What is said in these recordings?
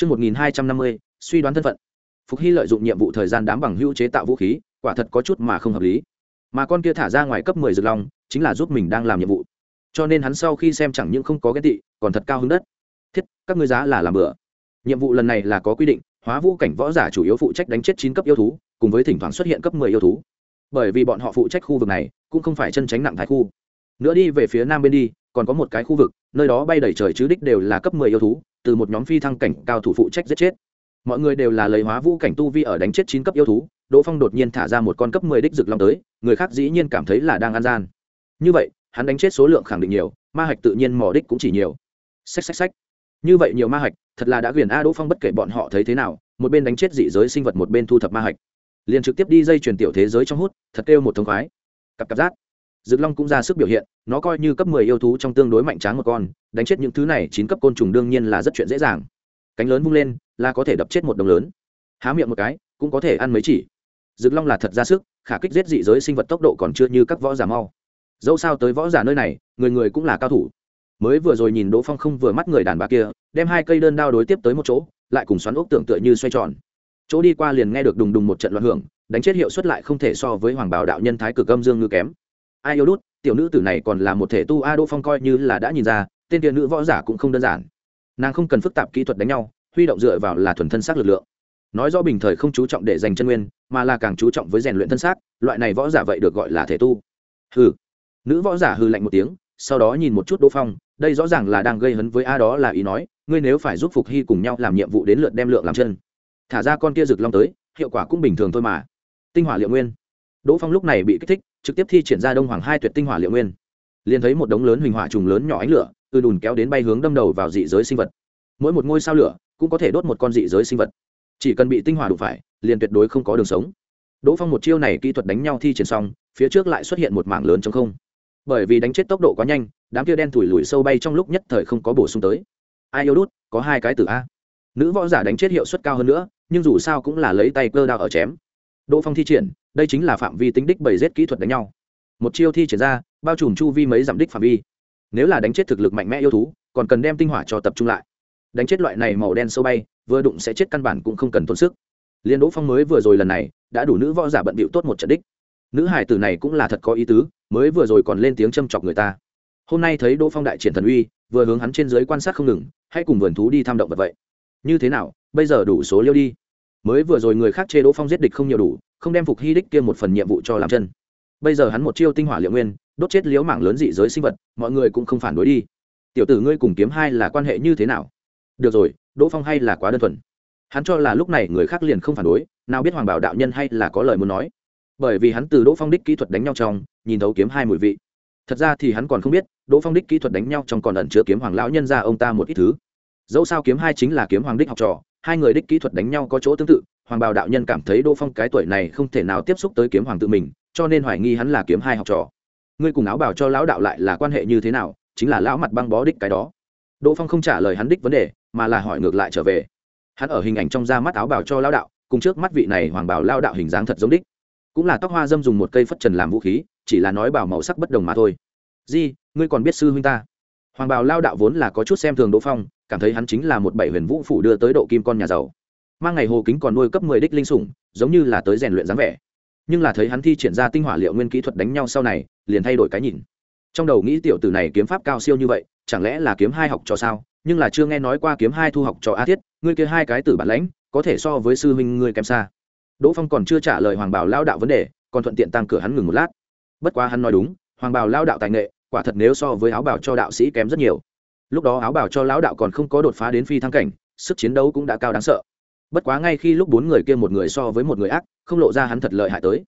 Trước 1250, suy đoán thân phận. Phục Hy lợi dụng nhiệm vụ thời gian đám bằng hữu chế tạo vũ khí, quả thật có chút mà không hợp lý. Mà con kia thả ra ngoài cấp 10 rực long, chính là giúp mình đang làm nhiệm vụ. Cho nên hắn sau khi xem chẳng những không có cái tị, còn thật cao hứng đất. Thiết, các ngươi giá là làm bữa. Nhiệm vụ lần này là có quy định, hóa vũ cảnh võ giả chủ yếu phụ trách đánh chết 9 cấp yêu thú, cùng với thỉnh thoảng xuất hiện cấp 10 yêu thú. Bởi vì bọn họ phụ trách khu vực này, cũng không phải chân tránh nặng thái khu. Nữa đi về phía nam bên đi, còn có một cái khu vực, nơi đó bay đầy trời chứ đích đều là cấp 10 yêu thú, từ một nhóm phi thăng cảnh cao thủ phụ trách giết chết. Mọi người đều là lấy hóa vũ cảnh tu vi ở đánh chết chín cấp yêu thú, đỗ phong đột nhiên thả ra một con cấp mười đích rực long tới, người khác dĩ nhiên cảm thấy là đang ăn gian. Như vậy, hắn đánh chết số lượng khẳng định nhiều, ma hạch tự nhiên mỏ đích cũng chỉ nhiều. Xách xách xách. Như vậy nhiều ma hạch, thật là đã quyền a đỗ phong bất kể bọn họ thấy thế nào, một bên đánh chết dị giới sinh vật một bên thu thập ma hạch. Liền trực tiếp đi dây chuyển tiểu thế giới trong hút, thật kêu một thông khoái. Cặp cặp giác Dực Long cũng ra sức biểu hiện, nó coi như cấp 10 yêu thú trong tương đối mạnh tráng một con, đánh chết những thứ này chín cấp côn trùng đương nhiên là rất chuyện dễ dàng. Cánh lớn vung lên, là có thể đập chết một đồng lớn. Há miệng một cái, cũng có thể ăn mấy chỉ. Dực Long là thật ra sức, khả kích giết dị giới sinh vật tốc độ còn chưa như các võ giả mau. Dẫu sao tới võ giả nơi này, người người cũng là cao thủ. Mới vừa rồi nhìn Đỗ Phong không vừa mắt người đàn bà kia, đem hai cây đơn đao đối tiếp tới một chỗ, lại cùng xoắn ốc tưởng tựa như xoay tròn. Chỗ đi qua liền nghe được đùng đùng một trận loạn hưởng, đánh chết hiệu suất lại không thể so với Hoàng Bảo đạo nhân thái cực âm dương ngư kém ai yêu đút, tiểu nữ tử này còn là một thể tu a đỗ phong coi như là đã nhìn ra, tên tiền nữ võ giả cũng không đơn giản. Nàng không cần phức tạp kỹ thuật đánh nhau, huy động dựa vào là thuần thân xác lực lượng. Nói rõ bình thời không chú trọng để dành chân nguyên, mà là càng chú trọng với rèn luyện thân xác, loại này võ giả vậy được gọi là thể tu. Hừ. Nữ võ giả hư lạnh một tiếng, sau đó nhìn một chút đỗ phong, đây rõ ràng là đang gây hấn với a đó là ý nói, ngươi nếu phải giúp phục hy cùng nhau làm nhiệm vụ đến lượt đem lượng làm chân. Thả ra con kia rực long tới, hiệu quả cũng bình thường thôi mà. Tinh hỏa liệu nguyên. Đỗ phong lúc này bị kích thích trực tiếp thi triển ra đông hoàng hai tuyệt tinh hỏa liệu nguyên. Liền thấy một đống lớn huỳnh hỏa trùng lớn nhỏ ánh lửa, từ đùn kéo đến bay hướng đâm đầu vào dị giới sinh vật. Mỗi một ngôi sao lửa cũng có thể đốt một con dị giới sinh vật. Chỉ cần bị tinh hỏa đủ phải, liền tuyệt đối không có đường sống. Đỗ phong một chiêu này kỹ thuật đánh nhau thi triển xong, phía trước lại xuất hiện một mảng lớn trong không. Bởi vì đánh chết tốc độ quá nhanh, đám kia đen thủi lùi sâu bay trong lúc nhất thời không có bổ sung tới. Ai yêu đút, có hai cái từ a. Nữ võ giả đánh chết hiệu suất cao hơn nữa, nhưng dù sao cũng là lấy tay cơ đao ở chém. Đỗ phong thi triển đây chính là phạm vi tính đích bảy rết kỹ thuật đánh nhau. Một chiêu thi triển ra, bao trùm chu vi mấy giảm đích phạm vi. Nếu là đánh chết thực lực mạnh mẽ yêu thú, còn cần đem tinh hỏa cho tập trung lại. Đánh chết loại này màu đen sâu bay, vừa đụng sẽ chết căn bản cũng không cần tốn sức. Liên đỗ phong mới vừa rồi lần này, đã đủ nữ võ giả bận bịu tốt một trận đích. Nữ hải tử này cũng là thật có ý tứ, mới vừa rồi còn lên tiếng châm chọc người ta. Hôm nay thấy đỗ phong đại triển thần uy, vừa hướng hắn trên dưới quan sát không ngừng, hãy cùng vườn thú đi tham động vật vậy. Như thế nào, bây giờ đủ số liêu đi mới vừa rồi người khác chê đỗ phong giết địch không nhiều đủ, không đem phục hy đích kia một phần nhiệm vụ cho làm chân. Bây giờ hắn một chiêu tinh hỏa liệu nguyên, đốt chết liếu mảng lớn dị giới sinh vật, mọi người cũng không phản đối đi. Tiểu tử ngươi cùng kiếm hai là quan hệ như thế nào? Được rồi, đỗ phong hay là quá đơn thuần. Hắn cho là lúc này người khác liền không phản đối, nào biết hoàng bảo đạo nhân hay là có lời muốn nói. Bởi vì hắn từ đỗ phong đích kỹ thuật đánh nhau trong, nhìn thấu kiếm hai mùi vị. Thật ra thì hắn còn không biết, đỗ phong đích kỹ thuật đánh nhau trong còn ẩn chứa kiếm hoàng lão nhân ra ông ta một ít thứ. Dẫu sao kiếm hai chính là kiếm hoàng đích học trò hai người đích kỹ thuật đánh nhau có chỗ tương tự, hoàng bào đạo nhân cảm thấy đỗ phong cái tuổi này không thể nào tiếp xúc tới kiếm hoàng tự mình, cho nên hoài nghi hắn là kiếm hai học trò. Ngươi cùng áo bảo cho lão đạo lại là quan hệ như thế nào, chính là lão mặt băng bó đích cái đó. Đỗ phong không trả lời hắn đích vấn đề, mà là hỏi ngược lại trở về. Hắn ở hình ảnh trong da mắt áo bảo cho lão đạo, cùng trước mắt vị này hoàng bảo lao đạo hình dáng thật giống đích. Cũng là tóc hoa dâm dùng một cây phất trần làm vũ khí, chỉ là nói bảo màu sắc bất đồng mà thôi. Di, ngươi còn biết sư huynh ta? Hoàng bảo lao đạo vốn là có chút xem thường đỗ phong, cảm thấy hắn chính là một bảy huyền vũ phủ đưa tới độ kim con nhà giàu. Mang ngày hồ kính còn nuôi cấp mười đích linh sủng, giống như là tới rèn luyện dáng vẻ. Nhưng là thấy hắn thi triển ra tinh hỏa liệu nguyên kỹ thuật đánh nhau sau này, liền thay đổi cái nhìn. Trong đầu nghĩ tiểu tử này kiếm pháp cao siêu như vậy, chẳng lẽ là kiếm hai học trò sao? Nhưng là chưa nghe nói qua kiếm hai thu học trò a thiết, ngươi kia hai cái tử bản lãnh, có thể so với sư huynh ngươi kém xa. Đỗ phong còn chưa trả lời hoàng bảo lao đạo vấn đề, còn thuận tiện tăng cửa hắn ngừng một lát. Bất quá hắn nói đúng, hoàng bảo lao đạo tài nghệ quả thật nếu so với áo bảo cho đạo sĩ kém rất nhiều. Lúc đó áo bảo cho lão đạo còn không có đột phá đến phi thăng cảnh, sức chiến đấu cũng đã cao đáng sợ. Bất quá ngay khi lúc bốn người kia một người so với một người ác, không lộ ra hắn thật lợi hại tới.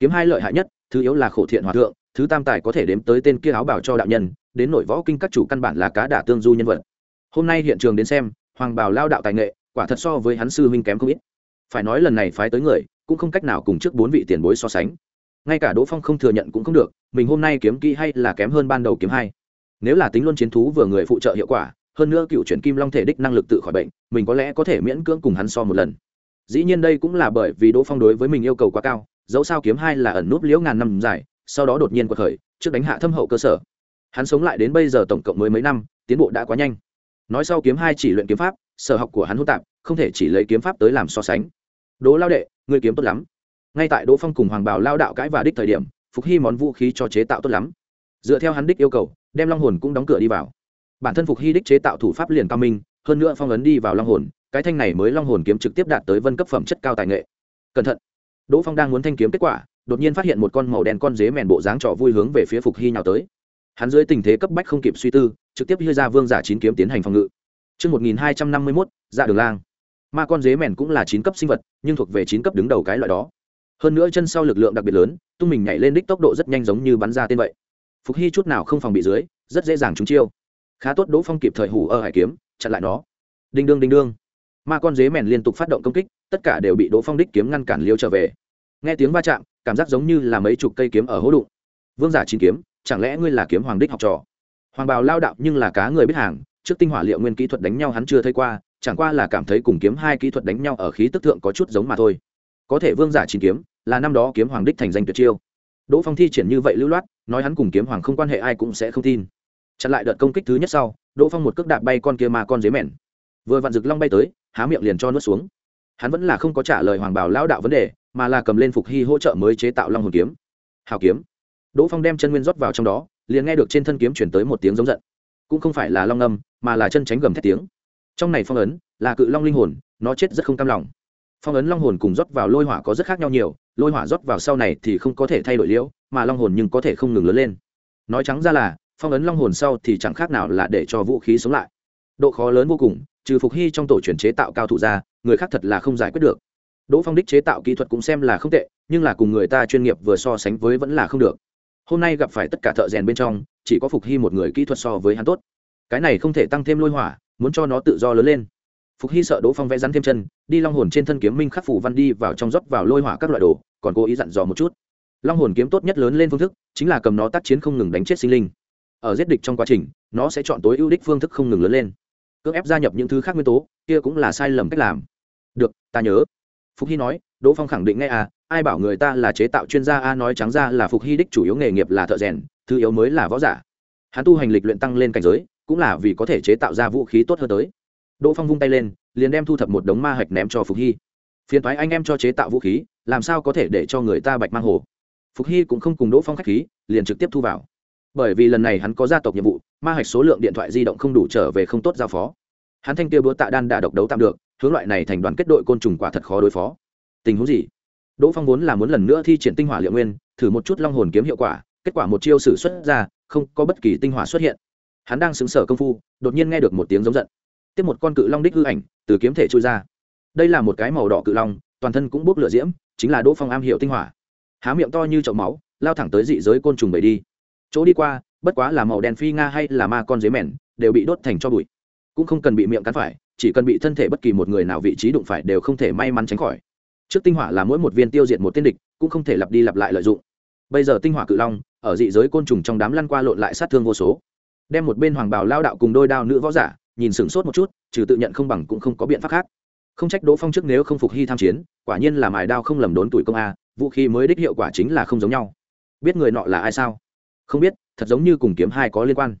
Kiếm hai lợi hại nhất, thứ yếu là khổ thiện hòa thượng, thứ tam tài có thể đếm tới tên kia áo bảo cho đạo nhân, đến nội võ kinh các chủ căn bản là cá đả tương du nhân vật. Hôm nay hiện trường đến xem, hoàng bảo lao đạo tài nghệ, quả thật so với hắn sư huynh kém không ít. Phải nói lần này phái tới người, cũng không cách nào cùng trước bốn vị tiền bối so sánh ngay cả đỗ phong không thừa nhận cũng không được, mình hôm nay kiếm kỹ hay là kém hơn ban đầu kiếm hai. Nếu là tính luân chiến thú vừa người phụ trợ hiệu quả, hơn nữa cựu chuyển kim long thể đích năng lực tự khỏi bệnh, mình có lẽ có thể miễn cưỡng cùng hắn so một lần. Dĩ nhiên đây cũng là bởi vì đỗ phong đối với mình yêu cầu quá cao, dẫu sao kiếm hai là ẩn núp liễu ngàn năm dài, sau đó đột nhiên cuộc khởi, trước đánh hạ thâm hậu cơ sở. Hắn sống lại đến bây giờ tổng cộng mới mấy năm, tiến bộ đã quá nhanh. Nói sau kiếm hai chỉ luyện kiếm pháp, sở học của hắn hỗn tạp, không thể chỉ lấy kiếm pháp tới làm so sánh. Đỗ lao đệ, ngươi kiếm tốt lắm ngay tại đỗ phong cùng hoàng bảo lao đạo cãi và đích thời điểm phục hy món vũ khí cho chế tạo tốt lắm. Dựa theo hắn đích yêu cầu đem long hồn cũng đóng cửa đi vào. Bản thân phục hy đích chế tạo thủ pháp liền cao minh hơn nữa phong ấn đi vào long hồn cái thanh này mới long hồn kiếm trực tiếp đạt tới vân cấp phẩm chất cao tài nghệ. Cẩn thận! Đỗ phong đang muốn thanh kiếm kết quả đột nhiên phát hiện một con màu đen con dế mèn bộ dáng trò vui hướng về phía phục hy nhào tới. Hắn dưới tình thế cấp bách không kịp suy tư trực tiếp đưa ra vương giả chín kiếm tiến hành phòng ngự. Trước 1251, dạ đường lang. Ma con dế mèn cũng là chín cấp sinh vật, nhưng thuộc về chín cấp đứng đầu cái loại đó. Hơn nữa chân sau lực lượng đặc biệt lớn, tung mình nhảy lên đích tốc độ rất nhanh giống như bắn ra tên vậy. Phục Hy chút nào không phòng bị dưới, rất dễ dàng trúng chiêu. Khá tốt Đỗ Phong kịp thời hủ ở hải kiếm, chặn lại nó. Đinh đương đinh đương. Ma con dế mèn liên tục phát động công kích, tất cả đều bị Đỗ Phong đích kiếm ngăn cản liêu trở về. Nghe tiếng va chạm, cảm giác giống như là mấy chục cây kiếm ở hố đụng. Vương giả chín kiếm, chẳng lẽ ngươi là kiếm hoàng đích học trò? Hoàng bào lao đạo nhưng là cá người biết hàng, trước tinh hỏa liệu nguyên kỹ thuật đánh nhau hắn chưa thấy qua chẳng qua là cảm thấy cùng kiếm hai kỹ thuật đánh nhau ở khí tức thượng có chút giống mà thôi có thể vương giả chín kiếm là năm đó kiếm hoàng đích thành danh tuyệt chiêu. Đỗ phong thi triển như vậy lưu loát, nói hắn cùng kiếm hoàng không quan hệ ai cũng sẽ không tin. Chặn lại đợt công kích thứ nhất sau, đỗ phong một cước đạp bay con kia mà con dế mèn. Vừa vặn rực long bay tới, há miệng liền cho nuốt xuống. Hắn vẫn là không có trả lời hoàng bảo lão đạo vấn đề, mà là cầm lên phục hy hỗ trợ mới chế tạo long hồn kiếm. Hào kiếm. Đỗ phong đem chân nguyên rót vào trong đó, liền nghe được trên thân kiếm chuyển tới một tiếng giống giận. Cũng không phải là long âm, mà là chân tránh gầm thét tiếng. Trong này phong ấn, là cự long linh hồn, nó chết rất không cam lòng phong ấn long hồn cùng rót vào lôi hỏa có rất khác nhau nhiều, lôi hỏa rót vào sau này thì không có thể thay đổi liễu, mà long hồn nhưng có thể không ngừng lớn lên. Nói trắng ra là, phong ấn long hồn sau thì chẳng khác nào là để cho vũ khí sống lại. Độ khó lớn vô cùng, trừ phục hy trong tổ truyền chế tạo cao thủ ra, người khác thật là không giải quyết được. Đỗ phong đích chế tạo kỹ thuật cũng xem là không tệ, nhưng là cùng người ta chuyên nghiệp vừa so sánh với vẫn là không được. Hôm nay gặp phải tất cả thợ rèn bên trong, chỉ có phục hy một người kỹ thuật so với hắn tốt. Cái này không thể tăng thêm lôi hỏa, muốn cho nó tự do lớn lên phục hy sợ đỗ phong vẽ rắn thêm chân, đi long hồn trên thân kiếm minh khắc phủ văn đi vào trong rót vào lôi hỏa các loại đồ, còn cố ý dặn dò một chút. Long hồn kiếm tốt nhất lớn lên phương thức, chính là cầm nó tác chiến không ngừng đánh chết sinh linh. Ở giết địch trong quá trình, nó sẽ chọn tối ưu đích phương thức không ngừng lớn lên. Cưỡng ép gia nhập những thứ khác nguyên tố, kia cũng là sai lầm cách làm. Được, ta nhớ. Phục hy nói, đỗ phong khẳng định ngay à ai bảo người ta là chế tạo chuyên gia, a nói trắng ra là phục hy đích chủ yếu nghề nghiệp là thợ rèn, thứ yếu mới là võ giả. Hắn tu hành lịch luyện tăng lên cảnh giới, cũng là vì có thể chế tạo ra vũ khí tốt hơn tới đỗ phong vung tay lên, liền đem thu thập một đống ma hạch ném cho phục hy. Phiền thoái anh em cho chế tạo vũ khí, làm sao có thể để cho người ta bạch mang hồ? Phục hy cũng không cùng đỗ phong k h á c h khí, liền trực tiếp thu vào. Bởi vì lần này hắn có gia tộc nhiệm vụ, ma hạch số lượng điện thoại di động không đủ trở về không tốt giao phó. Hắn thanh tiêu búa tạ đan đã độc đấu tạm được, hướng loại này thành đoàn kết đội côn trùng quả thật khó đối phó. Tình huống gì? Đỗ phong vốn là muốn lần nữa thi triển tinh hỏa liệu nguyên, thử một chút long hồn kiếm hiệu quả, kết quả một chiêu sử xuất ra, không có bất kỳ tinh hỏa xuất hiện. Hắn đang xứng sở công phu, đột nhiên nghe được một tiếng giống giận tiếp một con cự long đích hư ảnh từ kiếm thể trôi ra. Đây là một cái màu đỏ cự long, toàn thân cũng bốc lửa diễm, chính là đỗ phong am hiệu tinh hỏa. Há miệng to như chậu máu, lao thẳng tới dị giới côn trùng bầy đi. Chỗ đi qua, bất quá là màu đen phi nga hay là ma con dế mèn, đều bị đốt thành cho bụi. Cũng không cần bị miệng cắn phải, chỉ cần bị thân thể bất kỳ một người nào vị trí đụng phải đều không thể may mắn tránh khỏi. Trước tinh hỏa là mỗi một viên tiêu diệt một tiên địch, cũng không thể lặp đi lặp lại lợi dụng. Bây giờ tinh hỏa cự long, ở dị giới côn trùng trong đám lăn qua lộn lại sát thương vô số. Đem một bên hoàng bào lao đạo cùng đôi đao nữ võ giả nhìn sửng sốt một chút, trừ tự nhận không bằng cũng không có biện pháp khác. Không trách đỗ phong trước nếu không phục hy tham chiến, quả nhiên là mài đao không lầm đốn tuổi công a, vũ khí mới đích hiệu quả chính là không giống nhau. Biết người nọ là ai sao? Không biết, thật giống như cùng kiếm hai có liên quan.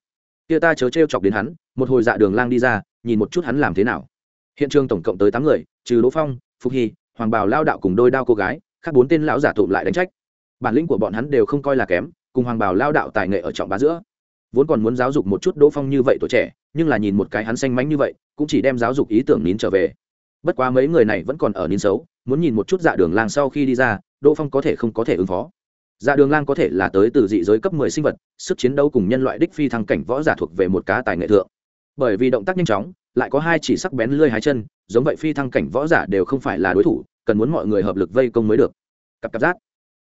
Kia ta chớ t chọc đến hắn, một hồi dạ đường lang đi ra, nhìn một chút hắn làm thế nào. Hiện trường tổng cộng tới tám người, trừ đỗ phong, phục hy, hoàng Bảo lao đạo cùng đôi đao cô gái, khác bốn tên lão giả tụm lại đánh trách. Bản lĩnh của bọn hắn đều không coi là kém, cùng hoàng Bảo lao đạo tài nghệ ở trọng bá giữa vốn còn muốn giáo dục một chút đỗ phong như vậy tuổi trẻ, nhưng là nhìn một cái hắn xanh mánh như vậy, cũng chỉ đem giáo dục ý tưởng nín trở về. Bất quá mấy người này vẫn còn ở nín xấu, muốn nhìn một chút dạ đường lang sau khi đi ra, đỗ phong có thể không có thể ứng phó. Dạ đường lang có thể là tới từ dị giới cấp mười sinh vật, sức chiến đấu cùng nhân loại đích phi thăng cảnh võ giả thuộc về một cá tài nghệ thượng. Bởi vì động tác nhanh chóng, lại có hai chỉ sắc bén lơi hai chân, giống vậy phi thăng cảnh võ giả đều không phải là đối thủ, cần muốn mọi người hợp lực vây công mới được. Cặp cặp giác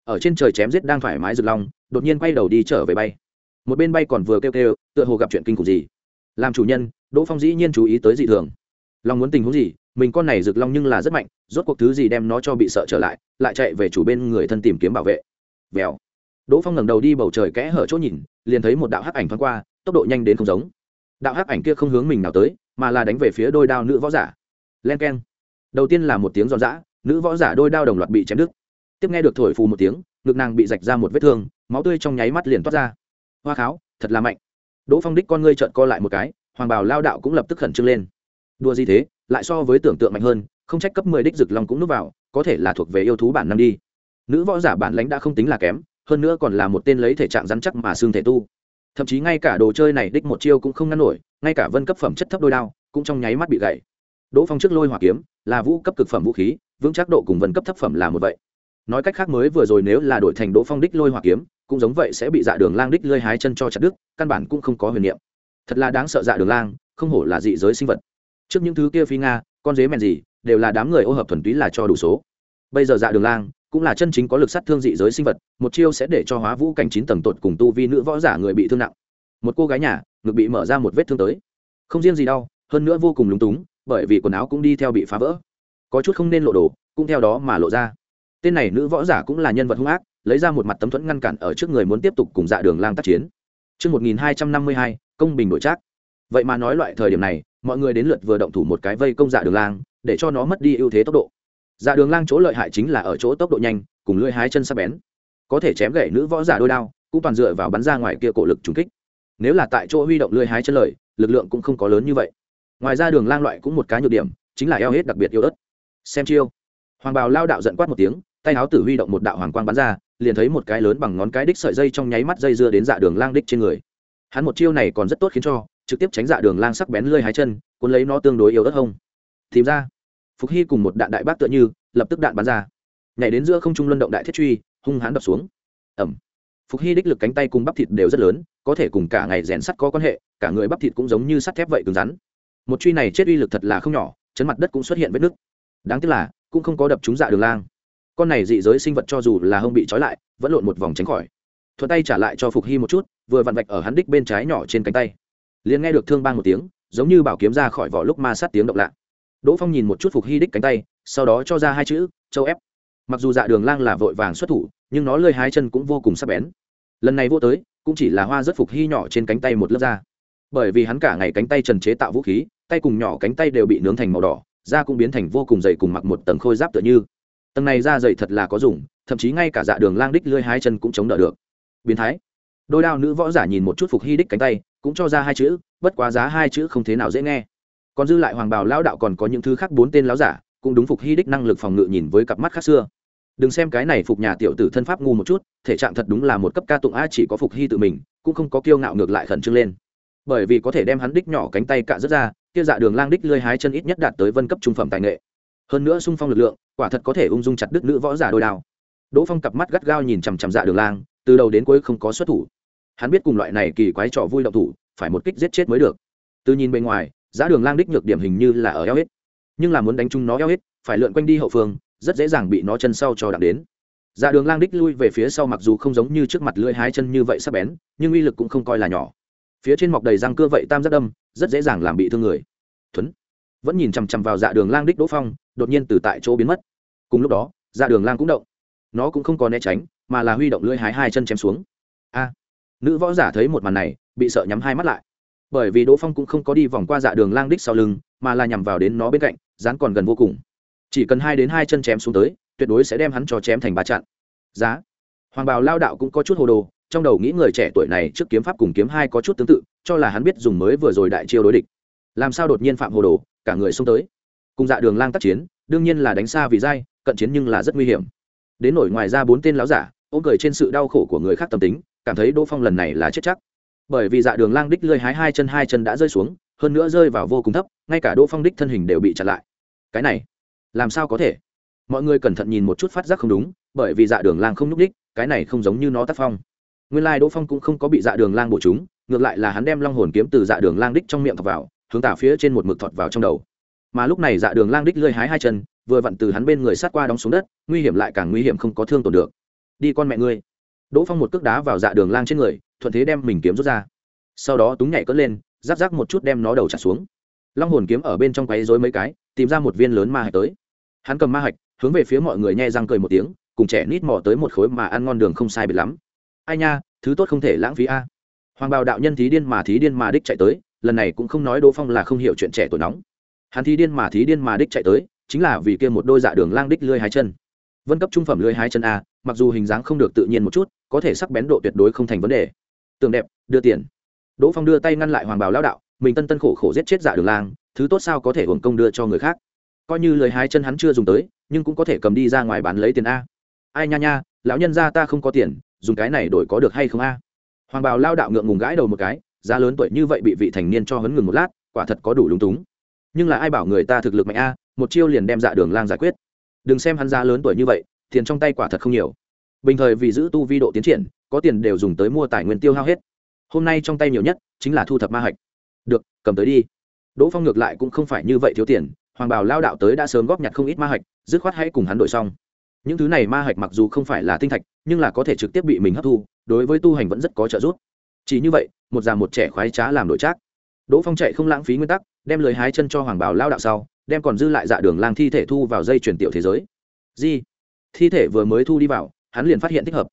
ở trên trời chém giết đang thoải mái rực long, đột nhiên quay đầu đi trở về bay một bên bay còn vừa kêu kêu, tựa hồ gặp chuyện kinh khủng gì. Làm chủ nhân, đỗ phong dĩ nhiên chú ý tới dị thường. Long muốn tình huống gì, mình con này rực long nhưng là rất mạnh, rốt cuộc thứ gì đem nó cho bị sợ trở lại lại chạy về chủ bên người thân tìm kiếm bảo vệ. Vèo. Đỗ phong ngẩng đầu đi bầu trời kẽ hở chỗ nhìn, liền thấy một đạo hắc ảnh thoáng qua, tốc độ nhanh đến không giống. Đạo hắc ảnh kia không hướng mình nào tới, mà là đánh về phía đôi đao nữ võ giả. Len k e n đầu tiên là một tiếng giòn giã, nữ võ giả đôi đao đồng loạt bị chém đứt. Tiếp nghe được thổi phù một tiếng, ngực nàng bị rạch ra một vết thương, máu tươi trong nháy mắt liền toát ra hoa kháo, thật là mạnh. Đỗ phong đích con ngươi trợn co lại một cái, hoàng Bảo lao đạo cũng lập tức khẩn trương lên. Đua gì thế, lại so với tưởng tượng mạnh hơn, không trách cấp mười đích rực long cũng núp vào, có thể là thuộc về yêu thú bản năm đi. Nữ võ giả bản lãnh đã không tính là kém, hơn nữa còn là một tên lấy thể trạng rắn chắc mà xương thể tu. Thậm chí ngay cả đồ chơi này đích một chiêu cũng không ngăn nổi, ngay cả vân cấp phẩm chất thấp đôi đao, cũng trong nháy mắt bị gãy. Đỗ phong trước lôi hỏa kiếm, là vũ cấp cực phẩm vũ khí, vững chắc độ cùng vân cấp thấp phẩm là một vậy nói cách khác mới vừa rồi nếu là đổi thành đỗ phong đích lôi hỏa kiếm, cũng giống vậy sẽ bị dạ đường lang đích lơi hái chân cho chặt đứt, căn bản cũng không có huyền niệm. Thật là đáng sợ dạ đường lang, không hổ là dị giới sinh vật. Trước những thứ kia phi nga, con dế mèn gì, đều là đám người ô hợp thuần túy là cho đủ số. Bây giờ dạ đường lang cũng là chân chính có lực sát thương dị giới sinh vật, một chiêu sẽ để cho hóa vũ cảnh chín tầng tột cùng tu vi nữ võ giả người bị thương nặng. Một cô gái nhà, ngực bị mở ra một vết thương tới. Không riêng gì đau, hơn nữa vô cùng lúng túng, bởi vì quần áo cũng đi theo bị phá vỡ. Có chút không nên lộ đồ, cũng theo đó mà lộ ra tên này nữ võ giả cũng là nhân vật hung ác lấy ra một mặt tấm thuẫn ngăn cản ở trước người muốn tiếp tục cùng dạ đường lang tác chiến Trước 1252, công bình đổi trác. Vậy mà nói loại thời điểm này, mọi người đến lượt vừa động thủ một cái vây công dạ đường lang, để cho nó mất đi ưu thế tốc độ. Dạ đường lang chỗ lợi hại chính là ở chỗ tốc độ nhanh, cùng lưỡi hái chân sắc bén. Có thể chém gãy nữ võ giả đôi đao, cũng toàn dựa vào bắn ra ngoài kia cổ lực trùng kích. Nếu là tại chỗ huy động lưỡi hái chân lợi, lực lượng cũng không có lớn như vậy. Ngoài ra đường lang loại cũng một cái nhược điểm, chính là eo hết đặc biệt yếu ớt. Xem chiêu. Hoàng bào lao đạo giận quát một tiếng, tay áo tử huy động một đạo hoàng quang bắn ra, liền thấy một cái lớn bằng ngón cái đích sợi dây trong nháy mắt dây dưa đến dạ đường lang đích trên người. Hắn một chiêu này còn rất tốt khiến cho trực tiếp tránh dạ đường lang sắc bén lơi hai chân cuốn lấy nó tương đối yếu đất hông. Tìm ra. Phục hy cùng một đạn đại bác tựa như lập tức đạn bắn ra. Nhảy đến giữa không trung luân động đại thiết truy hung hãn đập xuống. Ẩm phục hy đích lực cánh tay cùng bắp thịt đều rất lớn có thể cùng cả ngày rèn sắt có quan hệ cả người bắp thịt cũng giống như sắt thép vậy cứng rắn. Một truy này chết uy lực thật là không nhỏ chấn mặt đất cũng xuất hiện vết nứt. Đáng tiếc là cũng không có đập trúng dạ đường lang con này dị giới sinh vật cho dù là hông bị trói lại, vẫn lộn một vòng tránh khỏi. Thuận tay trả lại cho phục hy một chút, vừa vặn vạch ở hắn đích bên trái nhỏ trên cánh tay. Liền nghe được thương bang một tiếng, giống như bảo kiếm ra khỏi vỏ lúc ma sát tiếng động lạ. Đỗ phong nhìn một chút phục hy đích cánh tay, sau đó cho ra hai chữ, châu ép. Mặc dù dạ đường lang là vội vàng xuất thủ, nhưng nó lơi hai chân cũng vô cùng sắc bén. Lần này vô tới, cũng chỉ là hoa rất phục hy nhỏ trên cánh tay một lớp da. Bởi vì hắn cả ngày cánh tay trần chế tạo vũ khí, tay cùng nhỏ cánh tay đều bị nướng thành màu đỏ, da cũng biến thành vô cùng dày cùng mặc một tầng khôi giáp tựa như tầng này da dày thật là có dùng, thậm chí ngay cả dạ đường lang đích lưới hai chân cũng chống đỡ được. Biến thái. Đôi đao nữ võ giả nhìn một chút phục hy đích cánh tay, cũng cho ra hai chữ, bất quá giá hai chữ không thế nào dễ nghe. Còn dư lại hoàng bào lao đạo còn có những thứ khác bốn tên láo giả, cũng đúng phục hy đích năng lực phòng ngự nhìn với cặp mắt khác xưa. Đừng xem cái này phục nhà tiểu tử thân pháp ngu một chút, thể trạng thật đúng là một cấp ca tụng a chỉ có phục hy tự mình, cũng không có kiêu ngạo ngược lại khẩn trương lên. Bởi vì có thể đem hắn đích nhỏ cánh tay cạ rớt ra, kia dạ đường lang đích lơi hái chân ít nhất đạt tới vân cấp trung phẩm tài nghệ hơn nữa sung phong lực lượng, quả thật có thể ung dung chặt đứt nữ võ giả đôi đao. Đỗ phong cặp mắt gắt gao nhìn chằm chằm dạ đường lang, từ đầu đến cuối không có xuất thủ. Hắn biết cùng loại này kỳ quái trò vui động thủ, phải một kích giết chết mới được. Từ nhìn bên ngoài giá đường lang đích nhược điểm hình như là ở eo hết. Nhưng là muốn đánh chung nó eo hết, phải lượn quanh đi hậu phương, rất dễ dàng bị nó chân sau cho đặng đến. Dạ đường lang đích lui về phía sau mặc dù không giống như trước mặt lưỡi hái chân như vậy sắp bén, nhưng uy lực cũng không coi là nhỏ. Phía trên mọc đầy răng cưa vậy tam giác đâm, rất dễ dàng làm bị thương người. Thuấn vẫn nhìn chằm chằm vào dạ đường lang đích đỗ phong, đột nhiên từ tại chỗ biến mất. Cùng lúc đó dạ đường lang cũng động. Nó cũng không có né tránh, mà là huy động lưỡi hái hai chân chém xuống. A! Nữ võ giả thấy một màn này, bị sợ nhắm hai mắt lại. Bởi vì đỗ phong cũng không có đi vòng qua dạ đường lang đích sau lưng, mà là nhằm vào đến nó bên cạnh dán còn gần vô cùng. Chỉ cần hai đến hai chân chém xuống tới, tuyệt đối sẽ đem hắn cho chém thành ba chặn. Giá! Hoàng bào lao đạo cũng có chút hồ đồ, trong đầu nghĩ người trẻ tuổi này trước kiếm pháp cùng kiếm hai có chút tương tự, cho là hắn biết dùng mới vừa rồi đại chiêu đối địch làm sao đột nhiên phạm hồ đồ, cả người xông tới. Cùng dạ đường lang tác chiến, đương nhiên là đánh xa vì dai cận chiến nhưng là rất nguy hiểm. Đến nổi ngoài ra bốn tên láo giả, ôm cười trên sự đau khổ của người khác tâm tính, cảm thấy đỗ phong lần này là chết chắc. Bởi vì dạ đường lang đích lơi hái hai chân hai chân đã rơi xuống, hơn nữa rơi vào vô cùng thấp, ngay cả đỗ phong đích thân hình đều bị chặn lại. Cái này, làm sao có thể? Mọi người cẩn thận nhìn một chút phát giác không đúng, bởi vì dạ đường lang không n ú c đích cái này không giống như nó tác phong. Nguyên lai đỗ phong cũng không có bị dạ đường lang bổ chúng, ngược lại là hắn đem long hồn kiếm từ dạ đường lang đích trong miệng thọc vào hướng tả phía trên một mực thọt vào trong đầu. Mà lúc này dạ đường lang đích lơi hái hai chân, vừa vặn từ hắn bên người sát qua đóng xuống đất, nguy hiểm lại càng nguy hiểm không có thương tổn được. Đi con mẹ ngươi. Đỗ phong một cước đá vào dạ đường lang trên người, thuận thế đem mình kiếm rút ra. Sau đó túng nhảy cất lên, giáp giáp một chút đem nó đầu trả xuống. Long hồn kiếm ở bên trong quấy rối mấy cái, tìm ra một viên lớn ma hạch tới. Hắn cầm ma hạch, hướng về phía mọi người nhẹ răng cười một tiếng, cùng trẻ nít mò tới một khối mà ăn ngon đường không sai biệt lắm. Ai nha, thứ tốt không thể lãng phí a. Hoàng bào đạo nhân thí điên mà thí điên mà đích chạy tới lần này cũng không nói đỗ phong là không hiểu chuyện trẻ tuổi nóng. Hắn thí điên mà thí điên mà đích chạy tới, chính là vì kia một đôi dạ đường lang đích lưới hai chân. Vân cấp trung phẩm lưới hai chân a, mặc dù hình dáng không được tự nhiên một chút, có thể sắc bén độ tuyệt đối không thành vấn đề. Tường đẹp, đưa tiền. Đỗ phong đưa tay ngăn lại hoàng bào lao đạo, mình tân tân khổ khổ giết chết dạ đường lang, thứ tốt sao có thể hưởng công đưa cho người khác. Coi như lời hai chân hắn chưa dùng tới, nhưng cũng có thể cầm đi ra ngoài bán lấy tiền a. Ai nha nha, lão nhân gia ta không có tiền, dùng cái này đổi có được hay không a? Hoàng bào lao đạo ngượng ngùng gãi đầu một cái giá lớn tuổi như vậy bị vị thành niên cho hấn ngừng một lát, quả thật có đủ lúng túng. Nhưng là ai bảo người ta thực lực mạnh a, một chiêu liền đem dạ đường lang giải quyết. Đừng xem hắn giá lớn tuổi như vậy, tiền trong tay quả thật không nhiều. Bình thời vì giữ tu vi độ tiến triển, có tiền đều dùng tới mua tài nguyên tiêu hao hết. Hôm nay trong tay nhiều nhất chính là thu thập ma hạch. Được, cầm tới đi. Đỗ phong ngược lại cũng không phải như vậy thiếu tiền, hoàng bào lao đạo tới đã sớm góp nhặt không ít ma hạch, dứt khoát hãy cùng hắn đổi xong. Những thứ này ma hạch mặc dù không phải là tinh thạch, nhưng là có thể trực tiếp bị mình hấp thu, đối với tu hành vẫn rất có trợ giúp. Chỉ như vậy một già một trẻ khoái trá làm đội trác. Đỗ phong chạy không lãng phí nguyên tắc, đem lời hái chân cho hoàng bảo lao đạo sau, đem còn dư lại dạ đường lang thi thể thu vào dây chuyển tiểu thế giới. Di, thi thể vừa mới thu đi vào, hắn liền phát hiện thích hợp.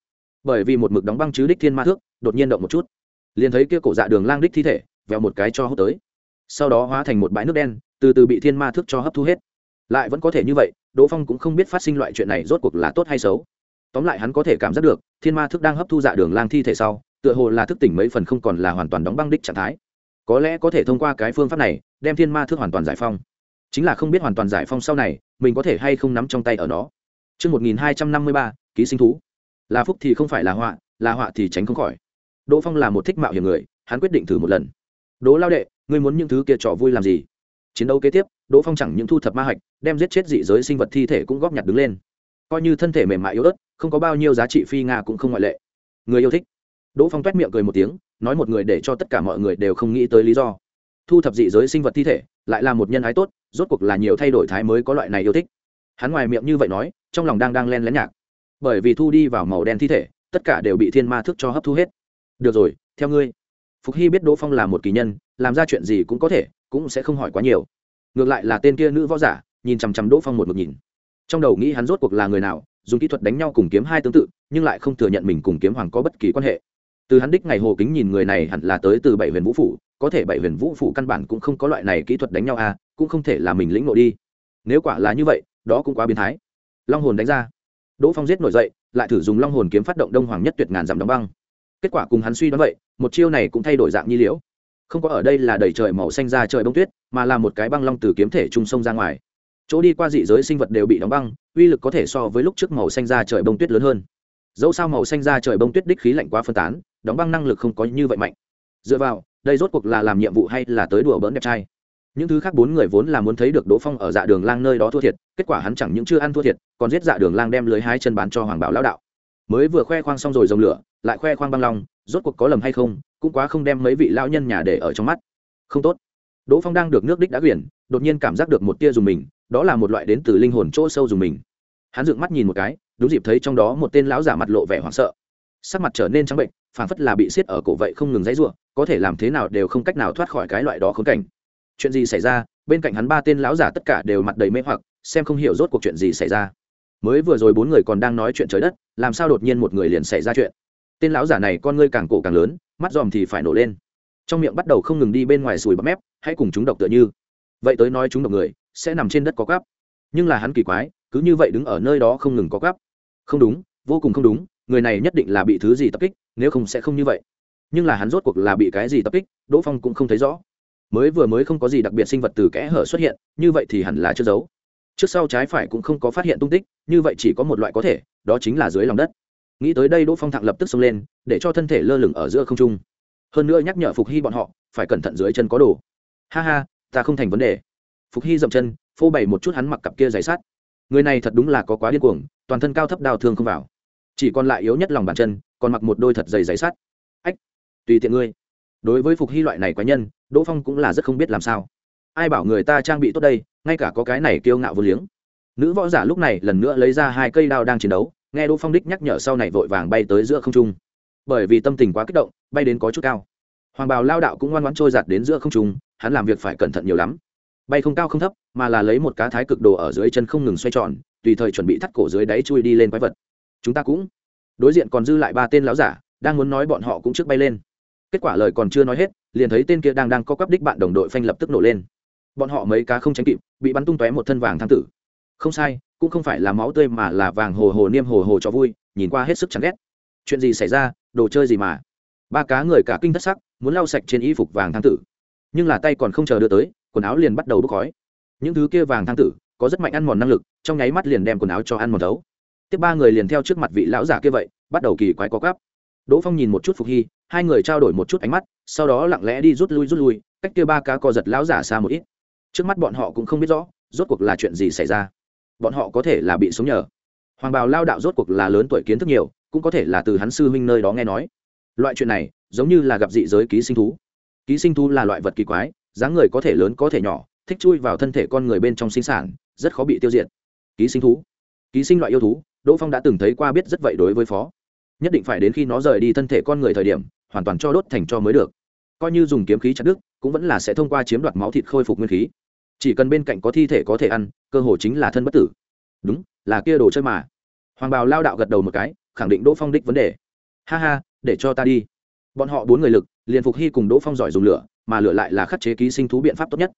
Bởi vì một mực đóng băng chứ đích thiên ma thước, đột nhiên động một chút. Liền thấy kia cổ dạ đường lang đích thi thể, vèo một cái cho hút tới. Sau đó hóa thành một bãi nước đen, từ từ bị thiên ma thước cho hấp thu hết. Lại vẫn có thể như vậy, đỗ phong cũng không biết phát sinh loại chuyện này rốt cuộc là tốt hay xấu. Tóm lại hắn có thể cảm giác được, thiên ma thức đang hấp thu dạ đường lang thi thể sau tựa hồ là thức tỉnh mấy phần không còn là hoàn toàn đóng băng đích trạng thái có lẽ có thể thông qua cái phương pháp này đem thiên ma thức hoàn toàn giải phong chính là không biết hoàn toàn giải phong sau này mình có thể hay không nắm trong tay ở nó Trước 1253, ký sinh thú. Là phúc thì không phải là họa, là họa thì tránh không khỏi. Đỗ Phong là một thích mạo hiểm người, hắn quyết định thử một lần. Đỗ Lao đệ, ngươi muốn những thứ kia trò vui làm gì? Chiến đấu kế tiếp, Đỗ Phong chẳng những thu thập ma hạch, đem giết chết dị giới sinh vật thi thể cũng góp nhặt đứng lên. Coi như thân thể mềm mại yếu ớt, không có bao nhiêu giá trị phi nga cũng không ngoại lệ. Người yêu thích. Đỗ Phong toét miệng cười một tiếng, nói một người để cho tất cả mọi người đều không nghĩ tới lý do. Thu thập dị giới sinh vật thi thể, lại là một nhân ái tốt, rốt cuộc là nhiều thay đổi thái mới có loại này yêu thích. Hắn ngoài miệng như vậy nói, trong lòng đang đang len lén nhạc. Bởi vì thu đi vào màu đen thi thể, tất cả đều bị thiên ma thức cho hấp thu hết. Được rồi, theo ngươi. Phục Hy biết Đỗ Phong là một kỳ nhân, làm ra chuyện gì cũng có thể, cũng sẽ không hỏi quá nhiều. Ngược lại là tên kia nữ võ giả, nhìn chằm chằm Đỗ Phong một mực nhìn. Trong đầu nghĩ hắn rốt cuộc là người nào, dùng kỹ thuật đánh nhau cùng kiếm hai tương tự, nhưng lại không thừa nhận mình cùng kiếm hoàng có bất kỳ quan hệ từ hắn đích ngày hồ kính nhìn người này hẳn là tới từ bảy huyền vũ phủ, có thể bảy huyền vũ phủ căn bản cũng không có loại này kỹ thuật đánh nhau à cũng không thể là mình lĩnh nội đi. Nếu quả là như vậy, đó cũng quá biến thái. Long hồn đánh ra. Đỗ phong giết nổi dậy, lại thử dùng long hồn kiếm phát động đông hoàng nhất tuyệt ngàn dặm đóng băng. Kết quả cùng hắn suy đoán vậy, một chiêu này cũng thay đổi dạng nhi liễu. Không có ở đây là đầy trời màu xanh ra trời bông tuyết, mà là một cái băng long từ kiếm thể trung sông ra ngoài. Chỗ đi qua dị giới sinh vật đều bị đóng băng, uy lực có thể so với lúc trước màu xanh ra trời bông tuyết lớn hơn. Dẫu sao màu xanh ra trời bông tuyết đích khí lạnh quá phân tán đóng băng năng lực không có như vậy mạnh. Dựa vào, đây rốt cuộc là làm nhiệm vụ hay là tới đùa bỡn đẹp trai? Những thứ khác bốn người vốn là muốn thấy được đỗ phong ở dạ đường lang nơi đó thua thiệt, kết quả hắn chẳng những chưa ăn thua thiệt, còn giết dạ đường lang đem lưới hai chân bán cho hoàng bảo lão đạo. Mới vừa khoe khoang xong rồi dòng lửa, lại khoe khoang băng long, rốt cuộc có lầm hay không, cũng quá không đem mấy vị lão nhân nhà để ở trong mắt. Không tốt. Đỗ phong đang được nước đích đã quyển, đột nhiên cảm giác được một tia dùng mình, đó là một loại đến từ linh hồn chỗ sâu dùng mình. Hắn dựng mắt nhìn một cái, đúng dịp thấy trong đó một tên lão giả mặt lộ vẻ hoảng sợ sắc mặt trở nên trắng bệnh phản phất là bị siết ở cổ vậy không ngừng dãy ruộng có thể làm thế nào đều không cách nào thoát khỏi cái loại đó khốn cảnh. Chuyện gì xảy ra? Bên cạnh hắn ba tên lão giả tất cả đều mặt đầy mê hoặc, xem không hiểu rốt cuộc chuyện gì xảy ra. Mới vừa rồi bốn người còn đang nói chuyện trời đất, làm sao đột nhiên một người liền xảy ra chuyện? Tên lão giả này con ngươi càng cổ càng lớn, mắt dòm thì phải nổ lên. Trong miệng bắt đầu không ngừng đi bên ngoài sùi bắp mép, hãy cùng chúng độc tựa như. Vậy tới nói chúng độc người, sẽ nằm trên đất có cắp nhưng là hắn kỳ quái, cứ như vậy đứng ở nơi đó không ngừng có cắp không đúng, vô cùng không đúng người này nhất định là bị thứ gì tập kích, nếu không sẽ không như vậy. Nhưng là hắn rốt cuộc là bị cái gì tập kích, đỗ phong cũng không thấy rõ. Mới vừa mới không có gì đặc biệt sinh vật từ kẽ hở xuất hiện, như vậy thì hẳn là chưa giấu. Trước sau trái phải cũng không có phát hiện tung tích, như vậy chỉ có một loại có thể, đó chính là dưới lòng đất. Nghĩ tới đây đỗ phong thẳng lập tức xông lên, để cho thân thể lơ lửng ở giữa không trung. Hơn nữa nhắc nhở phục hy bọn họ, phải cẩn thận dưới chân có đồ. Ha ha, ta không thành vấn đề. Phục hy dậm chân, phô bày một chút hắn mặc cặp kia giày sát. Người này thật đúng là có quá điên cuồng, toàn thân cao thấp đào thương không vào chỉ còn lại yếu nhất lòng bàn chân, còn mặc một đôi thật dày giấy sắt. Ách, tùy tiện ngươi. Đối với phục hy loại này quái nhân, đỗ phong cũng là rất không biết làm sao. Ai bảo người ta trang bị tốt đây, ngay cả có cái này kiêu ngạo vô liếng. Nữ võ giả lúc này lần nữa lấy ra hai cây đao đang chiến đấu, nghe đỗ phong đích nhắc nhở sau này vội vàng bay tới giữa không trung. Bởi vì tâm tình quá kích động, bay đến có chút cao. Hoàng bào lao đạo cũng ngoan ngoãn trôi giạt đến giữa không trung, hắn làm việc phải cẩn thận nhiều lắm. Bay không cao không thấp, mà là lấy một cá thái cực đồ ở dưới chân không ngừng xoay tròn, tùy thời chuẩn bị thắt cổ dưới đáy chui đi lên quái vật chúng ta cũng đối diện còn dư lại ba tên lão giả, đang muốn nói bọn họ cũng trước bay lên. Kết quả lời còn chưa nói hết, liền thấy tên kia đang đang co quắp đích bạn đồng đội phanh lập tức nổ lên. Bọn họ mấy cá không tránh kịp, bị bắn tung tóe một thân vàng tham tử. Không sai, cũng không phải là máu tươi mà là vàng hồ hồ niêm hồ hồ cho vui, nhìn qua hết sức chán ghét. Chuyện gì xảy ra, đồ chơi gì mà? Ba cá người cả kinh thất sắc, muốn lau sạch trên y phục vàng tham tử. Nhưng là tay còn không chờ đưa tới, quần áo liền bắt đầu bốc khói. Những thứ kia vàng thang tử, có rất mạnh ăn mòn năng lực, trong nháy mắt liền đem quần áo cho ăn mòn thấu tiếp ba người liền theo trước mặt vị lão giả kia vậy, bắt đầu kỳ quái có cắp đỗ phong nhìn một chút phục hy, hai người trao đổi một chút ánh mắt, sau đó lặng lẽ đi rút lui rút lui, cách kia ba cá co giật lão giả xa một ít. Trước mắt bọn họ cũng không biết rõ, rốt cuộc là chuyện gì xảy ra. Bọn họ có thể là bị sống nhờ. Hoàng bào lao đạo rốt cuộc là lớn tuổi kiến thức nhiều, cũng có thể là từ hắn sư huynh nơi đó nghe nói. Loại chuyện này, giống như là gặp dị giới ký sinh thú. Ký sinh thú là loại vật kỳ quái, dáng người có thể lớn có thể nhỏ, thích chui vào thân thể con người bên trong sinh sản, rất khó bị tiêu diệt. Ký sinh thú. Ký sinh loại yêu thú đỗ phong đã từng thấy qua biết rất vậy đối với phó. Nhất định phải đến khi nó rời đi thân thể con người thời điểm, hoàn toàn cho đốt thành cho mới được. Coi như dùng kiếm khí chặt đứt, cũng vẫn là sẽ thông qua chiếm đoạt máu thịt khôi phục nguyên khí. Chỉ cần bên cạnh có thi thể có thể ăn, cơ hồ chính là thân bất tử. Đúng, là kia đồ chơi mà. Hoàng bào lao đạo gật đầu một cái, khẳng định đỗ phong đích vấn đề. Ha ha, để cho ta đi. Bọn họ bốn người lực, liền phục hy cùng đỗ phong giỏi dùng lửa, mà lửa lại là khắc chế ký sinh thú biện pháp tốt nhất.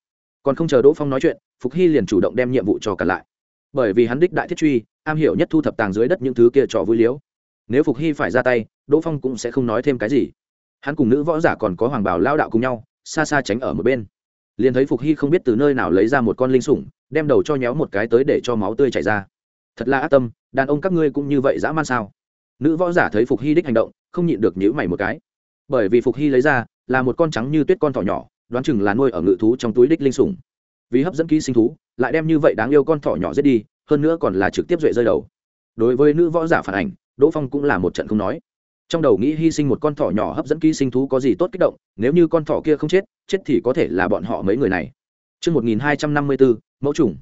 Còn không chờ đỗ phong nói chuyện, phục hy liền chủ động đem nhiệm vụ cho cả lại bởi vì hắn đích đại thiết truy, am hiểu nhất thu thập tàng dưới đất những thứ kia trò vui liếu. Nếu phục hy phải ra tay, đỗ phong cũng sẽ không nói thêm cái gì. Hắn cùng nữ võ giả còn có hoàng bảo lao đạo cùng nhau, xa xa tránh ở một bên. Liền thấy phục hy không biết từ nơi nào lấy ra một con linh sủng, đem đầu cho nhéo một cái tới để cho máu tươi chảy ra. Thật là ác tâm, đàn ông các ngươi cũng như vậy dã man sao? Nữ võ giả thấy phục hy đích hành động, không nhịn được nhữ mày một cái. Bởi vì phục hy lấy ra là một con trắng như tuyết con thỏ nhỏ, đoán chừng là nuôi ở ngự thú trong túi đích linh sủng vì hấp dẫn ký sinh thú lại đem như vậy đáng yêu con thỏ nhỏ giết đi hơn nữa còn là trực tiếp duệ rơi đầu đối với nữ võ giả phản ảnh đỗ phong cũng là một trận không nói trong đầu nghĩ hy sinh một con thỏ nhỏ hấp dẫn ký sinh thú có gì tốt kích động nếu như con thỏ kia không chết chết thì có thể là bọn họ mấy người này Trước 1254, mẫu trùng.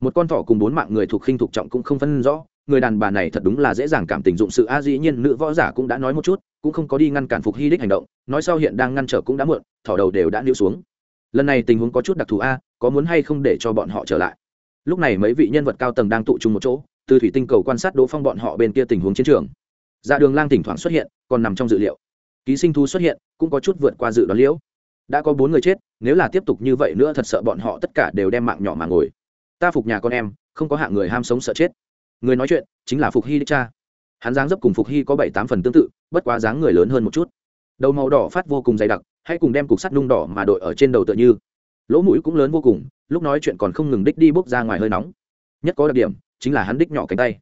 Một con thỏ cùng bốn mạng người thuộc khinh thuộc trọng cũng không phân rõ, người đàn bà này thật đúng là dễ dàng cảm tình dụng sự a dĩ nhiên nữ võ giả cũng đã nói một chút, cũng không có đi ngăn cản phục hy đích hành động, nói sau hiện đang ngăn trở cũng đã muộn, thỏ đầu đều đã níu xuống. Lần này tình huống có chút đặc thù a, có muốn hay không để cho bọn họ trở lại. Lúc này mấy vị nhân vật cao tầng đang tụ trung một chỗ, từ thủy tinh cầu quan sát Đỗ Phong bọn họ bên kia tình huống chiến trường. Dạ đường lang thỉnh thoảng xuất hiện còn nằm trong dự liệu. Ký sinh thu xuất hiện cũng có chút vượt qua dự đoán liễu. Đã có bốn người chết nếu là tiếp tục như vậy nữa thật sợ bọn họ tất cả đều đem mạng nhỏ mà ngồi. Ta phục nhà con em không có hạng người ham sống sợ chết. Người nói chuyện chính là phục hy đích cha. Hắn dáng dấp cùng phục hy có bảy tám phần tương tự bất quá dáng người lớn hơn một chút. Đầu màu đỏ phát vô cùng dày đặc hãy cùng đem cục sắt nung đỏ mà đội ở trên đầu tựa như lỗ mũi cũng lớn vô cùng, lúc nói chuyện còn không ngừng đích đi bốc ra ngoài hơi nóng. Nhất có đặc điểm, chính là hắn đích nhỏ cánh tay.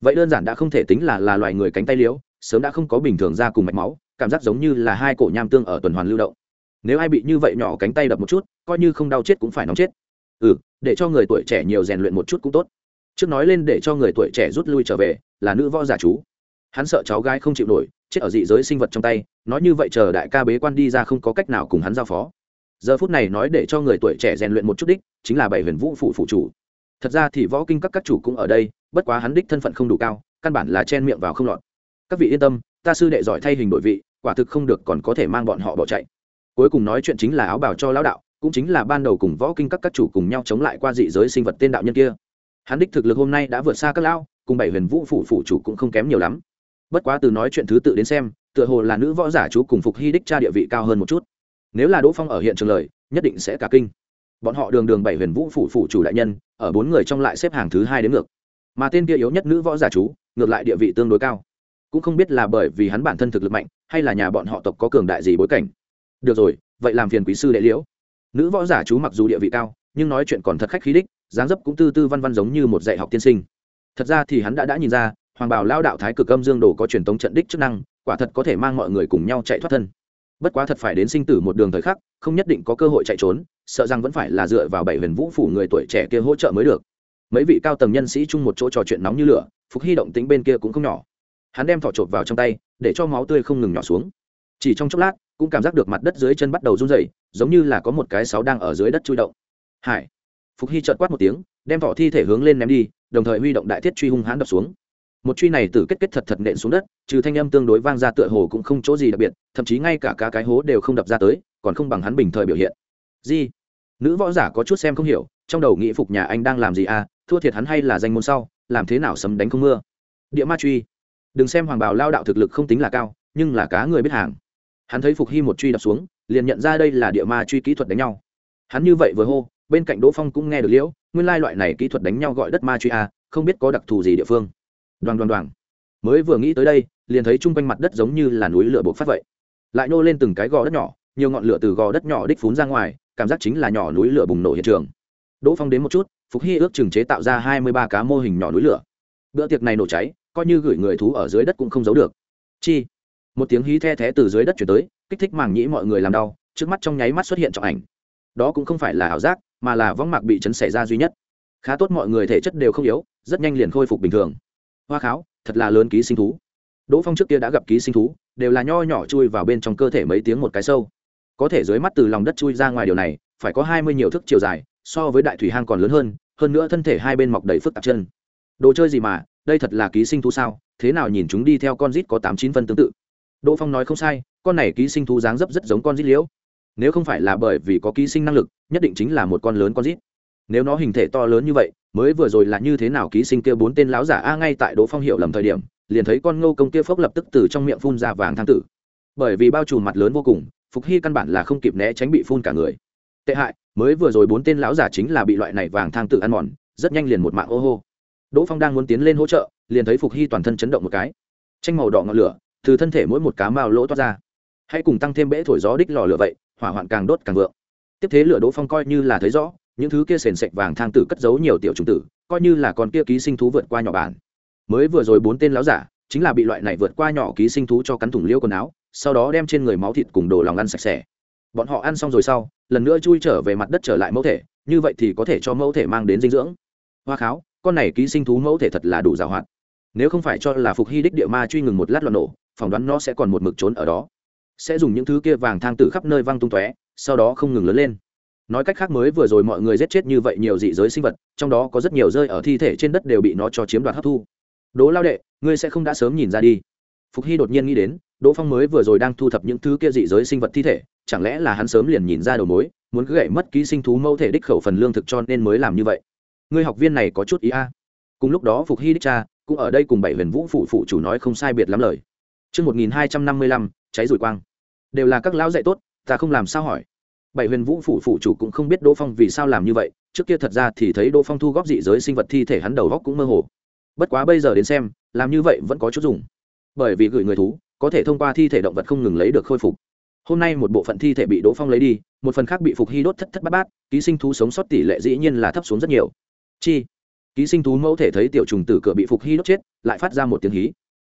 Vậy đơn giản đã không thể tính là là loài người cánh tay liễu, sớm đã không có bình thường ra cùng mạch máu, cảm giác giống như là hai cổ nham tương ở tuần hoàn lưu động. Nếu ai bị như vậy nhỏ cánh tay đập một chút, coi như không đau chết cũng phải nóng chết. Ừ để cho người tuổi trẻ nhiều rèn luyện một chút cũng tốt. Trước nói lên để cho người tuổi trẻ rút lui trở về, là nữ võ giả chú. Hắn sợ cháu gái không chịu nổi, chết ở dị giới sinh vật trong tay, nói như vậy chờ đại ca bế quan đi ra không có cách nào cùng hắn giao phó giờ phút này nói để cho người tuổi trẻ rèn luyện một chút đích, chính là bảy huyền vũ phụ phụ chủ. Thật ra thì võ kinh các các chủ cũng ở đây, bất quá hắn đích thân phận không đủ cao, căn bản là chen miệng vào không lọt. Các vị yên tâm, ta sư đệ giỏi thay hình đội vị, quả thực không được còn có thể mang bọn họ bỏ chạy. Cuối cùng nói chuyện chính là áo bào cho lão đạo, cũng chính là ban đầu cùng võ kinh các các chủ cùng nhau chống lại qua dị giới sinh vật tên đạo nhân kia. Hắn đích thực lực hôm nay đã vượt xa các lão, cùng bảy huyền vũ phủ phủ chủ cũng không kém nhiều lắm. Bất quá từ nói chuyện thứ tự đến xem, tựa hồ là nữ võ giả chú cùng phục hy đích cha địa vị cao hơn một chút nếu là đỗ phong ở hiện trường lời, nhất định sẽ cả kinh. Bọn họ đường đường bảy huyền vũ phủ phủ chủ đại nhân, ở bốn người trong lại xếp hàng thứ hai đến ngược. Mà tên kia yếu nhất nữ võ giả chú, ngược lại địa vị tương đối cao. Cũng không biết là bởi vì hắn bản thân thực lực mạnh, hay là nhà bọn họ tộc có cường đại gì bối cảnh. Được rồi, vậy làm phiền quý sư đệ liễu. Nữ võ giả chú mặc dù địa vị cao, nhưng nói chuyện còn thật khách khí đích, dáng dấp cũng tư tư văn văn giống như một dạy học tiên sinh. Thật ra thì hắn đã đã nhìn ra, hoàng bảo lao đạo thái cực âm dương đồ có truyền tống trận đích chức năng, quả thật có thể mang mọi người cùng nhau chạy thoát thân bất quá thật phải đến sinh tử một đường thời khắc, không nhất định có cơ hội chạy trốn, sợ rằng vẫn phải là dựa vào bảy huyền vũ phủ người tuổi trẻ kia hỗ trợ mới được. Mấy vị cao tầng nhân sĩ chung một chỗ trò chuyện nóng như lửa, phục hy động tính bên kia cũng không nhỏ. Hắn đem thỏ chộp vào trong tay, để cho máu tươi không ngừng nhỏ xuống. Chỉ trong chốc lát, cũng cảm giác được mặt đất dưới chân bắt đầu run dày giống như là có một cái sáu đang ở dưới đất chui động. Hải, phục hy trợt quát một tiếng, đem thỏ thi thể hướng lên ném đi, đồng thời huy động đại thiết truy hung hãn đập xuống một truy này từ kết kết thật thật nện xuống đất trừ thanh âm tương đối vang ra tựa hồ cũng không chỗ gì đặc biệt thậm chí ngay cả cá cái hố đều không đập ra tới còn không bằng hắn bình thời biểu hiện. Gì nữ võ giả có chút xem không hiểu trong đầu nghĩ phục nhà anh đang làm gì à thua thiệt hắn hay là danh môn sau làm thế nào sấm đánh không mưa. Địa ma truy. Đừng xem hoàng bào lao đạo thực lực không tính là cao nhưng là cá người biết hàng. Hắn thấy phục hy một truy đập xuống liền nhận ra đây là địa ma truy kỹ thuật đánh nhau. Hắn như vậy vừa hô bên cạnh đỗ phong cũng nghe được liễu nguyên lai loại này kỹ thuật đánh nhau gọi đất ma truy à, không biết có đặc thù gì địa phương đoàn đoàn đoàn mới vừa nghĩ tới đây, liền thấy chung quanh mặt đất giống như là núi lửa buộc phát vậy. Lại nô lên từng cái gò đất nhỏ, nhiều ngọn lửa từ gò đất nhỏ đích phún ra ngoài, cảm giác chính là nhỏ núi lửa bùng nổ hiện trường. Đỗ phong đến một chút, phục hy ước chừng chế tạo ra hai mươi ba cá mô hình nhỏ núi lửa. Bữa tiệc này nổ cháy, coi như gửi người thú ở dưới đất cũng không giấu được. Chi? Một tiếng hí the thé từ dưới đất chuyển tới, kích thích màng nhĩ mọi người làm đau, trước mắt trong nháy mắt xuất hiện trọng ảnh. Đó cũng không phải là ảo giác, mà là võng mạc bị chấn xảy ra duy nhất. Khá tốt mọi người thể chất đều không yếu, rất nhanh liền khôi phục bình thường hoa kháo, thật là lớn ký sinh thú. Đỗ phong trước kia đã gặp ký sinh thú, đều là nho nhỏ chui vào bên trong cơ thể mấy tiếng một cái sâu. Có thể dưới mắt từ lòng đất chui ra ngoài điều này, phải có hai mươi nhiều thước chiều dài, so với đại thủy hang còn lớn hơn hơn nữa thân thể hai bên mọc đầy phức tạp chân. Đồ chơi gì mà, đây thật là ký sinh thú sao, thế nào nhìn chúng đi theo con rít có tám chín phân tương tự. Đỗ phong nói không sai, con này ký sinh thú dáng dấp rất giống con rít liễu. Nếu không phải là bởi vì có ký sinh năng lực, nhất định chính là một con lớn con rít. Nếu nó hình thể to lớn như vậy mới vừa rồi là như thế nào ký sinh kia bốn tên láo giả a ngay tại đỗ phong hiểu lầm thời điểm, liền thấy con ngô công kia phốc lập tức từ trong miệng phun ra vàng thang tử. Bởi vì bao trùm mặt lớn vô cùng, phục hy căn bản là không kịp né tránh bị phun cả người. Tệ hại, mới vừa rồi bốn tên lão giả chính là bị loại này vàng thang tử ăn mòn, rất nhanh liền một mạng ô hô. Đỗ phong đang muốn tiến lên hỗ trợ, liền thấy phục hy toàn thân chấn động một cái. Tranh màu đỏ ngọn lửa, từ thân thể mỗi một cá mao lỗ toát ra. Hãy cùng tăng thêm bể thổi gió đích lò lửa vậy, hỏa hoạn càng đốt càng vượng. Tiếp thế lửa đỗ phong coi như là thấy rõ những thứ kia sền sệt vàng thang tử cất giấu nhiều tiểu trùng tử, coi như là con kia ký sinh thú vượt qua nhỏ bản. Mới vừa rồi bốn tên lão giả, chính là bị loại này vượt qua nhỏ ký sinh thú cho cắn thủng liêu quần áo, sau đó đem trên người máu thịt cùng đồ lòng ăn sạch sẽ. Bọn họ ăn xong rồi sau, lần nữa chui trở về mặt đất trở lại mẫu thể, như vậy thì có thể cho mẫu thể mang đến dinh dưỡng. Hoa kháo, con này ký sinh thú mẫu thể thật là đủ giàu hoạt. Nếu không phải cho là phục hy đích địa ma truy ngừng một lát loạn nổ, phỏng đoán nó sẽ còn một mực trốn ở đó. Sẽ dùng những thứ kia vàng thang tử khắp nơi văng tung tóe, sau đó không ngừng lớn lên nói cách khác mới vừa rồi mọi người giết chết như vậy nhiều dị giới sinh vật trong đó có rất nhiều rơi ở thi thể trên đất đều bị nó cho chiếm đoạt hấp thu. Đỗ lao đệ ngươi sẽ không đã sớm nhìn ra đi. Phục hy đột nhiên nghĩ đến đỗ phong mới vừa rồi đang thu thập những thứ kia dị giới sinh vật thi thể chẳng lẽ là hắn sớm liền nhìn ra đầu mối muốn cứ gậy mất ký sinh thú mẫu thể đích khẩu phần lương thực cho nên mới làm như vậy. Ngươi học viên này có chút ý a. Cùng lúc đó phục hy đích cha cũng ở đây cùng bảy huyền vũ phụ phụ chủ nói không sai biệt lắm lời. Trước 1255, cháy rủi quang. Đều là các lão dạy tốt, ta không làm sao hỏi. Bảy huyền vũ phủ phủ chủ cũng không biết Đỗ Phong vì sao làm như vậy, trước kia thật ra thì thấy Đỗ Phong thu góp dị giới sinh vật thi thể hắn đầu góc cũng mơ hồ. Bất quá bây giờ đến xem, làm như vậy vẫn có chút dùng. Bởi vì gửi người thú, có thể thông qua thi thể động vật không ngừng lấy được khôi phục. Hôm nay một bộ phận thi thể bị Đỗ Phong lấy đi, một phần khác bị Phục Hy đốt thất thất bát bát, ký sinh thú sống sót tỷ lệ dĩ nhiên là thấp xuống rất nhiều. Chi? Ký sinh thú mẫu thể thấy tiểu trùng tử cửa bị Phục Hy đốt chết, lại phát ra một tiếng hí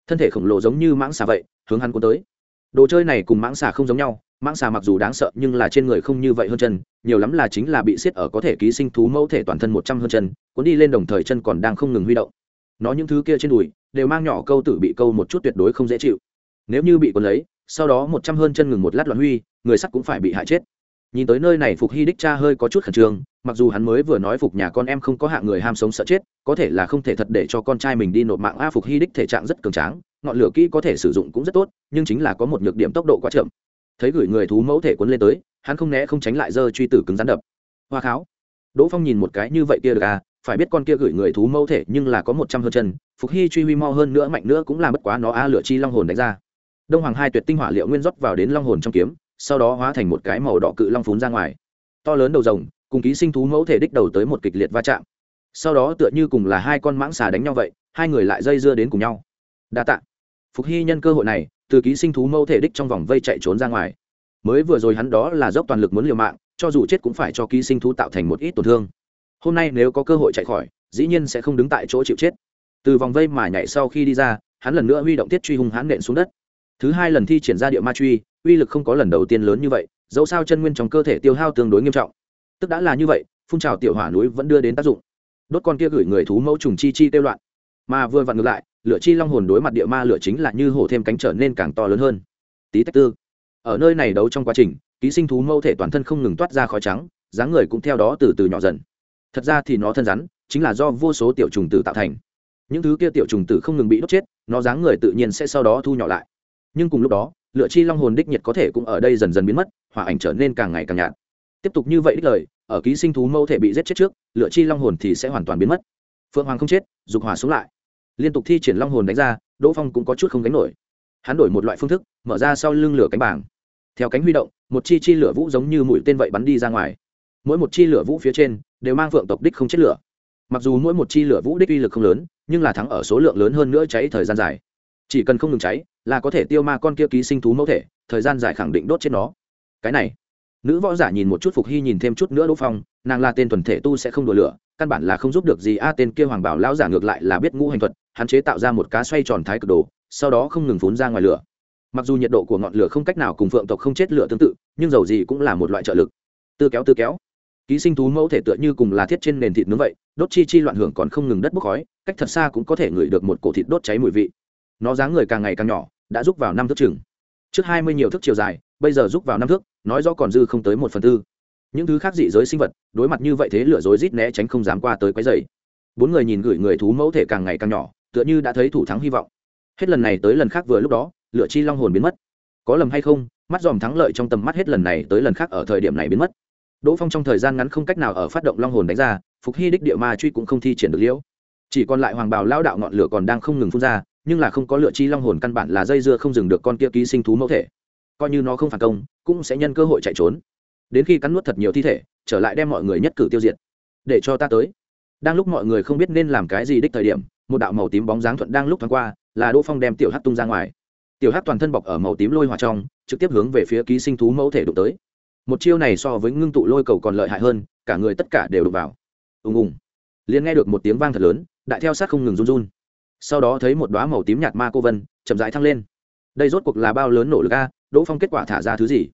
thân thể khổng lồ giống như mãng xà vậy hướng hắn cuốn tới đồ chơi này cùng mãng xà không giống nhau mãng xà mặc dù đáng sợ nhưng là trên người không như vậy hơn chân, nhiều lắm là chính là bị siết ở có thể ký sinh thú mẫu thể toàn thân một trăm hơn chân, cuốn đi lên đồng thời chân còn đang không ngừng huy động. Nó những thứ kia trên đùi đều mang nhỏ câu tử bị câu một chút tuyệt đối không dễ chịu. Nếu như bị cuốn lấy, sau đó một trăm hơn chân ngừng một lát loạn huy, người sắt cũng phải bị hại chết. Nhìn tới nơi này phục hy đích cha hơi có chút khẩn trương, mặc dù hắn mới vừa nói phục nhà con em không có hạng người ham sống sợ chết, có thể là không thể thật để cho con trai mình đi nộp mạng a phục hy đích thể trạng rất cường tráng, ngọn lửa kỹ có thể sử dụng cũng rất tốt, nhưng chính là có một nhược điểm tốc độ quá chậm thấy gửi người thú mẫu thể cuốn lên tới, hắn không né không tránh lại dơ truy tử cứng rắn đập. Hoa kháo. Đỗ phong nhìn một cái như vậy kia được à phải biết con kia gửi người thú mẫu thể nhưng là có một trăm hơn chân, phục hy truy huy mo hơn nữa mạnh nữa cũng làm bất quá nó a lửa chi long hồn đánh ra. Đông hoàng hai tuyệt tinh hỏa liệu nguyên rót vào đến long hồn trong kiếm, sau đó hóa thành một cái màu đỏ cự long phún ra ngoài. To lớn đầu rồng, cùng ký sinh thú mẫu thể đích đầu tới một kịch liệt va chạm. Sau đó tựa như cùng là hai con mãng xà đánh nhau vậy, hai người lại dây dưa đến cùng nhau. Đa t ạ phục hy nhân cơ hội này từ ký sinh thú mẫu thể đích trong vòng vây chạy trốn ra ngoài. Mới vừa rồi hắn đó là dốc toàn lực muốn liều mạng, cho dù chết cũng phải cho ký sinh thú tạo thành một ít tổn thương. Hôm nay nếu có cơ hội chạy khỏi, dĩ nhiên sẽ không đứng tại chỗ chịu chết. Từ vòng vây mà nhảy sau khi đi ra, hắn lần nữa huy động tiết truy hung hãn nện xuống đất. Thứ hai lần thi triển ra địa ma truy, uy lực không có lần đầu tiên lớn như vậy, dẫu sao chân nguyên trong cơ thể tiêu hao tương đối nghiêm trọng. Tức đã là như vậy, phun trào tiểu hỏa núi vẫn đưa đến tác dụng. Đốt con kia gửi người thú mẫu trùng chi chi tiêu loạn. Mà vừa vặn ngược lại lửa chi long hồn đối mặt địa ma lửa chính là như hổ thêm cánh trở nên càng to lớn hơn. Tí tách tư. Ở nơi này đấu trong quá trình, ký sinh thú mâu thể toàn thân không ngừng toát ra khói trắng, dáng người cũng theo đó từ từ nhỏ dần. Thật ra thì nó thân rắn, chính là do vô số tiểu trùng tử tạo thành. Những thứ kia tiểu trùng tử không ngừng bị đốt chết, nó dáng người tự nhiên sẽ sau đó thu nhỏ lại. Nhưng cùng lúc đó lựa chi long hồn đích nhiệt có thể cũng ở đây dần dần biến mất, hỏa ảnh trở nên càng ngày càng nhạt. Tiếp tục như vậy đích lời, ở ký sinh thú mâu thể bị giết chết trước lựa chi long hồn thì sẽ hoàn toàn biến mất. Phượng hoàng không chết, dục hỏa xuống lại liên tục thi triển long hồn đánh ra, đỗ phong cũng có chút không đánh nổi. Hắn đổi một loại phương thức, mở ra sau lưng lửa cánh bảng. Theo cánh huy động, một chi chi lửa vũ giống như mũi tên vậy bắn đi ra ngoài. Mỗi một chi lửa vũ phía trên, đều mang phượng tộc đích không chết lửa. Mặc dù mỗi một chi lửa vũ đích uy lực không lớn, nhưng là thắng ở số lượng lớn hơn nữa cháy thời gian dài. Chỉ cần không ngừng cháy, là có thể tiêu ma con kia ký sinh thú mẫu thể, thời gian dài khẳng định đốt chết nó. Cái này nữ võ giả nhìn một chút phục hy nhìn thêm chút nữa đỗ phong, nàng là tên thuần thể tu sẽ không đùa lửa, căn bản là không giúp được gì. A, tên kia hoàng bảo lão giả ngược lại là biết ngũ hành thuật, hắn chế tạo ra một cá xoay tròn thái cực đồ, sau đó không ngừng phun ra ngoài lửa. Mặc dù nhiệt độ của ngọn lửa không cách nào cùng phượng tộc không chết lửa tương tự, nhưng dầu gì cũng là một loại trợ lực. Tư kéo tư kéo. Ký sinh thú mẫu thể tựa như cùng là thiết trên nền thịt nướng vậy, đốt chi chi loạn hưởng còn không ngừng đất bốc khói, cách thật xa cũng có thể ngửi được một cổ thịt đốt cháy mùi vị. Nó dáng người càng ngày càng nhỏ, đã rút vào năm thước chừng. Trước hai mươi nhiều thước chiều dài bây giờ rút vào năm thước, nói rõ còn dư không tới một phần tư. Những thứ khác dị giới sinh vật, đối mặt như vậy thế lửa rối rít né tránh không dám qua tới quấy dày bốn người nhìn gửi người thú mẫu thể càng ngày càng nhỏ, tựa như đã thấy thủ thắng hy vọng. Hết lần này tới lần khác vừa lúc đó, lửa chi long hồn biến mất. Có lầm hay không, mắt dòm thắng lợi trong tầm mắt hết lần này tới lần khác ở thời điểm này biến mất. Đỗ phong trong thời gian ngắn không cách nào ở phát động long hồn đánh ra, phục hy đích địa ma truy cũng không thi triển được liễu. Chỉ còn lại hoàng bào lao đạo ngọn lửa còn đang không ngừng phun ra, nhưng là không có lửa chi long hồn căn bản là dây dưa không dừng được con kia ký sinh thú mẫu thể coi như nó không phản công, cũng sẽ nhân cơ hội chạy trốn. Đến khi cắn nuốt thật nhiều thi thể, trở lại đem mọi người nhất cử tiêu diệt. Để cho ta tới. Đang lúc mọi người không biết nên làm cái gì đích thời điểm, một đạo màu tím bóng dáng thuận đang lúc thoáng qua, là đỗ phong đem tiểu hát tung ra ngoài. Tiểu hát toàn thân bọc ở màu tím lôi hòa trong, trực tiếp hướng về phía ký sinh thú mẫu thể đụng tới. Một chiêu này so với ngưng tụ lôi cầu còn lợi hại hơn, cả người tất cả đều đụng vào. Ùng ùng. Liền nghe được một tiếng vang thật lớn, đại theo sát không ngừng run run. Sau đó thấy một đoá màu tím nhạt ma cô vân, chậm rãi thăng lên. Đây rốt cuộc là bao lớn nổ lực a đỗ phong kết quả thả ra thứ gì?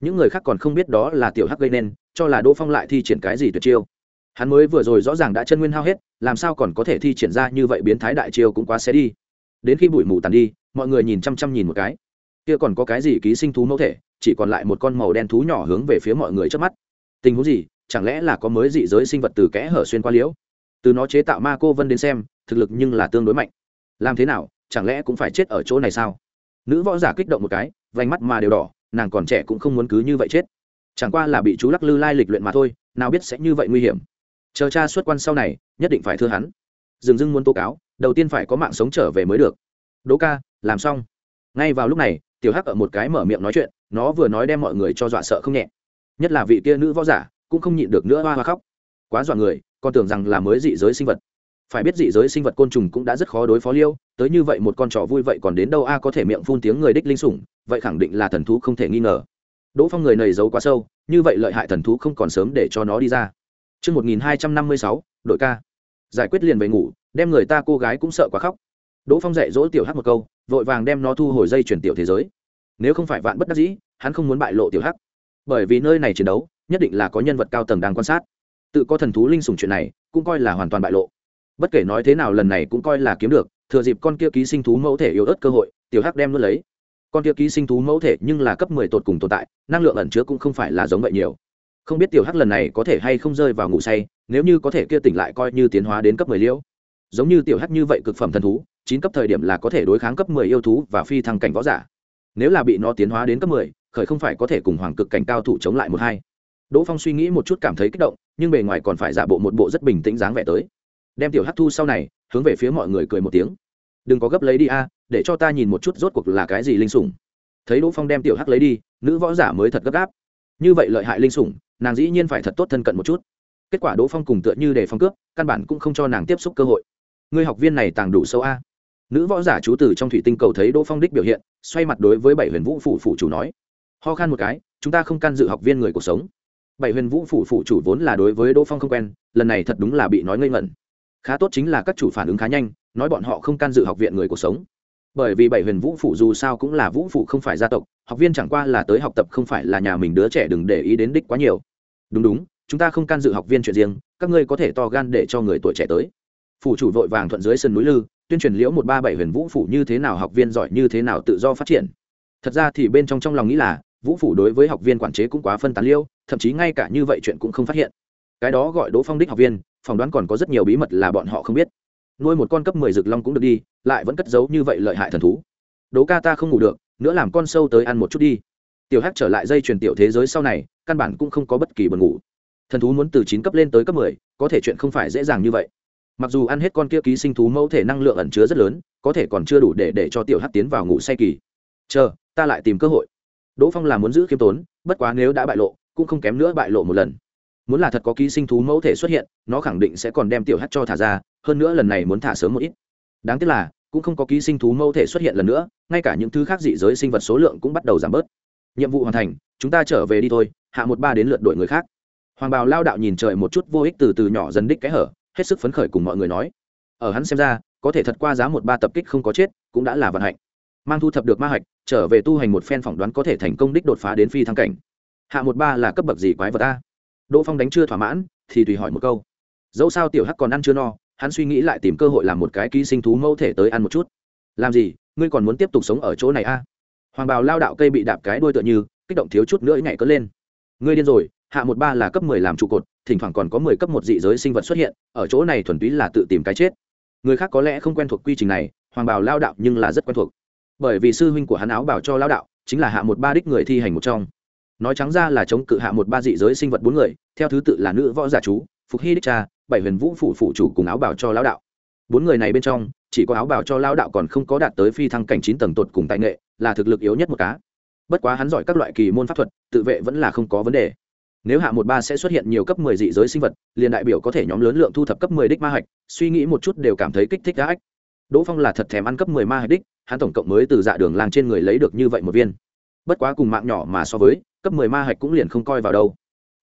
Những người khác còn không biết đó là tiểu hắc gây nên, cho là đỗ phong lại thi triển cái gì tuyệt chiêu. Hắn mới vừa rồi rõ ràng đã chân nguyên hao hết, làm sao còn có thể thi triển ra như vậy biến thái đại chiêu cũng quá xé đi. Đến khi bụi mù tàn đi, mọi người nhìn chăm chăm nhìn một cái. Kia còn có cái gì ký sinh thú mẫu thể, chỉ còn lại một con màu đen thú nhỏ hướng về phía mọi người trước mắt. Tình huống gì? Chẳng lẽ là có mới dị giới sinh vật từ kẽ hở xuyên qua liễu? Từ nó chế tạo ma cô vân đến xem, thực lực nhưng là tương đối mạnh. Làm thế nào? Chẳng lẽ cũng phải chết ở chỗ này sao? Nữ võ giả kích động một cái, vành mắt mà đều đỏ, nàng còn trẻ cũng không muốn cứ như vậy chết. Chẳng qua là bị chú lắc lư lai lịch luyện mà thôi, nào biết sẽ như vậy nguy hiểm. Chờ cha xuất quan sau này, nhất định phải thưa hắn. Dừng dưng muốn tố cáo, đầu tiên phải có mạng sống trở về mới được. Đỗ ca, làm xong. Ngay vào lúc này, tiểu hắc ở một cái mở miệng nói chuyện, nó vừa nói đem mọi người cho dọa sợ không nhẹ. Nhất là vị kia nữ võ giả, cũng không nhịn được nữa hoa hoa khóc. Quá dọa người, còn tưởng rằng là mới dị giới sinh vật phải biết dị giới sinh vật côn trùng cũng đã rất khó đối phó liêu tới như vậy một con trò vui vậy còn đến đâu a có thể miệng phun tiếng người đích linh sủng vậy khẳng định là thần thú không thể nghi ngờ đỗ phong người này giấu quá sâu như vậy lợi hại thần thú không còn sớm để cho nó đi ra Trước 1256, đội ca. Giải quyết liền về ngủ, đem người ta cô gái cũng sợ quá khóc. Đỗ Phong dạy dỗ tiểu hắc một câu, vội vàng đem nó thu hồi dây chuyển tiểu thế giới. Nếu không phải vạn bất đắc dĩ, hắn không muốn bại lộ tiểu hắc. Bởi vì nơi này chiến đấu, nhất định là có nhân vật cao tầng đang quan sát. Tự có thần thú linh sủng chuyện này, cũng coi là hoàn toàn bại lộ. Bất kể nói thế nào lần này cũng coi là kiếm được, thừa dịp con kia ký sinh thú mẫu thể yếu ớt cơ hội, tiểu hắc đem nó lấy. Con kia ký sinh thú mẫu thể nhưng là cấp mười tột cùng tồn tại, năng lượng ẩn chứa cũng không phải là giống vậy nhiều. Không biết tiểu hắc lần này có thể hay không rơi vào ngủ say nếu như có thể kia tỉnh lại coi như tiến hóa đến cấp mười liễu. Giống như tiểu hắc như vậy cực phẩm thần thú chín cấp thời điểm là có thể đối kháng cấp mười yêu thú và phi thăng cảnh võ giả. Nếu là bị nó tiến hóa đến cấp mười khởi không phải có thể cùng hoàng cực cảnh cao thủ chống lại một hai. Đỗ phong suy nghĩ một chút cảm thấy kích động nhưng bề ngoài còn phải giả bộ một bộ rất bình tĩnh dáng vẻ tới đem tiểu hắc thu sau này, hướng về phía mọi người cười một tiếng. Đừng có gấp lấy đi a, để cho ta nhìn một chút rốt cuộc là cái gì linh sủng. Thấy đỗ phong đem tiểu hắc lấy đi, nữ võ giả mới thật gấp gáp. Như vậy lợi hại linh sủng, nàng dĩ nhiên phải thật tốt thân cận một chút. Kết quả đỗ phong cùng tựa như để phong cướp, căn bản cũng không cho nàng tiếp xúc cơ hội. Người học viên này tàng đủ sâu a. Nữ võ giả chú từ trong thủy tinh cầu thấy đỗ phong đích biểu hiện, xoay mặt đối với bảy huyền vũ phủ phủ chủ nói, ho khan một cái, chúng ta không can dự học viên người cuộc sống. Bảy huyền vũ phủ phủ chủ vốn là đối với đỗ phong không quen, lần này thật đúng là bị nói ngây ngẩn khá tốt chính là các chủ phản ứng khá nhanh, nói bọn họ không can dự học viện người cuộc sống. Bởi vì bảy huyền vũ phủ dù sao cũng là vũ phủ không phải gia tộc, học viên chẳng qua là tới học tập không phải là nhà mình đứa trẻ đừng để ý đến đích quá nhiều. Đúng đúng, chúng ta không can dự học viên chuyện riêng, các ngươi có thể to gan để cho người tuổi trẻ tới. Phủ chủ vội vàng thuận dưới sân núi lư, tuyên truyền liễu một ba bảy huyền vũ phủ như thế nào học viên giỏi như thế nào tự do phát triển. Thật ra thì bên trong trong lòng nghĩ là, vũ phủ đối với học viên quản chế cũng quá phân tán liêu, thậm chí ngay cả như vậy chuyện cũng không phát hiện. Cái đó gọi đỗ phong đích học viên phỏng đoán còn có rất nhiều bí mật là bọn họ không biết. Nuôi một con cấp mười rực long cũng được đi, lại vẫn cất giấu như vậy lợi hại thần thú. Đố ca ta không ngủ được, nữa làm con sâu tới ăn một chút đi. Tiểu hắc trở lại dây truyền tiểu thế giới sau này, căn bản cũng không có bất kỳ buồn ngủ. Thần thú muốn từ chín cấp lên tới cấp mười, có thể chuyện không phải dễ dàng như vậy. Mặc dù ăn hết con kia ký sinh thú mẫu thể năng lượng ẩn chứa rất lớn, có thể còn chưa đủ để để cho tiểu hắc tiến vào ngủ say kỳ. Chờ, ta lại tìm cơ hội. Đỗ phong là muốn giữ khiêm tốn, bất quá nếu đã bại lộ, cũng không kém nữa bại lộ một lần muốn là thật có ký sinh thú mẫu thể xuất hiện, nó khẳng định sẽ còn đem tiểu hắc cho thả ra, hơn nữa lần này muốn thả sớm một ít. Đáng tiếc là, cũng không có ký sinh thú mẫu thể xuất hiện lần nữa, ngay cả những thứ khác dị giới sinh vật số lượng cũng bắt đầu giảm bớt. Nhiệm vụ hoàn thành, chúng ta trở về đi thôi, hạ một ba đến lượt đội người khác. Hoàng bào lao đạo nhìn trời một chút vô ích từ từ nhỏ dần đích cái hở, hết sức phấn khởi cùng mọi người nói. Ở hắn xem ra, có thể thật qua giá một ba tập kích không có chết, cũng đã là vận hạnh. Mang thu thập được ma hạch, trở về tu hành một phen phỏng đoán có thể thành công đích đột phá đến phi thăng cảnh. Hạ một ba là cấp bậc gì quái vật ta? Đỗ phong đánh chưa thỏa mãn, thì tùy hỏi một câu. Dẫu sao tiểu hắc còn ăn chưa no, hắn suy nghĩ lại tìm cơ hội làm một cái ký sinh thú mẫu thể tới ăn một chút. Làm gì, ngươi còn muốn tiếp tục sống ở chỗ này a? À? hoàng bào lao đạo cây bị đạp cái đuôi tựa như, kích động thiếu chút nữa nhảy cất lên. Ngươi điên rồi, hạ một ba là cấp mười làm trụ cột, thỉnh thoảng còn có mười cấp một dị giới sinh vật xuất hiện, ở chỗ này thuần túy là tự tìm cái chết. Người khác có lẽ không quen thuộc quy trình này, hoàng bào lao đạo nhưng là rất quen thuộc. Bởi vì sư huynh của hắn áo bảo cho lao đạo, chính là hạ một ba đích người thi hành một trong nói trắng ra là chống cự hạ một ba dị giới sinh vật bốn người, theo thứ tự là nữ võ giả chú, phục hy đích cha, bảy huyền vũ phủ phủ chủ cùng áo bảo cho lão đạo. Bốn người này bên trong, chỉ có áo bảo cho lão đạo còn không có đạt tới phi thăng cảnh chín tầng tột cùng tài nghệ, là thực lực yếu nhất một cá. Bất quá hắn giỏi các loại kỳ môn pháp thuật, tự vệ vẫn là không có vấn đề. Nếu hạ một ba sẽ xuất hiện nhiều cấp mười dị giới sinh vật, liền đại biểu có thể nhóm lớn lượng thu thập cấp mười đích ma hạch, suy nghĩ một chút đều cảm thấy kích thích đã ách. Đỗ phong là thật thèm ăn cấp mười ma hạch đích, hắn tổng cộng mới từ dạ đường làng trên người lấy được như vậy một viên bất quá cùng mạng nhỏ mà so với, cấp mười ma hạch cũng liền không coi vào đâu.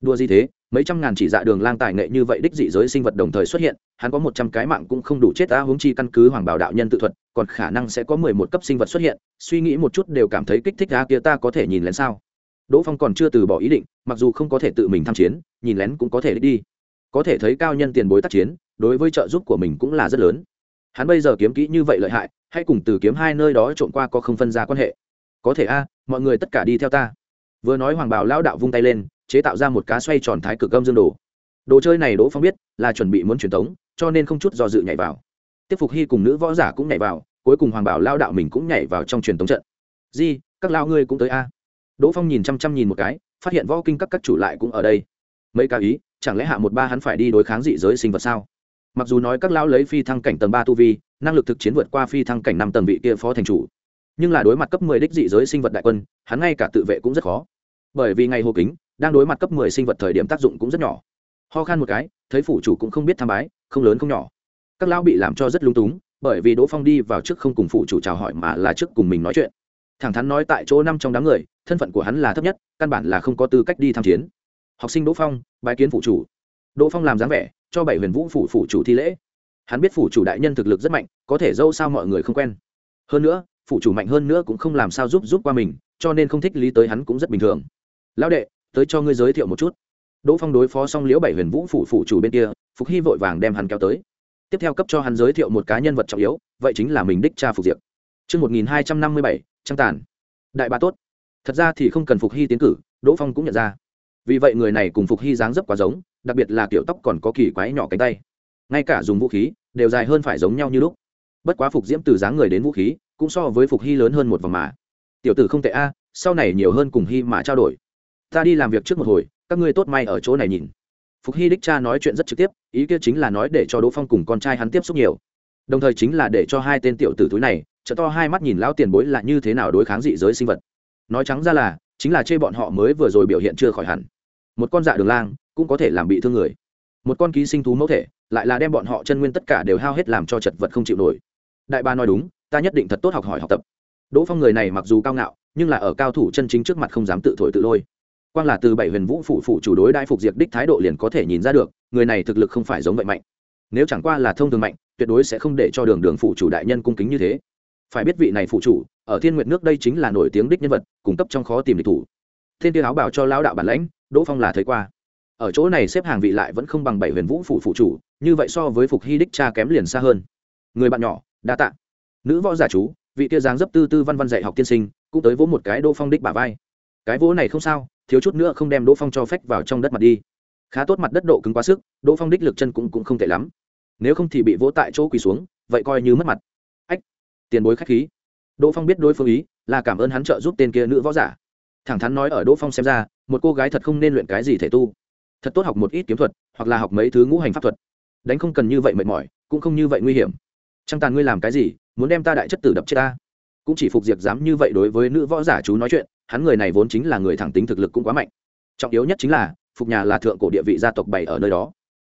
Đua gì thế, mấy trăm ngàn chỉ dạ đường lang tài nghệ như vậy đích dị giới sinh vật đồng thời xuất hiện, hắn có một trăm cái mạng cũng không đủ chết ta huống chi căn cứ hoàng bảo đạo nhân tự thuật, còn khả năng sẽ có mười một cấp sinh vật xuất hiện, suy nghĩ một chút đều cảm thấy kích thích ra kia ta có thể nhìn lén sao? Đỗ phong còn chưa từ bỏ ý định, mặc dù không có thể tự mình tham chiến, nhìn lén cũng có thể đi. Có thể thấy cao nhân tiền bối tác chiến, đối với trợ giúp của mình cũng là rất lớn. Hắn bây giờ kiếm kỹ như vậy lợi hại, hãy cùng từ kiếm hai nơi đó trộn qua có không phân ra quan hệ có thể a, mọi người tất cả đi theo ta. Vừa nói hoàng bảo lão đạo vung tay lên, chế tạo ra một cá xoay tròn thái cực âm dương đồ. Đồ chơi này đỗ phong biết, là chuẩn bị muốn truyền tống, cho nên không chút do dự nhảy vào. Tiếp phục hy cùng nữ võ giả cũng nhảy vào, cuối cùng hoàng bảo lao đạo mình cũng nhảy vào trong truyền tống trận. Di, các lao ngươi cũng tới a. Đỗ phong nhìn chăm chăm nhìn một cái, phát hiện võ kinh các các chủ lại cũng ở đây. Mấy ca ý, chẳng lẽ hạ một ba hắn phải đi đối kháng dị giới sinh vật sao? Mặc dù nói các lao lấy phi thăng cảnh tầng ba tu vi, năng lực thực chiến vượt qua phi thăng cảnh năm tầng vị kia phó thành chủ nhưng là đối mặt cấp mười đích dị giới sinh vật đại quân, hắn ngay cả tự vệ cũng rất khó. Bởi vì ngày hồ kính, đang đối mặt cấp mười sinh vật thời điểm tác dụng cũng rất nhỏ. Ho khan một cái, thấy phủ chủ cũng không biết tham bái, không lớn không nhỏ. Các lão bị làm cho rất lung túng, bởi vì đỗ phong đi vào trước không cùng phủ chủ chào hỏi mà là trước cùng mình nói chuyện. Thẳng thắn nói tại chỗ năm trong đám người, thân phận của hắn là thấp nhất, căn bản là không có tư cách đi tham chiến. Học sinh đỗ phong, bái kiến phủ chủ. Đỗ phong làm dáng vẻ, cho bảy huyền vũ phủ phủ chủ thi lễ. Hắn biết phủ chủ đại nhân thực lực rất mạnh, có thể dâu sao mọi người không quen. Hơn nữa Phụ chủ mạnh hơn nữa cũng không làm sao giúp giúp qua mình cho nên không thích lý tới hắn cũng rất bình thường lão đệ tới cho ngươi giới thiệu một chút đỗ phong đối phó xong liễu bảy huyền vũ phủ phủ chủ bên kia phục hy vội vàng đem hắn kéo tới tiếp theo cấp cho hắn giới thiệu một cá nhân vật trọng yếu vậy chính là mình đích cha phục diệp Trước 1257, trăng tàn. Đại ba tốt. Thật ra thì không cần Phục Hy tiến cử, Đỗ Phong cũng nhận ra. Vì vậy người này cùng Phục Hy dáng dấp quá giống, đặc biệt là kiểu tóc còn có kỳ quái nhỏ cánh tay. Ngay cả dùng vũ khí, đều dài hơn phải giống nhau như lúc. Bất quá Phục Diễm từ dáng người đến vũ khí, cũng so với Phục Hy lớn hơn một vòng mà. Tiểu tử không tệ a, sau này nhiều hơn cùng Hy mà trao đổi. Ta đi làm việc trước một hồi, các ngươi tốt may ở chỗ này nhìn. Phục hy đích cha nói chuyện rất trực tiếp ý kia chính là nói để cho đỗ phong cùng con trai hắn tiếp xúc nhiều. Đồng thời chính là để cho hai tên tiểu tử túi này trợ to hai mắt nhìn lão tiền bối là như thế nào đối kháng dị giới sinh vật. Nói trắng ra là chính là chê bọn họ mới vừa rồi biểu hiện chưa khỏi hẳn. Một con dạ đường lang cũng có thể làm bị thương người. Một con ký sinh thú mẫu thể lại là đem bọn họ chân nguyên tất cả đều hao hết làm cho chật vật không chịu nổi. Đại ba nói đúng ta nhất định thật tốt học hỏi học tập. Đỗ phong người này mặc dù cao ngạo, nhưng là ở cao thủ chân chính trước mặt không dám tự thổi tự lôi. Quang là từ bảy huyền vũ phụ phụ chủ đối đại phục diệt đích thái độ liền có thể nhìn ra được, người này thực lực không phải giống vậy mạnh. Nếu chẳng qua là thông thường mạnh, tuyệt đối sẽ không để cho đường đường phụ chủ đại nhân cung kính như thế. Phải biết vị này phụ chủ, ở thiên nguyệt nước đây chính là nổi tiếng đích nhân vật, cung cấp trong khó tìm địch thủ. Thiên tiêu áo bảo cho lão đạo bản lãnh, đỗ phong là thấy qua. Ở chỗ này xếp hàng vị lại vẫn không bằng bảy huyền vũ phụ phụ chủ, như vậy so với phục hy đích cha kém liền xa hơn. Người bạn nhỏ, đa tạ nữ võ giả chú vị kia dáng dấp tư tư văn văn dạy học tiên sinh cũng tới vỗ một cái đỗ phong đích bả vai. Cái vỗ này không sao thiếu chút nữa không đem đỗ phong cho phách vào trong đất mặt đi. Khá tốt mặt đất độ cứng quá sức đỗ phong đích lực chân cũng, cũng không tệ lắm. Nếu không thì bị vỗ tại chỗ quỳ xuống vậy coi như mất mặt. Ách tiền bối k h á c h khí. Đỗ phong biết đối phương ý là cảm ơn hắn trợ giúp tên kia nữ võ giả. Thẳng thắn nói ở đỗ phong xem ra một cô gái thật không nên luyện cái gì thể tu. Thật tốt học một ít kiếm thuật hoặc là học mấy thứ ngũ hành pháp thuật. Đánh không cần như vậy mệt mỏi cũng không như vậy nguy hiểm trăng tàn ngươi làm cái gì, muốn đem ta đại chất tử đập chết ta? Cũng chỉ phục diệt dám như vậy đối với nữ võ giả chú nói chuyện, hắn người này vốn chính là người thẳng tính thực lực cũng quá mạnh. Trọng yếu nhất chính là, phục nhà là thượng cổ địa vị gia tộc bày ở nơi đó.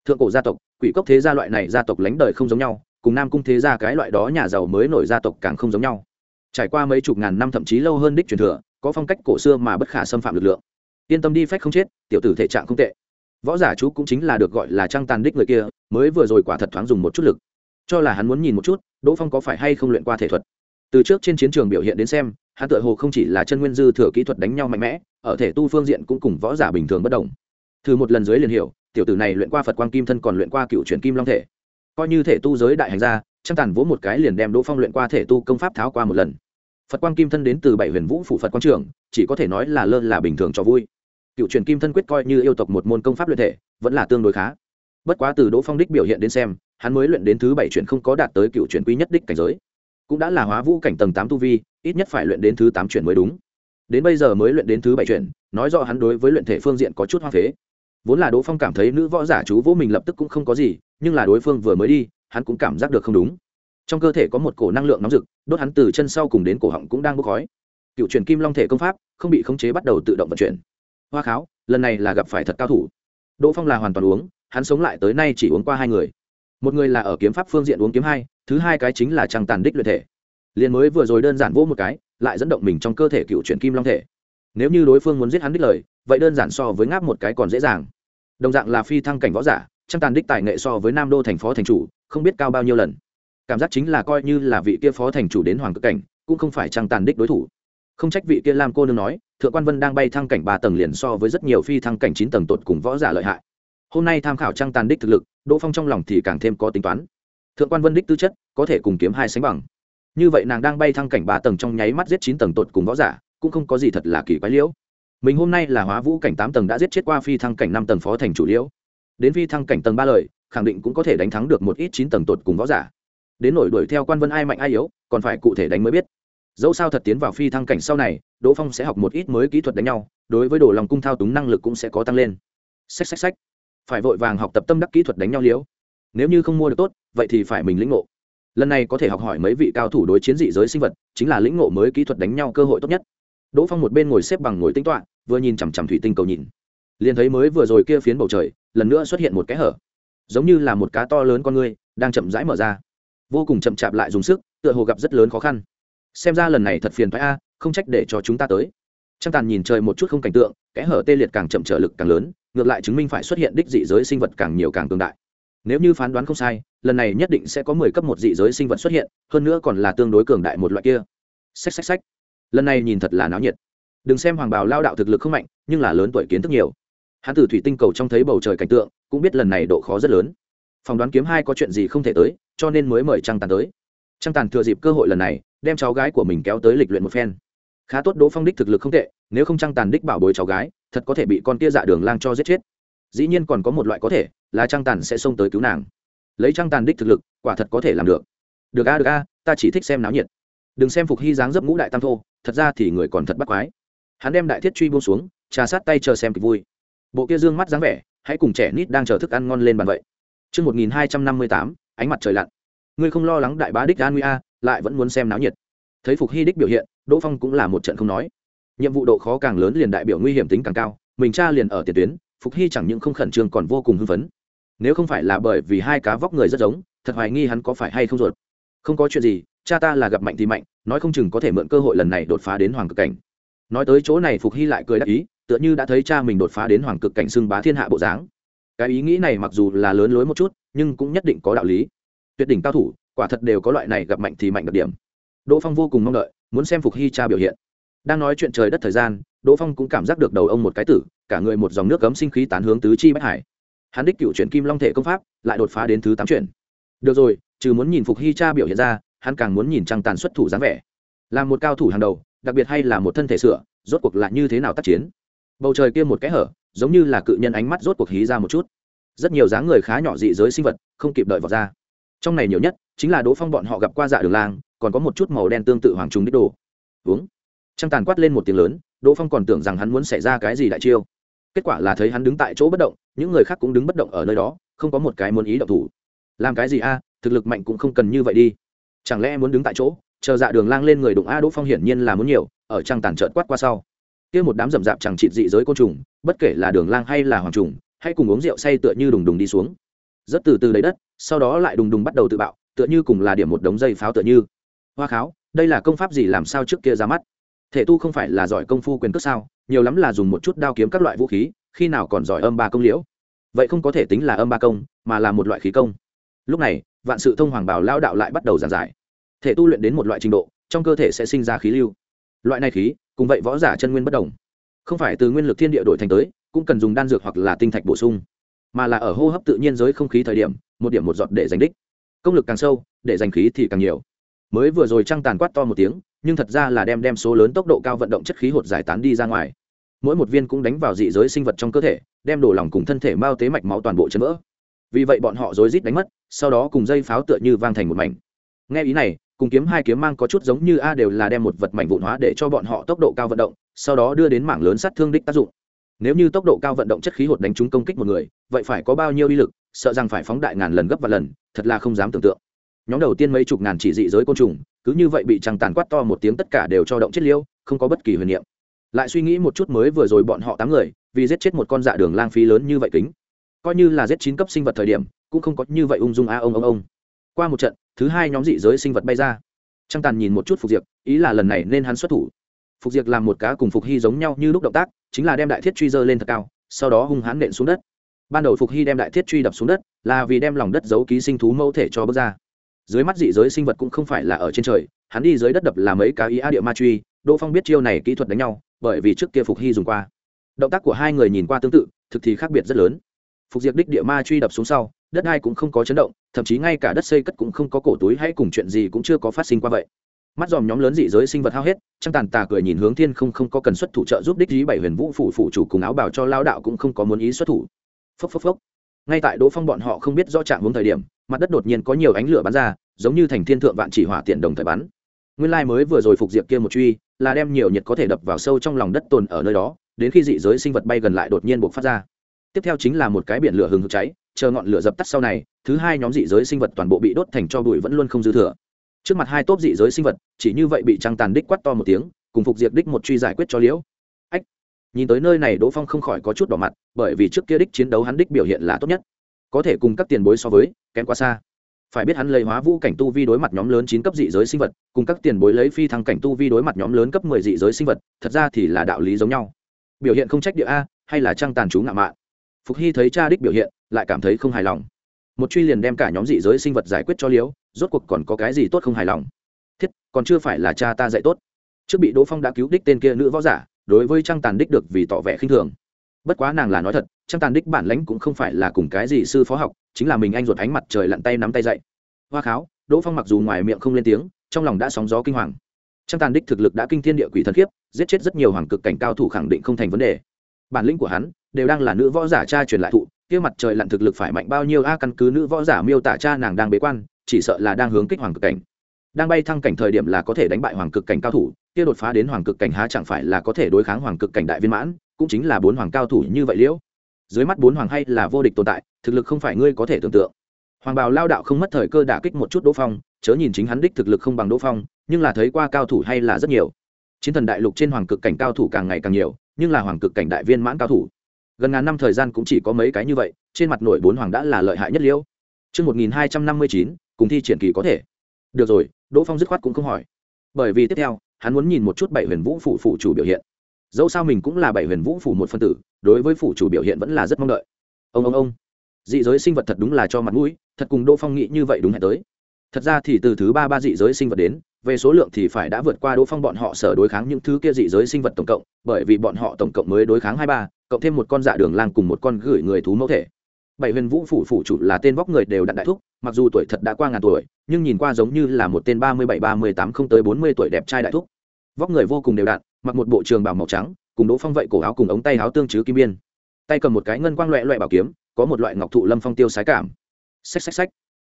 Thượng cổ gia tộc, quỷ cốc thế gia loại này gia tộc lánh đời không giống nhau, cùng nam cung thế gia cái loại đó nhà giàu mới nổi gia tộc càng không giống nhau. Trải qua mấy chục ngàn năm thậm chí lâu hơn đích truyền thừa, có phong cách cổ xưa mà bất khả xâm phạm lực lượng. Yên tâm đi, phách không chết, tiểu tử thể trạng không tệ. Võ giả chú cũng chính là được gọi là trăng tàn đích người kia, mới vừa rồi quả thật thoáng dùng một chút lực cho là hắn muốn nhìn một chút, đỗ phong có phải hay không luyện qua thể thuật. Từ trước trên chiến trường biểu hiện đến xem, hắn tự hồ không chỉ là chân nguyên dư thừa kỹ thuật đánh nhau mạnh mẽ, ở thể tu phương diện cũng cùng võ giả bình thường bất đồng. Thử một lần dưới liền hiểu, tiểu tử này luyện qua phật quang kim thân còn luyện qua cựu truyền kim long thể. Coi như thể tu giới đại hành gia trăng tàn vỗ một cái liền đem đỗ phong luyện qua thể tu công pháp tháo qua một lần. Phật quang kim thân đến từ bảy huyền vũ phủ phật quang trường, chỉ có thể nói là lơ là bình thường cho vui. Cựu truyền kim thân quyết coi như yêu tộc một môn công pháp luyện thể, vẫn là tương đối khá. Bất quá từ đỗ phong đích biểu hiện đến xem hắn mới luyện đến thứ bảy chuyển không có đạt tới cựu chuyển quý nhất đích cảnh giới. Cũng đã là hóa vũ cảnh tầng tám tu vi ít nhất phải luyện đến thứ tám chuyển mới đúng. Đến bây giờ mới luyện đến thứ bảy chuyển, nói rõ hắn đối với luyện thể phương diện có chút hoa phế. Vốn là đỗ phong cảm thấy nữ võ giả chú vỗ mình lập tức cũng không có gì nhưng là đối phương vừa mới đi hắn cũng cảm giác được không đúng. Trong cơ thể có một cổ năng lượng nóng rực đốt hắn từ chân sau cùng đến cổ họng cũng đang bốc khói. Cựu truyền kim long thể công pháp không bị khống chế bắt đầu tự động vận chuyển. Hoa kháo lần này là gặp phải thật cao thủ. Đỗ phong là hoàn toàn uống hắn sống lại tới nay chỉ uống qua hai người một người là ở kiếm pháp phương diện uống kiếm hai, thứ hai cái chính là trăng tàn đích luyện thể. Liền mới vừa rồi đơn giản vỗ một cái, lại dẫn động mình trong cơ thể cựu chuyển kim long thể. Nếu như đối phương muốn giết hắn đích lời, vậy đơn giản so với ngáp một cái còn dễ dàng. Đồng dạng là phi thăng cảnh võ giả, trăng tàn đích tài nghệ so với nam đô thành phó thành chủ, không biết cao bao nhiêu lần. Cảm giác chính là coi như là vị kia phó thành chủ đến hoàng cực cảnh, cũng không phải trăng tàn đích đối thủ. Không trách vị kia lam cô nương nói, thượng quan vân đang bay thăng cảnh ba tầng liền so với rất nhiều phi thăng cảnh chín tầng tột cùng võ giả lợi hại hôm nay tham khảo trăng tàn đích thực lực, đỗ phong trong lòng thì càng thêm có tính toán. Thượng quan vân đích tư chất, có thể cùng kiếm hai sánh bằng. Như vậy nàng đang bay thăng cảnh ba tầng trong nháy mắt giết chín tầng tột cùng võ giả, cũng không có gì thật là kỳ quái liễu. Mình hôm nay là hóa vũ cảnh tám tầng đã giết chết qua phi thăng cảnh năm tầng phó thành chủ liễu. Đến phi thăng cảnh tầng ba lời, khẳng định cũng có thể đánh thắng được một ít chín tầng tột cùng võ giả. Đến nổi đuổi theo quan vân ai mạnh ai yếu, còn phải cụ thể đánh mới biết. Dẫu sao thật tiến vào phi thăng cảnh sau này, đỗ phong sẽ học một ít mới kỹ thuật đánh nhau, đối với đồ lòng cung thao túng năng lực cũng sẽ có tăng lên. Xách xách xách phải vội vàng học tập tâm đắc kỹ thuật đánh nhau liễu nếu như không mua được tốt, vậy thì phải mình lĩnh ngộ. Lần này có thể học hỏi mấy vị cao thủ đối chiến dị giới sinh vật, chính là lĩnh ngộ mới kỹ thuật đánh nhau cơ hội tốt nhất. Đỗ phong một bên ngồi xếp bằng ngồi tính toạ vừa nhìn chằm chằm thủy tinh cầu nhìn. Liền thấy mới vừa rồi kia phiến bầu trời, lần nữa xuất hiện một cái hở. Giống như là một cá to lớn con người, đang chậm rãi mở ra. Vô cùng chậm chạp lại dùng sức, tựa hồ gặp rất lớn khó khăn. Xem ra lần này thật phiền thoái a, không trách để cho chúng ta tới. Trăng tàn nhìn trời một chút không cảnh tượng, kẽ hở tê liệt càng chậm trở lực càng lớn ngược lại chứng minh phải xuất hiện đích dị giới sinh vật càng nhiều càng tương đại. Nếu như phán đoán không sai, lần này nhất định sẽ có mười cấp một dị giới sinh vật xuất hiện, hơn nữa còn là tương đối cường đại một loại kia. Xách xách xách. Lần này nhìn thật là náo nhiệt. Đừng xem hoàng bào lao đạo thực lực không mạnh, nhưng là lớn tuổi kiến thức nhiều. Hắn từ thủy tinh cầu trong thấy bầu trời cảnh tượng, cũng biết lần này độ khó rất lớn. Phỏng đoán kiếm hai có chuyện gì không thể tới, cho nên mới mời trăng tàn tới. Trăng tàn thừa dịp cơ hội lần này, đem cháu gái của mình kéo tới lịch luyện một phen. Khá tốt đỗ phong đích thực lực không tệ, nếu không trăng tàn đích bảo bối cháu gái thật có thể bị con kia dạ đường lang cho giết chết. Dĩ nhiên còn có một loại có thể là trăng tàn sẽ xông tới cứu nàng. Lấy trăng tàn đích thực lực quả thật có thể làm được. Được a được a ta chỉ thích xem náo nhiệt. Đừng xem phục hy dáng dấp ngũ đại tam thô thật ra thì người còn thật bắt quái. Hắn đem đại thiết truy buông xuống trà sát tay chờ xem kịch vui. Bộ kia dương mắt dáng vẻ hãy cùng trẻ nít đang chờ thức ăn ngon lên bàn vậy. Trước 1258, ánh mặt trời lặn. Ngươi không lo lắng đại bá đích an nguy a, lại vẫn muốn xem náo nhiệt. Thấy Phục Hy đích biểu hiện, Đỗ Phong cũng là một trận không nói. Nhiệm vụ độ khó càng lớn liền đại biểu nguy hiểm tính càng cao, mình cha liền ở tiền tuyến, Phục Hy chẳng những không khẩn trương còn vô cùng hưng phấn. Nếu không phải là bởi vì hai cá vóc người rất giống, thật hoài nghi hắn có phải hay không ruột. Không có chuyện gì, cha ta là gặp mạnh thì mạnh, nói không chừng có thể mượn cơ hội lần này đột phá đến hoàng cực cảnh. Nói tới chỗ này Phục Hy lại cười đáp ý, tựa như đã thấy cha mình đột phá đến hoàng cực cảnh xưng bá thiên hạ bộ dáng cái ý nghĩ này mặc dù là lớn lối một chút nhưng cũng nhất định có đạo lý tuyệt đỉnh cao thủ quả thật đều có loại này gặp mạnh thì mạnh đặc điểm đỗ phong vô cùng mong đợi muốn xem phục hy cha biểu hiện đang nói chuyện trời đất thời gian, đỗ phong cũng cảm giác được đầu ông một cái tử, cả người một dòng nước cấm sinh khí tán hướng tứ chi bách hải. Hắn đích cựu chuyển kim long thể công pháp, lại đột phá đến thứ tám chuyển. Được rồi, trừ muốn nhìn phục hy cha biểu hiện ra, hắn càng muốn nhìn trăng tàn xuất thủ dáng vẻ. Là một cao thủ hàng đầu, đặc biệt hay là một thân thể sửa, rốt cuộc lại như thế nào tác chiến? Bầu trời kia một cái hở, giống như là cự nhân ánh mắt rốt cuộc hí ra một chút. Rất nhiều dáng người khá nhỏ dị giới sinh vật, không kịp đợi vào ra. Trong này nhiều nhất, chính là đỗ phong bọn họ gặp qua dạ đường lang, còn có một chút màu đen tương tự hoàng trùng đích đồ. Uống trăng tàn quát lên một tiếng lớn, đỗ phong còn tưởng rằng hắn muốn xảy ra cái gì đại chiêu. Kết quả là thấy hắn đứng tại chỗ bất động, những người khác cũng đứng bất động ở nơi đó, không có một cái muốn ý động thủ. Làm cái gì a, thực lực mạnh cũng không cần như vậy đi. Chẳng lẽ muốn đứng tại chỗ, chờ dạ đường lang lên người đụng a đỗ phong hiển nhiên là muốn nhiều, ở trăng tàn trợt quát qua sau. Kia một đám rậm rạp chẳng trị dị giới côn trùng, bất kể là đường lang hay là hoàng trùng, hay cùng uống rượu say tựa như đùng đùng đi xuống. Rất từ từ lấy đất, sau đó lại đùng đùng bắt đầu tự bạo, tựa như cùng là điểm một đống dây pháo tựa như. Hoa kháo, đây là công pháp gì làm sao trước kia ra mắt? Thể tu không phải là giỏi công phu quyền cước sao, nhiều lắm là dùng một chút đao kiếm các loại vũ khí, khi nào còn giỏi âm ba công liễu. Vậy không có thể tính là âm ba công, mà là một loại khí công. Lúc này, vạn sự thông hoàng bảo lao đạo lại bắt đầu giảng giải. Thể tu luyện đến một loại trình độ, trong cơ thể sẽ sinh ra khí lưu. Loại này khí, cùng vậy võ giả chân nguyên bất đồng. Không phải từ nguyên lực thiên địa đổi thành tới, cũng cần dùng đan dược hoặc là tinh thạch bổ sung, mà là ở hô hấp tự nhiên giới không khí thời điểm, một điểm một giọt để giành đích. Công lực càng sâu, để giành khí thì càng nhiều. Mới vừa rồi trăng tàn quát to một tiếng nhưng thật ra là đem đem số lớn tốc độ cao vận động chất khí hột giải tán đi ra ngoài. Mỗi một viên cũng đánh vào dị giới sinh vật trong cơ thể, đem đổ lòng cùng thân thể mao tế mạch máu toàn bộ chân vỡ. Vì vậy bọn họ rối rít đánh mất, sau đó cùng dây pháo tựa như vang thành một mảnh. Nghe ý này, cùng kiếm hai kiếm mang có chút giống như a đều là đem một vật mảnh vụn hóa để cho bọn họ tốc độ cao vận động, sau đó đưa đến mảng lớn sát thương đích tác dụng. Nếu như tốc độ cao vận động chất khí hột đánh trúng công kích một người, vậy phải có bao nhiêu uy lực, sợ rằng phải phóng đại ngàn lần gấp và lần, thật là không dám tưởng tượng. Nhóm đầu tiên mấy chục ngàn chỉ dị giới côn trùng cứ như vậy bị trăng tàn quát to một tiếng tất cả đều cho động chết liêu, không có bất kỳ huyền niệm. Lại suy nghĩ một chút mới vừa rồi bọn họ tám người, vì giết chết một con dạ đường lang phí lớn như vậy kính. Coi như là giết chín cấp sinh vật thời điểm, cũng không có như vậy ung dung a ông ông ông. Qua một trận, thứ hai nhóm dị giới sinh vật bay ra. Trăng tàn nhìn một chút phục diệp, ý là lần này nên hắn xuất thủ. Phục diệp làm một cá cùng phục hy giống nhau như lúc động tác, chính là đem đại thiết truy dơ lên thật cao, sau đó hung hãn nện xuống đất. Ban đầu phục hy đem đại thiết truy đập xuống đất, là vì đem lòng đất giấu ký sinh thú mẫu thể cho bước ra dưới mắt dị giới sinh vật cũng không phải là ở trên trời, hắn đi dưới đất đập là mấy cá ý a địa ma truy, đỗ phong biết chiêu này kỹ thuật đánh nhau, bởi vì trước kia phục hy dùng qua. Động tác của hai người nhìn qua tương tự, thực thì khác biệt rất lớn. Phục diệt đích địa ma truy đập xuống sau, đất ai cũng không có chấn động, thậm chí ngay cả đất xây cất cũng không có cổ túi hay cùng chuyện gì cũng chưa có phát sinh qua vậy. Mắt dòm nhóm lớn dị giới sinh vật hao hết, trăng tàn tà cười nhìn hướng thiên không không có cần xuất thủ trợ giúp đích dí bảy huyền vũ phủ phủ chủ cùng áo bảo cho lao đạo cũng không có muốn ý xuất thủ. Phốc phốc phốc. Ngay tại đỗ phong bọn họ không biết do trạng hướng thời điểm mặt đất đột nhiên có nhiều ánh lửa bắn ra, giống như thành thiên thượng vạn chỉ hỏa tiện đồng thời bắn. Nguyên lai mới vừa rồi phục diệp kia một truy, là đem nhiều nhiệt có thể đập vào sâu trong lòng đất tồn ở nơi đó, đến khi dị giới sinh vật bay gần lại đột nhiên buộc phát ra. Tiếp theo chính là một cái biển lửa hừng hực cháy, chờ ngọn lửa dập tắt sau này, thứ hai nhóm dị giới sinh vật toàn bộ bị đốt thành cho bụi vẫn luôn không dư thừa. Trước mặt hai tốp dị giới sinh vật, chỉ như vậy bị trăng tàn đích quát to một tiếng, cùng phục diệt đích một truy giải quyết cho liễu. Ách! Nhìn tới nơi này đỗ phong không khỏi có chút đỏ mặt, bởi vì trước kia đích chiến đấu hắn đích biểu hiện là tốt nhất có thể cùng các tiền bối so với, kém quá xa. Phải biết hắn lấy hóa vũ cảnh tu vi đối mặt nhóm lớn chín cấp dị giới sinh vật, cùng các tiền bối lấy phi thăng cảnh tu vi đối mặt nhóm lớn cấp mười dị giới sinh vật, thật ra thì là đạo lý giống nhau. Biểu hiện không trách địa a, hay là trăng tàn chú ngạo mạn phục hy thấy cha đích biểu hiện, lại cảm thấy không hài lòng. Một truy liền đem cả nhóm dị giới sinh vật giải quyết cho liếu rốt cuộc còn có cái gì tốt không hài lòng? Thiết, còn chưa phải là cha ta dạy tốt. Trước bị đỗ phong đã cứu đích tên kia nữ võ giả, đối với trăng tàn đích được vì tỏ vẻ khinh thường. Bất quá nàng là nói thật Trang tàn đích bản lãnh cũng không phải là cùng cái gì sư phó học, chính là mình anh ruột ánh mặt trời lặn tay nắm tay dậy. Hoa kháo, đỗ phong mặc dù ngoài miệng không lên tiếng, trong lòng đã sóng gió kinh hoàng. Trang tàn đích thực lực đã kinh thiên địa quỷ thần khiếp, giết chết rất nhiều hoàng cực cảnh cao thủ khẳng định không thành vấn đề. Bản lĩnh của hắn đều đang là nữ võ giả cha truyền lại thụ, kia mặt trời lặn thực lực phải mạnh bao nhiêu a, căn cứ nữ võ giả miêu tả cha nàng đang bế quan, chỉ sợ là đang hướng kích hoàng cực cảnh. Đang bay thăng cảnh thời điểm là có thể đánh bại hoàng cực cảnh cao thủ, kia đột phá đến hoàng cực cảnh há chẳng phải là có thể đối kháng hoàng cực cảnh đại viên mãn, cũng chính là bốn hoàng cao thủ như vậy liễu dưới mắt bốn hoàng hay là vô địch tồn tại thực lực không phải ngươi có thể tưởng tượng hoàng bào lao đạo không mất thời cơ đả kích một chút đỗ phong chớ nhìn chính hắn đích thực lực không bằng đỗ phong nhưng là thấy qua cao thủ hay là rất nhiều chiến thần đại lục trên hoàng cực cảnh cao thủ càng ngày càng nhiều nhưng là hoàng cực cảnh đại viên mãn cao thủ gần ngàn năm thời gian cũng chỉ có mấy cái như vậy trên mặt nổi bốn hoàng đã là lợi hại nhất liễu Trước 1259, cùng thi triển kỳ có thể. Được rồi, Đỗ Phong dứt khoát cũng không hỏi. Bởi vì tiếp theo, hắn muốn nhìn một chút bảy huyền vũ phủ phủ chủ biểu hiện. Dẫu sao mình cũng là bảy huyền vũ phủ một phân tử, đối với phủ chủ biểu hiện vẫn là rất mong đợi. Ông ông ông. Dị giới sinh vật thật đúng là cho mặt mũi, thật cùng Đỗ Phong nghĩ như vậy đúng hẹn tới. Thật ra thì từ thứ ba ba dị giới sinh vật đến, về số lượng thì phải đã vượt qua Đỗ Phong bọn họ sở đối kháng những thứ kia dị giới sinh vật tổng cộng, bởi vì bọn họ tổng cộng mới đối kháng hai ba, cộng thêm một con dạ đường lang cùng một con gửi người thú mẫu thể bảy huyền vũ phủ phủ chủ là tên vóc người đều đặn đại thúc mặc dù tuổi thật đã qua ngàn tuổi nhưng nhìn qua giống như là một tên ba mươi bảy ba mươi tám không tới bốn mươi tuổi đẹp trai đại thúc vóc người vô cùng đều đặn mặc một bộ trường bào màu trắng cùng đỗ phong vậy cổ áo cùng ống tay áo tương chứ kim biên. Tay cầm một cái ngân quang loẹ loẹ bảo kiếm, có một loại ngọc thụ lâm phong tiêu sái cảm. Xách xách xách.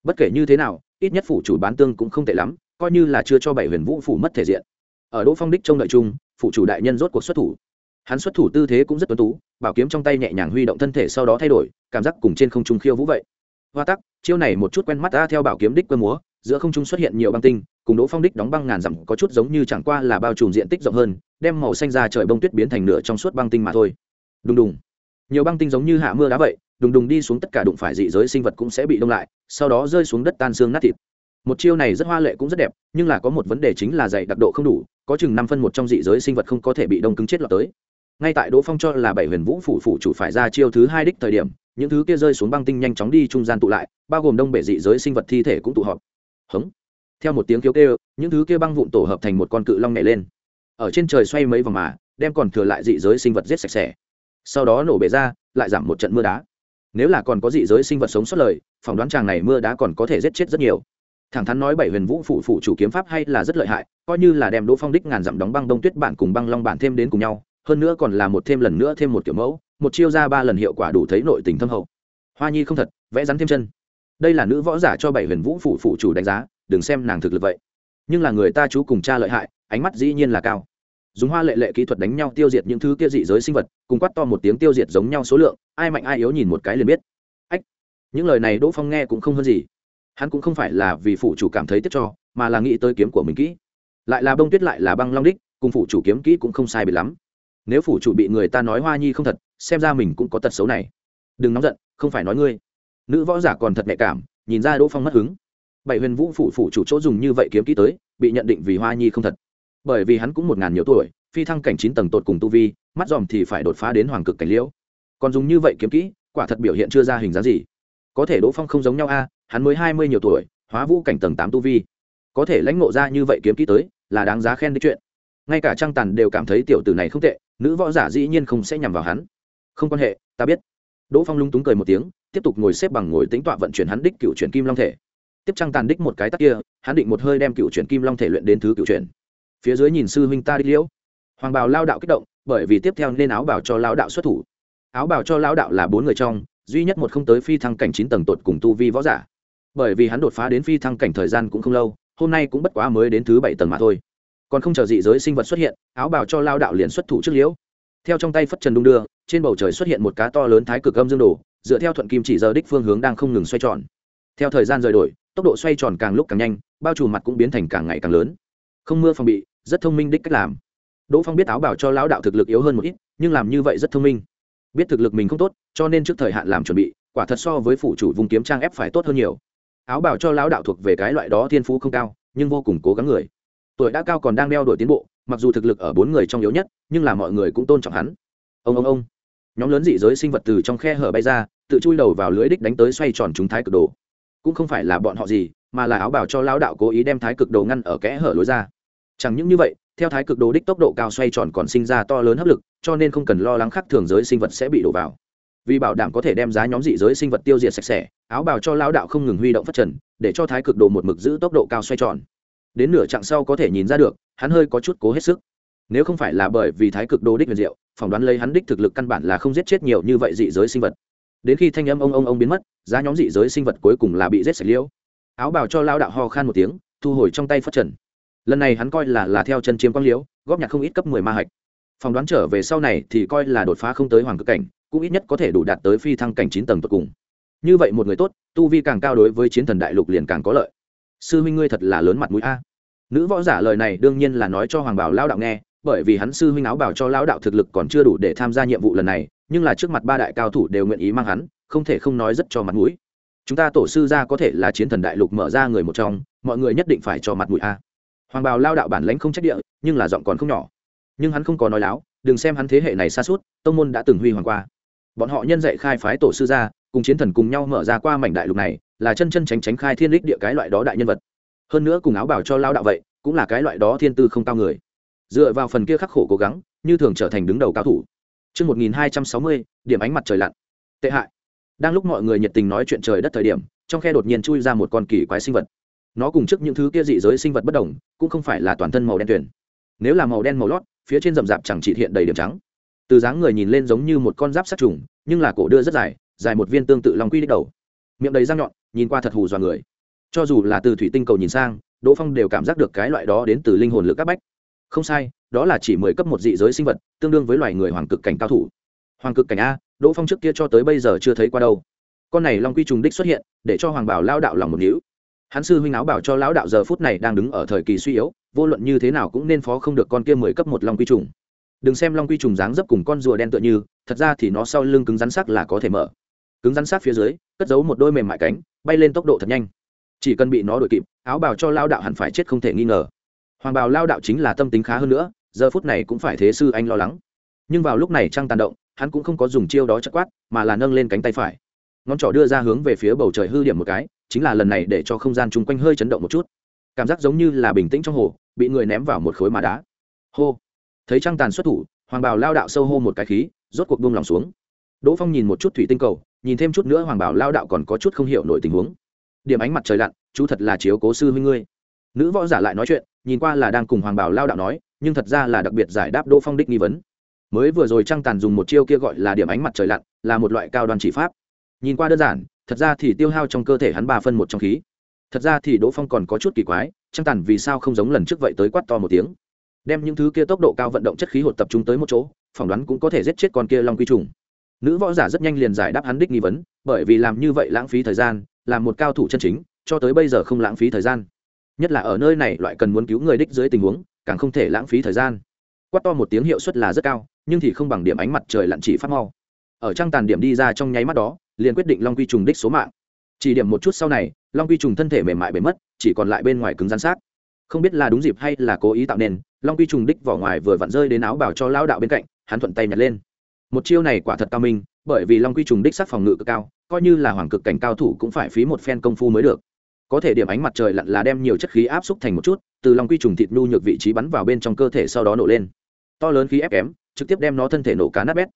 Bất kể như thế nào, ít nhất phủ chủ bán tương cũng không tệ lắm, coi như là chưa cho bảy huyền vũ phủ mất thể diện. Ở đỗ phong đích trông đợi chung, phủ chủ đại nhân rốt cuộc xuất thủ. Hắn xuất thủ tư thế cũng rất tuấn tú, bảo kiếm trong tay nhẹ nhàng huy động thân thể sau đó thay đổi, cảm giác cùng trên không trung khiêu vũ vậy. Hoa tắc, chiêu này một chút quen mắt ta theo bảo kiếm đích cơ múa, giữa không trung xuất hiện nhiều băng tinh, cùng đỗ phong đích đóng băng ngàn dặm có chút giống như chẳng qua là bao trùm diện tích rộng hơn đem màu xanh ra trời bông tuyết biến thành nửa trong suốt băng tinh mà thôi. Đùng đùng. Nhiều băng tinh giống như hạ mưa đá vậy, đùng đùng đi xuống tất cả đụng phải dị giới sinh vật cũng sẽ bị đông lại, sau đó rơi xuống đất tan xương nát thịt. Một chiêu này rất hoa lệ cũng rất đẹp, nhưng là có một vấn đề chính là dày đặc độ không đủ, có chừng năm phân một trong dị giới sinh vật không có thể bị đông cứng chết lọt tới. Ngay tại đỗ phong cho là bảy huyền vũ phủ phủ chủ phải ra chiêu thứ hai đích thời điểm, những thứ kia rơi xuống băng tinh nhanh chóng đi trung gian tụ lại, bao gồm đông bể dị giới sinh vật thi thể cũng tụ họp. Hống. Theo một tiếng kêu kêu, những thứ kia băng vụn tổ hợp thành một con cự long nhảy lên ở trên trời xoay mấy vòng mà, đem còn thừa lại dị giới sinh vật giết sạch sẽ. Sau đó nổ bể ra, lại giảm một trận mưa đá. Nếu là còn có dị giới sinh vật sống sót lời, phỏng đoán chàng này mưa đá còn có thể giết chết rất nhiều. Thẳng thắn nói bảy huyền vũ phụ phụ chủ kiếm pháp hay là rất lợi hại, coi như là đem đỗ phong đích ngàn dặm đóng băng đông tuyết bản cùng băng long bản thêm đến cùng nhau, hơn nữa còn là một thêm lần nữa thêm một kiểu mẫu, một chiêu ra ba lần hiệu quả đủ thấy nội tình thâm hậu. Hoa nhi không thật, vẽ rắn thêm chân. Đây là nữ võ giả cho bảy huyền vũ phụ phụ chủ đánh giá, đừng xem nàng thực lực vậy. Nhưng là người ta chú cùng cha lợi hại ánh mắt dĩ nhiên là cao. Dùng hoa lệ lệ kỹ thuật đánh nhau tiêu diệt những thứ kia dị giới sinh vật, cùng quát to một tiếng tiêu diệt giống nhau số lượng, ai mạnh ai yếu nhìn một cái liền biết. Ách, những lời này đỗ phong nghe cũng không hơn gì. Hắn cũng không phải là vì phụ chủ cảm thấy tiếc cho, mà là nghĩ tới kiếm của mình kỹ. Lại là bông tuyết lại là băng long đích, cùng phụ chủ kiếm kỹ cũng không sai biệt lắm. Nếu phủ chủ bị người ta nói hoa nhi không thật, xem ra mình cũng có tật xấu này. Đừng nóng giận, không phải nói ngươi. Nữ võ giả còn thật nhạy cảm, nhìn ra đỗ phong mất hứng. Bảy huyền vũ phủ phủ chủ chỗ dùng như vậy kiếm kỹ tới, bị nhận định vì hoa nhi không thật bởi vì hắn cũng một ngàn nhiều tuổi, phi thăng cảnh chín tầng tột cùng tu vi, mắt dòm thì phải đột phá đến hoàng cực cảnh liễu. Còn dùng như vậy kiếm kỹ, quả thật biểu hiện chưa ra hình dáng gì. Có thể đỗ phong không giống nhau a, hắn mới hai mươi nhiều tuổi, hóa vũ cảnh tầng tám tu vi. Có thể lãnh ngộ ra như vậy kiếm kỹ tới, là đáng giá khen đến chuyện. Ngay cả trang tàn đều cảm thấy tiểu tử này không tệ, nữ võ giả dĩ nhiên không sẽ nhằm vào hắn. Không quan hệ, ta biết. Đỗ phong lung túng cười một tiếng, tiếp tục ngồi xếp bằng ngồi tính tọa vận chuyển hắn đích cựu chuyển kim long thể. Tiếp trang tàn đích một cái tắc kia, hắn định một hơi đem cựu chuyển kim long thể luyện đến thứ cựu chuyển phía dưới nhìn sư huynh ta đi liễu. Hoàng bào lao đạo kích động, bởi vì tiếp theo nên áo bào cho lao đạo xuất thủ. Áo bào cho lao đạo là bốn người trong, duy nhất một không tới phi thăng cảnh chín tầng tột cùng tu vi võ giả. Bởi vì hắn đột phá đến phi thăng cảnh thời gian cũng không lâu, hôm nay cũng bất quá mới đến thứ bảy tầng mà thôi. Còn không chờ dị giới sinh vật xuất hiện, áo bào cho lao đạo liền xuất thủ trước liễu. Theo trong tay phất trần đung đưa, trên bầu trời xuất hiện một cá to lớn thái cực âm dương đồ, dựa theo thuận kim chỉ giờ đích phương hướng đang không ngừng xoay tròn. Theo thời gian rời đổi, tốc độ xoay tròn càng lúc càng nhanh, bao trùm mặt cũng biến thành càng ngày càng lớn. Không mưa phòng bị rất thông minh đích cách làm. Đỗ phong biết áo bảo cho lão đạo thực lực yếu hơn một ít, nhưng làm như vậy rất thông minh. Biết thực lực mình không tốt, cho nên trước thời hạn làm chuẩn bị, quả thật so với phủ chủ vùng kiếm trang ép phải tốt hơn nhiều. Áo bảo cho lão đạo thuộc về cái loại đó thiên phú không cao, nhưng vô cùng cố gắng người. Tuổi đã cao còn đang đeo đổi tiến bộ, mặc dù thực lực ở bốn người trong yếu nhất, nhưng là mọi người cũng tôn trọng hắn. Ông ông ông. Nhóm lớn dị giới sinh vật từ trong khe hở bay ra, tự chui đầu vào lưới đích đánh tới xoay tròn chúng thái cực đồ. Cũng không phải là bọn họ gì, mà là áo bảo cho lão đạo cố ý đem thái cực đồ ngăn ở kẽ hở lối ra chẳng những như vậy, theo thái cực đồ đích tốc độ cao xoay tròn còn sinh ra to lớn hấp lực, cho nên không cần lo lắng khác thường giới sinh vật sẽ bị đổ vào. Vì bảo đảm có thể đem giá nhóm dị giới sinh vật tiêu diệt sạch sẽ, áo bào cho lao đạo không ngừng huy động phát trần, để cho thái cực đồ một mực giữ tốc độ cao xoay tròn. Đến nửa chặng sau có thể nhìn ra được, hắn hơi có chút cố hết sức. Nếu không phải là bởi vì thái cực đồ đích huyền diệu, phỏng đoán lấy hắn đích thực lực căn bản là không giết chết nhiều như vậy dị giới sinh vật. Đến khi thanh âm ông ông ông biến mất, giá nhóm dị giới sinh vật cuối cùng là bị giết sạch liễu. Áo bào cho lao đạo ho khan một tiếng, thu hồi trong tay phát trần lần này hắn coi là là theo chân chiếm quang liễu, góp nhặt không ít cấp mười ma hạch. Phỏng đoán trở về sau này thì coi là đột phá không tới hoàng cực cảnh, cũng ít nhất có thể đủ đạt tới phi thăng cảnh chín tầng tột cùng. Như vậy một người tốt, tu vi càng cao đối với chiến thần đại lục liền càng có lợi. Sư huynh ngươi thật là lớn mặt mũi a. Nữ võ giả lời này đương nhiên là nói cho hoàng bảo lao đạo nghe, bởi vì hắn sư huynh áo bảo cho lao đạo thực lực còn chưa đủ để tham gia nhiệm vụ lần này, nhưng là trước mặt ba đại cao thủ đều nguyện ý mang hắn, không thể không nói rất cho mặt mũi. Chúng ta tổ sư ra có thể là chiến thần đại lục mở ra người một trong, mọi người nhất định phải cho mặt mũi a hoàng bào lao đạo bản lãnh không trách địa nhưng là giọng còn không nhỏ nhưng hắn không có nói láo đừng xem hắn thế hệ này xa suốt tông môn đã từng huy hoàng qua bọn họ nhân dạy khai phái tổ sư ra cùng chiến thần cùng nhau mở ra qua mảnh đại lục này là chân chân tránh tránh khai thiên đích địa cái loại đó đại nhân vật hơn nữa cùng áo bảo cho lao đạo vậy cũng là cái loại đó thiên tư không cao người dựa vào phần kia khắc khổ cố gắng như thường trở thành đứng đầu cao thủ Trước 1260, điểm ánh mặt trời lặn. Tệ hại. Đang lúc mọi người nhiệt tình nói chuyện trời đất thời điểm, trong khe đột nhiên chui ra một con kỳ quái sinh vật. Nó cùng trước những thứ kia dị giới sinh vật bất đồng, cũng không phải là toàn thân màu đen tuyển. Nếu là màu đen màu lót, phía trên rậm rạp chẳng chỉ hiện đầy điểm trắng. Từ dáng người nhìn lên giống như một con giáp sát trùng, nhưng là cổ đưa rất dài, dài một viên tương tự long quy đích đầu. Miệng đầy răng nhọn, nhìn qua thật hù dọa người. Cho dù là từ thủy tinh cầu nhìn sang, Đỗ Phong đều cảm giác được cái loại đó đến từ linh hồn lực các bách. Không sai, đó là chỉ mười cấp một dị giới sinh vật, tương đương với loài người hoàng cực cảnh cao thủ. Hoàng cực cảnh a, Đỗ Phong trước kia cho tới bây giờ chưa thấy qua đâu. Con này long quy trùng đích xuất hiện, để cho Hoàng Bảo lao đạo lòng một nhíu. Hắn sư huynh áo bảo cho lão đạo giờ phút này đang đứng ở thời kỳ suy yếu, vô luận như thế nào cũng nên phó không được con kia mười cấp một long quy trùng. Đừng xem long quy trùng dáng dấp cùng con rùa đen tựa như, thật ra thì nó sau lưng cứng rắn sắc là có thể mở. Cứng rắn sắc phía dưới, cất giấu một đôi mềm mại cánh, bay lên tốc độ thật nhanh chỉ cần bị nó đuổi kịp áo bào cho lao đạo hẳn phải chết không thể nghi ngờ hoàng bào lao đạo chính là tâm tính khá hơn nữa giờ phút này cũng phải thế sư anh lo lắng nhưng vào lúc này trăng tàn động hắn cũng không có dùng chiêu đó chất quát mà là nâng lên cánh tay phải ngón trỏ đưa ra hướng về phía bầu trời hư điểm một cái chính là lần này để cho không gian chung quanh hơi chấn động một chút. Cảm giác giống như là bình tĩnh trong hồ, bị người ném vào một khối mà đá. Hô. Thấy trăng tàn xuất thủ, hoàng bảo lao đạo sâu hô một cái khí, rốt cuộc buông lòng xuống. Đỗ phong nhìn một chút thủy tinh cầu, nhìn thêm chút nữa hoàng bảo lao đạo còn có chút không hiểu nổi tình huống. Điểm ánh mặt trời lặn, chú thật là chiếu cố sư huynh ngươi. Nữ võ giả lại nói chuyện, nhìn qua là đang cùng hoàng bảo lao đạo nói, nhưng thật ra là đặc biệt giải đáp đỗ phong đích nghi vấn. Mới vừa rồi trăng tàn dùng một chiêu kia gọi là điểm ánh mặt trời lặn, là một loại cao đoàn chỉ pháp. Nhìn qua đơn giản thật ra thì tiêu hao trong cơ thể hắn ba phân một trong khí. Thật ra thì đỗ phong còn có chút kỳ quái, trăng tàn vì sao không giống lần trước vậy tới quát to một tiếng. Đem những thứ kia tốc độ cao vận động chất khí hột tập trung tới một chỗ, phỏng đoán cũng có thể giết chết con kia long quy trùng. Nữ võ giả rất nhanh liền giải đáp hắn đích nghi vấn, bởi vì làm như vậy lãng phí thời gian làm một cao thủ chân chính, cho tới bây giờ không lãng phí thời gian. Nhất là ở nơi này loại cần muốn cứu người đích dưới tình huống, càng không thể lãng phí thời gian. Quát to một tiếng hiệu suất là rất cao, nhưng thì không bằng điểm ánh mặt trời lặn chỉ phát mau. Ở trăng tàn điểm đi ra trong nháy mắt đó liền quyết định long quy trùng đích số mạng. Chỉ điểm một chút sau này, long quy trùng thân thể mềm mại bề mất, chỉ còn lại bên ngoài cứng rắn sát không biết là đúng dịp hay là cố ý tạo nên, long quy trùng đích vỏ ngoài vừa vặn rơi đến áo bảo cho lao đạo bên cạnh, hắn thuận tay nhặt lên. Một chiêu này quả thật cao minh, bởi vì long quy trùng đích sắc phòng ngự cực cao, coi như là hoàng cực cảnh cao thủ cũng phải phí một phen công phu mới được. Có thể điểm ánh mặt trời lặn là đem nhiều chất khí áp xúc thành một chút, từ long quy trùng thịt nhu nhược vị trí bắn vào bên trong cơ thể sau đó nổ lên. To lớn khí ép kém, trực tiếp đem nó thân thể nổ cá nát bét.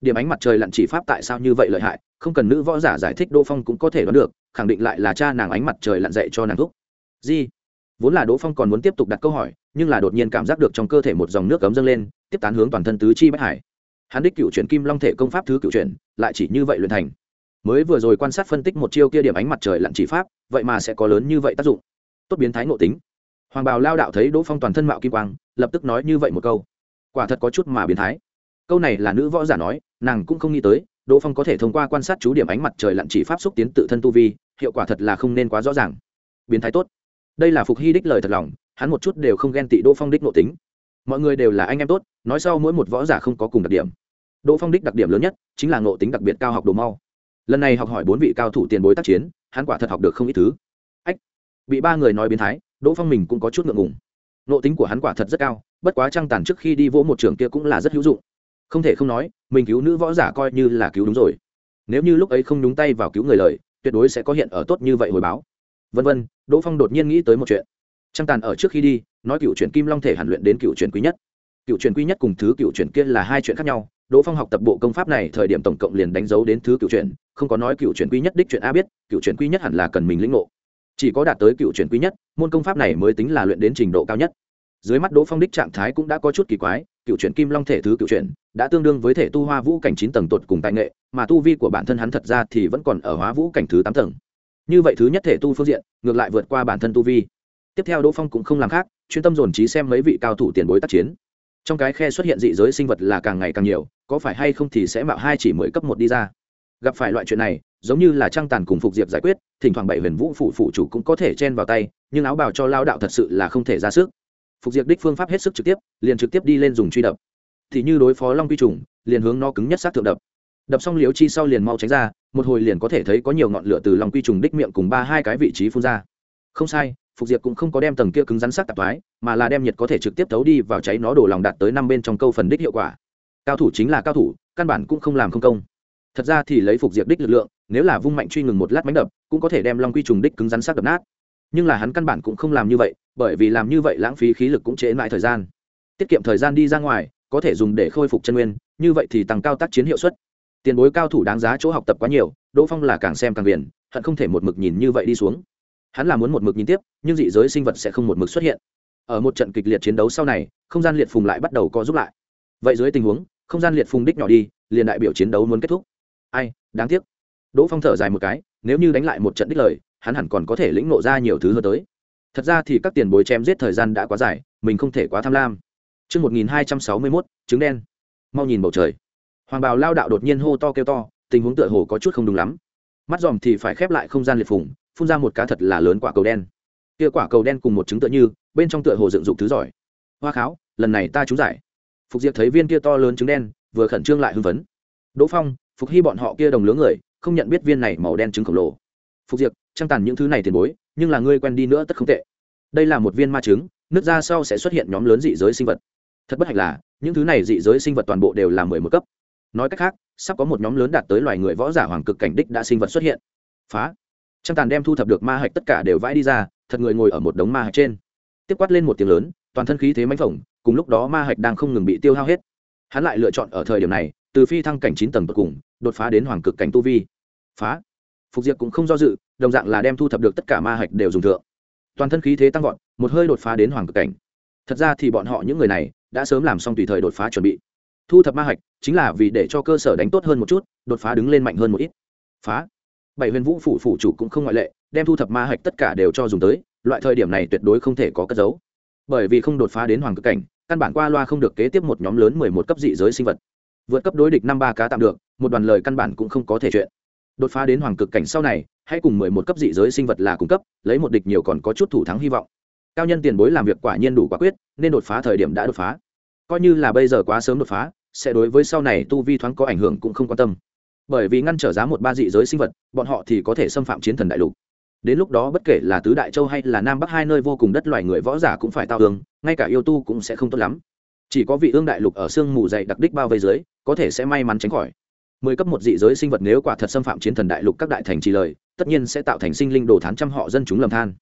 Điểm ánh mặt trời lặn chỉ pháp tại sao như vậy lợi hại không cần nữ võ giả giải thích đỗ phong cũng có thể đoán được, khẳng định lại là cha nàng ánh mặt trời lặn dạy cho nàng thúc. Di, vốn là đỗ phong còn muốn tiếp tục đặt câu hỏi, nhưng là đột nhiên cảm giác được trong cơ thể một dòng nước cấm dâng lên, tiếp tán hướng toàn thân tứ chi bất hải. Hắn đích cựu chuyển kim long thể công pháp thứ cựu chuyển, lại chỉ như vậy luyện thành. Mới vừa rồi quan sát phân tích một chiêu kia điểm ánh mặt trời lặn chỉ pháp, vậy mà sẽ có lớn như vậy tác dụng. Tốt biến thái ngộ tính. Hoàng bào lao đạo thấy đỗ phong toàn thân mạo kim quang, lập tức nói như vậy một câu. Quả thật có chút mà biến thái. Câu này là nữ võ giả nói, nàng cũng không nghĩ tới đỗ phong có thể thông qua quan sát chú điểm ánh mặt trời lặn chỉ pháp xúc tiến tự thân tu vi, hiệu quả thật là không nên quá rõ ràng. Biến thái tốt. Đây là phục hy đích lời thật lòng, hắn một chút đều không ghen tị đỗ phong đích nội tính. Mọi người đều là anh em tốt, nói sau mỗi một võ giả không có cùng đặc điểm. Đỗ phong đích đặc điểm lớn nhất chính là nội tính đặc biệt cao học đồ mau. Lần này học hỏi bốn vị cao thủ tiền bối tác chiến, hắn quả thật học được không ít thứ. Ách, bị ba người nói biến thái, đỗ phong mình cũng có chút ngượng ngùng. Nội tính của hắn quả thật rất cao, bất quá trăng tàn trước khi đi vỗ một trường kia cũng là rất hữu dụng không thể không nói, mình cứu nữ võ giả coi như là cứu đúng rồi. Nếu như lúc ấy không nhúng tay vào cứu người lời, tuyệt đối sẽ có hiện ở tốt như vậy hồi báo. Vân vân, đỗ phong đột nhiên nghĩ tới một chuyện. Trăng tàn ở trước khi đi, nói cựu chuyển kim long thể hàn luyện đến cựu chuyển quý nhất. Cựu chuyển quý nhất cùng thứ cựu chuyển kia là hai chuyện khác nhau. Đỗ phong học tập bộ công pháp này, thời điểm tổng cộng liền đánh dấu đến thứ cựu chuyển không có nói cựu chuyển quý nhất đích chuyện a biết, cựu chuyển quý nhất hẳn là cần mình lĩnh ngộ. Chỉ có đạt tới cựu chuyển quý nhất, môn công pháp này mới tính là luyện đến trình độ cao nhất. Dưới mắt đỗ phong đích trạng thái cũng đã có chút kỳ quái, cựu chuyển kim long thể thứ cựu chuyển đã tương đương với thể tu hoa vũ cảnh chín tầng tột cùng tài nghệ, mà tu vi của bản thân hắn thật ra thì vẫn còn ở hóa vũ cảnh thứ tám tầng. Như vậy thứ nhất thể tu phương diện, ngược lại vượt qua bản thân tu vi. Tiếp theo đỗ phong cũng không làm khác, chuyên tâm dồn trí xem mấy vị cao thủ tiền bối tác chiến. Trong cái khe xuất hiện dị giới sinh vật là càng ngày càng nhiều, có phải hay không thì sẽ mạo hai chỉ mới cấp một đi ra. Gặp phải loại chuyện này, giống như là trang tàn cùng phục diệp giải quyết, thỉnh thoảng bảy huyền vũ phụ phụ chủ cũng có thể chen vào tay, nhưng áo bào cho lao đạo thật sự là không thể ra sức. Phục diệp đích phương pháp hết sức trực tiếp, liền trực tiếp đi lên dùng truy đập thì như đối phó long quy trùng, liền hướng nó cứng nhất sát thượng đập. Đập xong liễu chi sau liền mau tránh ra, một hồi liền có thể thấy có nhiều ngọn lửa từ long quy trùng đích miệng cùng ba hai cái vị trí phun ra. Không sai, phục diệt cũng không có đem tầng kia cứng rắn sắc tạp thoái, mà là đem nhiệt có thể trực tiếp thấu đi vào cháy nó đổ lòng đạt tới năm bên trong câu phần đích hiệu quả. Cao thủ chính là cao thủ, căn bản cũng không làm không công. Thật ra thì lấy phục diệt đích lực lượng, nếu là vung mạnh truy ngừng một lát bánh đập, cũng có thể đem long quy trùng đích cứng rắn sắc đập nát. Nhưng là hắn căn bản cũng không làm như vậy, bởi vì làm như vậy lãng phí khí lực cũng chế mãi thời gian. Tiết kiệm thời gian đi ra ngoài có thể dùng để khôi phục chân nguyên, như vậy thì tăng cao tác chiến hiệu suất. Tiền bối cao thủ đáng giá chỗ học tập quá nhiều, đỗ phong là càng xem càng biển, hận không thể một mực nhìn như vậy đi xuống. Hắn là muốn một mực nhìn tiếp, nhưng dị giới sinh vật sẽ không một mực xuất hiện. Ở một trận kịch liệt chiến đấu sau này, không gian liệt phùng lại bắt đầu co giúp lại. Vậy dưới tình huống, không gian liệt phùng đích nhỏ đi, liền đại biểu chiến đấu muốn kết thúc. Ai, đáng tiếc. Đỗ phong thở dài một cái, nếu như đánh lại một trận đích lời, hắn hẳn còn có thể lĩnh nộ ra nhiều thứ hơn tới. Thật ra thì các tiền bối chém giết thời gian đã quá dài, mình không thể quá tham lam. Trước 1261, trứng đen. Mau nhìn bầu trời. Hoàng bào lao đạo đột nhiên hô to kêu to, tình huống tựa hồ có chút không đúng lắm. Mắt dòm thì phải khép lại không gian liệt phùng, phun ra một cá thật là lớn quả cầu đen. Kia quả cầu đen cùng một trứng tựa như bên trong tựa hồ dựng dục thứ giỏi. Hoa kháo lần này ta trúng giải. Phục diệp thấy viên kia to lớn trứng đen vừa khẩn trương lại hưng phấn. Đỗ phong phục hy bọn họ kia đồng lứa người không nhận biết viên này màu đen trứng khổng lồ. Phục diệp trang tàn những thứ này tiền bối nhưng là ngươi quen đi nữa tất không tệ. Đây là một viên ma trứng nước ra sau sẽ xuất hiện nhóm lớn dị giới sinh vật thật bất hạnh là, những thứ này dị giới sinh vật toàn bộ đều là mười một cấp. Nói cách khác, sắp có một nhóm lớn đạt tới loài người võ giả hoàng cực cảnh đích đã sinh vật xuất hiện. Phá. Trăng tàn đem thu thập được ma hạch tất cả đều vãi đi ra, thật người ngồi ở một đống ma hạch trên. Tiếp quát lên một tiếng lớn, toàn thân khí thế mánh phồng, cùng lúc đó ma hạch đang không ngừng bị tiêu hao hết. Hắn lại lựa chọn ở thời điểm này, từ phi thăng cảnh chín tầng tột cùng, đột phá đến hoàng cực cảnh tu vi. Phá. Phục diệp cũng không do dự, đồng dạng là đem thu thập được tất cả ma hạch đều dùng thượng. Toàn thân khí thế tăng vọt, một hơi đột phá đến hoàng cực cảnh. Thật ra thì bọn họ những người này đã sớm làm xong tùy thời đột phá chuẩn bị. Thu thập ma hạch, chính là vì để cho cơ sở đánh tốt hơn một chút, đột phá đứng lên mạnh hơn một ít. Phá. Bảy huyền vũ phủ phủ chủ cũng không ngoại lệ, đem thu thập ma hạch tất cả đều cho dùng tới, loại thời điểm này tuyệt đối không thể có cất giấu. Bởi vì không đột phá đến hoàng cực cảnh, căn bản qua loa không được kế tiếp một nhóm lớn mười một cấp dị giới sinh vật. Vượt cấp đối địch năm ba cá tạm được, một đoàn lời căn bản cũng không có thể chuyện. Đột phá đến hoàng cực cảnh sau này, hãy cùng mười một cấp dị giới sinh vật là cung cấp, lấy một địch nhiều còn có chút thủ thắng hy vọng cao nhân tiền bối làm việc quả nhiên đủ quả quyết, nên đột phá thời điểm đã đột phá. Coi như là bây giờ quá sớm đột phá, sẽ đối với sau này tu vi thoáng có ảnh hưởng cũng không quan tâm. Bởi vì ngăn trở giá một ba dị giới sinh vật, bọn họ thì có thể xâm phạm chiến thần đại lục. Đến lúc đó bất kể là tứ đại châu hay là nam bắc hai nơi vô cùng đất loài người võ giả cũng phải tao tường ngay cả yêu tu cũng sẽ không tốt lắm. Chỉ có vị ương đại lục ở sương mù dày đặc đích bao vây dưới, có thể sẽ may mắn tránh khỏi. Mười cấp một dị giới sinh vật nếu quả thật xâm phạm chiến thần đại lục các đại thành trì lời, tất nhiên sẽ tạo thành sinh linh đồ thán trăm họ dân chúng lầm than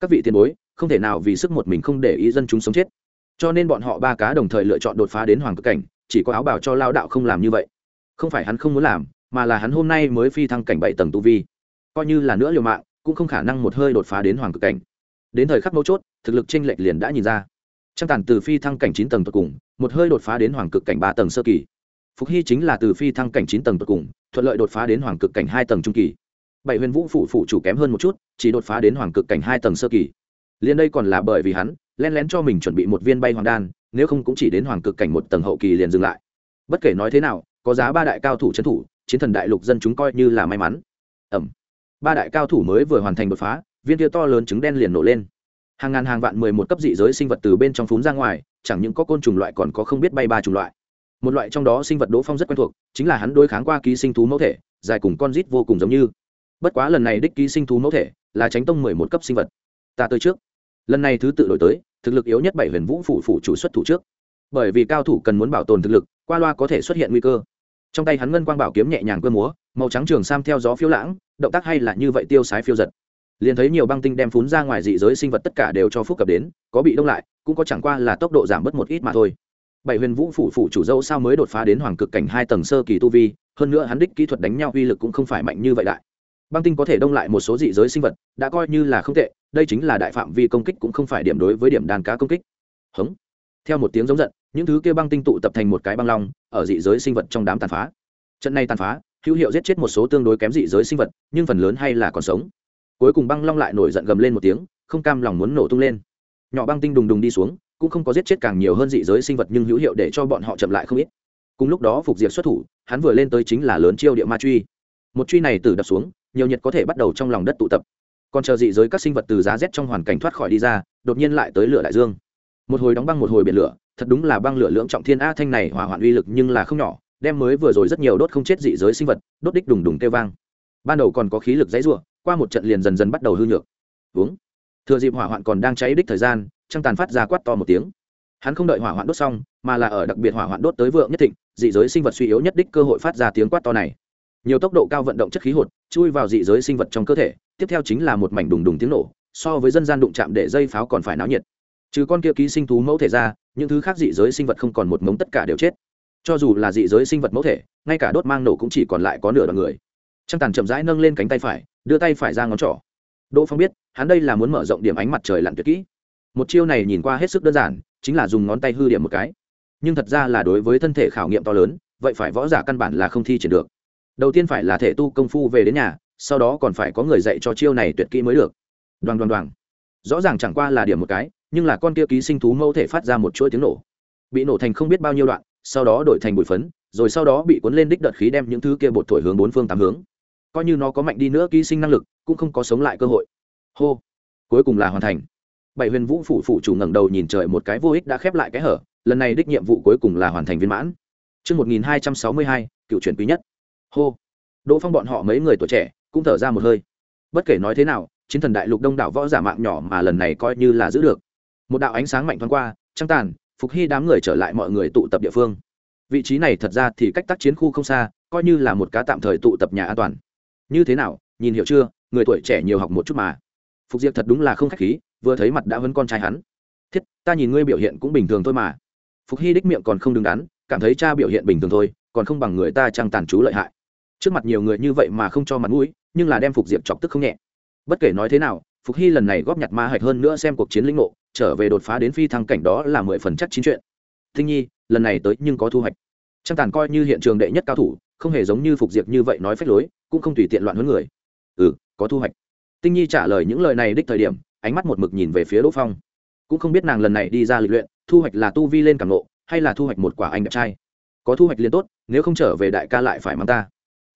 các vị tiền bối, không thể nào vì sức một mình không để ý dân chúng sống chết. Cho nên bọn họ ba cá đồng thời lựa chọn đột phá đến hoàng cực cảnh, chỉ có áo bảo cho lao đạo không làm như vậy. Không phải hắn không muốn làm, mà là hắn hôm nay mới phi thăng cảnh bảy tầng tu vi. Coi như là nữa liều mạng, cũng không khả năng một hơi đột phá đến hoàng cực cảnh. Đến thời khắc mấu chốt, thực lực tranh lệch liền đã nhìn ra. Trang tàn từ phi thăng cảnh chín tầng tột cùng, một hơi đột phá đến hoàng cực cảnh ba tầng sơ kỳ. Phục hy chính là từ phi thăng cảnh chín tầng tột cùng, thuận lợi đột phá đến hoàng cực cảnh hai tầng trung kỳ bảy huyền vũ phủ phủ chủ kém hơn một chút, chỉ đột phá đến hoàng cực cảnh hai tầng sơ kỳ. Liền đây còn là bởi vì hắn len lén cho mình chuẩn bị một viên bay hoàng đan, nếu không cũng chỉ đến hoàng cực cảnh một tầng hậu kỳ liền dừng lại. Bất kể nói thế nào, có giá ba đại cao thủ trấn thủ, chiến thần đại lục dân chúng coi như là may mắn. Ẩm. Ba đại cao thủ mới vừa hoàn thành đột phá, viên kia to lớn trứng đen liền nổ lên. Hàng ngàn hàng vạn mười một cấp dị giới sinh vật từ bên trong phún ra ngoài, chẳng những có côn trùng loại còn có không biết bay ba chủng loại. Một loại trong đó sinh vật đỗ phong rất quen thuộc, chính là hắn đối kháng qua ký sinh thú mẫu thể, dài cùng con rít vô cùng giống như bất quá lần này đích ký sinh thú mẫu thể là tránh tông mười một cấp sinh vật. Ta tới trước. Lần này thứ tự đổi tới, thực lực yếu nhất bảy huyền vũ phủ phủ chủ xuất thủ trước. Bởi vì cao thủ cần muốn bảo tồn thực lực, qua loa có thể xuất hiện nguy cơ. Trong tay hắn ngân quang bảo kiếm nhẹ nhàng cơ múa, màu trắng trường sam theo gió phiêu lãng, động tác hay là như vậy tiêu sái phiêu giật. Liền thấy nhiều băng tinh đem phún ra ngoài dị giới sinh vật tất cả đều cho phúc cập đến, có bị đông lại, cũng có chẳng qua là tốc độ giảm bớt một ít mà thôi. Bảy huyền vũ phủ phủ chủ dâu sao mới đột phá đến hoàng cực cảnh hai tầng sơ kỳ tu vi, hơn nữa hắn đích kỹ thuật đánh nhau uy lực cũng không phải mạnh như vậy đại băng tinh có thể đông lại một số dị giới sinh vật, đã coi như là không tệ, đây chính là đại phạm vi công kích cũng không phải điểm đối với điểm đàn cá công kích. Hống. Theo một tiếng giống giận, những thứ kia băng tinh tụ tập thành một cái băng long, ở dị giới sinh vật trong đám tàn phá. Trận này tàn phá, hữu hiệu giết chết một số tương đối kém dị giới sinh vật, nhưng phần lớn hay là còn sống. Cuối cùng băng long lại nổi giận gầm lên một tiếng, không cam lòng muốn nổ tung lên. Nhỏ băng tinh đùng đùng đi xuống, cũng không có giết chết càng nhiều hơn dị giới sinh vật nhưng hữu hiệu để cho bọn họ chậm lại không ít. Cùng lúc đó phục diệt xuất thủ, hắn vừa lên tới chính là lớn chiêu địa ma truy. Một truy này từ đập xuống nhiều nhiệt có thể bắt đầu trong lòng đất tụ tập. Còn chờ dị giới các sinh vật từ giá rét trong hoàn cảnh thoát khỏi đi ra, đột nhiên lại tới lửa đại dương. Một hồi đóng băng một hồi biển lửa, thật đúng là băng lửa lưỡng trọng thiên a thanh này hỏa hoạn uy lực nhưng là không nhỏ, đem mới vừa rồi rất nhiều đốt không chết dị giới sinh vật, đốt đích đùng đùng kêu vang. Ban đầu còn có khí lực dãy ruộng qua một trận liền dần dần bắt đầu hư nhược. Uống. Thừa dịp hỏa hoạn còn đang cháy đích thời gian, trăng tàn phát ra quát to một tiếng. Hắn không đợi hỏa hoạn đốt xong, mà là ở đặc biệt hỏa hoạn đốt tới vượng nhất thịnh, dị giới sinh vật suy yếu nhất đích cơ hội phát ra tiếng quát to này. Nhiều tốc độ cao vận động chất khí hột chui vào dị giới sinh vật trong cơ thể, tiếp theo chính là một mảnh đùng đùng tiếng nổ, so với dân gian đụng chạm để dây pháo còn phải náo nhiệt. Trừ con kia ký sinh thú mẫu thể ra, những thứ khác dị giới sinh vật không còn một mống tất cả đều chết. Cho dù là dị giới sinh vật mẫu thể, ngay cả đốt mang nổ cũng chỉ còn lại có nửa đoạn người. Trăng tàn chậm rãi nâng lên cánh tay phải, đưa tay phải ra ngón trỏ. Đỗ phong biết, hắn đây là muốn mở rộng điểm ánh mặt trời lặn tuyệt kỹ. Một chiêu này nhìn qua hết sức đơn giản, chính là dùng ngón tay hư điểm một cái. Nhưng thật ra là đối với thân thể khảo nghiệm to lớn, vậy phải võ giả căn bản là không thi triển được đầu tiên phải là thể tu công phu về đến nhà sau đó còn phải có người dạy cho chiêu này tuyệt kỹ mới được. Đoàn đoàn đoàn. Rõ ràng chẳng qua là điểm một cái nhưng là con kia ký sinh thú mẫu thể phát ra một chuỗi tiếng nổ. Bị nổ thành không biết bao nhiêu đoạn sau đó đổi thành bụi phấn rồi sau đó bị cuốn lên đích đợt khí đem những thứ kia bột thổi hướng bốn phương tám hướng. Coi như nó có mạnh đi nữa ký sinh năng lực cũng không có sống lại cơ hội. Hô. Cuối cùng là hoàn thành. Bảy huyền vũ phủ phủ chủ ngẩng đầu nhìn trời một cái vô ích đã khép lại cái hở lần này đích nhiệm vụ cuối cùng là hoàn thành viên mãn. Trước 1262, cựu chuyển quý nhất. Hô. Đỗ Phong bọn họ mấy người tuổi trẻ cũng thở ra một hơi. Bất kể nói thế nào, chiến thần đại lục đông đảo võ giả mạng nhỏ mà lần này coi như là giữ được. Một đạo ánh sáng mạnh thoáng qua trăng tàn phục hy đám người trở lại mọi người tụ tập địa phương. Vị trí này thật ra thì cách tác chiến khu không xa coi như là một cá tạm thời tụ tập nhà an toàn. Như thế nào nhìn hiểu chưa? Người tuổi trẻ nhiều học một chút mà. Phục diệp thật đúng là không khách khí vừa thấy mặt đã vẫn con trai hắn. Thiết ta nhìn ngươi biểu hiện cũng bình thường thôi mà. Phục hy đích miệng còn không đứng đắn cảm thấy cha biểu hiện bình thường thôi còn không bằng người ta trăng tàn chú lợi hại trước mặt nhiều người như vậy mà không cho mặt mũi, nhưng là đem phục diệp chọc tức không nhẹ. Bất kể nói thế nào, phục hy lần này góp nhặt ma hạch hơn nữa xem cuộc chiến lĩnh ngộ, trở về đột phá đến phi thăng cảnh đó là mười phần chắc chín chuyện. Thinh nhi, lần này tới nhưng có thu hoạch. Trang tàn coi như hiện trường đệ nhất cao thủ, không hề giống như phục diệp như vậy nói phép lối, cũng không tùy tiện loạn hơn người. Ừ có thu hoạch. Tinh nhi trả lời những lời này đích thời điểm, ánh mắt một mực nhìn về phía đỗ phong. Cũng không biết nàng lần này đi ra lịch luyện, thu hoạch là tu vi lên càng lộ hay là thu hoạch một quả anh đẹp trai. Có thu hoạch liền tốt, nếu không trở về đại ca lại phải mang ta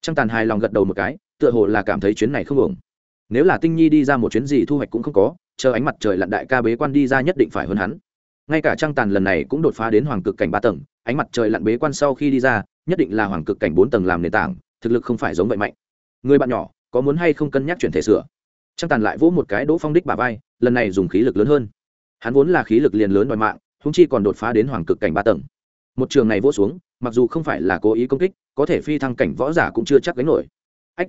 trăng tàn hài lòng gật đầu một cái, tựa hồ là cảm thấy chuyến này không ổn. Nếu là tinh nhi đi ra một chuyến gì thu hoạch cũng không có, chờ ánh mặt trời lặn đại ca bế quan đi ra nhất định phải hơn hắn. Ngay cả trăng tàn lần này cũng đột phá đến hoàng cực cảnh ba tầng, ánh mặt trời lặn bế quan sau khi đi ra, nhất định là hoàng cực cảnh bốn tầng làm nền tảng, thực lực không phải giống vậy mạnh. Người bạn nhỏ, có muốn hay không cân nhắc chuyển thể sửa? Trăng tàn lại vỗ một cái đỗ phong đích bà vai, lần này dùng khí lực lớn hơn. Hắn vốn là khí lực liền lớn đòi mạng húng chi còn đột phá đến hoàng cực cảnh ba tầng. Một trường này vỗ xuống, mặc dù không phải là cố ý công kích có thể phi thăng cảnh võ giả cũng chưa chắc gánh nổi. Ách,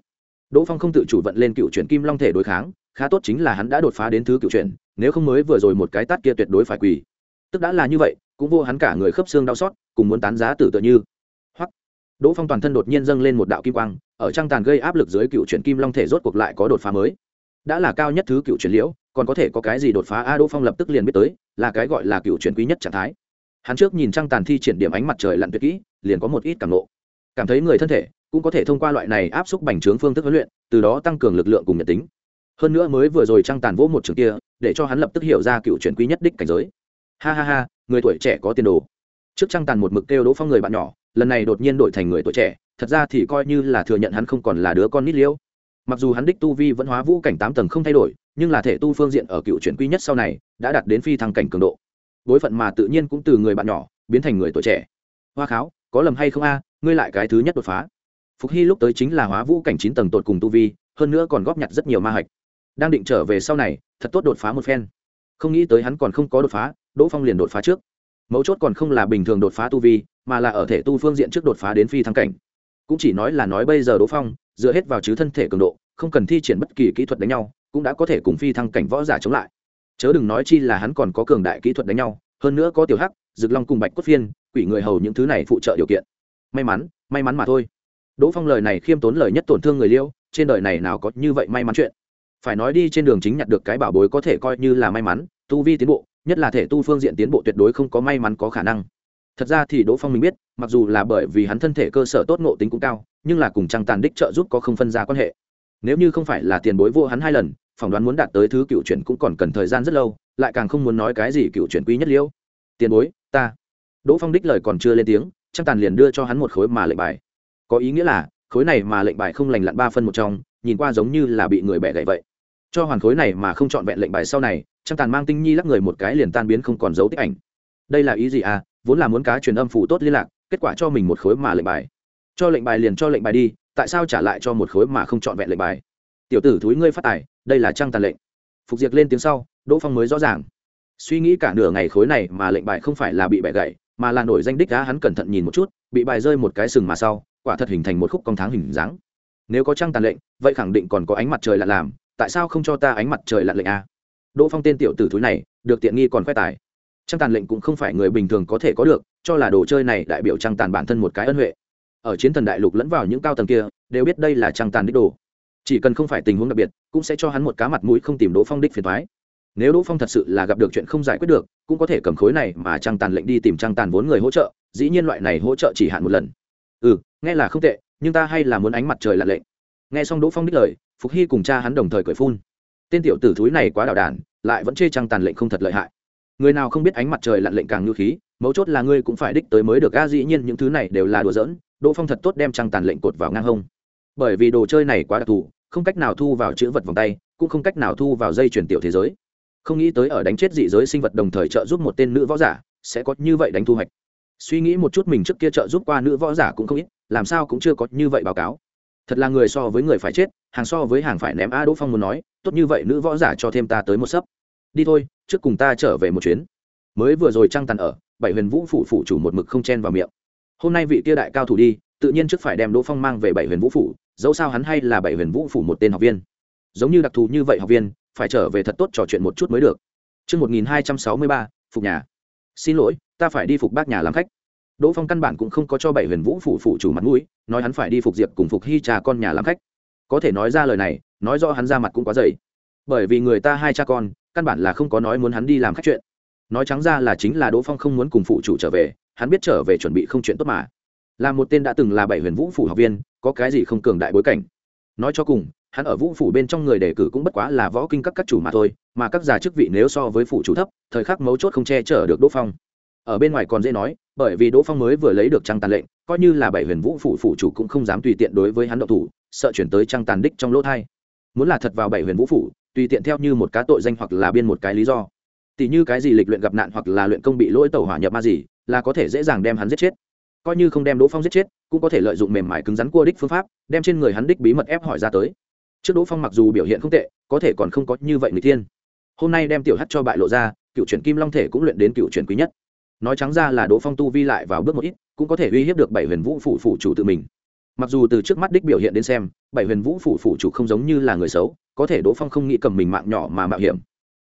đỗ phong không tự chủ vận lên cựu chuyển kim long thể đối kháng, khá tốt chính là hắn đã đột phá đến thứ cựu chuyển, nếu không mới vừa rồi một cái tát kia tuyệt đối phải quỳ. Tức đã là như vậy, cũng vô hắn cả người khớp xương đau xót, cùng muốn tán giá tử tự như. Hoặc đỗ phong toàn thân đột nhiên dâng lên một đạo kim quang, ở trang tàn gây áp lực dưới cựu chuyển kim long thể rốt cuộc lại có đột phá mới. Đã là cao nhất thứ cựu chuyển liễu, còn có thể có cái gì đột phá? A, đỗ phong lập tức liền biết tới, là cái gọi là cựu chuyển quý nhất trạng thái. Hắn trước nhìn trăng tàn thi triển điểm ánh mặt trời lặn tuyệt kỹ, liền có một ít cảm nộ cảm thấy người thân thể cũng có thể thông qua loại này áp xúc bành trướng phương thức huấn luyện, từ đó tăng cường lực lượng cùng nhật tính. Hơn nữa mới vừa rồi trăng tàn vỗ một trường kia, để cho hắn lập tức hiểu ra cựu chuyển quý nhất đích cảnh giới. Ha ha ha, người tuổi trẻ có tiền đồ. Trước trăng tàn một mực kêu đỗ phong người bạn nhỏ, lần này đột nhiên đổi thành người tuổi trẻ, thật ra thì coi như là thừa nhận hắn không còn là đứa con nít liêu. Mặc dù hắn đích tu vi vẫn hóa vũ cảnh tám tầng không thay đổi, nhưng là thể tu phương diện ở cựu chuyển quý nhất sau này, đã đạt đến phi thăng cảnh cường độ. Bối phận mà tự nhiên cũng từ người bạn nhỏ, biến thành người tuổi trẻ. Hoa kháo, có lầm hay không a ngươi lại cái thứ nhất đột phá. Phục hy lúc tới chính là hóa vũ cảnh chín tầng tột cùng tu vi, hơn nữa còn góp nhặt rất nhiều ma hạch. Đang định trở về sau này, thật tốt đột phá một phen. Không nghĩ tới hắn còn không có đột phá, đỗ phong liền đột phá trước. Mấu chốt còn không là bình thường đột phá tu vi, mà là ở thể tu phương diện trước đột phá đến phi thăng cảnh. Cũng chỉ nói là nói bây giờ đỗ phong, dựa hết vào chứ thân thể cường độ, không cần thi triển bất kỳ kỹ thuật đánh nhau, cũng đã có thể cùng phi thăng cảnh võ giả chống lại. Chớ đừng nói chi là hắn còn có cường đại kỹ thuật đánh nhau, hơn nữa có tiểu hắc rực long cùng bạch cốt phiên, quỷ người hầu những thứ này phụ trợ điều kiện may mắn may mắn mà thôi. Đỗ phong lời này khiêm tốn lời nhất tổn thương người liêu, trên đời này nào có như vậy may mắn chuyện? Phải nói đi, trên đường chính nhặt được cái bảo bối có thể coi như là may mắn, tu vi tiến bộ, nhất là thể tu phương diện tiến bộ tuyệt đối không có may mắn có khả năng. Thật ra thì đỗ phong mình biết, mặc dù là bởi vì hắn thân thể cơ sở tốt ngộ tính cũng cao, nhưng là cùng trăng tàn đích trợ giúp có không phân ra quan hệ. Nếu như không phải là tiền bối vô hắn hai lần, phỏng đoán muốn đạt tới thứ cựu chuyển cũng còn cần thời gian rất lâu, lại càng không muốn nói cái gì cựu chuyển quý nhất liễu tiền bối, ta. Đỗ phong đích lời còn chưa lên tiếng trăng tàn liền đưa cho hắn một khối mà lệnh bài. Có ý nghĩa là, khối này mà lệnh bài không lành lặn ba phân một trong, nhìn qua giống như là bị người bẻ gậy vậy. Cho hoàn khối này mà không chọn vẹn lệnh bài sau này, trăng tàn mang tinh nhi lắc người một cái liền tan biến không còn dấu tích ảnh. Đây là ý gì à? Vốn là muốn cá truyền âm phủ tốt liên lạc, kết quả cho mình một khối mà lệnh bài. Cho lệnh bài liền cho lệnh bài đi, tại sao trả lại cho một khối mà không chọn vẹn lệnh bài? Tiểu tử thúi ngươi phát tài, đây là trăng tàn lệnh. Phục diệt lên tiếng sau, đỗ phong mới rõ ràng. Suy nghĩ cả nửa ngày khối này mà lệnh bài không phải là bị bẻ gãy mà là nổi danh đích đá hắn cẩn thận nhìn một chút, bị bài rơi một cái sừng mà sau, quả thật hình thành một khúc công tháng hình dáng. Nếu có trăng tàn lệnh, vậy khẳng định còn có ánh mặt trời lặn làm, tại sao không cho ta ánh mặt trời lặn lệnh a đỗ phong tên tiểu tử thúi này, được tiện nghi còn khoe tài. Trăng tàn lệnh cũng không phải người bình thường có thể có được, cho là đồ chơi này đại biểu trăng tàn bản thân một cái ân huệ. Ở chiến thần đại lục lẫn vào những cao tầng kia, đều biết đây là trăng tàn đích đồ. Chỉ cần không phải tình huống đặc biệt, cũng sẽ cho hắn một cá mặt mũi không tìm đỗ phong đích phiền thoái nếu đỗ phong thật sự là gặp được chuyện không giải quyết được, cũng có thể cầm khối này mà trăng tàn lệnh đi tìm trăng tàn vốn người hỗ trợ, dĩ nhiên loại này hỗ trợ chỉ hạn một lần. Ừ nghe là không tệ, nhưng ta hay là muốn ánh mặt trời lặn lệnh. Nghe xong đỗ phong đích lời, phục hy cùng cha hắn đồng thời cười phun. Tên tiểu tử thúi này quá đảo đản, lại vẫn chê trăng tàn lệnh không thật lợi hại. Người nào không biết ánh mặt trời lặn lệnh càng ngư khí, mấu chốt là ngươi cũng phải đích tới mới được, a, dĩ nhiên những thứ này đều là đùa giỡn, đỗ phong thật tốt đem trăng tàn lệnh cột vào ngang hông. Bởi vì đồ chơi này quá đặc thù, không cách nào thu vào chữ vật vòng tay, cũng không cách nào thu vào dây chuyển tiểu thế giới không nghĩ tới ở đánh chết dị giới sinh vật đồng thời trợ giúp một tên nữ võ giả, sẽ có như vậy đánh thu hoạch. Suy nghĩ một chút mình trước kia trợ giúp qua nữ võ giả cũng không ít, làm sao cũng chưa có như vậy báo cáo. Thật là người so với người phải chết, hàng so với hàng phải ném a đỗ phong muốn nói, tốt như vậy nữ võ giả cho thêm ta tới một sấp. Đi thôi, trước cùng ta trở về một chuyến. Mới vừa rồi trăng tàn ở, bảy huyền vũ phủ phủ chủ một mực không chen vào miệng. Hôm nay vị kia đại cao thủ đi, tự nhiên trước phải đem đỗ phong mang về bảy huyền vũ phủ, dẫu sao hắn hay là bảy huyền vũ phủ một tên học viên giống như đặc thù như vậy học viên phải trở về thật tốt trò chuyện một chút mới được Trước 1263, phục nhà. Xin lỗi, ta phải đi phục bác nhà làm khách. Đỗ Phong căn bản cũng không có cho bảy huyền vũ phủ phụ chủ mặt mũi, nói hắn phải đi phục diệp cùng phục hy trà con nhà làm khách. Có thể nói ra lời này, nói rõ hắn ra mặt cũng quá dày. Bởi vì người ta hai cha con, căn bản là không có nói muốn hắn đi làm khách chuyện. Nói trắng ra là chính là Đỗ Phong không muốn cùng phụ chủ trở về, hắn biết trở về chuẩn bị không chuyện tốt mà. Là một tên đã từng là bảy huyền vũ phủ học viên, có cái gì không cường đại bối cảnh. Nói cho cùng, hắn ở vũ phủ bên trong người đề cử cũng bất quá là võ kinh các các chủ mà thôi mà các già chức vị nếu so với phủ chủ thấp thời khắc mấu chốt không che chở được đỗ phong. Ở bên ngoài còn dễ nói bởi vì đỗ phong mới vừa lấy được trăng tàn lệnh coi như là bảy huyền vũ phủ phủ chủ cũng không dám tùy tiện đối với hắn độc thủ sợ chuyển tới trăng tàn đích trong lỗ thai. Muốn là thật vào bảy huyền vũ phủ tùy tiện theo như một cá tội danh hoặc là biên một cái lý do. Tỷ như cái gì lịch luyện gặp nạn hoặc là luyện công bị lỗi tàu hỏa nhập ma gì là có thể dễ dàng đem hắn giết chết coi như không đem đỗ phong giết chết, cũng có thể lợi dụng mềm mại cứng rắn cua đích phương pháp, đem trên người hắn đích bí mật ép hỏi ra tới. Trước đỗ phong mặc dù biểu hiện không tệ, có thể còn không có như vậy người thiên hôm nay đem tiểu hắt cho bại lộ ra, cựu chuyển kim long thể cũng luyện đến cựu chuyển quý nhất. Nói trắng ra là đỗ phong tu vi lại vào bước một ít, cũng có thể uy hiếp được bảy huyền vũ phủ phủ chủ tự mình. Mặc dù từ trước mắt đích biểu hiện đến xem, bảy huyền vũ phủ phủ chủ không giống như là người xấu, có thể đỗ phong không nghĩ cầm mình mạng nhỏ mà mạo hiểm.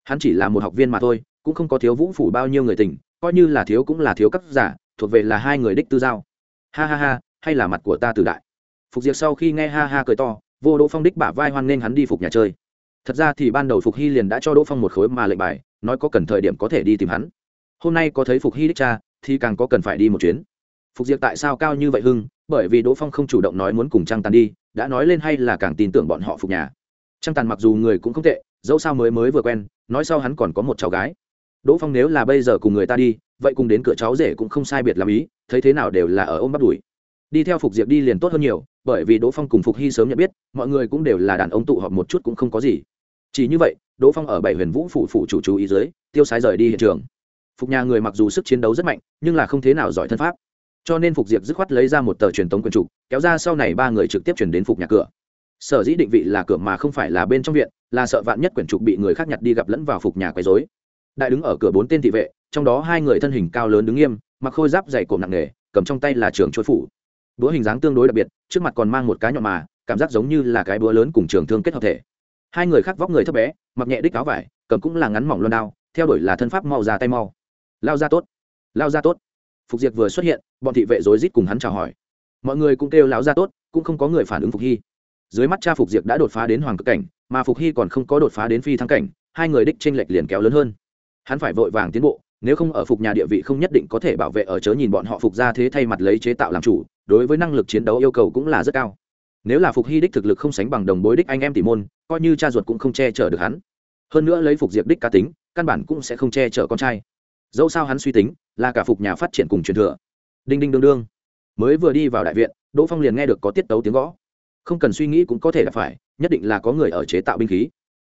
Hắn chỉ là một học viên mà thôi, cũng không có thiếu vũ phủ bao nhiêu người tình, coi như là thiếu cũng là thiếu cấp giả thuộc về là hai người đích tư giao. Ha ha ha, hay là mặt của ta từ đại. Phục diệt sau khi nghe ha ha cười to, vô đỗ phong đích bả vai hoan nên hắn đi phục nhà chơi. Thật ra thì ban đầu phục hy liền đã cho đỗ phong một khối mà lệnh bài, nói có cần thời điểm có thể đi tìm hắn. Hôm nay có thấy phục hy đích cha, thì càng có cần phải đi một chuyến. Phục diệt tại sao cao như vậy hưng, bởi vì đỗ phong không chủ động nói muốn cùng trang tàn đi, đã nói lên hay là càng tin tưởng bọn họ phục nhà. Trang tàn mặc dù người cũng không tệ, dẫu sao mới mới vừa quen, nói sau hắn còn có một cháu gái. Đỗ phong nếu là bây giờ cùng người ta đi vậy cùng đến cửa cháu rể cũng không sai biệt làm ý, thấy thế nào đều là ở ôm bắt đuổi đi theo phục diệp đi liền tốt hơn nhiều, bởi vì đỗ phong cùng phục hy sớm nhận biết, mọi người cũng đều là đàn ông tụ họp một chút cũng không có gì. Chỉ như vậy, đỗ phong ở bảy huyền vũ phủ phủ chủ chú ý dưới, tiêu sái rời đi hiện trường. Phục nhà người mặc dù sức chiến đấu rất mạnh, nhưng là không thế nào giỏi thân pháp. Cho nên phục diệp dứt khoát lấy ra một tờ truyền tống quần trục kéo ra sau này ba người trực tiếp chuyển đến phục nhà cửa. Sở dĩ định vị là cửa mà không phải là bên trong viện, là sợ vạn nhất quyển trục bị người khác nhặt đi gặp lẫn vào phục nhà quấy dối đại đứng ở cửa bốn tên thị vệ, trong đó hai người thân hình cao lớn đứng nghiêm, mặc khôi giáp dày cộm nặng nề cầm trong tay là trường chuỗi phủ. Búa hình dáng tương đối đặc biệt, trước mặt còn mang một cái nhọn mà, cảm giác giống như là cái búa lớn cùng trường thương kết hợp thể. Hai người khác vóc người thấp bé, mặc nhẹ đích áo vải, cầm cũng là ngắn mỏng luôn đao, theo đuổi là thân pháp mau ra tay mau. Lao ra tốt, lao ra tốt. Phục diệt vừa xuất hiện, bọn thị vệ rối rít cùng hắn chào hỏi. Mọi người cũng kêu lão ra tốt, cũng không có người phản ứng phục hy. Dưới mắt cha phục diệt đã đột phá đến hoàng cực cảnh, mà phục hy còn không có đột phá đến phi thăng cảnh, hai người đích tranh lệch liền kéo lớn hơn hắn phải vội vàng tiến bộ, nếu không ở phục nhà địa vị không nhất định có thể bảo vệ ở chớ nhìn bọn họ phục ra thế thay mặt lấy chế tạo làm chủ, đối với năng lực chiến đấu yêu cầu cũng là rất cao. Nếu là phục hy đích thực lực không sánh bằng đồng bối đích anh em tỷ môn, coi như cha ruột cũng không che chở được hắn. Hơn nữa lấy phục diệp đích cá tính, căn bản cũng sẽ không che chở con trai. Dẫu sao hắn suy tính, là cả phục nhà phát triển cùng truyền thừa. Đinh đinh đương đương. Mới vừa đi vào đại viện, đỗ phong liền nghe được có tiết tấu tiếng gõ. Không cần suy nghĩ cũng có thể là phải, nhất định là có người ở chế tạo binh khí.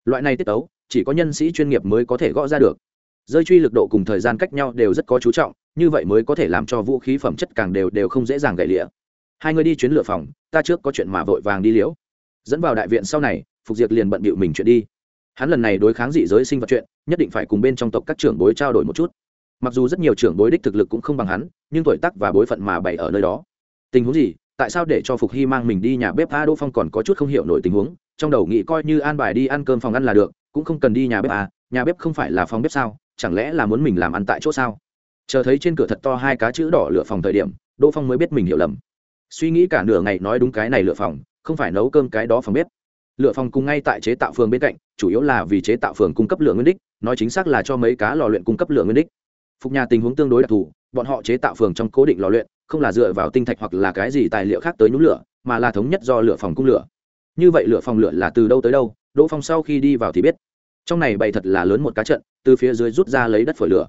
Loại này tiết tấu, chỉ có nhân sĩ chuyên nghiệp mới có thể gõ ra được rơi truy lực độ cùng thời gian cách nhau đều rất có chú trọng, như vậy mới có thể làm cho vũ khí phẩm chất càng đều đều không dễ dàng gãy lịa. Hai người đi chuyến lựa phòng, ta trước có chuyện mà vội vàng đi liễu dẫn vào đại viện sau này, phục diệt liền bận bịu mình chuyện đi. Hắn lần này đối kháng dị giới sinh vật chuyện, nhất định phải cùng bên trong tộc các trưởng bối trao đổi một chút. Mặc dù rất nhiều trưởng bối đích thực lực cũng không bằng hắn, nhưng tuổi tác và bối phận mà bày ở nơi đó. Tình huống gì? Tại sao để cho phục hy mang mình đi nhà bếp a đỗ phong còn có chút không hiểu nổi tình huống, trong đầu nghĩ coi như an bài đi ăn cơm phòng ăn là được, cũng không cần đi nhà bếp a, nhà bếp không phải là phòng bếp sao? Chẳng lẽ là muốn mình làm ăn tại chỗ sao? Chờ thấy trên cửa thật to hai cá chữ đỏ lửa phòng thời điểm, đỗ phong mới biết mình hiểu lầm. Suy nghĩ cả nửa ngày nói đúng cái này lửa phòng, không phải nấu cơm cái đó phòng bếp. Lửa phòng cùng ngay tại chế tạo phường bên cạnh, chủ yếu là vì chế tạo phường cung cấp lượng nguyên đích, nói chính xác là cho mấy cá lò luyện cung cấp lượng nguyên đích. Phục nhà tình huống tương đối đặc thù, bọn họ chế tạo phường trong cố định lò luyện, không là dựa vào tinh thạch hoặc là cái gì tài liệu khác tới nhúng lửa, mà là thống nhất do lửa phòng cung lửa. Như vậy lửa phòng lửa là từ đâu tới đâu, đỗ phong sau khi đi vào thì biết trong này bày thật là lớn một cá trận, từ phía dưới rút ra lấy đất phổi lửa.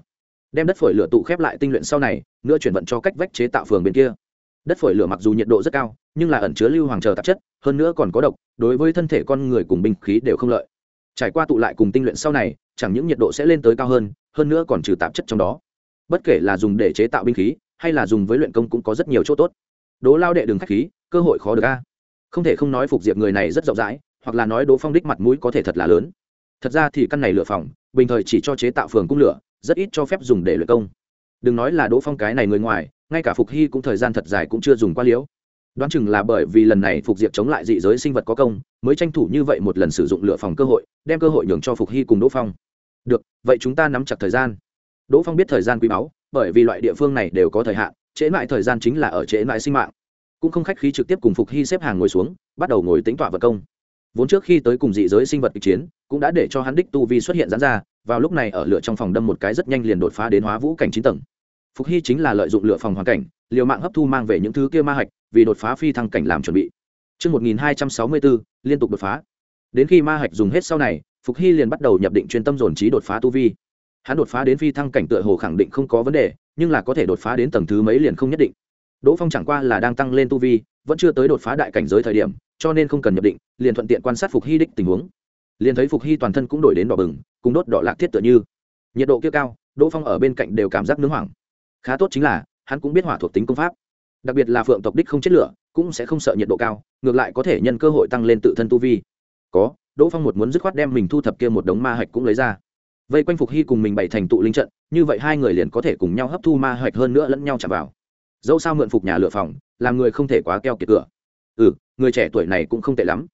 Đem đất phổi lửa tụ khép lại tinh luyện sau này, nữa chuyển vận cho cách vách chế tạo phường bên kia. Đất phổi lửa mặc dù nhiệt độ rất cao, nhưng là ẩn chứa lưu hoàng chờ tạp chất, hơn nữa còn có độc, đối với thân thể con người cùng binh khí đều không lợi. Trải qua tụ lại cùng tinh luyện sau này, chẳng những nhiệt độ sẽ lên tới cao hơn hơn nữa còn trừ tạp chất trong đó. Bất kể là dùng để chế tạo binh khí, hay là dùng với luyện công cũng có rất nhiều chỗ tốt. Đố lao đệ đường khách khí, cơ hội khó được a. Không thể không nói phục diệp người này rất rộng rãi, hoặc là nói đố phong đích mặt mũi có thể thật là lớn thật ra thì căn này lửa phòng, bình thời chỉ cho chế tạo phường cung lửa, rất ít cho phép dùng để luyện công. Đừng nói là đỗ phong cái này người ngoài, ngay cả phục hy cũng thời gian thật dài cũng chưa dùng qua liễu đoán chừng là bởi vì lần này phục diệp chống lại dị giới sinh vật có công, mới tranh thủ như vậy một lần sử dụng lửa phòng cơ hội, đem cơ hội nhường cho phục hy cùng đỗ phong. Được, vậy chúng ta nắm chặt thời gian. Đỗ phong biết thời gian quý báu, bởi vì loại địa phương này đều có thời hạn, trễ mãi thời gian chính là ở trễ mãi sinh mạng. Cũng không khách khí trực tiếp cùng phục hy xếp hàng ngồi xuống, bắt đầu ngồi tính tọa vật công vốn trước khi tới cùng dị giới sinh vật kịch chiến cũng đã để cho hắn đích tu vi xuất hiện dán ra vào lúc này ở lửa trong phòng đâm một cái rất nhanh liền đột phá đến hóa vũ cảnh chín tầng phục hy chính là lợi dụng lửa phòng hoàn cảnh liều mạng hấp thu mang về những thứ kia ma hạch vì đột phá phi thăng cảnh làm chuẩn bị Trước 1264, liên tục đột phá. Đến khi ma hạch dùng hết sau này, Phục Hy liền bắt đầu nhập định chuyên tâm dồn trí đột phá tu vi. Hắn đột phá đến phi thăng cảnh tựa hồ khẳng định không có vấn đề, nhưng là có thể đột phá đến tầng thứ mấy liền không nhất định. Đỗ Phong chẳng qua là đang tăng lên tu vi, vẫn chưa tới đột phá đại cảnh giới thời điểm, cho nên không cần nhập định, liền thuận tiện quan sát Phục Hy đích tình huống. Liền thấy Phục Hy toàn thân cũng đổi đến đỏ bừng, cùng đốt đỏ lạc thiết tựa như. Nhiệt độ kia cao, Đỗ Phong ở bên cạnh đều cảm giác nướng hoảng. Khá tốt chính là, hắn cũng biết hỏa thuộc tính công pháp đặc biệt là phượng tộc đích không chết lửa cũng sẽ không sợ nhiệt độ cao ngược lại có thể nhân cơ hội tăng lên tự thân tu vi có đỗ phong một muốn dứt khoát đem mình thu thập kia một đống ma hạch cũng lấy ra vây quanh phục hy cùng mình bày thành tụ linh trận như vậy hai người liền có thể cùng nhau hấp thu ma hạch hơn nữa lẫn nhau chạm vào dẫu sao mượn phục nhà lựa phòng làm người không thể quá keo kiệt cửa ừ người trẻ tuổi này cũng không tệ lắm.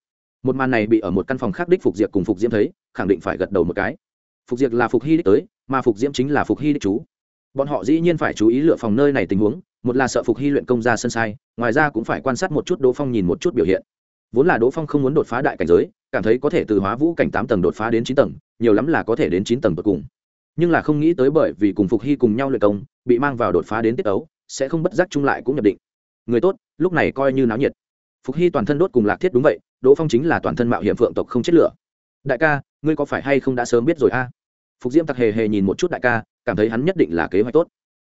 Một màn này bị ở một căn phòng khác đích phục diệp cùng phục diễm thấy, khẳng định phải gật đầu một cái. Phục diệp là phục hy đích tới, mà phục diễm chính là phục hy đích chú. Bọn họ dĩ nhiên phải chú ý lựa phòng nơi này tình huống, một là sợ phục hy luyện công ra sân sai, ngoài ra cũng phải quan sát một chút đỗ phong nhìn một chút biểu hiện. Vốn là đỗ phong không muốn đột phá đại cảnh giới, cảm thấy có thể từ hóa vũ cảnh tám tầng đột phá đến chín tầng, nhiều lắm là có thể đến chín tầng tột cùng. Nhưng là không nghĩ tới bởi vì cùng phục hy cùng nhau luyện công, bị mang vào đột phá đến tiết ấu sẽ không bất giác chung lại cũng nhập định. Người tốt, lúc này coi như náo nhiệt phục hy toàn thân đốt cùng lạc thiết đúng vậy, đỗ phong chính là toàn thân mạo hiểm phượng tộc không chết lửa. Đại ca, ngươi có phải hay không đã sớm biết rồi a? Phục diễm tặc hề hề nhìn một chút đại ca, cảm thấy hắn nhất định là kế hoạch tốt.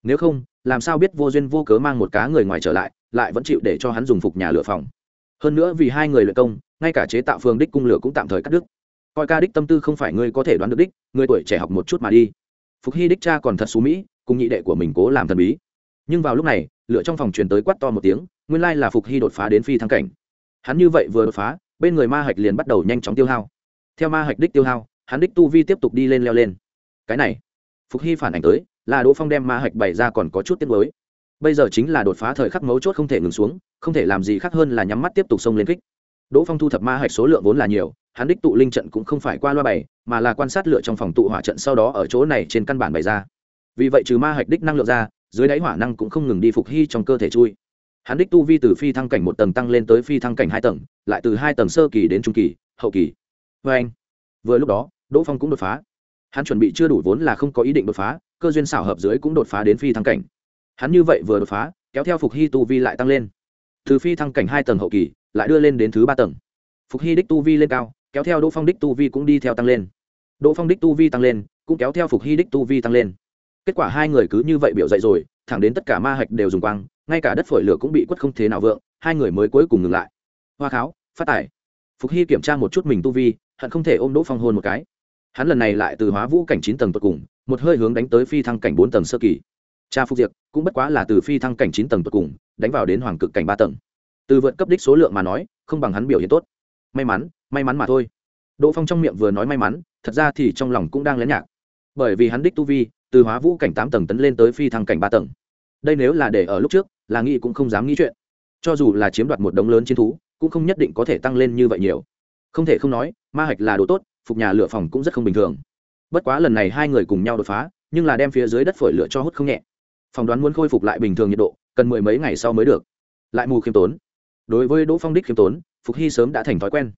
Nếu không, làm sao biết vô duyên vô cớ mang một cá người ngoài trở lại lại vẫn chịu để cho hắn dùng phục nhà lửa phòng. Hơn nữa vì hai người luyện công, ngay cả chế tạo phương đích cung lửa cũng tạm thời cắt đứt. Coi ca đích tâm tư không phải ngươi có thể đoán được đích, người tuổi trẻ học một chút mà đi. Phục hy đích cha còn thật xú mỹ, cùng nhị đệ của mình cố làm thần bí. Nhưng vào lúc này, lửa trong phòng truyền tới quát to một tiếng nguyên lai là phục hy đột phá đến phi thăng cảnh. Hắn như vậy vừa đột phá, bên người ma hạch liền bắt đầu nhanh chóng tiêu hao. Theo ma hạch đích tiêu hao, hắn đích tu vi tiếp tục đi lên leo lên. Cái này, phục hy phản ảnh tới, là đỗ phong đem ma hạch bày ra còn có chút tiết mới bây giờ chính là đột phá thời khắc mấu chốt không thể ngừng xuống, không thể làm gì khác hơn là nhắm mắt tiếp tục xông lên kích. Đỗ phong thu thập ma hạch số lượng vốn là nhiều, hắn đích tụ linh trận cũng không phải qua loa bày, mà là quan sát lựa trong phòng tụ hỏa trận sau đó ở chỗ này trên căn bản bày ra. Vì vậy trừ ma hạch đích năng lượng ra, dưới đáy hỏa năng cũng không ngừng đi phục hy trong cơ thể chui hắn đích tu vi từ phi thăng cảnh một tầng tăng lên tới phi thăng cảnh hai tầng, lại từ hai tầng sơ kỳ đến trung kỳ, hậu kỳ. Vê anh, vừa lúc đó, đỗ phong cũng đột phá. Hắn chuẩn bị chưa đủ vốn là không có ý định đột phá, cơ duyên xảo hợp dưới cũng đột phá đến phi thăng cảnh. Hắn như vậy vừa đột phá, kéo theo phục hy tu vi lại tăng lên. Từ phi thăng cảnh hai tầng hậu kỳ, lại đưa lên đến thứ ba tầng. Phục hy đích tu vi lên cao, kéo theo đỗ phong đích tu vi cũng đi theo tăng lên. Đỗ phong đích tu vi tăng lên, cũng kéo theo phục hy đích tu vi tăng lên. Kết quả hai người cứ như vậy biểu dậy rồi, thẳng đến tất cả ma hạch đều dùng quang ngay cả đất phổi lửa cũng bị quất không thế nào vượng, hai người mới cuối cùng ngừng lại. Hoa kháo, phát tải phục hy kiểm tra một chút mình tu vi, hận không thể ôm đỗ phong hôn một cái. Hắn lần này lại từ hóa vũ cảnh chín tầng tột cùng, một hơi hướng đánh tới phi thăng cảnh bốn tầng sơ kỳ. Cha phục Diệt cũng bất quá là từ phi thăng cảnh chín tầng tột cùng, đánh vào đến hoàng cực cảnh ba tầng. Từ vượt cấp đích số lượng mà nói, không bằng hắn biểu hiện tốt. May mắn may mắn mà thôi. Đỗ phong trong miệng vừa nói may mắn, thật ra thì trong lòng cũng đang lén nhạc. Bởi vì hắn đích tu vi, từ hóa vũ cảnh tám tầng tấn lên tới phi thăng cảnh ba tầng đây nếu là để ở lúc trước, là nghĩ cũng không dám nghĩ chuyện. Cho dù là chiếm đoạt một đống lớn chiến thú, cũng không nhất định có thể tăng lên như vậy nhiều. Không thể không nói, ma hạch là đồ tốt, phục nhà lửa phòng cũng rất không bình thường. Bất quá lần này hai người cùng nhau đột phá, nhưng là đem phía dưới đất phổi lửa cho hút không nhẹ. Phỏng đoán muốn khôi phục lại bình thường nhiệt độ, cần mười mấy ngày sau mới được. Lại mù khiêm tốn. Đối với đỗ phong đích khiêm tốn, phục hy sớm đã thành thói quen.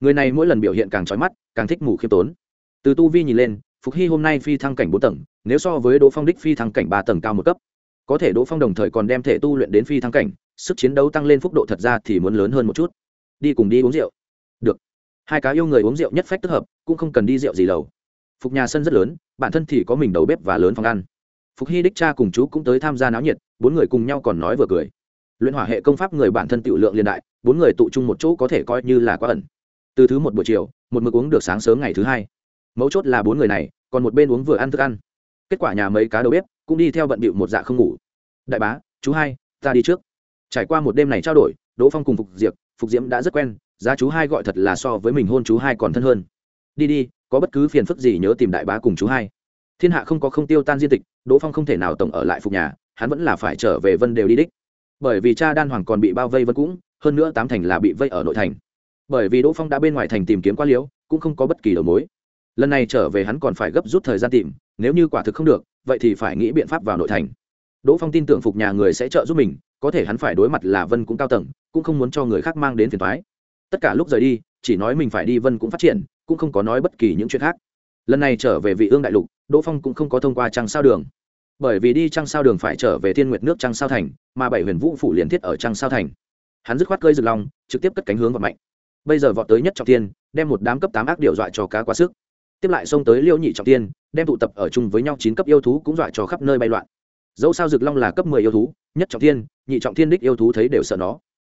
Người này mỗi lần biểu hiện càng trói mắt, càng thích mù khiêm tốn. Từ tu vi nhìn lên, phục hy hôm nay phi thăng cảnh bốn tầng, nếu so với đỗ phong đích phi thăng cảnh ba tầng cao một cấp có thể đỗ phong đồng thời còn đem thể tu luyện đến phi thăng cảnh, sức chiến đấu tăng lên phúc độ thật ra thì muốn lớn hơn một chút. Đi cùng đi uống rượu. Được. Hai cá yêu người uống rượu nhất phách tức hợp, cũng không cần đi rượu gì lầu. Phục nhà sân rất lớn, bản thân thì có mình đầu bếp và lớn phòng ăn. Phục hy đích cha cùng chú cũng tới tham gia náo nhiệt, bốn người cùng nhau còn nói vừa cười. Luyện hỏa hệ công pháp người bản thân tự lượng liên đại, bốn người tụ chung một chỗ có thể coi như là quá ẩn. Từ thứ một buổi chiều, một mực uống được sáng sớm ngày thứ hai. Mấu chốt là bốn người này, còn một bên uống vừa ăn thức ăn. Kết quả nhà mấy cá đầu bếp cũng đi theo bận bịu một dạ không ngủ. Đại bá, chú hai, ta đi trước. Trải qua một đêm này trao đổi, đỗ phong cùng phục diệp, phục diễm đã rất quen, giá chú hai gọi thật là so với mình hôn chú hai còn thân hơn. Đi đi, có bất cứ phiền phức gì nhớ tìm đại bá cùng chú hai. Thiên hạ không có không tiêu tan diên tịch, đỗ phong không thể nào tổng ở lại phục nhà, hắn vẫn là phải trở về vân đều đi đích. Bởi vì cha đan hoàng còn bị bao vây vân cũng, hơn nữa tám thành là bị vây ở nội thành. Bởi vì đỗ phong đã bên ngoài thành tìm kiếm quá liễu cũng không có bất kỳ đầu mối. Lần này trở về hắn còn phải gấp rút thời gian tìm nếu như quả thực không được, vậy thì phải nghĩ biện pháp vào nội thành. Đỗ phong tin tưởng phục nhà người sẽ trợ giúp mình, có thể hắn phải đối mặt là vân cũng cao tầng, cũng không muốn cho người khác mang đến phiền thoái tất cả lúc rời đi, chỉ nói mình phải đi vân cũng phát triển, cũng không có nói bất kỳ những chuyện khác. Lần này trở về vị ương đại lục, đỗ phong cũng không có thông qua trăng sao đường. Bởi vì đi trăng sao đường phải trở về thiên nguyệt nước trăng sao thành, mà bảy huyền vũ phủ liền thiết ở trăng sao thành. Hắn dứt khoát cơi rực lòng trực tiếp cất cánh hướng vào mạnh bây giờ vọt tới nhất trọng tiên đem một đám cấp tám ác điệu dọa cho cá quá sức tiếp lại xông tới liêu nhị trọng tiên đem tụ tập ở chung với nhau chín cấp yêu thú cũng dọa cho khắp nơi bay loạn dẫu sao rực long là cấp mười yêu thú nhất trọng thiên nhị trọng thiên đích yêu thú thấy đều sợ nó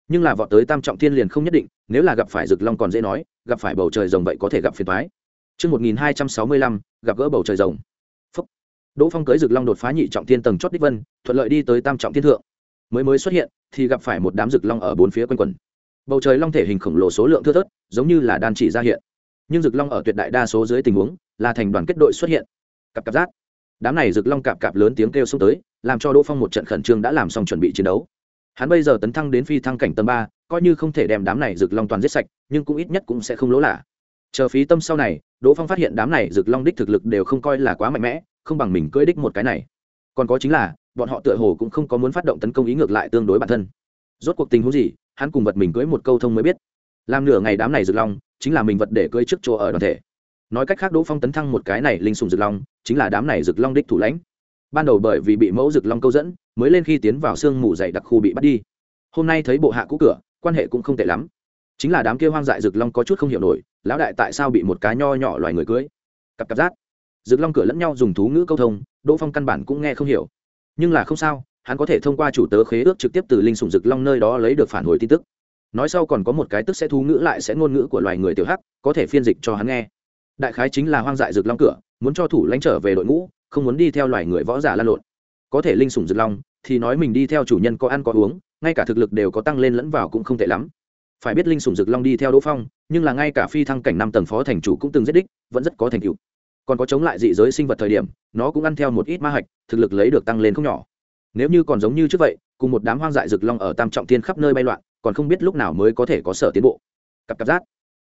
nhưng là vọt tới tam trọng thiên liền không nhất định nếu là gặp phải rực long còn dễ nói gặp phải bầu trời rồng vậy có thể gặp phiền thoái Trước 1265, gặp gỡ bầu trời rồng. Phúc. Đỗ Phong cưới rực long đột phá nhị trọng thiên tầng chót đích vân, thuận lợi đi tới tam trọng thiên thượng. Mới mới xuất hiện, thì gặp phải một đám rực long ở bốn phía quanh quẩn. Bầu trời long thể hình khổng lồ số lượng thưa thớt, giống như là đan chỉ ra hiện. Nhưng rực long ở tuyệt đại đa số dưới tình huống, là thành đoàn kết đội xuất hiện. Cặp cặp giác. Đám này rực long cạp cạp lớn tiếng kêu xông tới, làm cho Đỗ Phong một trận khẩn trương đã làm xong chuẩn bị chiến đấu. Hắn bây giờ tấn thăng đến phi thăng cảnh tầng ba coi như không thể đem đám này rực long toàn giết sạch nhưng cũng ít nhất cũng sẽ không lỗ lạ. Chờ phí tâm sau này đỗ phong phát hiện đám này rực long đích thực lực đều không coi là quá mạnh mẽ không bằng mình cưỡi đích một cái này. Còn có chính là bọn họ tựa hồ cũng không có muốn phát động tấn công ý ngược lại tương đối bản thân. Rốt cuộc tình huống gì hắn cùng vật mình cưỡi một câu thông mới biết. Làm nửa ngày đám này rực long chính là mình vật để cưới trước chỗ ở đoàn thể. Nói cách khác đỗ phong tấn thăng một cái này linh sùng rực long, chính là đám này rực long đích thủ lãnh. Ban đầu bởi vì bị mẫu rực long câu dẫn, mới lên khi tiến vào sương mù dày đặc khu bị bắt đi. Hôm nay thấy bộ hạ cũ cửa, quan hệ cũng không tệ lắm. Chính là đám kia hoang dại rực long có chút không hiểu nổi, lão đại tại sao bị một cái nho nhỏ loài người cưới? Cặp cặp rát. Rực long cửa lẫn nhau dùng thú ngữ câu thông, đỗ phong căn bản cũng nghe không hiểu. Nhưng là không sao, hắn có thể thông qua chủ tớ khế ước trực tiếp từ linh sủng rực long nơi đó lấy được phản hồi tin tức nói sau còn có một cái tức sẽ thú ngữ lại sẽ ngôn ngữ của loài người tiểu hắc, có thể phiên dịch cho hắn nghe. Đại khái chính là hoang dại rực long cửa, muốn cho thủ lãnh trở về đội ngũ, không muốn đi theo loài người võ giả lan lộn. Có thể linh sủng rực long, thì nói mình đi theo chủ nhân có ăn có uống, ngay cả thực lực đều có tăng lên lẫn vào cũng không tệ lắm. Phải biết linh sủng rực long đi theo đỗ phong, nhưng là ngay cả phi thăng cảnh năm tầng phó thành chủ cũng từng giết đích, vẫn rất có thành tựu. Còn có chống lại dị giới sinh vật thời điểm, nó cũng ăn theo một ít ma hạch, thực lực lấy được tăng lên không nhỏ. Nếu như còn giống như trước vậy, cùng một đám hoang dại rực long ở tam trọng thiên khắp nơi bay loạn còn không biết lúc nào mới có thể có sở tiến bộ. Cặp cặp giác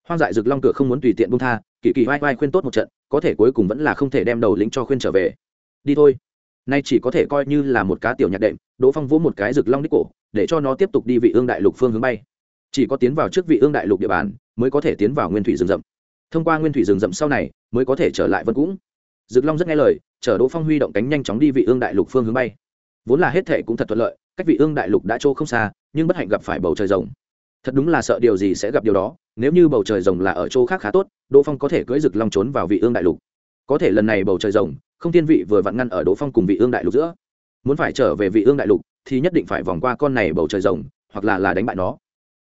hoang dại rực long cửa không muốn tùy tiện bung tha, kỳ kỳ vai vai khuyên tốt một trận, có thể cuối cùng vẫn là không thể đem đầu lĩnh cho khuyên trở về. Đi thôi. Nay chỉ có thể coi như là một cá tiểu nhạc đệm, đỗ phong vỗ một cái rực long đích cổ, để cho nó tiếp tục đi vị ương đại lục phương hướng bay. Chỉ có tiến vào trước vị ương đại lục địa bàn, mới có thể tiến vào nguyên thủy rừng rậm. Thông qua nguyên thủy rừng rậm sau này, mới có thể trở lại vân cũng rực long rất nghe lời chở đỗ phong huy động cánh nhanh chóng đi vị ương đại lục phương hướng bay. Vốn là hết thể cũng thật thuận lợi, cách vị ương đại lục đã trô không xa nhưng bất hạnh gặp phải bầu trời rồng. Thật đúng là sợ điều gì sẽ gặp điều đó, nếu như bầu trời rồng là ở chỗ khác khá tốt, đỗ phong có thể cưỡi rực long trốn vào vị ương đại lục. Có thể lần này bầu trời rồng, không tiên vị vừa vặn ngăn ở đỗ phong cùng vị ương đại lục giữa. Muốn phải trở về vị ương đại lục, thì nhất định phải vòng qua con này bầu trời rồng, hoặc là là đánh bại nó.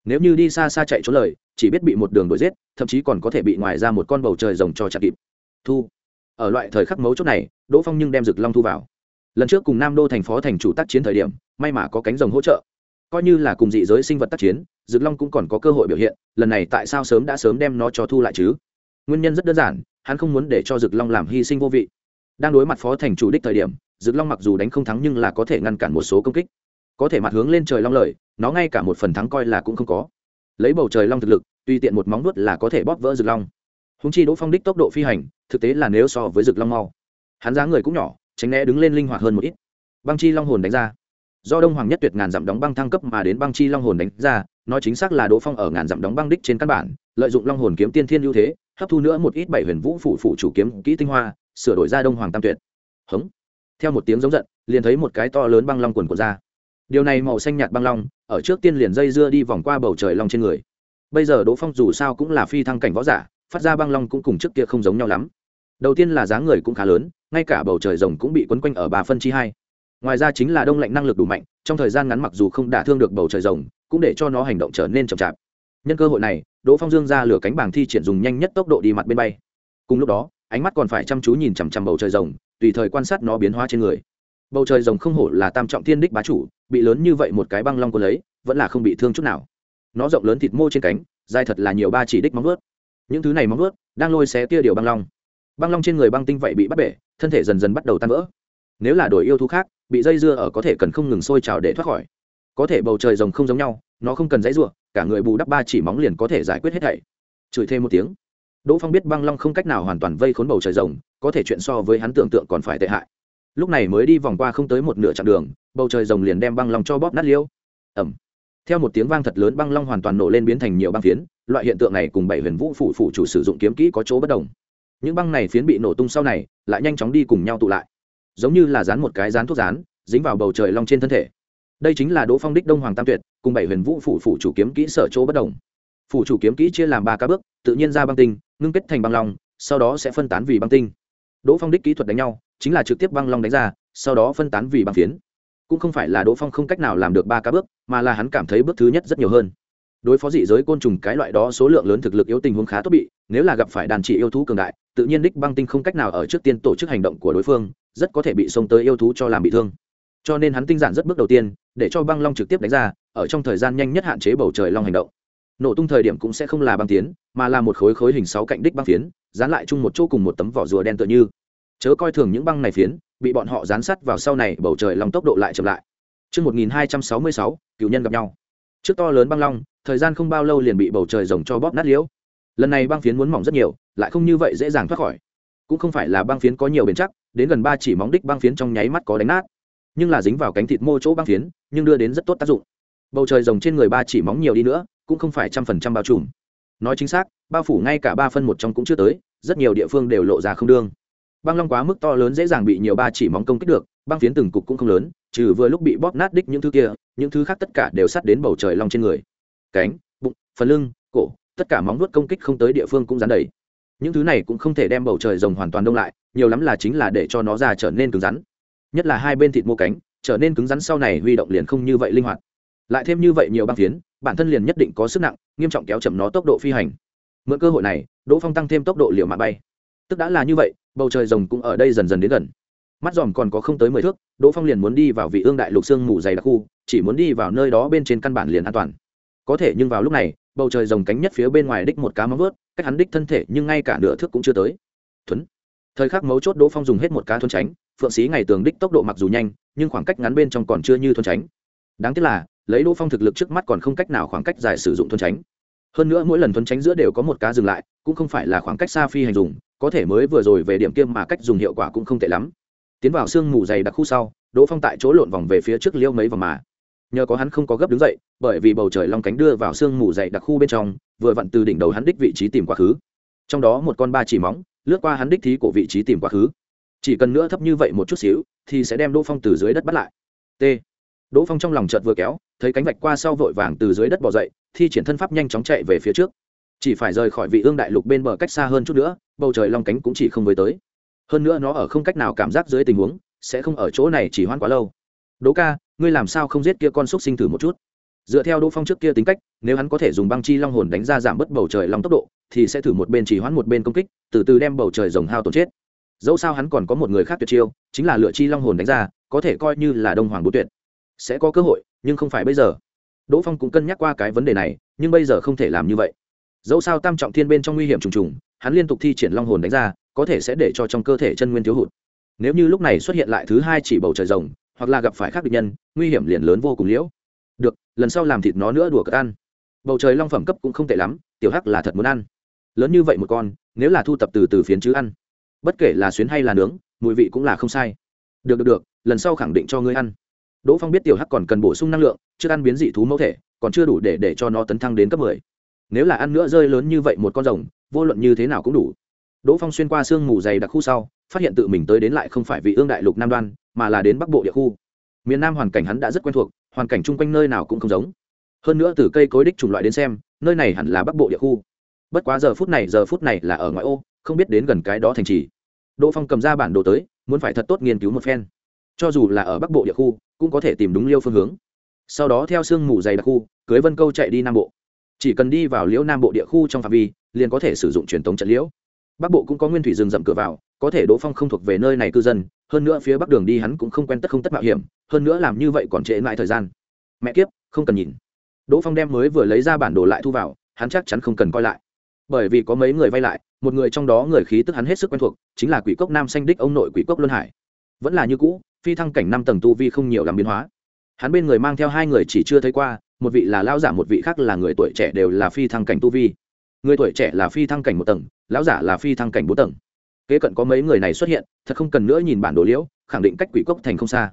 Nếu như đi xa xa chạy trốn lời, chỉ biết bị một đường đuổi giết, thậm chí còn có thể bị ngoài ra một con bầu trời rồng cho chặt kịp. Thu. Ở loại thời khắc mấu chốt này, đỗ phong nhưng đem rực long thu vào. Lần trước cùng nam đô thành phó thành chủ tác chiến thời điểm, may mà có cánh rồng hỗ trợ coi như là cùng dị giới sinh vật tác chiến rực long cũng còn có cơ hội biểu hiện, lần này tại sao sớm đã sớm đem nó cho thu lại chứ? Nguyên nhân rất đơn giản, hắn không muốn để cho rực long làm hy sinh vô vị. Đang đối mặt phó thành chủ đích thời điểm rực long mặc dù đánh không thắng nhưng là có thể ngăn cản một số công kích. Có thể mặt hướng lên trời long lời nó ngay cả một phần thắng coi là cũng không có. Lấy bầu trời long thực lực tùy tiện một móng nuốt là có thể bóp vỡ rực long. Húng chi đỗ phong đích tốc độ phi hành, thực tế là nếu so với rực long mau. Hắn giá người cũng nhỏ, tránh né đứng lên linh hoạt hơn một ít. Băng chi long hồn đánh ra do đông hoàng nhất tuyệt ngàn dặm đóng băng thăng cấp mà đến băng chi long hồn đánh ra, nói chính xác là đỗ phong ở ngàn dặm đóng băng đích trên căn bản, lợi dụng long hồn kiếm tiên thiên ưu thế, hấp thu nữa một ít bảy huyền vũ phủ phủ chủ kiếm kỹ tinh hoa, sửa đổi ra đông hoàng tam tuyệt. Hống. Theo một tiếng giống giận, liền thấy một cái to lớn băng long quần của ra. Điều này màu xanh nhạt băng long, ở trước tiên liền dây dưa đi vòng qua bầu trời long trên người. Bây giờ đỗ phong dù sao cũng là phi thăng cảnh võ giả, phát ra băng long cũng cùng trước kia không giống nhau lắm. Đầu tiên là dáng người cũng khá lớn, ngay cả bầu trời rồng cũng bị quấn quanh ở bà phân chi hai ngoài ra chính là đông lạnh năng lực đủ mạnh, trong thời gian ngắn mặc dù không đả thương được bầu trời rồng, cũng để cho nó hành động trở nên chậm chạp. Nhân cơ hội này, đỗ phong dương ra lửa cánh bảng thi triển dùng nhanh nhất tốc độ đi mặt bên bay. Cùng lúc đó, ánh mắt còn phải chăm chú nhìn chằm chằm bầu trời rồng, tùy thời quan sát nó biến hóa trên người. Bầu trời rồng không hổ là tam trọng thiên đích bá chủ, bị lớn như vậy một cái băng long quân lấy, vẫn là không bị thương chút nào. Nó rộng lớn thịt mô trên cánh dai thật là nhiều ba chỉ đích móng vuốt. Những thứ này móng vuốt, đang lôi xé tia điều băng long. Băng long trên người băng tinh vậy bị bắt bể, thân thể dần dần bắt đầu tan vỡ. Nếu là đổi yêu thú khác bị dây dưa ở có thể cần không ngừng sôi trào để thoát khỏi. Có thể bầu trời rồng không giống nhau, nó không cần dãy ruộng cả người bù đắp ba chỉ móng liền có thể giải quyết hết thảy. Chửi thêm một tiếng, đỗ phong biết băng long không cách nào hoàn toàn vây khốn bầu trời rồng, có thể chuyện so với hắn tưởng tượng còn phải tệ hại. Lúc này mới đi vòng qua không tới một nửa chặng đường, bầu trời rồng liền đem băng long cho bóp nát liêu. Ẩm theo một tiếng vang thật lớn, băng long hoàn toàn nổ lên biến thành nhiều băng phiến, loại hiện tượng này cùng bảy huyền vũ phủ phủ chủ sử dụng kiếm kỹ có chỗ bất đồng. Những băng này phiến bị nổ tung sau này, lại nhanh chóng đi cùng nhau tụ lại giống như là dán một cái dán thuốc dán, dính vào bầu trời long trên thân thể. Đây chính là đỗ phong đích đông hoàng tam tuyệt, cùng bảy huyền vũ phủ phủ chủ kiếm kỹ sở chỗ bất đồng. Phủ chủ kiếm kỹ chia làm ba ca bước, tự nhiên ra băng tinh, ngưng kết thành băng long, sau đó sẽ phân tán vì băng tinh. Đỗ phong đích kỹ thuật đánh nhau, chính là trực tiếp băng long đánh ra, sau đó phân tán vì băng phiến. Cũng không phải là đỗ phong không cách nào làm được ba ca bước, mà là hắn cảm thấy bước thứ nhất rất nhiều hơn. Đối phó dị giới côn trùng cái loại đó số lượng lớn thực lực yếu tình huống khá tốt bị, nếu là gặp phải đàn trị yêu thú cường đại, tự nhiên đích băng tinh không cách nào ở trước tiên tổ chức hành động của đối phương rất có thể bị xông tới yêu thú cho làm bị thương cho nên hắn tinh giản rất bước đầu tiên để cho băng long trực tiếp đánh ra ở trong thời gian nhanh nhất hạn chế bầu trời long hành động nổ tung thời điểm cũng sẽ không là băng tiến mà là một khối khối hình sáu cạnh đích băng phiến dán lại chung một chỗ cùng một tấm vỏ rùa đen tựa như chớ coi thường những băng này phiến bị bọn họ dán sắt vào sau này bầu trời long tốc độ lại chậm lại Trước 1266, cựu nhân gặp nhau. Trước to lớn băng long, thời gian không bao lâu liền bị bầu trời rồng cho bóp nát liễu. Lần này băng phiến muốn mỏng rất nhiều, lại không như vậy dễ dàng thoát khỏi. Cũng không phải là băng phiến có nhiều bền chắc, đến gần ba chỉ móng đích băng phiến trong nháy mắt có đánh nát, nhưng là dính vào cánh thịt mô chỗ băng phiến, nhưng đưa đến rất tốt tác dụng. Bầu trời rồng trên người ba chỉ móng nhiều đi nữa, cũng không phải trăm phần trăm bao trùm. Nói chính xác, bao phủ ngay cả ba phân một trong cũng chưa tới, rất nhiều địa phương đều lộ ra không đương băng long quá mức to lớn dễ dàng bị nhiều ba chỉ móng công kích được băng phiến từng cục cũng không lớn trừ vừa lúc bị bóp nát đích những thứ kia những thứ khác tất cả đều sát đến bầu trời long trên người cánh bụng phần lưng cổ tất cả móng nuốt công kích không tới địa phương cũng dán đầy những thứ này cũng không thể đem bầu trời rồng hoàn toàn đông lại nhiều lắm là chính là để cho nó ra trở nên cứng rắn. Nhất là hai bên thịt mô cánh, trở nên cứng rắn sau này huy động liền không như vậy linh hoạt. Lại thêm như vậy nhiều băng phiến, bản thân liền nhất định có sức nặng, nghiêm trọng kéo chậm nó tốc độ phi hành. Mượn cơ hội này, đỗ phong tăng thêm tốc độ liệu mạng bay. Tức đã là như vậy, bầu trời rồng cũng ở đây dần dần đến gần. Mắt dòm còn có không tới mười thước, đỗ phong liền muốn đi vào vị ương đại lục sương mù dày đặc khu, chỉ muốn đi vào nơi đó bên trên căn bản liền an toàn. Có thể nhưng vào lúc này, bầu trời rồng cánh nhất phía bên ngoài đích một cá móng vớt cách hắn đích thân thể nhưng ngay cả nửa thước cũng chưa tới. Thuấn thời khắc mấu chốt đỗ phong dùng hết một cá thuần tránh, phượng xí ngày tường đích tốc độ mặc dù nhanh, nhưng khoảng cách ngắn bên trong còn chưa như thuần tránh. Đáng tiếc là, lấy đỗ phong thực lực trước mắt còn không cách nào khoảng cách dài sử dụng thuần tránh. Hơn nữa mỗi lần thuần tránh giữa đều có một cá dừng lại, cũng không phải là khoảng cách xa phi hành dùng, có thể mới vừa rồi về điểm kiêm mà cách dùng hiệu quả cũng không tệ lắm. Tiến vào sương mù dày đặc khu sau, đỗ phong tại chỗ lộn vòng về phía trước liêu mấy vòng mà. Nhờ có hắn không có gấp đứng dậy, bởi vì bầu trời long cánh đưa vào sương mù dày đặc khu bên trong, vừa vặn từ đỉnh đầu hắn đích vị trí tìm quá khứ. Trong đó một con ba chỉ móng lướt qua hắn đích thí của vị trí tìm quá khứ. Chỉ cần nữa thấp như vậy một chút xíu, thì sẽ đem đỗ phong từ dưới đất bắt lại. T. Đỗ phong trong lòng chợt vừa kéo, thấy cánh vạch qua sau vội vàng từ dưới đất bỏ dậy, thi triển thân pháp nhanh chóng chạy về phía trước. Chỉ phải rời khỏi vị ương đại lục bên bờ cách xa hơn chút nữa, bầu trời long cánh cũng chỉ không với tới. Hơn nữa nó ở không cách nào cảm giác dưới tình huống, sẽ không ở chỗ này chỉ hoãn quá lâu. Đỗ ca, ngươi làm sao không giết kia con xúc sinh thử một chút? Dựa theo đỗ phong trước kia tính cách, nếu hắn có thể dùng băng chi long hồn đánh ra giảm bớt bầu trời long tốc độ thì sẽ thử một bên chỉ hoãn một bên công kích, từ từ đem bầu trời rồng hao tổn chết. Dẫu sao hắn còn có một người khác tuyệt chiêu, chính là lựa chi long hồn đánh ra, có thể coi như là đông hoàng bố tuyệt. Sẽ có cơ hội, nhưng không phải bây giờ. Đỗ phong cũng cân nhắc qua cái vấn đề này, nhưng bây giờ không thể làm như vậy. Dẫu sao tam trọng thiên bên trong nguy hiểm trùng trùng, hắn liên tục thi triển long hồn đánh ra, có thể sẽ để cho trong cơ thể chân nguyên thiếu hụt. Nếu như lúc này xuất hiện lại thứ hai chỉ bầu trời rồng, hoặc là gặp phải khác địch nhân, nguy hiểm liền lớn vô cùng liễu. Được, lần sau làm thịt nó nữa đùa cất ăn. Bầu trời long phẩm cấp cũng không tệ lắm, tiểu hắc là thật muốn ăn lớn như vậy một con, nếu là thu tập từ từ phiến chứ ăn, bất kể là xuyến hay là nướng, mùi vị cũng là không sai. Được được được, lần sau khẳng định cho ngươi ăn. Đỗ phong biết tiểu hắc còn cần bổ sung năng lượng, trước ăn biến dị thú mẫu thể, còn chưa đủ để để cho nó tấn thăng đến cấp mười. Nếu là ăn nữa rơi lớn như vậy một con rồng, vô luận như thế nào cũng đủ. Đỗ phong xuyên qua sương mù dày đặc khu sau, phát hiện tự mình tới đến lại không phải vị ương đại lục nam đoan, mà là đến bắc bộ địa khu. Miền nam hoàn cảnh hắn đã rất quen thuộc, hoàn cảnh chung quanh nơi nào cũng không giống. Hơn nữa từ cây cối đích chủng loại đến xem, nơi này hẳn là bắc bộ địa khu bất quá giờ phút này, giờ phút này là ở ngoại ô, không biết đến gần cái đó thành trì. Đỗ phong cầm ra bản đồ tới, muốn phải thật tốt nghiên cứu một phen. Cho dù là ở bắc bộ địa khu, cũng có thể tìm đúng liêu phương hướng. Sau đó theo sương mù dày đặc khu, cưới vân câu chạy đi nam bộ. Chỉ cần đi vào liễu nam bộ địa khu trong phạm vi, liền có thể sử dụng truyền thống trận liễu. Bắc bộ cũng có nguyên thủy rừng rậm cửa vào, có thể đỗ phong không thuộc về nơi này cư dân, hơn nữa phía bắc đường đi hắn cũng không quen tất không tất mạo hiểm, hơn nữa làm như vậy còn trễ lại thời gian. Mẹ kiếp, không cần nhìn. Đỗ phong đem mới vừa lấy ra bản đồ lại thu vào, hắn chắc chắn không cần coi lại bởi vì có mấy người vay lại, một người trong đó người khí tức hắn hết sức quen thuộc, chính là quỷ cốc nam xanh đích ông nội quỷ cốc luân hải. Vẫn là như cũ, phi thăng cảnh năm tầng tu vi không nhiều làm biến hóa. Hắn bên người mang theo hai người chỉ chưa thấy qua, một vị là lão giả, một vị khác là người tuổi trẻ đều là phi thăng cảnh tu vi. Người tuổi trẻ là phi thăng cảnh một tầng, lão giả là phi thăng cảnh bốn tầng. Kế cận có mấy người này xuất hiện, thật không cần nữa nhìn bản đồ liễu, khẳng định cách quỷ cốc thành không xa.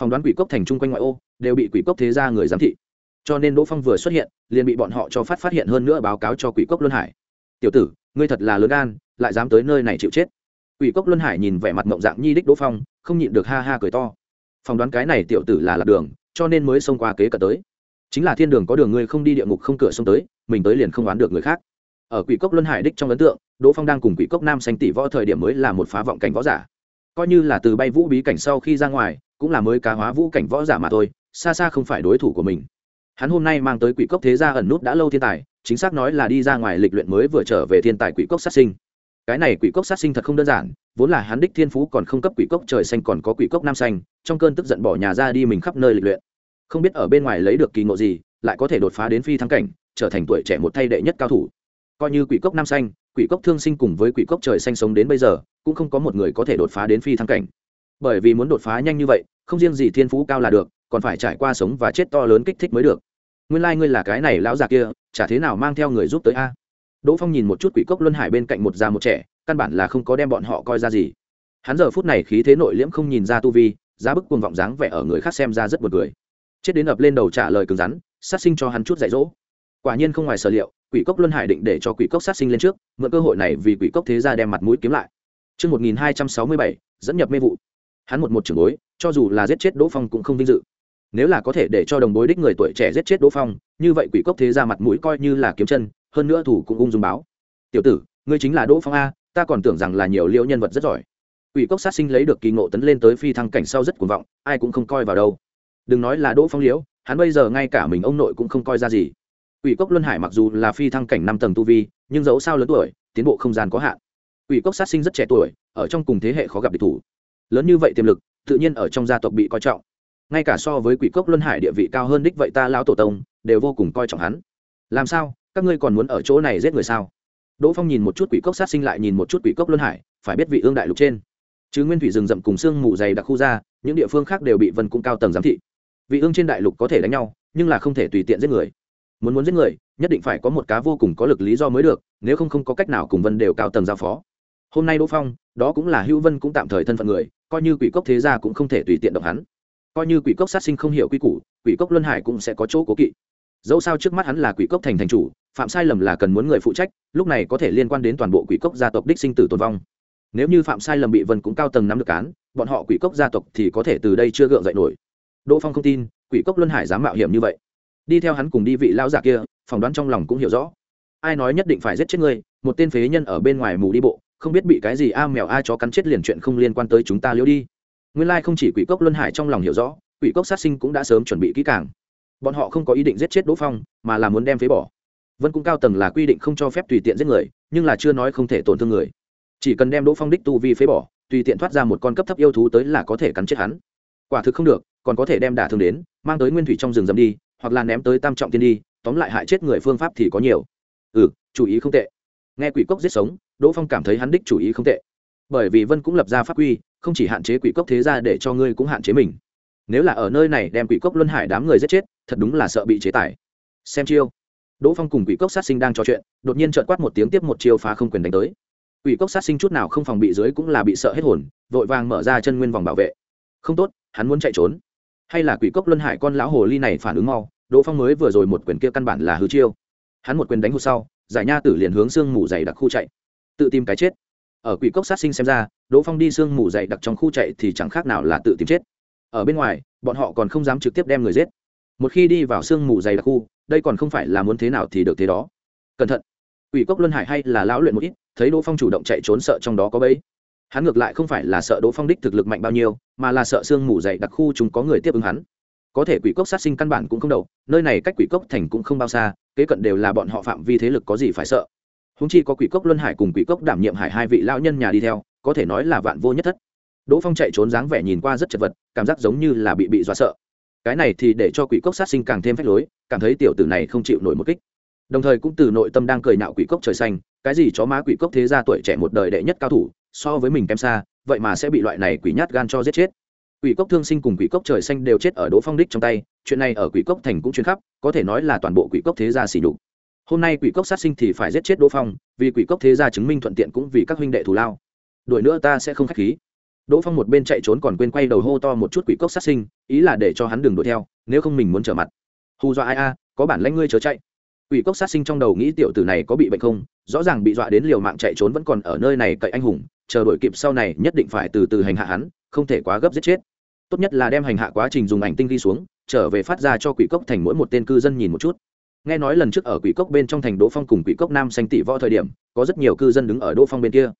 Phỏng đoán quỷ cốc thành chung quanh ngoại ô, đều bị quỷ cốc thế ra người giám thị. Cho nên đỗ phong vừa xuất hiện, liền bị bọn họ cho phát phát hiện hơn nữa báo cáo cho quỷ cốc luân hải tiểu tử, ngươi thật là lớn gan, lại dám tới nơi này chịu chết. Quỷ cốc luân hải nhìn vẻ mặt mộng dạng nhi đích đỗ phong, không nhịn được ha ha cười to. Phỏng đoán cái này tiểu tử là lạc đường, cho nên mới xông qua kế cận tới. Chính là thiên đường có đường ngươi không đi địa ngục không cửa xông tới, mình tới liền không oán được người khác. Ở quỷ cốc luân hải đích trong ấn tượng, đỗ phong đang cùng quỷ cốc nam xanh tỷ võ thời điểm mới là một phá vọng cảnh võ giả. Coi như là từ bay vũ bí cảnh sau khi ra ngoài, cũng là mới cá hóa vũ cảnh võ giả mà thôi, xa xa không phải đối thủ của mình. Hắn hôm nay mang tới quỷ cốc thế gia ẩn nút đã lâu thiên tài chính xác nói là đi ra ngoài lịch luyện mới vừa trở về thiên tài quỷ cốc sát sinh. Cái này quỷ cốc sát sinh thật không đơn giản, vốn là hắn đích thiên phú còn không cấp quỷ cốc trời xanh còn có quỷ cốc nam xanh, trong cơn tức giận bỏ nhà ra đi mình khắp nơi lịch luyện. Không biết ở bên ngoài lấy được kỳ ngộ gì, lại có thể đột phá đến phi thăng cảnh, trở thành tuổi trẻ một thay đệ nhất cao thủ. Coi như quỷ cốc nam xanh, quỷ cốc thương sinh cùng với quỷ cốc trời xanh sống đến bây giờ, cũng không có một người có thể đột phá đến phi thăng cảnh. Bởi vì muốn đột phá nhanh như vậy, không riêng gì thiên phú cao là được, còn phải trải qua sống và chết to lớn kích thích mới được nguyên lai、like、ngươi là cái này lão già kia chả thế nào mang theo người giúp tới a? Đỗ phong nhìn một chút quỷ cốc luân hải bên cạnh một già một trẻ căn bản là không có đem bọn họ coi ra gì. Hắn giờ phút này khí thế nội liễm không nhìn ra tu vi giá bức cuồng vọng dáng vẻ ở người khác xem ra rất buồn cười. Chết đến ập lên đầu trả lời cứng rắn sát sinh cho hắn chút dạy dỗ. Quả nhiên không ngoài sở liệu quỷ cốc luân hải định để cho quỷ cốc sát sinh lên trước mượn cơ hội này vì quỷ cốc thế ra đem mặt mũi kiếm lại. Trước 1267, dẫn nhập mê vụ. Hắn một một trưởng bối, cho dù là giết chết Đỗ Phong cũng không vinh dự. Nếu là có thể để cho đồng bối đích người tuổi trẻ giết chết Đỗ Phong, như vậy quỷ cốc thế ra mặt mũi coi như là kiếm chân, hơn nữa thủ cũng ung dung báo. "Tiểu tử, ngươi chính là Đỗ Phong a, ta còn tưởng rằng là nhiều liễu nhân vật rất giỏi." Quỷ cốc sát sinh lấy được kỳ ngộ tấn lên tới phi thăng cảnh sau rất cuồng vọng, ai cũng không coi vào đâu. Đừng nói là Đỗ Phong liễu, hắn bây giờ ngay cả mình ông nội cũng không coi ra gì Quỷ cốc Luân Hải mặc dù là phi thăng cảnh năm tầng tu vi, nhưng dẫu sao lớn tuổi, tiến bộ không gian có hạn. Quỷ cốc sát sinh rất trẻ tuổi, ở trong cùng thế hệ khó gặp địch thủ. Lớn như vậy tiềm lực, tự nhiên ở trong gia tộc bị coi trọng. Ngay cả so với Quỷ cốc Luân Hải địa vị cao hơn đích vậy ta lão tổ tông, đều vô cùng coi trọng hắn. Làm sao, các ngươi còn muốn ở chỗ này giết người sao? Đỗ Phong nhìn một chút Quỷ cốc sát sinh lại nhìn một chút Quỷ cốc Luân Hải, phải biết vị ương đại lục trên, chứ nguyên thủy rừng rậm cùng xương mù dày đặc khu ra, những địa phương khác đều bị vân cung cao tầng giám thị. Vị ương trên đại lục có thể đánh nhau, nhưng là không thể tùy tiện giết người muốn muốn giết người nhất định phải có một cá vô cùng có lực lý do mới được nếu không không có cách nào cùng vân đều cao tầng giao phó hôm nay đỗ phong đó cũng là hữu vân cũng tạm thời thân phận người coi như quỷ cốc thế gia cũng không thể tùy tiện động hắn coi như quỷ cốc sát sinh không hiểu quy củ, quỷ cốc luân hải cũng sẽ có chỗ cố kỵ. Dẫu sao trước mắt hắn là quỷ cốc thành thành chủ, phạm sai lầm là cần muốn người phụ trách, lúc này có thể liên quan đến toàn bộ quỷ cốc gia tộc đích sinh tử tồn vong. Nếu như phạm sai lầm bị vân cũng cao tầng nắm được cán bọn họ quỷ cốc gia tộc thì có thể từ đây chưa gượng dậy nổi. Đỗ phong không tin, quỷ cốc luân hải dám mạo hiểm như vậy. Đi theo hắn cùng đi vị lão giả kia, phỏng đoán trong lòng cũng hiểu rõ. Ai nói nhất định phải giết chết ngươi một tên phế nhân ở bên ngoài mù đi bộ, không biết bị cái gì a mèo a chó cắn chết liền chuyện không liên quan tới chúng ta liễu đi nguyên lai không chỉ quỷ cốc luân hải trong lòng hiểu rõ, quỷ cốc sát sinh cũng đã sớm chuẩn bị kỹ càng. Bọn họ không có ý định giết chết đỗ phong, mà là muốn đem phế bỏ. Vân cũng cao tầng là quy định không cho phép tùy tiện giết người, nhưng là chưa nói không thể tổn thương người. Chỉ cần đem đỗ phong đích tu vi phế bỏ, tùy tiện thoát ra một con cấp thấp yêu thú tới là có thể cắn chết hắn. Quả thực không được, còn có thể đem đả thương đến, mang tới nguyên thủy trong rừng dầm đi, hoặc là ném tới tam trọng tiên đi, tóm lại hại chết người phương pháp thì có nhiều. Ừ chủ ý không tệ. Nghe quỷ cốc giết sống, đỗ phong cảm thấy hắn đích chủ ý không tệ. Bởi vì vân cũng lập ra pháp quy không chỉ hạn chế quỷ cốc thế ra để cho ngươi cũng hạn chế mình. Nếu là ở nơi này đem quỷ cốc luân hải đám người giết chết, thật đúng là sợ bị chế tài xem chiêu. Đỗ phong cùng quỷ cốc sát sinh đang trò chuyện, đột nhiên trợn quát một tiếng tiếp một chiêu phá không quyền đánh tới. Quỷ cốc sát sinh chút nào không phòng bị dưới cũng là bị sợ hết hồn, vội vàng mở ra chân nguyên vòng bảo vệ. Không tốt, hắn muốn chạy trốn. Hay là quỷ cốc luân hải con lão hồ ly này phản ứng mau, đỗ phong mới vừa rồi một quyền kia căn bản là hư chiêu. Hắn một quyền đánh hụt sau, giải nha tử liền hướng sương mù dày đặc khu chạy. Tự tìm cái chết ở quỷ cốc sát sinh xem ra, đỗ phong đi sương mù dày đặc trong khu chạy thì chẳng khác nào là tự tìm chết. Ở bên ngoài, bọn họ còn không dám trực tiếp đem người giết. Một khi đi vào sương mù dày đặc khu, đây còn không phải là muốn thế nào thì được thế đó. Cẩn thận. Quỷ cốc luân hải hay là lão luyện một ít, thấy đỗ phong chủ động chạy trốn sợ trong đó có bẫy. Hắn ngược lại không phải là sợ đỗ phong đích thực lực mạnh bao nhiêu, mà là sợ sương mù dày đặc khu chúng có người tiếp ứng hắn. Có thể quỷ cốc sát sinh căn bản cũng không đầu, nơi này cách quỷ cốc thành cũng không bao xa, kế cận đều là bọn họ phạm vi thế lực có gì phải sợ húng chi có quỷ cốc luân hải cùng quỷ cốc đảm nhiệm hải hai vị lão nhân nhà đi theo, có thể nói là vạn vô nhất thất. Đỗ phong chạy trốn dáng vẻ nhìn qua rất chật vật, cảm giác giống như là bị bị dọa sợ. Cái này thì để cho quỷ cốc sát sinh càng thêm phách lối, cảm thấy tiểu tử này không chịu nổi một kích. Đồng thời cũng từ nội tâm đang cười nạo quỷ cốc trời xanh, cái gì chó má quỷ cốc thế gia tuổi trẻ một đời đệ nhất cao thủ, so với mình kém xa, vậy mà sẽ bị loại này quỷ nhát gan cho giết chết. Quỷ cốc thương sinh cùng quỷ cốc trời xanh đều chết ở đỗ phong đích trong tay, chuyện này ở quỷ cốc thành cũng chuyến khắp có thể nói là toàn bộ quỷ cốc thế gia xỉ đục hôm nay quỷ cốc sát sinh thì phải giết chết đỗ phong vì quỷ cốc thế gia chứng minh thuận tiện cũng vì các huynh đệ thù lao đuổi nữa ta sẽ không k h á c h khí đỗ phong một bên chạy trốn còn quên quay đầu hô to một chút quỷ cốc sát sinh ý là để cho hắn đừng đuổi theo nếu không mình muốn trở mặt hù dọa ai a có bản lãnh ngươi chớ chạy quỷ cốc sát sinh trong đầu nghĩ tiểu tử này có bị bệnh không rõ ràng bị dọa đến liều mạng chạy trốn vẫn còn ở nơi này cậy anh hùng chờ đổi kịp sau này nhất định phải từ từ hành hạ hắn không thể quá gấp giết chết tốt nhất là đem hành hạ quá trình dùng ảnh tinh ghi xuống trở về phát ra cho quỷ cốc thành mỗi một tên cư dân nhìn một chút nghe nói lần trước ở quỷ cốc bên trong thành đỗ phong cùng quỷ cốc nam xanh tỷ võ thời điểm, có rất nhiều cư dân đứng ở đỗ phong bên kia.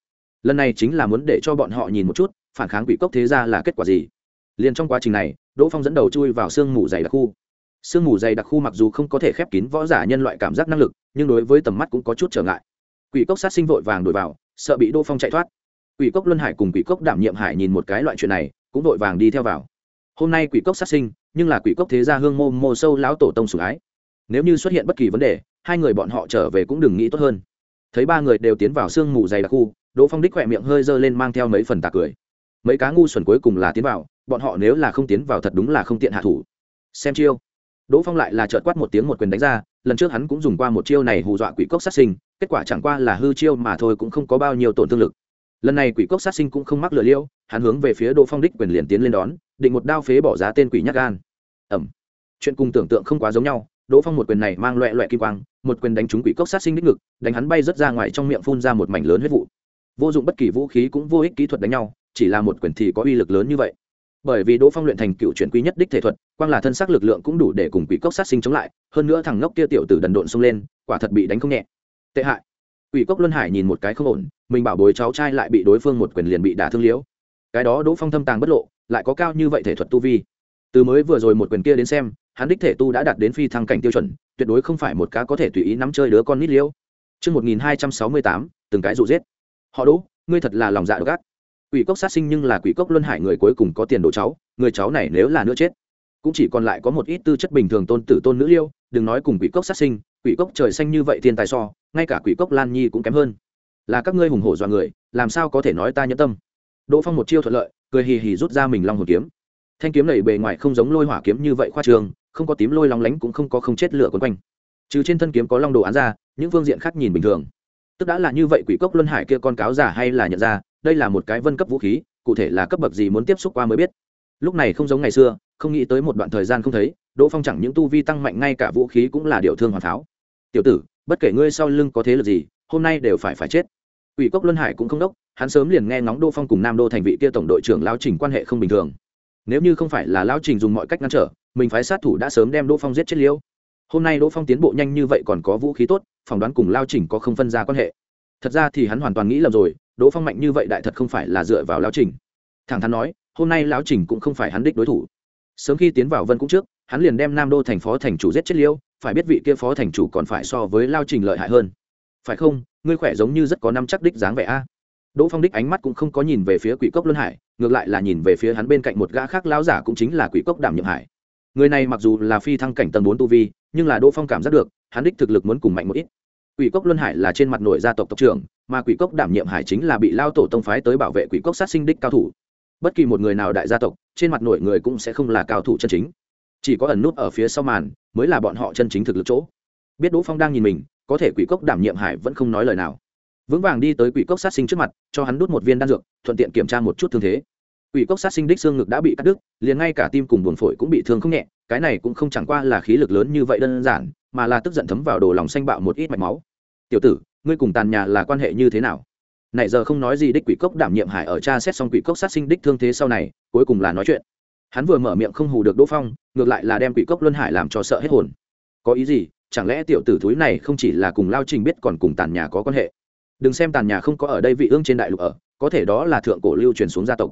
Lần này chính là muốn để cho bọn họ nhìn một chút, phản kháng quỷ cốc thế ra là kết quả gì. Liền trong quá trình này, đỗ phong dẫn đầu chui vào sương mù dày đặc khu. Sương mù dày đặc khu mặc dù không có thể khép kín võ giả nhân loại cảm giác năng lực, nhưng đối với tầm mắt cũng có chút trở ngại. Quỷ cốc sát sinh vội vàng đổi vào, sợ bị đỗ phong chạy thoát. Quỷ cốc luân hải cùng quỷ cốc đảm nhiệm hải nhìn một cái loại chuyện này, cũng vội vàng đi theo vào. Hôm nay quỷ cốc sát sinh, nhưng là quỷ cốc thế gia hương mô mô sâu lão tổ tông sủng ái nếu như xuất hiện bất kỳ vấn đề, hai người bọn họ trở về cũng đừng nghĩ tốt hơn. Thấy ba người đều tiến vào sương mù dày đặc khu, đỗ phong đích khỏe miệng hơi dơ lên mang theo mấy phần tà cười. Mấy cá ngu xuẩn cuối cùng là tiến vào, bọn họ nếu là không tiến vào thật đúng là không tiện hạ thủ. Xem chiêu. Đỗ phong lại là trợt quát một tiếng một quyền đánh ra, lần trước hắn cũng dùng qua một chiêu này hù dọa quỷ cốc sát sinh, kết quả chẳng qua là hư chiêu mà thôi cũng không có bao nhiêu tổn thương lực. Lần này quỷ cốc sát sinh cũng không mắc lừa liêu, hắn hướng về phía đỗ phong đích quyền liền tiến lên đón, định một đao phế bỏ giá tên quỷ nhắc gan. Ẩm chuyện cùng tưởng tượng không quá giống nhau đỗ phong một quyền này mang loẹ loẹ kim quang, một quyền đánh trúng quỷ cốc sát sinh đích ngực, đánh hắn bay rớt ra ngoài trong miệng phun ra một mảnh lớn huyết vụ. Vô dụng bất kỳ vũ khí cũng vô ích kỹ thuật đánh nhau, chỉ là một quyền thì có uy lực lớn như vậy. Bởi vì đỗ phong luyện thành cựu chuyển quý nhất đích thể thuật, quang là thân xác lực lượng cũng đủ để cùng quỷ cốc sát sinh chống lại, hơn nữa thằng ngốc kia tiểu tử đần độn xông lên, quả thật bị đánh không nhẹ. Tệ hại. Quỷ cốc luân hải nhìn một cái không ổn, mình bảo bối cháu trai lại bị đối phương một quyền liền bị đả thương liễu. Cái đó đỗ phong thâm tàng bất lộ, lại có cao như vậy thể thuật tu vi. Từ mới vừa rồi một quyền kia đến xem hắn đích thể tu đã đạt đến phi thăng cảnh tiêu chuẩn tuyệt đối không phải một cá có thể tùy ý nắm chơi đứa con nít liêu. Trước 1268, từng cái dụ giết. Họ đỗ, ngươi thật là lòng dạ độc ác. Quỷ cốc sát sinh nhưng là quỷ cốc luân hải người cuối cùng có tiền đồ cháu, người cháu này nếu là nữa chết, cũng chỉ còn lại có một ít tư chất bình thường tôn tử tôn nữ liêu, đừng nói cùng quỷ cốc sát sinh, quỷ cốc trời xanh như vậy thiên tài so, ngay cả quỷ cốc Lan Nhi cũng kém hơn. Là các ngươi hùng hổ dọa người, làm sao có thể nói ta nhẫn tâm. Đỗ Phong một chiêu thuận lợi, cười hì hì rút ra mình long hồn kiếm. Thanh kiếm này bề ngoài không giống lôi hỏa kiếm như vậy khoa trường, không có tím lôi lóng lánh cũng không có không chết lửa quấn quanh. Trừ trên thân kiếm có long đồ án ra, những phương diện khác nhìn bình thường. Tức đã là như vậy quỷ cốc luân hải kia con cáo giả hay là nhận ra đây là một cái vân cấp vũ khí cụ thể là cấp bậc gì muốn tiếp xúc qua mới biết. Lúc này không giống ngày xưa không nghĩ tới một đoạn thời gian không thấy đỗ phong chẳng những tu vi tăng mạnh ngay cả vũ khí cũng là điều thương hoàn tháo. Tiểu tử bất kể ngươi sau lưng có thế lực gì hôm nay đều phải phải chết. Quỷ cốc luân hải cũng không đốc hắn sớm liền nghe ngóng đỗ phong cùng nam đô thành vị kia tổng đội trưởng lao trình quan hệ không bình thường. Nếu như không phải là lao trình dùng mọi cách ngăn trở mình phái sát thủ đã sớm đem đỗ phong giết chết liêu. Hôm nay đỗ phong tiến bộ nhanh như vậy còn có vũ khí tốt, phỏng đoán cùng lao trình có không phân ra quan hệ. Thật ra thì hắn hoàn toàn nghĩ lầm rồi, đỗ phong mạnh như vậy đại thật không phải là dựa vào lao trình thẳng thắn nói, hôm nay lao trình cũng không phải hắn đích đối thủ. Sớm khi tiến vào vân cũng trước, hắn liền đem nam đô thành phó thành chủ giết chết liêu, phải biết vị kia phó thành chủ còn phải so với lao trình lợi hại hơn. Phải không, ngươi khỏe giống như rất có năm chắc đích dáng vẻ a. Đỗ phong đích ánh mắt cũng không có nhìn về phía quỷ cốc luân hải, ngược lại là nhìn về phía hắn bên cạnh một gã khác lao giả cũng chính là quỷ cốc đảm Nhượng hải người này mặc dù là phi thăng cảnh tầng bốn tu vi, nhưng là đỗ phong cảm giác được, hắn đích thực lực muốn cùng mạnh một ít. Quỷ cốc luân hải là trên mặt nội gia tộc tộc trưởng, mà quỷ cốc đảm nhiệm hải chính là bị lao tổ tông phái tới bảo vệ quỷ cốc sát sinh đích cao thủ. Bất kỳ một người nào đại gia tộc, trên mặt nội người cũng sẽ không là cao thủ chân chính. Chỉ có ẩn nút ở phía sau màn, mới là bọn họ chân chính thực lực chỗ. Biết đỗ phong đang nhìn mình, có thể quỷ cốc đảm nhiệm hải vẫn không nói lời nào. Vững vàng đi tới quỷ cốc sát sinh trước mặt, cho hắn đút một viên đan dược, thuận tiện kiểm tra một chút thương thế quỷ cốc sát sinh đích xương ngực đã bị cắt đứt, liền ngay cả tim cùng buồn phổi cũng bị thương không nhẹ, cái này cũng không chẳng qua là khí lực lớn như vậy đơn giản, mà là tức giận thấm vào đồ lòng xanh bạo một ít mạch máu. Tiểu tử, ngươi cùng tàn nhà là quan hệ như thế nào? Nãy giờ không nói gì đích quỷ cốc đảm nhiệm hải ở cha xét xong quỷ cốc sát sinh đích thương thế sau này, cuối cùng là nói chuyện. Hắn vừa mở miệng không hù được đỗ phong, ngược lại là đem quỷ cốc luân hải làm cho sợ hết hồn. Có ý gì? Chẳng lẽ tiểu tử thúi này không chỉ là cùng lao trình biết còn cùng tàn nhà có quan hệ? Đừng xem tàn nhà không có ở đây vị ương trên đại lục ở, có thể đó là thượng cổ lưu truyền xuống gia tộc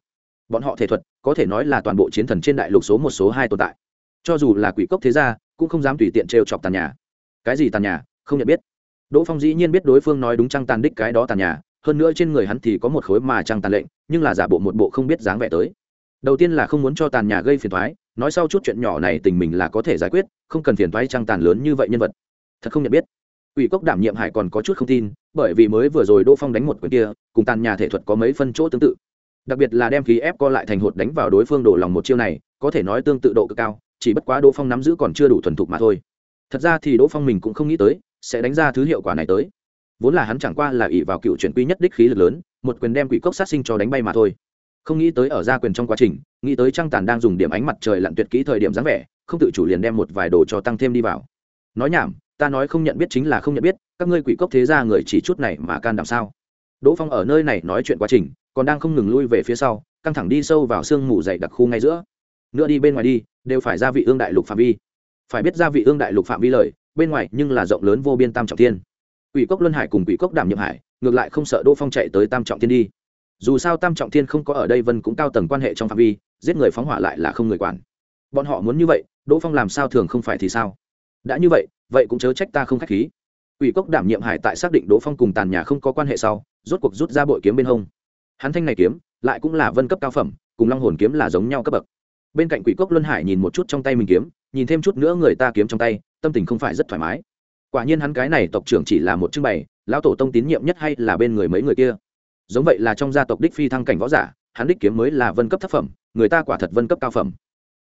bọn họ thể thuật, có thể nói là toàn bộ chiến thần trên đại lục số một, số hai tồn tại. Cho dù là quỷ cốc thế gia, cũng không dám tùy tiện trêu chọc tàn nhà. Cái gì tàn nhà? Không nhận biết. Đỗ phong dĩ nhiên biết đối phương nói đúng trăng tàn đích cái đó tàn nhà, hơn nữa trên người hắn thì có một khối mà trăng tàn lệnh, nhưng là giả bộ một bộ không biết dáng vẻ tới. Đầu tiên là không muốn cho tàn nhà gây phiền thoái nói sau chút chuyện nhỏ này tình mình là có thể giải quyết, không cần phiền thoái trang tàn lớn như vậy nhân vật. Thật không nhận biết. Ủy cốc đảm nhiệm hải còn có chút không tin, bởi vì mới vừa rồi đỗ phong đánh một quyền kia, cùng tàn nhà thể thuật có mấy phân chỗ tương tự đặc biệt là đem khí ép co lại thành hột đánh vào đối phương đổ lòng một chiêu này, có thể nói tương tự độ cực cao, chỉ bất quá đỗ phong nắm giữ còn chưa đủ thuần thục mà thôi. Thật ra thì đỗ phong mình cũng không nghĩ tới, sẽ đánh ra thứ hiệu quả này tới. Vốn là hắn chẳng qua là ỷ vào cựu chuyển quy nhất đích khí lực lớn, một quyền đem quỷ cốc sát sinh cho đánh bay mà thôi. Không nghĩ tới ở gia quyền trong quá trình, nghĩ tới trăng tàn đang dùng điểm ánh mặt trời lặn tuyệt kỹ thời điểm dáng vẻ, không tự chủ liền đem một vài đồ cho tăng thêm đi vào. Nói nhảm, ta nói không nhận biết chính là không nhận biết, các ngươi quỷ cốc thế ra người chỉ chút này mà can đảm sao? Đỗ phong ở nơi này nói chuyện quá trình, còn đang không ngừng lui về phía sau, căng thẳng đi sâu vào sương mù dày đặc khu ngay giữa. Nữa đi bên ngoài đi, đều phải ra vị ương đại lục phạm vi. Phải biết ra vị ương đại lục phạm vi lời, bên ngoài nhưng là rộng lớn vô biên tam trọng thiên. Quỷ cốc luân hải cùng quỷ cốc đảm nhiệm hải, ngược lại không sợ đỗ phong chạy tới tam trọng thiên đi. Dù sao tam trọng thiên không có ở đây vân cũng cao tầng quan hệ trong phạm vi, giết người phóng hỏa lại là không người quản. Bọn họ muốn như vậy, đỗ phong làm sao thường không phải thì sao? Đã như vậy vậy cũng chớ trách ta không k h á c h khí. Ủy cốc đảm nhiệm hải tại xác định đỗ phong cùng tàn nhà không có quan hệ sau rốt cuộc rút ra bội kiếm bên hông. Hắn thanh này kiếm, lại cũng là vân cấp cao phẩm, cùng long hồn kiếm là giống nhau cấp bậc. Bên cạnh quỷ cốc luân hải nhìn một chút trong tay mình kiếm, nhìn thêm chút nữa người ta kiếm trong tay, tâm tình không phải rất thoải mái. Quả nhiên hắn cái này tộc trưởng chỉ là một trưng bày, lão tổ tông tín nhiệm nhất hay là bên người mấy người kia. Giống vậy là trong gia tộc đích phi thăng cảnh võ giả, hắn đích kiếm mới là vân cấp thấp phẩm, người ta quả thật vân cấp cao phẩm.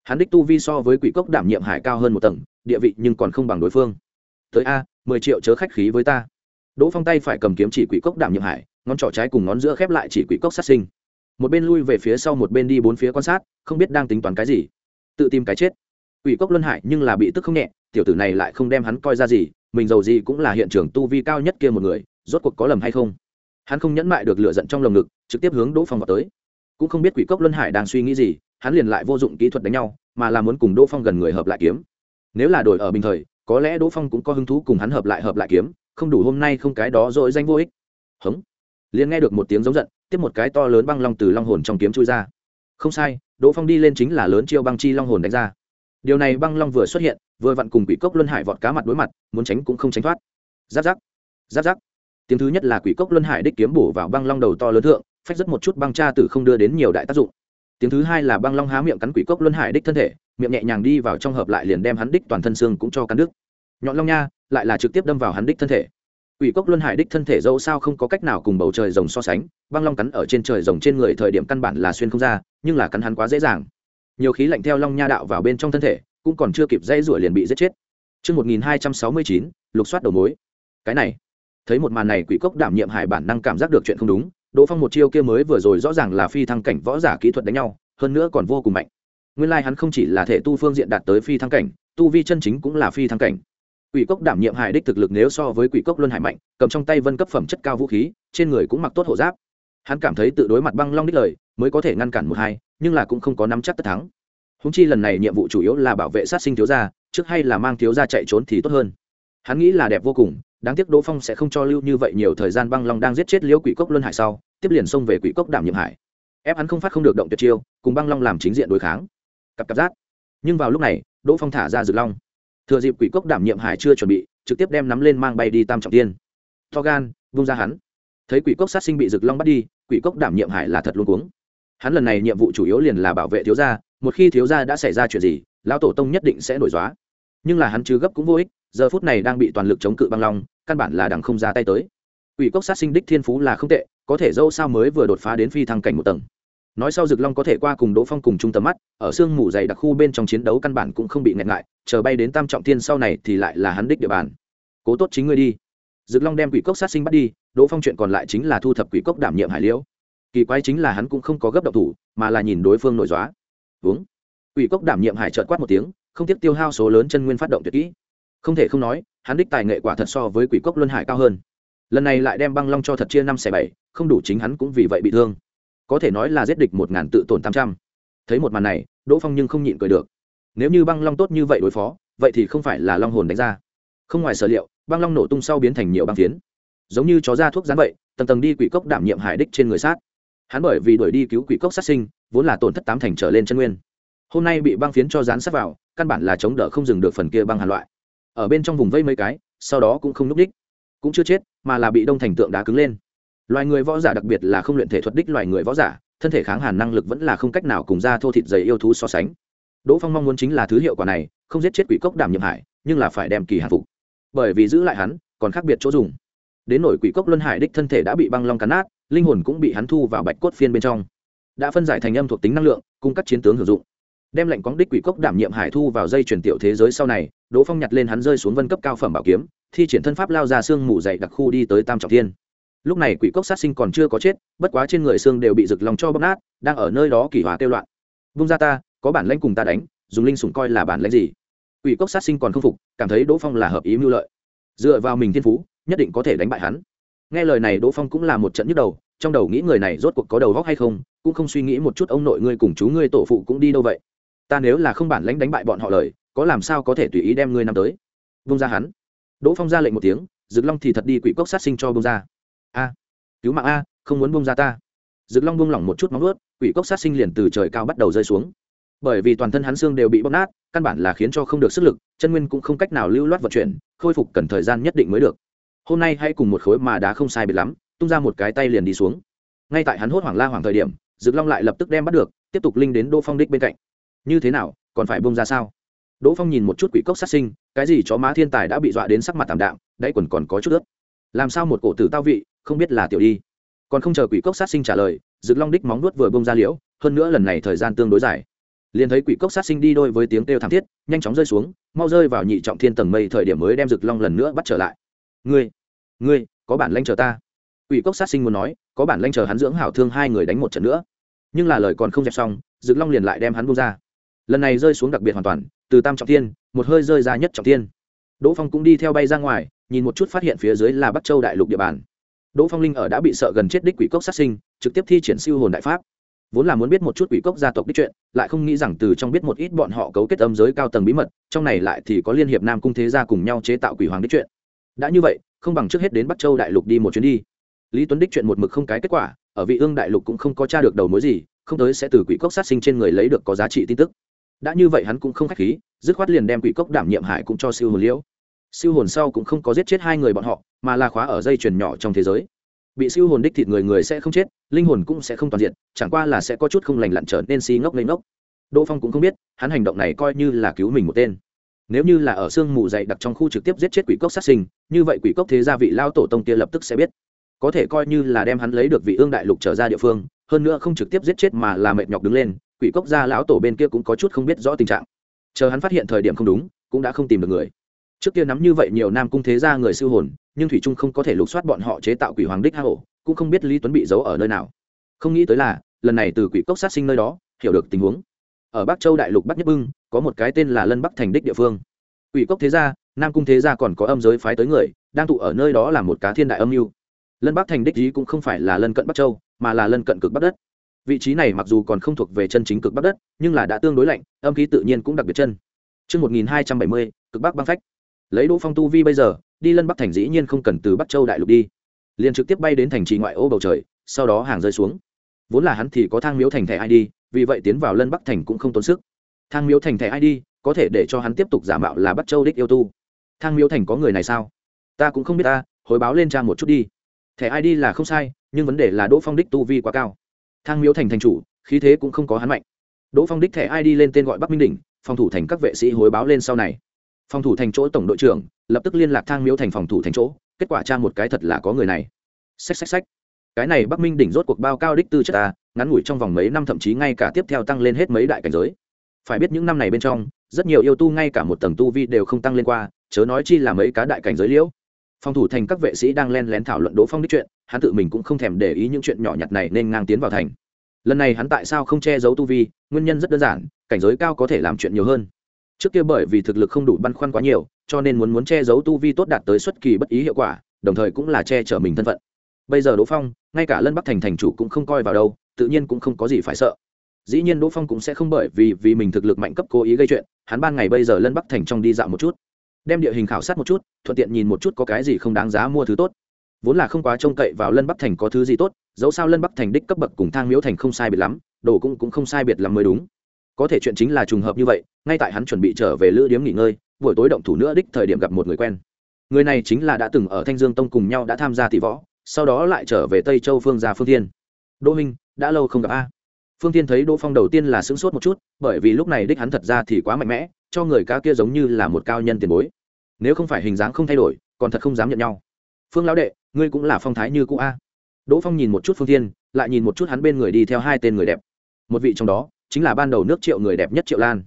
Hắn đích tu vi so với quỷ cốc đảm nhiệm hải cao hơn một tầng, địa vị nhưng còn không bằng đối phương. Tới a, mười triệu chớ khách khí với ta. Đỗ phong tay phải cầm kiếm chỉ quỷ cốc đảm nhiệm hải ngón trỏ trái cùng ngón giữa khép lại chỉ quỷ cốc sát sinh. Một bên lui về phía sau, một bên đi bốn phía quan sát, không biết đang tính toán cái gì. Tự tìm cái chết. Quỷ cốc luân hải nhưng là bị tức không nhẹ, tiểu tử này lại không đem hắn coi ra gì, mình giàu gì cũng là hiện trường tu vi cao nhất kia một người, rốt cuộc có lầm hay không? Hắn không nhẫn mại được lựa giận trong lồng ngực, trực tiếp hướng đỗ phong vào tới. Cũng không biết quỷ cốc luân hải đang suy nghĩ gì, hắn liền lại vô dụng kỹ thuật đánh nhau, mà là muốn cùng đỗ phong gần người hợp lại kiếm. Nếu là đổi ở bình thời, có lẽ đỗ phong cũng có hứng thú cùng hắn hợp lại hợp lại kiếm, không đủ hôm nay không cái đó dội danh vô ích. Hống liền nghe được một tiếng giống giận, tiếp một cái to lớn băng long từ long hồn trong kiếm chui ra. Không sai, đỗ phong đi lên chính là lớn chiêu băng chi long hồn đánh ra. Điều này băng long vừa xuất hiện, vừa vặn cùng quỷ cốc luân hải vọt cá mặt đối mặt, muốn tránh cũng không tránh thoát. Giáp giáp giáp giáp. Tiếng thứ nhất là quỷ cốc luân hải đích kiếm bổ vào băng long đầu to lớn thượng, phách rất một chút băng cha tử không đưa đến nhiều đại tác dụng. Tiếng thứ hai là băng long há miệng cắn quỷ cốc luân hải đích thân thể, miệng nhẹ nhàng đi vào trong hợp lại liền đem hắn đích toàn thân xương cũng cho cắn đứt. Nhọn long nha, lại là trực tiếp đâm vào hắn đích thân thể quỷ cốc luân hải đích thân thể dẫu sao không có cách nào cùng bầu trời rồng so sánh băng long cắn ở trên trời rồng trên người thời điểm căn bản là xuyên không ra nhưng là cắn hắn quá dễ dàng. Nhiều khí lạnh theo long nha đạo vào bên trong thân thể cũng còn chưa kịp dây rủa liền bị giết chết. Trước 1269, lục soát đầu mối. Cái này, thấy một màn này quỷ cốc đảm nhiệm hải bản năng cảm giác được chuyện không đúng đỗ phong một chiêu kia mới vừa rồi rõ ràng là phi thăng cảnh võ giả kỹ thuật đánh nhau hơn nữa còn vô cùng mạnh. Nguyên lai hắn không chỉ là thể tu phương diện đạt tới phi thăng cảnh tu vi chân chính cũng là phi thăng cảnh quỷ cốc đảm nhiệm hải đích thực lực nếu so với quỷ cốc luân hải mạnh, cầm trong tay vân cấp phẩm chất cao vũ khí, trên người cũng mặc tốt hộ giáp. Hắn cảm thấy tự đối mặt băng long đích lời mới có thể ngăn cản một hai, nhưng là cũng không có nắm chắc tất thắng. Húng chi lần này nhiệm vụ chủ yếu là bảo vệ sát sinh thiếu gia, trước hay là mang thiếu gia chạy trốn thì tốt hơn. Hắn nghĩ là đẹp vô cùng, đáng tiếc đỗ phong sẽ không cho lưu như vậy nhiều thời gian băng long đang giết chết liễu quỷ cốc luân hải sau, tiếp liền xông về quỷ cốc đảm nhiệm hải. Ép hắn không phát không được động tuyệt chiêu, cùng băng long làm chính diện đối kháng. Cặp cặp giác nhưng vào lúc này, đỗ phong thả ra rực long thừa dịp quỷ cốc đảm nhiệm hải chưa chuẩn bị, trực tiếp đem nắm lên mang bay đi tam trọng tiên. To gan, vung ra hắn. Thấy quỷ cốc sát sinh bị rực long bắt đi, quỷ cốc đảm nhiệm hải là thật luôn cuống. Hắn lần này nhiệm vụ chủ yếu liền là bảo vệ thiếu gia, một khi thiếu gia đã xảy ra chuyện gì, lão tổ tông nhất định sẽ nổi dóa nhưng là hắn chứ gấp cũng vô ích, giờ phút này đang bị toàn lực chống cự băng long, căn bản là đằng không ra tay tới. Quỷ cốc sát sinh đích thiên phú là không tệ, có thể dâu sao mới vừa đột phá đến phi thăng cảnh một tầng nói sau rực long có thể qua cùng đỗ phong cùng Chung Tầm mắt, ở sương mù dày đặc khu bên trong chiến đấu căn bản cũng không bị nghẹn ngại, chờ bay đến tam trọng thiên sau này thì lại là hắn đích địa bàn. Cố tốt chính ngươi đi. Rực long đem quỷ cốc sát sinh bắt đi, đỗ phong chuyện còn lại chính là thu thập quỷ cốc đảm nhiệm hải liễu. Kỳ quái chính là hắn cũng không có gấp độc thủ, mà là nhìn đối phương nổi dóa uống quỷ cốc đảm nhiệm hải trợt quát một tiếng, không tiếc tiêu hao số lớn chân nguyên phát động tuyệt kỹ. Không thể không nói, hắn đích tài nghệ quả thật so với quỷ cốc luân hải cao hơn. Lần này lại đem băng long cho thật chia năm xẻ bảy, không đủ chính hắn cũng vì vậy bị thương có thể nói là giết địch một ngàn tự tổn tám trăm. Thấy một màn này, đỗ phong nhưng không nhịn cười được. Nếu như băng long tốt như vậy đối phó, vậy thì không phải là long hồn đánh ra. Không ngoài sở liệu, băng long nổ tung sau biến thành nhiều băng phiến. Giống như chó ra thuốc rán vậy, tầng tầng đi quỷ cốc đảm nhiệm hải đích trên người sát. Hắn bởi vì đuổi đi cứu quỷ cốc sát sinh, vốn là tổn thất tám thành trở lên chân nguyên. Hôm nay bị băng phiến cho dán sát vào, căn bản là chống đỡ không dừng được phần kia băng hàn loại. Ở bên trong vùng vây mấy cái, sau đó cũng không núp đích cũng chưa chết, mà là bị đông thành tượng đá cứng lên loài người võ giả đặc biệt là không luyện thể thuật đích loài người võ giả, thân thể kháng hàn năng lực vẫn là không cách nào cùng ra thô thịt dày yêu thú so sánh. Đỗ phong mong muốn chính là thứ hiệu quả này, không giết chết quỷ cốc đảm nhiệm hải, nhưng là phải đem kỳ hạ phục. Bởi vì giữ lại hắn, còn khác biệt chỗ dùng. Đến nổi quỷ cốc luân hải đích thân thể đã bị băng long cắn nát, linh hồn cũng bị hắn thu vào bạch cốt phiên bên trong. Đã phân giải thành âm thuộc tính năng lượng, cung cấp chiến tướng hưởng dụng. Đem lệnh quáng đích quỷ cốc đảm nhiệm hải thu vào dây chuyển tiểu thế giới sau này, đỗ phong nhặt lên hắn rơi xuống vân cấp cao phẩm bảo kiếm, thi triển thân pháp lao ra xương mù dày đặc khu đi tới tam trọng thiên lúc này quỷ cốc sát sinh còn chưa có chết, bất quá trên người xương đều bị rực lòng cho bóp nát, đang ở nơi đó kỳ hòa kêu loạn. Vung ra ta, có bản lãnh cùng ta đánh, dùng linh sủng coi là bản lãnh gì? Quỷ cốc sát sinh còn không phục, cảm thấy đỗ phong là hợp ý mưu lợi. Dựa vào mình thiên phú, nhất định có thể đánh bại hắn. Nghe lời này, đỗ phong cũng là một trận nhức đầu, trong đầu nghĩ người này rốt cuộc có đầu góc hay không, cũng không suy nghĩ một chút ông nội ngươi cùng chú ngươi tổ phụ cũng đi đâu vậy. Ta nếu là không bản lãnh đánh bại bọn họ lời, có làm sao có thể tùy ý đem ngươi năm tới? Vung ra hắn. Đỗ phong ra lệnh một tiếng, rực long thì thật đi quỷ cốc sát sinh cho vung ra a. Cứu mạng a, không muốn bông ra ta. Dực long bông lỏng một chút móng ướt quỷ cốc sát sinh liền từ trời cao bắt đầu rơi xuống. Bởi vì toàn thân hắn xương đều bị bóp nát, căn bản là khiến cho không được sức lực, chân nguyên cũng không cách nào lưu loát vận chuyển, khôi phục cần thời gian nhất định mới được. Hôm nay hãy cùng một khối mà đá không sai biệt lắm, tung ra một cái tay liền đi xuống. Ngay tại hắn hốt hoảng la hoảng thời điểm, dực long lại lập tức đem bắt được, tiếp tục linh đến đỗ phong đích bên cạnh. Như thế nào, còn phải bông ra sao? Đỗ phong nhìn một chút quỷ cốc sát sinh, cái gì chó má thiên tài đã bị dọa đến sắc mặt tảm đạm, đáy quần còn có chút ướt. Làm sao một cổ tử tao vị không biết là tiểu đi. Còn không chờ quỷ cốc sát sinh trả lời rực long đích móng nuốt vừa bông ra liễu, hơn nữa lần này thời gian tương đối dài. Liền thấy quỷ cốc sát sinh đi đôi với tiếng kêu thảm thiết, nhanh chóng rơi xuống, mau rơi vào nhị trọng thiên tầng mây thời điểm mới đem rực long lần nữa bắt trở lại. Ngươi ngươi, có bản lanh chờ ta? Quỷ cốc sát sinh muốn nói, có bản lanh chờ hắn dưỡng hảo thương hai người đánh một trận nữa. Nhưng là lời còn không dẹp xong rực long liền lại đem hắn bông ra. Lần này rơi xuống đặc biệt hoàn toàn, từ tam trọng thiên, một hơi rơi ra nhất trọng thiên. Đỗ phong cũng đi theo bay ra ngoài, nhìn một chút phát hiện phía dưới là bắc châu đại lục địa bàn đỗ phong linh ở đã bị sợ gần chết đích quỷ cốc sát sinh, trực tiếp thi triển siêu hồn đại pháp. Vốn là muốn biết một chút quỷ cốc gia tộc đích chuyện, lại không nghĩ rằng từ trong biết một ít bọn họ cấu kết âm giới cao tầng bí mật, trong này lại thì có liên hiệp nam cung thế gia cùng nhau chế tạo quỷ hoàng đích chuyện. Đã như vậy, không bằng trước hết đến bắc châu đại lục đi một chuyến đi. Lý tuấn đích chuyện một mực không cái kết quả, ở vị ương đại lục cũng không có tra được đầu mối gì, không tới sẽ từ quỷ cốc sát sinh trên người lấy được có giá trị tin tức. Đã như vậy hắn cũng không khách khí, dứt khoát liền đem quỷ cốc đảm nhiệm hải cũng cho siêu hồn liễu siêu hồn sau cũng không có giết chết hai người bọn họ, mà là khóa ở dây chuyền nhỏ trong thế giới. Bị siêu hồn đích thịt người người sẽ không chết, linh hồn cũng sẽ không toàn diện, chẳng qua là sẽ có chút không lành lặn trở nên si ngốc lên ngốc. Đỗ phong cũng không biết, hắn hành động này coi như là cứu mình một tên. Nếu như là ở sương mù dày đặc trong khu trực tiếp giết chết quỷ cốc sát sinh, như vậy quỷ cốc thế gia vị lao tổ tông kia lập tức sẽ biết. Có thể coi như là đem hắn lấy được vị ương đại lục trở ra địa phương, hơn nữa không trực tiếp giết chết mà là mệt nhọc đứng lên, quỷ cốc gia lão tổ bên kia cũng có chút không biết rõ tình trạng. Chờ hắn phát hiện thời điểm không đúng, cũng đã không tìm được người trước kia nắm như vậy nhiều nam cung thế gia người siêu hồn nhưng thủy trung không có thể lục soát bọn họ chế tạo quỷ hoàng đích hạ hổ cũng không biết lý tuấn bị giấu ở nơi nào. Không nghĩ tới là lần này từ quỷ cốc sát sinh nơi đó hiểu được tình huống. Ở bắc châu đại lục bắc nhất bưng có một cái tên là lân bắc thành đích địa phương. Quỷ cốc thế gia nam cung thế gia còn có âm giới phái tới người đang tụ ở nơi đó là một cá thiên đại âm mưu. Lân bắc thành đích ý cũng không phải là lân cận bắc châu mà là lân cận cực bắc đất. Vị trí này mặc dù còn không thuộc về chân chính cực bắc đất nhưng là đã tương đối lạnh âm khí tự nhiên cũng đặc biệt chân. Trước 1270, cực bắc băng phách. Lấy Đỗ Phong tu vi bây giờ, đi lân bắc thành dĩ nhiên không cần từ Bắc Châu đại lục đi, liền trực tiếp bay đến thành trì ngoại ô bầu trời, sau đó hàng rơi xuống. Vốn là hắn thì có thang miếu thành thẻ ID, vì vậy tiến vào lân bắc thành cũng không tốn sức. Thang miếu thành thẻ ID có thể để cho hắn tiếp tục giả mạo là Bắc Châu đích yêu tu. Thang miếu thành có người này sao? Ta cũng không biết ta, hồi báo lên trang một chút đi. Thẻ ID là không sai, nhưng vấn đề là Đỗ Phong đích tu vi quá cao thang miếu thành thành chủ khí thế cũng không có hắn mạnh đỗ phong đích thẻ ai đi lên tên gọi bắc minh đỉnh phòng thủ thành các vệ sĩ hối báo lên sau này phòng thủ thành chỗ tổng đội trưởng, lập tức liên lạc thang miếu thành phòng thủ thành chỗ, kết quả tra một cái thật là có người này. Xách xách xách. Cái này bắc minh đỉnh rốt cuộc bao cao đích tư chất ta, ngắn ngủi trong vòng mấy năm thậm chí ngay cả tiếp theo tăng lên hết mấy đại cảnh giới. Phải biết những năm này bên trong, rất nhiều yêu tu ngay cả một tầng tu vi đều không tăng lên qua, chớ nói chi là mấy cá đại cảnh giới liễu. Phòng thủ thành các vệ sĩ đang len lén thảo luận đỗ phong đích chuyện, hắn tự mình cũng không thèm để ý những chuyện nhỏ nhặt này nên ngang tiến vào thành. Lần này hắn tại sao không che giấu tu vi, nguyên nhân rất đơn giản, cảnh giới cao có thể làm chuyện nhiều hơn trước kia bởi vì thực lực không đủ băn khoăn quá nhiều, cho nên muốn muốn che giấu tu vi tốt đạt tới xuất kỳ bất ý hiệu quả, đồng thời cũng là che chở mình thân phận. Bây giờ đỗ phong, ngay cả lân bắc thành thành chủ cũng không coi vào đâu, tự nhiên cũng không có gì phải sợ. Dĩ nhiên đỗ phong cũng sẽ không bởi vì vì mình thực lực mạnh cấp cố ý gây chuyện, hắn ban ngày bây giờ lân bắc thành trong đi dạo một chút. Đem địa hình khảo sát một chút, thuận tiện nhìn một chút có cái gì không đáng giá mua thứ tốt. Vốn là không quá trông cậy vào lân bắc thành có thứ gì tốt, dẫu sao lân bắc thành đích cấp bậc cùng thang miếu thành không sai biệt lắm, đồ cũng cũng không sai biệt lắm mới đúng có thể chuyện chính là trùng hợp như vậy, ngay tại hắn chuẩn bị trở về lữ điếm nghỉ ngơi, buổi tối động thủ nữa đích thời điểm gặp một người quen. Người này chính là đã từng ở thanh dương tông cùng nhau đã tham gia tỷ võ, sau đó lại trở về tây châu phương gia phương thiên. Đỗ minh, đã lâu không gặp a. Phương tiên thấy đỗ phong đầu tiên là sững sốt một chút, bởi vì lúc này đích hắn thật ra thì quá mạnh mẽ, cho người ca kia giống như là một cao nhân tiền bối. Nếu không phải hình dáng không thay đổi, còn thật không dám nhận nhau. Phương lão đệ, ngươi cũng là phong thái như cũ a. Đỗ phong nhìn một chút phương tiên lại nhìn một chút hắn bên người đi theo hai tên người đẹp. Một vị trong đó chính là ban đầu nước triệu người đẹp nhất triệu lan.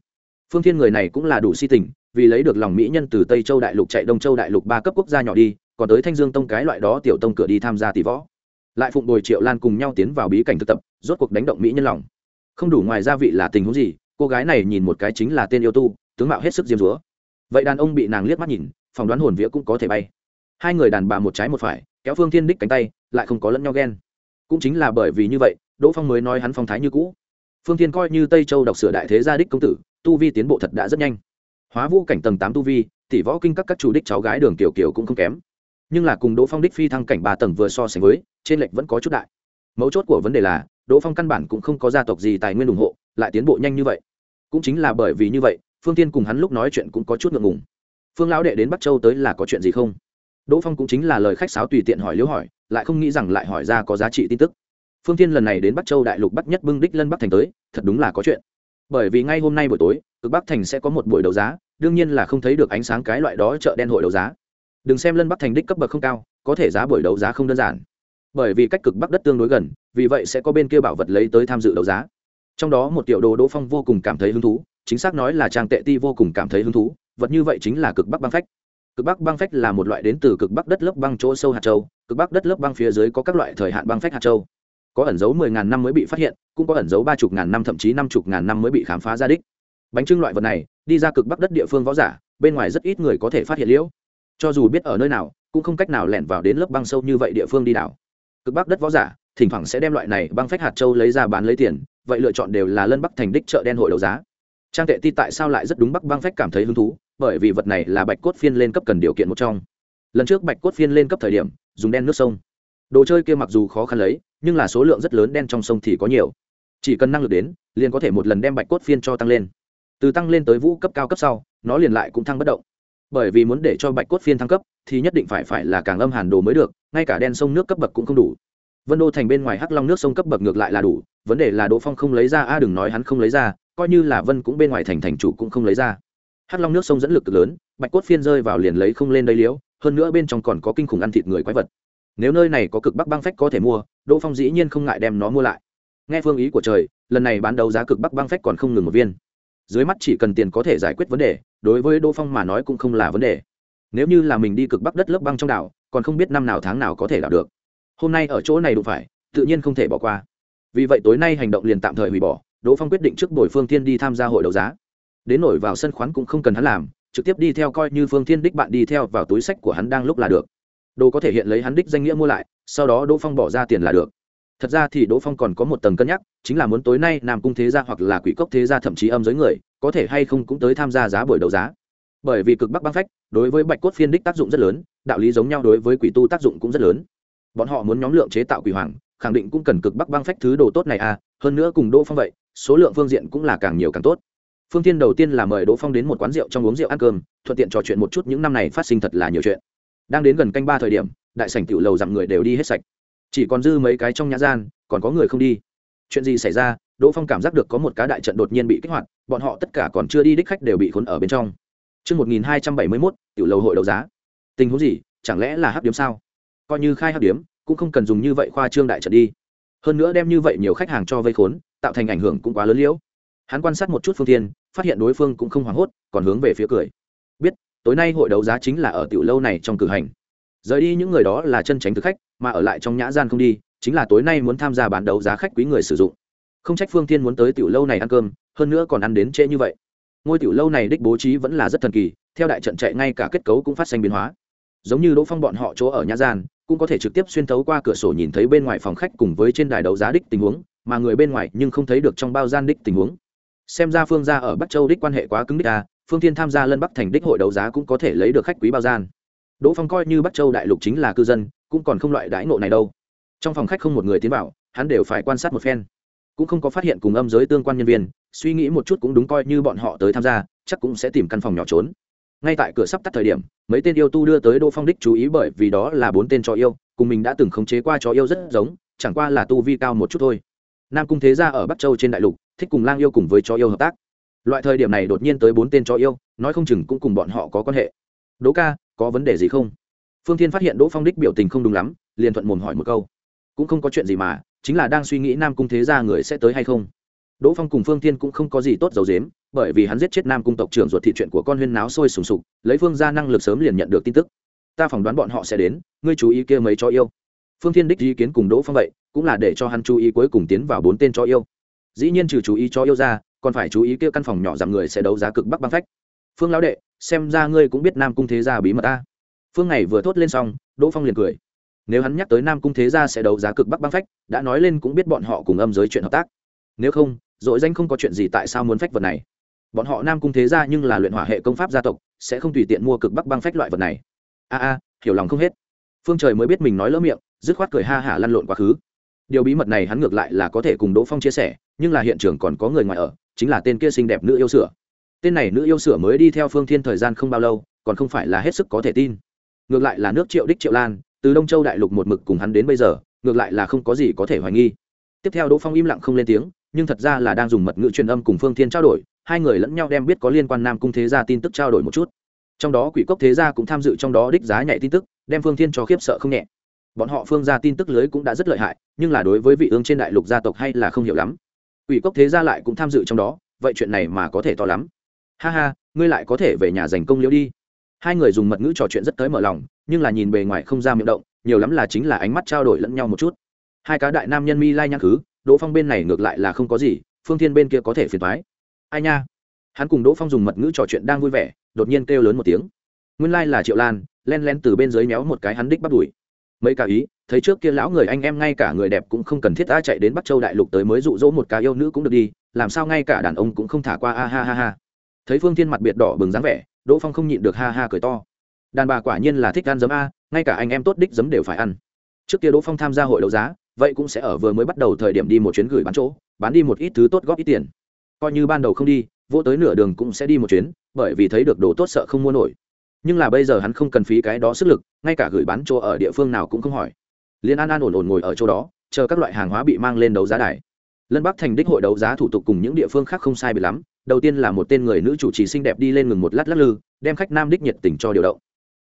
Phương thiên người này cũng là đủ si tình, vì lấy được lòng mỹ nhân từ tây châu đại lục chạy đông châu đại lục ba cấp quốc gia nhỏ đi, còn tới thanh dương tông cái loại đó tiểu tông cửa đi tham gia tỷ võ. Lại phụng bồi triệu lan cùng nhau tiến vào bí cảnh thực tập, rốt cuộc đánh động mỹ nhân lòng. Không đủ ngoài gia vị là tình huống gì, cô gái này nhìn một cái chính là tên yêu tu, tướng mạo hết sức diêm dúa. Vậy đàn ông bị nàng liếc mắt nhìn, phỏng đoán hồn vía cũng có thể bay. Hai người đàn bà một trái một phải, kéo phương thiên đích cánh tay, lại không có lẫn nhau ghen. Cũng chính là bởi vì như vậy, đỗ phong mới nói hắn phong thái như cũ phương thiên coi như tây châu đọc sửa đại thế gia đích công tử, tu vi tiến bộ thật đã rất nhanh. Hóa vũ cảnh tầng tám tu vi, tỷ võ kinh các các chủ đích cháu gái đường tiểu kiều cũng không kém. Nhưng là cùng đỗ phong đích phi thăng cảnh ba tầng vừa so sánh với, trên lệch vẫn có chút đại. Mấu chốt của vấn đề là, đỗ phong căn bản cũng không có gia tộc gì tài nguyên ủng hộ, lại tiến bộ nhanh như vậy. Cũng chính là bởi vì như vậy, phương tiên cùng hắn lúc nói chuyện cũng có chút ngượng ngùng. Phương lão đệ đến bắc châu tới là có chuyện gì không? Đỗ phong cũng chính là lời khách sáo tùy tiện hỏi liễu hỏi, lại không nghĩ rằng lại hỏi ra có giá trị tin tức phương tiên lần này đến bắc châu đại lục bắc nhất bưng đích lân bắc thành tới, thật đúng là có chuyện. Bởi vì ngay hôm nay buổi tối, cực bắc thành sẽ có một buổi đấu giá, đương nhiên là không thấy được ánh sáng cái loại đó chợ đen hội đấu giá. Đừng xem lân bắc thành đích cấp bậc không cao, có thể giá buổi đấu giá không đơn giản. Bởi vì cách cực bắc đất tương đối gần, vì vậy sẽ có bên kia bảo vật lấy tới tham dự đấu giá. Trong đó một tiểu đồ đỗ phong vô cùng cảm thấy hứng thú, chính xác nói là trang tệ ti vô cùng cảm thấy hứng thú, vật như vậy chính là cực bắc băng phách. Cực bắc băng phách là một loại đến từ cực bắc đất lớp băng chỗ sâu hạt châu, cực bắc đất lớp băng phía dưới có các loại thời hạn băng phách hạt châu có ẩn dấu mười ngàn năm mới bị phát hiện, cũng có ẩn dấu ba chục ngàn năm, thậm chí năm chục ngàn năm mới bị khám phá ra đích. Bánh trưng loại vật này, đi ra cực bắc đất địa phương võ giả, bên ngoài rất ít người có thể phát hiện liễu. Cho dù biết ở nơi nào, cũng không cách nào lẻn vào đến lớp băng sâu như vậy địa phương đi đảo. Cực bắc đất võ giả, thỉnh thoảng sẽ đem loại này băng phách hạt châu lấy ra bán lấy tiền, vậy lựa chọn đều là lân bắc thành đích chợ đen hội đấu giá. Trang tệ ti tại sao lại rất đúng bắc băng phách cảm thấy hứng thú? Bởi vì vật này là bạch cốt phiên lên cấp cần điều kiện một trong. Lần trước bạch cốt phiên lên cấp thời điểm, dùng đen nước sông. Đồ chơi kia mặc dù khó khăn lấy nhưng là số lượng rất lớn đen trong sông thì có nhiều. Chỉ cần năng lực đến, liền có thể một lần đem bạch cốt phiên cho tăng lên. Từ tăng lên tới vũ cấp cao cấp sau, nó liền lại cũng thăng bất động. Bởi vì muốn để cho bạch cốt phiên thăng cấp, thì nhất định phải phải là càng âm hàn đồ mới được, ngay cả đen sông nước cấp bậc cũng không đủ. Vân đô thành bên ngoài hắc long nước sông cấp bậc ngược lại là đủ, vấn đề là đỗ phong không lấy ra, a, đừng nói hắn không lấy ra, coi như là vân cũng bên ngoài thành thành chủ cũng không lấy ra. Hắc long nước sông dẫn lực lớn, bạch cốt phiên rơi vào liền lấy không lên đây liễu hơn nữa bên trong còn có kinh khủng ăn thịt người quái vật nếu nơi này có cực bắc băng phách có thể mua, đỗ phong dĩ nhiên không ngại đem nó mua lại. Nghe phương ý của trời, lần này bán đấu giá cực bắc băng phách còn không ngừng một viên. Dưới mắt chỉ cần tiền có thể giải quyết vấn đề, đối với đỗ phong mà nói cũng không là vấn đề. Nếu như là mình đi cực bắc đất lớp băng trong đảo, còn không biết năm nào tháng nào có thể đảo được. Hôm nay ở chỗ này đụng phải, tự nhiên không thể bỏ qua. Vì vậy tối nay hành động liền tạm thời hủy bỏ, đỗ phong quyết định trước buổi phương thiên đi tham gia hội đấu giá. Đến nổi vào sân khoán cũng không cần hắn làm, trực tiếp đi theo coi như phương thiên đích bạn đi theo vào túi sách của hắn đang lúc là được đồ có thể hiện lấy hắn đích danh nghĩa mua lại, sau đó đỗ phong bỏ ra tiền là được. Thật ra thì đỗ phong còn có một tầng cân nhắc, chính là muốn tối nay nam cung thế gia hoặc là quỷ cốc thế gia thậm chí âm giới người, có thể hay không cũng tới tham gia giá buổi đấu giá. Bởi vì cực bắc băng phách, đối với bạch cốt phiên đích tác dụng rất lớn, đạo lý giống nhau đối với quỷ tu tác dụng cũng rất lớn. Bọn họ muốn nhóm lượng chế tạo quỷ hoàng, khẳng định cũng cần cực bắc băng phách thứ đồ tốt này à hơn nữa cùng đỗ phong vậy, số lượng phương diện cũng là càng nhiều càng tốt. Phương tiên đầu tiên là mời đỗ phong đến một quán rượu trong uống rượu ăn cơm, thuận tiện trò chuyện một chút những năm này phát sinh thật là nhiều chuyện đang đến gần canh ba thời điểm đại sảnh tiểu lầu dặm người đều đi hết sạch chỉ còn dư mấy cái trong nhã gian còn có người không đi chuyện gì xảy ra đỗ phong cảm giác được có một cá đại trận đột nhiên bị kích hoạt bọn họ tất cả còn chưa đi đích khách đều bị khốn ở bên trong Trước 1271, tiểu lầu hội đấu giá. Tình huống gì, chẳng lẽ là hấp điếm sao? Coi như khai hấp điếm, cũng không cần dùng như vậy khoa trương đại trận đi. Hơn nữa đem như vậy nhiều khách hàng cho vây khốn, tạo thành ảnh hưởng cũng quá lớn liễu. Hắn quan sát một chút Phương Thiên, phát hiện đối phương cũng không hoảng hốt, còn hướng về phía cười. Tối nay hội đấu giá chính là ở tiểu lâu này trong cử hành. Rời đi những người đó là chân tránh thực khách, mà ở lại trong nhã gian không đi, chính là tối nay muốn tham gia bán đấu giá khách quý người sử dụng. Không trách Phương Thiên muốn tới tiểu lâu này ăn cơm, hơn nữa còn ăn đến trễ như vậy ngôi tiểu lâu này đích bố trí vẫn là rất thần kỳ theo đại trận chạy ngay cả kết cấu cũng phát sinh biến hóa giống như đỗ phong bọn họ chỗ ở nhã gian cũng có thể trực tiếp xuyên thấu qua cửa sổ nhìn thấy bên ngoài phòng khách cùng với trên đài đấu giá đích tình huống mà người bên ngoài nhưng không thấy được trong bao gian đích tình huống xem ra phương gia ở bắc châu đích quan hệ quá cứng đích à phương thiên tham gia lân bắc thành đích hội đấu giá cũng có thể lấy được khách quý bao gian. Đỗ phong coi như bắc châu đại lục chính là cư dân, cũng còn không loại đãi ngộ này đâu. Trong phòng khách không một người tiến vào, hắn đều phải quan sát một phen. Cũng không có phát hiện cùng âm giới tương quan nhân viên, suy nghĩ một chút cũng đúng coi như bọn họ tới tham gia, chắc cũng sẽ tìm căn phòng nhỏ trốn. Ngay tại cửa sắp tắt thời điểm, mấy tên yêu tu đưa tới đỗ phong đích chú ý bởi vì đó là bốn tên cho yêu, cùng mình đã từng khống chế qua cho yêu rất giống, chẳng qua là tu vi cao một chút thôi. Nam cung thế gia ở bắc châu trên đại lục, thích cùng lang yêu cùng với cho yêu hợp tác loại thời điểm này đột nhiên tới bốn tên chó yêu, nói không chừng cũng cùng bọn họ có quan hệ. Đỗ ca, có vấn đề gì không? Phương thiên phát hiện đỗ phong đích biểu tình không đúng lắm, liền thuận mồm hỏi một câu. Cũng không có chuyện gì mà, chính là đang suy nghĩ nam cung thế gia người sẽ tới hay không. Đỗ phong cùng phương thiên cũng không có gì tốt dầu dếm bởi vì hắn giết chết nam cung tộc trưởng ruột thị chuyện của con huyên náo sôi sùng sục, lấy phương ra năng lực sớm liền nhận được tin tức. Ta phỏng đoán bọn họ sẽ đến, ngươi chú ý kia mấy cho yêu. Phương thiên đích ý kiến cùng đỗ phong vậy, cũng là để cho hắn chú ý cuối cùng tiến vào bốn tên cho yêu. Dĩ nhiên trừ chú ý cho yêu ra còn phải chú ý kia căn phòng nhỏ giảm người sẽ đấu giá cực bắc băng phách. Phương lão đệ, xem ra ngươi cũng biết nam cung thế gia bí mật ta. Phương này vừa thốt lên xong, đỗ phong liền cười. Nếu hắn nhắc tới nam cung thế gia sẽ đấu giá cực bắc băng phách, đã nói lên cũng biết bọn họ cùng âm giới chuyện hợp tác. Nếu không, dội danh không có chuyện gì tại sao muốn phách vật này? Bọn họ nam cung thế gia nhưng là luyện hỏa hệ công pháp gia tộc, sẽ không tùy tiện mua cực bắc băng phách loại vật này. A a, hiểu lòng không hết. Phương trời mới biết mình nói lỡ miệng, dứt khoát cười ha hả lăn lộn quá khứ. Điều bí mật này hắn ngược lại là có thể cùng đỗ phong chia sẻ, nhưng là hiện trường còn có người ngoài ở chính là tên kia xinh đẹp nữ yêu sửa. Tên này nữ yêu sửa mới đi theo phương thiên thời gian không bao lâu, còn không phải là hết sức có thể tin. Ngược lại là nước triệu đích triệu lan, từ đông châu đại lục một mực cùng hắn đến bây giờ, ngược lại là không có gì có thể hoài nghi. Tiếp theo đỗ phong im lặng không lên tiếng, nhưng thật ra là đang dùng mật ngữ truyền âm cùng phương thiên trao đổi, hai người lẫn nhau đem biết có liên quan nam cung thế gia tin tức trao đổi một chút. Trong đó quỷ cốc thế gia cũng tham dự trong đó đích giá nhạy tin tức, đem phương thiên cho khiếp sợ không nhẹ. Bọn họ phương gia tin tức lưới cũng đã rất lợi hại, nhưng là đối với vị ương trên đại lục gia tộc hay là không hiểu lắm. Ủy cốc thế gia lại cũng tham dự trong đó, vậy chuyện này mà có thể to lắm. Ha ha, ngươi lại có thể về nhà giành công liễu đi. Hai người dùng mật ngữ trò chuyện rất tới mở lòng, nhưng là nhìn bề ngoài không ra miệng động, nhiều lắm là chính là ánh mắt trao đổi lẫn nhau một chút. Hai cá đại nam nhân mi lai nhắc khứ đỗ phong bên này ngược lại là không có gì, phương thiên bên kia có thể phiền thoái ai nha? Hắn cùng đỗ phong dùng mật ngữ trò chuyện đang vui vẻ, đột nhiên kêu lớn một tiếng. Nguyên lai là triệu lan, len len từ bên dưới méo một cái hắn đích bắt đùi mấy cả ý, thấy trước kia lão người anh em ngay cả người đẹp cũng không cần thiết ta chạy đến bắc châu đại lục tới mới dụ dỗ một cá yêu nữ cũng được đi, làm sao ngay cả đàn ông cũng không thả qua, a ha ha ha. Thấy phương thiên mặt biệt đỏ bừng dáng vẻ, đỗ phong không nhịn được ha ha cười to. Đàn bà quả nhiên là thích ăn giấm a, ngay cả anh em tốt đích giấm đều phải ăn. Trước kia đỗ phong tham gia hội đấu giá, vậy cũng sẽ ở vừa mới bắt đầu thời điểm đi một chuyến gửi bán chỗ, bán đi một ít thứ tốt góp ít tiền. Coi như ban đầu không đi vô tới nửa đường cũng sẽ đi một chuyến, bởi vì thấy được đồ tốt sợ không mua nổi nhưng là bây giờ hắn không cần phí cái đó sức lực, ngay cả gửi bán chỗ ở địa phương nào cũng không hỏi. Liên an an ổn ổn ngồi ở chỗ đó, chờ các loại hàng hóa bị mang lên đấu giá đài. Lân bắc thành đích hội đấu giá thủ tục cùng những địa phương khác không sai bị lắm, đầu tiên là một tên người nữ chủ trì xinh đẹp đi lên ngừng một lát lắc lư, đem khách nam đích nhiệt tình cho điều động.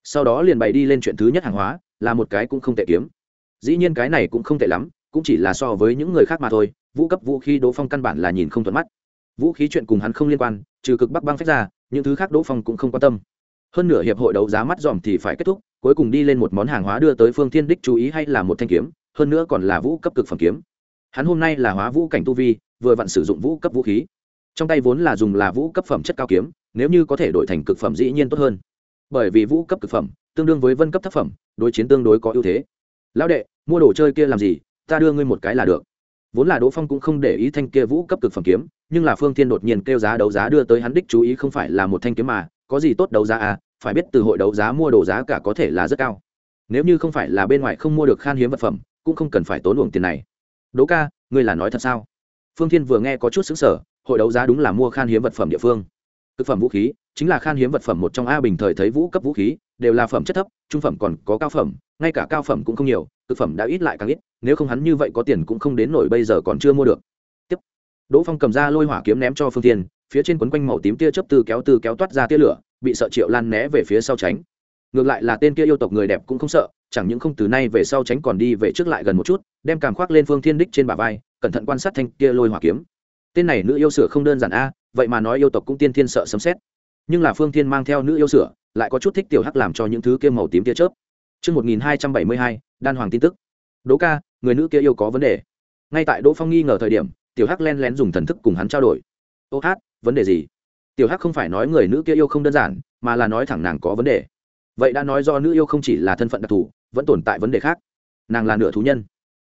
Sau đó liền bày đi lên chuyện thứ nhất hàng hóa, là một cái cũng không tệ kiếm. Dĩ nhiên cái này cũng không tệ lắm, cũng chỉ là so với những người khác mà thôi, vũ cấp vũ khí đỗ phong căn bản là nhìn không thuận mắt. Vũ khí chuyện cùng hắn không liên quan, trừ cực bắc băng phách ra, những thứ khác đỗ phong cũng không quan tâm hơn nửa hiệp hội đấu giá mắt dòm thì phải kết thúc, cuối cùng đi lên một món hàng hóa đưa tới phương thiên đích chú ý hay là một thanh kiếm, hơn nữa còn là vũ cấp cực phẩm kiếm. Hắn hôm nay là hóa vũ cảnh tu vi, vừa vặn sử dụng vũ cấp vũ khí. Trong tay vốn là dùng là vũ cấp phẩm chất cao kiếm, nếu như có thể đổi thành cực phẩm dĩ nhiên tốt hơn. Bởi vì vũ cấp cực phẩm, tương đương với vân cấp thấp phẩm, đối chiến tương đối có ưu thế. Lão đệ, mua đồ chơi kia làm gì? Ta đưa ngươi một cái là được. Vốn là đỗ phong cũng không để ý thanh kia vũ cấp cực phẩm kiếm, nhưng là phương thiên đột nhiên kêu giá đấu giá đưa tới hắn đích chú ý không phải là một thanh kiếm mà có gì tốt đấu giá à? Phải biết từ hội đấu giá mua đồ giá cả có thể là rất cao. Nếu như không phải là bên ngoài không mua được khan hiếm vật phẩm, cũng không cần phải tốn luồng tiền này. Đỗ ca, ngươi là nói thật sao? Phương thiên vừa nghe có chút xứng sở hội đấu giá đúng là mua khan hiếm vật phẩm địa phương. Thực phẩm vũ khí, chính là khan hiếm vật phẩm một trong a bình thời thấy vũ cấp vũ khí, đều là phẩm chất thấp, trung phẩm còn có cao phẩm, ngay cả cao phẩm cũng không nhiều thực phẩm đã ít lại càng ít, nếu không hắn như vậy có tiền cũng không đến nổi bây giờ còn chưa mua được. Tiếp. Đỗ phong cầm ra lôi hỏa kiếm ném cho phương tiên phía trên quấn quanh màu tím tia chớp từ kéo từ kéo toát ra tia lửa bị sợ triệu lan né về phía sau tránh ngược lại là tên kia yêu tộc người đẹp cũng không sợ chẳng những không từ nay về sau tránh còn đi về trước lại gần một chút đem cảm khoác lên phương thiên đích trên bả vai cẩn thận quan sát thanh kia lôi hỏa kiếm tên này nữ yêu sửa không đơn giản a vậy mà nói yêu tộc cũng tiên thiên sợ sấm xét nhưng là phương thiên mang theo nữ yêu sửa lại có chút thích tiểu hắc làm cho những thứ kia màu tím tia chớp Trước 1272, đan hoàng tin tức. Đỗ ca, người nữ kia yêu có vấn đề. Ngay tại Đỗ Phong nghi ngờ thời điểm, tiểu hắc len lén dùng thần thức cùng hắn trao đổi. Ô hát, vấn đề gì? Tiểu hắc không phải nói người nữ kia yêu không đơn giản, mà là nói thẳng nàng có vấn đề. Vậy đã nói do nữ yêu không chỉ là thân phận đặc thù, vẫn tồn tại vấn đề khác. Nàng là nửa thú nhân.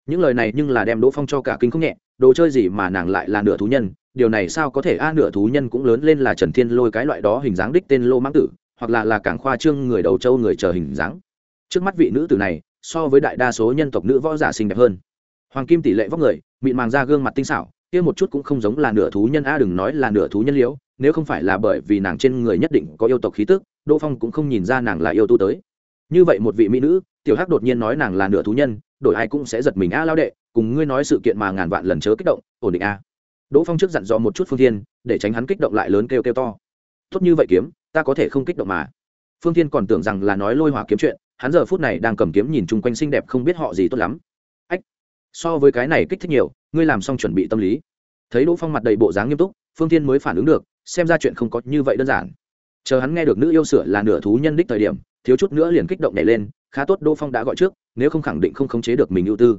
Những lời này nhưng là đem Đỗ Phong cho cả kinh không nhẹ, đồ chơi gì mà nàng lại là nửa thú nhân, điều này sao có thể a nửa thú nhân cũng lớn lên là Trần Thiên Lôi cái loại đó hình dáng đích tên Lô Mãng Tử, hoặc là là cảng khoa trương người đầu châu người chờ hình dáng trước mắt vị nữ tử này so với đại đa số nhân tộc nữ võ giả xinh đẹp hơn hoàng kim tỷ lệ vóc người mịn màng ra gương mặt tinh xảo kia một chút cũng không giống là nửa thú nhân, a, đừng nói là nửa thú nhân liễu, nếu không phải là bởi vì nàng trên người nhất định có yêu tộc khí tức, đỗ phong cũng không nhìn ra nàng là yêu tu tới. Như vậy một vị mỹ nữ, tiểu hắc đột nhiên nói nàng là nửa thú nhân, đổi ai cũng sẽ giật mình, a, lao đệ, cùng ngươi nói sự kiện mà ngàn vạn lần chớ kích động, ổn định, a. Đỗ phong trước dặn dò một chút phương thiên, để tránh hắn kích động lại lớn kêu kêu to. Tốt như vậy kiếm, ta có thể không kích động mà. Phương thiên còn tưởng rằng là nói lôi hỏa kiếm chuyện, hắn giờ phút này đang cầm kiếm nhìn chung quanh xinh đẹp không biết họ gì tốt lắm so với cái này kích thích nhiều, ngươi làm xong chuẩn bị tâm lý. Thấy đỗ phong mặt đầy bộ dáng nghiêm túc, phương thiên mới phản ứng được, xem ra chuyện không có như vậy đơn giản. Chờ hắn nghe được nữ yêu sửa là nửa thú nhân đích thời điểm, thiếu chút nữa liền kích động nhảy lên, khá tốt đỗ phong đã gọi trước, nếu không khẳng định không khống chế được mình ưu tư.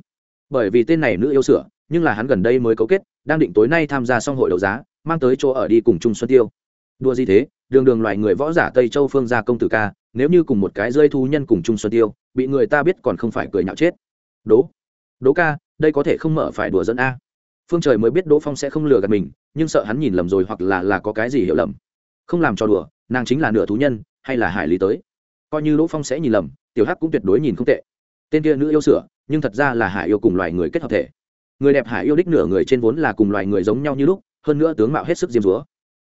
Bởi vì tên này nữ yêu sửa, nhưng là hắn gần đây mới cấu kết, đang định tối nay tham gia xong hội đấu giá, mang tới chỗ ở đi cùng chung xuân tiêu. Đua gì thế, đường đường loài người võ giả tây châu phương gia công tử ca, nếu như cùng một cái rơi thú nhân cùng chung xuân tiêu, bị người ta biết còn không phải cười nhạo chết. Đố Đỗ ca, đây có thể không mở phải đùa dẫn a. Phương trời mới biết đỗ phong sẽ không lừa gạt mình, nhưng sợ hắn nhìn lầm rồi hoặc là là có cái gì hiểu lầm. Không làm cho đùa, nàng chính là nửa thú nhân, hay là hải lý tới. Coi như đỗ phong sẽ nhìn lầm, tiểu hắc cũng tuyệt đối nhìn không tệ. Tên kia nữ yêu sửa, nhưng thật ra là hải yêu cùng loài người kết hợp thể. Người đẹp hải yêu đích nửa người trên vốn là cùng loài người giống nhau như lúc, hơn nữa tướng mạo hết sức diêm dúa.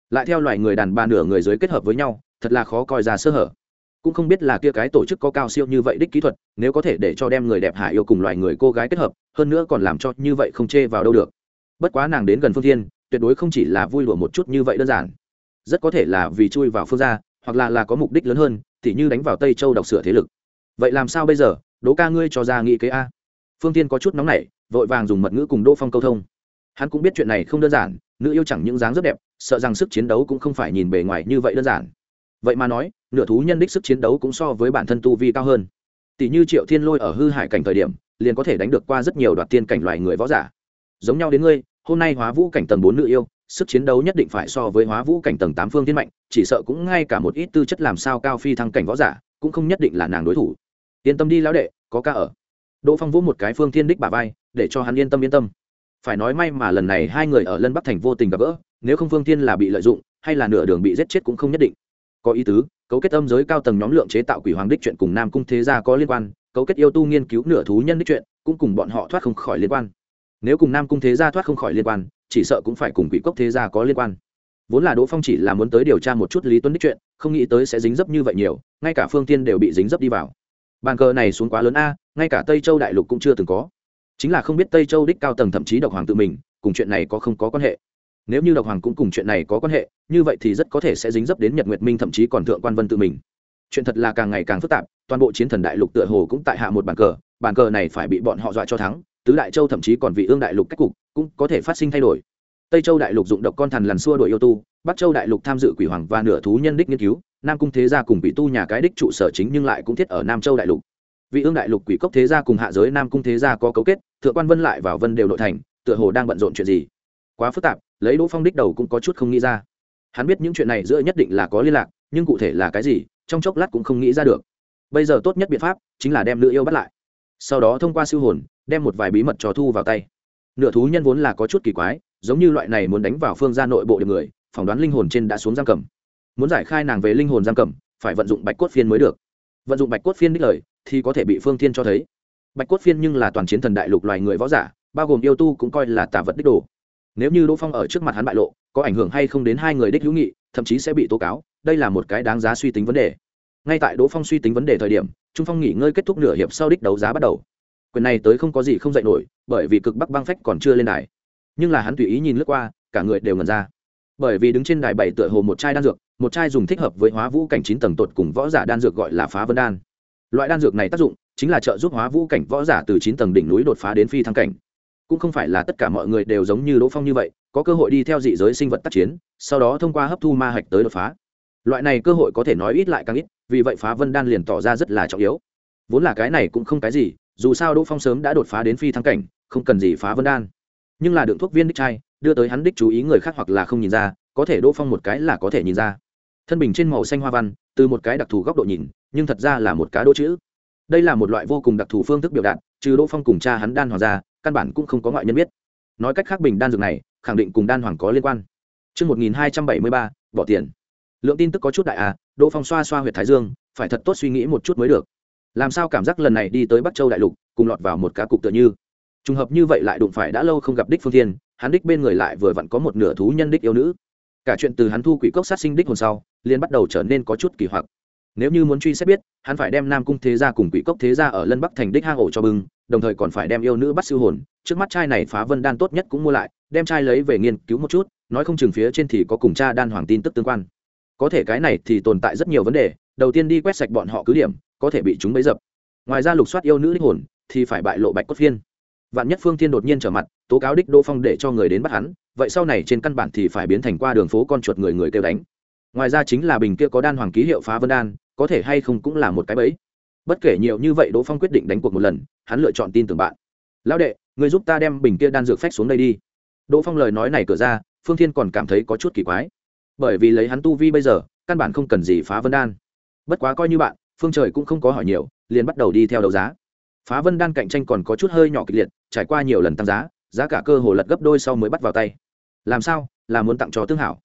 Lại theo loài người đàn bà nửa người dưới kết hợp với nhau, thật là khó coi ra sơ hở cũng không biết là kia cái tổ chức có cao siêu như vậy đích kỹ thuật, nếu có thể để cho đem người đẹp hạ yêu cùng loài người cô gái kết hợp, hơn nữa còn làm cho như vậy không chê vào đâu được. Bất quá nàng đến gần phương thiên, tuyệt đối không chỉ là vui lụa một chút như vậy đơn giản. Rất có thể là vì chui vào phương gia, hoặc là là có mục đích lớn hơn thì như đánh vào tây châu đọc sửa thế lực. Vậy làm sao bây giờ? Đỗ ca ngươi cho ra nghĩ kế a. Phương tiên có chút nóng nảy, vội vàng dùng mật ngữ cùng đỗ phong câu thông. Hắn cũng biết chuyện này không đơn giản, nữ yêu chẳng những dáng rất đẹp, sợ rằng sức chiến đấu cũng không phải nhìn bề ngoài như vậy đơn giản vậy mà nói, nửa thú nhân đích sức chiến đấu cũng so với bản thân tu vi cao hơn. Tỷ như triệu thiên lôi ở hư hải cảnh thời điểm, liền có thể đánh được qua rất nhiều đoạt tiên cảnh loài người võ giả. Giống nhau đến ngươi, hôm nay hóa vũ cảnh tầng bốn nữ yêu, sức chiến đấu nhất định phải so với hóa vũ cảnh tầng tám phương tiên mạnh, chỉ sợ cũng ngay cả một ít tư chất làm sao cao phi thăng cảnh võ giả, cũng không nhất định là nàng đối thủ. Yên tâm đi lão đệ, có ca ở. Đỗ phong vỗ một cái phương thiên đích bà vai, để cho hắn yên tâm yên tâm. Phải nói may mà lần này hai người ở lân bắc thành vô tình gặp gỡ, nếu không phương thiên là bị lợi dụng, hay là nửa đường bị giết chết cũng không nhất định có ý tứ, cấu kết âm giới cao tầng nhóm lượng chế tạo quỷ hoàng đích chuyện cùng nam cung thế gia có liên quan, cấu kết yêu tu nghiên cứu nửa thú nhân đích chuyện cũng cùng bọn họ thoát không khỏi liên quan. Nếu cùng nam cung thế gia thoát không khỏi liên quan, chỉ sợ cũng phải cùng quỷ cốc thế gia có liên quan. Vốn là đỗ phong chỉ là muốn tới điều tra một chút lý tuấn đích chuyện, không nghĩ tới sẽ dính dấp như vậy nhiều, ngay cả phương tiên đều bị dính dấp đi vào. Bàn cờ này xuống quá lớn a, ngay cả tây châu đại lục cũng chưa từng có. Chính là không biết tây châu đích cao tầng thậm chí độc hoàng tự mình, cùng chuyện này có không có quan hệ nếu như độc hoàng cũng cùng chuyện này có quan hệ, như vậy thì rất có thể sẽ dính dấp đến nhật nguyệt minh thậm chí còn thượng quan vân tự mình. Chuyện thật là càng ngày càng phức tạp, toàn bộ chiến thần đại lục tựa hồ cũng tại hạ một bàn cờ bàn cờ này phải bị bọn họ dọa cho thắng, tứ đại châu thậm chí còn vị ương đại lục cách cục cũng có thể phát sinh thay đổi. Tây châu đại lục dụng độc con thần lằn xua đuổi yêu tu, bắc châu đại lục tham dự quỷ hoàng và nửa thú nhân đích nghiên cứu, nam cung thế gia cùng bị tu nhà cái đích trụ sở chính nhưng lại cũng thiết ở nam châu đại lục. Vị ương đại lục quỷ cốc thế gia cùng hạ giới nam cung thế gia có cấu kết, thượng quan vân lại vào vân đều nội thành, tựa hồ đang bận rộn chuyện gì. Quá phức tạp lấy đỗ phong đích đầu cũng có chút không nghĩ ra. Hắn biết những chuyện này giữa nhất định là có liên lạc, nhưng cụ thể là cái gì, trong chốc lát cũng không nghĩ ra được. Bây giờ tốt nhất biện pháp chính là đem nữ yêu bắt lại. Sau đó thông qua siêu hồn, đem một vài bí mật trò thu vào tay. Nửa thú nhân vốn là có chút kỳ quái, giống như loại này muốn đánh vào phương g i a nội bộ được người, phỏng đoán linh hồn trên đã xuống giam cầm. Muốn giải khai nàng về linh hồn giam cầm, phải vận dụng bạch cốt phiên mới được. Vận dụng bạch cốt phiên đích lời, thì có thể bị phương thiên cho thấy. Bạch cốt phiên nhưng là toàn chiến thần đại lục loài người võ giả, bao gồm yêu tu cũng coi là tả vật đích đồ nếu như đỗ phong ở trước mặt hắn bại lộ, có ảnh hưởng hay không đến hai người đích hữu nghị, thậm chí sẽ bị tố cáo, đây là một cái đáng giá suy tính vấn đề. Ngay tại đỗ phong suy tính vấn đề thời điểm, trung phong nghỉ ngơi kết thúc nửa hiệp sau đích đấu giá bắt đầu. Quyền này tới không có gì không dạy nổi, bởi vì cực bắc băng phách còn chưa lên đài. Nhưng là hắn tùy ý nhìn lướt qua, cả người đều ngần ra. Bởi vì đứng trên đài bảy tựa hồ một chai đan dược, một chai dùng thích hợp với hóa vũ cảnh chín tầng tột cùng võ giả đan dược gọi là phá vân đan. Loại đan dược này tác dụng chính là trợ giúp hóa vũ cảnh võ giả từ chín tầng đỉnh núi đột phá đến phi thăng cảnh cũng không phải là tất cả mọi người đều giống như đỗ phong như vậy, có cơ hội đi theo dị giới sinh vật tác chiến, sau đó thông qua hấp thu ma hạch tới đột phá. Loại này cơ hội có thể nói ít lại càng ít, vì vậy phá vân đan liền tỏ ra rất là trọng yếu. Vốn là cái này cũng không cái gì, dù sao đỗ phong sớm đã đột phá đến phi thăng cảnh, không cần gì phá vân đan. Nhưng là đựng thuốc viên đích trai đưa tới hắn đích chú ý người khác hoặc là không nhìn ra, có thể đỗ phong một cái là có thể nhìn ra. Thân bình trên màu xanh hoa văn, từ một cái đặc thù góc độ nhìn, nhưng thật ra là một cá đỗ chữ. Đây là một loại vô cùng đặc thù phương thức biểu đạt, trừ đỗ phong cùng cha hắn đan hoàng ra căn bản cũng không có ngoại nhân biết nói cách khác bình đan dược này khẳng định cùng đan hoàng có liên quan Trước 1273, bỏ tiền. Lượng tin tức có chút đại à, Đỗ Phong xoa xoa huyệt thái dương, phải thật tốt suy nghĩ một chút mới được. Làm sao cảm giác lần này đi tới Bắc Châu đại lục, cùng lọt vào một cá cục tựa như. Trùng hợp như vậy lại đụng phải đã lâu không gặp đích Phương Thiên, hắn đích bên người lại vừa vặn có một nửa thú nhân đích yêu nữ. Cả chuyện từ hắn thu quỷ cốc sát sinh đích hồn sau, liền bắt đầu trở nên có chút kỳ hoặc nếu như muốn truy xét biết, hắn phải đem nam cung thế gia cùng quỷ cốc thế gia ở lân bắc thành đích hang ổ cho bưng, đồng thời còn phải đem yêu nữ bắt siêu hồn. Trước mắt trai này phá vân đan tốt nhất cũng mua lại, đem trai lấy về nghiên cứu một chút, nói không chừng phía trên thì có cùng cha đan hoàng tin tức tương quan. Có thể cái này thì tồn tại rất nhiều vấn đề, đầu tiên đi quét sạch bọn họ cứ điểm, có thể bị chúng bấy dập. Ngoài ra lục soát yêu nữ đích hồn, thì phải bại lộ bạch cốt phiên. Vạn nhất phương thiên đột nhiên trở mặt, tố cáo đích đỗ phong để cho người đến bắt hắn, vậy sau này trên căn bản thì phải biến thành qua đường phố con chuột người người kêu đánh. Ngoài ra chính là bình kia có đan hoàng ký hiệu phá vân đan có thể hay không cũng là một cái bẫy. Bất kể nhiều như vậy, đỗ phong quyết định đánh cuộc một lần, hắn lựa chọn tin tưởng bạn. Lão đệ, người giúp ta đem bình kia đan dược phách xuống đây đi. Đỗ phong lời nói này cửa ra, phương thiên còn cảm thấy có chút kỳ quái. Bởi vì lấy hắn tu vi bây giờ, căn bản không cần gì phá vân đan. Bất quá coi như bạn, phương trời cũng không có hỏi nhiều, liền bắt đầu đi theo đấu giá. Phá vân đan cạnh tranh còn có chút hơi nhỏ kịch liệt, trải qua nhiều lần tăng giá giá cả cơ hồ lật gấp đôi sau mới bắt vào tay. Làm sao? Là muốn tặng cho tương hảo?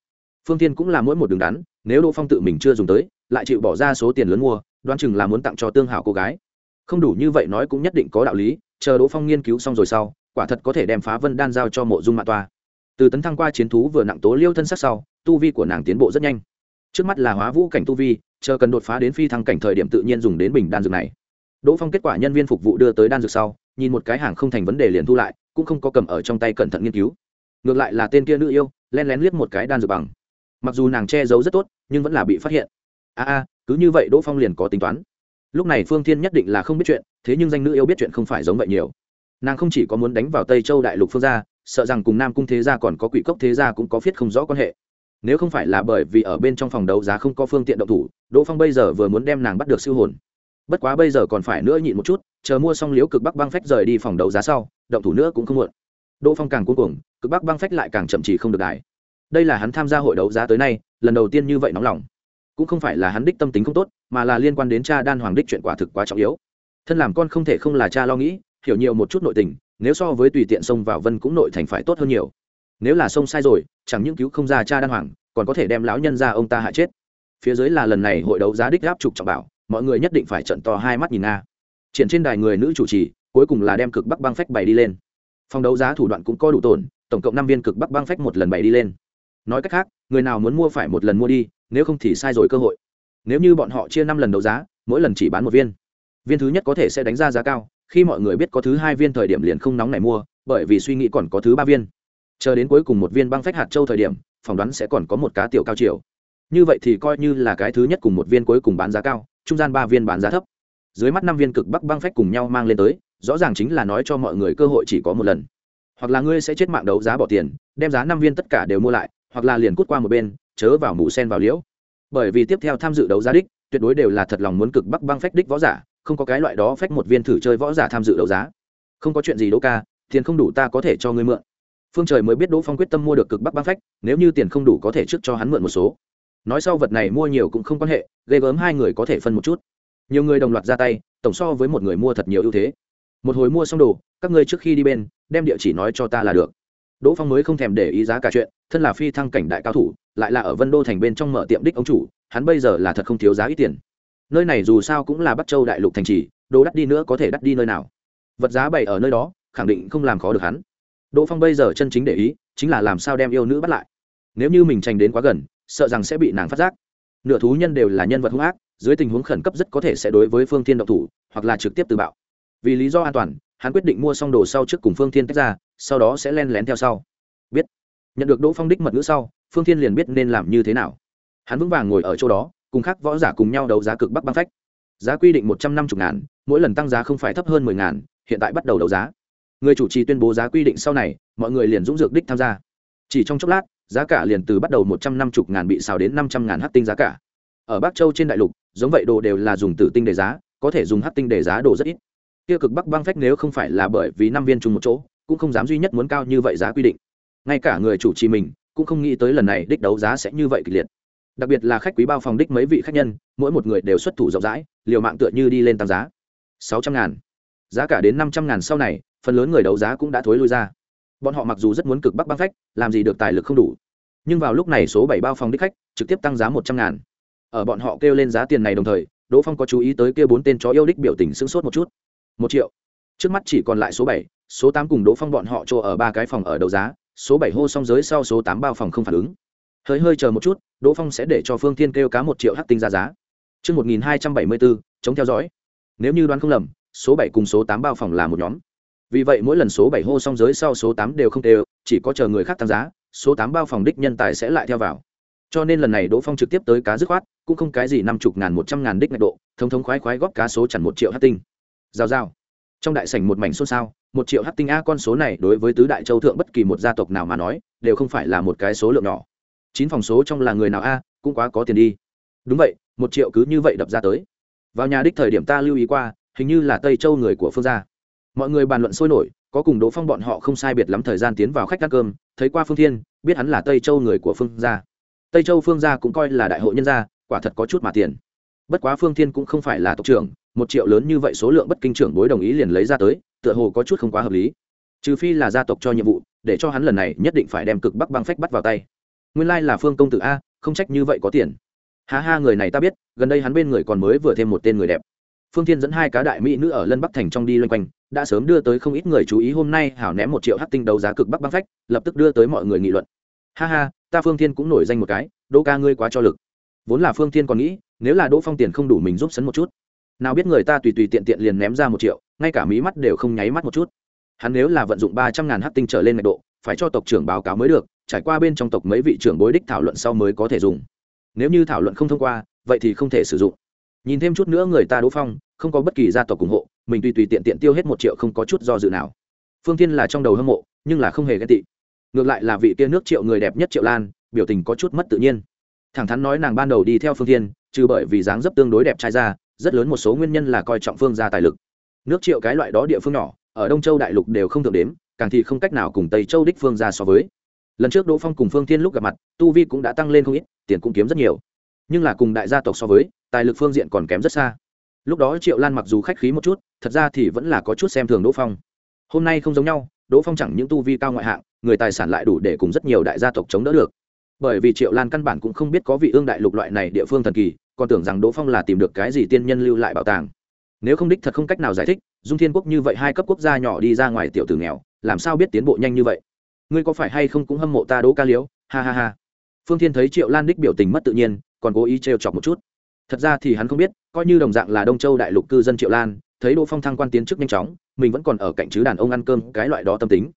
Phương tiên cũng là mỗi một đường đắn, nếu đỗ phong tự mình chưa dùng tới, lại chịu bỏ ra số tiền lớn mua, đoán chừng là muốn tặng cho tương hảo cô gái. Không đủ như vậy nói cũng nhất định có đạo lý, chờ đỗ phong nghiên cứu xong rồi sau, quả thật có thể đem phá vân đan giao cho mộ dung mạ toa. Từ tấn thăng qua chiến thú vừa nặng tố liêu thân sắc sau, tu vi của nàng tiến bộ rất nhanh. Trước mắt là hóa vũ cảnh tu vi, chờ cần đột phá đến phi thăng cảnh thời điểm tự nhiên dùng đến bình đan dược này. Đỗ phong kết quả nhân viên phục vụ đưa tới đan dược sau, nhìn một cái hàng không thành vấn đề liền thu lại, cũng không có cầm ở trong tay cẩn thận nghiên cứu. Ngược lại là tên kia nữ yêu len lén liếc một cái đan dược bằng mặc dù nàng che giấu rất tốt, nhưng vẫn là bị phát hiện. A a, cứ như vậy đỗ phong liền có tính toán. Lúc này phương thiên nhất định là không biết chuyện, thế nhưng danh nữ yêu biết chuyện không phải giống vậy nhiều. Nàng không chỉ có muốn đánh vào tây châu đại lục phương gia, sợ rằng cùng nam cung thế gia còn có quỷ cốc thế gia cũng có phiết không rõ quan hệ. Nếu không phải là bởi vì ở bên trong phòng đấu giá không có phương tiện động thủ, đỗ phong bây giờ vừa muốn đem nàng bắt được siêu hồn. Bất quá bây giờ còn phải nữa nhịn một chút, chờ mua xong liếu cực bắc băng phách rời đi phòng đấu giá sau, động thủ nữa cũng không muộn. Đỗ phong càng cuối cùng cực bắc băng phách lại càng chậm chỉ không được đài đây là hắn tham gia hội đấu giá tới nay, lần đầu tiên như vậy nóng lòng. Cũng không phải là hắn đích tâm tính không tốt, mà là liên quan đến cha đan hoàng đích chuyện quả thực quá trọng yếu. Thân làm con không thể không là cha lo nghĩ, hiểu nhiều một chút nội tình, nếu so với tùy tiện xông vào vân cũng nội thành phải tốt hơn nhiều. Nếu là xông sai rồi, chẳng những cứu không ra cha đan hoàng, còn có thể đem lão nhân ra ông ta hại chết. Phía dưới là lần này hội đấu giá đích gáp trục trọng bảo, mọi người nhất định phải trận to hai mắt nhìn nga. Triển trên đài người nữ chủ trì, cuối cùng là đem cực bắc băng phách bày đi lên. Phòng đấu giá thủ đoạn cũng có đủ tổn, tổng cộng năm viên cực bắc băng phách một lần bày đi lên nói cách khác, người nào muốn mua phải một lần mua đi, nếu không thì sai rồi cơ hội. Nếu như bọn họ chia năm lần đấu giá, mỗi lần chỉ bán một viên. Viên thứ nhất có thể sẽ đánh ra giá cao, khi mọi người biết có thứ hai viên thời điểm liền không nóng này mua, bởi vì suy nghĩ còn có thứ ba viên. Chờ đến cuối cùng một viên băng phách hạt châu thời điểm, phỏng đoán sẽ còn có một cá tiểu cao chiều như vậy thì coi như là cái thứ nhất cùng một viên cuối cùng bán giá cao, trung gian ba viên bán giá thấp. Dưới mắt năm viên cực bắc băng phách cùng nhau mang lên tới, rõ ràng chính là nói cho mọi người cơ hội chỉ có một lần. Hoặc là ngươi sẽ chết mạng đấu giá bỏ tiền, đem giá năm viên tất cả đều mua lại hoặc là liền cút qua một bên, chớ vào mù sen vào liễu. Bởi vì tiếp theo tham dự đấu giá đích, tuyệt đối đều là thật lòng muốn cực bắc băng phách đích võ giả, không có cái loại đó phách một viên thử chơi võ giả tham dự đấu giá. Không có chuyện gì đỗ ca, tiền không đủ ta có thể cho ngươi mượn. Phương trời mới biết đỗ phong quyết tâm mua được cực bắc băng phách, nếu như tiền không đủ có thể trước cho hắn mượn một số. Nói sau vật này mua nhiều cũng không quan hệ, ghê gớm hai người có thể phân một chút. Nhiều người đồng loạt ra tay, tổng so với một người mua thật nhiều ưu thế. Một hồi mua xong đồ, các ngươi trước khi đi bên, đem địa chỉ nói cho ta là được đỗ phong mới không thèm để ý giá cả chuyện, thân là phi thăng cảnh đại cao thủ, lại là ở vân đô thành bên trong mở tiệm đích ông chủ, hắn bây giờ là thật không thiếu giá ít tiền. Nơi này dù sao cũng là bắc châu đại lục thành trì, đồ đắt đi nữa có thể đắt đi nơi nào. Vật giá bày ở nơi đó, khẳng định không làm khó được hắn. Đỗ phong bây giờ chân chính để ý, chính là làm sao đem yêu nữ bắt lại. Nếu như mình tranh đến quá gần, sợ rằng sẽ bị nàng phát giác. Nửa thú nhân đều là nhân vật hung ác, dưới tình huống khẩn cấp rất có thể sẽ đối với phương thiên độc thủ, hoặc là trực tiếp từ bạo. Vì lý do an toàn, hắn quyết định mua xong đồ sau trước cùng phương thiên tách ra sau đó sẽ len lén theo sau. Biết. Nhận được đỗ phong đích mật ngữ sau, phương thiên liền biết nên làm như thế nào. Hắn vững vàng ngồi ở chỗ đó, cùng khác võ giả cùng nhau đấu giá cực bắc băng phách. Giá quy định một trăm năm mươi ngàn, mỗi lần tăng giá không phải thấp hơn mười ngàn, hiện tại bắt đầu đấu giá. Người chủ trì tuyên bố giá quy định sau này, mọi người liền dũng dược đích tham gia. Chỉ trong chốc lát, giá cả liền từ bắt đầu một trăm năm mươi ngàn bị xào đến năm trăm ngàn hát tinh giá cả. Ở bắc châu trên đại lục, giống vậy đồ đều là dùng tử tinh để giá, có thể dùng hát tinh để giá đồ rất ít. Tiêu cực bắc băng phách nếu không phải là bởi vì năm viên chung một chỗ cũng không dám duy nhất muốn cao như vậy giá quy định. Ngay cả người chủ trì mình cũng không nghĩ tới lần này đích đấu giá sẽ như vậy kịch liệt. Đặc biệt là khách quý bao phòng đích mấy vị khách nhân, mỗi một người đều xuất thủ rộng rãi, liều mạng tựa như đi lên tăng giá. Sáu trăm ngàn. Giá cả đến năm trăm ngàn sau này, phần lớn người đấu giá cũng đã thối lui ra. Bọn họ mặc dù rất muốn cực bắc băng khách làm gì được tài lực không đủ. Nhưng vào lúc này số bảy bao phòng đích khách trực tiếp tăng giá một trăm ngàn. Ở bọn họ kêu lên giá tiền này đồng thời, đỗ phong có chú ý tới kia bốn tên chó yêu đích biểu tình sững sốt một chút. Một triệu trước mắt chỉ còn lại số bảy số tám cùng đỗ phong bọn họ chỗ ở ba cái phòng ở đấu giá số bảy hô xong giới sau số tám bao phòng không phản ứng hơi hơi chờ một chút đỗ phong sẽ để cho phương thiên kêu cá một triệu hắc tinh ra giá Trước 1274, chống theo dõi. Nếu như đoán không lầm, số 7 cùng số 8 bao phòng là một nhóm. Vì vậy mỗi lần số 7 hô xong giới sau số 8 đều không đều, chỉ có chờ người khác tăng giá, số 8 bao phòng đích nhân tài sẽ lại theo vào. Cho nên lần này Đỗ Phong trực tiếp tới cá dứt khoát, cũng không cái gì năm chục ngàn một trăm ngàn đích ngạch độ, thống thống khoái khoái góp cá số chẳng một triệu hắc tinh. Rào rào. Trong đại sảnh một mảnh xôn xao, một triệu hát tinh a con số này đối với tứ đại châu thượng bất kỳ một gia tộc nào mà nói, đều không phải là một cái số lượng nhỏ. Chín phòng số trong là người nào a, cũng quá có tiền đi. Đúng vậy, một triệu cứ như vậy đập ra tới. Vào nhà đích thời điểm ta lưu ý qua, hình như là Tây Châu người của Phương gia. Mọi người bàn luận sôi nổi, có cùng Đỗ Phong bọn họ không sai biệt lắm thời gian tiến vào khách ăn cơm, thấy qua Phương Thiên, biết hắn là Tây Châu người của Phương gia. Tây Châu Phương gia cũng coi là đại hội nhân gia, quả thật có chút mà tiền. Bất quá Phương Thiên cũng không phải là tộc trưởng, một triệu lớn như vậy số lượng bất kinh trưởng bối đồng ý liền lấy ra tới, tựa hồ có chút không quá hợp lý. Trừ phi là gia tộc cho nhiệm vụ, để cho hắn lần này nhất định phải đem cực Bắc băng phách bắt vào tay. Nguyên lai là Phương công tử a, không trách như vậy có tiền. Ha ha người này ta biết, gần đây hắn bên người còn mới vừa thêm một tên người đẹp phương thiên dẫn hai cá đại mỹ nữ ở lân bắc thành trong đi loanh quanh đã sớm đưa tới không ít người chú ý hôm nay hảo ném một triệu hát tinh đấu giá cực bắc băng phách lập tức đưa tới mọi người nghị luận ha ha ta phương thiên cũng nổi danh một cái đỗ ca ngươi quá cho lực vốn là phương thiên còn nghĩ nếu là đỗ phong tiền không đủ mình giúp sấn một chút nào biết người ta tùy tùy tiện tiện liền ném ra một triệu, ngay cả mí mắt đều không nháy mắt một chút. Hắn nếu là vận dụng ba trăm ngàn hát tinh trở lên ngạch độ, phải cho tộc trưởng báo cáo mới được, trải qua bên trong tộc mấy vị trưởng bối đích thảo luận sau mới có thể dùng. Nếu như thảo luận không thông qua, vậy thì không thể sử dụng. Nhìn thêm chút nữa người ta đỗ phong, không có bất kỳ gia tộc ủng hộ, mình tùy tùy tiện tiện tiêu hết một triệu không có chút do dự nào. Phương tiên là trong đầu hâm mộ, nhưng là không hề ghen tị. Ngược lại là vị kia nước triệu người đẹp nhất triệu lan, biểu tình có chút mất tự nhiên. Thẳng thắn nói nàng ban đầu đi theo phương tiên trừ bởi vì dáng dấp tương đối đẹp trai ra rất lớn một số nguyên nhân là coi trọng phương gia tài lực. Nước triệu cái loại đó địa phương nhỏ, ở đông châu đại lục đều không thượng đếm, càng thì không cách nào cùng tây châu đích phương ra so với. Lần trước đỗ phong cùng phương thiên lúc gặp mặt, tu vi cũng đã tăng lên không ít, tiền cũng kiếm rất nhiều. Nhưng là cùng đại gia tộc so với, tài lực phương diện còn kém rất xa. Lúc đó triệu lan mặc dù khách khí một chút, thật ra thì vẫn là có chút xem thường đỗ phong. Hôm nay không giống nhau, đỗ phong chẳng những tu vi cao ngoại hạng, người tài sản lại đủ để cùng rất nhiều đại gia tộc chống đỡ được. Bởi vì triệu lan căn bản cũng không biết có vị ương đại lục loại này địa phương thần kỳ còn tưởng rằng đỗ phong là tìm được cái gì tiên nhân lưu lại bảo tàng. Nếu không đích thật không cách nào giải thích, dung thiên quốc như vậy hai cấp quốc gia nhỏ đi ra ngoài tiểu tử nghèo, làm sao biết tiến bộ nhanh như vậy? Ngươi có phải hay không cũng hâm mộ ta đỗ ca liếu ha ha ha. Phương thiên thấy triệu lan đích biểu tình mất tự nhiên, còn cố ý trêu chọc một chút. Thật ra thì hắn không biết, coi như đồng dạng là đông châu đại lục cư dân triệu lan, thấy đỗ phong thăng quan tiến chức nhanh chóng, mình vẫn còn ở cạnh chứ đàn ông ăn cơm, cái loại đó tâm tính.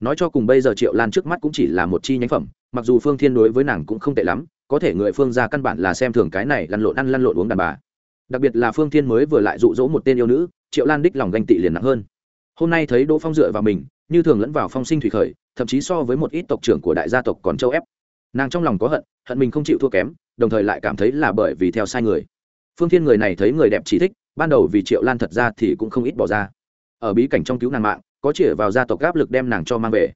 Nói cho cùng bây giờ triệu lan trước mắt cũng chỉ là một chi nhánh phẩm, mặc dù phương thiên đối với nàng cũng không tệ lắm có thể người phương ra căn bản là xem thường cái này lăn lộn ăn lăn lộn uống đàn bà. Đặc biệt là phương thiên mới vừa lại dụ dỗ một tên yêu nữ, triệu lan đích lòng ganh tị liền nặng hơn. Hôm nay thấy đỗ phong dựa vào mình, như thường lẫn vào phong sinh thủy khởi, thậm chí so với một ít tộc trưởng của đại gia tộc còn châu ép. Nàng trong lòng có hận hận mình không chịu thua kém, đồng thời lại cảm thấy là bởi vì theo sai người. Phương thiên người này thấy người đẹp chỉ thích, ban đầu vì triệu lan thật ra thì cũng không ít bỏ ra. Ở bí cảnh trong cứu nàng mạng, có chĩa vào gia tộc áp lực đem nàng cho mang về.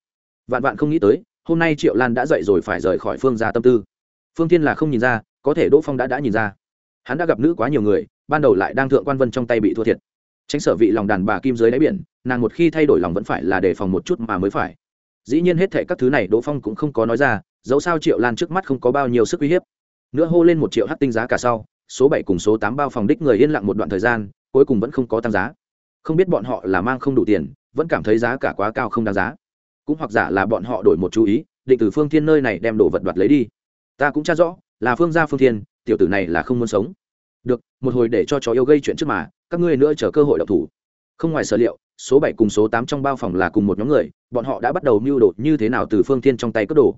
Vạn vạn không nghĩ tới, hôm nay triệu lan đã dậy rồi phải rời khỏi phương gia tâm tư phương thiên là không nhìn ra, có thể đỗ phong đã đã nhìn ra. Hắn đã gặp nữ quá nhiều người, ban đầu lại đang thượng quan vân trong tay bị thua thiệt. Tránh sở vị lòng đàn bà kim dưới đáy biển, nàng một khi thay đổi lòng vẫn phải là đề phòng một chút mà mới phải. Dĩ nhiên hết thệ các thứ này đỗ phong cũng không có nói ra, dẫu sao triệu lan trước mắt không có bao nhiêu sức uy hiếp. Nữa hô lên một triệu hát tinh giá cả sau, số bảy cùng số tám bao phòng đích người yên lặng một đoạn thời gian, cuối cùng vẫn không có tăng giá. Không biết bọn họ là mang không đủ tiền, vẫn cảm thấy giá cả quá cao không đáng giá. Cũng hoặc giả là bọn họ đổi một chú ý, định từ phương thiên nơi này đem đồ vật đoạt lấy đi ta cũng tra rõ, là phương gia phương thiên, tiểu tử này là không muốn sống. Được, một hồi để cho chó yêu gây chuyện trước mà, các ngươi nữa chờ cơ hội độc thủ. Không ngoài sở liệu, số bảy cùng số tám trong bao phòng là cùng một nhóm người, bọn họ đã bắt đầu mưu đồ như thế nào từ phương thiên trong tay cất đồ.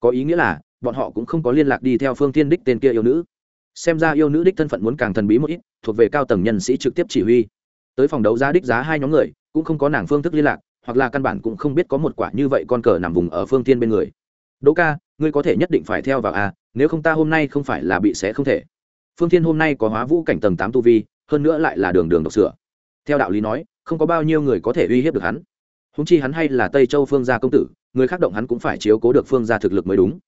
Có ý nghĩa là, bọn họ cũng không có liên lạc đi theo phương thiên đích tên kia yêu nữ. Xem ra yêu nữ đích thân phận muốn càng thần bí một ít, thuộc về cao tầng nhân sĩ trực tiếp chỉ huy. Tới phòng đấu giá đích giá hai nhóm người, cũng không có nàng phương thức liên lạc, hoặc là căn bản cũng không biết có một quả như vậy con cờ nằm vùng ở phương thiên bên người. Đỗ ca ngươi có thể nhất định phải theo vào a, nếu không ta hôm nay không phải là bị xé không thể. Phương thiên hôm nay có hóa vũ cảnh tầng tám tu vi, hơn nữa lại là đường đường độc sửa. Theo đạo lý nói, không có bao nhiêu người có thể uy hiếp được hắn. Húng chi hắn hay là tây châu phương gia công tử, người khác động hắn cũng phải chiếu cố được phương gia thực lực mới đúng.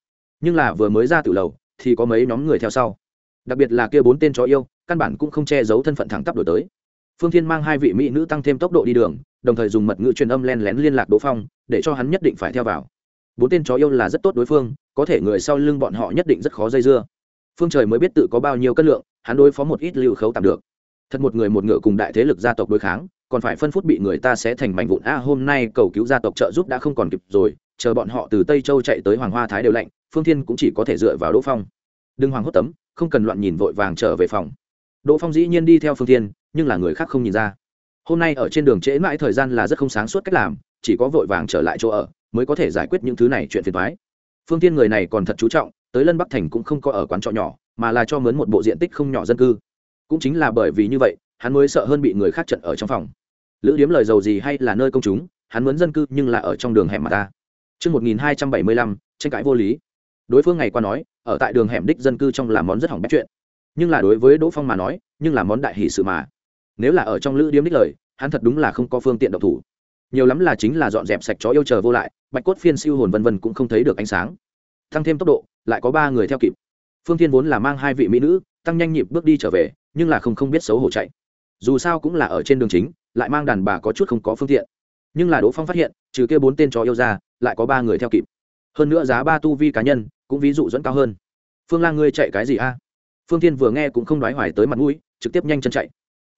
Nhưng là vừa mới ra từ lầu, thì có mấy nhóm người theo sau. Đặc biệt là kia bốn tên chó yêu, căn bản cũng không che giấu thân phận thẳng tắp đổi tới. Phương thiên mang hai vị mỹ nữ tăng thêm tốc độ đi đường, đồng thời dùng mật ngữ truyền âm len lén liên lạc đỗ phong, để cho hắn nhất định phải theo vào bốn tên chó yêu là rất tốt đối phương, có thể người sau lưng bọn họ nhất định rất khó dây dưa. Phương trời mới biết tự có bao nhiêu cân lượng, hắn đối phó một ít lưu khấu tạm được. Thật một người một ngựa cùng đại thế lực gia tộc đối kháng, còn phải phân phút bị người ta sẽ thành mảnh vụn. A, hôm nay cầu cứu gia tộc trợ giúp đã không còn kịp rồi, chờ bọn họ từ tây châu chạy tới hoàng hoa thái đều lạnh, phương thiên cũng chỉ có thể dựa vào đỗ phong. Đừng hoàng hốt tấm, không cần loạn nhìn vội vàng trở về phòng. Đỗ phong dĩ nhiên đi theo phương thiên, nhưng là người khác không nhìn ra. Hôm nay ở trên đường trễ mãi thời gian là rất không sáng suốt cách làm, chỉ có vội vàng trở lại chỗ ở mới có thể giải quyết những thứ này chuyện phiền toái. phương tiên người này còn thật chú trọng tới lân bắc thành cũng không có ở quán trọ nhỏ mà là cho mướn một bộ diện tích không nhỏ dân cư cũng chính là bởi vì như vậy hắn mới sợ hơn bị người khác trận ở trong phòng lữ điếm lời giàu gì hay là nơi công chúng hắn mướn dân cư nhưng là ở trong đường hẻm mà ta Trước 1275, tranh cãi vô lý. Đối phương ngày qua nói, ở tại đường hẻm đích dân cư trong là món rất hỏng bét chuyện. Nhưng là đối với Đỗ Phong mà nói, nhưng là món đại hỷ sự mà. Nếu là ở trong lữ điếm đích lời, hắn thật đúng là không có phương tiện động thủ. Nhiều lắm là chính là dọn dẹp sạch chó yêu chờ vô lại, bạch cốt phiên siêu hồn vân vân cũng không thấy được ánh sáng. Tăng thêm tốc độ, lại có ba người theo kịp. Phương Thiên vốn là mang hai vị mỹ nữ, tăng nhanh nhịp bước đi trở về, nhưng là không không biết xấu hổ chạy. Dù sao cũng là ở trên đường chính, lại mang đàn bà có chút không có phương tiện nhưng là đỗ phong phát hiện trừ kia bốn tên chó yêu ra lại có ba người theo kịp hơn nữa giá ba tu vi cá nhân cũng ví dụ dẫn cao hơn phương Lang ngươi chạy cái gì a phương Thiên vừa nghe cũng không nói hoài tới mặt mũi trực tiếp nhanh chân chạy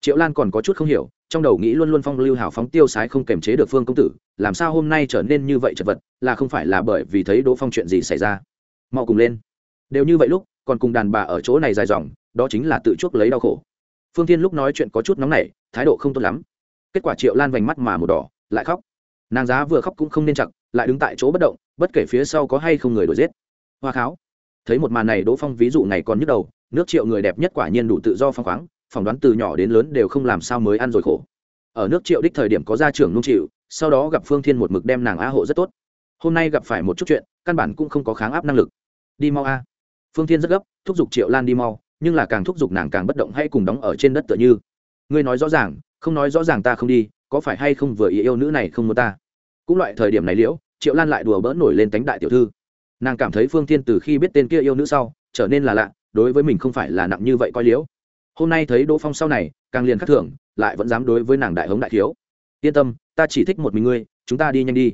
triệu lan còn có chút không hiểu, trong đầu nghĩ luôn luôn phong lưu hào phóng tiêu sái không kềm chế được phương công tử, làm sao hôm nay trở nên như vậy chật vật, là không phải là bởi vì thấy đỗ phong chuyện gì xảy ra? Mau cùng lên. Đều như vậy lúc, còn cùng đàn bà ở chỗ này dài dòng, đó chính là tự chuốc lấy đau khổ. Phương tiên lúc nói chuyện có chút nóng nảy, thái độ không tốt lắm. Kết quả triệu lan vành mắt mà một đỏ, lại khóc. Nàng giá vừa khóc cũng không nên chặt, lại đứng tại chỗ bất động, bất kể phía sau có hay không người đuổi giết. Hoa kháo. Thấy một màn này đỗ phong ví dụ này còn nhức đầu, nước triệu người đẹp nhất quả nhiên đủ tự do phong khoáng phỏng đoán từ nhỏ đến lớn đều không làm sao mới ăn rồi khổ. Ở nước triệu đích thời điểm có gia trưởng nung chịu, sau đó gặp phương thiên một mực đem nàng a hộ rất tốt. Hôm nay gặp phải một chút chuyện, căn bản cũng không có kháng áp năng lực. Đi mau a. Phương thiên rất gấp, thúc giục triệu lan đi mau, nhưng là càng thúc giục nàng càng bất động hay cùng đóng ở trên đất tựa như. Ngươi nói rõ ràng, không nói rõ ràng ta không đi, có phải hay không vừa ý yêu nữ này không muốn ta? Cũng loại thời điểm này liễu, triệu lan lại đùa bỡn nổi lên tánh đại tiểu thư. Nàng cảm thấy phương thiên từ khi biết tên kia yêu nữ sau, trở nên là lạ, đối với mình không phải là nặng như vậy coi liễu hôm nay thấy đỗ phong sau này, càng liền khắc thưởng lại vẫn dám đối với nàng đại hống đại thiếu. Yên tâm, ta chỉ thích một mình ngươi, chúng ta đi nhanh đi.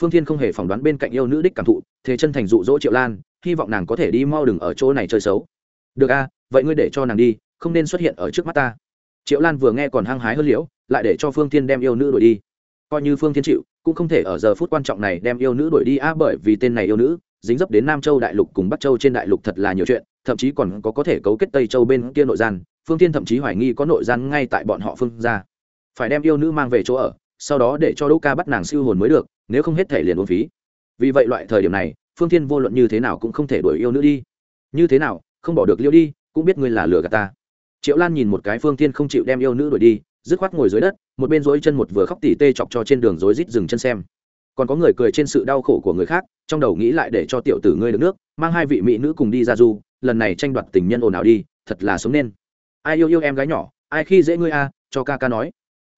Phương thiên không hề phỏng đoán bên cạnh yêu nữ đích cảm thụ thế chân thành dụ dỗ triệu lan, hy vọng nàng có thể đi mau đừng ở chỗ này chơi xấu. Được a, vậy ngươi để cho nàng đi, không nên xuất hiện ở trước mắt ta. Triệu lan vừa nghe còn hăng hái hơn liễu, lại để cho phương thiên đem yêu nữ đuổi đi. Coi như phương thiên chịu, cũng không thể ở giờ phút quan trọng này đem yêu nữ đuổi đi a bởi vì tên này yêu nữ, dính dấp đến nam châu đại lục cùng bắc châu trên đại lục thật là nhiều chuyện, thậm chí còn có có thể cấu kết tây châu bên kia nội gian phương thiên thậm chí hoài nghi có nội gian ngay tại bọn họ phương ra. Phải đem yêu nữ mang về chỗ ở, sau đó để cho đỗ ca bắt nàng siêu hồn mới được, nếu không hết thể liền uống phí. Vì vậy loại thời điểm này, phương thiên vô luận như thế nào cũng không thể đuổi yêu nữ đi. Như thế nào, không bỏ được liêu đi, cũng biết ngươi là lừa gạt ta. Triệu lan nhìn một cái phương thiên không chịu đem yêu nữ đuổi đi, dứt khoát ngồi dưới đất, một bên dối chân một vừa khóc tỉ tê chọc cho trên đường rối rít dừng chân xem. Còn có người cười trên sự đau khổ của người khác, trong đầu nghĩ lại để cho tiểu tử ngươi được nước, mang hai vị mỹ nữ cùng đi ra du, lần này tranh đoạt tình nhân ồn ào đi, thật là sống nên ai yêu yêu em gái nhỏ, ai khi dễ ngươi a, cho ca ca nói.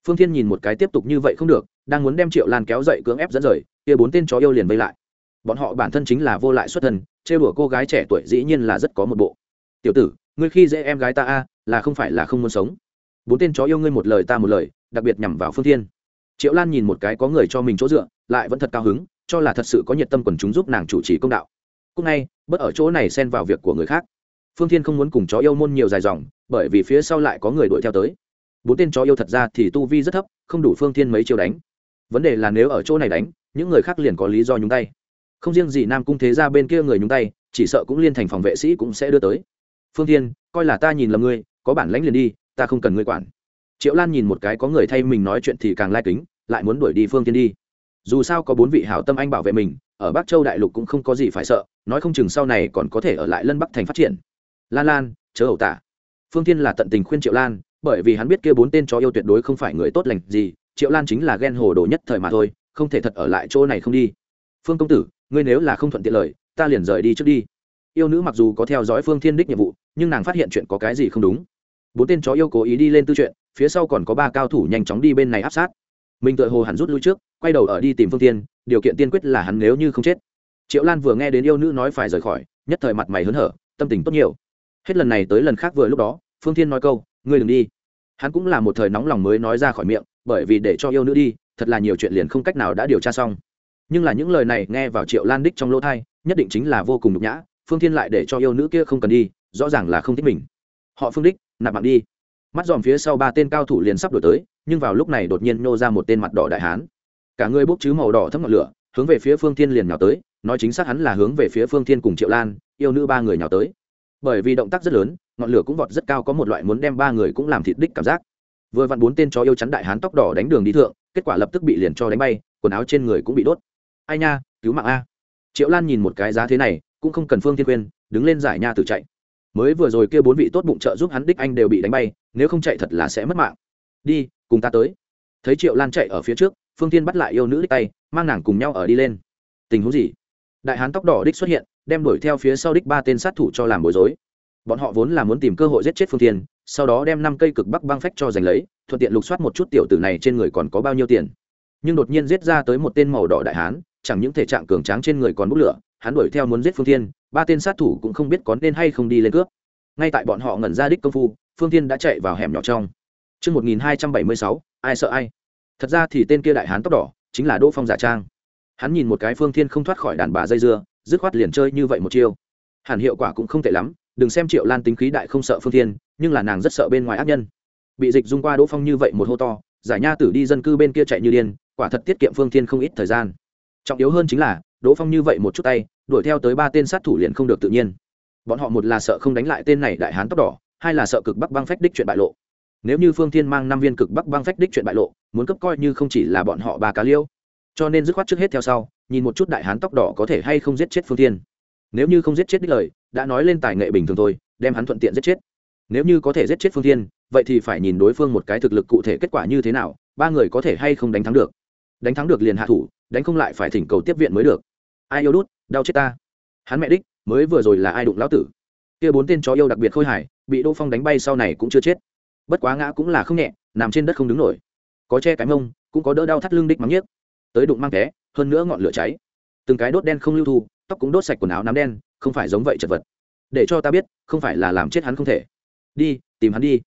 Phương thiên nhìn một cái tiếp tục như vậy không được, đang muốn đem triệu lan kéo dậy cưỡng ép dẫn rời, kia bốn tên chó yêu liền vây lại. Bọn họ bản thân chính là vô lại xuất thân, trêu đùa cô gái trẻ tuổi dĩ nhiên là rất có một bộ. Tiểu tử, ngươi khi dễ em gái ta a, là không phải là không muốn sống. Bốn tên chó yêu ngươi một lời ta một lời, đặc biệt nhằm vào phương thiên. Triệu lan nhìn một cái có người cho mình chỗ dựa, lại vẫn thật cao hứng, cho là thật sự có nhiệt tâm quần chúng giúp nàng chủ trì công đạo. Cúc ngay bớt ở chỗ này xen vào việc của người khác phương thiên không muốn cùng chó yêu môn nhiều dài dòng, bởi vì phía sau lại có người đuổi theo tới. Bốn tên chó yêu thật ra thì tu vi rất thấp, không đủ phương thiên mấy chiêu đánh. Vấn đề là nếu ở chỗ này đánh, những người khác liền có lý do nhúng tay. Không riêng gì nam cung thế ra bên kia người nhúng tay, chỉ sợ cũng liên thành phòng vệ sĩ cũng sẽ đưa tới. Phương thiên, coi là ta nhìn lầm ngươi, có bản lãnh liền đi, ta không cần ngươi quản. Triệu lan nhìn một cái có người thay mình nói chuyện thì càng lai kính, lại muốn đuổi đi phương Thiên đi. Dù sao có bốn vị hảo tâm anh bảo vệ mình, ở bắc châu đại lục cũng không có gì phải sợ, nói không chừng sau này còn có thể ở lại lân bắc thành phát triển lan lan, chớ ẩu tả. Phương Thiên là tận tình khuyên triệu lan, bởi vì hắn biết kia bốn tên chó yêu tuyệt đối không phải người tốt lành gì, triệu lan chính là ghen hồ đồ nhất thời mà thôi, không thể thật ở lại chỗ này không đi. Phương công tử, ngươi nếu là không thuận tiện lời, ta liền rời đi trước đi. Yêu nữ mặc dù có theo dõi phương thiên đích nhiệm vụ, nhưng nàng phát hiện chuyện có cái gì không đúng. Bốn tên chó yêu cố ý đi lên tư chuyện, phía sau còn có ba cao thủ nhanh chóng đi bên này áp sát. Mình tự hồ hẳn rút lui trước, quay đầu ở đi tìm phương tiên điều kiện tiên quyết là hắn nếu như không chết. Triệu lan vừa nghe đến yêu nữ nói phải rời khỏi, nhất thời mặt mày hớn hở, tâm tình tốt nhiều hết lần này tới lần khác vừa lúc đó, phương Thiên nói câu, ngươi đừng đi. Hắn cũng là một thời nóng lòng mới nói ra khỏi miệng, bởi vì để cho yêu nữ đi, thật là nhiều chuyện liền không cách nào đã điều tra xong. Nhưng là những lời này nghe vào triệu lan đích trong lỗ thai nhất định chính là vô cùng nhục nhã, phương thiên lại để cho yêu nữ kia không cần đi, rõ ràng là không thích mình. Họ phương đích, nạp mạng đi. Mắt dòm phía sau ba tên cao thủ liền sắp đổi tới, nhưng vào lúc này đột nhiên nô ra một tên mặt đỏ đại hán. Cả người bốc chứ màu đỏ thấp ngọn lửa, hướng về phía phương thiên liền nhào tới, nói chính xác hắn là hướng về phía phương thiên cùng triệu lan, yêu nữ ba người nhào tới bởi vì động tác rất lớn, ngọn lửa cũng vọt rất cao, có một loại muốn đem ba người cũng làm thịt đích cảm giác. Vừa vặn bốn tên chó yêu chắn đại hán tóc đỏ đánh đường đi thượng, kết quả lập tức bị liền cho đánh bay, quần áo trên người cũng bị đốt. Ai nha, cứu mạng a. Triệu lan nhìn một cái giá thế này, cũng không cần phương thiên quyên, đứng lên giải nha tử chạy. Mới vừa rồi kia bốn vị tốt bụng trợ giúp hắn đích anh đều bị đánh bay, nếu không chạy thật là sẽ mất mạng. Đi, cùng ta tới. Thấy triệu lan chạy ở phía trước, phương tiên bắt lại yêu nữ đích tay, mang nàng cùng nhau ở đi lên. Tình huống gì? Đại hán tóc đỏ đích xuất hiện đem đuổi theo phía sau đích ba tên sát thủ cho làm bối rối bọn họ vốn là muốn tìm cơ hội giết chết phương tiên sau đó đem năm cây cực bắc băng phách cho giành lấy thuận tiện lục soát một chút tiểu tử này trên người còn có bao nhiêu tiền nhưng đột nhiên giết ra tới một tên màu đỏ đại hán chẳng những thể trạng cường tráng trên người còn bốc lửa hắn đuổi theo muốn giết phương thiên ba tên sát thủ cũng không biết có nên hay không đi lên cướp ngay tại bọn họ ngẩn ra đích công phu phương thiên đã chạy vào hẻm nhỏ trong Trước 1276, ai sợ ai? Thật ra thì tên kia đại hán tóc đỏ, chính là Đỗ Phong giả trang. Hắn nhìn một cái Phương Thiên không thoát khỏi đàn bà dây dưa, dứt khoát liền chơi như vậy một chiêu. Hẳn hiệu quả cũng không tệ lắm, đừng xem Triệu Lan tính khí đại không sợ Phương Thiên, nhưng là nàng rất sợ bên ngoài ác nhân. Bị dịch dung qua Đỗ Phong như vậy một hô to, giải nha tử đi dân cư bên kia chạy như điên, quả thật tiết kiệm Phương Thiên không ít thời gian. Trọng yếu hơn chính là, Đỗ Phong như vậy một chút tay, đuổi theo tới ba tên sát thủ liền không được tự nhiên. Bọn họ một là sợ không đánh lại tên này đại hán tóc đỏ, hai là sợ cực bắc băng phách đích chuyện bại lộ nếu như phương thiên mang năm viên cực bắc băng phách đích chuyện bại lộ muốn cấp coi như không chỉ là bọn họ ba cá liêu cho nên dứt khoát trước hết theo sau, nhìn một chút đại hán tóc đỏ có thể hay không giết chết phương thiên. Nếu như không giết chết đích lời, đã nói lên tài nghệ bình thường thôi, đem hắn thuận tiện giết chết. Nếu như có thể giết chết phương thiên, vậy thì phải nhìn đối phương một cái thực lực cụ thể kết quả như thế nào, ba người có thể hay không đánh thắng được. Đánh thắng được liền hạ thủ, đánh không lại phải thỉnh cầu tiếp viện mới được. Ai yêu đút, đau chết ta. Hắn mẹ đích, mới vừa rồi là ai đụng lão tử. Kia bốn tên chó yêu đặc biệt khôi hài, bị đỗ phong đánh bay sau này cũng chưa chết. Bất quá ngã cũng là không nhẹ, nằm trên đất không đứng nổi. Có che cái mông, cũng có đỡ đau thắt lưng đích mắng nhiếc tới đụng mang té, hơn nữa ngọn lửa cháy. Từng cái đốt đen không lưu thu, tóc cũng đốt sạch quần áo nám đen, không phải giống vậy chật vật. Để cho ta biết, không phải là làm chết hắn không thể. Đi, tìm hắn đi.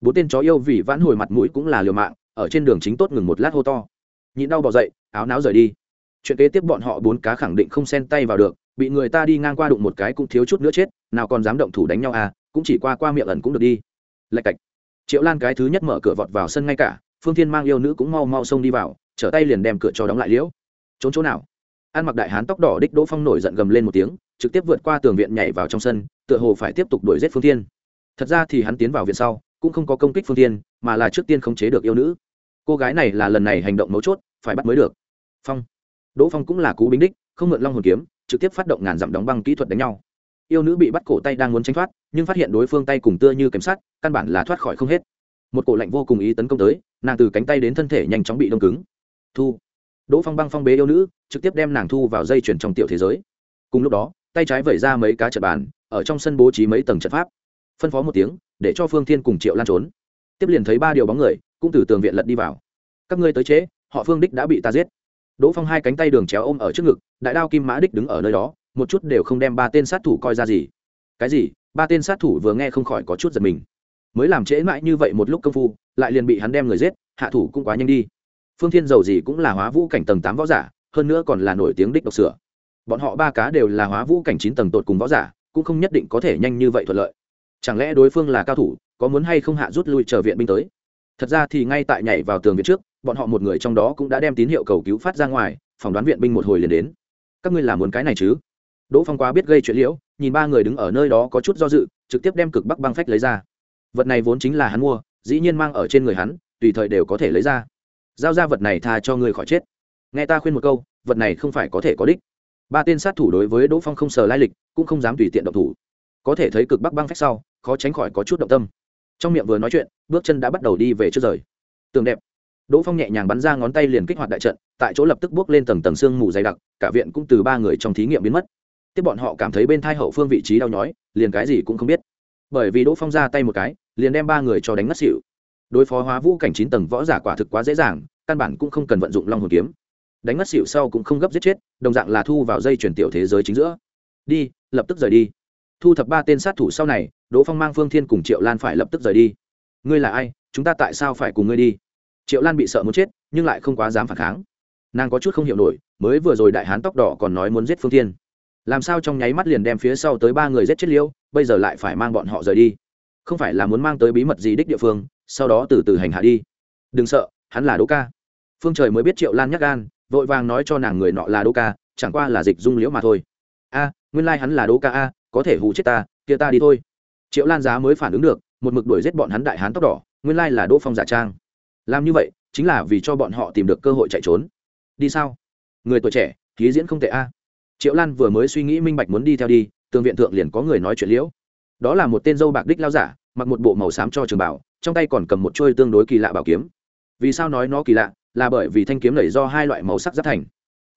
Bốn tên chó yêu vì vãn hồi mặt mũi cũng là liều mạng, ở trên đường chính tốt ngừng một lát hô to. Nhịn đau bỏ dậy, áo náo rời đi. Chuyện kế tiếp bọn họ bốn cá khẳng định không xen tay vào được, bị người ta đi ngang qua đụng một cái cũng thiếu chút nữa chết, nào còn dám động thủ đánh nhau à cũng chỉ qua qua miệng ẩn cũng được đi. Lạch cạch. Triệu lan cái thứ nhất mở cửa vọt vào sân ngay cả, phương thiên mang yêu nữ cũng mau mau xông đi vào trở tay liền đem cửa cho đóng lại liễu. Trốn chỗ nào? Ăn mặc đại hán tóc đỏ đích đỗ phong nổi giận gầm lên một tiếng, trực tiếp vượt qua tường viện nhảy vào trong sân, tựa hồ phải tiếp tục đuổi giết phương tiên thật ra thì hắn tiến vào viện sau, cũng không có công kích phương tiên mà là trước tiên khống chế được yêu nữ. Cô gái này là lần này hành động mấu chốt, phải bắt mới được. Phong. Đỗ phong cũng là cú bính đích, không mượn long hồn kiếm, trực tiếp phát động ngàn dặm đóng băng kỹ thuật đánh nhau. Yêu nữ bị bắt cổ tay đang muốn tranh thoát, nhưng phát hiện đối phương tay cùng tưa như kèm sát căn bản là thoát khỏi không hết. Một cổ lạnh vô cùng ý tấn công tới, nàng từ cánh tay đến thân thể nhanh chóng bị đông cứng thu. Đỗ phong băng phong bế yêu nữ, trực tiếp đem nàng thu vào dây chuyển trong tiểu thế giới. Cùng lúc đó, tay trái vẩy ra mấy cá trận bàn, ở trong sân bố trí mấy tầng trận pháp. Phân phó một tiếng, để cho phương thiên cùng triệu lan trốn. Tiếp liền thấy ba điều bóng người, cũng từ tường viện lật đi vào. Các ngươi tới chế, họ phương đích đã bị ta giết. Đỗ phong hai cánh tay đường chéo ôm ở trước ngực, đại đao kim mã đích đứng ở nơi đó, một chút đều không đem ba tên sát thủ coi ra gì. Cái gì? Ba tên sát thủ vừa nghe không khỏi có chút giật mình. Mới làm trễ mãi như vậy một lúc công phu, lại liền bị hắn đem người giết, hạ thủ cũng quá nhanh đi phương thiên giàu gì cũng là hóa vũ cảnh tầng tám võ giả, hơn nữa còn là nổi tiếng đích độc sửa. Bọn họ ba cá đều là hóa vũ cảnh chín tầng tột cùng võ giả, cũng không nhất định có thể nhanh như vậy thuận lợi. Chẳng lẽ đối phương là cao thủ, có muốn hay không hạ rút lui chờ viện binh tới? Thật ra thì ngay tại nhảy vào tường viện trước, bọn họ một người trong đó cũng đã đem tín hiệu cầu cứu phát ra ngoài, phỏng đoán viện binh một hồi liền đến. Các ngươi làm muốn cái này chứ? Đỗ phong quá biết gây chuyện liễu, nhìn ba người đứng ở nơi đó có chút do dự, trực tiếp đem cực bắc băng phách lấy ra. Vật này vốn chính là hắn mua, dĩ nhiên mang ở trên người hắn, tùy thời đều có thể lấy ra giao ra vật này tha cho người khỏi chết. Nghe ta khuyên một câu, vật này không phải có thể có đích. Ba tên sát thủ đối với đỗ phong không sờ lai lịch, cũng không dám tùy tiện động thủ. Có thể thấy cực bắc băng phách sau, khó tránh khỏi có chút động tâm. Trong miệng vừa nói chuyện, bước chân đã bắt đầu đi về trước rời. Tường đẹp. Đỗ phong nhẹ nhàng bắn ra ngón tay liền kích hoạt đại trận, tại chỗ lập tức bước lên tầng tầng sương mù dày đặc, cả viện cũng từ ba người trong thí nghiệm biến mất. Tiếp bọn họ cảm thấy bên thai hậu phương vị trí đau nhói, liền cái gì cũng không biết. Bởi vì đỗ phong ra tay một cái, liền đem ba người cho đánh ngất xỉu đối phó hóa vũ cảnh chín tầng võ giả quả thực quá dễ dàng, căn bản cũng không cần vận dụng long hồn kiếm. Đánh ngất xịu sau cũng không gấp giết chết, đồng dạng là thu vào dây chuyển tiểu thế giới chính giữa. Đi, lập tức rời đi. Thu thập ba tên sát thủ sau này, đỗ phong mang phương thiên cùng triệu lan phải lập tức rời đi. Ngươi là ai? Chúng ta tại sao phải cùng ngươi đi? Triệu lan bị sợ muốn chết, nhưng lại không quá dám phản kháng. Nàng có chút không hiểu nổi, mới vừa rồi đại hán tóc đỏ còn nói muốn giết phương thiên. Làm sao trong nháy mắt liền đem phía sau tới ba người giết chết liêu, bây giờ lại phải mang bọn họ rời đi. Không phải là muốn mang tới bí mật gì đích địa phương sau đó từ từ hành hạ đi. Đừng sợ, hắn là đỗ ca. Phương trời mới biết triệu lan nhắc gan, vội vàng nói cho nàng người nọ là đỗ ca, chẳng qua là dịch dung liễu mà thôi. A, nguyên lai、like、hắn là đỗ ca a, có thể hù chết ta, kia ta đi thôi. Triệu lan giá mới phản ứng được, một mực đuổi giết bọn hắn đại hán tóc đỏ, nguyên lai là đỗ phong giả trang. Làm như vậy, chính là vì cho bọn họ tìm được cơ hội chạy trốn. Đi sao? Người tuổi trẻ, khí diễn không tệ a. Triệu lan vừa mới suy nghĩ minh bạch muốn đi theo đi, tường viện thượng liền có người nói chuyện liễu. Đó là một tên dâu bạc đích lao giả, mặc một bộ màu xám cho trường bảo trong tay còn cầm một chuôi tương đối kỳ lạ bảo kiếm. Vì sao nói nó kỳ lạ? Là bởi vì thanh kiếm này do hai loại màu sắc giáp thành.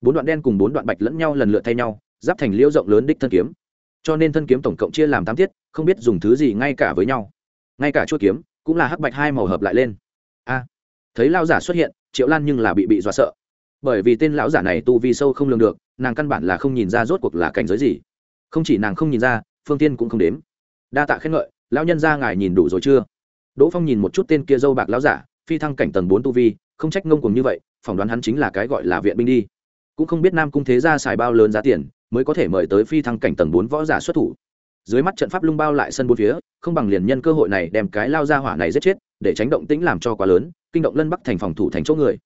Bốn đoạn đen cùng bốn đoạn bạch lẫn nhau lần lượt thay nhau, giáp thành liễu rộng lớn đích thân kiếm. Cho nên thân kiếm tổng cộng chia làm tám tiết, không biết dùng thứ gì ngay cả với nhau. Ngay cả chuôi kiếm cũng là hắc bạch hai màu hợp lại lên. A, thấy lao giả xuất hiện, triệu lan nhưng là bị bị dọa sợ. Bởi vì tên lão giả này tu vi sâu không lường được, nàng căn bản là không nhìn ra rốt cuộc là cảnh giới gì. Không chỉ nàng không nhìn ra, phương tiên cũng không đếm. Đa tạ khen ngợi, lão nhân ra ngài nhìn đủ rồi chưa? Đỗ phong nhìn một chút tên kia dâu bạc lão giả phi thăng cảnh tầng bốn tu vi không trách ngông cùng như vậy phỏng đoán hắn chính là cái gọi là viện binh đi. Cũng không biết nam cung thế gia xài bao lớn giá tiền mới có thể mời tới phi thăng cảnh tầng bốn võ giả xuất thủ. Dưới mắt trận pháp lung bao lại sân bốn phía không bằng liền nhân cơ hội này đem cái lao ra hỏa này giết chết để tránh động tĩnh làm cho quá lớn kinh động lân bắc thành phòng thủ thành chỗ người.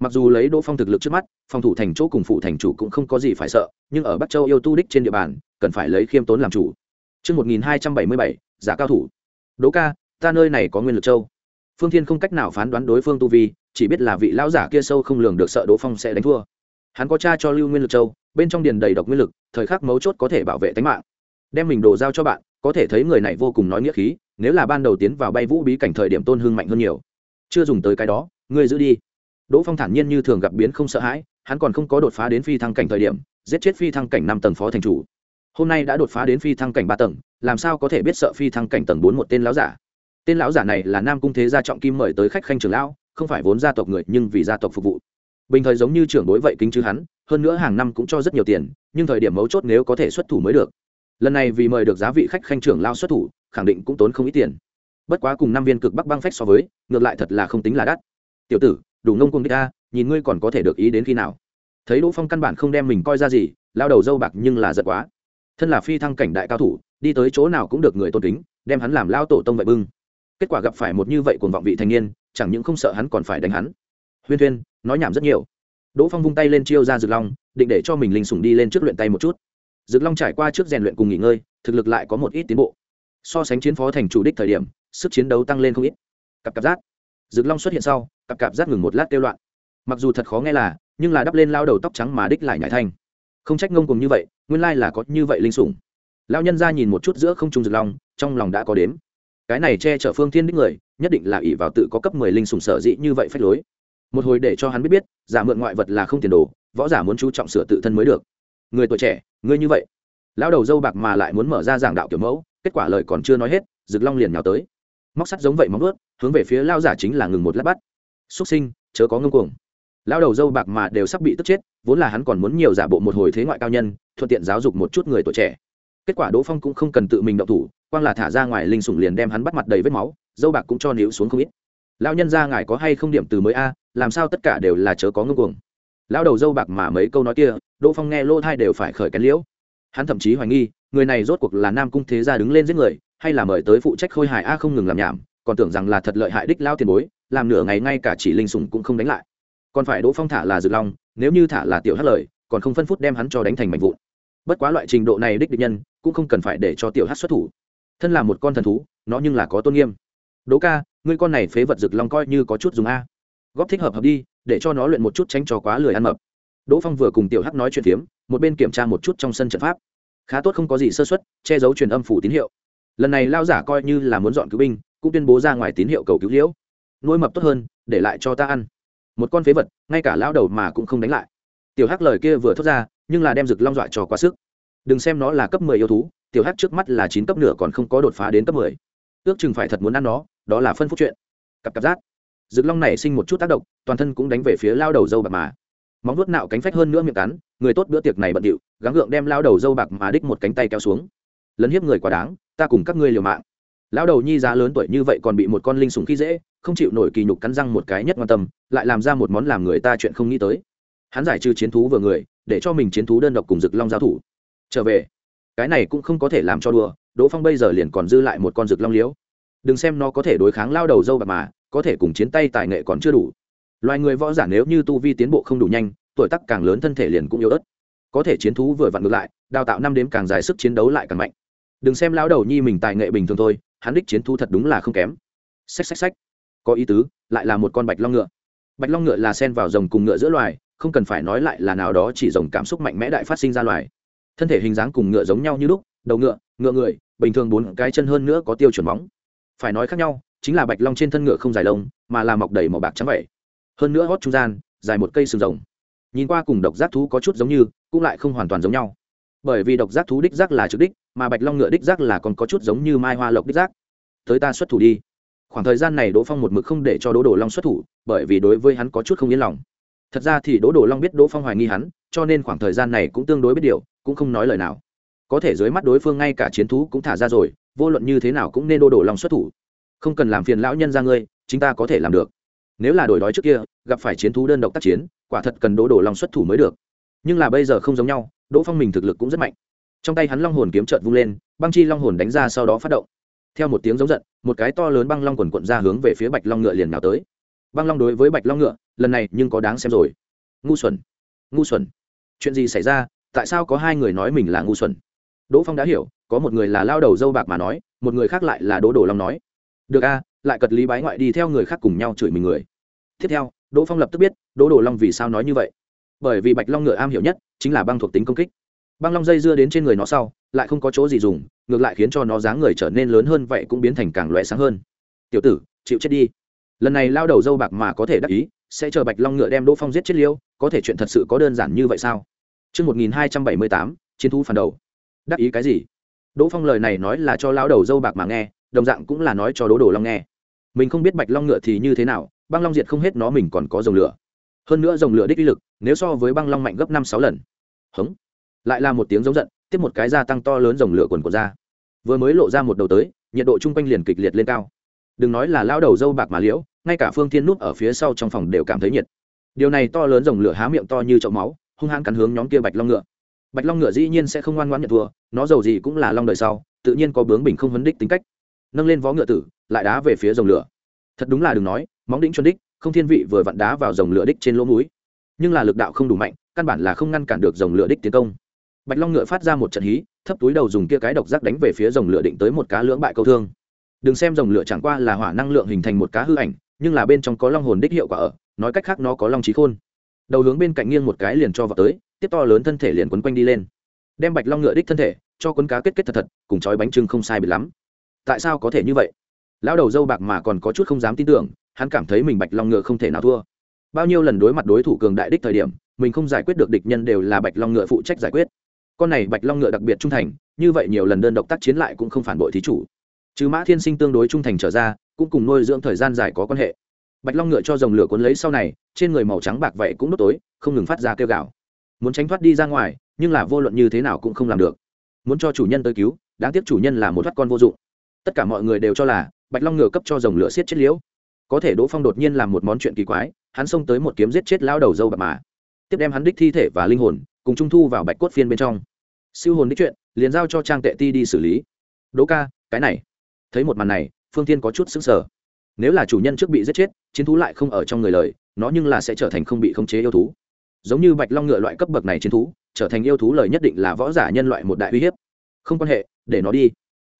Mặc dù lấy đỗ phong thực lực trước mắt phòng thủ thành chỗ cùng phụ thành chủ cũng không có gì phải sợ nhưng ở bắc châu yêu tu đích trên địa bàn cần phải lấy khiêm tốn làm chủ. Trước 1277, giả cao thủ. Đỗ ca, ta nơi này có nguyên lực châu. Phương Thiên không cách nào phán đoán đối phương tu vi, chỉ biết là vị lão giả kia sâu không lường được sợ Đỗ Phong sẽ đánh thua. Hắn có cha cho Lưu Nguyên Lực Châu, bên trong điền đầy độc nguyên lực, thời khắc mấu chốt có thể bảo vệ tính mạng. Đem mình đồ giao cho bạn, có thể thấy người này vô cùng nói nghĩa khí, nếu là ban đầu tiến vào bay vũ bí cảnh thời điểm tôn hương mạnh hơn nhiều. Chưa dùng tới cái đó, ngươi giữ đi đỗ phong thản nhiên như thường gặp biến không sợ hãi hắn còn không có đột phá đến phi thăng cảnh thời điểm giết chết phi thăng cảnh năm tầng phó thành chủ hôm nay đã đột phá đến phi thăng cảnh ba tầng làm sao có thể biết sợ phi thăng cảnh tầng bốn một tên lão giả tên lão giả này là nam cung thế gia trọng kim mời tới khách khanh trưởng lão, không phải vốn gia tộc người, nhưng vì gia tộc phục vụ. Bình thời giống như trưởng đối vậy kính chứ hắn, hơn nữa hàng năm cũng cho rất nhiều tiền, nhưng thời điểm mấu chốt nếu có thể xuất thủ mới được. Lần này vì mời được giá vị khách khanh trưởng lao xuất thủ, khẳng định cũng tốn không ít tiền. Bất quá cùng năm viên cực bắc băng phách so với, ngược lại thật là không tính là đắt. Tiểu tử, đủ ngông cung đích ta, nhìn ngươi còn có thể được ý đến khi nào? Thấy đỗ phong căn bản không đem mình coi ra gì, lao đầu dâu bạc nhưng là giật quá. Thân là phi thăng cảnh đại cao thủ, đi tới chỗ nào cũng được người tôn kính, đem hắn làm lao tổ tông vậy bưng kết quả gặp phải một như vậy cuồng vọng vị thanh niên, chẳng những không sợ hắn còn phải đánh hắn. Huyên thuyên, nói nhảm rất nhiều. Đỗ phong vung tay lên chiêu ra rực long, định để cho mình linh sủng đi lên trước luyện tay một chút. Rực long trải qua trước rèn luyện cùng nghỉ ngơi, thực lực lại có một ít tiến bộ. So sánh chiến phó thành chủ đích thời điểm, sức chiến đấu tăng lên không ít. Cặp cặp giác rực long xuất hiện sau, cặp cặp giác ngừng một lát kêu loạn. Mặc dù thật khó nghe là, nhưng là đắp lên lao đầu tóc trắng mà đích lại nhảy thanh không trách ngông cùng như vậy, nguyên lai là có như vậy linh sủng. Lao nhân ra nhìn một chút giữa không trung rực long, trong lòng đã có đếm cái này che chở phương thiên đích người, nhất định là ỷ vào tự có cấp mười linh sủng sở dĩ như vậy phách lối. Một hồi để cho hắn biết biết, giả mượn ngoại vật là không tiền đồ, võ giả muốn chú trọng sửa tự thân mới được. Người tuổi trẻ, ngươi như vậy. Lão đầu dâu bạc mà lại muốn mở ra giảng đạo kiểu mẫu, kết quả lời còn chưa nói hết, rực long liền nhào tới. Móc sắt giống vậy móng ướt hướng về phía lao giả chính là ngừng một lát bắt. Xuất sinh, chớ có ngưng cuồng. Lao đầu dâu bạc mà đều sắp bị tức chết, vốn là hắn còn muốn nhiều giả bộ một hồi thế ngoại cao nhân, thuận tiện giáo dục một chút người tuổi trẻ kết quả đỗ phong cũng không cần tự mình động thủ, quang là thả ra ngoài linh sủng liền đem hắn bắt mặt đầy vết máu, dâu bạc cũng cho níu xuống không ít. Lao nhân ra ngài có hay không điểm từ mới a, làm sao tất cả đều là chớ có ngưng cuồng. Lao đầu dâu bạc mà mấy câu nói kia, đỗ phong nghe lỗ thai đều phải khởi cái liễu. Hắn thậm chí hoài nghi, người này rốt cuộc là nam cung thế gia đứng lên giết người, hay là mời tới phụ trách khôi hài a không ngừng làm nhảm, còn tưởng rằng là thật lợi hại đích lao tiền bối, làm nửa ngày ngay cả chỉ linh sủng cũng không đánh lại. Còn phải đỗ phong thả là dược long nếu như thả là tiểu hát lời, còn không phân phút đem hắn cho đánh thành mảnh vụn. Bất quá loại trình độ này đích địch nhân cũng không cần phải để cho tiểu hát xuất thủ. Thân là một con thần thú, nó nhưng là có tôn nghiêm. Đỗ ca, ngươi con này phế vật rực long coi như có chút dùng a. Góp thích hợp hợp đi, để cho nó luyện một chút tránh cho quá lười ăn mập. Đỗ phong vừa cùng tiểu hắc nói chuyện phiếm, một bên kiểm tra một chút trong sân trận pháp. Khá tốt không có gì sơ xuất che giấu truyền âm phủ tín hiệu. Lần này lao giả coi như là muốn dọn cứu binh, cũng tuyên bố ra ngoài tín hiệu cầu cứu liễu. Nuôi mập tốt hơn, để lại cho ta ăn. Một con phế vật, ngay cả lão đầu mà cũng không đánh lại. Tiểu hắc lời kia vừa thốt ra, nhưng là đem rực long dọa cho quá sức đừng xem nó là cấp mười yêu thú, tiểu hắc trước mắt là chín cấp nửa còn không có đột phá đến cấp mười. Ước chừng phải thật muốn ăn nó, đó là phân phúc chuyện. Cặp cặp giác rực long này sinh một chút tác động, toàn thân cũng đánh về phía lao đầu dâu bạc mà. Móng vuốt nạo cánh phách hơn nữa miệng cắn, người tốt bữa tiệc này bận điệu, gắng gượng đem lao đầu dâu bạc mà đích một cánh tay kéo xuống. Lấn hiếp người quá đáng, ta cùng các ngươi liều mạng. Lão đầu nhi giá lớn tuổi như vậy còn bị một con linh sùng khi dễ, không chịu nổi kỳ nhục cắn răng một cái nhất quan tâm, lại làm ra một món làm người ta chuyện không nghĩ tới. Hắn giải trừ chiến thú vừa người, để cho mình chiến thú đơn độc cùng rực long giao thủ trở về. Cái này cũng không có thể làm cho đùa, đỗ phong bây giờ liền còn dư lại một con rực long liếu đừng xem nó có thể đối kháng lao đầu dâu bạc mà, có thể cùng chiến tay tài nghệ còn chưa đủ. Loài người võ giả nếu như tu vi tiến bộ không đủ nhanh, tuổi tác càng lớn thân thể liền cũng yếu ớt. Có thể chiến thú vừa vặn ngược lại, đào tạo năm đếm càng dài sức chiến đấu lại càng mạnh. Đừng xem lao đầu nhi mình tài nghệ bình thường thôi, hắn đích chiến thu thật đúng là không kém. Xách xách xách. Có ý tứ, lại là một con bạch long ngựa. Bạch long ngựa là sen vào rồng cùng ngựa giữa loài, không cần phải nói lại là nào đó chỉ rồng cảm xúc mạnh mẽ đại phát sinh ra loài thân thể hình dáng cùng ngựa giống nhau như lúc, đầu ngựa ngựa người, bình thường bốn cái chân hơn nữa có tiêu chuẩn bóng phải nói khác nhau, chính là bạch long trên thân ngựa không dài lông, mà là mọc đầy màu bạc trắng vậy. Hơn nữa hót trung gian, dài một cây sừng rồng. Nhìn qua cùng độc giác thú có chút giống như, cũng lại không hoàn toàn giống nhau. Bởi vì độc giác thú đích giác là trực đích, mà bạch long ngựa đích giác là còn có chút giống như mai hoa lộc đích giác. Tới ta xuất thủ đi. Khoảng thời gian này đỗ phong một mực không để cho đỗ đồ long xuất thủ, bởi vì đối với hắn có chút không yên lòng thật ra thì đỗ đồ long biết đỗ phong hoài nghi hắn, cho nên khoảng thời gian này cũng tương đối biết điều, cũng không nói lời nào. Có thể dưới mắt đối phương ngay cả chiến thú cũng thả ra rồi, vô luận như thế nào cũng nên đỗ đồ long xuất thủ. Không cần làm phiền lão nhân ra ngươi chúng ta có thể làm được. Nếu là đổi đói trước kia, gặp phải chiến thú đơn độc tác chiến, quả thật cần đỗ đồ long xuất thủ mới được. Nhưng là bây giờ không giống nhau, đỗ phong mình thực lực cũng rất mạnh. Trong tay hắn long hồn kiếm trợt vung lên, băng chi long hồn đánh ra sau đó phát động. Theo một tiếng giống giận, một cái to lớn băng long quần quận ra hướng về phía bạch long ngựa liền nào tới. Băng long đối với bạch long ngựa lần này nhưng có đáng xem rồi. Ngu xuẩn ngu xuẩn. Chuyện gì xảy ra? Tại sao có hai người nói mình là ngu xuẩn? Đỗ phong đã hiểu, có một người là lao đầu dâu bạc mà nói, một người khác lại là đỗ đồ long nói. Được a lại cật lý bái ngoại đi theo người khác cùng nhau chửi mình người. Tiếp theo, đỗ phong lập tức biết, đỗ đồ long vì sao nói như vậy. Bởi vì bạch long ngựa am hiểu nhất, chính là băng thuộc tính công kích. Băng long dây dưa đến trên người nó sau, lại không có chỗ gì dùng, ngược lại khiến cho nó dáng người trở nên lớn hơn, vậy cũng biến thành càng loẹ sáng hơn. Tiểu tử, chịu chết đi lần này lao đầu dâu bạc mà có thể đắc ý sẽ chờ bạch long ngựa đem đỗ phong giết chết liêu có thể chuyện thật sự có đơn giản như vậy sao Trước 1278, chiến thú phản đầu. Đắc ý cái gì? Đỗ Phong lời này nói là cho lao đầu dâu bạc mà nghe, đồng dạng cũng là nói cho Đỗ Đồ Long nghe. Mình không biết bạch long ngựa thì như thế nào, băng long diệt không hết nó mình còn có dòng lửa. Hơn nữa dòng lửa đích uy lực, nếu so với băng long mạnh gấp năm sáu lần. Hống lại là một tiếng giống giận tiếp một cái gia tăng to lớn dòng lửa quần của ra vừa mới lộ ra một đầu tới nhiệt độ chung quanh liền kịch liệt lên cao đừng nói là lao đầu dâu bạc mà liễu ngay cả phương thiên nút ở phía sau trong phòng đều cảm thấy nhiệt. Điều này to lớn dòng lửa há miệng to như chậu máu, hung hăng cắn hướng nhóm kia bạch long ngựa. Bạch long ngựa dĩ nhiên sẽ không ngoan ngoãn nhận thua, nó giàu gì cũng là long đời sau, tự nhiên có bướng bình không vấn đích tính cách. Nâng lên vó ngựa tử, lại đá về phía dòng lửa. Thật đúng là đừng nói, móng đĩnh chuẩn đích, không thiên vị vừa vặn đá vào dòng lửa đích trên lỗ mũi. Nhưng là lực đạo không đủ mạnh, căn bản là không ngăn cản được dòng lửa đích tiến công. Bạch long ngựa phát ra một trận hí, thấp túi đầu dùng kia cái độc giác đánh về phía dòng lửa định tới một cá lưỡng bại câu thương. Đừng xem dòng lửa chẳng qua là hỏa năng lượng hình thành một cá hư ảnh nhưng là bên trong có long hồn đích hiệu quả ở, nói cách khác nó có long trí khôn. Đầu hướng bên cạnh nghiêng một cái liền cho vào tới, tiếp to lớn thân thể liền quấn quanh đi lên. Đem bạch long ngựa đích thân thể, cho quấn cá kết kết thật thật, cùng chói bánh trưng không sai biệt lắm. Tại sao có thể như vậy? Lão đầu dâu bạc mà còn có chút không dám tin tưởng, hắn cảm thấy mình bạch long ngựa không thể nào thua. Bao nhiêu lần đối mặt đối thủ cường đại đích thời điểm, mình không giải quyết được địch nhân đều là bạch long ngựa phụ trách giải quyết. Con này bạch long ngựa đặc biệt trung thành, như vậy nhiều lần đơn độc tác chiến lại cũng không phản bội thí chủ. Trừ mã thiên sinh tương đối trung thành trở ra cũng cùng nuôi dưỡng thời gian dài có quan hệ. Bạch long ngựa cho dòng lửa cuốn lấy sau này, trên người màu trắng bạc vậy cũng đốt tối, không ngừng phát ra kêu gạo muốn tránh thoát đi ra ngoài, nhưng là vô luận như thế nào cũng không làm được. Muốn cho chủ nhân tới cứu, đáng tiếc chủ nhân là một thoát con vô dụng. Tất cả mọi người đều cho là, bạch long ngựa cấp cho dòng lửa xiết chết liễu. Có thể đỗ phong đột nhiên làm một món chuyện kỳ quái, hắn xông tới một kiếm giết chết lao đầu dâu bạc mà. Tiếp đem hắn đích thi thể và linh hồn, cùng trung thu vào bạch cốt phiên bên trong. Siêu hồn đích chuyện, liền giao cho trang tệ ti đi xử lý. Đỗ ca, cái này. Thấy một màn này phương Thiên có chút xứng sở nếu là chủ nhân trước bị giết chết, chiến thú lại không ở trong người lời, nó nhưng là sẽ trở thành không bị khống chế yêu thú. Giống như bạch long ngựa loại cấp bậc này chiến thú, trở thành yêu thú lời nhất định là võ giả nhân loại một đại uy hiếp. Không quan hệ, để nó đi.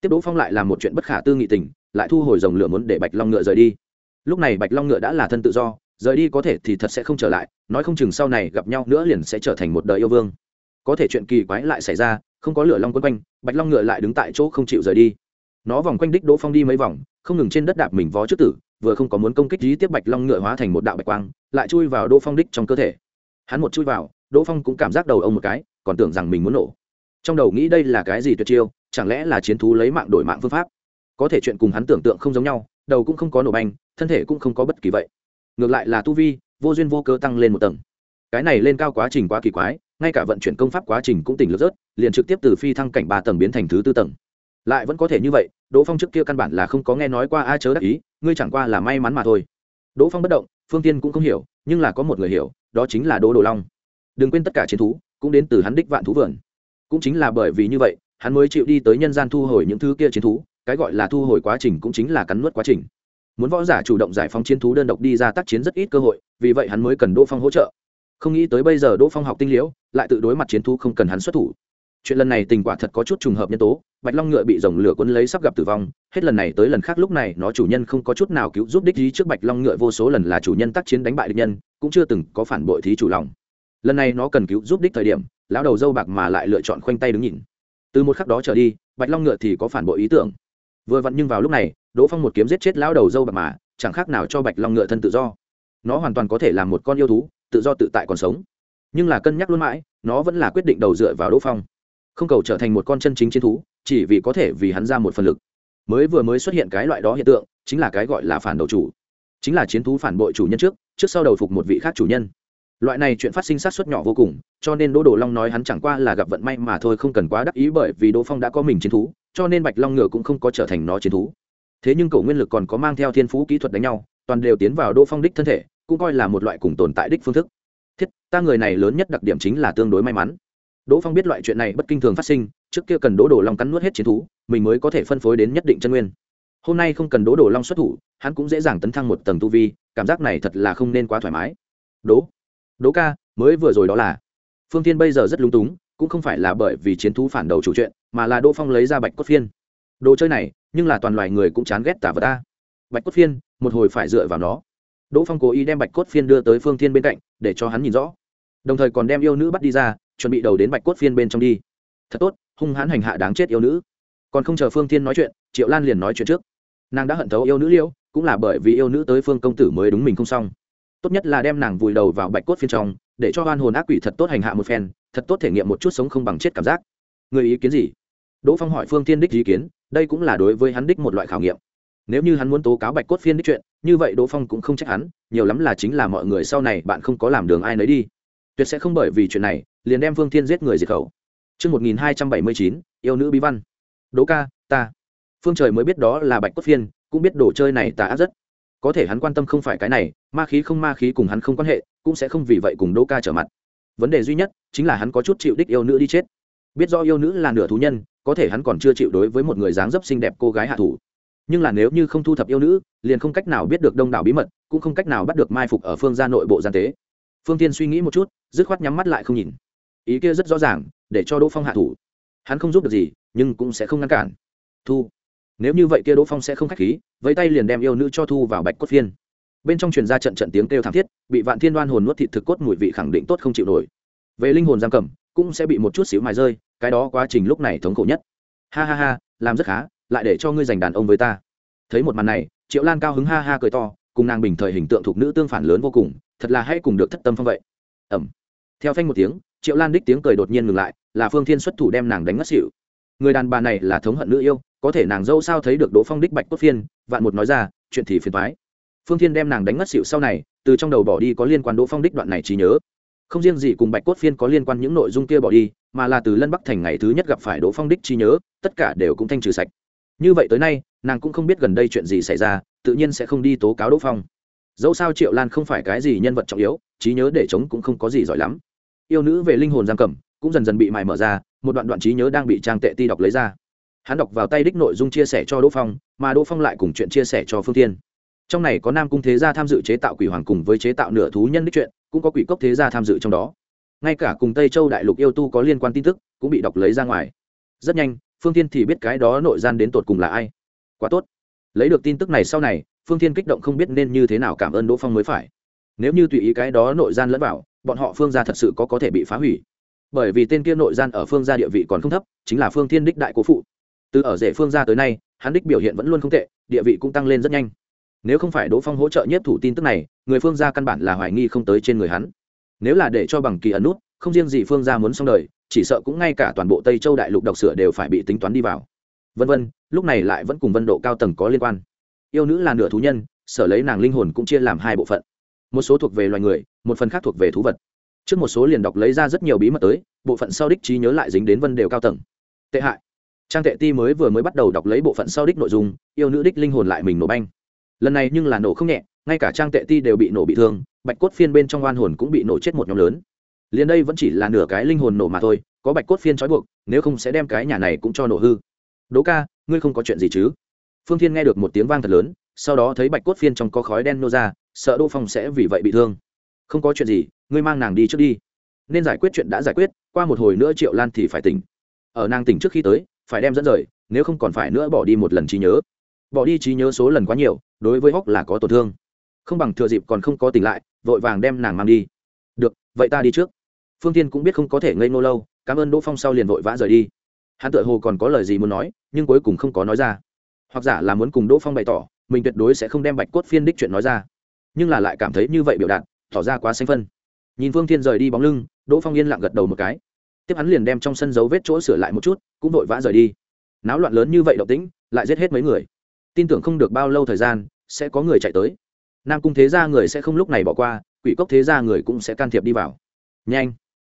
Tiếp đỗ phong lại làm một chuyện bất khả tư nghị tình, lại thu hồi dòng lửa muốn để bạch long ngựa rời đi. Lúc này bạch long ngựa đã là thân tự do, rời đi có thể thì thật sẽ không trở lại, nói không chừng sau này gặp nhau nữa liền sẽ trở thành một đời yêu vương. Có thể chuyện kỳ quái lại xảy ra, không có lửa long quân quanh, bạch long ngựa lại đứng tại chỗ không chịu rời đi nó vòng quanh đích đỗ phong đi mấy vòng, không ngừng trên đất đạp mình vó trước tử, vừa không có muốn công kích dí tiếp bạch long ngựa hóa thành một đạo bạch quang, lại chui vào đỗ phong đích trong cơ thể. Hắn một chui vào, đỗ phong cũng cảm giác đầu ông một cái, còn tưởng rằng mình muốn nổ. Trong đầu nghĩ đây là cái gì tuyệt chiêu, chẳng lẽ là chiến thú lấy mạng đổi mạng phương pháp? Có thể chuyện cùng hắn tưởng tượng không giống nhau, đầu cũng không có nổ banh thân thể cũng không có bất kỳ vậy. Ngược lại là tu vi, vô duyên vô cơ tăng lên một tầng. Cái này lên cao quá trình quá kỳ quái, ngay cả vận chuyển công pháp quá trình cũng tỉnh lược rớt, liền trực tiếp từ phi thăng cảnh ba tầng biến thành thứ tư tầng lại vẫn có thể như vậy, đỗ phong trước kia căn bản là không có nghe nói qua a chớ đắc ý, ngươi chẳng qua là may mắn mà thôi. Đỗ phong bất động, phương tiên cũng không hiểu, nhưng là có một người hiểu, đó chính là đỗ đồ long. Đừng quên tất cả chiến thú, cũng đến từ hắn đích vạn thú vườn. Cũng chính là bởi vì như vậy, hắn mới chịu đi tới nhân gian thu hồi những thứ kia chiến thú, cái gọi là thu hồi quá trình cũng chính là cắn nuốt quá trình. Muốn võ giả chủ động giải phóng chiến thú đơn độc đi ra tác chiến rất ít cơ hội, vì vậy hắn mới cần đỗ phong hỗ trợ. Không nghĩ tới bây giờ đỗ phong học tinh liễu, lại tự đối mặt chiến thú không cần hắn xuất thủ chuyện lần này tình quả thật có chút trùng hợp nhân tố, bạch long ngựa bị dòng lửa cuốn lấy sắp gặp tử vong, hết lần này tới lần khác lúc này, nó chủ nhân không có chút nào cứu giúp đích ý trước bạch long ngựa vô số lần là chủ nhân tác chiến đánh bại địch nhân, cũng chưa từng có phản bội thí chủ lòng. Lần này nó cần cứu giúp đích thời điểm, lão đầu dâu bạc mà lại lựa chọn khoanh tay đứng nhìn. Từ một khắc đó trở đi, bạch long ngựa thì có phản bội ý tưởng. Vừa vặn nhưng vào lúc này, đỗ phong một kiếm giết chết lão đầu dâu bạc mà, chẳng khác nào cho bạch long ngựa thân tự do. Nó hoàn toàn có thể là một con yêu thú, tự do tự tại còn sống. Nhưng là cân nhắc luôn mãi, nó vẫn là quyết định đầu dựa vào đỗ phong không cầu trở thành một con chân chính chiến thú, chỉ vì có thể vì hắn ra một phần lực. Mới vừa mới xuất hiện cái loại đó hiện tượng, chính là cái gọi là phản đầu chủ. Chính là chiến thú phản bội chủ nhân trước trước sau đầu phục một vị khác chủ nhân. Loại này chuyện phát sinh sát xuất nhỏ vô cùng, cho nên đỗ đồ long nói hắn chẳng qua là gặp vận may mà thôi, không cần quá đắc ý bởi vì đỗ phong đã có mình chiến thú, cho nên bạch long ngựa cũng không có trở thành nó chiến thú. Thế nhưng cầu nguyên lực còn có mang theo thiên phú kỹ thuật đánh nhau, toàn đều tiến vào đỗ phong đích thân thể, cũng coi là một loại cùng tồn tại đích phương thức. Thiết, ta người này lớn nhất đặc điểm chính là tương đối may mắn đỗ phong biết loại chuyện này bất kinh thường phát sinh, trước kia cần đỗ đồ long cắn nuốt hết chiến thú, mình mới có thể phân phối đến nhất định chân nguyên. Hôm nay không cần đỗ đồ long xuất thủ, hắn cũng dễ dàng tấn thăng một tầng tu vi, cảm giác này thật là không nên quá thoải mái. Đỗ đỗ ca, mới vừa rồi đó là. Phương Thiên bây giờ rất lúng túng, cũng không phải là bởi vì chiến thú phản đầu chủ chuyện, mà là đỗ phong lấy ra bạch cốt phiên. Đồ chơi này, nhưng là toàn loài người cũng chán ghét tà vật ta. Bạch cốt phiên, một hồi phải dựa vào nó. Đỗ phong cố ý đem bạch cốt phiên đưa tới phương thiên bên cạnh, để cho hắn nhìn rõ. Đồng thời còn đem yêu nữ bắt đi ra chuẩn bị đầu đến bạch cốt phiên bên trong đi. Thật tốt, hung hãn hành hạ đáng chết yêu nữ. Còn không chờ phương thiên nói chuyện, triệu lan liền nói chuyện trước. Nàng đã hận thấu yêu nữ liêu cũng là bởi vì yêu nữ tới phương công tử mới đúng mình không xong. Tốt nhất là đem nàng vùi đầu vào bạch cốt phiên trong, để cho oan hồn ác quỷ thật tốt hành hạ một phen, thật tốt thể nghiệm một chút sống không bằng chết cảm giác. Người ý kiến gì? Đỗ phong hỏi phương thiên đích ý kiến, đây cũng là đối với hắn đích một loại khảo nghiệm. Nếu như hắn muốn tố cáo bạch cốt phiên đích chuyện, như vậy đỗ phong cũng không trách hắn, nhiều lắm là chính là mọi người sau này bạn không có làm đường ai nấy đi tuyệt sẽ không bởi vì chuyện này liền đem phương thiên giết người diệt khẩu Trước 1279, yêu nữ bí văn. Đỗ ca, ta. Phương trời mới biết đó là bạch cốt phiên, cũng biết đồ chơi này tà ác rất. Có thể hắn quan tâm không phải cái này, ma khí không ma khí cùng hắn không quan hệ, cũng sẽ không vì vậy cùng Đỗ ca trở mặt. Vấn đề duy nhất chính là hắn có chút chịu đích yêu nữ đi chết. Biết do yêu nữ là nửa thú nhân, có thể hắn còn chưa chịu đối với một người dáng dấp xinh đẹp cô gái hạ thủ. Nhưng là nếu như không thu thập yêu nữ, liền không cách nào biết được đông đảo bí mật, cũng không cách nào bắt được mai phục ở phương gia nội bộ gian tế. Phương Tiên suy nghĩ một chút, dứt khoát nhắm mắt lại không nhìn. Ý kia rất rõ ràng để cho đỗ phong hạ thủ. Hắn không giúp được gì nhưng cũng sẽ không ngăn cản. Thu nếu như vậy kia đỗ phong sẽ không k h á c h khí vẫy tay liền đem yêu nữ cho thu vào bạch cốt phiên. Bên trong truyền ra trận trận tiếng kêu thảm thiết bị vạn thiên đoan hồn nuốt thịt thực cốt mùi vị khẳng định tốt không chịu nổi. Về linh hồn giam cầm cũng sẽ bị một chút xíu mài rơi cái đó quá trình lúc này thống khổ nhất. Ha ha ha làm rất khá lại để cho ngươi giành đàn ông với ta. Thấy một màn này triệu lan cao hứng ha ha cười to cùng nàng bình thời hình tượng thuộc nữ tương phản lớn vô cùng thật là hay cùng được thất tâm phong vậy. Ẩm. Theo phanh một tiếng, triệu lan đích tiếng cười đột nhiên ngừng lại, là phương thiên xuất thủ đem nàng đánh ngất xỉu. Người đàn bà này là thống hận nữ yêu, có thể nàng dâu sao thấy được đỗ phong đích bạch cốt phiên, vạn một nói ra, chuyện thì phiền thoái phương thiên đem nàng đánh ngất xỉu sau này, từ trong đầu bỏ đi có liên quan đỗ phong đích đoạn này trí nhớ. Không riêng gì cùng bạch cốt phiên có liên quan những nội dung kia bỏ đi, mà là từ lân bắc thành ngày thứ nhất gặp phải đỗ phong đích trí nhớ, tất cả đều cũng thanh trừ sạch. Như vậy tới nay, nàng cũng không biết gần đây chuyện gì xảy ra, tự nhiên sẽ không đi tố cáo đỗ phong dẫu sao triệu lan không phải cái gì nhân vật trọng yếu, trí nhớ để chống cũng không có gì giỏi lắm. Yêu nữ về linh hồn giam cầm, cũng dần dần bị mài mở ra, một đoạn đoạn trí nhớ đang bị trang tệ ti đọc lấy ra. Hắn đọc vào tay đích nội dung chia sẻ cho đỗ phong, mà đỗ phong lại cùng chuyện chia sẻ cho phương tiên trong này có nam cung thế gia tham dự chế tạo quỷ hoàng cùng với chế tạo nửa thú nhân đích chuyện, cũng có quỷ cốc thế gia tham dự trong đó. Ngay cả cùng tây châu đại lục yêu tu có liên quan tin tức, cũng bị đọc lấy ra ngoài. Rất nhanh, phương tiên thì biết cái đó nội gian đến tột cùng là ai. Quá tốt. Lấy được tin tức này sau này phương Thiên kích động không biết nên như thế nào cảm ơn đỗ phong mới phải. Nếu như tùy ý cái đó nội gian lẫn vào, bọn họ phương gia thật sự có có thể bị phá hủy. Bởi vì tên kia nội gian ở phương gia địa vị còn không thấp, chính là phương thiên đích đại cố phụ. Từ ở rể phương gia tới nay, hắn đích biểu hiện vẫn luôn không tệ, địa vị cũng tăng lên rất nhanh. Nếu không phải đỗ phong hỗ trợ nhất thủ tin tức này, người phương gia căn bản là hoài nghi không tới trên người hắn. Nếu là để cho bằng kỳ ẩn nút, không riêng gì phương gia muốn xong đời, chỉ sợ cũng ngay cả toàn bộ tây châu đại lục độc sửa đều phải bị tính toán đi vào. Vân vân, lúc này lại vẫn cùng vân độ cao tầng có liên quan yêu nữ là nửa thú nhân, sở lấy nàng linh hồn cũng chia làm hai bộ phận. Một số thuộc về loài người, một phần khác thuộc về thú vật. Trước một số liền đọc lấy ra rất nhiều bí mật tới, bộ phận sau đích trí nhớ lại dính đến vân đều cao tầng. Tệ hại. Trang tệ ti mới vừa mới bắt đầu đọc lấy bộ phận sau đích nội dung, yêu nữ đích linh hồn lại mình nổ banh. Lần này nhưng là nổ không nhẹ, ngay cả trang tệ ti đều bị nổ bị thương, bạch cốt phiên bên trong oan hồn cũng bị nổ chết một nhóm lớn. Liền đây vẫn chỉ là nửa cái linh hồn nổ mà thôi, có bạch cốt phiên trói buộc, nếu không sẽ đem cái nhà này cũng cho nổ hư. Đỗ ca, ngươi không có chuyện gì chứ? Phương thiên nghe được một tiếng vang thật lớn, sau đó thấy bạch cốt phiên trong có khói đen nô ra, sợ đỗ phong sẽ vì vậy bị thương. Không có chuyện gì, ngươi mang nàng đi trước đi. Nên giải quyết chuyện đã giải quyết, qua một hồi nữa triệu lan thì phải tỉnh. Ở nàng tỉnh trước khi tới, phải đem dẫn rời, nếu không còn phải nữa bỏ đi một lần trí nhớ. Bỏ đi trí nhớ số lần quá nhiều, đối với hóc là có tổn thương. Không bằng thừa dịp còn không có tỉnh lại, vội vàng đem nàng mang đi. Được, vậy ta đi trước. Phương tiên cũng biết không có thể ngây nô lâu, cảm ơn đỗ phong sau liền vội vã rời đi. Hắn tự hồ còn có lời gì muốn nói, nhưng cuối cùng không có nói ra hoặc giả là muốn cùng đỗ phong bày tỏ, mình tuyệt đối sẽ không đem bạch cốt phiên đích chuyện nói ra. Nhưng là lại cảm thấy như vậy biểu đạt, tỏ ra quá xanh phân. Nhìn phương thiên rời đi bóng lưng, đỗ phong yên lặng gật đầu một cái. Tiếp hắn liền đem trong sân dấu vết chỗ sửa lại một chút, cũng vội vã rời đi. Náo loạn lớn như vậy động tĩnh, lại giết hết mấy người. Tin tưởng không được bao lâu thời gian, sẽ có người chạy tới. Nam cung thế gia người sẽ không lúc này bỏ qua, quỷ cốc thế gia người cũng sẽ can thiệp đi vào. Nhanh.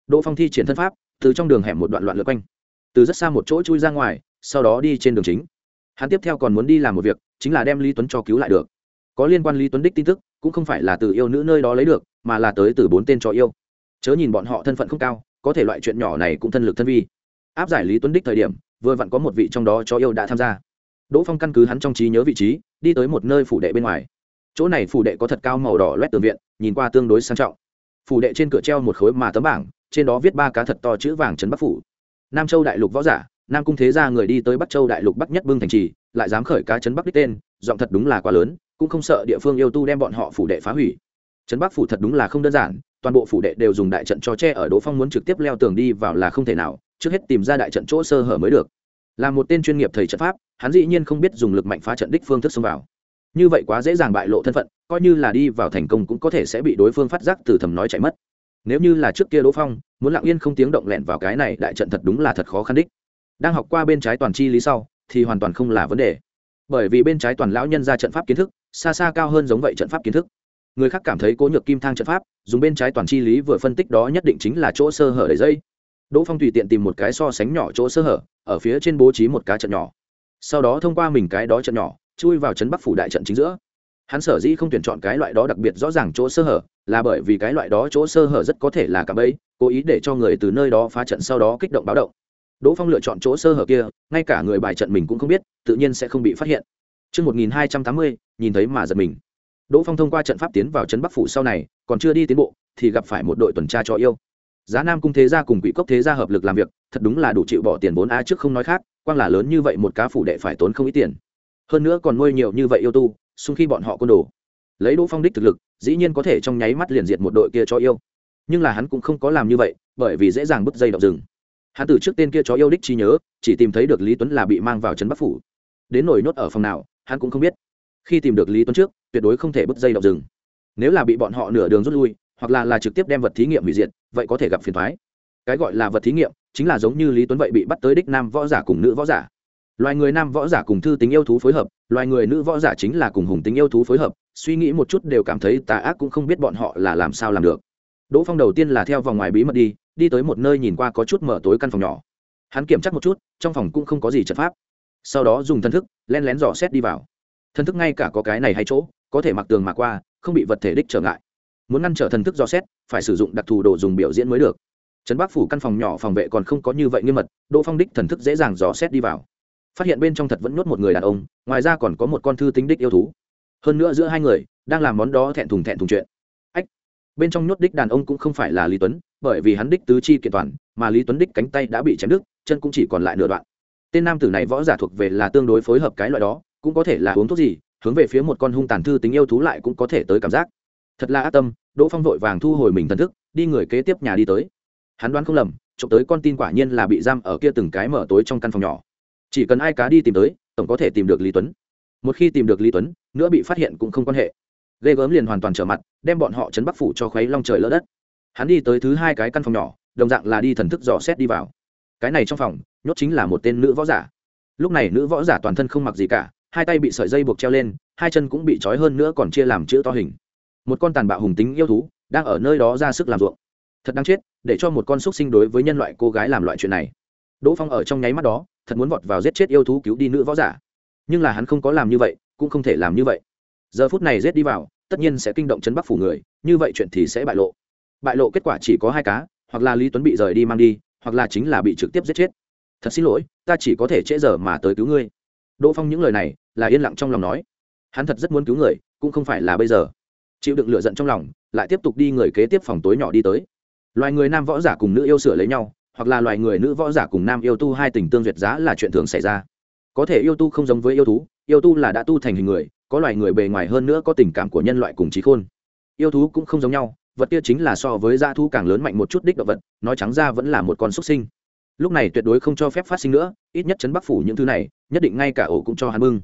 Đỗ phong thi triển thân pháp, từ trong đường hẻm một đoạn loạn lượt quanh. Từ rất xa một chỗ chui ra ngoài, sau đó đi trên đường chính hắn tiếp theo còn muốn đi làm một việc, chính là đem lý tuấn cho cứu lại được. Có liên quan lý tuấn đích tin tức, cũng không phải là từ yêu nữ nơi đó lấy được, mà là tới từ bốn tên cho yêu. Chớ nhìn bọn họ thân phận không cao, có thể loại chuyện nhỏ này cũng thân lực thân vi. Áp giải lý tuấn đích thời điểm, vừa vặn có một vị trong đó cho yêu đã tham gia. Đỗ phong căn cứ hắn trong trí nhớ vị trí, đi tới một nơi phủ đệ bên ngoài. Chỗ này phủ đệ có thật cao màu đỏ loét tường viện, nhìn qua tương đối sang trọng. Phủ đệ trên cửa treo một khối mà tấm bảng, trên đó viết ba cá thật to chữ vàng trấn bắc phủ. Nam châu đại lục võ giả nam cung thế gia người đi tới bắc châu đại lục bắc nhất bưng thành trì, lại dám khởi cá trấn bắc đích tên, giọng thật đúng là quá lớn, cũng không sợ địa phương yêu tu đem bọn họ phủ đệ phá hủy. Trấn bắc phủ thật đúng là không đơn giản, toàn bộ phủ đệ đều dùng đại trận cho che ở đỗ phong muốn trực tiếp leo tường đi vào là không thể nào, trước hết tìm ra đại trận chỗ sơ hở mới được. Là một tên chuyên nghiệp thầy trận pháp, hắn dĩ nhiên không biết dùng lực mạnh phá trận đích phương thức xông vào. Như vậy quá dễ dàng bại lộ thân phận, coi như là đi vào thành công cũng có thể sẽ bị đối phương phát giác từ thầm nói chạy mất. Nếu như là trước kia đỗ phong, muốn lặng yên không tiếng động lẹn vào cái này đại trận thật đúng là thật khó khăn đích đang học qua bên trái toàn chi lý sau, thì hoàn toàn không là vấn đề. Bởi vì bên trái toàn lão nhân ra trận pháp kiến thức, xa xa cao hơn giống vậy trận pháp kiến thức. Người khác cảm thấy cố nhược kim thang trận pháp, dùng bên trái toàn chi lý vừa phân tích đó nhất định chính là chỗ sơ hở đầy dây. Đỗ phong tùy tiện tìm một cái so sánh nhỏ chỗ sơ hở, ở phía trên bố trí một cái trận nhỏ. Sau đó thông qua mình cái đó trận nhỏ, chui vào trấn bắc phủ đại trận chính giữa. Hắn sở dĩ không tuyển chọn cái loại đó đặc biệt rõ ràng chỗ sơ hở, là bởi vì cái loại đó chỗ sơ hở rất có thể là cả bẫy, cố ý để cho người từ nơi đó phá trận sau đó kích động báo động đỗ phong lựa chọn chỗ sơ hở kia ngay cả người bài trận mình cũng không biết tự nhiên sẽ không bị phát hiện Trước 1280, nhìn thấy mà giật mình. Đỗ Phong thông qua trận pháp tiến vào trấn Bắc phủ sau này, còn chưa đi tiến bộ, thì gặp phải một đội tuần tra cho yêu. Giá Nam cung thế gia cùng Quỷ cốc thế gia hợp lực làm việc, thật đúng là đủ chịu bỏ tiền vốn a trước không nói khác, quang là lớn như vậy một cá phủ đệ phải tốn không ít tiền. Hơn nữa còn nuôi nhiều như vậy yêu tu, xung khi bọn họ côn đồ. Lấy Đỗ Phong đích thực lực, dĩ nhiên có thể trong nháy mắt liền diệt một đội kia cho yêu. Nhưng là hắn cũng không có làm như vậy, bởi vì dễ dàng bứt dây động rừng. Hắn từ trước tên kia chó yêu đích chi nhớ, chỉ tìm thấy được Lý Tuấn là bị mang vào trấn Bắc phủ. Đến nổi nhốt ở phòng nào, hắn cũng không biết. Khi tìm được lý tuấn trước tuyệt đối không thể bứt dây động rừng. Nếu là bị bọn họ nửa đường rút lui hoặc là là trực tiếp đem vật thí nghiệm hủy diệt vậy có thể gặp phiền thoái cái gọi là vật thí nghiệm chính là giống như lý tuấn vậy bị bắt tới đích nam võ giả cùng nữ võ giả. Loài người nam võ giả cùng thư tính yêu thú phối hợp loài người nữ võ giả chính là cùng hùng tính yêu thú phối hợp suy nghĩ một chút đều cảm thấy tà ác cũng không biết bọn họ là làm sao làm được đỗ phong đầu tiên là theo vòng ngoài bí mật đi đi tới một nơi nhìn qua có chút mở tối căn phòng nhỏ. Hắn kiểm tra một chút, trong phòng cũng không có gì trận pháp. Sau đó dùng thân thức, len lén dò xét đi vào. Thân thức ngay cả có cái này hay chỗ, có thể mặc tường mà qua, không bị vật thể đích trở ngại. Muốn ngăn trở thần thức dò xét, phải sử dụng đặc thù đồ dùng biểu diễn mới được. Trấn bắc phủ căn phòng nhỏ phòng vệ còn không có như vậy nghiêm mật, đỗ phong đích thần thức dễ dàng dò xét đi vào. Phát hiện bên trong thật vẫn nhốt một người đàn ông, ngoài ra còn có một con thư tính đích yêu thú. Hơn nữa giữa hai người, đang làm món đó thẹn thùng thẹn thùng chuyện bên trong nhốt đích đàn ông cũng không phải là lý tuấn, bởi vì hắn đích tứ chi kiện toàn, mà lý tuấn đích cánh tay đã bị chém đứt, chân cũng chỉ còn lại nửa đoạn. Tên nam tử này võ giả thuộc về là tương đối phối hợp cái loại đó, cũng có thể là uống thuốc gì, hướng về phía một con hung tàn thư tính yêu thú lại cũng có thể tới cảm giác. Thật là ác tâm, đỗ phong vội vàng thu hồi mình thần thức, đi người kế tiếp nhà đi tới. Hắn đoán không lầm trộm tới con tin quả nhiên là bị giam ở kia từng cái mở tối trong căn phòng nhỏ. Chỉ cần ai cá đi tìm tới, tổng có thể tìm được lý tuấn. Một khi tìm được lý tuấn, nữa bị phát hiện cũng không quan hệ ghê gớm liền hoàn toàn trở mặt, đem bọn họ chấn bắc phủ cho khuấy long trời lỡ đất. Hắn đi tới thứ hai cái căn phòng nhỏ, đồng dạng là đi thần thức dò xét đi vào. Cái này trong phòng, nhốt chính là một tên nữ võ giả. Lúc này nữ võ giả toàn thân không mặc gì cả, hai tay bị sợi dây buộc treo lên, hai chân cũng bị trói hơn nữa còn chia làm chữ to hình. Một con tàn bạo hùng tính yêu thú đang ở nơi đó ra sức làm ruộng. Thật đáng chết, để cho một con xúc sinh đối với nhân loại cô gái làm loại chuyện này. Đỗ phong ở trong nháy mắt đó, thật muốn vọt vào giết chết yêu thú cứu đi nữ võ giả. Nhưng là hắn không có làm như vậy, cũng không thể làm như vậy. Giờ phút này giết đi vào tất nhiên sẽ kinh động chấn bắc phủ người, như vậy chuyện thì sẽ bại lộ. Bại lộ kết quả chỉ có hai cá, hoặc là lý tuấn bị rời đi mang đi, hoặc là chính là bị trực tiếp giết chết. Thật xin lỗi, ta chỉ có thể trễ giờ mà tới cứu ngươi. Đỗ phong những lời này là yên lặng trong lòng nói. Hắn thật rất muốn cứu người, cũng không phải là bây giờ. Chịu đựng lựa giận trong lòng, lại tiếp tục đi người kế tiếp phòng tối nhỏ đi tới. Loài người nam võ giả cùng nữ yêu sửa lấy nhau, hoặc là loài người nữ võ giả cùng nam yêu tu hai tình tương duyệt giá là chuyện thường xảy ra. Có thể yêu tu không giống với yêu thú, yêu tu là đã tu thành hình người có loài người bề ngoài hơn nữa có tình cảm của nhân loại cùng trí khôn. Yêu thú cũng không giống nhau, vật kia chính là so với dã thú càng lớn mạnh một chút đích động vật, nói trắng ra vẫn là một con xuất sinh. Lúc này tuyệt đối không cho phép phát sinh nữa, ít nhất chấn bắc phủ những thứ này, nhất định ngay cả ổ cũng cho hắn bưng.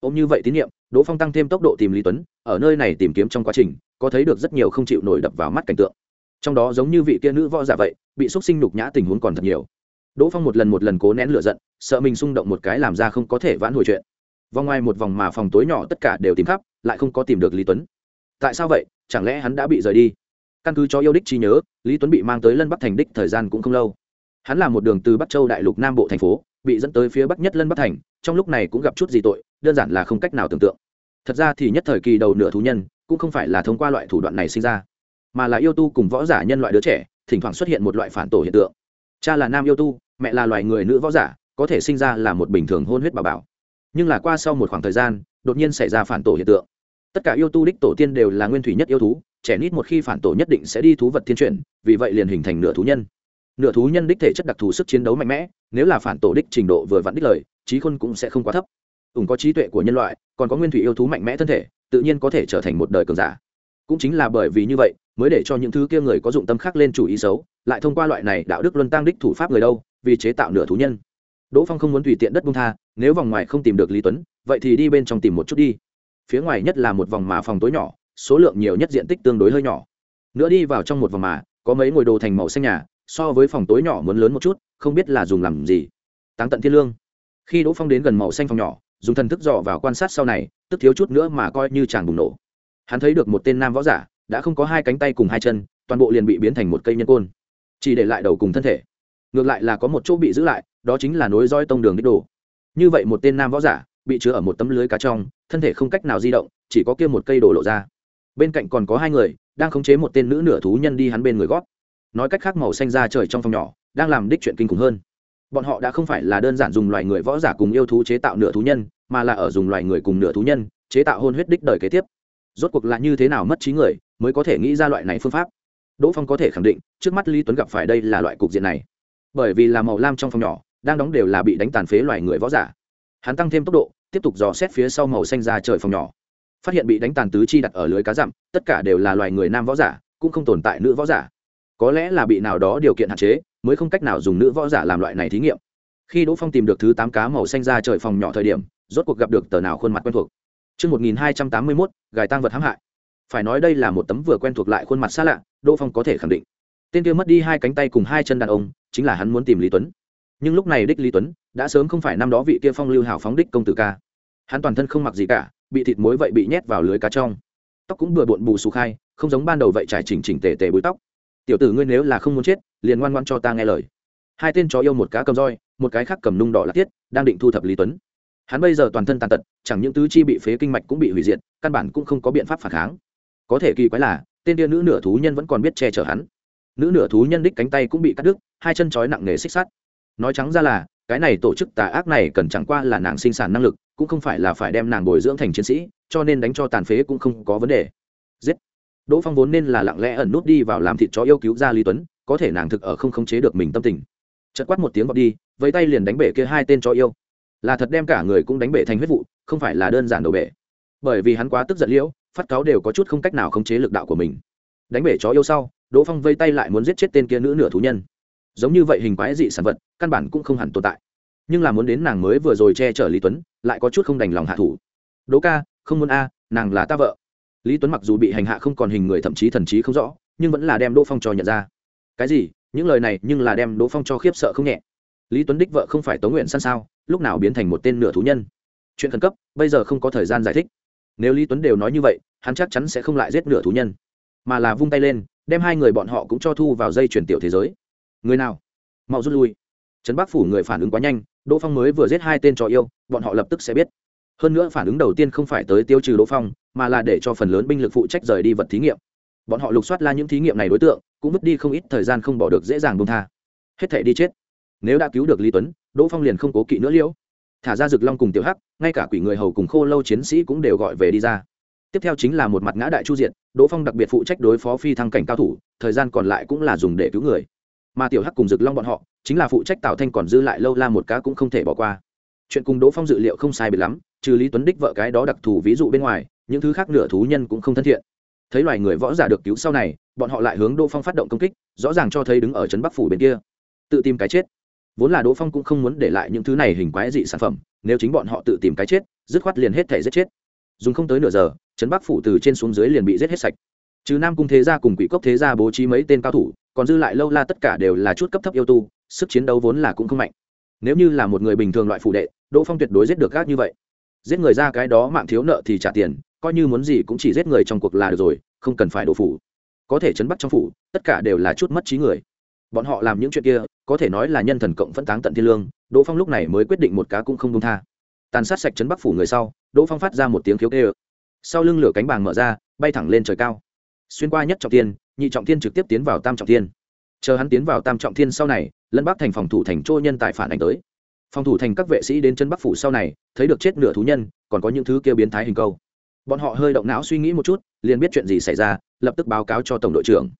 Ôm như vậy tín nhiệm, đỗ phong tăng thêm tốc độ tìm lý tuấn, ở nơi này tìm kiếm trong quá trình, có thấy được rất nhiều không chịu nổi đập vào mắt cảnh tượng. Trong đó giống như vị kia nữ võ giả vậy, bị xúc sinh nhục nhã tình huống còn thật nhiều. Đỗ phong một lần một lần cố nén lửa giận, sợ mình xung động một cái làm ra không có thể vãn hồi chuyện vòng ngoài một vòng mà phòng tối nhỏ tất cả đều tìm khắp, lại không có tìm được lý tuấn. Tại sao vậy? Chẳng lẽ hắn đã bị rời đi? Căn cứ cho yêu đích trí nhớ, lý tuấn bị mang tới lân bắc thành đích thời gian cũng không lâu. Hắn là một đường từ bắc châu đại lục nam bộ thành phố, bị dẫn tới phía bắc nhất lân bắc thành, trong lúc này cũng gặp chút gì tội, đơn giản là không cách nào tưởng tượng. Thật ra thì nhất thời kỳ đầu nửa thú nhân, cũng không phải là thông qua loại thủ đoạn này sinh ra, mà là yêu tu cùng võ giả nhân loại đứa trẻ, thỉnh thoảng xuất hiện một loại phản tổ hiện tượng. Cha là nam yêu tu, mẹ là loài người nữ võ giả, có thể sinh ra là một bình thường hôn huyết bà bảo nhưng là qua sau một khoảng thời gian, đột nhiên xảy ra phản tổ hiện tượng. Tất cả yêu tu đích tổ tiên đều là nguyên thủy nhất yêu thú, trẻ nít một khi phản tổ nhất định sẽ đi thú vật thiên chuyển, vì vậy liền hình thành nửa thú nhân. Nửa thú nhân đích thể chất đặc thù sức chiến đấu mạnh mẽ, nếu là phản tổ đích trình độ vừa vặn đích lời trí khôn cũng sẽ không quá thấp. Ủng có trí tuệ của nhân loại, còn có nguyên thủy yêu thú mạnh mẽ thân thể, tự nhiên có thể trở thành một đời cường giả. Cũng chính là bởi vì như vậy, mới để cho những thứ kia người có dụng tâm khác lên chủ ý xấu, lại thông qua loại này đạo đức luân tăng đích thủ pháp người đâu, vì chế tạo nửa thú nhân đỗ phong không muốn tùy tiện đất bung tha, nếu vòng ngoài không tìm được lý tuấn, vậy thì đi bên trong tìm một chút đi. Phía ngoài nhất là một vòng mà phòng tối nhỏ, số lượng nhiều nhất diện tích tương đối hơi nhỏ. Nữa đi vào trong một vòng mà, có mấy ngồi đồ thành màu xanh nhà, so với phòng tối nhỏ muốn lớn một chút, không biết là dùng làm gì. Táng tận thiên lương. Khi đỗ phong đến gần màu xanh phòng nhỏ, dùng thần thức dò vào quan sát sau này, tức thiếu chút nữa mà coi như chàng bùng nổ. Hắn thấy được một tên nam võ giả, đã không có hai cánh tay cùng hai chân, toàn bộ liền bị biến thành một cây nhân côn. Chỉ để lại đầu cùng thân thể. Ngược lại là có một chỗ bị giữ lại đó chính là nối roi tông đường đích đồ. Như vậy một tên nam võ giả, bị chứa ở một tấm lưới cá trong, thân thể không cách nào di động, chỉ có kia một cây đồ lộ ra. Bên cạnh còn có hai người, đang khống chế một tên nữ nửa thú nhân đi hắn bên người gót nói cách khác màu xanh ra trời trong phòng nhỏ, đang làm đích chuyện kinh khủng hơn. Bọn họ đã không phải là đơn giản dùng loài người võ giả cùng yêu thú chế tạo nửa thú nhân, mà là ở dùng loài người cùng nửa thú nhân, chế tạo hôn huyết đích đời kế tiếp. Rốt cuộc là như thế nào mất trí người, mới có thể nghĩ ra loại này phương pháp? Đỗ phong có thể khẳng định, trước mắt lý tuấn gặp phải đây là loại cục diện này. Bởi vì là màu lam trong phòng nhỏ đang đóng đều là bị đánh tàn phế loài người võ giả hắn tăng thêm tốc độ tiếp tục dò xét phía sau màu xanh ra trời phòng nhỏ phát hiện bị đánh tàn tứ chi đặt ở lưới cá dặm tất cả đều là loài người nam võ giả cũng không tồn tại nữ võ giả có lẽ là bị nào đó điều kiện hạn chế mới không cách nào dùng nữ võ giả làm loại này thí nghiệm khi đỗ phong tìm được thứ tám cá màu xanh ra trời phòng nhỏ thời điểm rốt cuộc gặp được tờ nào khuôn mặt quen thuộc Trước 1281, gài tang vật hãm hại. Phải nói đây là một tấm vừa quen thuộc lại khuôn mặt xa lạ, Đỗ Phong có thể khẳng định. Tên kia mất đi hai cánh tay cùng hai chân đàn ông, chính là hắn muốn tìm Lý Tuấn. Nhưng lúc này đích Lý Tuấn đã sớm không phải năm đó vị kia phong lưu hào phóng đích công tử ca. Hắn toàn thân không mặc gì cả, bị thịt muối vậy bị nhét vào lưới cá trong. Tóc cũng bừa bộn bù xù khai, không giống ban đầu vậy trải chỉnh chỉnh tề tề búi tóc. Tiểu tử ngươi nếu là không muốn chết, liền ngoan ngoãn cho ta nghe lời. Hai tên chó yêu một cá cầm roi, một cái khác cầm nung đỏ lạc tiết, đang định thu thập Lý Tuấn hắn bây giờ toàn thân tàn tật chẳng những tứ chi bị phế kinh mạch cũng bị hủy diệt căn bản cũng không có biện pháp phản kháng có thể kỳ quái là tên tia nữ nửa thú nhân vẫn còn biết che chở hắn nữ nửa thú nhân đích cánh tay cũng bị cắt đứt hai chân trói nặng nề xích sắt nói trắng ra là, cái này tổ chức tà ác này cần chẳng qua là nàng sinh sản năng lực, cũng không phải là phải đem nàng bồi dưỡng thành chiến sĩ, cho nên đánh cho tàn phế cũng không có vấn đề. Giết! Đỗ phong vốn nên là lặng lẽ ẩn nút đi vào làm thịt chó yêu cứu ra lý tuấn, có thể nàng thực ở không khống chế được mình tâm tình. Chật quát một tiếng vào đi với tay liền đánh bể kia hai tên chó yêu. Là thật đem cả người cũng đánh bể thành huyết vụ, không phải là đơn giản đổ bể. Bởi vì hắn quá tức giận liễu, phát cáo đều có chút không cách nào khống chế lực đạo của mình. Đánh bể chó yêu sau, đỗ phong vây tay lại muốn giết chết tên kia nữ nửa thú nhân giống như vậy hình quái dị sản vật, căn bản cũng không hẳn tồn tại. Nhưng là muốn đến nàng mới vừa rồi che chở lý tuấn, lại có chút không đành lòng hạ thủ. Đỗ ca, không muốn a, nàng là ta vợ. Lý tuấn mặc dù bị hành hạ không còn hình người, thậm chí thần trí không rõ, nhưng vẫn là đem đỗ phong cho nhận ra. Cái gì? Những lời này nhưng là đem đỗ phong cho khiếp sợ không nhẹ. Lý tuấn đích vợ không phải tống nguyện săn sao, lúc nào biến thành một tên nửa thú nhân? Chuyện khẩn cấp, bây giờ không có thời gian giải thích. Nếu lý tuấn đều nói như vậy, hắn chắc chắn sẽ không lại giết nửa thú nhân, mà là vung tay lên, đem hai người bọn họ cũng cho thu vào dây chuyển tiểu thế giới người nào? Mau rút lui. Trấn bắc phủ người phản ứng quá nhanh, đỗ phong mới vừa giết hai tên trò yêu, bọn họ lập tức sẽ biết. Hơn nữa phản ứng đầu tiên không phải tới tiêu trừ đỗ phong, mà là để cho phần lớn binh lực phụ trách rời đi vật thí nghiệm. Bọn họ lục soát la những thí nghiệm này đối tượng, cũng mất đi không ít thời gian không bỏ được dễ dàng bông tha. Hết thể đi chết. Nếu đã cứu được lý tuấn, đỗ phong liền không cố kỵ nữa liễu. Thả ra rực long cùng tiểu hắc, ngay cả quỷ người hầu cùng khô lâu chiến sĩ cũng đều gọi về đi ra. Tiếp theo chính là một mặt ngã đại chu diện đỗ phong đặc biệt phụ trách đối phó phi thăng cảnh cao thủ, thời gian còn lại cũng là dùng để cứu người mà tiểu hắc cùng rực long bọn họ, chính là phụ trách tạo thanh còn dư lại lâu la một cá cũng không thể bỏ qua. Chuyện cùng đỗ phong dự liệu không sai biệt lắm, trừ lý tuấn đích vợ cái đó đặc thù ví dụ bên ngoài, những thứ khác nửa thú nhân cũng không thân thiện. Thấy loài người võ giả được cứu sau này, bọn họ lại hướng đỗ phong phát động công kích, rõ ràng cho thấy đứng ở trấn bắc phủ bên kia. Tự tìm cái chết. Vốn là đỗ phong cũng không muốn để lại những thứ này hình quái dị sản phẩm, nếu chính bọn họ tự tìm cái chết, dứt khoát liền hết thể giết chết. Dùng không tới nửa giờ, trấn bắc phủ từ trên xuống dưới liền bị giết hết sạch. Trừ nam cung thế gia cùng quỷ cốc thế gia bố trí mấy tên cao thủ còn dư lại lâu la tất cả đều là chút cấp thấp yêu tu, sức chiến đấu vốn là cũng không mạnh. Nếu như là một người bình thường loại phụ đệ, đỗ phong tuyệt đối giết được gác như vậy. Giết người ra cái đó mạng thiếu nợ thì trả tiền, coi như muốn gì cũng chỉ giết người trong cuộc là được rồi, không cần phải đổ phủ. Có thể chấn bắt trong phủ, tất cả đều là chút mất trí người. Bọn họ làm những chuyện kia, có thể nói là nhân thần cộng phân táng tận thiên lương, đỗ phong lúc này mới quyết định một cá cũng không công tha. Tàn sát sạch chấn bắc phủ người sau, đỗ phong phát ra một tiếng khiếu kê ơ sau lưng lửa cánh bàng mở ra, bay thẳng lên trời cao xuyên qua nhất trọng thiên, nhị trọng thiên trực tiếp tiến vào tam trọng thiên. Chờ hắn tiến vào tam trọng thiên sau này, lân bắc thành phòng thủ thành trôi nhân tại phản ảnh tới. Phòng thủ thành các vệ sĩ đến chân bắc phủ sau này, thấy được chết nửa thú nhân, còn có những thứ kia biến thái hình câu. Bọn họ hơi động não suy nghĩ một chút, liền biết chuyện gì xảy ra, lập tức báo cáo cho tổng đội trưởng.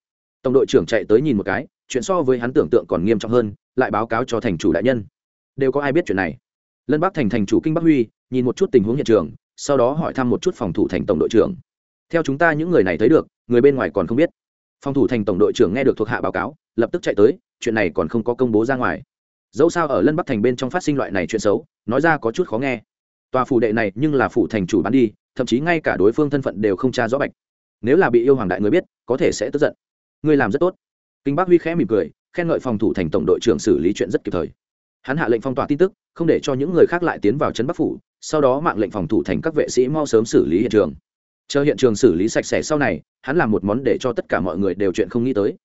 Tổng đội trưởng chạy tới nhìn một cái, chuyện so với hắn tưởng tượng còn nghiêm trọng hơn, lại báo cáo cho thành chủ đại nhân. Đều có ai biết chuyện này? Lân bắc thành thành chủ kinh bắc huy, nhìn một chút tình huống hiện trường, sau đó hỏi thăm một chút phòng thủ thành tổng đội trưởng. Theo chúng ta những người này thấy được người bên ngoài còn không biết. Phòng thủ thành tổng đội trưởng nghe được thuộc hạ báo cáo, lập tức chạy tới, chuyện này còn không có công bố ra ngoài. Dẫu sao ở lân bắc thành bên trong phát sinh loại này chuyện xấu, nói ra có chút khó nghe. Tòa phủ đệ này nhưng là phủ thành chủ bán đi, thậm chí ngay cả đối phương thân phận đều không tra rõ bạch. Nếu là bị yêu hoàng đại người biết, có thể sẽ tức giận. Ngươi làm rất tốt. Kinh bác huy khẽ mỉm cười, khen ngợi phòng thủ thành tổng đội trưởng xử lý chuyện rất kịp thời. Hắn hạ lệnh phong tỏa tin tức, không để cho những người khác lại tiến vào trấn bắc phủ, sau đó mạng lệnh phòng thủ thành các vệ sĩ mau sớm xử lý hiện trường chờ hiện trường xử lý sạch sẽ sau này, hắn làm một món để cho tất cả mọi người đều chuyện không nghĩ tới.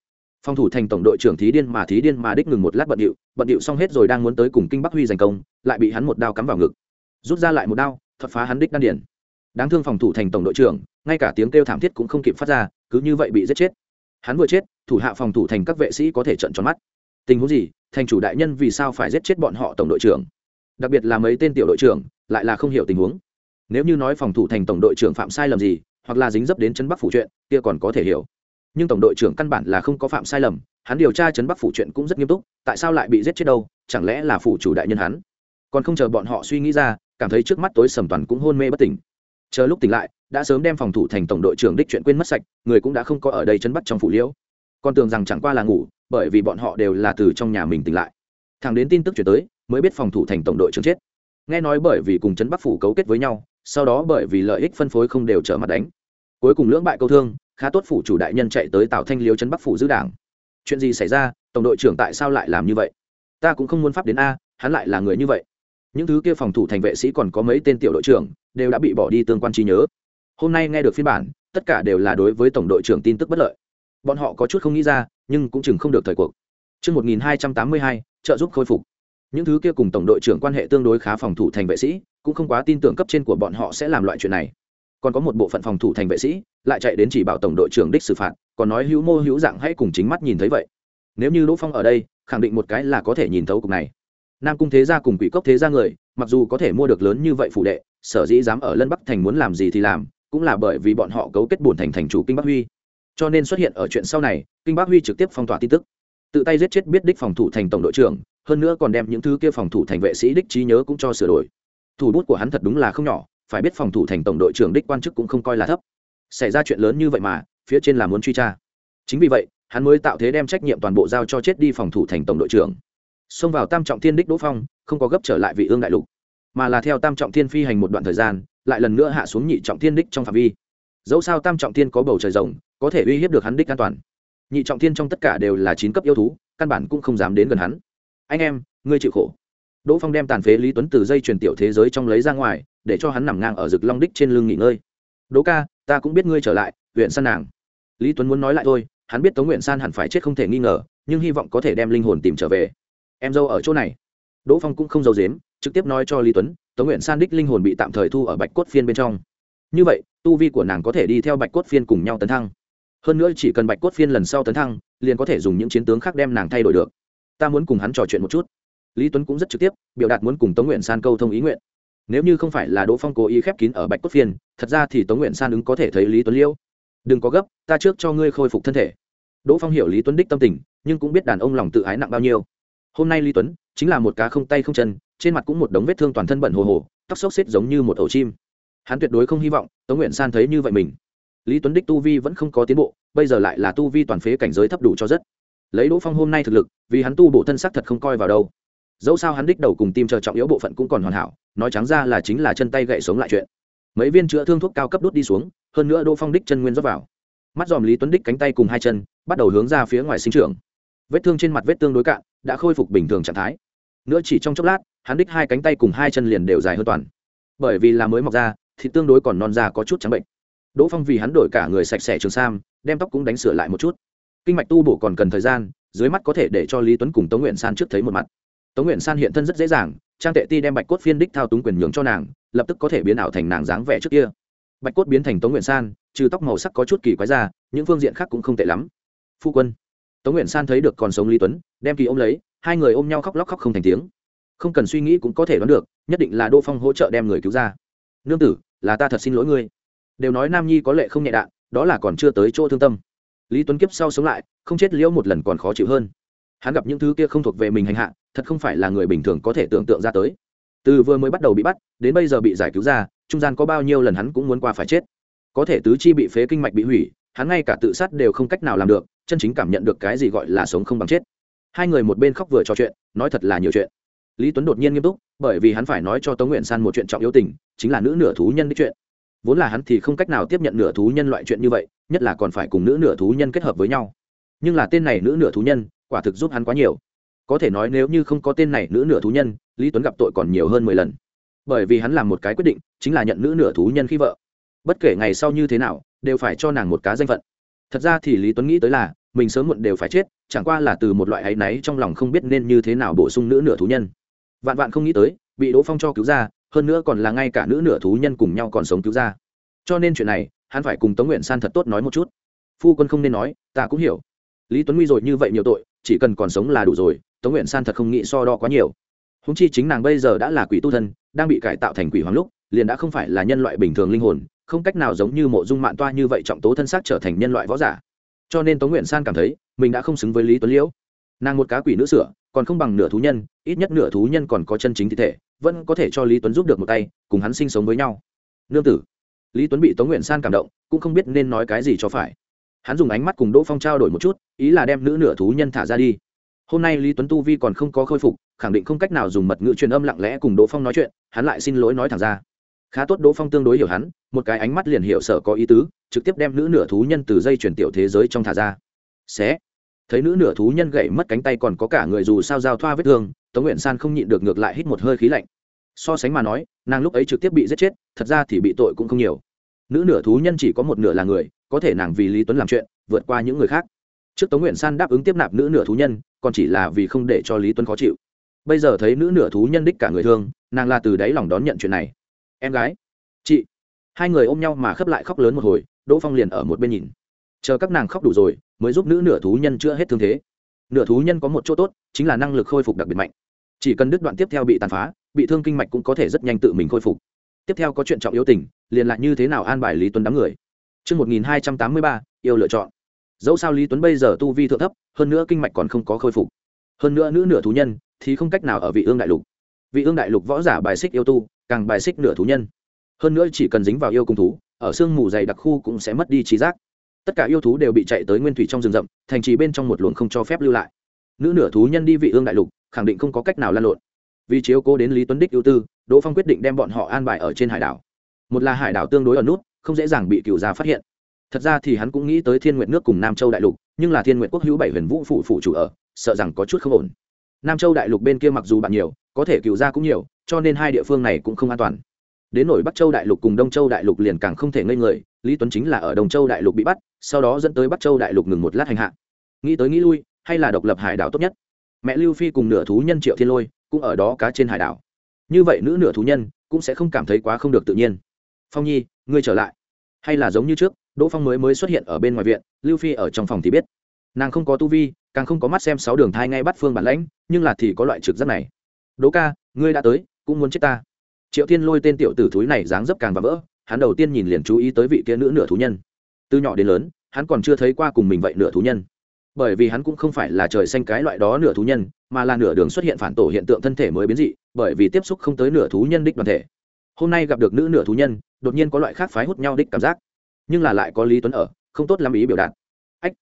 Phòng thủ thành tổng đội trưởng thí điên mà thí điên mà đích ngừng một lát bận điệu bận điệu xong hết rồi đang muốn tới cùng kinh bắc huy giành công, lại bị hắn một đao cắm vào ngực. Rút ra lại một đao, thuật phá hắn đích đan điển đáng thương phòng thủ thành tổng đội trưởng, ngay cả tiếng kêu thảm thiết cũng không kịp phát ra, cứ như vậy bị giết chết. Hắn vừa chết, thủ hạ phòng thủ thành các vệ sĩ có thể trận tròn mắt. Tình huống gì? Thành chủ đại nhân vì sao phải giết chết bọn họ tổng đội trưởng? Đặc biệt là mấy tên tiểu đội trưởng, lại là không hiểu tình huống nếu như nói phòng thủ thành tổng đội trưởng phạm sai lầm gì, hoặc là dính dấp đến chân bắc phủ chuyện, kia còn có thể hiểu. Nhưng tổng đội trưởng căn bản là không có phạm sai lầm, hắn điều tra chấn bắc phủ chuyện cũng rất nghiêm túc, tại sao lại bị giết chết đâu, chẳng lẽ là phủ chủ đại nhân hắn? Còn không chờ bọn họ suy nghĩ ra, cảm thấy trước mắt tối sầm toàn cũng hôn mê bất tỉnh. Chờ lúc tỉnh lại, đã sớm đem phòng thủ thành tổng đội trưởng đích chuyện quên mất sạch, người cũng đã không có ở đây chấn bắc trong phủ liễu. Còn tưởng rằng chẳng qua là ngủ, bởi vì bọn họ đều là từ trong nhà mình tỉnh lại. Thằng đến tin tức chuyển tới, mới biết phòng thủ thành tổng đội trưởng chết. Nghe nói bởi vì cùng chấn bắc phủ cấu kết với nhau sau đó bởi vì lợi ích phân phối không đều trở mặt đánh. Cuối cùng lưỡng bại câu thương khá tốt phủ chủ đại nhân chạy tới tạo thanh liếu chấn bắc phủ giữ đảng. Chuyện gì xảy ra tổng đội trưởng tại sao lại làm như vậy? Ta cũng không muốn pháp đến a hắn lại là người như vậy. Những thứ kia phòng thủ thành vệ sĩ còn có mấy tên tiểu đội trưởng đều đã bị bỏ đi tương quan trí nhớ. Hôm nay nghe được phiên bản tất cả đều là đối với tổng đội trưởng tin tức bất lợi. Bọn họ có chút không nghĩ ra nhưng cũng chừng không được thời cuộc. Trước 1282, trợ giúp khôi phục. Những thứ kia cùng tổng đội trưởng quan hệ tương đối khá phòng thủ thành vệ sĩ, cũng không quá tin tưởng cấp trên của bọn họ sẽ làm loại chuyện này. Còn có một bộ phận phòng thủ thành vệ sĩ, lại chạy đến chỉ bảo tổng đội trưởng đích xử phạt, còn nói hữu mô hữu dạng hãy cùng chính mắt nhìn thấy vậy. Nếu như đỗ phong ở đây, khẳng định một cái là có thể nhìn thấu cục này. Nam cung thế gia cùng quỷ cốc thế gia người, mặc dù có thể mua được lớn như vậy phụ đệ, sở dĩ dám ở lân bắc thành muốn làm gì thì làm, cũng là bởi vì bọn họ cấu kết bổn thành thành chủ kinh bắc huy. Cho nên xuất hiện ở chuyện sau này, kinh bắc huy trực tiếp phong tỏa tin tức. Tự tay giết chết biết đích phòng thủ thành tổng đội trưởng, hơn nữa còn đem những thứ kia phòng thủ thành vệ sĩ đích trí nhớ cũng cho sửa đổi thủ bút của hắn thật đúng là không nhỏ, phải biết phòng thủ thành tổng đội trưởng đích quan chức cũng không coi là thấp. Xảy ra chuyện lớn như vậy mà, phía trên là muốn truy tra. Chính vì vậy, hắn mới tạo thế đem trách nhiệm toàn bộ giao cho chết đi phòng thủ thành tổng đội trưởng. Xông vào tam trọng thiên đích đỗ phong, không có gấp trở lại vị ương đại lục, mà là theo tam trọng thiên phi hành một đoạn thời gian, lại lần nữa hạ xuống nhị trọng thiên đích trong phạm vi. Dẫu sao tam trọng thiên có bầu trời rộng, có thể uy hiếp được hắn đích an toàn. Nhị trọng thiên trong tất cả đều là chín cấp yêu thú, căn bản cũng không dám đến gần hắn. Anh em, ngươi chịu khổ đỗ phong đem tàn phế lý tuấn từ dây truyền tiểu thế giới trong lấy ra ngoài, để cho hắn nằm ngang ở rực long đích trên lưng nghỉ ngơi. Đỗ ca, ta cũng biết ngươi trở lại, huyện san nàng. Lý tuấn muốn nói lại thôi, hắn biết tống nguyện san hẳn phải chết không thể nghi ngờ, nhưng hy vọng có thể đem linh hồn tìm trở về. Em dâu ở chỗ này. Đỗ phong cũng không giấu dếm trực tiếp nói cho lý tuấn, tống nguyện san đích linh hồn bị tạm thời thu ở bạch cốt phiên bên trong. Như vậy, tu vi của nàng có thể đi theo bạch cốt phiên cùng nhau tấn thăng. Hơn nữa chỉ cần bạch cốt phiên lần sau tấn thăng, liền có thể dùng những chiến tướng khác đem nàng thay đổi được. Ta muốn cùng hắn trò chuyện một chút lý tuấn cũng rất trực tiếp, biểu đạt muốn cùng tống nguyện san câu thông ý nguyện. Nếu như không phải là đỗ phong cố ý khép kín ở bạch cốt phiên, thật ra thì tống nguyện san ứng có thể thấy lý tuấn liêu. Đừng có gấp, ta trước cho ngươi khôi phục thân thể. Đỗ phong hiểu lý tuấn đích tâm tình, nhưng cũng biết đàn ông lòng tự ái nặng bao nhiêu. Hôm nay lý tuấn chính là một cá không tay không chân, trên mặt cũng một đống vết thương toàn thân bẩn hồ hồ, tóc xốc xếp giống như một ổ chim. Hắn tuyệt đối không hy vọng tống nguyện san thấy như vậy mình. Lý tuấn đích tu vi vẫn không có tiến bộ, bây giờ lại là tu vi toàn phế cảnh giới thấp đủ cho rất. Lấy đỗ phong hôm nay thực lực, vì hắn tu bổ thân xác thật không coi vào đâu dẫu sao hắn đích đầu cùng tim chờ trọng yếu bộ phận cũng còn hoàn hảo, nói trắng ra là chính là chân tay gậy sống lại chuyện. Mấy viên chữa thương thuốc cao cấp đốt đi xuống, hơn nữa đỗ phong đích chân nguyên rót vào. Mắt dòm lý tuấn đích cánh tay cùng hai chân, bắt đầu hướng ra phía ngoài sinh trường vết thương trên mặt vết tương đối cạn, đã khôi phục bình thường trạng thái. Nữa chỉ trong chốc lát, hắn đích hai cánh tay cùng hai chân liền đều dài hơn toàn. Bởi vì là mới mọc ra, thì tương đối còn non da có chút trắng bệnh. Đỗ phong vì hắn đổi cả người sạch sẽ trường sam, đem tóc cũng đánh sửa lại một chút. Kinh mạch tu bổ còn cần thời gian, dưới mắt có thể để cho lý tuấn cùng tống nguyện san trước thấy một mặt tống nguyện san hiện thân rất dễ dàng, trang tệ ti đem bạch cốt phiên đích thao túng quyền nhường cho nàng, lập tức có thể biến ảo thành nàng dáng vẻ trước kia. Bạch cốt biến thành tống nguyện san, trừ tóc màu sắc có chút kỳ quái ra, những phương diện khác cũng không tệ lắm. Phu quân. Tống nguyện san thấy được còn sống lý tuấn, đem kỳ ôm lấy, hai người ôm nhau khóc lóc khóc không thành tiếng. Không cần suy nghĩ cũng có thể đoán được, nhất định là Đô phong hỗ trợ đem người cứu ra. Nương tử, là ta thật xin lỗi ngươi. Đều nói nam nhi có lệ không nhẹ đạn, đó là còn chưa tới chỗ thương tâm. Lý tuấn kiếp sau sống lại, không chết liễu một lần còn khó chịu hơn. Hắn gặp những thứ kia không thuộc về mình hành hạ thật không phải là người bình thường có thể tưởng tượng ra tới. Từ vừa mới bắt đầu bị bắt, đến bây giờ bị giải cứu ra, trung gian có bao nhiêu lần hắn cũng muốn qua phải chết. Có thể tứ chi bị phế kinh mạch bị hủy, hắn ngay cả tự sát đều không cách nào làm được, chân chính cảm nhận được cái gì gọi là sống không bằng chết. Hai người một bên khóc vừa trò chuyện, nói thật là nhiều chuyện. Lý tuấn đột nhiên nghiêm túc, bởi vì hắn phải nói cho tống nguyện san một chuyện trọng yếu tình, chính là nữ nửa thú nhân đích chuyện. Vốn là hắn thì không cách nào tiếp nhận nửa thú nhân loại chuyện như vậy, nhất là còn phải cùng nữ nửa thú nhân kết hợp với nhau. Nhưng là tên này nữ nửa thú nhân, quả thực giúp hắn quá nhiều có thể nói nếu như không có tên này nữ nửa thú nhân, lý tuấn gặp tội còn nhiều hơn mười lần. Bởi vì hắn làm một cái quyết định, chính là nhận nữ nửa thú nhân khi vợ. Bất kể ngày sau như thế nào, đều phải cho nàng một cá danh phận. Thật ra thì lý tuấn nghĩ tới là, mình sớm muộn đều phải chết, chẳng qua là từ một loại áy náy trong lòng không biết nên như thế nào bổ sung nữ nửa thú nhân. Vạn vạn không nghĩ tới, bị đỗ phong cho cứu ra, hơn nữa còn là ngay cả nữ nửa thú nhân cùng nhau còn sống cứu ra. Cho nên chuyện này, hắn phải cùng tống nguyện san thật tốt nói một chút. Phu quân không nên nói, ta cũng hiểu. Lý tuấn nguy rồi như vậy nhiều tội chỉ cần còn sống là đủ rồi, tống nguyện san thật không nghĩ so đo quá nhiều. Húng chi chính nàng bây giờ đã là quỷ tu thân, đang bị cải tạo thành quỷ hoàng lúc, liền đã không phải là nhân loại bình thường linh hồn, không cách nào giống như mộ dung mạng toa như vậy trọng tố thân xác trở thành nhân loại võ giả. Cho nên tống nguyện san cảm thấy, mình đã không xứng với lý tuấn liễu. Nàng một cá quỷ nữ sửa, còn không bằng nửa thú nhân, ít nhất nửa thú nhân còn có chân chính thi thể, vẫn có thể cho lý tuấn giúp được một tay, cùng hắn sinh sống với nhau. Nương tử, lý tuấn bị tống nguyện san cảm động, cũng không biết nên nói cái gì cho phải hắn dùng ánh mắt cùng đỗ phong trao đổi một chút, ý là đem nữ nửa thú nhân thả ra đi. Hôm nay lý tuấn tu vi còn không có khôi phục, khẳng định không cách nào dùng mật ngữ truyền âm lặng lẽ cùng đỗ phong nói chuyện, hắn lại xin lỗi nói thẳng ra. Khá tốt đỗ phong tương đối hiểu hắn, một cái ánh mắt liền hiểu sở có ý tứ, trực tiếp đem nữ nửa thú nhân từ dây chuyển tiểu thế giới trong thả ra. Xé. Thấy nữ nửa thú nhân gậy mất cánh tay còn có cả người dù sao giao thoa vết thương, tống nguyện san không nhịn được ngược lại hít một hơi khí lạnh. So sánh mà nói, nàng lúc ấy trực tiếp bị giết chết, thật ra thì bị tội cũng không nhiều. Nữ nửa thú nhân chỉ có một nửa là người có thể nàng vì lý tuấn làm chuyện, vượt qua những người khác. Trước tống nguyện san đáp ứng tiếp nạp nữ nửa thú nhân, còn chỉ là vì không để cho lý tuấn khó chịu. Bây giờ thấy nữ nửa thú nhân đích cả người thương, nàng là từ đáy lòng đón nhận chuyện này. Em gái, chị. Hai người ôm nhau mà khấp lại khóc lớn một hồi, đỗ phong liền ở một bên nhìn. Chờ các nàng khóc đủ rồi, mới giúp nữ nửa thú nhân chữa hết thương thế. Nửa thú nhân có một chỗ tốt, chính là năng lực khôi phục đặc biệt mạnh. Chỉ cần đứt đoạn tiếp theo bị tàn phá, bị thương kinh mạch cũng có thể rất nhanh tự mình khôi phục. Tiếp theo có chuyện trọng yếu tình, liền lại như thế nào an bài lý tuấn đám người? Trước 1283, yêu lựa chọn. Dẫu sao Lý Tuấn bây giờ tu vi thượng thấp, hơn nữa kinh mạch còn không có khôi phục. Hơn nữa nữ nửa thú nhân thì không cách nào ở vị ương đại lục. Vị ương đại lục võ giả bài xích yêu tu, càng bài xích nửa thú nhân. Hơn nữa chỉ cần dính vào yêu cung thú, ở xương mù dày đặc khu cũng sẽ mất đi trí giác. Tất cả yêu thú đều bị chạy tới nguyên thủy trong rừng rậm, thành trì bên trong một luồng không cho phép lưu lại. Nữ nửa thú nhân đi vị ương đại lục, khẳng định không có cách nào lan lộn. Vì chiếu cố đến Lý Tuấn đích ưu tư, Đỗ Phong quyết định đem bọn họ an bài ở trên hải đảo. Một là hải đảo tương đối ở nút, không dễ dàng bị cựu gia phát hiện. Thật ra thì hắn cũng nghĩ tới thiên nguyện nước cùng nam châu đại lục, nhưng là thiên nguyện quốc hữu bảy huyền vũ phụ phụ chủ ở, sợ rằng có chút không ổn. Nam châu đại lục bên kia mặc dù bạn nhiều, có thể cựu gia cũng nhiều, cho nên hai địa phương này cũng không an toàn. Đến nổi bắc châu đại lục cùng đông châu đại lục liền càng không thể ngây người, lý tuấn chính là ở đông châu đại lục bị bắt, sau đó dẫn tới bắc châu đại lục ngừng một lát hành hạ. Nghĩ tới nghĩ lui, hay là độc lập hải đảo tốt nhất? Mẹ lưu phi cùng nửa thú nhân triệu thiên lôi cũng ở đó cá trên hải đảo. Như vậy nữ nửa thú nhân cũng sẽ không cảm thấy quá không được tự nhiên phong nhi, ngươi trở lại. Hay là giống như trước, đỗ phong mới mới xuất hiện ở bên ngoài viện, lưu phi ở trong phòng thì biết. Nàng không có tu vi, càng không có mắt xem sáu đường thai ngay bắt phương bản lãnh, nhưng là thì có loại trực giác này. Đỗ ca, ngươi đã tới, cũng muốn chết ta. Triệu thiên lôi tên tiểu tử thúi này dáng dấp càng và vỡ, hắn đầu tiên nhìn liền chú ý tới vị kia nữ nửa thú nhân. Từ nhỏ đến lớn, hắn còn chưa thấy qua cùng mình vậy nửa thú nhân. Bởi vì hắn cũng không phải là trời xanh cái loại đó nửa thú nhân, mà là nửa đường xuất hiện phản tổ hiện tượng thân thể mới biến dị, bởi vì tiếp xúc không tới nửa thú nhân đích đoàn thể hôm nay gặp được nữ nửa thú nhân, đột nhiên có loại khác phái hút nhau đích cảm giác. Nhưng là lại có lý tuấn ở, không tốt lắm ý biểu đạt. Ách,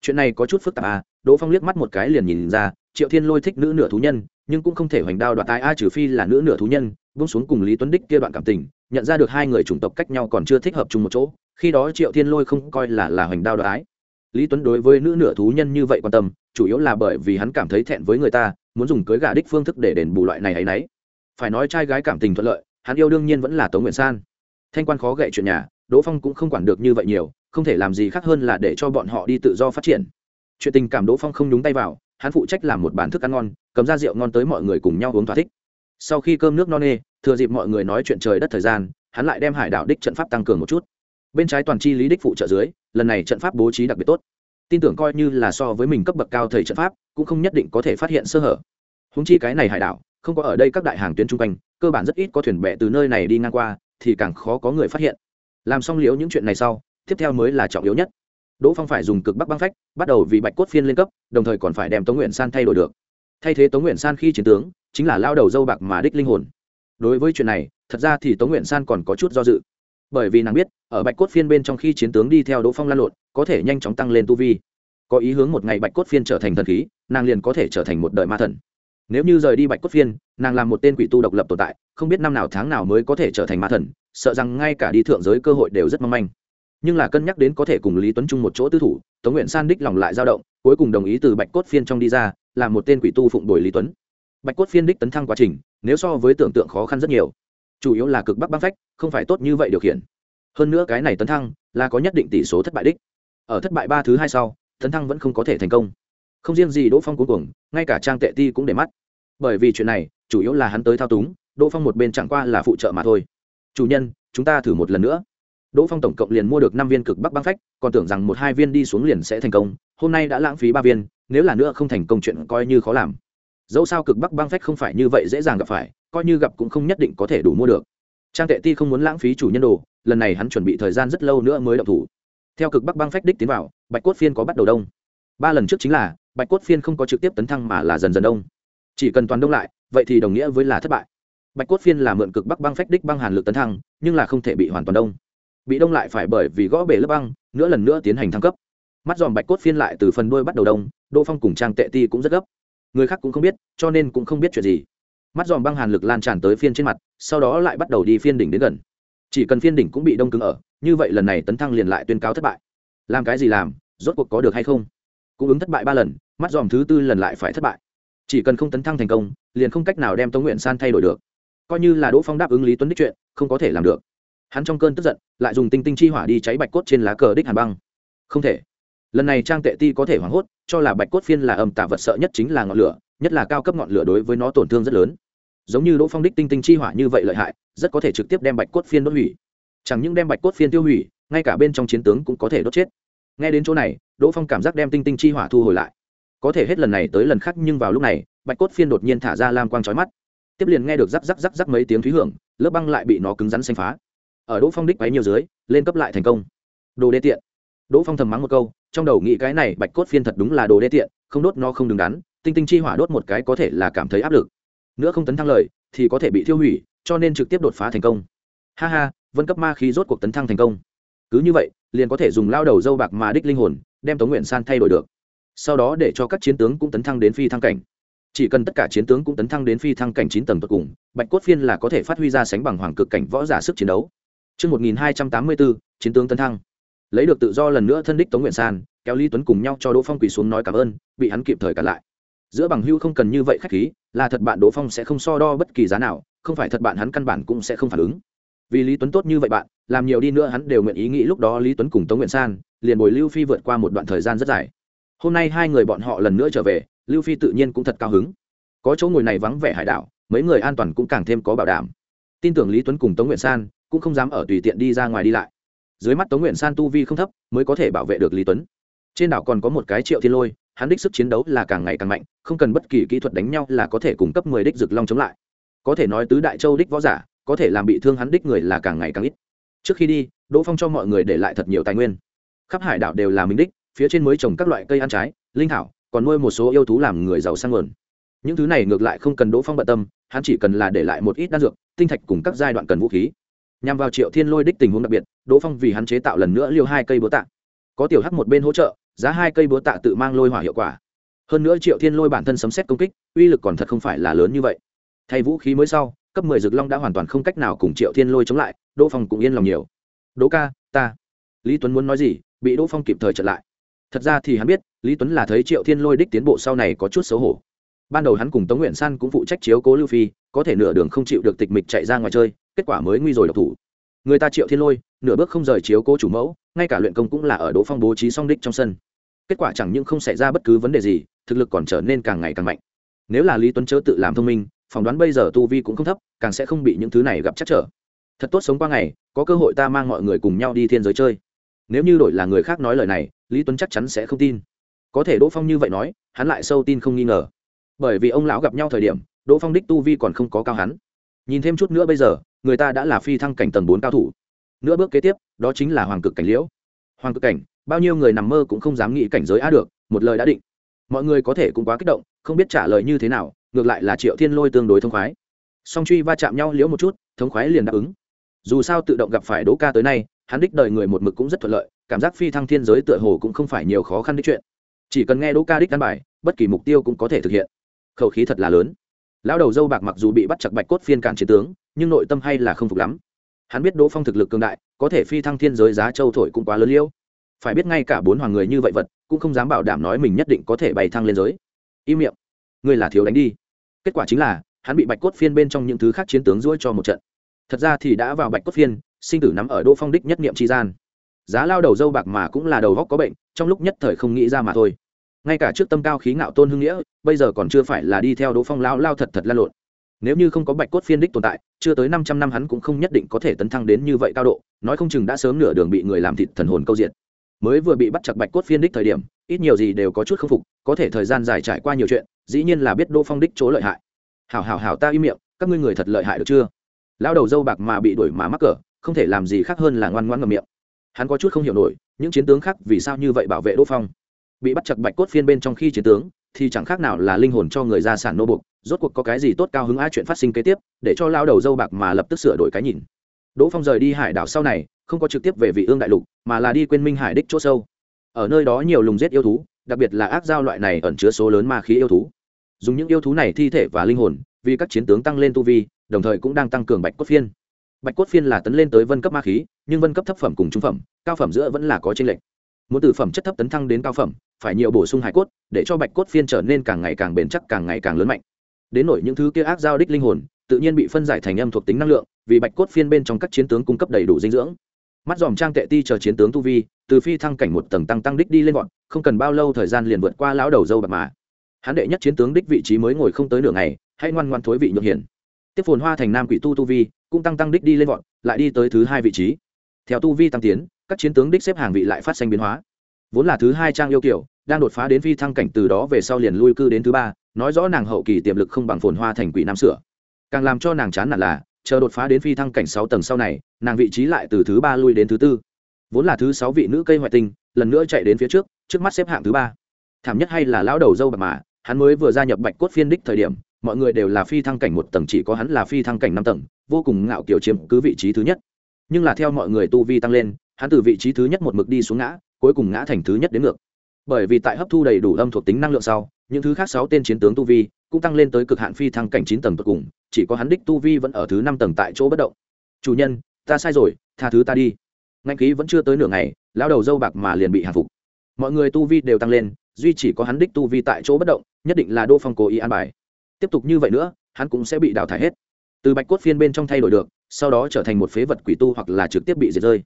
chuyện này có chút phức tạp à? Đỗ phong liếc mắt một cái liền nhìn ra, triệu thiên lôi thích nữ nửa thú nhân, nhưng cũng không thể hoành đao đoạt tai a trừ phi là nữ nửa thú nhân. Bung xuống cùng lý tuấn đích kia đoạn cảm tình, nhận ra được hai người chủng tộc cách nhau còn chưa thích hợp chung một chỗ, khi đó triệu thiên lôi không coi là là hoành đao đoạt ái lý tuấn đối với nữ nửa thú nhân như vậy quan tâm, chủ yếu là bởi vì hắn cảm thấy thẹn với người ta, muốn dùng cưới gà đích phương thức để đền bù loại này hay nấy. Phải nói trai gái cảm tình thuận lợi hắn yêu đương nhiên vẫn là tống nguyện san. Thanh quan khó gậy chuyện nhà, đỗ phong cũng không quản được như vậy nhiều, không thể làm gì khác hơn là để cho bọn họ đi tự do phát triển. Chuyện tình cảm đỗ phong không nhúng tay vào, hắn phụ trách làm một bản thức ăn ngon, cầm ra rượu ngon tới mọi người cùng nhau uống thỏa thích. Sau khi cơm nước no nê, thừa dịp mọi người nói chuyện trời đất thời gian, hắn lại đem hải đảo đích trận pháp tăng cường một chút. Bên trái toàn chi lý đích phụ trợ dưới, lần này trận pháp bố trí đặc biệt tốt. Tin tưởng coi như là so với mình cấp bậc cao thầy trận pháp, cũng không nhất định có thể phát hiện sơ hở. Húng chi cái này hải đảo, không có ở đây các đại hàng tuyến chung quanh cơ bản rất ít có thuyền bè từ nơi này đi ngang qua, thì càng khó có người phát hiện. Làm xong liếu những chuyện này sau, tiếp theo mới là trọng yếu nhất. Đỗ phong phải dùng cực bắc băng phách, bắt đầu vì bạch cốt phiên lên cấp, đồng thời còn phải đem tống nguyện san thay đổi được. Thay thế tống nguyện san khi chiến tướng, chính là lao đầu dâu bạc mà đích linh hồn. Đối với chuyện này, thật ra thì tống nguyện san còn có chút do dự. Bởi vì nàng biết, ở bạch cốt phiên bên trong khi chiến tướng đi theo đỗ phong lan lộn, có thể nhanh chóng tăng lên tu vi. Có ý hướng một ngày bạch cốt phiên trở thành thần khí, nàng liền có thể trở thành một đời ma thần nếu như rời đi bạch cốt phiên, nàng làm một tên quỷ tu độc lập tồn tại, không biết năm nào tháng nào mới có thể trở thành ma thần, sợ rằng ngay cả đi thượng giới cơ hội đều rất mong manh. Nhưng là cân nhắc đến có thể cùng lý tuấn chung một chỗ tư thủ, tống nguyện san đích lòng lại dao động, cuối cùng đồng ý từ bạch cốt phiên trong đi ra làm một tên quỷ tu phụng đổi lý tuấn. Bạch cốt phiên đích tấn thăng quá trình, nếu so với tưởng tượng khó khăn rất nhiều. Chủ yếu là cực bắc băng phách, không phải tốt như vậy điều khiển. Hơn nữa cái này tấn thăng, là có nhất định tỷ số thất bại đích. Ở thất bại ba thứ hai sau, tấn thăng vẫn không có thể thành công. Không riêng gì đỗ phong cuối cùng ngay cả trang tệ ti cũng để mắt bởi vì chuyện này, chủ yếu là hắn tới thao túng, đỗ phong một bên chẳng qua là phụ trợ mà thôi. Chủ nhân, chúng ta thử một lần nữa. Đỗ phong tổng cộng liền mua được năm viên cực bắc băng phách, còn tưởng rằng một hai viên đi xuống liền sẽ thành công, hôm nay đã lãng phí ba viên, nếu là nữa không thành công chuyện coi như khó làm. Dẫu sao cực bắc băng phách không phải như vậy dễ dàng gặp phải, coi như gặp cũng không nhất định có thể đủ mua được. Trang tệ ti không muốn lãng phí chủ nhân đồ, lần này hắn chuẩn bị thời gian rất lâu nữa mới động thủ. Theo cực bắc băng phách đích tiến vào, bạch cốt phiên có bắt đầu đông. Ba lần trước chính là, bạch cốt phiên không có trực tiếp tấn thăng mà là dần dần đông chỉ cần toàn đông lại, vậy thì đồng nghĩa với là thất bại. Bạch cốt phiên là mượn cực bắc băng phách đích băng hàn lực tấn thăng, nhưng là không thể bị hoàn toàn đông. Bị đông lại phải bởi vì gõ bể lớp băng, nữa lần nữa tiến hành thăng cấp. Mắt dòm bạch cốt phiên lại từ phần đuôi bắt đầu đông, đỗ phong cùng trang tệ ti cũng rất gấp. Người khác cũng không biết, cho nên cũng không biết chuyện gì. Mắt dòm băng hàn lực lan tràn tới phiên trên mặt, sau đó lại bắt đầu đi phiên đỉnh đến gần. Chỉ cần phiên đỉnh cũng bị đông cứng ở, như vậy lần này tấn thăng liền lại tuyên cáo thất bại. Làm cái gì làm, rốt cuộc có được hay không? Cung ứng thất bại ba lần, mắt dòm thứ tư lần lại phải thất bại chỉ cần không tấn thăng thành công, liền không cách nào đem tống nguyện san thay đổi được. Coi như là đỗ phong đáp ứng lý tuấn đích chuyện, không có thể làm được. Hắn trong cơn tức giận, lại dùng tinh tinh chi hỏa đi cháy bạch cốt trên lá cờ đích hàn băng. Không thể. Lần này trang tệ ti có thể hoảng hốt, cho là bạch cốt phiên là âm tả vật sợ nhất chính là ngọn lửa, nhất là cao cấp ngọn lửa đối với nó tổn thương rất lớn. Giống như đỗ phong đích tinh tinh chi hỏa như vậy lợi hại, rất có thể trực tiếp đem bạch cốt phiên đốt hủy. Chẳng những đem bạch cốt phiên tiêu hủy, ngay cả bên trong chiến tướng cũng có thể đốt chết. Nghe đến chỗ này, đỗ phong cảm giác đem tinh tinh chi hỏa thu hồi lại có thể hết lần này tới lần khác nhưng vào lúc này, bạch cốt phiên đột nhiên thả ra lam quang trói mắt. Tiếp liền nghe được rắc rắc rắc rắc mấy tiếng thúy hưởng, lớp băng lại bị nó cứng rắn xanh phá. Ở đỗ phong đích váy nhiều dưới, lên cấp lại thành công. Đồ đê tiện. Đỗ phong thầm mắng một câu, trong đầu nghĩ cái này bạch cốt phiên thật đúng là đồ đê tiện, không đốt nó không đứng đắn, tinh tinh chi hỏa đốt một cái có thể là cảm thấy áp lực. Nữa không tấn thăng lợi thì có thể bị thiêu hủy, cho nên trực tiếp đột phá thành công. Ha ha, vân cấp ma khí rốt cuộc tấn thăng thành công. Cứ như vậy, liền có thể dùng lao đầu dâu bạc mà đích linh hồn, đem tống nguyện san thay đổi được sau đó để cho các chiến tướng cũng tấn thăng đến phi thăng cảnh chỉ cần tất cả chiến tướng cũng tấn thăng đến phi thăng cảnh chín tầng tột cùng bạch cốt phiên là có thể phát huy ra sánh bằng hoàng cực cảnh võ giả sức chiến đấu Trước 1284, chiến tướng tấn thăng. Lấy được tự do lần nữa thân đích Tống Nguyện San, kéo Lý Tuấn cùng nhau cho Đỗ Phong quỳ xuống nói cảm ơn, bị hắn kịp thời cản lại. Giữa bằng hưu không cần như vậy khách khí, là thật bạn Đỗ Phong sẽ không so đo bất kỳ giá nào, không phải thật bạn hắn căn bản cũng sẽ không phản ứng. Vì Lý Tuấn tốt như vậy bạn, làm nhiều đi nữa hắn đều nguyện ý nghĩ lúc đó Lý Tuấn cùng Tống Nguyện San, liền bồi Lưu Phi vượt qua một đoạn thời gian rất dài. Hôm nay hai người bọn họ lần nữa trở về, Lưu Phi tự nhiên cũng thật cao hứng. Có chỗ ngồi này vắng vẻ hải đảo, mấy người an toàn cũng càng thêm có bảo đảm. Tin tưởng Lý Tuấn cùng Tống Nguyện San, cũng không dám ở tùy tiện đi ra ngoài đi lại. Dưới mắt tống nguyện san tu vi không thấp mới có thể bảo vệ được lý tuấn. Trên đảo còn có một cái triệu thiên lôi hắn đích sức chiến đấu là càng ngày càng mạnh không cần bất kỳ kỹ thuật đánh nhau là có thể cung cấp mười đích rực long chống lại. Có thể nói tứ đại châu đích võ giả có thể làm bị thương hắn đích người là càng ngày càng ít. Trước khi đi đỗ phong cho mọi người để lại thật nhiều tài nguyên. Khắp hải đảo đều là minh đích phía trên mới trồng các loại cây ăn trái, linh thảo, còn nuôi một số yêu thú làm người giàu sang nguồn. Những thứ này ngược lại không cần đỗ phong bận tâm, hắn chỉ cần là để lại một ít đan dược, tinh thạch cùng các giai đoạn cần vũ khí. Nhằm vào triệu thiên lôi đích tình huống đặc biệt, đỗ phong vì hắn chế tạo lần nữa liêu hai cây búa tạ. Có tiểu hắc một bên hỗ trợ, giá hai cây búa tạ tự mang lôi hỏa hiệu quả. Hơn nữa triệu thiên lôi bản thân sấm xét công kích, uy lực còn thật không phải là lớn như vậy. Thay vũ khí mới sau, cấp mười dược long đã hoàn toàn không cách nào cùng triệu thiên lôi chống lại, đỗ phong cũng yên lòng nhiều. Đỗ ca, ta. Lý tuấn muốn nói gì, bị đỗ phong kịp thời chặn lại thật ra thì hắn biết, lý tuấn là thấy triệu thiên lôi đích tiến bộ sau này có chút xấu hổ. Ban đầu hắn cùng tống nguyện san cũng phụ trách chiếu cố lưu phi, có thể nửa đường không chịu được tịch mịch chạy ra ngoài chơi, kết quả mới nguy rồi độc thủ. Người ta triệu thiên lôi, nửa bước không rời chiếu cố chủ mẫu, ngay cả luyện công cũng là ở đỗ phong bố trí song đích trong sân. Kết quả chẳng những không xảy ra bất cứ vấn đề gì, thực lực còn trở nên càng ngày càng mạnh. Nếu là lý tuấn chớ tự làm thông minh, phỏng đoán bây giờ tu vi cũng không thấp, càng sẽ không bị những thứ này gặp chắc trở. Thật tốt sống qua ngày, có cơ hội ta mang mọi người cùng nhau đi thiên giới chơi nếu như đổi là người khác nói lời này, lý tuấn chắc chắn sẽ không tin. Có thể đỗ phong như vậy nói, hắn lại sâu tin không nghi ngờ. Bởi vì ông lão gặp nhau thời điểm, đỗ phong đích tu vi còn không có cao hắn. Nhìn thêm chút nữa bây giờ, người ta đã là phi thăng cảnh tầng bốn cao thủ. Nữa bước kế tiếp, đó chính là hoàng cực cảnh liễu. Hoàng cực cảnh, bao nhiêu người nằm mơ cũng không dám nghĩ cảnh giới á được, một lời đã định. Mọi người có thể cũng quá kích động, không biết trả lời như thế nào, ngược lại là triệu thiên lôi tương đối thông khoái. Song truy va chạm nhau liễu một chút thống khoái liền đáp ứng. Dù sao tự động gặp phải đỗ ca tới nay hắn đích đời người một mực cũng rất thuận lợi, cảm giác phi thăng thiên giới tựa hồ cũng không phải nhiều khó khăn đích chuyện. Chỉ cần nghe đỗ ca đích căn bài, bất kỳ mục tiêu cũng có thể thực hiện. Khẩu khí thật là lớn. Lão đầu dâu bạc mặc dù bị bắt chặt bạch cốt phiên cản chiến tướng, nhưng nội tâm hay là không phục lắm. Hắn biết đỗ phong thực lực cường đại, có thể phi thăng thiên giới giá châu thổi cũng quá lớn liêu. Phải biết ngay cả bốn hoàng người như vậy vật, cũng không dám bảo đảm nói mình nhất định có thể bày thăng lên giới. Im miệng. Ngươi là thiếu đánh đi. Kết quả chính là, hắn bị bạch cốt phiên bên trong những thứ khác chiến tướng ruôi cho một trận. Thật ra thì đã vào bạch cốt phiên sinh tử nắm ở đỗ phong đích nhất niệm tri gian. Giá lao đầu dâu bạc mà cũng là đầu góc có bệnh, trong lúc nhất thời không nghĩ ra mà thôi. Ngay cả trước tâm cao khí ngạo tôn hưng nghĩa, bây giờ còn chưa phải là đi theo đỗ phong lao lao thật thật lan lộn. Nếu như không có bạch cốt phiên đích tồn tại, chưa tới năm trăm năm hắn cũng không nhất định có thể tấn thăng đến như vậy cao độ, nói không chừng đã sớm nửa đường bị người làm thịt thần hồn câu diện mới vừa bị bắt chặt bạch cốt phiên đích thời điểm, ít nhiều gì đều có chút k phục, có thể thời gian dài trải qua nhiều chuyện, dĩ nhiên là biết đỗ phong đích chỗ lợi hại. Hảo hảo hảo, ta im miệng, các ngươi người thật lợi hại được chưa? Lao đầu dâu bạc mà bị đuổi mà mắc cỡ không thể làm gì khác hơn là ngoan ngoãn ngậm miệng. Hắn có chút không hiểu nổi, những chiến tướng khác vì sao như vậy bảo vệ đỗ phong? Bị bắt chặt bạch cốt phiên bên trong khi chiến tướng, thì chẳng khác nào là linh hồn cho người ra sản nô buộc, rốt cuộc có cái gì tốt cao hứng ai chuyện phát sinh kế tiếp, để cho lao đầu dâu bạc mà lập tức sửa đổi cái nhìn. Đỗ phong rời đi hải đảo sau này, không có trực tiếp về vị ương đại lục, mà là đi quên minh hải đích chỗ sâu. Ở nơi đó nhiều lùng giết yêu thú, đặc biệt là ác giao loại này ẩn chứa số lớn ma khí yêu thú. Dùng những yêu thú này thi thể và linh hồn, vì các chiến tướng tăng lên tu vi, đồng thời cũng đang tăng cường bạch cốt phiên bạch cốt phiên là tấn lên tới vân cấp ma khí, nhưng vân cấp thấp phẩm cùng trung phẩm, cao phẩm giữa vẫn là có tranh lệch. Muốn từ phẩm chất thấp tấn thăng đến cao phẩm, phải nhiều bổ sung hải cốt, để cho bạch cốt phiên trở nên càng ngày càng bền chắc, càng ngày càng lớn mạnh. Đến nổi những thứ kia ác giao đích linh hồn, tự nhiên bị phân giải thành âm thuộc tính năng lượng, vì bạch cốt phiên bên trong các chiến tướng cung cấp đầy đủ dinh dưỡng. Mắt dòm trang tệ ti chờ chiến tướng tu vi, từ phi thăng cảnh một tầng tăng tăng đích đi lên gọn không cần bao lâu thời gian liền vượt qua lão đầu dâu bạc mà. Hắn đệ nhất chiến tướng đích vị trí mới ngồi không tới nửa ngày, hãy ngoan ngoan thối vị nhược hiển tiếp phồn hoa thành nam quỷ tu tu vi, cũng tăng tăng đích đi lên vọt, lại đi tới thứ hai vị trí. Theo tu vi tăng tiến, các chiến tướng đích xếp hàng vị lại phát sinh biến hóa. Vốn là thứ hai trang yêu kiểu, đang đột phá đến phi thăng cảnh từ đó về sau liền lui cư đến thứ ba, nói rõ nàng hậu kỳ tiềm lực không bằng phồn hoa thành quỷ nam sửa. Càng làm cho nàng chán nản là, chờ đột phá đến phi thăng cảnh sáu tầng sau này, nàng vị trí lại từ thứ ba lui đến thứ tư. Vốn là thứ sáu vị nữ cây hoại tinh, lần nữa chạy đến phía trước trước mắt xếp hạng thứ ba. Thảm nhất hay là lão đầu dâu bạc mà, hắn mới vừa gia nhập bạch cốt phiên đích thời điểm mọi người đều là phi thăng cảnh một tầng, chỉ có hắn là phi thăng cảnh năm tầng, vô cùng ngạo kiểu chiếm cứ vị trí thứ nhất. Nhưng là theo mọi người tu vi tăng lên, hắn từ vị trí thứ nhất một mực đi xuống ngã, cuối cùng ngã thành thứ nhất đến ngược. Bởi vì tại hấp thu đầy đủ âm thuộc tính năng lượng sau, những thứ khác sáu tên chiến tướng tu vi cũng tăng lên tới cực hạn phi thăng cảnh chín tầng tột cùng, chỉ có hắn đích tu vi vẫn ở thứ năm tầng tại chỗ bất động. Chủ nhân, ta sai rồi, tha thứ ta đi. Ngạnh khí vẫn chưa tới nửa ngày lao đầu dâu bạc mà liền bị hạ phục. Mọi người tu vi đều tăng lên, duy chỉ có hắn đích tu vi tại chỗ bất động, nhất định là đô phong cố ý an bài tiếp tục như vậy nữa hắn cũng sẽ bị đào thải hết. Từ bạch cốt phiên bên trong thay đổi được sau đó trở thành một phế vật quỷ tu hoặc là trực tiếp bị diệt rơi.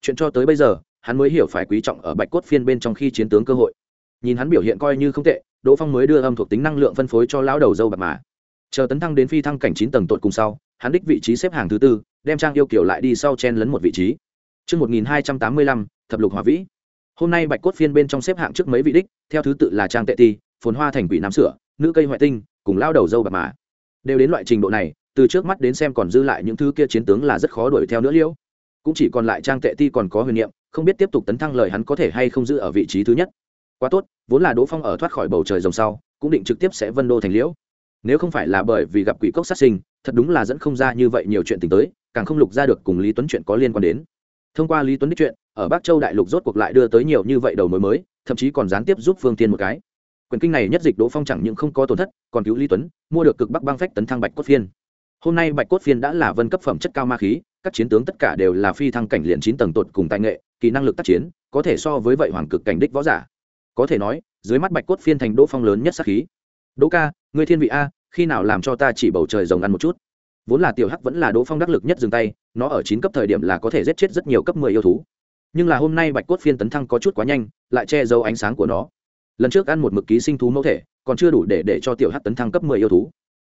Chuyện cho tới bây giờ hắn mới hiểu phải quý trọng ở bạch cốt phiên bên trong khi chiến tướng cơ hội. Nhìn hắn biểu hiện coi như không tệ đỗ phong mới đưa âm thuộc tính năng lượng phân phối cho lão đầu dâu bạc mà. Chờ tấn thăng đến phi thăng cảnh chín tầng tột cùng sau hắn đích vị trí xếp hàng thứ tư đem trang yêu kiểu lại đi sau chen lấn một vị trí. Trước 1285, thập lục hỏa vĩ. Hôm nay bạch cốt phiên bên trong xếp hạng trước mấy vị đích, theo thứ tự là trang tệ ti, phồn hoa thành quỷ nam sửa, nữ cây hoại tinh, cùng lao đầu dâu bạc mà. Đều đến loại trình độ này, từ trước mắt đến xem còn dư lại những thứ kia chiến tướng là rất khó đuổi theo nữa liễu. Cũng chỉ còn lại trang tệ ti còn có huyền niệm, không biết tiếp tục tấn thăng lời hắn có thể hay không giữ ở vị trí thứ nhất. quá tốt vốn là đỗ phong ở thoát khỏi bầu trời rồng sau cũng định trực tiếp sẽ vân đô thành liễu nếu không phải là bởi vì gặp quỷ cốc sát sinh thật đúng là dẫn không ra như vậy nhiều chuyện tình tới càng không lục ra được cùng lý tuấn chuyện có liên quan đến thông qua lý tuấn đích chuyện ở bắc châu đại lục rốt cuộc lại đưa tới nhiều như vậy đầu mối mới thậm chí còn gián tiếp giúp phương tiên một cái quyền kinh này nhất dịch đỗ phong chẳng những không có tổn thất, còn cứu lý tuấn, mua được cực bắc băng phách tấn thăng bạch cốt phiên. Hôm nay bạch cốt phiên đã là vân cấp phẩm chất cao ma khí, các chiến tướng tất cả đều là phi thăng cảnh liền chín tầng tột cùng tài nghệ kỹ năng lực tác chiến, có thể so với vậy hoàng cực cảnh đích võ giả. Có thể nói, dưới mắt bạch cốt phiên thành đỗ phong lớn nhất sát khí. Đỗ ca người thiên vị a, khi nào làm cho ta chỉ bầu trời rồng ăn một chút? Vốn là tiểu hắc vẫn là đỗ phong đắc lực nhất dừng tay, nó ở chín cấp thời điểm là có thể giết chết rất nhiều cấp mười yêu thú. Nhưng là hôm nay bạch cốt phiên tấn thăng có chút quá nhanh, lại che giấu ánh sáng của nó lần trước ăn một mực ký sinh thú mẫu thể, còn chưa đủ để để cho tiểu hắc tấn thăng cấp mười yêu thú.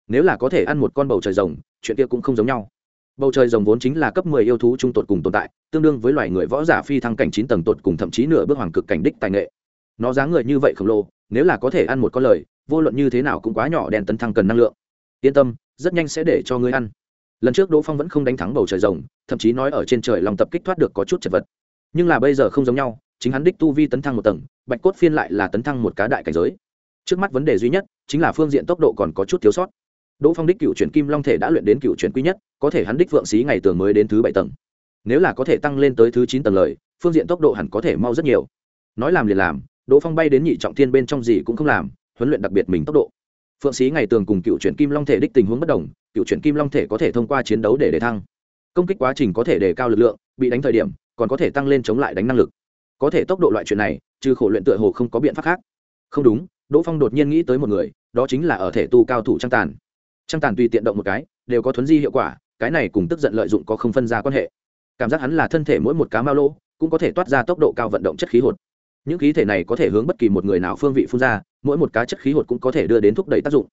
Nếu là có thể ăn một con bầu trời rồng, chuyện kia cũng không giống nhau. Bầu trời rồng vốn chính là cấp mười yêu thú trung tột cùng tồn tại, tương đương với loài người võ giả phi thăng cảnh chín tầng tột cùng thậm chí nửa bước hoàng cực cảnh đích tài nghệ. Nó dáng người như vậy khổng lồ, nếu là có thể ăn một con lời, vô luận như thế nào cũng quá nhỏ đèn tấn thăng cần năng lượng. Yên tâm, rất nhanh sẽ để cho ngươi ăn. Lần trước đỗ phong vẫn không đánh thắng bầu trời rồng, thậm chí nói ở trên trời lòng tập kích thoát được có chút chật vật. Nhưng là bây giờ không giống nhau, chính hắn đích tu vi tấn thăng một tầng bạch cốt phiên lại là tấn thăng một cá đại cảnh giới. Trước mắt vấn đề duy nhất chính là phương diện tốc độ còn có chút thiếu sót. Đỗ phong đích cựu chuyển kim long thể đã luyện đến cựu chuyển quý nhất, có thể hắn đích vượng xí ngày tường mới đến thứ bảy tầng. Nếu là có thể tăng lên tới thứ chín tầng lời, phương diện tốc độ hẳn có thể mau rất nhiều. Nói làm liền làm, đỗ phong bay đến nhị trọng thiên bên trong gì cũng không làm, huấn luyện đặc biệt mình tốc độ. Phượng sĩ ngày tường cùng cựu chuyển kim long thể đích tình huống bất đồng, cựu chuyển kim long thể có thể thông qua chiến đấu để đề thăng. Công kích quá trình có thể đề cao lực lượng, bị đánh thời điểm, còn có thể tăng lên chống lại đánh năng lực có thể tốc độ loại chuyện này, trừ khổ luyện tựa hồ không có biện pháp khác. Không đúng, đỗ phong đột nhiên nghĩ tới một người, đó chính là ở thể tu cao thủ trang tàn. Trang tàn tùy tiện động một cái, đều có thuấn di hiệu quả, cái này cùng tức giận lợi dụng có không phân ra quan hệ. Cảm giác hắn là thân thể mỗi một cá mao lô cũng có thể toát ra tốc độ cao vận động chất khí hột. Những khí thể này có thể hướng bất kỳ một người nào phương vị phun ra, mỗi một cá chất khí hột cũng có thể đưa đến thúc đẩy tác dụng.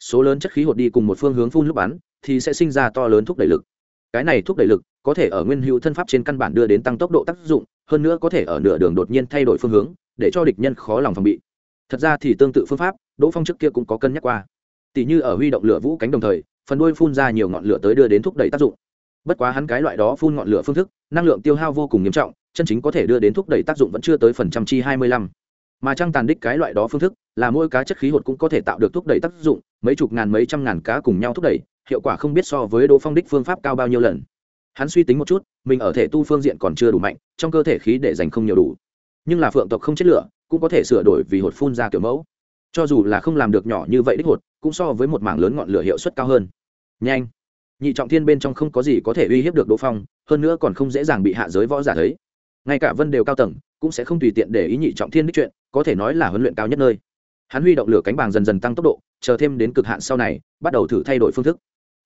Số lớn chất khí hột đi cùng một phương hướng phun lúc bắn, thì sẽ sinh ra to lớn thúc đẩy lực. Cái này thúc đẩy lực có thể ở nguyên hữu thân pháp trên căn bản đưa đến tăng tốc độ tác dụng, hơn nữa có thể ở nửa đường đột nhiên thay đổi phương hướng, để cho địch nhân khó lòng phòng bị. Thật ra thì tương tự phương pháp, đỗ phong trước kia cũng có cân nhắc qua. Tỷ như ở huy động lửa vũ cánh đồng thời, phần đuôi phun ra nhiều ngọn lửa tới đưa đến thúc đẩy tác dụng. Bất quá hắn cái loại đó phun ngọn lửa phương thức, năng lượng tiêu hao vô cùng nghiêm trọng, chân chính có thể đưa đến thúc đẩy tác dụng vẫn chưa tới phần trăm chi hai mươi lăm. Mà trăng tàn đích cái loại đó phương thức, là mỗi cá chất khí hột cũng có thể tạo được thúc đẩy tác dụng, mấy chục ngàn mấy trăm ngàn cá cùng nhau thúc đẩy, hiệu quả không biết so với đỗ phong đích phương pháp cao bao nhiêu lần hắn suy tính một chút, mình ở thể tu phương diện còn chưa đủ mạnh, trong cơ thể khí để dành không nhiều đủ. Nhưng là phượng tộc không chết lửa, cũng có thể sửa đổi vì hột phun ra kiểu mẫu. Cho dù là không làm được nhỏ như vậy đích hột, cũng so với một mảng lớn ngọn lửa hiệu suất cao hơn. Nhanh! Nhị trọng thiên bên trong không có gì có thể uy hiếp được đỗ phong, hơn nữa còn không dễ dàng bị hạ giới võ giả thấy. Ngay cả vân đều cao tầng, cũng sẽ không tùy tiện để ý nhị trọng thiên đích chuyện, có thể nói là huấn luyện cao nhất nơi. Hắn huy động lửa cánh bàng dần dần tăng tốc độ, chờ thêm đến cực hạn sau này, bắt đầu thử thay đổi phương thức.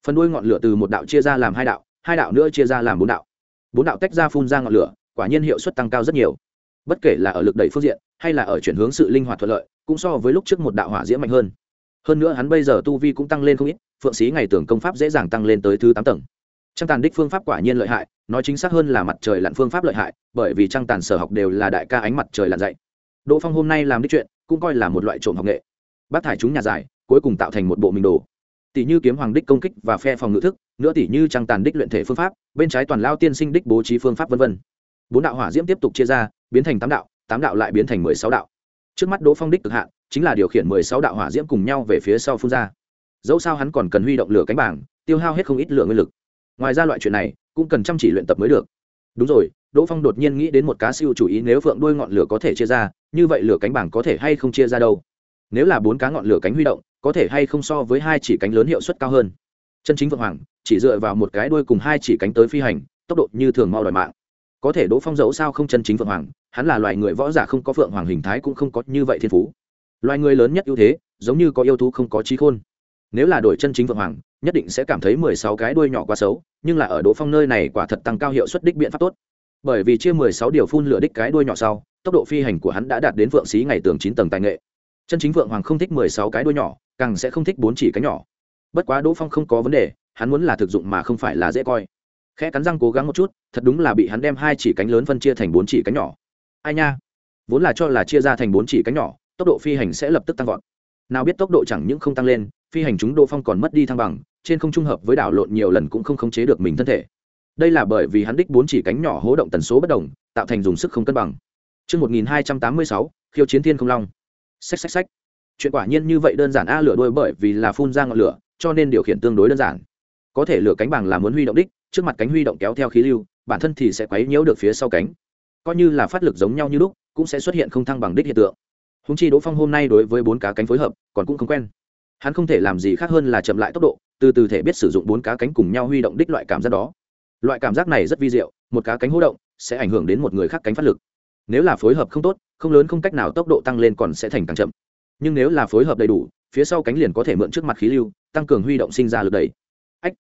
Phần đuôi ngọn lửa từ một đạo chia ra làm hai đạo hai đạo nữa chia ra làm bốn đạo. Bốn đạo tách ra phun ra ngọn lửa, quả nhiên hiệu suất tăng cao rất nhiều. Bất kể là ở lực đẩy phương diện, hay là ở chuyển hướng sự linh hoạt thuận lợi, cũng so với lúc trước một đạo hỏa diễm mạnh hơn. Hơn nữa hắn bây giờ tu vi cũng tăng lên không ít, phượng sĩ ngày tưởng công pháp dễ dàng tăng lên tới thứ tám tầng. Trăng tàn đích phương pháp quả nhiên lợi hại, nói chính xác hơn là mặt trời lặn phương pháp lợi hại, bởi vì trăng tàn sở học đều là đại ca ánh mặt trời lặn dạy. Đỗ phong hôm nay làm đích chuyện, cũng coi là một loại trộm học nghệ. Bác thải chúng nhà dài, cuối cùng tạo thành một bộ mình đồ tỷ như kiếm hoàng đích công kích và phe phòng ngự thức, nữa tỷ như trăng tàn đích luyện thể phương pháp, bên trái toàn lao tiên sinh đích bố trí phương pháp v v bốn đạo hỏa diễm tiếp tục chia ra, biến thành tám đạo tám đạo lại biến thành mười sáu đạo. Trước mắt đỗ phong đích cực hạn, chính là điều khiển mười sáu đạo hỏa diễm cùng nhau về phía sau phun ra. Dẫu sao hắn còn cần huy động lửa cánh bảng, tiêu hao hết không ít lượng nguyên lực. Ngoài ra loại chuyện này, cũng cần chăm chỉ luyện tập mới được. Đúng rồi, đỗ phong đột nhiên nghĩ đến một cá siêu chủ ý, nếu phượng đuôi ngọn lửa có thể chia ra, như vậy lửa cánh bảng có thể hay không chia ra đâu? Nếu là bốn cá ngọn lửa cánh huy động có thể hay không so với hai chỉ cánh lớn hiệu suất cao hơn. Chân chính vượng hoàng, chỉ dựa vào một cái đuôi cùng hai chỉ cánh tới phi hành, tốc độ như thường mau đòi mạng. Có thể đỗ phong dẫu sao không chân chính vượng hoàng, hắn là loài người võ giả không có phượng hoàng hình thái cũng không có như vậy thiên phú. Loài người lớn nhất ưu thế, giống như có yêu thú không có trí khôn. Nếu là đổi chân chính vượng hoàng, nhất định sẽ cảm thấy mười sáu cái đuôi nhỏ quá xấu, nhưng là ở đỗ phong nơi này quả thật tăng cao hiệu suất đích biện pháp tốt. Bởi vì chia mười sáu điều phun lửa đích cái đuôi nhỏ sau, tốc độ phi hành của hắn đã đạt đến phượng xí ngày tường chín tầng tài nghệ. Chân chính vượng hoàng không thích mười sáu cái đuôi nhỏ càng sẽ không thích bốn chỉ cánh nhỏ. Bất quá đỗ phong không có vấn đề hắn muốn là thực dụng mà không phải là dễ coi. Khẽ cắn răng cố gắng một chút thật đúng là bị hắn đem hai chỉ cánh lớn phân chia thành bốn chỉ cánh nhỏ. Ai nha? Vốn là cho là chia ra thành bốn chỉ cánh nhỏ tốc độ phi hành sẽ lập tức tăng vọt. Nào biết tốc độ chẳng những không tăng lên phi hành chúng đỗ phong còn mất đi thăng bằng trên không trung hợp với đảo lộn nhiều lần cũng không khống chế được mình thân thể. Đây là bởi vì hắn đích bốn chỉ cánh nhỏ hố động tần số bất đồng tạo thành dùng sức không cân bằng. Trước 1286, khiêu chiến thiên không long. Xách xách xách chuyện quả nhiên như vậy đơn giản a, lửa đôi bởi vì là phun ra ngọn lửa, cho nên điều khiển tương đối đơn giản. Có thể lửa cánh bằng là muốn huy động đích, trước mặt cánh huy động kéo theo khí lưu, bản thân thì sẽ quấy nhiễu được phía sau cánh. Coi như là phát lực giống nhau như lúc, cũng sẽ xuất hiện không thăng bằng đích hiện tượng. Húng chi đỗ phong hôm nay đối với bốn cá cánh phối hợp, còn cũng không quen. Hắn không thể làm gì khác hơn là chậm lại tốc độ, từ từ thể biết sử dụng bốn cá cánh cùng nhau huy động đích loại cảm giác đó. Loại cảm giác này rất vi diệu, một cá cánh hỗ động, sẽ ảnh hưởng đến một người khác cánh phát lực. Nếu là phối hợp không tốt, không lớn không cách nào tốc độ tăng lên còn sẽ thành càng chậm nhưng nếu là phối hợp đầy đủ, phía sau cánh liền có thể mượn trước mặt khí lưu, tăng cường huy động sinh ra lực đầy ách,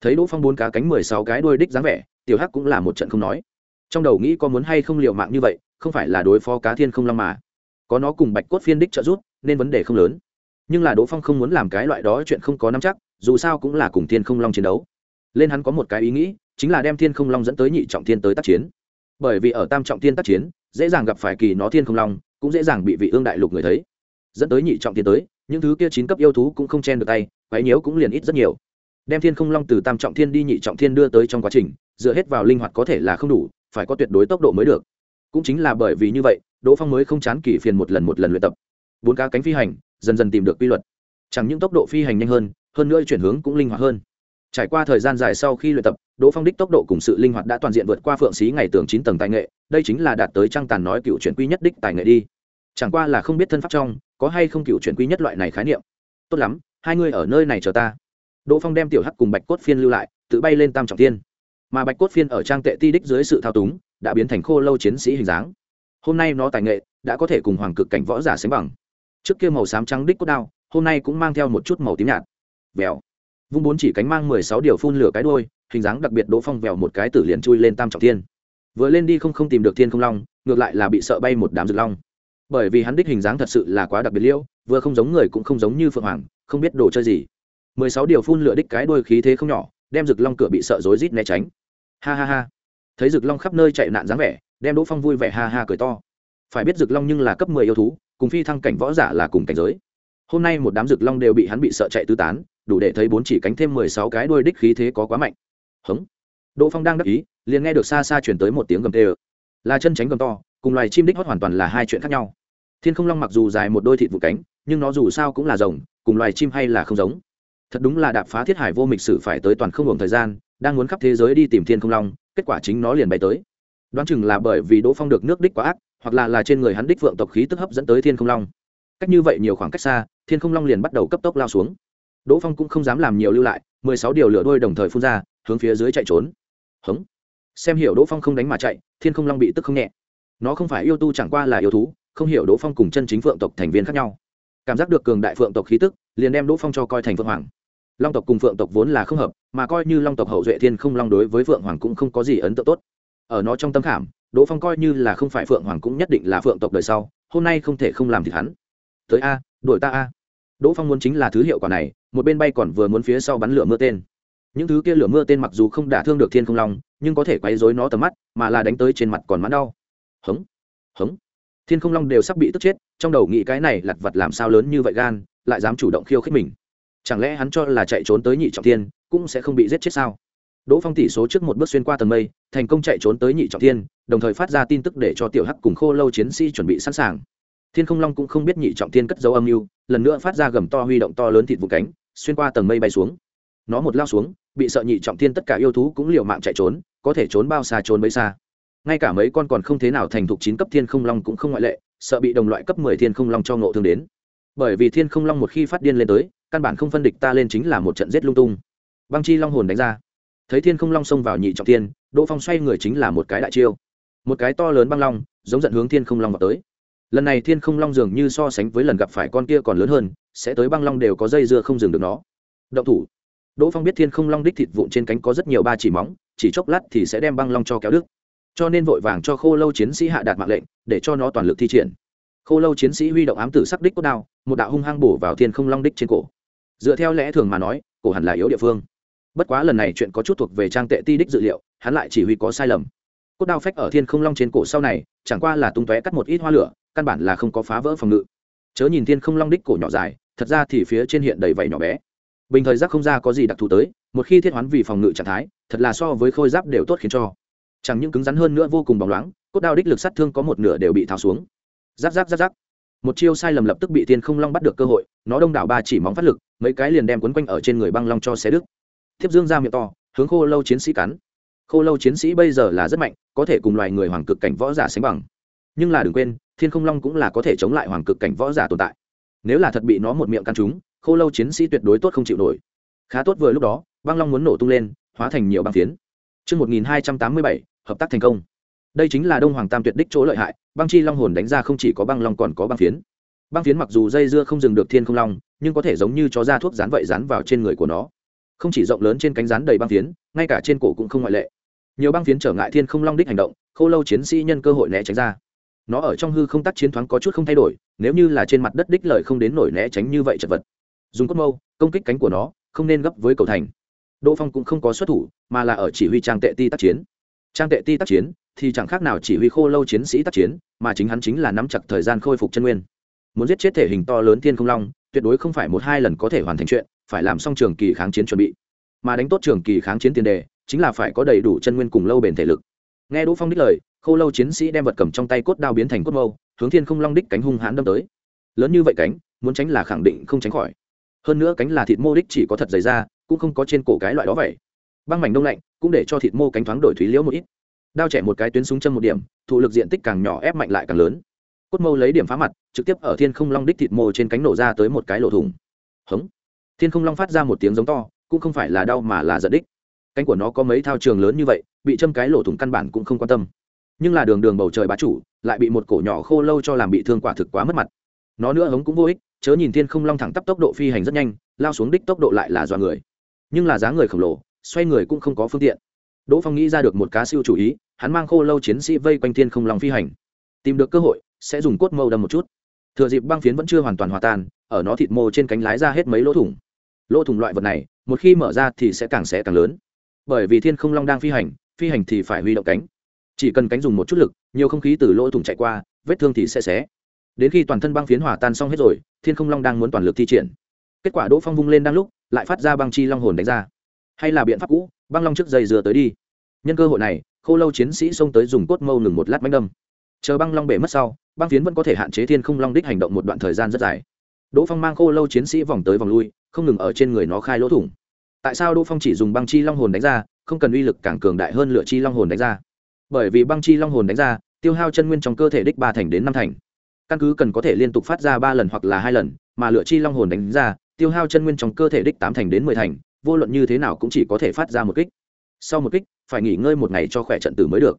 thấy đỗ phong bốn cá cánh mười sáu cái đuôi đích dáng vẻ, tiểu hắc cũng là một trận không nói. Trong đầu nghĩ có muốn hay không liệu mạng như vậy, không phải là đối phó cá thiên không long mà. Có nó cùng bạch cốt phiên đích trợ giúp, nên vấn đề không lớn. Nhưng là đỗ phong không muốn làm cái loại đó chuyện không có nắm chắc, dù sao cũng là cùng thiên không long chiến đấu. Lên hắn có một cái ý nghĩ, chính là đem thiên không long dẫn tới nhị trọng thiên tới tác chiến. Bởi vì ở tam trọng thiên tác chiến, dễ dàng gặp phải kỳ nó thiên không long, cũng dễ dàng bị vị ương đại lục người thấy dẫn tới nhị trọng thiên tới, những thứ kia chín cấp yêu thú cũng không chen được tay, quái nhiễu cũng liền ít rất nhiều. Đem thiên không long từ tam trọng thiên đi nhị trọng thiên đưa tới trong quá trình, dựa hết vào linh hoạt có thể là không đủ, phải có tuyệt đối tốc độ mới được. Cũng chính là bởi vì như vậy, đỗ phong mới không chán kỳ phiền một lần một lần luyện tập. Bốn cá cánh phi hành, dần dần tìm được quy luật. Chẳng những tốc độ phi hành nhanh hơn hơn nữa chuyển hướng cũng linh hoạt hơn. Trải qua thời gian dài sau khi luyện tập, đỗ phong đích tốc độ cùng sự linh hoạt đã toàn diện vượt qua phượng xí ngày tường chín tầng tài nghệ, đây chính là đạt tới trang tàn nói cựu chuyển quy nhất đích tài nghệ đi. Chẳng qua là không biết thân pháp trong có hay không cựu chuyển quy nhất loại này khái niệm? Tốt lắm, hai người ở nơi này chờ ta. Đỗ phong đem tiểu hắc cùng bạch cốt phiên lưu lại, tự bay lên tam trọng tiên mà bạch cốt phiên ở trang tệ ti đích dưới sự thao túng, đã biến thành khô lâu chiến sĩ hình dáng. Hôm nay nó tài nghệ, đã có thể cùng hoàng cực cảnh võ giả sánh bằng. Trước kia màu xám trắng đích cốt đao, hôm nay cũng mang theo một chút màu tím nhạt. Vèo. Vung bốn chỉ cánh mang mười sáu điều phun lửa cái đôi hình dáng đặc biệt đỗ phong vèo một cái tử liền chui lên tam trọng tiên vừa lên đi không không tìm được thiên không long, ngược lại là bị sợ bay một đám rực long bởi vì hắn đích hình dáng thật sự là quá đặc biệt liêu, vừa không giống người cũng không giống như phượng hoàng, không biết đồ chơi gì. Mười sáu điều phun lửa đích cái đôi khí thế không nhỏ, đem rực long cửa bị sợ rối rít né tránh. Ha ha ha. Thấy rực long khắp nơi chạy nạn dáng vẻ, đem đỗ phong vui vẻ ha ha cười to. Phải biết rực long nhưng là cấp mười yêu thú, cùng phi thăng cảnh võ giả là cùng cảnh giới. Hôm nay một đám rực long đều bị hắn bị sợ chạy tứ tán, đủ để thấy bốn chỉ cánh thêm mười sáu cái đuôi đích khí thế có quá mạnh. Hống. Đỗ phong đang đắc ý, liền nghe được xa xa chuyển tới một tiếng gầm tê ơ. Là chân tránh gầm to, cùng loài chim đích hót hoàn toàn là hai chuyện khác nhau thiên không long mặc dù dài một đôi thịt vụ cánh, nhưng nó dù sao cũng là rồng, cùng loài chim hay là không giống. Thật đúng là đạp phá thiết hải vô mịch sử phải tới toàn không ngừng thời gian, đang muốn khắp thế giới đi tìm thiên không long, kết quả chính nó liền bay tới. Đoán chừng là bởi vì đỗ phong được nước đích quá ác, hoặc là là trên người hắn đích vượng tộc khí tức hấp dẫn tới thiên không long. Cách như vậy nhiều khoảng cách xa, thiên không long liền bắt đầu cấp tốc lao xuống. Đỗ phong cũng không dám làm nhiều lưu lại, mười sáu điều lửa đôi đồng thời phun ra, hướng phía dưới chạy trốn. Hống. Xem hiểu đỗ phong không đánh mà chạy, thiên không long bị tức không nhẹ. Nó không phải yêu tu chẳng qua là yêu thú không hiểu đỗ phong cùng chân chính phượng tộc thành viên khác nhau. Cảm giác được cường đại phượng tộc khí tức, liền đem đỗ phong cho coi thành phượng hoàng. Long tộc cùng phượng tộc vốn là không hợp, mà coi như long tộc hậu duệ thiên không long đối với phượng hoàng cũng không có gì ấn tượng tốt. Ở nó trong tâm khảm, đỗ phong coi như là không phải phượng hoàng cũng nhất định là phượng tộc đời sau, hôm nay không thể không làm thịt hắn. Tới a đổi ta a. Đỗ phong muốn chính là thứ hiệu quả này, một bên bay còn vừa muốn phía sau bắn lửa mưa tên. Những thứ kia lửa mưa tên mặc dù không đả thương được thiên không long, nhưng có thể quấy rối nó tầm mắt, mà là đánh tới trên mặt còn mãn đau. Hống hống thiên không long đều sắp bị tức chết, trong đầu nghĩ cái này lặt vặt làm sao lớn như vậy gan, lại dám chủ động khiêu khích mình. Chẳng lẽ hắn cho là chạy trốn tới nhị trọng thiên, cũng sẽ không bị giết chết sao? Đỗ phong tỷ số trước một bước xuyên qua tầng mây, thành công chạy trốn tới nhị trọng thiên, đồng thời phát ra tin tức để cho tiểu hắc cùng khô lâu chiến sĩ chuẩn bị sẵn sàng. Thiên không long cũng không biết nhị trọng thiên cất dấu âm mưu, lần nữa phát ra gầm to huy động to lớn thịt vụ cánh, xuyên qua tầng mây bay xuống. Nó một lao xuống, bị sợ nhị trọng thiên tất cả yêu thú cũng liều mạng chạy trốn, có thể trốn bao xa trốn bấy xa ngay cả mấy con còn không thế nào thành thục chín cấp thiên không long cũng không ngoại lệ, sợ bị đồng loại cấp mười thiên không long cho ngộ thương đến. Bởi vì thiên không long một khi phát điên lên tới, căn bản không phân địch ta lên chính là một trận giết lung tung. Băng chi long hồn đánh ra. Thấy thiên không long xông vào nhị trọng thiên, đỗ phong xoay người chính là một cái đại chiêu. Một cái to lớn băng long, giống giận hướng thiên không long vào tới. Lần này thiên không long dường như so sánh với lần gặp phải con kia còn lớn hơn, sẽ tới băng long đều có dây dưa không dừng được nó. Động thủ. Đỗ phong biết thiên không long đích thịt vụn trên cánh có rất nhiều ba chỉ móng, chỉ chốc lát thì sẽ đem băng long cho kéo đứt cho nên vội vàng cho khô lâu chiến sĩ hạ đạt mạng lệnh, để cho nó toàn lực thi triển. Khô lâu chiến sĩ huy động ám tử sắc đích cốt đao, một đạo hung hăng bổ vào thiên không long đích trên cổ. Dựa theo lẽ thường mà nói, cổ hẳn là yếu địa phương. Bất quá lần này chuyện có chút thuộc về trang tệ ti đích dự liệu, hắn lại chỉ huy có sai lầm. Cốt đao phách ở thiên không long trên cổ sau này, chẳng qua là tung tóe cắt một ít hoa lửa, căn bản là không có phá vỡ phòng ngự. Chớ nhìn thiên không long đích cổ nhỏ dài, thật ra thì phía trên hiện đầy vảy nhỏ bé. Bình thời giác không ra có gì đặc thù tới, một khi thiết hoán vì phòng ngự trạng thái, thật là so với khôi giáp đều tốt khiến cho chẳng những cứng rắn hơn nữa vô cùng bóng loáng, cốt đao đích lực sát thương có một nửa đều bị tháo xuống. Giáp giáp giáp giáp. Một chiêu sai lầm lập tức bị thiên không long bắt được cơ hội, nó đông đảo ba chỉ móng phát lực, mấy cái liền đem quấn quanh ở trên người băng long cho xé đứt. Thiếp dương ra miệng to, hướng khô lâu chiến sĩ cắn. Khô lâu chiến sĩ bây giờ là rất mạnh, có thể cùng loài người hoàng cực cảnh võ giả sánh bằng. Nhưng là đừng quên, thiên không long cũng là có thể chống lại hoàng cực cảnh võ giả tồn tại. Nếu là thật bị nó một miệng căn trúng, khô lâu chiến sĩ tuyệt đối tốt không chịu nổi. Khá tốt vừa lúc đó, băng long muốn nổ tung lên, hóa thành nhiều băng phiến. Chương 1287, hợp tác thành công. Đây chính là Đông Hoàng Tam tuyệt đích chỗ lợi hại, băng chi long hồn đánh ra không chỉ có băng long còn có băng phiến. Băng phiến mặc dù dây dưa không dừng được thiên không long, nhưng có thể giống như chó ra thuốc dán vậy dán vào trên người của nó. Không chỉ rộng lớn trên cánh rán đầy băng phiến, ngay cả trên cổ cũng không ngoại lệ. Nhiều băng phiến trở ngại thiên không long đích hành động, khô lâu chiến sĩ nhân cơ hội né tránh ra. Nó ở trong hư không tác chiến thoáng có chút không thay đổi, nếu như là trên mặt đất đích lợi không đến nổi né tránh như vậy chật vật. Dùng cốt mâu, công kích cánh của nó, không nên gấp với cầu thành đỗ phong cũng không có xuất thủ, mà là ở chỉ huy trang tệ ti tác chiến. Trang tệ ti tác chiến thì chẳng khác nào chỉ huy khô lâu chiến sĩ tác chiến, mà chính hắn chính là nắm chặt thời gian khôi phục chân nguyên. Muốn giết chết thể hình to lớn thiên không long, tuyệt đối không phải một hai lần có thể hoàn thành chuyện, phải làm xong trường kỳ kháng chiến chuẩn bị. Mà đánh tốt trường kỳ kháng chiến tiền đề, chính là phải có đầy đủ chân nguyên cùng lâu bền thể lực. Nghe đỗ phong đích lời, khô lâu chiến sĩ đem vật cầm trong tay cốt đao biến thành cốt mâu, hướng thiên không long đích cánh hung hãn đâm tới. Lớn như vậy cánh, muốn tránh là khẳng định không tránh khỏi. Hơn nữa cánh là thịt mô đích chỉ có thật dày ra cũng không có trên cổ cái loại đó vậy. Băng mảnh đông lạnh cũng để cho thịt mô cánh thoáng đổi thúy liễu một ít. Đao chẻ một cái tuyến súng chân một điểm, thụ lực diện tích càng nhỏ ép mạnh lại càng lớn. Cốt mâu lấy điểm phá mặt, trực tiếp ở thiên không long đích thịt mô trên cánh nổ ra tới một cái lỗ thủng. Hống. Thiên không long phát ra một tiếng giống to, cũng không phải là đau mà là giận đích. Cánh của nó có mấy thao trường lớn như vậy, bị châm cái lỗ thủng căn bản cũng không quan tâm. Nhưng là đường đường bầu trời bá chủ, lại bị một cổ nhỏ khô lâu cho làm bị thương quả thực quá mất mặt. Nó nữa hống cũng vô ích, chớ nhìn thiên không long thẳng tắp tốc độ phi hành rất nhanh, lao xuống đích tốc độ lại là do người nhưng là giá người khổng lồ, xoay người cũng không có phương tiện. Đỗ phong nghĩ ra được một cá siêu chủ ý, hắn mang khô lâu chiến sĩ vây quanh thiên không lòng phi hành. Tìm được cơ hội, sẽ dùng cốt mâu đâm một chút. Thừa dịp băng phiến vẫn chưa hoàn toàn hòa tan, ở nó thịt mô trên cánh lái ra hết mấy lỗ thủng. Lỗ thủng loại vật này, một khi mở ra thì sẽ càng sẽ càng lớn. Bởi vì thiên không long đang phi hành phi hành thì phải huy động cánh. Chỉ cần cánh dùng một chút lực, nhiều không khí từ lỗ thủng chạy qua, vết thương thì sẽ xé. Đến khi toàn thân băng phiến hòa tan xong hết rồi, thiên không long đang muốn toàn lực thi triển. Kết quả đỗ phong vung lên đang lúc lại phát ra băng chi long hồn đánh ra. Hay là biện pháp cũ, băng long trước dây dừa tới đi. Nhân cơ hội này, khô lâu chiến sĩ xông tới dùng cốt mâu ngừng một lát bánh đâm. Chờ băng long bể mất sau, băng phiến vẫn có thể hạn chế thiên không long đích hành động một đoạn thời gian rất dài. Đỗ phong mang khô lâu chiến sĩ vòng tới vòng lui, không ngừng ở trên người nó khai lỗ thủng. Tại sao đỗ phong chỉ dùng băng chi long hồn đánh ra, không cần uy lực càng cường đại hơn lửa chi long hồn đánh ra? Bởi vì băng chi long hồn đánh ra, tiêu hao chân nguyên trong cơ thể đích ba thành đến năm thành. Căn cứ cần có thể liên tục phát ra ba lần hoặc là hai lần, mà lửa chi long hồn đánh ra tiêu hao chân nguyên trong cơ thể đích tám thành đến mười thành, vô luận như thế nào cũng chỉ có thể phát ra một kích. Sau một kích, phải nghỉ ngơi một ngày cho khỏe trận tử mới được.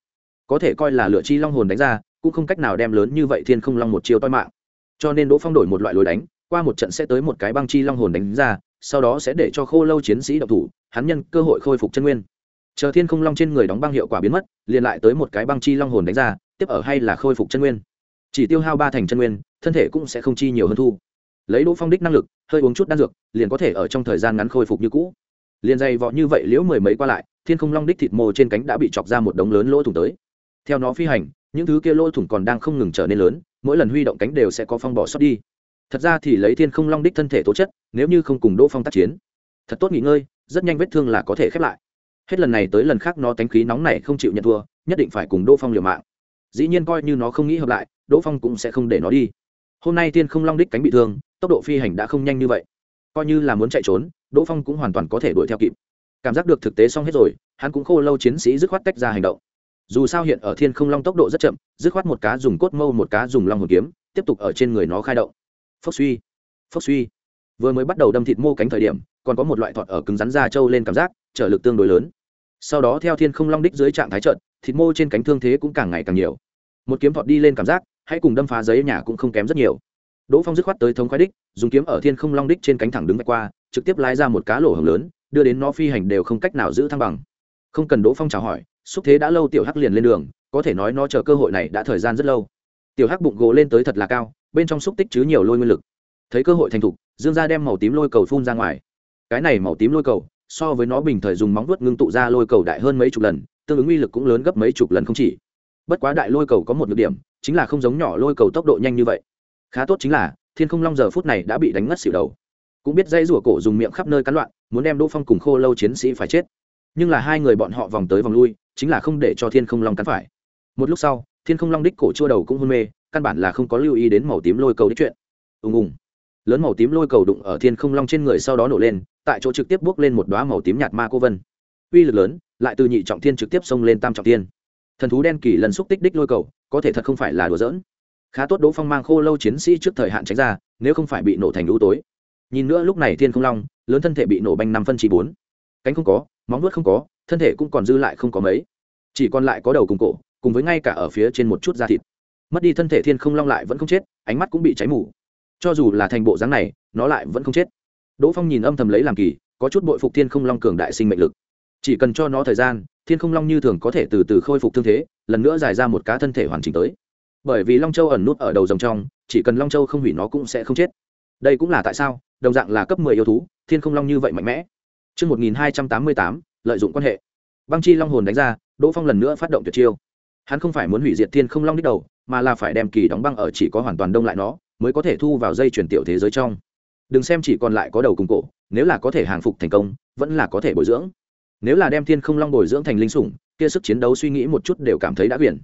Có thể coi là lựa chi long hồn đánh ra, cũng không cách nào đem lớn như vậy thiên không long một chiêu toi mạng. Cho nên đỗ phong đổi một loại lối đánh, qua một trận sẽ tới một cái băng chi long hồn đánh ra, sau đó sẽ để cho khô lâu chiến sĩ độc thủ, hắn nhân cơ hội khôi phục chân nguyên. Chờ thiên không long trên người đóng băng hiệu quả biến mất, liền lại tới một cái băng chi long hồn đánh ra, tiếp ở hay là khôi phục chân nguyên. Chỉ tiêu hao ba thành chân nguyên, thân thể cũng sẽ không chi nhiều hơn thu lấy đỗ phong đích năng lực, hơi uống chút đan dược, liền có thể ở trong thời gian ngắn khôi phục như cũ. Liền dày vọ như vậy liễu mười mấy qua lại, thiên không long đích thịt mồ trên cánh đã bị chọc ra một đống lớn lỗ thủng tới. Theo nó phi hành, những thứ kia lỗ thủng còn đang không ngừng trở nên lớn, mỗi lần huy động cánh đều sẽ có phong bỏ sót đi. Thật ra thì lấy thiên không long đích thân thể tố chất, nếu như không cùng đỗ phong tác chiến, thật tốt nghỉ ngơi, rất nhanh vết thương là có thể khép lại. Hết lần này tới lần khác nó tánh khí nóng này không chịu nhận thua, nhất định phải cùng đỗ phong liều mạng. Dĩ nhiên coi như nó không nghĩ hợp lại, đỗ phong cũng sẽ không để nó đi. Hôm nay thiên không long đích cánh bị thương tốc độ phi hành đã không nhanh như vậy. Coi như là muốn chạy trốn, đỗ phong cũng hoàn toàn có thể đuổi theo kịp. Cảm giác được thực tế xong hết rồi, hắn cũng khô lâu chiến sĩ dứt khoát tách ra hành động. Dù sao hiện ở thiên không long tốc độ rất chậm, dứt khoát một cá dùng cốt mâu, một cá dùng long hồn kiếm, tiếp tục ở trên người nó khai động. Phốc suy phốc suy. Vừa mới bắt đầu đâm thịt mô cánh thời điểm, còn có một loại thọt ở cứng rắn da trâu lên cảm giác, trở lực tương đối lớn. Sau đó theo thiên không long đích dưới trạng thái trận thịt mô trên cánh thương thế cũng càng ngày càng nhiều. Một kiếm thọt đi lên cảm giác, hãy cùng đâm phá giấy nhà cũng không kém rất nhiều đỗ phong dứt khoát tới thống khoái đích, dùng kiếm ở thiên không long đích trên cánh thẳng đứng vạch qua, trực tiếp lái ra một cá lỗ hồng lớn, đưa đến nó phi hành đều không cách nào giữ thăng bằng. Không cần đỗ phong chào hỏi, xúc thế đã lâu tiểu hắc liền lên đường, có thể nói nó chờ cơ hội này đã thời gian rất lâu. Tiểu hắc bụng gỗ lên tới thật là cao, bên trong xúc tích chứa nhiều lôi nguyên lực. Thấy cơ hội thành thục, dương ra đem màu tím lôi cầu phun ra ngoài. Cái này màu tím lôi cầu, so với nó bình thời dùng móng vuốt ngưng tụ ra lôi cầu đại hơn mấy chục lần, tương ứng uy lực cũng lớn gấp mấy chục lần không chỉ. Bất quá đại lôi cầu có một nhược điểm, chính là không giống nhỏ lôi cầu tốc độ nhanh như vậy khá tốt chính là, thiên không long giờ phút này đã bị đánh ngất xỉu đầu. Cũng biết dây rủa cổ dùng miệng khắp nơi cắn loạn, muốn đem đỗ phong cùng khô lâu chiến sĩ phải chết. Nhưng là hai người bọn họ vòng tới vòng lui, chính là không để cho thiên không long cắn phải. Một lúc sau, thiên không long đích cổ chua đầu cũng hôn mê, căn bản là không có lưu ý đến màu tím lôi cầu đích chuyện. Ùng ùng. Lớn màu tím lôi cầu đụng ở thiên không long trên người sau đó nổ lên, tại chỗ trực tiếp bước lên một đoá màu tím nhạt ma cô vân. Uy lực lớn, lại từ nhị trọng thiên trực tiếp xông lên tam trọng thiên. Thần thú đen kỳ lần xúc tích đích lôi cầu, có thể thật không phải là đùa giỡn khá tốt đỗ phong mang khô lâu chiến sĩ trước thời hạn tránh ra, nếu không phải bị nổ thành lũ tối. Nhìn nữa, lúc này thiên không long, lớn thân thể bị nổ banh năm phân chỉ bốn. Cánh không có, móng nuốt không có, thân thể cũng còn dư lại không có mấy. Chỉ còn lại có đầu cùng cổ, cùng với ngay cả ở phía trên một chút da thịt. Mất đi thân thể thiên không long lại vẫn không chết, ánh mắt cũng bị cháy mù. Cho dù là thành bộ dáng này, nó lại vẫn không chết. Đỗ phong nhìn âm thầm lấy làm kỳ, có chút bội phục thiên không long cường đại sinh mệnh lực. Chỉ cần cho nó thời gian, thiên không long như thường có thể từ từ khôi phục thương thế, lần nữa dài ra một cá thân thể hoàn chỉnh tới bởi vì long châu ẩn nút ở đầu dòng trong chỉ cần long châu không hủy nó cũng sẽ không chết đây cũng là tại sao đồng dạng là cấp mười yêu thú thiên không long như vậy mạnh mẽ Trước 1288, lợi dụng quan hệ. Băng chi long hồn đánh ra, Đỗ Phong lần nữa phát động tuyệt chiêu. Hắn không phải muốn hủy diệt thiên không long đích đầu, mà là phải đem kỳ đóng băng ở chỉ có hoàn toàn đông lại nó, mới có thể thu vào dây chuyển tiểu thế giới trong. Đừng xem chỉ còn lại có đầu cùng cổ, nếu là có thể hàng phục thành công, vẫn là có thể bồi dưỡng. Nếu là đem thiên không long bồi dưỡng thành linh sủng, kia sức chiến đấu suy nghĩ một chút đều cảm thấy đã biển.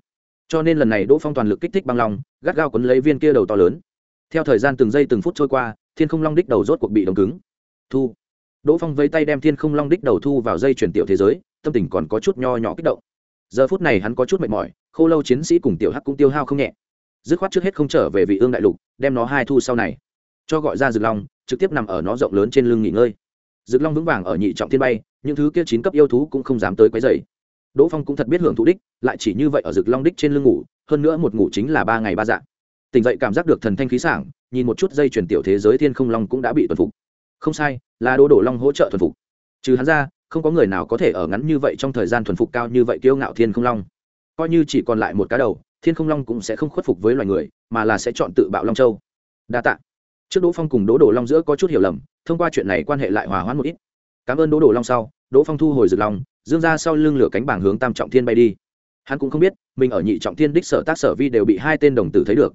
Cho nên lần này Đỗ Phong toàn lực kích thích băng long, gắt gao quấn lấy viên kia đầu to lớn. Theo thời gian từng giây từng phút trôi qua, thiên không long đích đầu rốt cuộc bị đóng cứng. Thu. Đỗ phong vây tay đem thiên không long đích đầu thu vào dây chuyển tiểu thế giới tâm tình còn có chút nho nhỏ kích động. Giờ phút này hắn có chút mệt mỏi khô lâu chiến sĩ cùng tiểu hắc cũng tiêu hao không nhẹ. Dứt khoát trước hết không trở về vị ương đại lục đem nó hai thu sau này. Cho gọi ra rực long trực tiếp nằm ở nó rộng lớn trên lưng nghỉ ngơi. Rực long vững vàng ở nhị trọng thiên bay những thứ kia chín cấp yêu thú cũng không dám tới quấy dày đỗ phong cũng thật biết hưởng thụ đích, lại chỉ như vậy ở rực long đích trên lưng ngủ, hơn nữa một ngủ chính là ba ngày ba dạng. Tỉnh dậy cảm giác được thần thanh khí sảng, nhìn một chút dây chuyển tiểu thế giới thiên không long cũng đã bị tuần phục. Không sai, là đô đổ long hỗ trợ thuần phục. Trừ hắn ra, không có người nào có thể ở ngắn như vậy trong thời gian thuần phục cao như vậy kiêu ngạo thiên không long. Coi như chỉ còn lại một cá đầu, thiên không long cũng sẽ không khuất phục với loài người, mà là sẽ chọn tự bạo long châu. Đa t ạ trước đỗ phong cùng đỗ đổ long giữa có chút hiểu lầm, thông qua chuyện này quan hệ lại hòa hoãn một ít. Cảm ơn đỗ đổ long sau, đỗ phong thu hồi rực long dương ra sau lưng lửa cánh bảng hướng tam trọng thiên bay đi. Hắn cũng không biết, mình ở nhị trọng thiên đích sở tác sở vi đều bị hai tên đồng tử thấy được.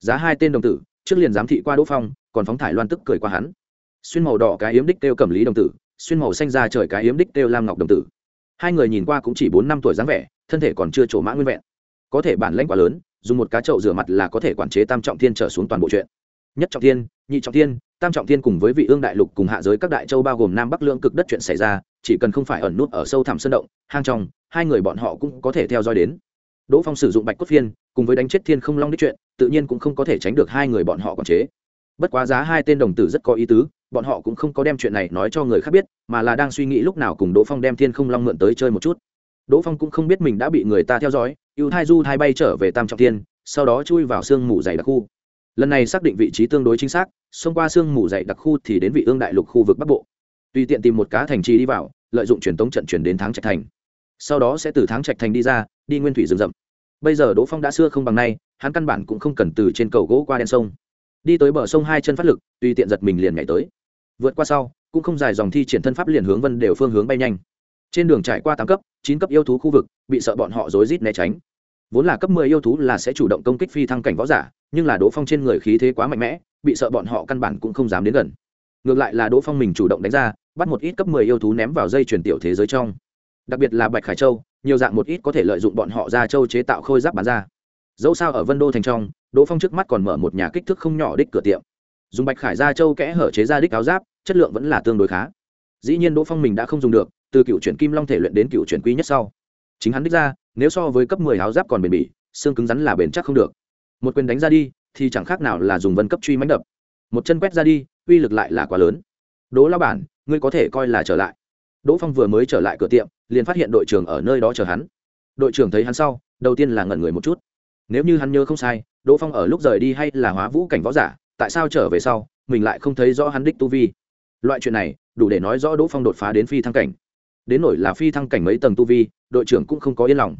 Giá hai tên đồng tử, trước liền giám thị qua đỗ phong, còn phóng thải loan tức cười qua hắn. Xuyên màu đỏ cái yếm đích kêu cẩm lý đồng tử, xuyên màu xanh ra trời cái yếm đích kêu lam ngọc đồng tử. Hai người nhìn qua cũng chỉ bốn năm tuổi dáng vẻ, thân thể còn chưa trổ mã nguyên vẹn. Có thể bản lãnh quá lớn, dùng một cá chậu rửa mặt là có thể quản chế tam trọng thiên trở xuống toàn bộ chuyện. Nhất trọng thiên, nhị trọng thiên, tam trọng thiên cùng với vị ương đại lục cùng hạ giới các đại châu bao gồm nam bắc lương cực đất chuyện xảy ra chỉ cần không phải ẩn nút ở sâu thẳm sơn động, hang trong, hai người bọn họ cũng có thể theo dõi đến. Đỗ phong sử dụng bạch cốt phiên, cùng với đánh chết thiên không long đích chuyện, tự nhiên cũng không có thể tránh được hai người bọn họ quản chế. Bất quá giá hai tên đồng tử rất có ý tứ, bọn họ cũng không có đem chuyện này nói cho người khác biết, mà là đang suy nghĩ lúc nào cùng đỗ phong đem thiên không long mượn tới chơi một chút. Đỗ phong cũng không biết mình đã bị người ta theo dõi, ưu thai du thai bay trở về tam trọng thiên, sau đó chui vào sương mù dày đặc khu. Lần này xác định vị trí tương đối chính xác, xông qua sương mù dày đặc khu thì đến vị ương đại lục khu vực bắc bộ tùy tiện tìm một cá thành trì đi vào, lợi dụng truyền tống trận chuyển đến tháng trạch thành. Sau đó sẽ từ tháng trạch thành đi ra, đi nguyên thủy rừng rậm. Bây giờ đỗ phong đã xưa không bằng nay, hắn căn bản cũng không cần từ trên cầu gỗ qua đen sông. Đi tới bờ sông hai chân phát lực, tùy tiện giật mình liền nhảy tới. Vượt qua sau, cũng không dài dòng thi triển thân pháp liền hướng vân đều phương hướng bay nhanh. Trên đường trải qua tám cấp, chín cấp yêu thú khu vực, bị sợ bọn họ rối rít né tránh. Vốn là cấp mười yêu thú là sẽ chủ động công kích phi thăng cảnh võ giả, nhưng là đỗ phong trên người khí thế quá mạnh mẽ, bị sợ bọn họ căn bản cũng không dám đến gần. Ngược lại là đỗ phong mình chủ động đánh ra bắt một ít cấp mười yêu thú ném vào dây truyền tiểu thế giới trong. Đặc biệt là bạch khải châu, nhiều dạng một ít có thể lợi dụng bọn họ ra châu chế tạo khôi giáp bán ra. Dẫu sao ở vân đô thành trong, đỗ phong trước mắt còn mở một nhà kích thước không nhỏ đích cửa tiệm. Dùng bạch khải ra châu kẽ hở chế ra đích áo giáp, chất lượng vẫn là tương đối khá. Dĩ nhiên đỗ phong mình đã không dùng được, từ cựu chuyển kim long thể luyện đến cựu chuyển quý nhất sau. Chính hắn đích ra, nếu so với cấp mười áo giáp còn bền bỉ, xương cứng rắn là bền chắc không được. Một quyền đánh ra đi, thì chẳng khác nào là dùng vân cấp truy mãnh đập. Một chân quét ra đi, uy lực lại là quá lớn đỗ lao bản, ngươi có thể coi là trở lại. Đỗ phong vừa mới trở lại cửa tiệm, liền phát hiện đội trưởng ở nơi đó chờ hắn. Đội trưởng thấy hắn sau, đầu tiên là ngẩn người một chút. Nếu như hắn nhớ không sai, đỗ phong ở lúc rời đi hay là hóa vũ cảnh võ giả, tại sao trở về sau, mình lại không thấy rõ hắn đích tu vi? Loại chuyện này, đủ để nói rõ đỗ phong đột phá đến phi thăng cảnh. Đến nổi là phi thăng cảnh mấy tầng tu vi, đội trưởng cũng không có yên lòng.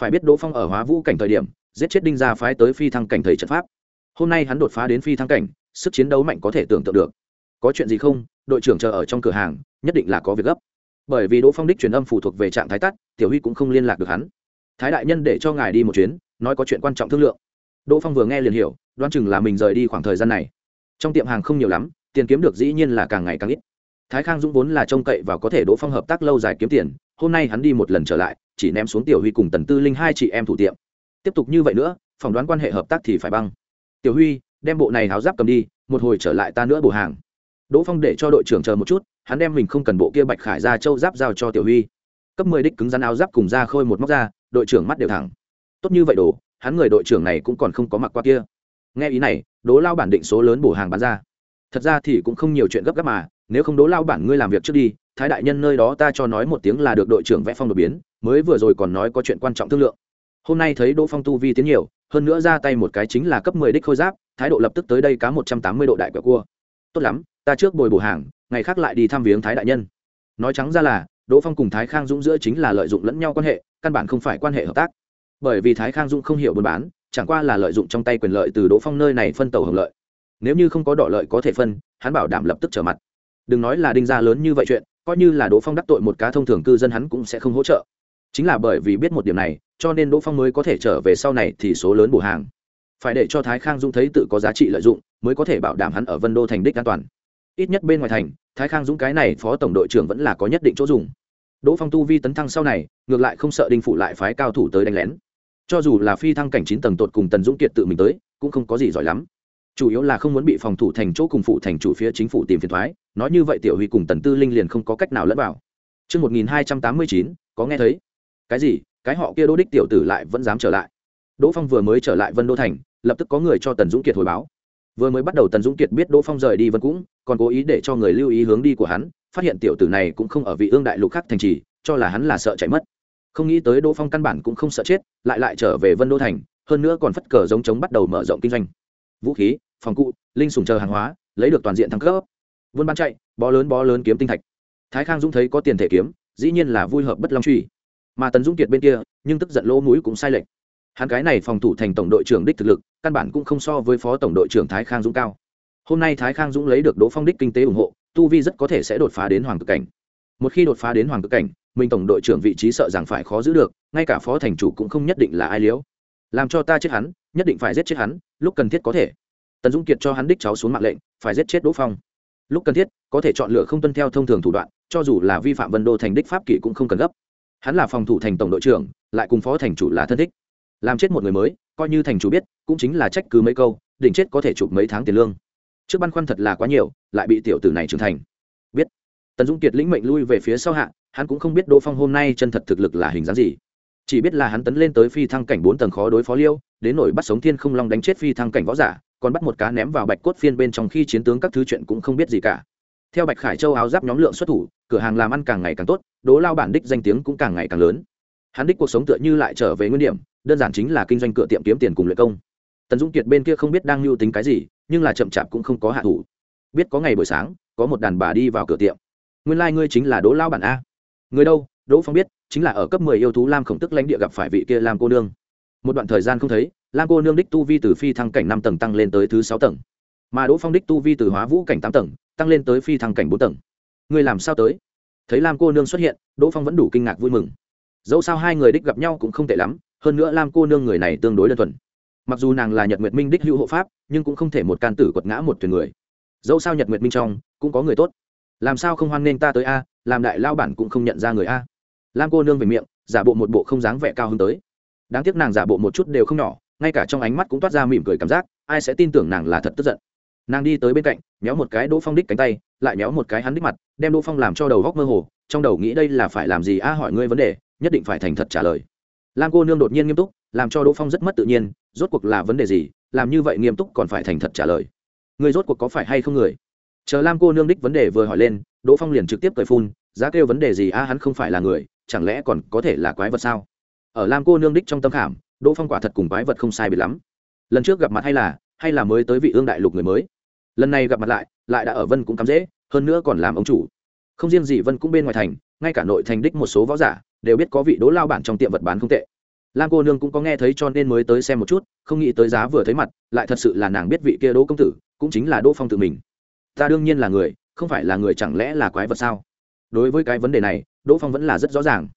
Phải biết đỗ phong ở hóa vũ cảnh thời điểm, giết chết đinh gia phái tới phi thăng cảnh thầy trận pháp. Hôm nay hắn đột phá đến phi thăng cảnh, sức chiến đấu mạnh có thể tưởng tượng được có chuyện gì không, đội trưởng chờ ở trong cửa hàng, nhất định là có việc gấp. Bởi vì đỗ phong đích truyền âm phụ thuộc về trạng thái tắt, tiểu huy cũng không liên lạc được hắn. Thái đại nhân để cho ngài đi một chuyến, nói có chuyện quan trọng thương lượng. Đỗ phong vừa nghe liền hiểu, đoán chừng là mình rời đi khoảng thời gian này. Trong tiệm hàng không nhiều lắm, tiền kiếm được dĩ nhiên là càng ngày càng ít. Thái khang dũng vốn là trông cậy và có thể đỗ phong hợp tác lâu dài kiếm tiền, hôm nay hắn đi một lần trở lại, chỉ ném xuống tiểu huy cùng tần tư linh hai chị em thủ tiệm. Tiếp tục như vậy nữa, phỏng đoán quan hệ hợp tác thì phải băng. Tiểu huy, đem bộ này háo giáp cầm đi, một hồi trở lại ta nữa bổ hàng đỗ phong để cho đội trưởng chờ một chút, hắn đem mình không cần bộ kia bạch khải ra châu giáp giao cho tiểu huy. Cấp mười đích cứng rắn áo giáp cùng ra khôi một móc ra, đội trưởng mắt đều thẳng. Tốt như vậy đồ, hắn người đội trưởng này cũng còn không có mặc qua kia. Nghe ý này đố lao bản định số lớn bổ hàng bán ra. Thật ra thì cũng không nhiều chuyện gấp gáp mà, nếu không đố lao bản ngươi làm việc trước đi, thái đại nhân nơi đó ta cho nói một tiếng là được đội trưởng vẽ phong đột biến, mới vừa rồi còn nói có chuyện quan trọng thương lượng. Hôm nay thấy đỗ phong tu vi tiến nhiều, hơn nữa ra tay một cái chính là cấp mười đích khôi giáp, thái độ lập tức tới đây cá một trăm tám mươi độ đại quẹo cua. Tốt lắm ta trước bồi bổ hàng, ngày khác lại đi thăm viếng thái đại nhân. Nói trắng ra là, đỗ phong cùng thái khang dũng giữa chính là lợi dụng lẫn nhau quan hệ, căn bản không phải quan hệ hợp tác. Bởi vì thái khang dũng không hiểu buôn bán, chẳng qua là lợi dụng trong tay quyền lợi từ đỗ phong nơi này phân tàu hưởng lợi. Nếu như không có đỏ lợi có thể phân, hắn bảo đảm lập tức trở mặt. Đừng nói là đinh gia lớn như vậy chuyện, coi như là đỗ phong đắc tội một cá thông thường cư dân hắn cũng sẽ không hỗ trợ. Chính là bởi vì biết một điểm này, cho nên đỗ phong mới có thể trở về sau này thì số lớn bổ hàng. Phải để cho thái khang dũng thấy tự có giá trị lợi dụng, mới có thể bảo đảm hắn ở vân đô thành đích an toàn ít nhất bên ngoài thành thái khang dũng cái này phó tổng đội trưởng vẫn là có nhất định chỗ dùng đỗ phong tu vi tấn thăng sau này ngược lại không sợ đinh phụ lại phái cao thủ tới đánh lén cho dù là phi thăng cảnh chín tầng tột cùng tần dũng kiệt tự mình tới cũng không có gì giỏi lắm chủ yếu là không muốn bị phòng thủ thành chỗ cùng phụ thành chủ phía chính phủ tìm phiền thoái nói như vậy tiểu huy cùng tần tư linh liền không có cách nào lẫn vào Trước 1289, có nghe thấy? Cái gì? Cái họ kia đỗ đích tiểu tử lại vẫn dám trở lại. Đỗ Phong vừa mới trở lại Vân Đô Thành, lập tức có người cho Tần Dũng Kiệt hồi báo. Vừa mới bắt đầu Tần Dũng Kiệt biết Đỗ Phong rời đi Vân cũng, còn cố ý để cho người lưu ý hướng đi của hắn, phát hiện tiểu tử này cũng không ở vị ương đại lục khác thành trì, cho là hắn là sợ chạy mất. Không nghĩ tới Đỗ Phong căn bản cũng không sợ chết, lại lại trở về Vân Đô Thành, hơn nữa còn phất cờ giống chống bắt đầu mở rộng kinh doanh. Vũ khí, phòng cụ, linh sùng chờ hàng hóa, lấy được toàn diện thăng cấp. Vân ban chạy, bó lớn bó lớn kiếm tinh thạch. Thái Khang Dũng thấy có tiền thể kiếm, dĩ nhiên là vui hợp bất long truy. Mà Tần Dũng Kiệt bên kia, nhưng tức giận lỗ mũi cũng sai lệch hắn cái này phòng thủ thành tổng đội trưởng đích thực lực, căn bản cũng không so với phó tổng đội trưởng thái khang dũng cao. Hôm nay thái khang dũng lấy được đỗ phong đích kinh tế ủng hộ, tu vi rất có thể sẽ đột phá đến hoàng cực cảnh. Một khi đột phá đến hoàng cực cảnh, mình tổng đội trưởng vị trí sợ rằng phải khó giữ được, ngay cả phó thành chủ cũng không nhất định là ai liếu. Làm cho ta chết hắn, nhất định phải giết chết hắn, lúc cần thiết có thể. Tần dũng kiệt cho hắn đích cháu xuống mạng lệnh, phải giết chết đỗ phong. Lúc cần thiết, có thể chọn lựa không tuân theo thông thường thủ đoạn, cho dù là vi phạm vân đô thành đích pháp kỷ cũng không cần gấp. Hắn là phòng thủ thành tổng đội trưởng, lại cùng phó thành chủ là thân thích làm chết một người mới, coi như thành chủ biết, cũng chính là trách cứ mấy câu, đỉnh chết có thể chụp mấy tháng tiền lương. Trước băn khoăn thật là quá nhiều, lại bị tiểu tử này trưởng thành. Biết. Tần dũng kiệt lĩnh mệnh lui về phía sau hạ, hắn cũng không biết đỗ phong hôm nay chân thật thực lực là hình dáng gì. Chỉ biết là hắn tấn lên tới phi thăng cảnh bốn tầng khó đối phó liêu, đến nổi bắt sống thiên không long đánh chết phi thăng cảnh võ giả, còn bắt một cá ném vào bạch cốt phiên bên trong khi chiến tướng các thứ chuyện cũng không biết gì cả. Theo bạch khải châu áo giáp nhóm lượng xuất thủ, cửa hàng làm ăn càng ngày càng tốt đố lao bản đích danh tiếng cũng càng ngày càng lớn. Hắn đích cuộc sống tựa như lại trở về nguyên điểm đơn giản chính là kinh doanh cửa tiệm kiếm tiền cùng luyện công. Tần dũng kiệt bên kia không biết đang lưu tính cái gì, nhưng là chậm chạp cũng không có hạ thủ. Biết có ngày buổi sáng, có một đàn bà đi vào cửa tiệm. Nguyên lai、like、ngươi chính là đỗ lao bản a. Người đâu? Đỗ phong biết, chính là ở cấp mười yêu thú lam khổng tức lãnh địa gặp phải vị kia lam cô nương. Một đoạn thời gian không thấy, lam cô nương đích tu vi từ phi thăng cảnh năm tầng tăng lên tới thứ sáu tầng. Mà đỗ phong đích tu vi từ hóa vũ cảnh tám tầng, tăng lên tới phi thăng cảnh bốn tầng. Ngươi làm sao tới? Thấy lam cô nương xuất hiện, đỗ phong vẫn đủ kinh ngạc vui mừng. Dẫu sao hai người đích gặp nhau cũng không tệ lắm hơn nữa lam cô nương người này tương đối đơn thuần. Mặc dù nàng là nhật nguyệt minh đích hữu hộ pháp, nhưng cũng không thể một can tử quật ngã một thuyền người. Dẫu sao nhật nguyệt minh trong cũng có người tốt. Làm sao không hoan nghênh ta tới a, làm đại lao bản cũng không nhận ra người a. Lam cô nương về miệng, giả bộ một bộ không dáng vẻ cao hơn tới. Đáng tiếc nàng giả bộ một chút đều không nhỏ, ngay cả trong ánh mắt cũng toát ra mỉm cười cảm giác, ai sẽ tin tưởng nàng là thật tức giận. Nàng đi tới bên cạnh, méo một cái đỗ phong đích cánh tay, lại méo một cái hắn đích mặt, đem đỗ phong làm cho đầu góc mơ hồ, trong đầu nghĩ đây là phải làm gì a hỏi ngươi vấn đề, nhất định phải thành thật trả lời lam cô nương đột nhiên nghiêm túc, làm cho đỗ phong rất mất tự nhiên, rốt cuộc là vấn đề gì, làm như vậy nghiêm túc còn phải thành thật trả lời. Người rốt cuộc có phải hay không người? Chờ lam cô nương đích vấn đề vừa hỏi lên, đỗ phong liền trực tiếp cười phun, giá kêu vấn đề gì? A, hắn không phải là người, chẳng lẽ còn có thể là quái vật sao? Ở lam cô nương đích trong tâm khảm, đỗ phong quả thật cùng quái vật không sai bị lắm. Lần trước gặp mặt hay là hay là mới tới vị ương đại lục người mới? Lần này gặp mặt lại lại đã ở vân cũng cắm dễ, hơn nữa còn làm ông chủ. Không riêng gì vân cũng bên ngoài thành, ngay cả nội thành đích một số võ giả đều biết có vị đố lao bản trong tiệm vật bán không tệ. Lam cô nương cũng có nghe thấy cho nên mới tới xem một chút, không nghĩ tới giá vừa thấy mặt, lại thật sự là nàng biết vị kia đỗ công tử, cũng chính là đỗ phong tự mình. Ta đương nhiên là người, không phải là người chẳng lẽ là quái vật sao? Đối với cái vấn đề này, đỗ phong vẫn là rất rõ ràng.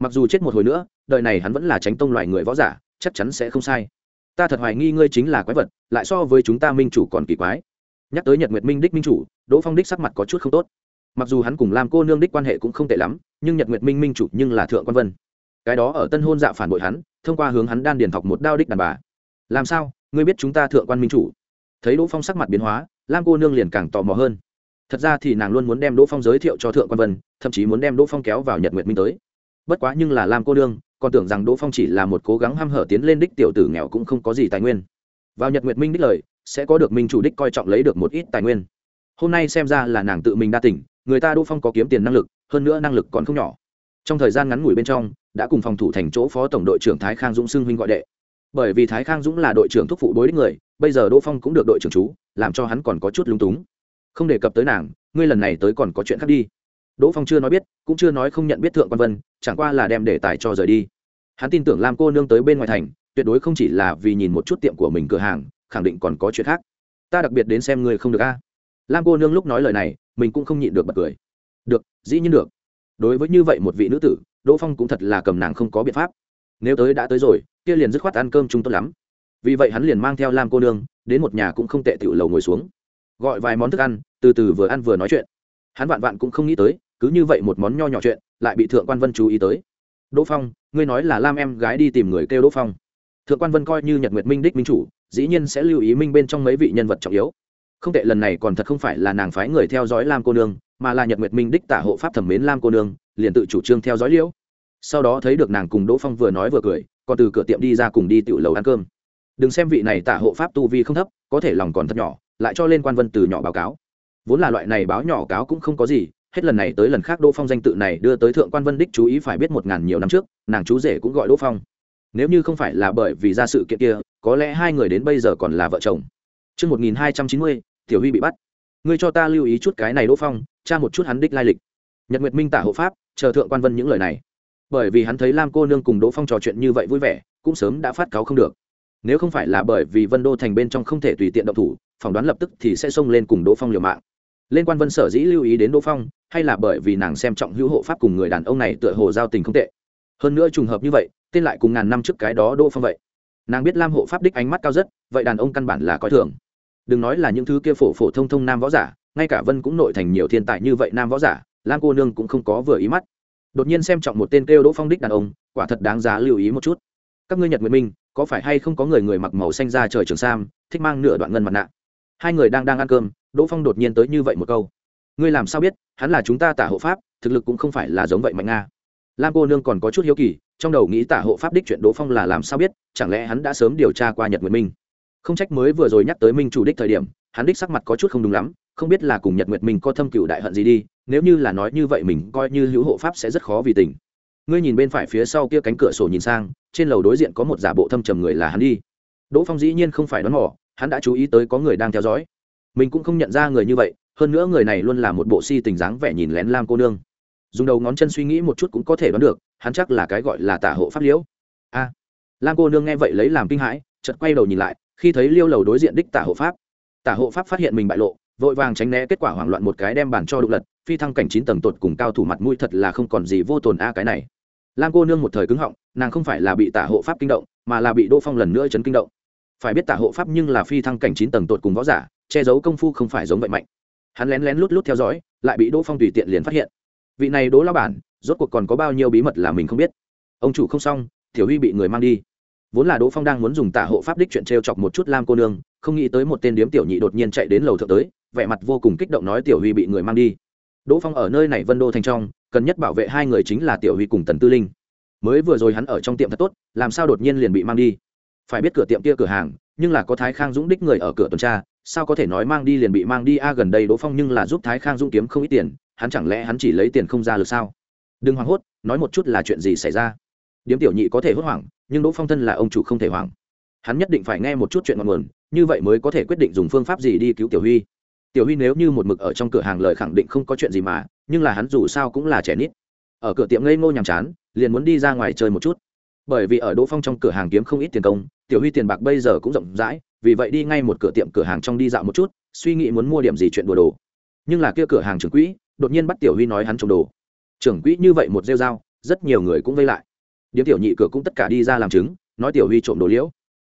Mặc dù chết một hồi nữa, đời này hắn vẫn là tránh tông loại người võ giả, chắc chắn sẽ không sai. Ta thật hoài nghi ngươi chính là quái vật, lại so với chúng ta minh chủ còn kỳ quái. Nhắc tới nhật nguyệt minh đích minh chủ, đỗ phong đích sắc mặt có chút không tốt mặc dù hắn cùng lam cô nương đích quan hệ cũng không tệ lắm, nhưng nhật nguyệt minh minh chủ nhưng là thượng quan vân. Cái đó ở tân hôn dạ phản bội hắn, thông qua hướng hắn đan điền thọc một đao đích đàn bà. Làm sao? Ngươi biết chúng ta thượng quan minh chủ? Thấy đỗ phong sắc mặt biến hóa, lam cô nương liền càng tò mò hơn. Thật ra thì nàng luôn muốn đem đỗ phong giới thiệu cho thượng quan vân, thậm chí muốn đem đỗ phong kéo vào nhật nguyệt minh tới. Bất quá nhưng là lam cô nương, còn tưởng rằng đỗ phong chỉ là một cố gắng h a m hở tiến lên đích tiểu tử nghèo cũng không có gì tài nguyên. Vào nhật nguyệt minh đích lời, sẽ có được minh chủ đích coi trọng lấy được một ít tài nguyên. Hôm nay xem ra là nàng tự mình đa tỉnh người ta đỗ phong có kiếm tiền năng lực, hơn nữa năng lực còn không nhỏ. Trong thời gian ngắn ngủi bên trong, đã cùng phòng thủ thành chỗ phó tổng đội trưởng thái khang dũng xưng huynh gọi đệ. Bởi vì thái khang dũng là đội trưởng thúc phụ bối đích người, bây giờ đỗ phong cũng được đội trưởng chú, làm cho hắn còn có chút lung túng. Không đề cập tới nàng, ngươi lần này tới còn có chuyện khác đi. Đỗ phong chưa nói biết, cũng chưa nói không nhận biết thượng quan vân, chẳng qua là đem đề tài cho rời đi. Hắn tin tưởng làm cô nương tới bên ngoài thành, tuyệt đối không chỉ là vì nhìn một chút tiệm của mình cửa hàng, khẳng định còn có chuyện khác. Ta đặc biệt đến xem ngươi không được a lam cô nương lúc nói lời này, mình cũng không nhịn được bật cười. Được, dĩ nhiên được. Đối với như vậy một vị nữ tử, đỗ phong cũng thật là cầm nàng không có biện pháp. Nếu tới đã tới rồi, kia liền dứt khoát ăn cơm chung tốt lắm. Vì vậy hắn liền mang theo lam cô nương, đến một nhà cũng không tệ tiểu lầu ngồi xuống. Gọi vài món thức ăn, từ từ vừa ăn vừa nói chuyện. Hắn vạn vạn cũng không nghĩ tới, cứ như vậy một món nho nhỏ chuyện, lại bị thượng quan vân chú ý tới. Đỗ phong, ngươi nói là lam em gái đi tìm người kêu đỗ phong. Thượng quan vân coi như nhật nguyệt minh đích minh chủ, dĩ nhiên sẽ lưu ý minh bên trong mấy vị nhân vật trọng yếu không tệ lần này còn thật không phải là nàng phái người theo dõi lam cô nương mà là nhật nguyệt minh đích tả hộ pháp thẩm mến lam cô nương liền tự chủ trương theo dõi liễu. Sau đó thấy được nàng cùng đỗ phong vừa nói vừa cười còn từ cửa tiệm đi ra cùng đi tiểu lầu ăn cơm. Đừng xem vị này tả hộ pháp tu vi không thấp có thể lòng còn thật nhỏ lại cho lên quan vân từ nhỏ báo cáo. Vốn là loại này báo nhỏ cáo cũng không có gì hết lần này tới lần khác đỗ phong danh tự này đưa tới thượng quan vân đích chú ý phải biết một ngàn nhiều năm trước nàng chú rể cũng gọi đỗ phong. Nếu như không phải là bởi vì ra sự kiện kia có lẽ hai người đến bây giờ còn là vợ chồng. Trước 1290, Tiểu Huy bị bắt. Ngươi cho ta lưu ý chút cái này Đỗ Phong, tra một chút hắn đích lai lịch. Nhật Nguyệt Minh tả hộ pháp, chờ thượng quan vân những lời này. Bởi vì hắn thấy Lam cô nương cùng Đỗ Phong trò chuyện như vậy vui vẻ, cũng sớm đã phát cáo không được. Nếu không phải là bởi vì Vân Đô thành bên trong không thể tùy tiện động thủ, phỏng đoán lập tức thì sẽ xông lên cùng Đỗ Phong liều mạng. Lên quan vân sở dĩ lưu ý đến Đỗ Phong, hay là bởi vì nàng xem trọng hữu hộ pháp cùng người đàn ông này tựa hồ giao tình không tệ. Hơn nữa trùng hợp như vậy, tên lại cùng ngàn năm trước cái đó Đỗ Phong vậy. Nàng biết Lam hộ pháp đích ánh mắt cao rất, vậy đàn ông căn bản là coi thường đừng nói là những thứ kia phổ phổ thông thông nam võ giả, ngay cả vân cũng nội thành nhiều thiên tài như vậy nam võ giả, lam cô nương cũng không có vừa ý mắt. Đột nhiên xem trọng một tên kêu đỗ phong đích đàn ông, quả thật đáng giá lưu ý một chút. Các ngươi nhật nguyện minh, có phải hay không có người người mặc màu xanh ra trời trường sam, thích mang nửa đoạn ngân mặt nạ? Hai người đang đang ăn cơm, đỗ phong đột nhiên tới như vậy một câu. Ngươi làm sao biết, hắn là chúng ta tả hộ pháp, thực lực cũng không phải là giống vậy mạnh nga lam cô nương còn có chút hiếu kỳ, trong đầu nghĩ tả hộ pháp đích chuyện đỗ phong là làm sao biết, chẳng lẽ hắn đã sớm điều tra qua nhật nguyện minh? Không trách mới vừa rồi nhắc tới minh chủ đích thời điểm, hắn đích sắc mặt có chút không đúng lắm, không biết là cùng nhật nguyệt mình có thâm cựu đại hận gì đi, nếu như là nói như vậy mình coi như hữu hộ pháp sẽ rất khó vì tình. Ngươi nhìn bên phải phía sau kia cánh cửa sổ nhìn sang, trên lầu đối diện có một giả bộ thâm trầm người là hắn đi. Đỗ phong dĩ nhiên không phải đón mỏ hắn đã chú ý tới có người đang theo dõi. Mình cũng không nhận ra người như vậy, hơn nữa người này luôn là một bộ si tình dáng vẻ nhìn lén lam cô nương. Dùng đầu ngón chân suy nghĩ một chút cũng có thể đoán được, hắn chắc là cái gọi là tả hộ pháp liễu. A. Lam cô nương nghe vậy lấy làm kinh hãi, chợt quay đầu nhìn lại khi thấy liêu lầu đối diện đích tả hộ pháp. Tả hộ pháp phát hiện mình bại lộ, vội vàng tránh né kết quả hoảng loạn một cái đem bàn cho đụng lật, phi thăng cảnh chín tầng tột cùng cao thủ mặt mũi thật là không còn gì vô tồn a cái này. Lam cô nương một thời cứng họng, nàng không phải là bị tả hộ pháp kinh động, mà là bị đỗ phong lần nữa chấn kinh động. Phải biết tả hộ pháp nhưng là phi thăng cảnh chín tầng tột cùng võ giả, che giấu công phu không phải giống vậy mạnh. Hắn lén lén lút lút theo dõi, lại bị đỗ phong tùy tiện liền phát hiện. Vị này đỗ lao bản, rốt cuộc còn có bao nhiêu bí mật là mình không biết. Ông chủ không xong, tiểu huy bị người mang đi vốn là đỗ phong đang muốn dùng tả hộ pháp đích chuyện t r e o chọc một chút lam cô nương, không nghĩ tới một tên điếm tiểu nhị đột nhiên chạy đến lầu thượng tới, vẻ mặt vô cùng kích động nói tiểu huy bị người mang đi. Đỗ phong ở nơi này vân đô thành trong, cần nhất bảo vệ hai người chính là tiểu huy cùng tần tư linh. Mới vừa rồi hắn ở trong tiệm thật tốt, làm sao đột nhiên liền bị mang đi? Phải biết cửa tiệm kia cửa hàng, nhưng là có thái khang dũng đích người ở cửa tuần tra, sao có thể nói mang đi liền bị mang đi? A, gần đây đỗ phong nhưng là giúp thái khang dũng kiếm không ít tiền, hắn chẳng lẽ hắn chỉ lấy tiền không ra được sao? Đừng hoảng hốt, nói một chút là chuyện gì xảy ra? Điếm tiểu nhị có thể hốt hoảng, nhưng đỗ phong thân là ông chủ không thể hoảng. Hắn nhất định phải nghe một chút chuyện ngọn nguồn, như vậy mới có thể quyết định dùng phương pháp gì đi cứu tiểu huy. Tiểu huy nếu như một mực ở trong cửa hàng lời khẳng định không có chuyện gì mà, nhưng là hắn dù sao cũng là trẻ nít. Ở cửa tiệm ngây ngô nhàm chán, liền muốn đi ra ngoài chơi một chút. Bởi vì ở đỗ phong trong cửa hàng kiếm không ít tiền công, tiểu huy tiền bạc bây giờ cũng rộng rãi, vì vậy đi ngay một cửa tiệm cửa hàng trong đi dạo một chút, suy nghĩ muốn mua điểm gì chuyện đùa đồ. Nhưng là kia cửa hàng trưởng quỹ, đột nhiên bắt tiểu huy nói hắn trồng đồ. Trưởng quỹ như vậy một rêu dao rất nhiều người cũng vây lại điếm tiểu nhị cửa cũng tất cả đi ra làm chứng, nói tiểu huy trộm đồ liễu.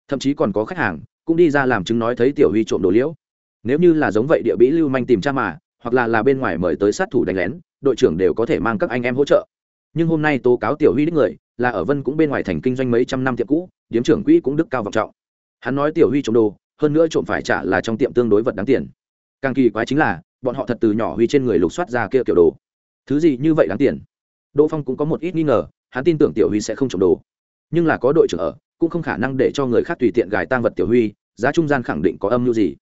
Thậm chí còn có khách hàng, cũng đi ra làm chứng nói thấy tiểu huy trộm đồ liễu. Nếu như là giống vậy địa bí lưu manh tìm cha mà, hoặc là là bên ngoài mời tới sát thủ đánh lén, đội trưởng đều có thể mang các anh em hỗ trợ. Nhưng hôm nay tố cáo tiểu huy đích người, là ở vân cũng bên ngoài thành kinh doanh mấy trăm năm tiệm cũ, điếm trưởng quỹ cũng đức cao vọng trọng. Hắn nói tiểu huy trộm đồ, hơn nữa trộm phải trả là trong tiệm tương đối vật đáng tiền. Càng kỳ quái chính là, bọn họ thật từ nhỏ huy trên người lục soát ra kia kiểu đồ. Thứ gì như vậy đáng tiền? Đỗ phong cũng có một ít nghi ngờ hắn tin tưởng tiểu huy sẽ không trộm đồ. Nhưng là có đội trưởng ở, cũng không khả năng để cho người khác tùy tiện gài tang vật tiểu huy, giá trung gian khẳng định có âm mưu gì.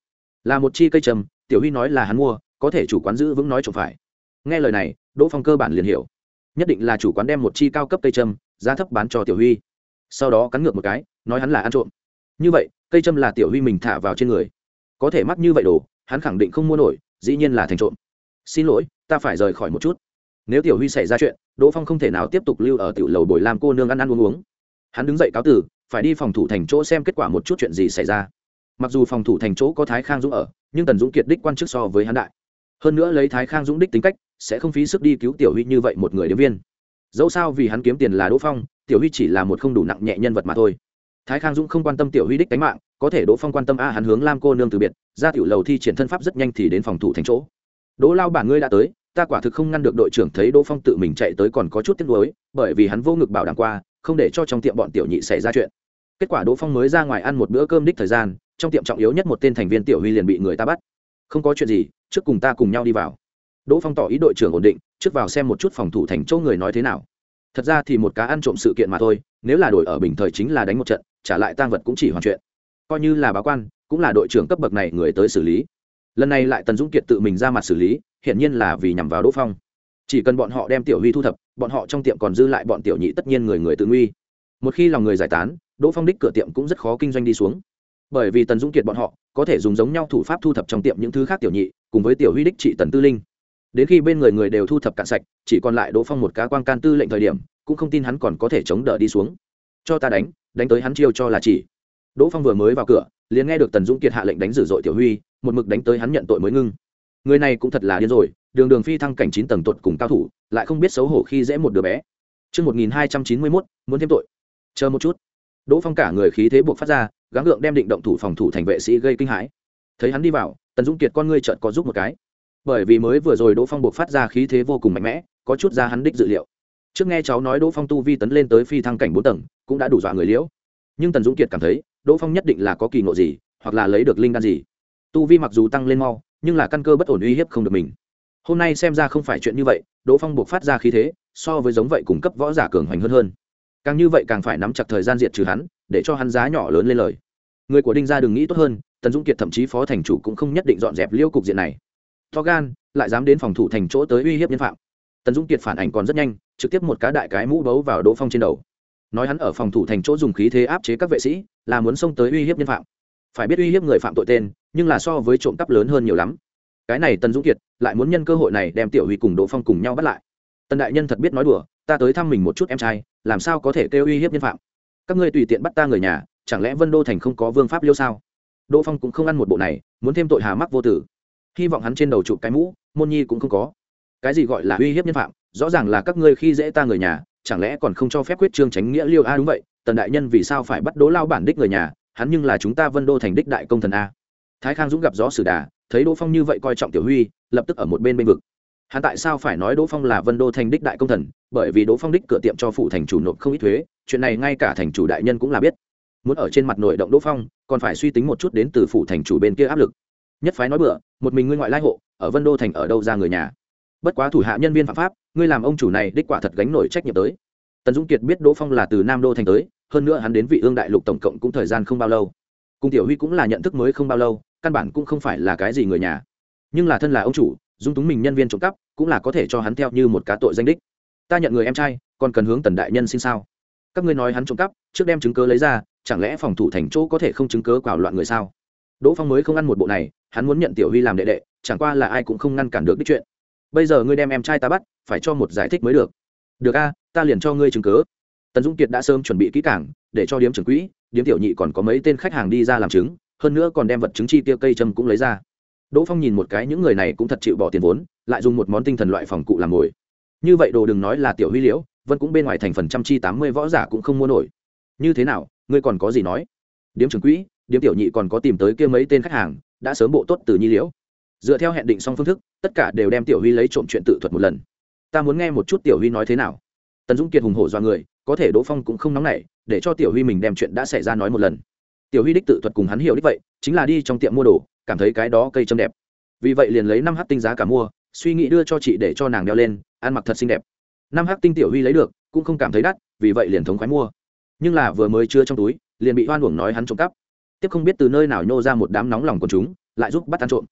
Là một chi cây trầm, tiểu huy nói là hắn mua, có thể chủ quán giữ vững nói trộm phải. Nghe lời này, đỗ phong cơ bản liền hiểu. Nhất định là chủ quán đem một chi cao cấp cây trầm, giá thấp bán cho tiểu huy. Sau đó cắn ngược một cái, nói hắn là ăn trộm. Như vậy, cây trâm là tiểu huy mình thả vào trên người. Có thể mắc như vậy đồ, hắn khẳng định không mua nổi, dĩ nhiên là thành trộm. Xin lỗi, ta phải rời khỏi một chút nếu tiểu huy xảy ra chuyện, đỗ phong không thể nào tiếp tục lưu ở tiểu lầu bồi làm cô nương ăn ăn uống uống. Hắn đứng dậy cáo tử phải đi phòng thủ thành chỗ xem kết quả một chút chuyện gì xảy ra. Mặc dù phòng thủ thành chỗ có thái khang dũng ở, nhưng tần dũng kiệt đích quan chức so với hắn đại. Hơn nữa lấy thái khang dũng đích tính cách, sẽ không phí sức đi cứu tiểu huy như vậy một người điếm viên. Dẫu sao vì hắn kiếm tiền là đỗ phong, tiểu huy chỉ là một không đủ nặng nhẹ nhân vật mà thôi. Thái khang dũng không quan tâm tiểu huy đích đánh mạng, có thể đỗ phong quan tâm a, hắn hướng lam cô nương từ biệt, ra tiểu lầu thi triển thân pháp rất nhanh thì đến phòng thủ thành chỗ. Đỗ lao bản ngươi đã tới ta quả thực không ngăn được đội trưởng thấy đỗ phong tự mình chạy tới còn có chút tiếc nuối, bởi vì hắn vô ngực bảo đảm qua, không để cho trong tiệm bọn tiểu nhị xảy ra chuyện. Kết quả đỗ phong mới ra ngoài ăn một bữa cơm đích thời gian, trong tiệm trọng yếu nhất một tên thành viên tiểu huy liền bị người ta bắt. Không có chuyện gì, trước cùng ta cùng nhau đi vào. Đỗ phong tỏ ý đội trưởng ổn định, trước vào xem một chút phòng thủ thành chỗ người nói thế nào. Thật ra thì một cá ăn trộm sự kiện mà thôi, nếu là đổi ở bình thời chính là đánh một trận, trả lại tang vật cũng chỉ hoàn chuyện. Coi như là báo quan, cũng là đội trưởng cấp bậc này người tới xử lý lần này lại tần dũng kiệt tự mình ra mặt xử lý, hiển nhiên là vì nhằm vào đỗ phong. Chỉ cần bọn họ đem tiểu huy thu thập, bọn họ trong tiệm còn dư lại bọn tiểu nhị tất nhiên người người tự nguy. Một khi lòng người giải tán, đỗ phong đích cửa tiệm cũng rất khó kinh doanh đi xuống. Bởi vì tần dũng kiệt bọn họ có thể dùng giống nhau thủ pháp thu thập trong tiệm những thứ khác tiểu nhị, cùng với tiểu huy đích trị tần tư linh. Đến khi bên người người đều thu thập cạn sạch, chỉ còn lại đỗ phong một cá quan can tư lệnh thời điểm, cũng không tin hắn còn có thể chống đỡ đi xuống. Cho ta đánh đánh tới hắn chiêu cho là chỉ. Đỗ phong vừa mới vào cửa, liền nghe được tần dũng kiệt hạ lệnh đánh dữ dội tiểu huy một mực đánh tới hắn nhận tội mới ngưng người này cũng thật là điên rồi đường đường phi thăng cảnh chín tầng tuột cùng cao thủ lại không biết xấu hổ khi dễ một đứa bé Trước 1291, muốn thêm tội. Chờ một chút. Đỗ Phong cả người khí thế buộc phát ra, gắng gượng đem định động thủ phòng thủ thành vệ sĩ gây kinh hãi. Thấy hắn đi vào, Tần Dũng Kiệt con ngươi chợt có giúp một cái. Bởi vì mới vừa rồi Đỗ Phong buộc phát ra khí thế vô cùng mạnh mẽ, có chút ra hắn đích dự liệu. Trước nghe cháu nói Đỗ Phong tu vi tấn lên tới phi thăng cảnh bốn tầng, cũng đã đủ dọa người liễu. Nhưng Tần Dũng Kiệt cảm thấy, Đỗ Phong nhất định là có kỳ ngộ gì, hoặc là lấy được linh đan gì. Tu vi mặc dù tăng lên mau, nhưng là căn cơ bất ổn uy hiếp không được mình. Hôm nay xem ra không phải chuyện như vậy đỗ phong buộc phát ra khí thế so với giống vậy cung cấp võ giả cường hoành hơn hơn. Càng như vậy càng phải nắm chặt thời gian diệt trừ hắn để cho hắn giá nhỏ lớn lên lời. Người của đinh gia đừng nghĩ tốt hơn tần dũng kiệt thậm chí phó thành chủ cũng không nhất định dọn dẹp liêu cục diện này. To gan lại dám đến phòng thủ thành chỗ tới uy hiếp nhân phạm. Tần dũng kiệt phản ảnh còn rất nhanh trực tiếp một cá đại cái mũ bấu vào đỗ phong trên đầu. Nói hắn ở phòng thủ thành chỗ dùng khí thế áp chế các vệ sĩ là muốn xông tới uy hiếp nhân phạm. Phải biết uy hiếp người phạm tội tên nhưng là so với trộm cắp lớn hơn nhiều lắm. Cái này tần dũng kiệt lại muốn nhân cơ hội này đem tiểu huy cùng đỗ phong cùng nhau bắt lại. Tần đại nhân thật biết nói đùa, ta tới thăm mình một chút em trai, làm sao có thể kêu uy hiếp nhân phạm? Các ngươi tùy tiện bắt ta người nhà, chẳng lẽ vân đô thành không có vương pháp liêu sao? Đỗ phong cũng không ăn một bộ này, muốn thêm tội hà mắc vô tử. Hy vọng hắn trên đầu chụp cái mũ, môn nhi cũng không có. Cái gì gọi là uy hiếp nhân phạm? Rõ ràng là các ngươi khi dễ ta người nhà, chẳng lẽ còn không cho phép quyết trương tránh nghĩa liêu a, đúng vậy. Tần đại nhân vì sao phải bắt đỗ lao bản đích người nhà? Hắn nhưng là chúng ta vân đô thành đích đại công thần a thái khang dũng gặp gió sử đà, thấy đỗ phong như vậy coi trọng tiểu huy, lập tức ở một bên bên vực. Hắn tại sao phải nói đỗ phong là vân đô thành đích đại công thần? Bởi vì đỗ phong đích cửa tiệm cho phụ thành chủ nộp không ít thuế, chuyện này ngay cả thành chủ đại nhân cũng là biết. Muốn ở trên mặt nội động đỗ phong, còn phải suy tính một chút đến từ phụ thành chủ bên kia áp lực. Nhất phái nói bựa một mình ngươi ngoại lai hộ, ở vân đô thành ở đâu ra người nhà? Bất quá thủ hạ nhân viên phạm pháp, ngươi làm ông chủ này đích quả thật gánh nổi trách nhiệm tới. Tần dũng kiệt biết đỗ phong là từ nam đô thành tới, hơn nữa hắn đến vị ương đại lục tổng cộng cũng thời gian không bao lâu cùng tiểu huy cũng là nhận thức mới không bao lâu, căn bản cũng không phải là cái gì người nhà. Nhưng là thân là ông chủ, dung túng mình nhân viên trộm cắp, cũng là có thể cho hắn theo như một cá tội danh đích. Ta nhận người em trai, còn cần hướng tần đại nhân xin sao? Các ngươi nói hắn trộm cắp, trước đem chứng cớ lấy ra, chẳng lẽ phòng thủ thành chỗ có thể không chứng cớ quảo loạn người sao? Đỗ phong mới không ăn một bộ này, hắn muốn nhận tiểu huy làm đệ đệ, chẳng qua là ai cũng không ngăn cản được đích chuyện. Bây giờ ngươi đem em trai ta bắt, phải cho một giải thích mới được. Được a, ta liền cho ngươi chứng cớ tần dung kiệt đã sớm chuẩn bị kỹ cảng để cho điếm trưởng quỹ điếm tiểu nhị còn có mấy tên khách hàng đi ra làm chứng hơn nữa còn đem vật chứng chi tiêu cây châm cũng lấy ra. Đỗ phong nhìn một cái, những người này cũng thật chịu bỏ tiền vốn, lại dùng một món tinh thần loại phòng cụ làm mồi. Như vậy đồ đừng nói là tiểu huy liễu, vân cũng bên ngoài thành phần trăm chi tám mươi võ giả cũng không mua nổi. Như thế nào, ngươi còn có gì nói? Điếm trưởng quỹ, điếm tiểu nhị còn có tìm tới kia mấy tên khách hàng, đã sớm bộ tốt từ nhi liễu. Dựa theo hẹn định xong phương thức, tất cả đều đem tiểu huy lấy trộm chuyện tự thuật một lần. Ta muốn nghe một chút tiểu huy nói thế nào tần dũng kiệt hùng hổ do người, có thể đỗ phong cũng không nóng nảy, để cho tiểu huy mình đem chuyện đã xảy ra nói một lần. Tiểu huy đích tự thuật cùng hắn hiểu đích vậy, chính là đi trong tiệm mua đồ, cảm thấy cái đó cây châm đẹp. Vì vậy liền lấy năm h tinh giá cả mua, suy nghĩ đưa cho chị để cho nàng đeo lên, ăn mặc thật xinh đẹp. Năm h tinh tiểu huy lấy được, cũng không cảm thấy đắt, vì vậy liền thống khoái mua. Nhưng là vừa mới chưa trong túi, liền bị hoan uổng nói hắn trộm cắp. Tiếp không biết từ nơi nào nhô ra một đám nóng lòng của chúng, lại giúp bắt ăn trộm.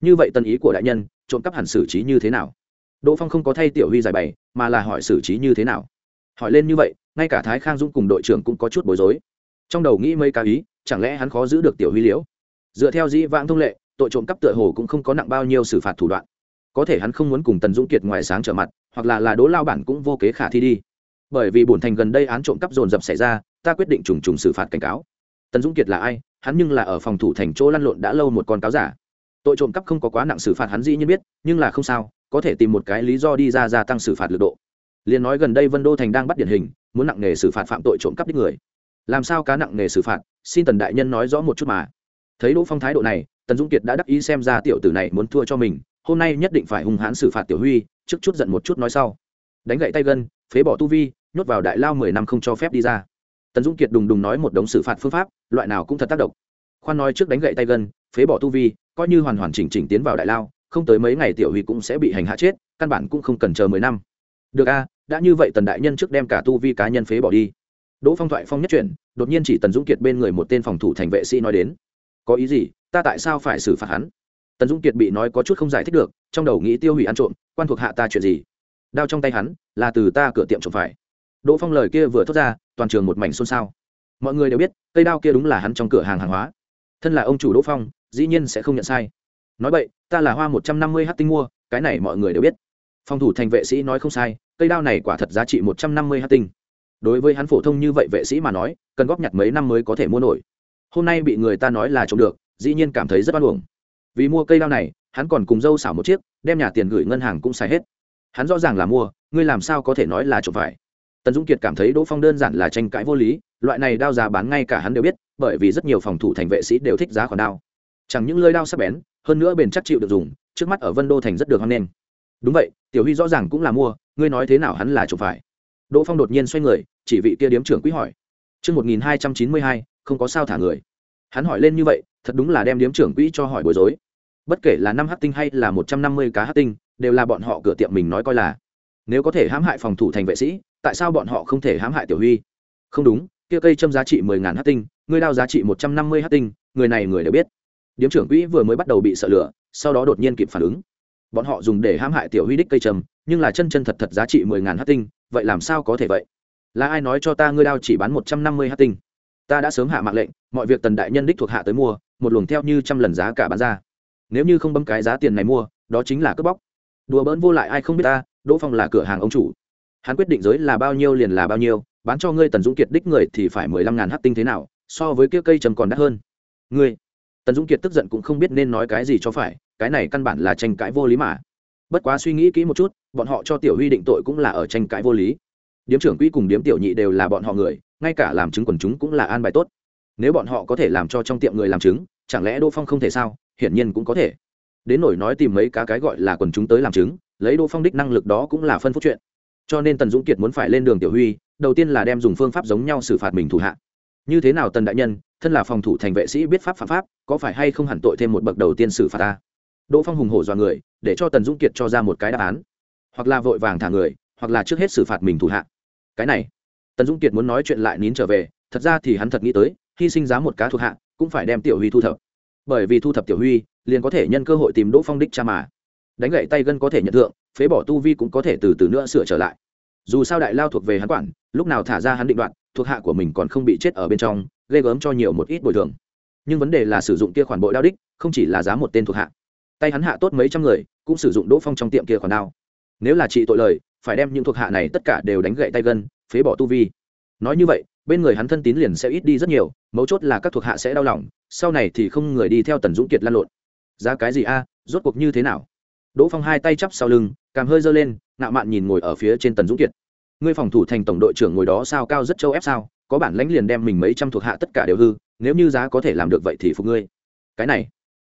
Như vậy tân ý của đại nhân, trộm cắp hẳn xử trí như thế nào? Đỗ phong không có thay tiểu huy giải bày, mà là hỏi xử trí như thế nào. Hỏi lên như vậy, ngay cả thái khang dũng cùng đội trưởng cũng có chút bối rối. Trong đầu nghĩ mấy ca ý, chẳng lẽ hắn khó giữ được tiểu huy liễu? Dựa theo dĩ vãng thông lệ, tội trộm cắp tựa hồ cũng không có nặng bao nhiêu xử phạt thủ đoạn. Có thể hắn không muốn cùng tần dũng kiệt ngoài sáng trở mặt, hoặc là là đỗ lao bản cũng vô kế khả thi đi. Bởi vì bổn thành gần đây án trộm cắp dồn dập xảy ra, ta quyết định trùng trùng xử phạt cảnh cáo. Tần dũng kiệt là ai? Hắn nhưng là ở phòng thủ thành chỗ lăn lộn đã lâu một con cáo giả. Tội trộm cắp không có quá nặng xử phạt hắn dĩ nhiên biết, nhưng là không sao có thể tìm một cái lý do đi ra gia tăng xử phạt lực độ. Liền nói gần đây vân đô thành đang bắt điển hình, muốn nặng nghề xử phạt phạm tội trộm cắp đích người. Làm sao cá nặng nghề xử phạt, xin tần đại nhân nói rõ một chút mà. Thấy đỗ phong thái độ này, tần dung kiệt đã đắc ý xem ra tiểu tử này muốn thua cho mình, hôm nay nhất định phải hung hãn xử phạt tiểu huy, trước chút giận một chút nói sau. Đánh gậy tay gân, phế bỏ tu vi, nhốt vào đại lao mười năm không cho phép đi ra. Tần dung kiệt đùng đùng nói một đống xử phạt phương pháp, loại nào cũng thật tác động. Khoan nói trước đánh gậy tay gân, phế bỏ tu vi, coi như hoàn hoàn chỉnh chỉnh tiến vào đại lao không tới mấy ngày tiểu huy cũng sẽ bị hành hạ chết, căn bản cũng không cần chờ mười năm. Được a, đã như vậy tần đại nhân trước đem cả tu vi cá nhân phế bỏ đi. Đỗ phong thoại phong nhất chuyển, đột nhiên chỉ tần dũng kiệt bên người một tên phòng thủ thành vệ sĩ nói đến. Có ý gì? Ta tại sao phải xử phạt hắn? Tần dũng kiệt bị nói có chút không giải thích được, trong đầu nghĩ tiêu hủy ăn trộm, quan thuộc hạ ta chuyện gì? Đao trong tay hắn, là từ ta cửa tiệm trộm phải. Đỗ phong lời kia vừa thốt ra, toàn trường một mảnh xôn xao. Mọi người đều biết, cây đao kia đúng là hắn trong cửa hàng hàng hóa. Thân là ông chủ đỗ phong, dĩ nhiên sẽ không nhận sai nói vậy ta là hoa một trăm năm mươi h tinh mua, cái này mọi người đều biết. Phòng thủ thành vệ sĩ nói không sai, cây đao này quả thật giá trị một trăm năm mươi h tinh. Đối với hắn phổ thông như vậy vệ sĩ mà nói, cần góp nhặt mấy năm mới có thể mua nổi. Hôm nay bị người ta nói là trộm được, dĩ nhiên cảm thấy rất oan uổng. Vì mua cây đao này, hắn còn cùng dâu xảo một chiếc, đem nhà tiền gửi ngân hàng cũng xài hết. Hắn rõ ràng là mua, ngươi làm sao có thể nói là trộm phải? Tần dũng kiệt cảm thấy đỗ phong đơn giản là tranh cãi vô lý, loại này đao giá bán ngay cả hắn đều biết, bởi vì rất nhiều phòng thủ thành vệ sĩ đều thích giá khoản đao. Chẳng những lơi đao sắc bén hơn nữa bền chắc chịu được dùng trước mắt ở vân đô thành rất được hoan nghênh đúng vậy tiểu huy rõ ràng cũng là mua ngươi nói thế nào hắn là trộm phải đỗ phong đột nhiên xoay người chỉ vị kia điếm trưởng quý hỏi Trước 1292, không có sao thả người. Hắn hỏi lên như vậy, thật đúng là đem điếm trưởng quỹ cho hỏi bối rối. Bất kể là năm hắc tinh hay là một trăm năm mươi cá hắc tinh, đều là bọn họ cửa tiệm mình nói coi là. Nếu có thể hãm hại phòng thủ thành vệ sĩ, tại sao bọn họ không thể hãm hại Tiểu Huy? Không đúng, kia cây châm giá trị mười ngàn hắc tinh, người đao giá trị một trăm năm mươi hắc tinh, người này người đều biết. Điếm trưởng quỹ vừa mới bắt đầu bị sợ lửa, sau đó đột nhiên kịp phản ứng. Bọn họ dùng để hãm hại Tiểu Huy đích cây trầm, nhưng là chân chân thật thật giá trị mười ngàn hát tinh, vậy làm sao có thể vậy? là ai nói cho ta ngươi đao chỉ bán một trăm năm mươi hát tinh? Ta đã sớm hạ mạng lệnh mọi việc tần đại nhân đích thuộc hạ tới mua một luồng theo như trăm lần giá cả bán ra. Nếu như không bấm cái giá tiền này mua đó chính là cướp bóc. Đùa bỡn vô lại ai không biết ta đỗ phong là cửa hàng ông chủ. Hắn quyết định giới là bao nhiêu liền là bao nhiêu bán cho ngươi tần dũng kiệt đích người thì phải mười lăm ngàn hát tinh thế nào so với kia cây trầm còn đắt hơn. Ngươi tần dũng kiệt tức giận cũng không biết nên nói cái gì cho phải, cái này căn bản là tranh cãi vô lý mà. Bất quá suy nghĩ kỹ một chút, bọn họ cho tiểu huy định tội cũng là ở tranh cãi vô lý. Điếm trưởng quỹ cùng điếm tiểu nhị đều là bọn họ người, ngay cả làm chứng quần chúng cũng là an bài tốt. Nếu bọn họ có thể làm cho trong tiệm người làm chứng, chẳng lẽ đỗ phong không thể sao? Hiển nhiên cũng có thể. Đến nổi nói tìm mấy cá cái gọi là quần chúng tới làm chứng, lấy đỗ phong đích năng lực đó cũng là phân phúc chuyện. Cho nên tần dũng kiệt muốn phải lên đường tiểu huy, đầu tiên là đem dùng phương pháp giống nhau xử phạt mình thủ hạ như thế nào tần đại nhân, thân là phòng thủ thành vệ sĩ biết pháp phạm pháp, có phải hay không hẳn tội thêm một bậc đầu tiên xử phạt ta? Đỗ phong hùng hổ dọa người, để cho tần dũng kiệt cho ra một cái đáp án. Hoặc là vội vàng thả người, hoặc là trước hết xử phạt mình thủ hạ. Cái này, tần dũng kiệt muốn nói chuyện lại nín trở về, thật ra thì hắn thật nghĩ tới, hy sinh giá một cá thuộc hạ, cũng phải đem tiểu huy thu thập. Bởi vì thu thập tiểu huy, liền có thể nhân cơ hội tìm đỗ phong đích cha mà. Đánh gậy tay gân có thể nhận thượng, phế bỏ tu vi cũng có thể từ từ nữa sửa trở lại. Dù sao đại lao thuộc về hắn quản lúc nào thả ra hắn định đoạn thuộc hạ của mình còn không bị chết ở bên trong, ghê gớm cho nhiều một ít bồi thường. Nhưng vấn đề là sử dụng kia khoản bội đao đích, không chỉ là giá một tên thuộc hạ. Tay hắn hạ tốt mấy trăm người, cũng sử dụng đỗ phong trong tiệm kia khoản đao. Nếu là trị tội lời, phải đem những thuộc hạ này tất cả đều đánh gậy tay gân, phế bỏ tu vi. Nói như vậy, bên người hắn thân tín liền sẽ ít đi rất nhiều, mấu chốt là các thuộc hạ sẽ đau lòng, sau này thì không người đi theo tần dũng kiệt lan lộn. Ra cái gì a, rốt cuộc như thế nào? Đỗ phong hai tay chắp sau lưng cảm hơi giơ lên, ngạo mạn nhìn ngồi ở phía trên tần dũng kiệt ngươi phòng thủ thành tổng đội trưởng ngồi đó sao cao rất châu ép sao, có bản lãnh liền đem mình mấy trăm thuộc hạ tất cả đều hư, nếu như giá có thể làm được vậy thì phục ngươi. Cái này,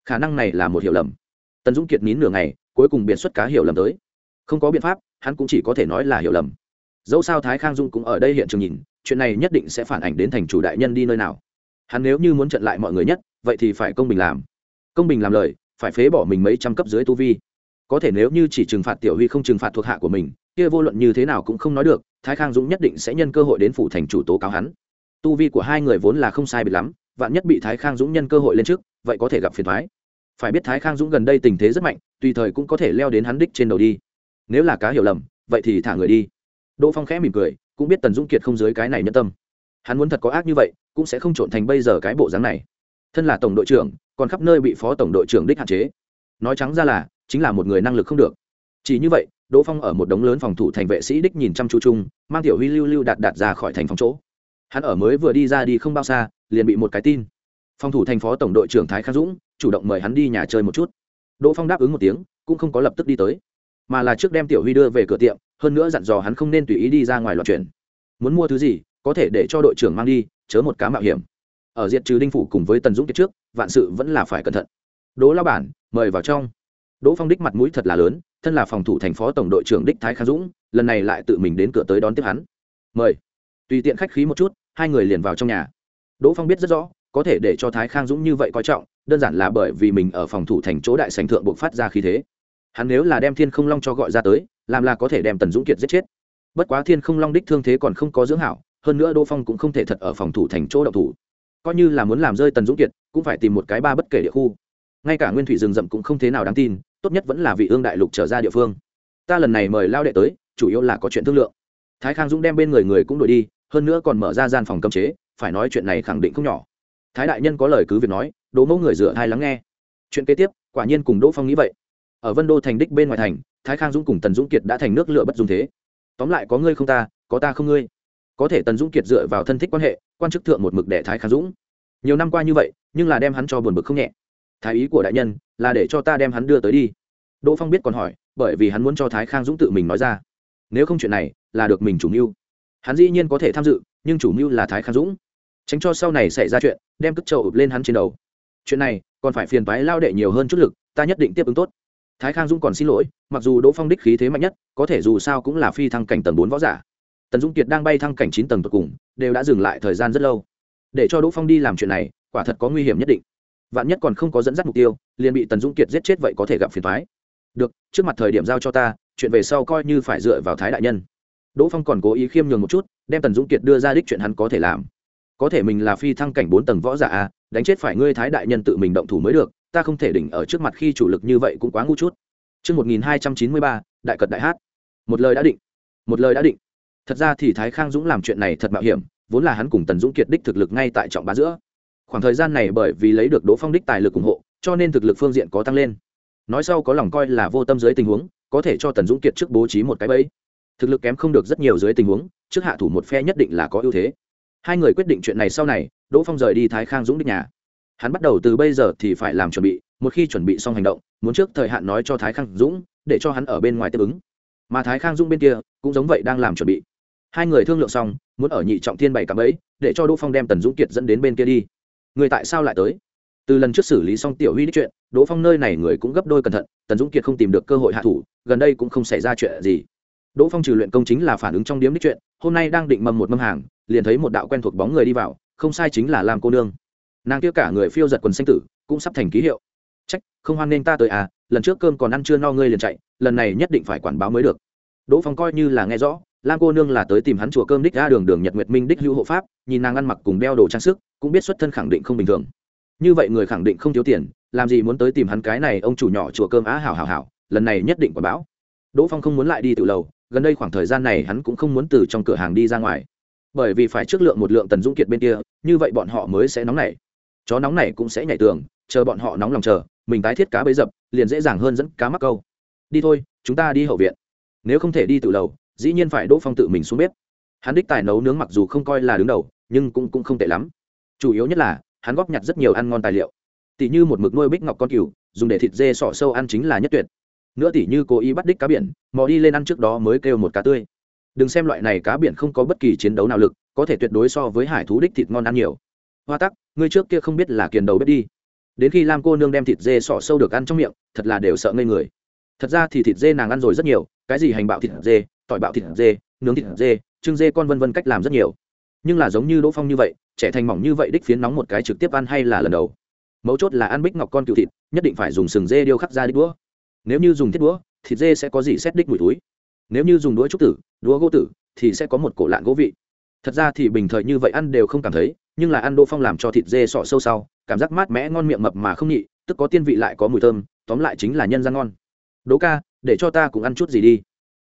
khả năng này là một hiểu lầm. Tần dũng kiệt nín nửa ngày, cuối cùng biện xuất cá hiểu lầm tới. Không có biện pháp, hắn cũng chỉ có thể nói là hiểu lầm. Dẫu sao thái khang dung cũng ở đây hiện trường nhìn, chuyện này nhất định sẽ phản ảnh đến thành chủ đại nhân đi nơi nào. Hắn nếu như muốn trận lại mọi người nhất, vậy thì phải công bình làm. Công bình làm lời, phải phế bỏ mình mấy trăm cấp dưới tu vi. Có thể nếu như chỉ trừng phạt tiểu huy không trừng phạt thuộc hạ của mình kia vô luận như thế nào cũng không nói được, thái khang dũng nhất định sẽ nhân cơ hội đến phủ thành chủ tố cáo hắn. Tu vi của hai người vốn là không sai biệt lắm, vạn nhất bị thái khang dũng nhân cơ hội lên trước, vậy có thể gặp phiền thoái phải biết thái khang dũng gần đây tình thế rất mạnh, tùy thời cũng có thể leo đến hắn đích trên đầu đi. Nếu là cá hiểu lầm, vậy thì thả người đi. Đỗ phong khẽ mỉm cười, cũng biết tần dũng kiệt không dưới cái này nhân tâm. Hắn muốn thật có ác như vậy, cũng sẽ không trộn thành bây giờ cái bộ dáng này. Thân là tổng đội trưởng, còn khắp nơi bị phó tổng đội trưởng đích hạn chế. Nói trắng ra là, chính là một người năng lực không được chỉ như vậy, đỗ phong ở một đống lớn phòng thủ thành vệ sĩ đích nhìn chăm chú chung, mang tiểu huy lưu lưu đạt đạt ra khỏi thành phòng chỗ. Hắn ở mới vừa đi ra đi không bao xa, liền bị một cái tin. Phòng thủ thành phó tổng đội trưởng thái khang dũng, chủ động mời hắn đi nhà chơi một chút. Đỗ phong đáp ứng một tiếng, cũng không có lập tức đi tới, mà là trước đem tiểu huy đưa về cửa tiệm, hơn nữa dặn dò hắn không nên tùy ý đi ra ngoài loạt chuyển muốn mua thứ gì, có thể để cho đội trưởng mang đi, chớ một cá mạo hiểm. Ở diện trừ đinh phủ cùng với tần dũng kiệt trước, vạn sự vẫn là phải cẩn thận. Đỗ lao bản, mời vào trong đỗ phong đích mặt mũi thật là lớn, thân là phòng thủ thành phó tổng đội trưởng đích thái khang dũng, lần này lại tự mình đến cửa tới đón tiếp hắn. Mời. Tùy tiện khách khí một chút, hai người liền vào trong nhà. Đỗ phong biết rất rõ, có thể để cho thái khang dũng như vậy coi trọng, đơn giản là bởi vì mình ở phòng thủ thành chỗ đại sảnh thượng buộc phát ra khí thế. Hắn nếu là đem thiên không long cho gọi ra tới, làm là có thể đem tần dũng kiệt giết chết. Bất quá thiên không long đích thương thế còn không có dưỡng hảo, hơn nữa đỗ phong cũng không thể thật ở phòng thủ thành chỗ động thủ. Coi như là muốn làm rơi tần dũng kiệt, cũng phải tìm một cái ba bất kể địa khu. Ngay cả nguyên thủy rừng rậm cũng không thế nào đáng tin tốt nhất vẫn là vị ương đại lục trở ra địa phương. Ta lần này mời lao đệ tới, chủ yếu là có chuyện thương lượng. Thái khang dũng đem bên người người cũng đổi đi, hơn nữa còn mở ra gian phòng cấm chế, phải nói chuyện này khẳng định không nhỏ. Thái đại nhân có lời cứ việc nói, đỗ mẫu người dựa hai lắng nghe. Chuyện kế tiếp, quả nhiên cùng đỗ phong nghĩ vậy. Ở vân đô thành đích bên ngoài thành, thái khang dũng cùng tần dũng kiệt đã thành nước lửa bất dung thế. Tóm lại có ngươi không ta, có ta không ngươi. Có thể tần dũng kiệt dựa vào thân thích quan hệ, quan chức thượng một mực đệ thái khang dũng. Nhiều năm qua như vậy, nhưng là đem hắn cho buồn bực không nhẹ thái ý của đại nhân là để cho ta đem hắn đưa tới đi. Đỗ phong biết còn hỏi, bởi vì hắn muốn cho thái khang dũng tự mình nói ra. Nếu không chuyện này là được mình chủ mưu. Hắn dĩ nhiên có thể tham dự, nhưng chủ mưu là thái khang dũng. Tránh cho sau này xảy ra chuyện, đem cất trậu ụp lên hắn trên đầu. Chuyện này còn phải phiền toái lao đệ nhiều hơn chút lực, ta nhất định tiếp ứng tốt. Thái khang dũng còn xin lỗi, mặc dù đỗ phong đích khí thế mạnh nhất, có thể dù sao cũng là phi thăng cảnh tầng bốn võ giả. Tần dũng kiệt đang bay thăng cảnh chín tầng tột cùng, đều đã dừng lại thời gian rất lâu. Để cho đỗ phong đi làm chuyện này, quả thật có nguy hiểm nhất định vạn nhất còn không có dẫn dắt mục tiêu liền bị tần dũng kiệt giết chết vậy có thể gặp phiền thoái được trước mặt thời điểm giao cho ta chuyện về sau coi như phải dựa vào thái đại nhân đỗ phong còn cố ý khiêm nhường một chút đem tần dũng kiệt đưa ra đích chuyện hắn có thể làm có thể mình là phi thăng cảnh bốn tầng võ giả à đánh chết phải ngươi thái đại nhân tự mình động thủ mới được ta không thể đỉnh ở trước mặt khi chủ lực như vậy cũng quá ngu chút Trước 1293, đại cật đại hát. Một lời đã định. Một lời đã định. Thật ra thì Thái Khang Dũng làm chuyện này thật mạo hiểm, vốn là hắn cùng Tần Dũng kiệt đích thực lực ngay tại trọng bá giữa. Khoảng thời gian này bởi vì lấy được Đỗ Phong đích tài lực ủng hộ, cho nên thực lực phương diện có tăng lên. Nói sau có lòng coi là vô tâm dưới tình huống, có thể cho Tần Dũng kiệt trước bố trí một cái bẫy. Thực lực kém không được rất nhiều dưới tình huống, trước hạ thủ một phe nhất định là có ưu thế. Hai người quyết định chuyện này sau này, Đỗ Phong rời đi Thái Khang Dũng đích nhà hắn bắt đầu từ bây giờ thì phải làm chuẩn bị một khi chuẩn bị xong hành động muốn trước thời hạn nói cho thái khang dũng để cho hắn ở bên ngoài tiếp ứng mà thái khang dũng bên kia cũng giống vậy đang làm chuẩn bị hai người thương lượng xong muốn ở nhị trọng thiên bảy cặp ấy để cho đỗ phong đem tần dũng kiệt dẫn đến bên kia đi người tại sao lại tới? Từ lần trước xử lý xong tiểu huy đích chuyện, đỗ phong nơi này người cũng gấp đôi cẩn thận, tần dũng kiệt không tìm được cơ hội hạ thủ, gần đây cũng không xảy ra chuyện gì. Đỗ phong trừ luyện công chính là phản ứng trong điếm đích chuyện, hôm nay đang định mầm một mâm hàng, liền thấy một đạo quen thuộc bóng người đi vào, không sai chính là làm cô nương. Nàng kia cả người phiêu giật quần xanh tử, cũng sắp thành ký hiệu. Trách, không hoan nghênh ta tới à lần trước cơm còn ăn chưa no ngươi liền chạy, lần này nhất định phải quản báo mới được. Đỗ phong coi như là nghe rõ lam cô nương là tới tìm hắn chùa cơm đích ra đường đường nhật nguyệt minh đích hữu hộ pháp, nhìn nàng ăn mặc cùng đeo đồ trang sức, cũng biết xuất thân khẳng định không bình thường. Như vậy người khẳng định không thiếu tiền, làm gì muốn tới tìm hắn cái này ông chủ nhỏ chùa cơm á hảo hảo hảo, lần này nhất định quả bão đỗ phong không muốn lại đi tự lầu, gần đây khoảng thời gian này hắn cũng không muốn từ trong cửa hàng đi ra ngoài. Bởi vì phải trước lượng một lượng tần dũng kiệt bên kia, như vậy bọn họ mới sẽ nóng nảy. Chó nóng này cũng sẽ nhảy tường, chờ bọn họ nóng lòng chờ, mình tái thiết cá bấy dập, liền dễ dàng hơn dẫn cá mắc câu. Đi thôi, chúng ta đi hậu viện. Nếu không thể đi tự lầu dĩ nhiên phải đỗ phong tự mình xuống bếp. Hắn đích tài nấu nướng mặc dù không coi là đứng đầu, nhưng cũng cũng không tệ lắm. Chủ yếu nhất là, hắn góp nhặt rất nhiều ăn ngon tài liệu. Tỷ như một mực nuôi bích ngọc con cừu, dùng để thịt dê sọ sâu ăn chính là nhất tuyệt. Nữa tỷ như cố ý bắt đích cá biển, mò đi lên ăn trước đó mới kêu một cá tươi. Đừng xem loại này cá biển không có bất kỳ chiến đấu nào lực, có thể tuyệt đối so với hải thú đích thịt ngon ăn nhiều. Hoa tắc, ngươi trước kia không biết là kiền đầu bếp đi. Đến khi lam cô nương đem thịt dê sọ sâu được ăn trong miệng, thật là đều sợ ngây người. Thật ra thì thịt dê nàng ăn rồi rất nhiều, cái gì hành bạo thịt dê tỏi bạo thịt dê, nướng thịt dê trưng dê, con vân vân cách làm rất nhiều. Nhưng là giống như đỗ phong như vậy, trẻ thành mỏng như vậy đích phiến nóng một cái trực tiếp ăn hay là lần đầu? Mấu chốt là ăn bích ngọc con cựu thịt, nhất định phải dùng sừng dê điêu khắc ra đích đũa. Nếu như dùng thiết đũa, thịt dê sẽ có gì xét đích mùi túi nếu như dùng đũa trúc tử, đũa gỗ tử, thì sẽ có một cổ lạn gỗ vị. Thật ra thì bình thời như vậy ăn đều không cảm thấy, nhưng là ăn đỗ phong làm cho thịt dê sọ sâu sau, cảm giác mát mẽ ngon miệng mập mà không nhị, tức có tiên vị lại có mùi thơm, tóm lại chính là nhân gian ngon. Đỗ ca, để cho ta cũng ăn chút gì đi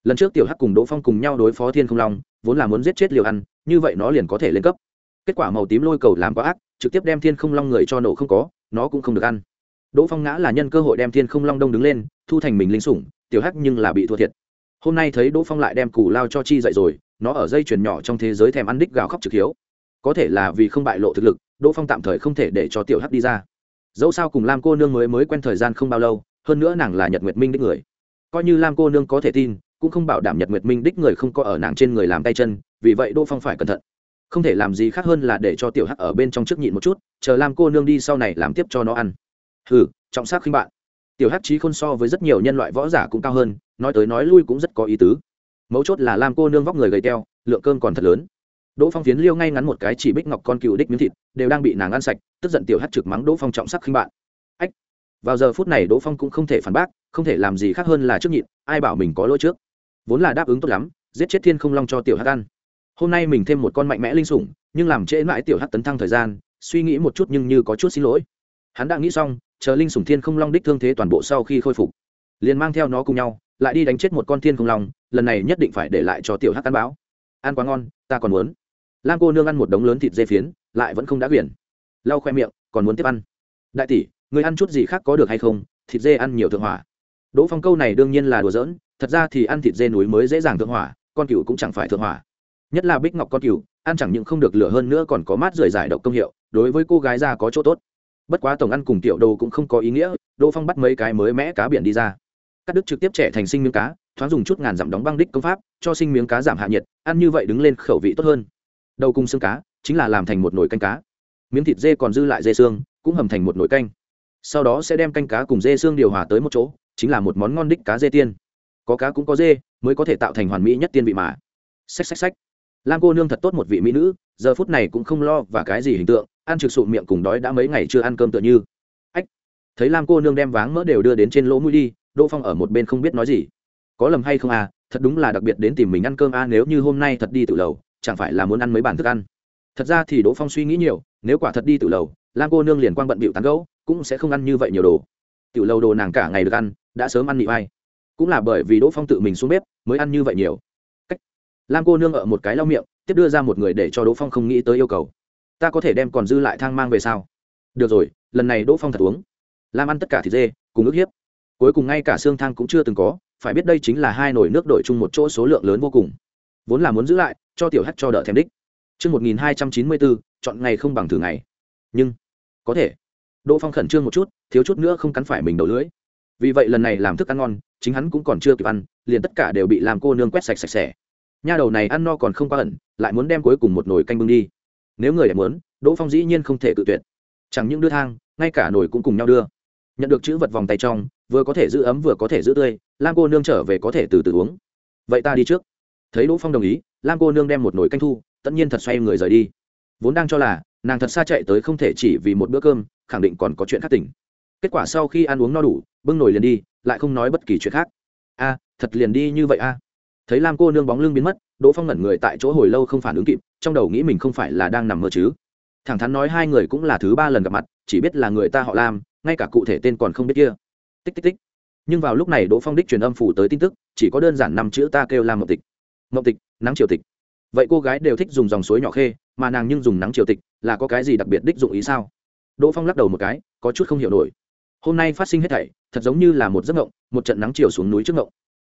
lần trước tiểu hắc cùng đỗ phong cùng nhau đối phó thiên không long, vốn là muốn giết chết liều ăn như vậy nó liền có thể lên cấp. Kết quả màu tím lôi cầu làm quá ác, trực tiếp đem thiên không long người cho nổ không có, nó cũng không được ăn. Đỗ phong ngã là nhân cơ hội đem thiên không long đông đứng lên, thu thành mình linh sủng, tiểu hắc nhưng là bị thua thiệt. Hôm nay thấy đỗ phong lại đem cù lao cho chi dậy rồi, nó ở dây chuyền nhỏ trong thế giới thèm ăn đích gào khóc trực hiếu. Có thể là vì không bại lộ thực lực, đỗ phong tạm thời không thể để cho tiểu hắc đi ra. Dẫu sao cùng lam cô nương mới mới quen thời gian không bao lâu, hơn nữa nàng là nhật nguyệt minh đích người. Coi như lam cô nương có thể tin cũng không bảo đảm nhật nguyệt minh đích người không có ở nàng trên người làm tay chân, vì vậy đỗ phong phải cẩn thận. Không thể làm gì khác hơn là để cho tiểu hắc ở bên trong trước nhịn một chút, chờ lam cô nương đi sau này làm tiếp cho nó ăn. Hừ, trọng sắc khinh bạn. Tiểu hắc trí khôn so với rất nhiều nhân loại võ giả cũng cao hơn, nói tới nói lui cũng rất có ý tứ. Mấu chốt là lam cô nương vóc người gầy teo, lượng cơm còn thật lớn. Đỗ phong phiến liêu ngay ngắn một cái chỉ bích ngọc con cựu đích miếng thịt, đều đang bị nàng ăn sạch, tức giận tiểu hắc trực mắng đỗ phong trọng sắc khinh bạn. Ách. Vào giờ phút này đỗ phong cũng không thể phản bác, không thể làm gì khác hơn là trước nhịn, ai bảo mình có lỗi trước? Vốn là đáp ứng tốt lắm, giết chết thiên không long cho tiểu hắc ăn. Hôm nay mình thêm một con mạnh mẽ linh sủng, nhưng làm trễ mãi tiểu hắc tấn thăng thời gian, suy nghĩ một chút nhưng như có chút xin lỗi. Hắn đã nghĩ xong, chờ linh sủng thiên không long đích thương thế toàn bộ sau khi khôi phục, liền mang theo nó cùng nhau, lại đi đánh chết một con thiên không long, lần này nhất định phải để lại cho tiểu hắc ăn báo. Ăn quá ngon, ta còn muốn. Lam cô nương ăn một đống lớn thịt dê phiến, lại vẫn không đã quyển. Lau khoe miệng, còn muốn tiếp ăn. Đại tỷ, người ăn chút gì khác có được hay không? Thịt dê ăn nhiều thượng hỏa đỗ phong câu này đương nhiên là đùa giỡn, thật ra thì ăn thịt dê núi mới dễ dàng thượng hỏa, con cừu cũng chẳng phải thượng hỏa. Nhất là bích ngọc con cừu, ăn chẳng những không được lửa hơn nữa còn có mát rời giải độc công hiệu, đối với cô gái ra có chỗ tốt. Bất quá tổng ăn cùng tiểu đồ cũng không có ý nghĩa, đỗ phong bắt mấy cái mới mẽ cá biển đi ra. Cắt đứt trực tiếp trẻ thành sinh miếng cá, thoáng dùng chút ngàn giảm đóng băng đích công pháp, cho sinh miếng cá giảm hạ nhiệt, ăn như vậy đứng lên khẩu vị tốt hơn. Đầu cùng xương cá, chính là làm thành một nồi canh cá. Miếng thịt dê còn dư lại dê xương, cũng hầm thành một nồi canh. Sau đó sẽ đem canh cá cùng dê xương điều hòa tới một chỗ chính là một món ngon đích cá dê tiên. Có cá cũng có dê, mới có thể tạo thành hoàn mỹ nhất tiên vị mà. Xách xách xách. Lam cô nương thật tốt một vị mỹ nữ, giờ phút này cũng không lo và cái gì hình tượng, ăn trực sụn miệng cùng đói đã mấy ngày chưa ăn cơm tựa như. Ách. Thấy lam cô nương đem váng mỡ đều đưa đến trên lỗ mũi đi, đỗ phong ở một bên không biết nói gì. Có lầm hay không à thật đúng là đặc biệt đến tìm mình ăn cơm à nếu như hôm nay thật đi từ lầu, chẳng phải là muốn ăn mấy bản thức ăn. Thật ra thì đỗ phong suy nghĩ nhiều, nếu quả thật đi từ lầu, lam cô nương liền quang bận bịu tán gấu cũng sẽ không ăn như vậy nhiều đồ. Tiểu lầu đồ nàng cả ngày được ăn đã sớm ăn nị vai cũng là bởi vì đỗ phong tự mình xuống bếp mới ăn như vậy nhiều Cách. lam cô nương ở một cái lau miệng tiếp đưa ra một người để cho đỗ phong không nghĩ tới yêu cầu ta có thể đem còn dư lại thang mang về sao được rồi lần này đỗ phong thật uống lam ăn tất cả thịt dê cùng ức hiếp cuối cùng ngay cả xương thang cũng chưa từng có phải biết đây chính là hai nồi nước đổi chung một chỗ số lượng lớn vô cùng vốn là muốn giữ lại cho tiểu hắt cho đỡ thèm đích Trước 1294, chọn ngày không bằng thử ngày. Nhưng, có thể. Đỗ Phong khẩn trương một chút, thiếu chút nữa không cắn phải mình đầu lưỡi. Vì vậy lần này làm thức ăn ngon, chính hắn cũng còn chưa kịp ăn, liền tất cả đều bị làm cô nương quét sạch sạch sẽ. Nha đầu này ăn no còn không quá ẩn, lại muốn đem cuối cùng một nồi canh bưng đi. Nếu người đẹp muốn, Đỗ Phong dĩ nhiên không thể cự tuyệt. Chẳng những đưa thang, ngay cả nồi cũng cùng nhau đưa. Nhận được chữ vật vòng tay trong, vừa có thể giữ ấm vừa có thể giữ tươi, Lam cô nương trở về có thể từ từ uống. Vậy ta đi trước thấy đỗ phong đồng ý lam cô nương đem một nồi canh thu tất nhiên thật xoay người rời đi vốn đang cho là nàng thật xa chạy tới không thể chỉ vì một bữa cơm khẳng định còn có chuyện khác tỉnh kết quả sau khi ăn uống no đủ, bưng nồi liền đi, lại không nói bất kỳ chuyện khác. A, thật liền đi như vậy a? Thấy lam cô nương bóng lưng biến mất, đỗ phong ngẩn người tại chỗ hồi lâu không phản ứng kịp, trong đầu nghĩ mình không phải là đang nằm mơ chứ. Thẳng thắn nói hai người cũng là thứ ba lần gặp mặt, chỉ biết là người ta họ lam, ngay cả cụ thể tên còn không biết kia. Tích tích tích. Nhưng vào lúc này đỗ phong đích truyền âm phủ tới tin tức, chỉ có đơn giản năm chữ ta kêu lam mậu tịch. Mậu tịch, nắng triều tịch. Vậy cô gái đều thích dùng dòng suối nhỏ khê, mà nàng nhưng dùng nắng triều tịch, là có cái gì đặc biệt đích dụng ý sao? Đỗ phong lắc đầu một cái, có chút không hiểu nổi hôm nay phát sinh hết thảy, thật giống như là một giấc ngộng một trận nắng chiều xuống núi trước ngộng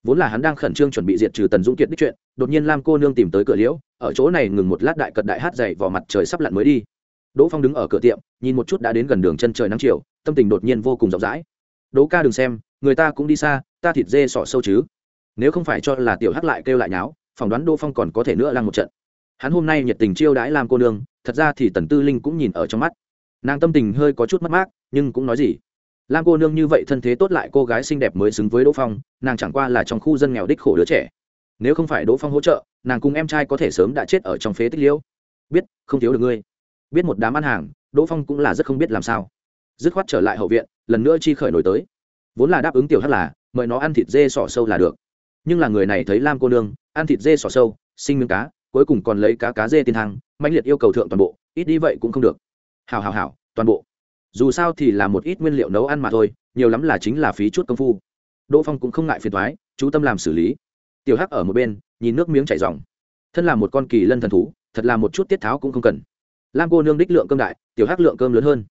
vốn là hắn đang khẩn trương chuẩn bị diệt trừ tần dũng kiệt đích chuyện, đột nhiên lam cô nương tìm tới cửa liễu, ở chỗ này ngừng một lát đại cật đại hát dày vào mặt trời sắp lặn mới đi. Đỗ phong đứng ở cửa tiệm, nhìn một chút đã đến gần đường chân trời nắng chiều, tâm tình đột nhiên vô cùng rộng rãi. Đỗ ca đừng xem, người ta cũng đi xa, ta thịt dê sọ sâu chứ. Nếu không phải cho là tiểu hát lại kêu lại nháo, phỏng đoán đỗ phong còn có thể nữa lăng một trận. Hắn hôm nay nhiệt tình chiêu đãi làm cô nương, thật ra thì tần tư linh cũng nhìn ở trong mắt. Nàng tâm tình hơi có chút mất mát, nhưng cũng nói gì? Lam cô nương như vậy thân thế tốt lại cô gái xinh đẹp mới xứng với đỗ phong, nàng chẳng qua là trong khu dân nghèo đích khổ đứa trẻ. Nếu không phải đỗ phong hỗ trợ, nàng cùng em trai có thể sớm đã chết ở trong phế tích liễu biết, không thiếu được ngươi. Biết một đám ăn hàng, đỗ phong cũng là rất không biết làm sao. Dứt khoát trở lại hậu viện, lần nữa chi khởi nổi tới. Vốn là đáp ứng tiểu hát là, mời nó ăn thịt dê sỏ sâu là được. Nhưng là người này thấy lam cô nương, ăn thịt dê sỏ sâu, sinh miếng cá, cuối cùng còn lấy cá cá dê tiên thang mạnh liệt yêu cầu thượng toàn bộ, ít đi vậy cũng không được. Hào hào hào toàn bộ dù sao thì là một ít nguyên liệu nấu ăn mà thôi, nhiều lắm là chính là phí chút công phu. Đỗ phong cũng không ngại phiền thoái chú tâm làm xử lý. Tiểu hắc ở một bên, nhìn nước miếng chảy dòng thân là một con kỳ lân thần thú, thật là một chút tiết tháo cũng không cần. Lam cô nương đích lượng cơm đại, tiểu hắc lượng cơm lớn hơn.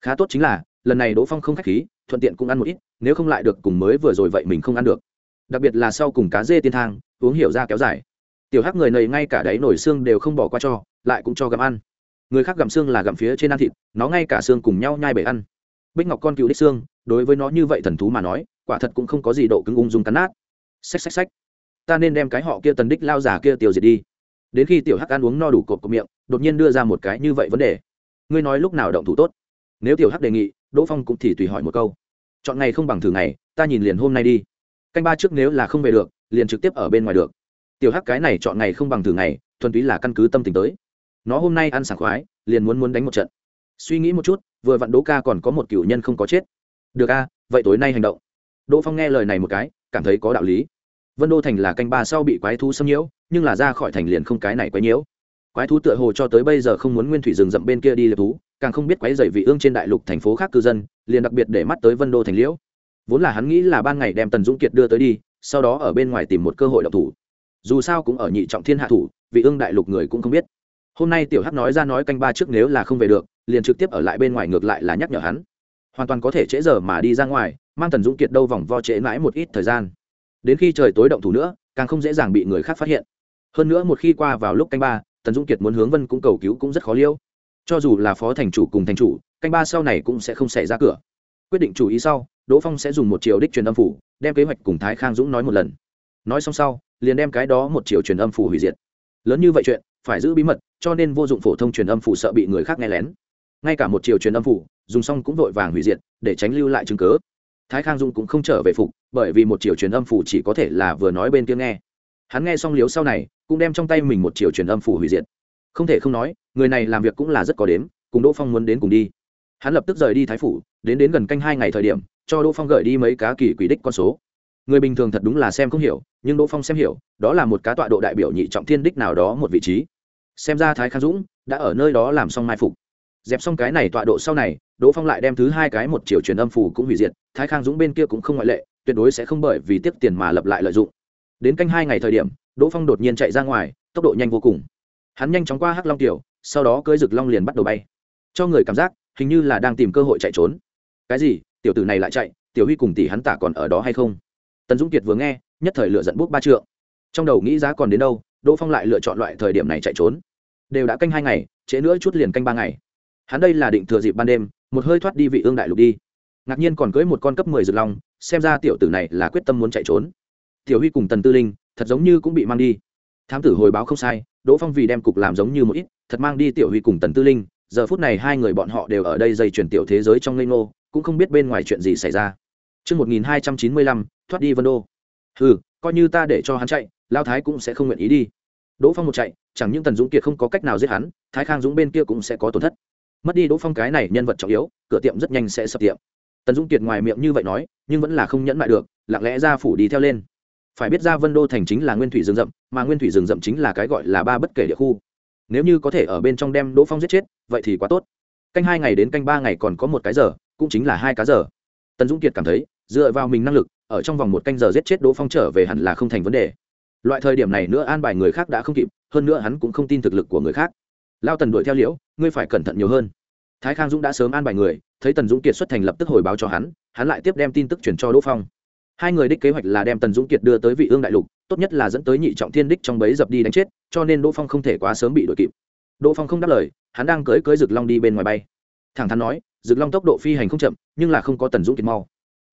Khá tốt chính là, lần này đỗ phong không k h á c h khí, thuận tiện cũng ăn một ít, nếu không lại được cùng mới vừa rồi vậy mình không ăn được. Đặc biệt là sau cùng cá dê tiên thang, uống hiểu ra kéo dài. Tiểu hắc người này ngay cả đáy nổi xương đều không bỏ qua cho, lại cũng cho gặm ăn người khác gặm xương là gặm phía trên ăn thịt, nó ngay cả xương cùng nhau nhai bể ăn. Bích ngọc con cựu đích xương, đối với nó như vậy thần thú mà nói, quả thật cũng không có gì độ cứng ung dung cắn nát. Xách xách xách. Ta nên đem cái họ kia tần đích lao giả kia tiêu diệt đi. Đến khi tiểu hắc ăn uống no đủ cột cột miệng, đột nhiên đưa ra một cái như vậy vấn đề. Ngươi nói lúc nào động thủ tốt? Nếu tiểu hắc đề nghị, đỗ phong cũng thì tùy hỏi một câu. Chọn ngày không bằng thử ngày, ta nhìn liền hôm nay đi. Canh ba trước nếu là không về được, liền trực tiếp ở bên ngoài được. Tiểu hắc cái này chọn ngày không bằng thử ngày, thuần túy là căn cứ tâm tình tới nó hôm nay ăn sảng khoái, liền muốn muốn đánh một trận. Suy nghĩ một chút, vừa vặn đỗ ca còn có một cựu nhân không có chết. Được a, vậy tối nay hành động. Đỗ phong nghe lời này một cái, cảm thấy có đạo lý. Vân đô thành là canh ba sau bị quái thú xâm nhiễu, nhưng là ra khỏi thành liền không cái này quái nhiễu. Quái thú tựa hồ cho tới bây giờ không muốn nguyên thủy rừng rậm bên kia đi liệp thú, càng không biết quái dày vị ương trên đại lục thành phố khác cư dân, liền đặc biệt để mắt tới vân đô thành liễu. Vốn là hắn nghĩ là ban ngày đem tần dũng kiệt đưa tới đi, sau đó ở bên ngoài tìm một cơ hội độc thủ. Dù sao cũng ở nhị trọng thiên hạ thủ, vị ương đại lục người cũng không biết hôm nay tiểu hắc nói ra nói canh ba trước nếu là không về được, liền trực tiếp ở lại bên ngoài ngược lại là nhắc nhở hắn. Hoàn toàn có thể trễ giờ mà đi ra ngoài, mang tần dũng kiệt đâu vòng vo trễ mãi một ít thời gian. Đến khi trời tối động thủ nữa, càng không dễ dàng bị người khác phát hiện. Hơn nữa một khi qua vào lúc canh ba, tần dũng kiệt muốn hướng vân cũng cầu cứu cũng rất khó liêu. Cho dù là phó thành chủ cùng thành chủ, canh ba sau này cũng sẽ không xảy ra cửa. Quyết định chủ ý sau, đỗ phong sẽ dùng một triệu đích truyền âm phủ, đem kế hoạch cùng thái khang dũng nói một lần. Nói xong sau, liền đem cái đó một triệu truyền âm phủ hủy diệt. Lớn như vậy chuyện, phải giữ bí mật cho nên vô dụng phổ thông truyền âm phủ sợ bị người khác nghe lén. Ngay cả một chiều truyền âm phủ, dùng xong cũng vội vàng hủy diệt, để tránh lưu lại chứng cớ. Thái khang dung cũng không trở về phục, bởi vì một chiều truyền âm phủ chỉ có thể là vừa nói bên kia nghe. Hắn nghe xong liếu sau này, cũng đem trong tay mình một chiều truyền âm phủ hủy diệt. Không thể không nói, người này làm việc cũng là rất có đếm, cùng đỗ phong muốn đến cùng đi. Hắn lập tức rời đi thái phủ, đến đến gần canh hai ngày thời điểm, cho đỗ phong gửi đi mấy cá kỳ quỷ đích con số. Người bình thường thật đúng là xem không hiểu, nhưng đỗ phong xem hiểu, đó là một cá tọa độ đại biểu nhị trọng thiên đích nào đó một vị trí xem ra thái khang dũng đã ở nơi đó làm xong mai phục. Dẹp xong cái này tọa độ sau này, đỗ phong lại đem thứ hai cái một triệu truyền âm phủ cũng hủy diệt, thái khang dũng bên kia cũng không ngoại lệ, tuyệt đối sẽ không bởi vì tiếp tiền mà lập lại lợi dụng. Đến canh hai ngày thời điểm, đỗ phong đột nhiên chạy ra ngoài, tốc độ nhanh vô cùng. Hắn nhanh chóng qua hắc long tiểu, sau đó cưới rực long liền bắt đầu bay. Cho người cảm giác, hình như là đang tìm cơ hội chạy trốn. Cái gì? Tiểu tử này lại chạy, tiểu huy cùng tỷ hắn tả còn ở đó hay không? Tần dũng kiệt vừa nghe, nhất thời lựa dẫn bút ba trượng. Trong đầu nghĩ giá còn đến đâu, đỗ phong lại lựa chọn loại thời điểm này chạy trốn đều đã canh hai ngày trễ nữa chút liền canh ba ngày. Hắn đây là định thừa dịp ban đêm một hơi thoát đi vị ương đại lục đi. Ngạc nhiên còn cưới một con cấp mười rực long xem ra tiểu tử này là quyết tâm muốn chạy trốn. Tiểu huy cùng tần tư linh thật giống như cũng bị mang đi. Thám tử hồi báo không sai đỗ phong vì đem cục làm giống như một ít thật mang đi tiểu huy cùng tần tư linh giờ phút này hai người bọn họ đều ở đây dây chuyển tiểu thế giới trong ngây ngô cũng không biết bên ngoài chuyện gì xảy ra. Trước 1295, thoát đi Vân Đô. ừ, coi như ta để cho hắn chạy, Lao Thái cũng sẽ không nguyện ý đi. Đỗ Phong một chạy, chẳng những Tần Dũng Kiệt không có cách nào giết hắn, Thái Khang Dũng bên kia cũng sẽ có tổn thất. Mất đi Đỗ Phong cái này nhân vật trọng yếu, cửa tiệm rất nhanh sẽ sập tiệm. Tần Dũng Kiệt ngoài miệng như vậy nói, nhưng vẫn là không nhẫn lại được, lặng lẽ ra phủ đi theo lên. Phải biết ra Vân Đô thành chính là nguyên thủy rừng rậm, mà nguyên thủy rừng rậm chính là cái gọi là ba bất kể địa khu. Nếu như có thể ở bên trong đem Đỗ Phong giết chết, vậy thì quá tốt. Canh hai ngày đến canh ba ngày còn có một cái giờ, cũng chính là hai cá giờ. Tần Dũng Kiệt cảm thấy, dựa vào mình năng lực, ở trong vòng một canh giờ giết chết Đỗ Phong trở về hẳn là không thành vấn đề loại thời điểm này nữa an bài người khác đã không kịp hơn nữa hắn cũng không tin thực lực của người khác. Lao tần đuổi theo liễu, ngươi phải cẩn thận nhiều hơn. Thái khang dũng đã sớm an bài người, thấy tần dũng kiệt xuất thành lập tức hồi báo cho hắn hắn lại tiếp đem tin tức chuyển cho đỗ phong. Hai người đích kế hoạch là đem tần dũng kiệt đưa tới vị ương đại lục, tốt nhất là dẫn tới nhị trọng thiên đích trong bấy dập đi đánh chết, cho nên đỗ phong không thể quá sớm bị đuổi kịp. Đỗ phong không đáp lời, hắn đang cưới cưới rực long đi bên ngoài bay. Thẳng thắn nói rực long tốc độ phi hành không chậm, nhưng là không có tần dũng kiệt mau.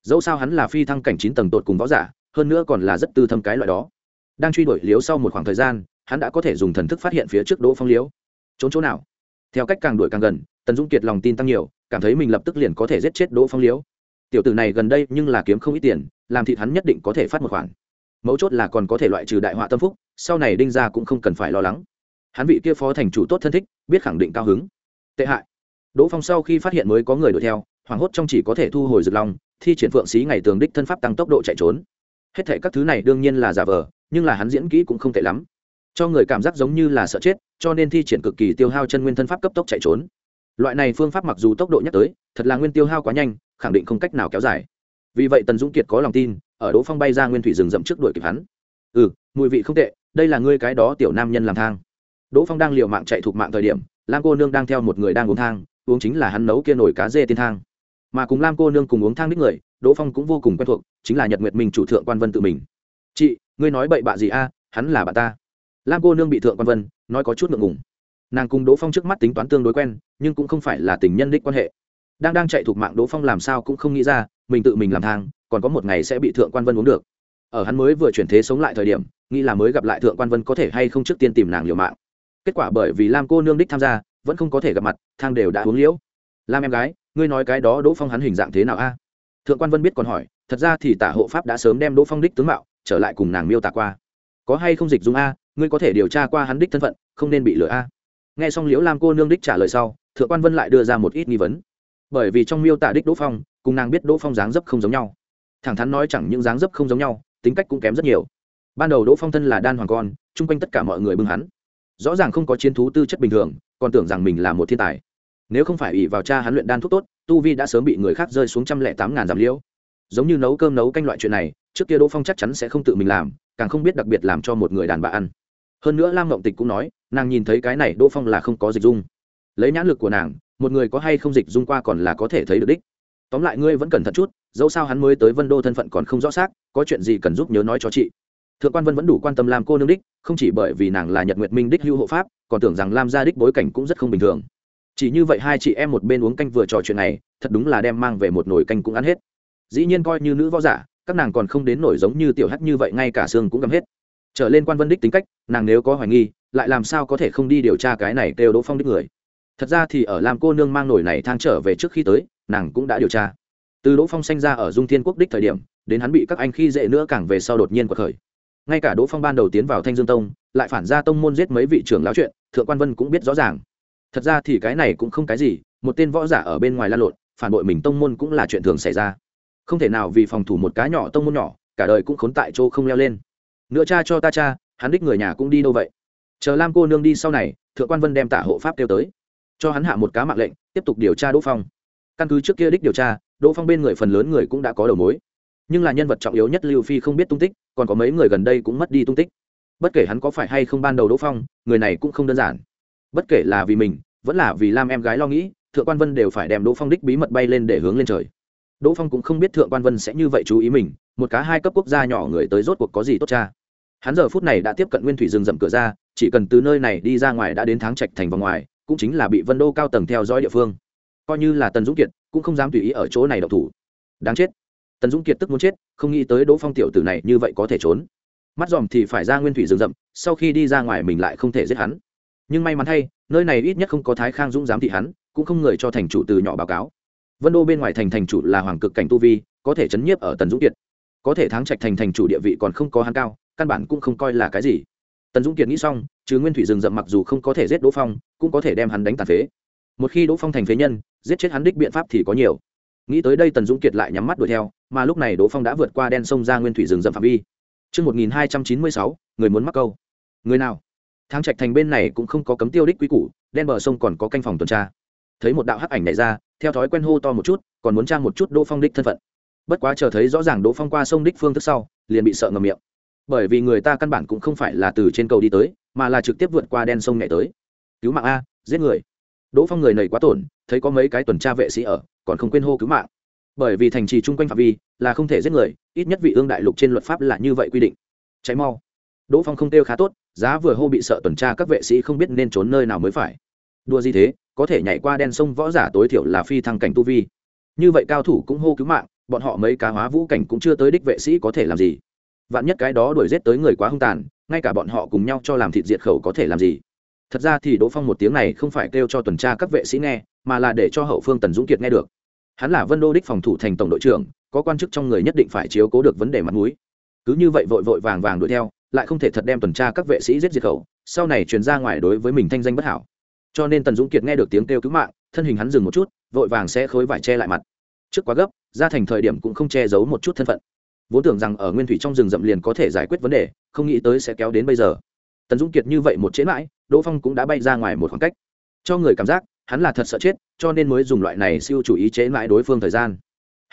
Dẫu sao hắn là phi thăng cảnh chín tầng tột cùng võ giả, hơn nữa còn là rất tư thâm cái loại đó. Đang truy đuổi liếu sau một khoảng thời gian hắn đã có thể dùng thần thức phát hiện phía trước đỗ phong liếu trốn chỗ nào? Theo cách càng đuổi càng gần, tần dũng kiệt lòng tin tăng nhiều, cảm thấy mình lập tức liền có thể giết chết đỗ phong liếu tiểu tử này gần đây nhưng là kiếm không ít tiền, làm thịt hắn nhất định có thể phát một khoản. Mấu chốt là còn có thể loại trừ đại họa tâm phúc, sau này đinh ra cũng không cần phải lo lắng. Hắn vị kia phó thành chủ tốt thân thích, biết khẳng định cao hứng. Tệ hại. Đỗ phong sau khi phát hiện mới có người đuổi theo, hoảng hốt trong chỉ có thể thu hồi rực lòng, thi triển phượng xí ngày tường đích thân pháp tăng tốc độ chạy trốn. Hết thể các thứ này đương nhiên là giả vờ, nhưng là hắn diễn kỹ cũng không tệ lắm cho người cảm giác giống như là sợ chết, cho nên thi triển cực kỳ tiêu hao chân nguyên thân pháp cấp tốc chạy trốn. Loại này phương pháp mặc dù tốc độ nhắc tới, thật là nguyên tiêu hao quá nhanh, khẳng định không cách nào kéo dài. Vì vậy tần dũng kiệt có lòng tin, ở đỗ phong bay ra nguyên thủy rừng rậm trước đuổi kịp hắn. Ừ mùi vị không tệ, đây là ngươi cái đó tiểu nam nhân làm thang. Đỗ phong đang liều mạng chạy thuộc mạng thời điểm, lam cô nương đang theo một người đang uống thang, uống chính là hắn nấu kia nổi cá dê tiên thang. Mà cùng lam cô nương cùng uống thang đích người, đỗ phong cũng vô cùng quen thuộc, chính là nhật nguyệt minh chủ thượng quan vân tự mình. Chị, ngươi nói bậy bạ gì a? Hắn là bà ta lam cô nương bị thượng quan vân, nói có chút ngượng ngùng. Nàng cùng đỗ phong trước mắt tính toán tương đối quen, nhưng cũng không phải là tình nhân đích quan hệ. Đang đang chạy thuộc mạng đỗ phong làm sao cũng không nghĩ ra, mình tự mình làm thang, còn có một ngày sẽ bị thượng quan vân uống được. Ở hắn mới vừa chuyển thế sống lại thời điểm, nghĩ là mới gặp lại thượng quan vân có thể hay không trước tiên tìm nàng liều mạng. Kết quả bởi vì lam cô nương đích tham gia, vẫn không có thể gặp mặt, thang đều đã uống liễu. Lam em gái, ngươi nói cái đó đỗ phong hắn hình dạng thế nào a? Thượng quan vân biết còn hỏi, thật ra thì tả hộ pháp đã sớm đem đỗ phong đích tướng mạo trở lại cùng nàng miêu tả qua. Có hay không dịch dung a? Ngươi có thể điều tra qua hắn đích thân phận, không nên bị lừa a. Nghe xong liễu lam cô nương đích trả lời sau, thượng quan vân lại đưa ra một ít nghi vấn. Bởi vì trong miêu tả đích đỗ phong, cùng nàng biết đỗ phong dáng dấp không giống nhau. Thẳng thắn nói chẳng những dáng dấp không giống nhau, tính cách cũng kém rất nhiều. Ban đầu đỗ phong thân là đan hoàng con, chung quanh tất cả mọi người bưng hắn. Rõ ràng không có chiến thú tư chất bình thường, còn tưởng rằng mình là một thiên tài. Nếu không phải ủy vào cha hắn luyện đan thuốc tốt, tu vi đã sớm bị người khác rơi xuống trăm lẻ tám ngàn giảm liễu. Giống như nấu cơm nấu canh loại chuyện này, trước kia đỗ phong chắc chắn sẽ không tự mình làm, càng không biết đặc biệt làm cho một người đàn bà ăn hơn nữa lam mộng tịch cũng nói, nàng nhìn thấy cái này đỗ phong là không có dịch dung. Lấy nhãn lực của nàng, một người có hay không dịch dung qua còn là có thể thấy được đích. Tóm lại ngươi vẫn cần thận chút, dẫu sao hắn mới tới vân đô thân phận còn không rõ xác, có chuyện gì cần giúp nhớ nói cho chị. Thượng quan vân vẫn đủ quan tâm làm cô nương đích, không chỉ bởi vì nàng là nhật nguyệt minh đích hưu hộ pháp, còn tưởng rằng lam gia đích bối cảnh cũng rất không bình thường. Chỉ như vậy hai chị em một bên uống canh vừa trò chuyện này, thật đúng là đem mang về một nồi canh cũng ăn hết. Dĩ nhiên coi như nữ võ giả, các nàng còn không đến nổi giống như tiểu hắc như vậy, ngay cả xương cũng gầm hết trở lên quan vân đích tính cách, nàng nếu có hoài nghi, lại làm sao có thể không đi điều tra cái này kêu đỗ phong đích người? Thật ra thì ở làm cô nương mang nổi này thang trở về trước khi tới, nàng cũng đã điều tra. Từ đỗ phong sanh ra ở dung thiên quốc đích thời điểm, đến hắn bị các anh khi dễ nữa càng về sau đột nhiên cuộc khởi. Ngay cả đỗ phong ban đầu tiến vào thanh dương tông, lại phản ra tông môn giết mấy vị trưởng lão chuyện, thượng quan vân cũng biết rõ ràng. Thật ra thì cái này cũng không cái gì, một tên võ giả ở bên ngoài lan lộn, phản bội mình tông môn cũng là chuyện thường xảy ra. Không thể nào vì phòng thủ một cá nhỏ tông môn nhỏ, cả đời cũng khốn tại chỗ không leo lên nữa cha cho ta cha, hắn đích người nhà cũng đi đâu vậy? Chờ lam cô nương đi sau này, thượng quan vân đem tả hộ pháp kêu tới. Cho hắn hạ một cá mạng lệnh, tiếp tục điều tra đỗ phong. Căn cứ trước kia đích điều tra, đỗ phong bên người phần lớn người cũng đã có đầu mối. Nhưng là nhân vật trọng yếu nhất lưu phi không biết tung tích, còn có mấy người gần đây cũng mất đi tung tích. Bất kể hắn có phải hay không ban đầu đỗ phong, người này cũng không đơn giản. Bất kể là vì mình, vẫn là vì lam em gái lo nghĩ, thượng quan vân đều phải đem đỗ phong đích bí mật bay lên để hướng lên trời. Đỗ phong cũng không biết thượng quan vân sẽ như vậy chú ý mình một cá hai cấp quốc gia nhỏ người tới rốt cuộc có gì tốt cha? Hắn giờ phút này đã tiếp cận nguyên thủy rừng rậm cửa ra, chỉ cần từ nơi này đi ra ngoài đã đến tháng trạch thành vòng ngoài, cũng chính là bị vân đô cao tầng theo dõi địa phương. Coi như là tần dũng kiệt, cũng không dám tùy ý ở chỗ này độc thủ. Đáng chết. Tần dũng kiệt tức muốn chết, không nghĩ tới đỗ phong tiểu tử này như vậy có thể trốn. Mắt dòm thì phải ra nguyên thủy rừng rậm, sau khi đi ra ngoài mình lại không thể giết hắn. Nhưng may mắn thay, nơi này ít nhất không có thái khang dũng dám thị hắn, cũng không người cho thành chủ từ nhỏ báo cáo. Vân đô bên ngoài thành thành chủ là hoàng cực cảnh tu vi, có thể chấn nhiếp ở tần dũng kiệt có thể thắng trạch thành thành chủ địa vị còn không có hắn cao căn bản cũng không coi là cái gì tần dũng kiệt nghĩ xong chứ nguyên thủy rừng rậm mặc dù không có thể giết đỗ phong cũng có thể đem hắn đánh tàn phế một khi đỗ phong thành phế nhân giết chết hắn đích biện pháp thì có nhiều nghĩ tới đây tần dũng kiệt lại nhắm mắt đuổi theo mà lúc này đỗ phong đã vượt qua đen sông ra nguyên thủy rừng rậm phạm vi Trước 1296, người muốn mắc câu. Người nào? Tháng trạch thành bên này cũng không có cấm tiêu đích quý củ, đen bờ sông còn có canh phòng tuần tra. Thấy một đạo hắc ảnh này ra, theo thói quen hô to một chút, còn muốn tra một chút Đỗ Phong đích thân phận. Bất quá chờ thấy rõ ràng Đỗ Phong qua sông đích phương thức sau, liền bị sợ ngầm miệng. Bởi vì người ta căn bản cũng không phải là từ trên cầu đi tới, mà là trực tiếp vượt qua đen sông nhảy tới. Cứu mạng a, giết người. Đỗ Phong người này quá tổn, thấy có mấy cái tuần tra vệ sĩ ở, còn không quên hô cứu mạng. Bởi vì thành trì chung quanh phạm vi là không thể giết người, ít nhất vị ương đại lục trên luật pháp là như vậy quy định. Cháy mau. Đỗ Phong không tiêu khá tốt, giá vừa hô bị sợ tuần tra các vệ sĩ không biết nên trốn nơi nào mới phải. Đua gì thế, có thể nhảy qua đen sông võ giả tối thiểu là phi thăng cảnh tu vi. Như vậy cao thủ cũng hô cứu mạng, bọn họ mấy cá hóa vũ cảnh cũng chưa tới đích vệ sĩ có thể làm gì. Vạn nhất cái đó đuổi giết tới người quá hung tàn, ngay cả bọn họ cùng nhau cho làm thịt diệt khẩu có thể làm gì? Thật ra thì đỗ phong một tiếng này không phải kêu cho tuần tra các vệ sĩ nghe mà là để cho hậu phương tần dũng kiệt nghe được. Hắn là vân đô đích phòng thủ thành tổng đội trưởng có quan chức trong người nhất định phải chiếu cố được vấn đề mặt mũi. Cứ như vậy vội vội vàng vàng đuổi theo lại không thể thật đem tuần tra các vệ sĩ giết diệt khẩu sau này truyền ra ngoài đối với mình thanh danh bất hảo. Cho nên tần dũng kiệt nghe được tiếng kêu cứu mạng thân hình hắn dừng một chút vội vàng sẽ khối vải che lại mặt. Trước quá gấp ra thành thời điểm cũng không che giấu một chút thân phận. Vốn tưởng rằng ở nguyên thủy trong rừng rậm liền có thể giải quyết vấn đề, không nghĩ tới sẽ kéo đến bây giờ. Tần dũng kiệt như vậy một chế mãi, đỗ phong cũng đã bay ra ngoài một khoảng cách. Cho người cảm giác, hắn là thật sợ chết, cho nên mới dùng loại này siêu chủ ý chế mãi đối phương thời gian.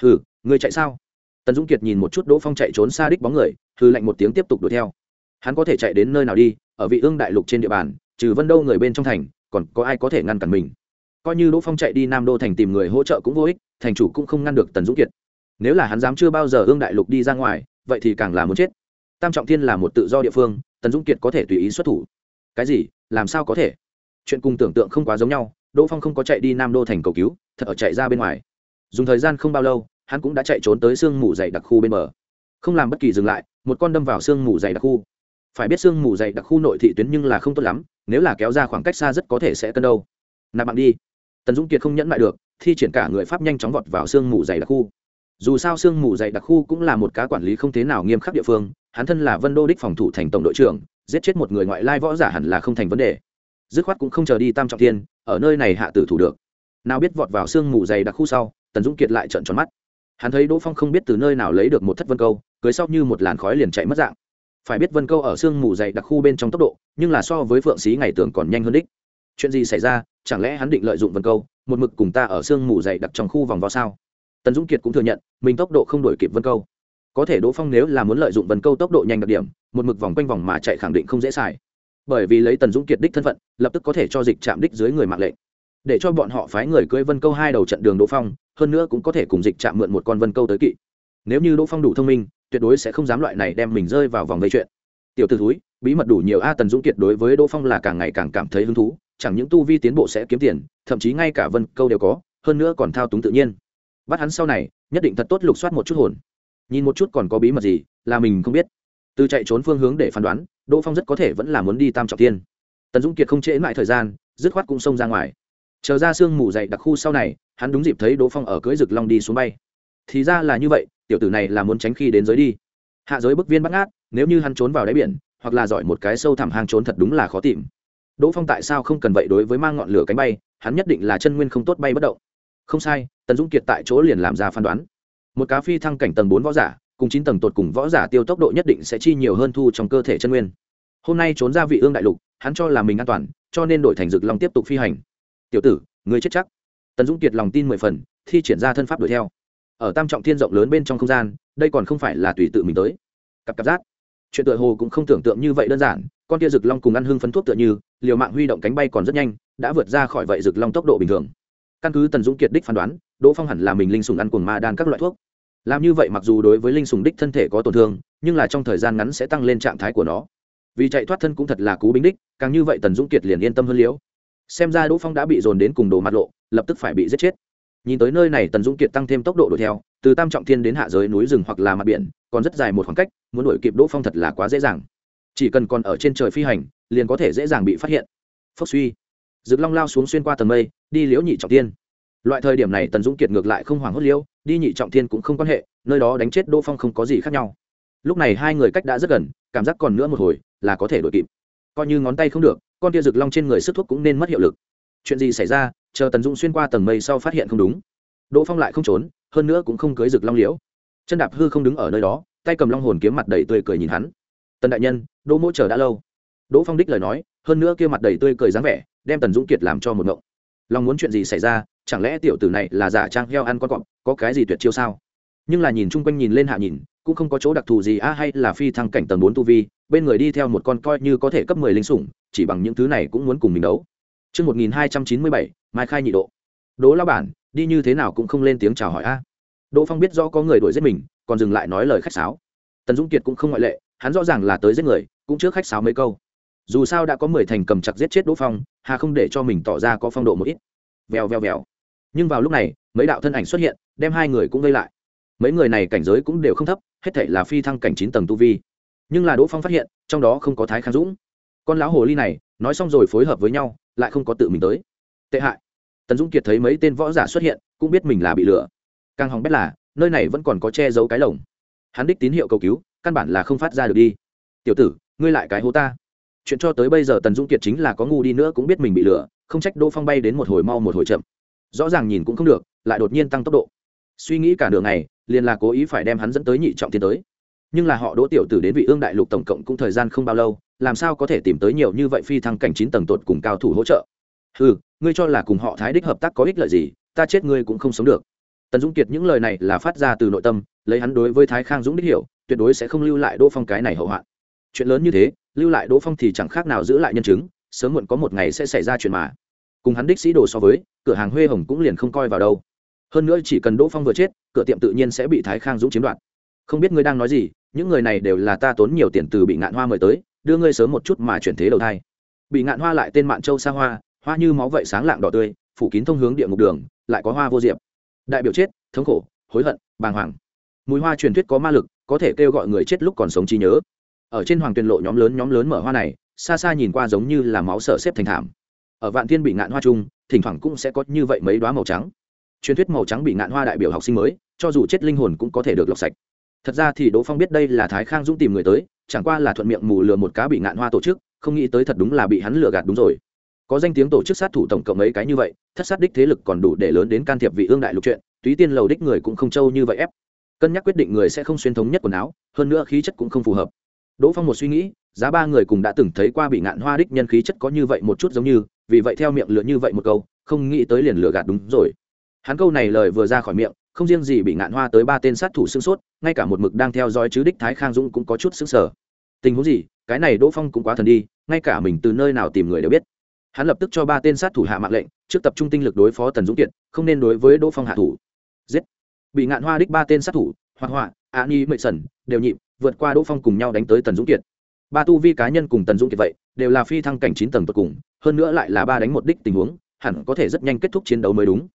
Hừ người chạy sao? Tần dũng kiệt nhìn một chút đỗ phong chạy trốn xa đích bóng người hư lạnh một tiếng tiếp tục đuổi theo. Hắn có thể chạy đến nơi nào đi, ở vị ương đại lục trên địa bàn, trừ vân đâu người bên trong thành, còn có ai có thể ngăn cản mình? Coi như đỗ phong chạy đi nam đô thành tìm người hỗ trợ cũng vô ích, thành chủ cũng không ngăn được tần dũng kiệt. Nếu là hắn dám chưa bao giờ ương đại lục đi ra ngoài, vậy thì càng là muốn chết. Tam trọng thiên là một tự do địa phương, tần dũng kiệt có thể tùy ý xuất thủ. Cái gì? Làm sao có thể? Chuyện cùng tưởng tượng không quá giống nhau, đỗ phong không có chạy đi nam đô thành cầu cứu, thật ở chạy ra bên ngoài. Dùng thời gian không bao lâu, hắn cũng đã chạy trốn tới sương mù dày đặc khu bên bờ. Không làm bất kỳ dừng lại, một con đâm vào sương mù dày đặc khu. Phải biết sương mù dày đặc khu nội thị tuyến nhưng là không tốt lắm, nếu là kéo ra khoảng cách xa rất có thể sẽ cân đâu. Nạp bạn đi tần dũng kiệt không nhẫn lại được, thi triển cả người pháp nhanh chóng vọt vào sương mù dày đặc khu. Dù sao sương mù dày đặc khu cũng là một cá quản lý không thế nào nghiêm khắc địa phương, hắn thân là vân đô đích phòng thủ thành tổng đội trưởng, giết chết một người ngoại lai võ giả hẳn là không thành vấn đề. Dứt khoát cũng không chờ đi tam trọng thiên, ở nơi này hạ tử thủ được. Nào biết vọt vào sương mù dày đặc khu sau, tần dũng kiệt lại trợn tròn mắt. Hắn thấy đỗ phong không biết từ nơi nào lấy được một thất vân câu, cưới sau như một làn khói liền chạy mất dạng. Phải biết vân câu ở sương mù dày đặc khu bên trong tốc độ, nhưng là so với phượng xí ngày tưởng còn nhanh hơn đích. Chuyện gì xảy ra chẳng lẽ hắn định lợi dụng vân câu, một mực cùng ta ở sương mù dày đặc trong khu vòng vo sao? Tần dũng kiệt cũng thừa nhận, mình tốc độ không đổi kịp vân câu. Có thể đỗ phong nếu là muốn lợi dụng vân câu tốc độ nhanh đặc điểm, một mực vòng quanh vòng mà chạy khẳng định không dễ xài. Bởi vì lấy tần dũng kiệt đích thân phận, lập tức có thể cho dịch chạm đích dưới người mạng lệnh. Để cho bọn họ phái người cưỡi vân câu hai đầu trận đường đỗ phong, hơn nữa cũng có thể cùng dịch chạm mượn một con vân câu tới kỵ. Nếu như đỗ phong đủ thông minh, tuyệt đối sẽ không dám loại này đem mình rơi vào vòng vây chuyện. Tiểu t ử thúi, bí mật đủ nhiều a, tần dũng kiệt đối với đỗ phong là càng ngày càng cảm thấy hứng thú chẳng những tu vi tiến bộ sẽ kiếm tiền, thậm chí ngay cả vân câu đều có, hơn nữa còn thao túng tự nhiên. Bắt hắn sau này, nhất định thật tốt lục soát một chút hồn. Nhìn một chút còn có bí mật gì, là mình không biết. Từ chạy trốn phương hướng để phán đoán, đỗ phong rất có thể vẫn là muốn đi tam trọng thiên. Tần dũng kiệt không trễ lại thời gian, dứt khoát cũng xông ra ngoài. Chờ ra sương mù dậy đặc khu sau này, hắn đúng dịp thấy đỗ phong ở cưỡi rực long đi xuống bay. Thì ra là như vậy, tiểu tử này là muốn tránh khi đến giới đi. Hạ giới bức viên bắt ngát, nếu như hắn trốn vào đáy biển, hoặc là giỏi một cái sâu thẳm hang trốn thật đúng là khó tìm đỗ phong tại sao không cần vậy đối với mang ngọn lửa cánh bay, hắn nhất định là chân nguyên không tốt bay bất động. Không sai, tần dũng kiệt tại chỗ liền làm ra phán đoán. Một cá phi thăng cảnh tầng bốn võ giả, cùng chín tầng tột cùng võ giả tiêu tốc độ nhất định sẽ chi nhiều hơn thu trong cơ thể chân nguyên. Hôm nay trốn ra vị ương đại lục, hắn cho là mình an toàn, cho nên đổi thành rực long tiếp tục phi hành. Tiểu tử người chết chắc. Tần dũng kiệt lòng tin mười phần, thi triển ra thân pháp đuổi theo. Ở tam trọng thiên rộng lớn bên trong không gian, đây còn không phải là tùy tự mình tới. Cặp cặp giác chuyện tựa hồ cũng không tưởng tượng như vậy đơn giản, con tia rực long cùng ăn hưng phấn thuốc tựa như liều mạng huy động cánh bay còn rất nhanh, đã vượt ra khỏi vậy rực long tốc độ bình thường. Căn cứ tần dũng kiệt đích phán đoán, đỗ phong hẳn là mình linh sùng ăn cuồng ma đan các loại thuốc. Làm như vậy mặc dù đối với linh sùng đích thân thể có tổn thương, nhưng là trong thời gian ngắn sẽ tăng lên trạng thái của nó. Vì chạy thoát thân cũng thật là cú bính đích, càng như vậy tần dũng kiệt liền yên tâm hơn liễu xem ra đỗ phong đã bị dồn đến cùng đồ mặt lộ, lập tức phải bị giết chết. Nhìn tới nơi này tần dũng kiệt tăng thêm tốc độ đuổi theo, từ tam trọng thiên đến hạ giới núi rừng hoặc là mặt biển, còn rất dài một khoảng cách, muốn đuổi kịp đỗ phong thật là quá dễ dàng. Chỉ cần còn ở trên trời phi hành liền có thể dễ dàng bị phát hiện. Phốc suy. Rực long lao xuống xuyên qua tầng mây, đi liễu nhị trọng tiên loại thời điểm này tần dũng kiệt ngược lại không hoảng hốt liễu, đi nhị trọng thiên cũng không quan hệ, nơi đó đánh chết đỗ phong không có gì khác nhau. Lúc này hai người cách đã rất gần, cảm giác còn nữa một hồi, là có thể đổi kịp. Coi như ngón tay không được, con tia rực long trên người sức thuốc cũng nên mất hiệu lực. Chuyện gì xảy ra, chờ tần dũng xuyên qua tầng mây sau phát hiện không đúng. Đỗ phong lại không trốn, hơn nữa cũng không cưới rực long liễu. Chân đạp hư không đứng ở nơi đó, tay cầm long hồn kiếm mặt đầy tươi cười nhìn hắn. Tần đại nhân, đỗ mỗ chờ đã lâu đỗ phong đích lời nói hơn nữa kia mặt đầy tươi cười dáng vẻ đem tần dũng kiệt làm cho một ngộng long muốn chuyện gì xảy ra chẳng lẽ tiểu tử này là giả trang heo ăn con cọp có cái gì tuyệt chiêu sao nhưng là nhìn chung quanh nhìn lên hạ nhìn cũng không có chỗ đặc thù gì a hay là phi thăng cảnh tầng bốn tu vi bên người đi theo một con coi như có thể cấp mười linh sủng chỉ bằng những thứ này cũng muốn cùng mình đấu Trước 1297, Mai Khai nhị độ. Đỗ lão bản, đi như thế nào cũng không lên tiếng chào hỏi a. Đỗ Phong biết rõ có người đuổi giết mình, còn dừng lại nói lời khách sáo. Tần Dũng Kiệt cũng không ngoại lệ, hắn rõ ràng là tới giết người, cũng trước khách sáo mấy câu. Dù sao đã có mười thành cầm chặt giết chết Đỗ Phong, hà không để cho mình tỏ ra có phong độ một ít. Vèo vèo vèo. Nhưng vào lúc này, mấy đạo thân ảnh xuất hiện, đem hai người cũng vây lại. Mấy người này cảnh giới cũng đều không thấp, hết thể là phi thăng cảnh chín tầng tu vi. Nhưng là Đỗ Phong phát hiện, trong đó không có Thái Khang Dũng. Con lão hồ ly này, nói xong rồi phối hợp với nhau, lại không có tự mình tới tệ hại tần dũng kiệt thấy mấy tên võ giả xuất hiện cũng biết mình là bị lừa càng hỏng bét là nơi này vẫn còn có che giấu cái lồng hắn đích tín hiệu cầu cứu căn bản là không phát ra được đi tiểu tử ngươi lại cái hố ta chuyện cho tới bây giờ tần dũng kiệt chính là có ngu đi nữa cũng biết mình bị lừa, không trách đỗ phong bay đến một hồi mau một hồi chậm. Rõ ràng nhìn cũng không được, lại đột nhiên tăng tốc độ. Suy nghĩ cả đường này, liền là cố ý phải đem hắn dẫn tới nhị trọng tiến tới. Nhưng là họ đỗ tiểu tử đến vị ương đại lục tổng cộng cũng thời gian không bao lâu, làm sao có thể tìm tới nhiều như vậy phi thăng cảnh chín tầng tột cùng cao thủ hỗ trợ? Ừ ngươi cho là cùng họ thái đích hợp tác có ích lợi gì, ta chết ngươi cũng không sống được. Tần dũng kiệt những lời này là phát ra từ nội tâm, lấy hắn đối với thái khang dũng đích hiểu, tuyệt đối sẽ không lưu lại đỗ phong cái này hậu hoạn. Chuyện lớn như thế lưu lại đỗ phong thì chẳng khác nào giữ lại nhân chứng, sớm muộn có một ngày sẽ xảy ra chuyện mà. Cùng hắn đích sĩ đồ so với, cửa hàng huê hồng cũng liền không coi vào đâu. Hơn nữa chỉ cần đỗ phong vừa chết, cửa tiệm tự nhiên sẽ bị thái khang dũng chiếm đoạt. Không biết ngươi đang nói gì, những người này đều là ta tốn nhiều tiền từ bị ngạn hoa mời tới, đưa ngươi sớm một chút mà chuyển thế đầu thai. Bị ngạn hoa lại tên mạn châu xa hoa hoa như máu vậy sáng lạng đỏ tươi, phủ kín thông hướng địa ngục đường, lại có hoa vô diệp. Đại biểu chết, thống khổ, hối hận, bàng hoàng. Mùi hoa truyền thuyết có ma lực, có thể kêu gọi người chết lúc còn sống trí nhớ ở trên hoàng tuyền lộ nhóm lớn nhóm lớn mở hoa này, xa xa nhìn qua giống như là máu sợ xếp thành thảm. Ở vạn thiên bị ngạn hoa chung, thỉnh thoảng cũng sẽ có như vậy mấy đoá màu trắng. Truyền thuyết màu trắng bị ngạn hoa đại biểu học sinh mới, cho dù chết linh hồn cũng có thể được lọc sạch. Thật ra thì đỗ phong biết đây là thái khang dũng tìm người tới, chẳng qua là thuận miệng mù lừa một cá bị ngạn hoa tổ chức, không nghĩ tới thật đúng là bị hắn lừa gạt đúng rồi. Có danh tiếng tổ chức sát thủ tổng cộng mấy cái như vậy, thất sát đích thế lực còn đủ để lớn đến can thiệp vị ương đại lục chuyện, túy tiên lầu đích người cũng không trâu như vậy ép. Cân nhắc quyết định người sẽ không xuyên thống nhất quần áo, hơn nữa khí chất cũng không phù hợp đỗ phong một suy nghĩ, giá ba người cùng đã từng thấy qua bị ngạn hoa đích nhân khí chất có như vậy một chút giống như, vì vậy theo miệng lựa như vậy một câu, không nghĩ tới liền lừa gạt đúng rồi. Hắn câu này lời vừa ra khỏi miệng, không riêng gì bị ngạn hoa tới ba tên sát thủ xương sốt, ngay cả một mực đang theo dõi chứ đích thái khang dũng cũng có chút xứng sở tình huống gì? Cái này đỗ phong cũng quá thần đi, ngay cả mình từ nơi nào tìm người đều biết. Hắn lập tức cho ba tên sát thủ hạ mạng lệnh, trước tập trung tinh lực đối phó tần dũng kiệt, không nên đối với đỗ phong hạ thủ. Giết! Bị ngạn hoa đích ba tên sát thủ hoặc họa a ni mệ sẩn đều nhịp vượt qua đỗ phong cùng nhau đánh tới tần dũng kiệt. Ba tu vi cá nhân cùng tần dũng kiệt vậy, đều là phi thăng cảnh chín tầng tột cùng, hơn nữa lại là ba đánh một đích tình huống, hẳn có thể rất nhanh kết thúc chiến đấu mới đúng.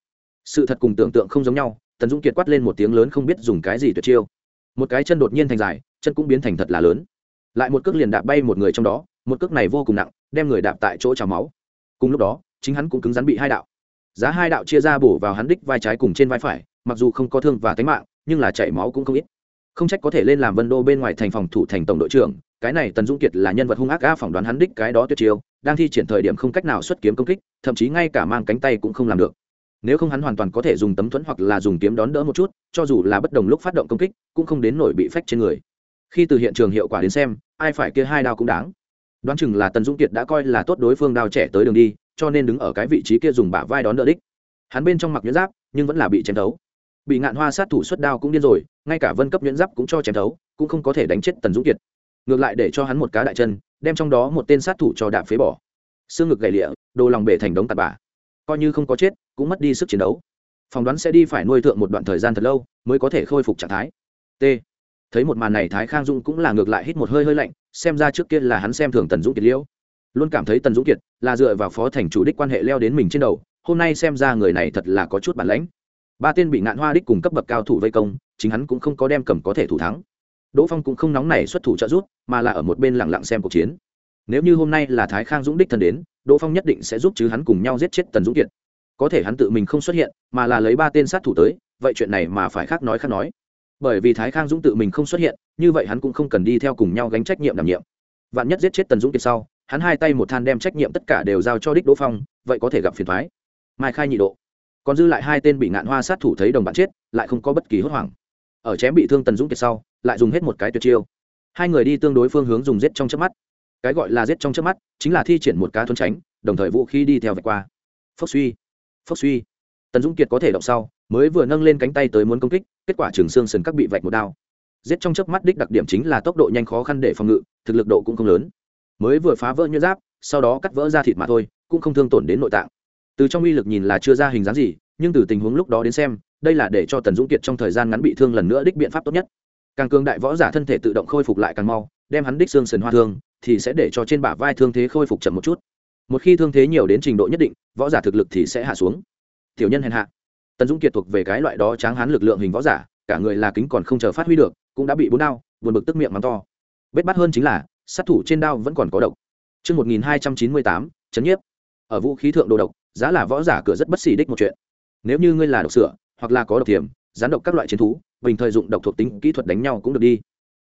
Sự thật cùng tưởng tượng không giống nhau, tần dũng kiệt quát lên một tiếng lớn không biết dùng cái gì tuyệt chiêu. Một cái chân đột nhiên thành dài, chân cũng biến thành thật là lớn. Lại một cước liền đạp bay một người trong đó, một cước này vô cùng nặng, đem người đạp tại chỗ trào máu. Cùng lúc đó, chính hắn cũng cứng rắn bị hai đạo. Giá hai đạo chia ra bổ vào hắn đích vai trái cùng trên vai phải, mặc dù không có thương và tính mạng, nhưng là chảy máu cũng không ít không trách có thể lên làm vân đô bên ngoài thành phòng thủ thành tổng đội trưởng, cái này tần Dung kiệt là nhân vật hung ác a phỏng đoán hắn đích cái đó tuyệt chiêu, đang thi triển thời điểm không cách nào xuất kiếm công kích, thậm chí ngay cả mang cánh tay cũng không làm được. Nếu không hắn hoàn toàn có thể dùng tấm thuẫn hoặc là dùng kiếm đón đỡ một chút, cho dù là bất đồng lúc phát động công kích, cũng không đến nổi bị phách trên người. Khi từ hiện trường hiệu quả đến xem, ai phải kia hai đao cũng đáng. Đoán chừng là tần Dung kiệt đã coi là tốt đối phương đao trẻ tới đường đi, cho nên đứng ở cái vị trí kia dùng bả vai đón đỡ đích. Hắn bên trong mặc nhuyễn giáp, nhưng vẫn là bị chém đấu bị ngạn hoa sát thủ xuất đao cũng điên rồi, ngay cả vân cấp nhuyễn giáp cũng cho chém thấu, cũng không có thể đánh chết tần dũng kiệt. Ngược lại để cho hắn một cá đại chân, đem trong đó một tên sát thủ cho đạp phế bỏ. Xương ngực gầy lịa, đồ lòng bể thành đống tạt bà coi như không có chết, cũng mất đi sức chiến đấu. Phỏng đoán sẽ đi phải nuôi thượng một đoạn thời gian thật lâu, mới có thể khôi phục trạng thái. T. Thấy một màn này thái khang dung cũng là ngược lại hít một hơi hơi lạnh, xem ra trước kia là hắn xem thường tần dũng kiệt liễu luôn cảm thấy tần dũng kiệt là dựa vào phó thành chủ đích quan hệ leo đến mình trên đầu, hôm nay xem ra người này thật là có chút bản lãnh ba tên bị ngạn hoa đích cùng cấp bậc cao thủ vây công, chính hắn cũng không có đem cầm có thể thủ thắng. Đỗ phong cũng không nóng nảy xuất thủ trợ giúp, mà là ở một bên lặng lặng xem cuộc chiến. Nếu như hôm nay là thái khang dũng đích thân đến, đỗ phong nhất định sẽ giúp chứ hắn cùng nhau giết chết tần dũng kiệt. Có thể hắn tự mình không xuất hiện, mà là lấy ba tên sát thủ tới, vậy chuyện này mà phải khác nói khác nói. Bởi vì thái khang dũng tự mình không xuất hiện, như vậy hắn cũng không cần đi theo cùng nhau gánh trách nhiệm đảm nhiệm. Vạn nhất giết chết tần dũng kiệt sau, hắn hai tay một than đem trách nhiệm tất cả đều giao cho đích đỗ phong, vậy có thể gặp phiền thoái mai khai nhị độ còn dư lại hai tên bị ngạn hoa sát thủ thấy đồng bạn chết, lại không có bất kỳ hốt hoảng. Ở chém bị thương tần dũng kiệt sau, lại dùng hết một cái tuyệt chiêu. Hai người đi tương đối phương hướng dùng giết trong chớp mắt. Cái gọi là giết trong chớp mắt, chính là thi triển một cá thuấn tránh, đồng thời vũ khí đi theo vạch qua. Phốc suy phốc suy. Tần dũng kiệt có thể động sau, mới vừa nâng lên cánh tay tới muốn công kích, kết quả trường xương sườn các bị vạch một đao. Giết trong chớp mắt đích đặc điểm chính là tốc độ nhanh khó khăn để phòng ngự, thực lực độ cũng không lớn. Mới vừa phá vỡ nhuyễn giáp, sau đó cắt vỡ ra thịt mà thôi, cũng không thương tổn đến nội tạng từ trong uy lực nhìn là chưa ra hình dáng gì nhưng từ tình huống lúc đó đến xem đây là để cho tần dũng kiệt trong thời gian ngắn bị thương lần nữa đích biện pháp tốt nhất. Càng cường đại võ giả thân thể tự động khôi phục lại càng mau đem hắn đích xương sườn hoa thương thì sẽ để cho trên bả vai thương thế khôi phục chậm một chút. Một khi thương thế nhiều đến trình độ nhất định võ giả thực lực thì sẽ hạ xuống. Tiểu nhân hèn hạ. Tần dũng kiệt thuộc về cái loại đó tráng hán lực lượng hình võ giả cả người là kính còn không chờ phát huy được cũng đã bị bốn đao buồn bực tức miệng mắng to. Vết bắt hơn chính là sát thủ trên đao vẫn còn có độc. Trước 1298, chấn nhiếp. Ở vũ khí thượng đồ độc, giá là võ giả cửa rất bất xỉ đích một chuyện. Nếu như ngươi là độc sửa, hoặc là có độc tiềm, gián độc các loại chiến thú, bình thời dụng độc thuộc tính kỹ thuật đánh nhau cũng được đi.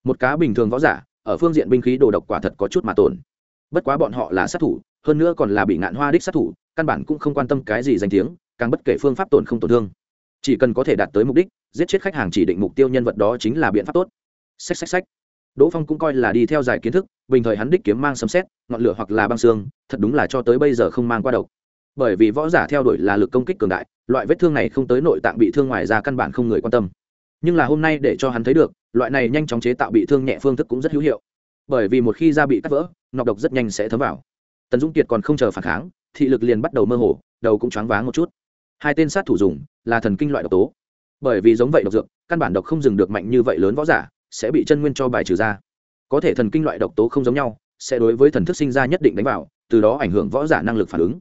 Một cá bình thường võ giả, ở phương diện binh khí đồ độc quả thật có chút mà tổn. bất quá bọn họ là sát thủ hơn nữa còn là bị ngạn hoa đích sát thủ căn bản cũng không quan tâm cái gì danh tiếng càng bất kể phương pháp tổn không tổn thương chỉ cần có thể đạt tới mục đích giết chết khách hàng chỉ định mục tiêu nhân vật đó chính là biện pháp tốt xách xách xách đỗ phong cũng coi là đi theo giải kiến thức bình thời hắn đích kiếm mang sấm xét ngọn lửa hoặc là băng xương thật đúng là cho tới bây giờ không mang qua độc bởi vì võ giả theo đuổi là lực công kích cường đại, loại vết thương này không tới nội tạng bị thương ngoài ra căn bản không người quan tâm. Nhưng là hôm nay để cho hắn thấy được, loại này nhanh chóng chế tạo bị thương nhẹ phương thức cũng rất hữu hiệu. Bởi vì một khi da bị cắt vỡ, nọc độc rất nhanh sẽ thấm vào. Tần dũng kiệt còn không chờ phản kháng, thị lực liền bắt đầu mơ hồ, đầu cũng choáng váng một chút. Hai tên sát thủ dùng là thần kinh loại độc tố. Bởi vì giống vậy độc dược, căn bản độc không dừng được mạnh như vậy lớn võ giả, sẽ bị chân nguyên cho bài trừ ra. Có thể thần kinh loại độc tố không giống nhau, sẽ đối với thần thức sinh ra nhất định đánh vào, từ đó ảnh hưởng võ giả năng lực phản ứng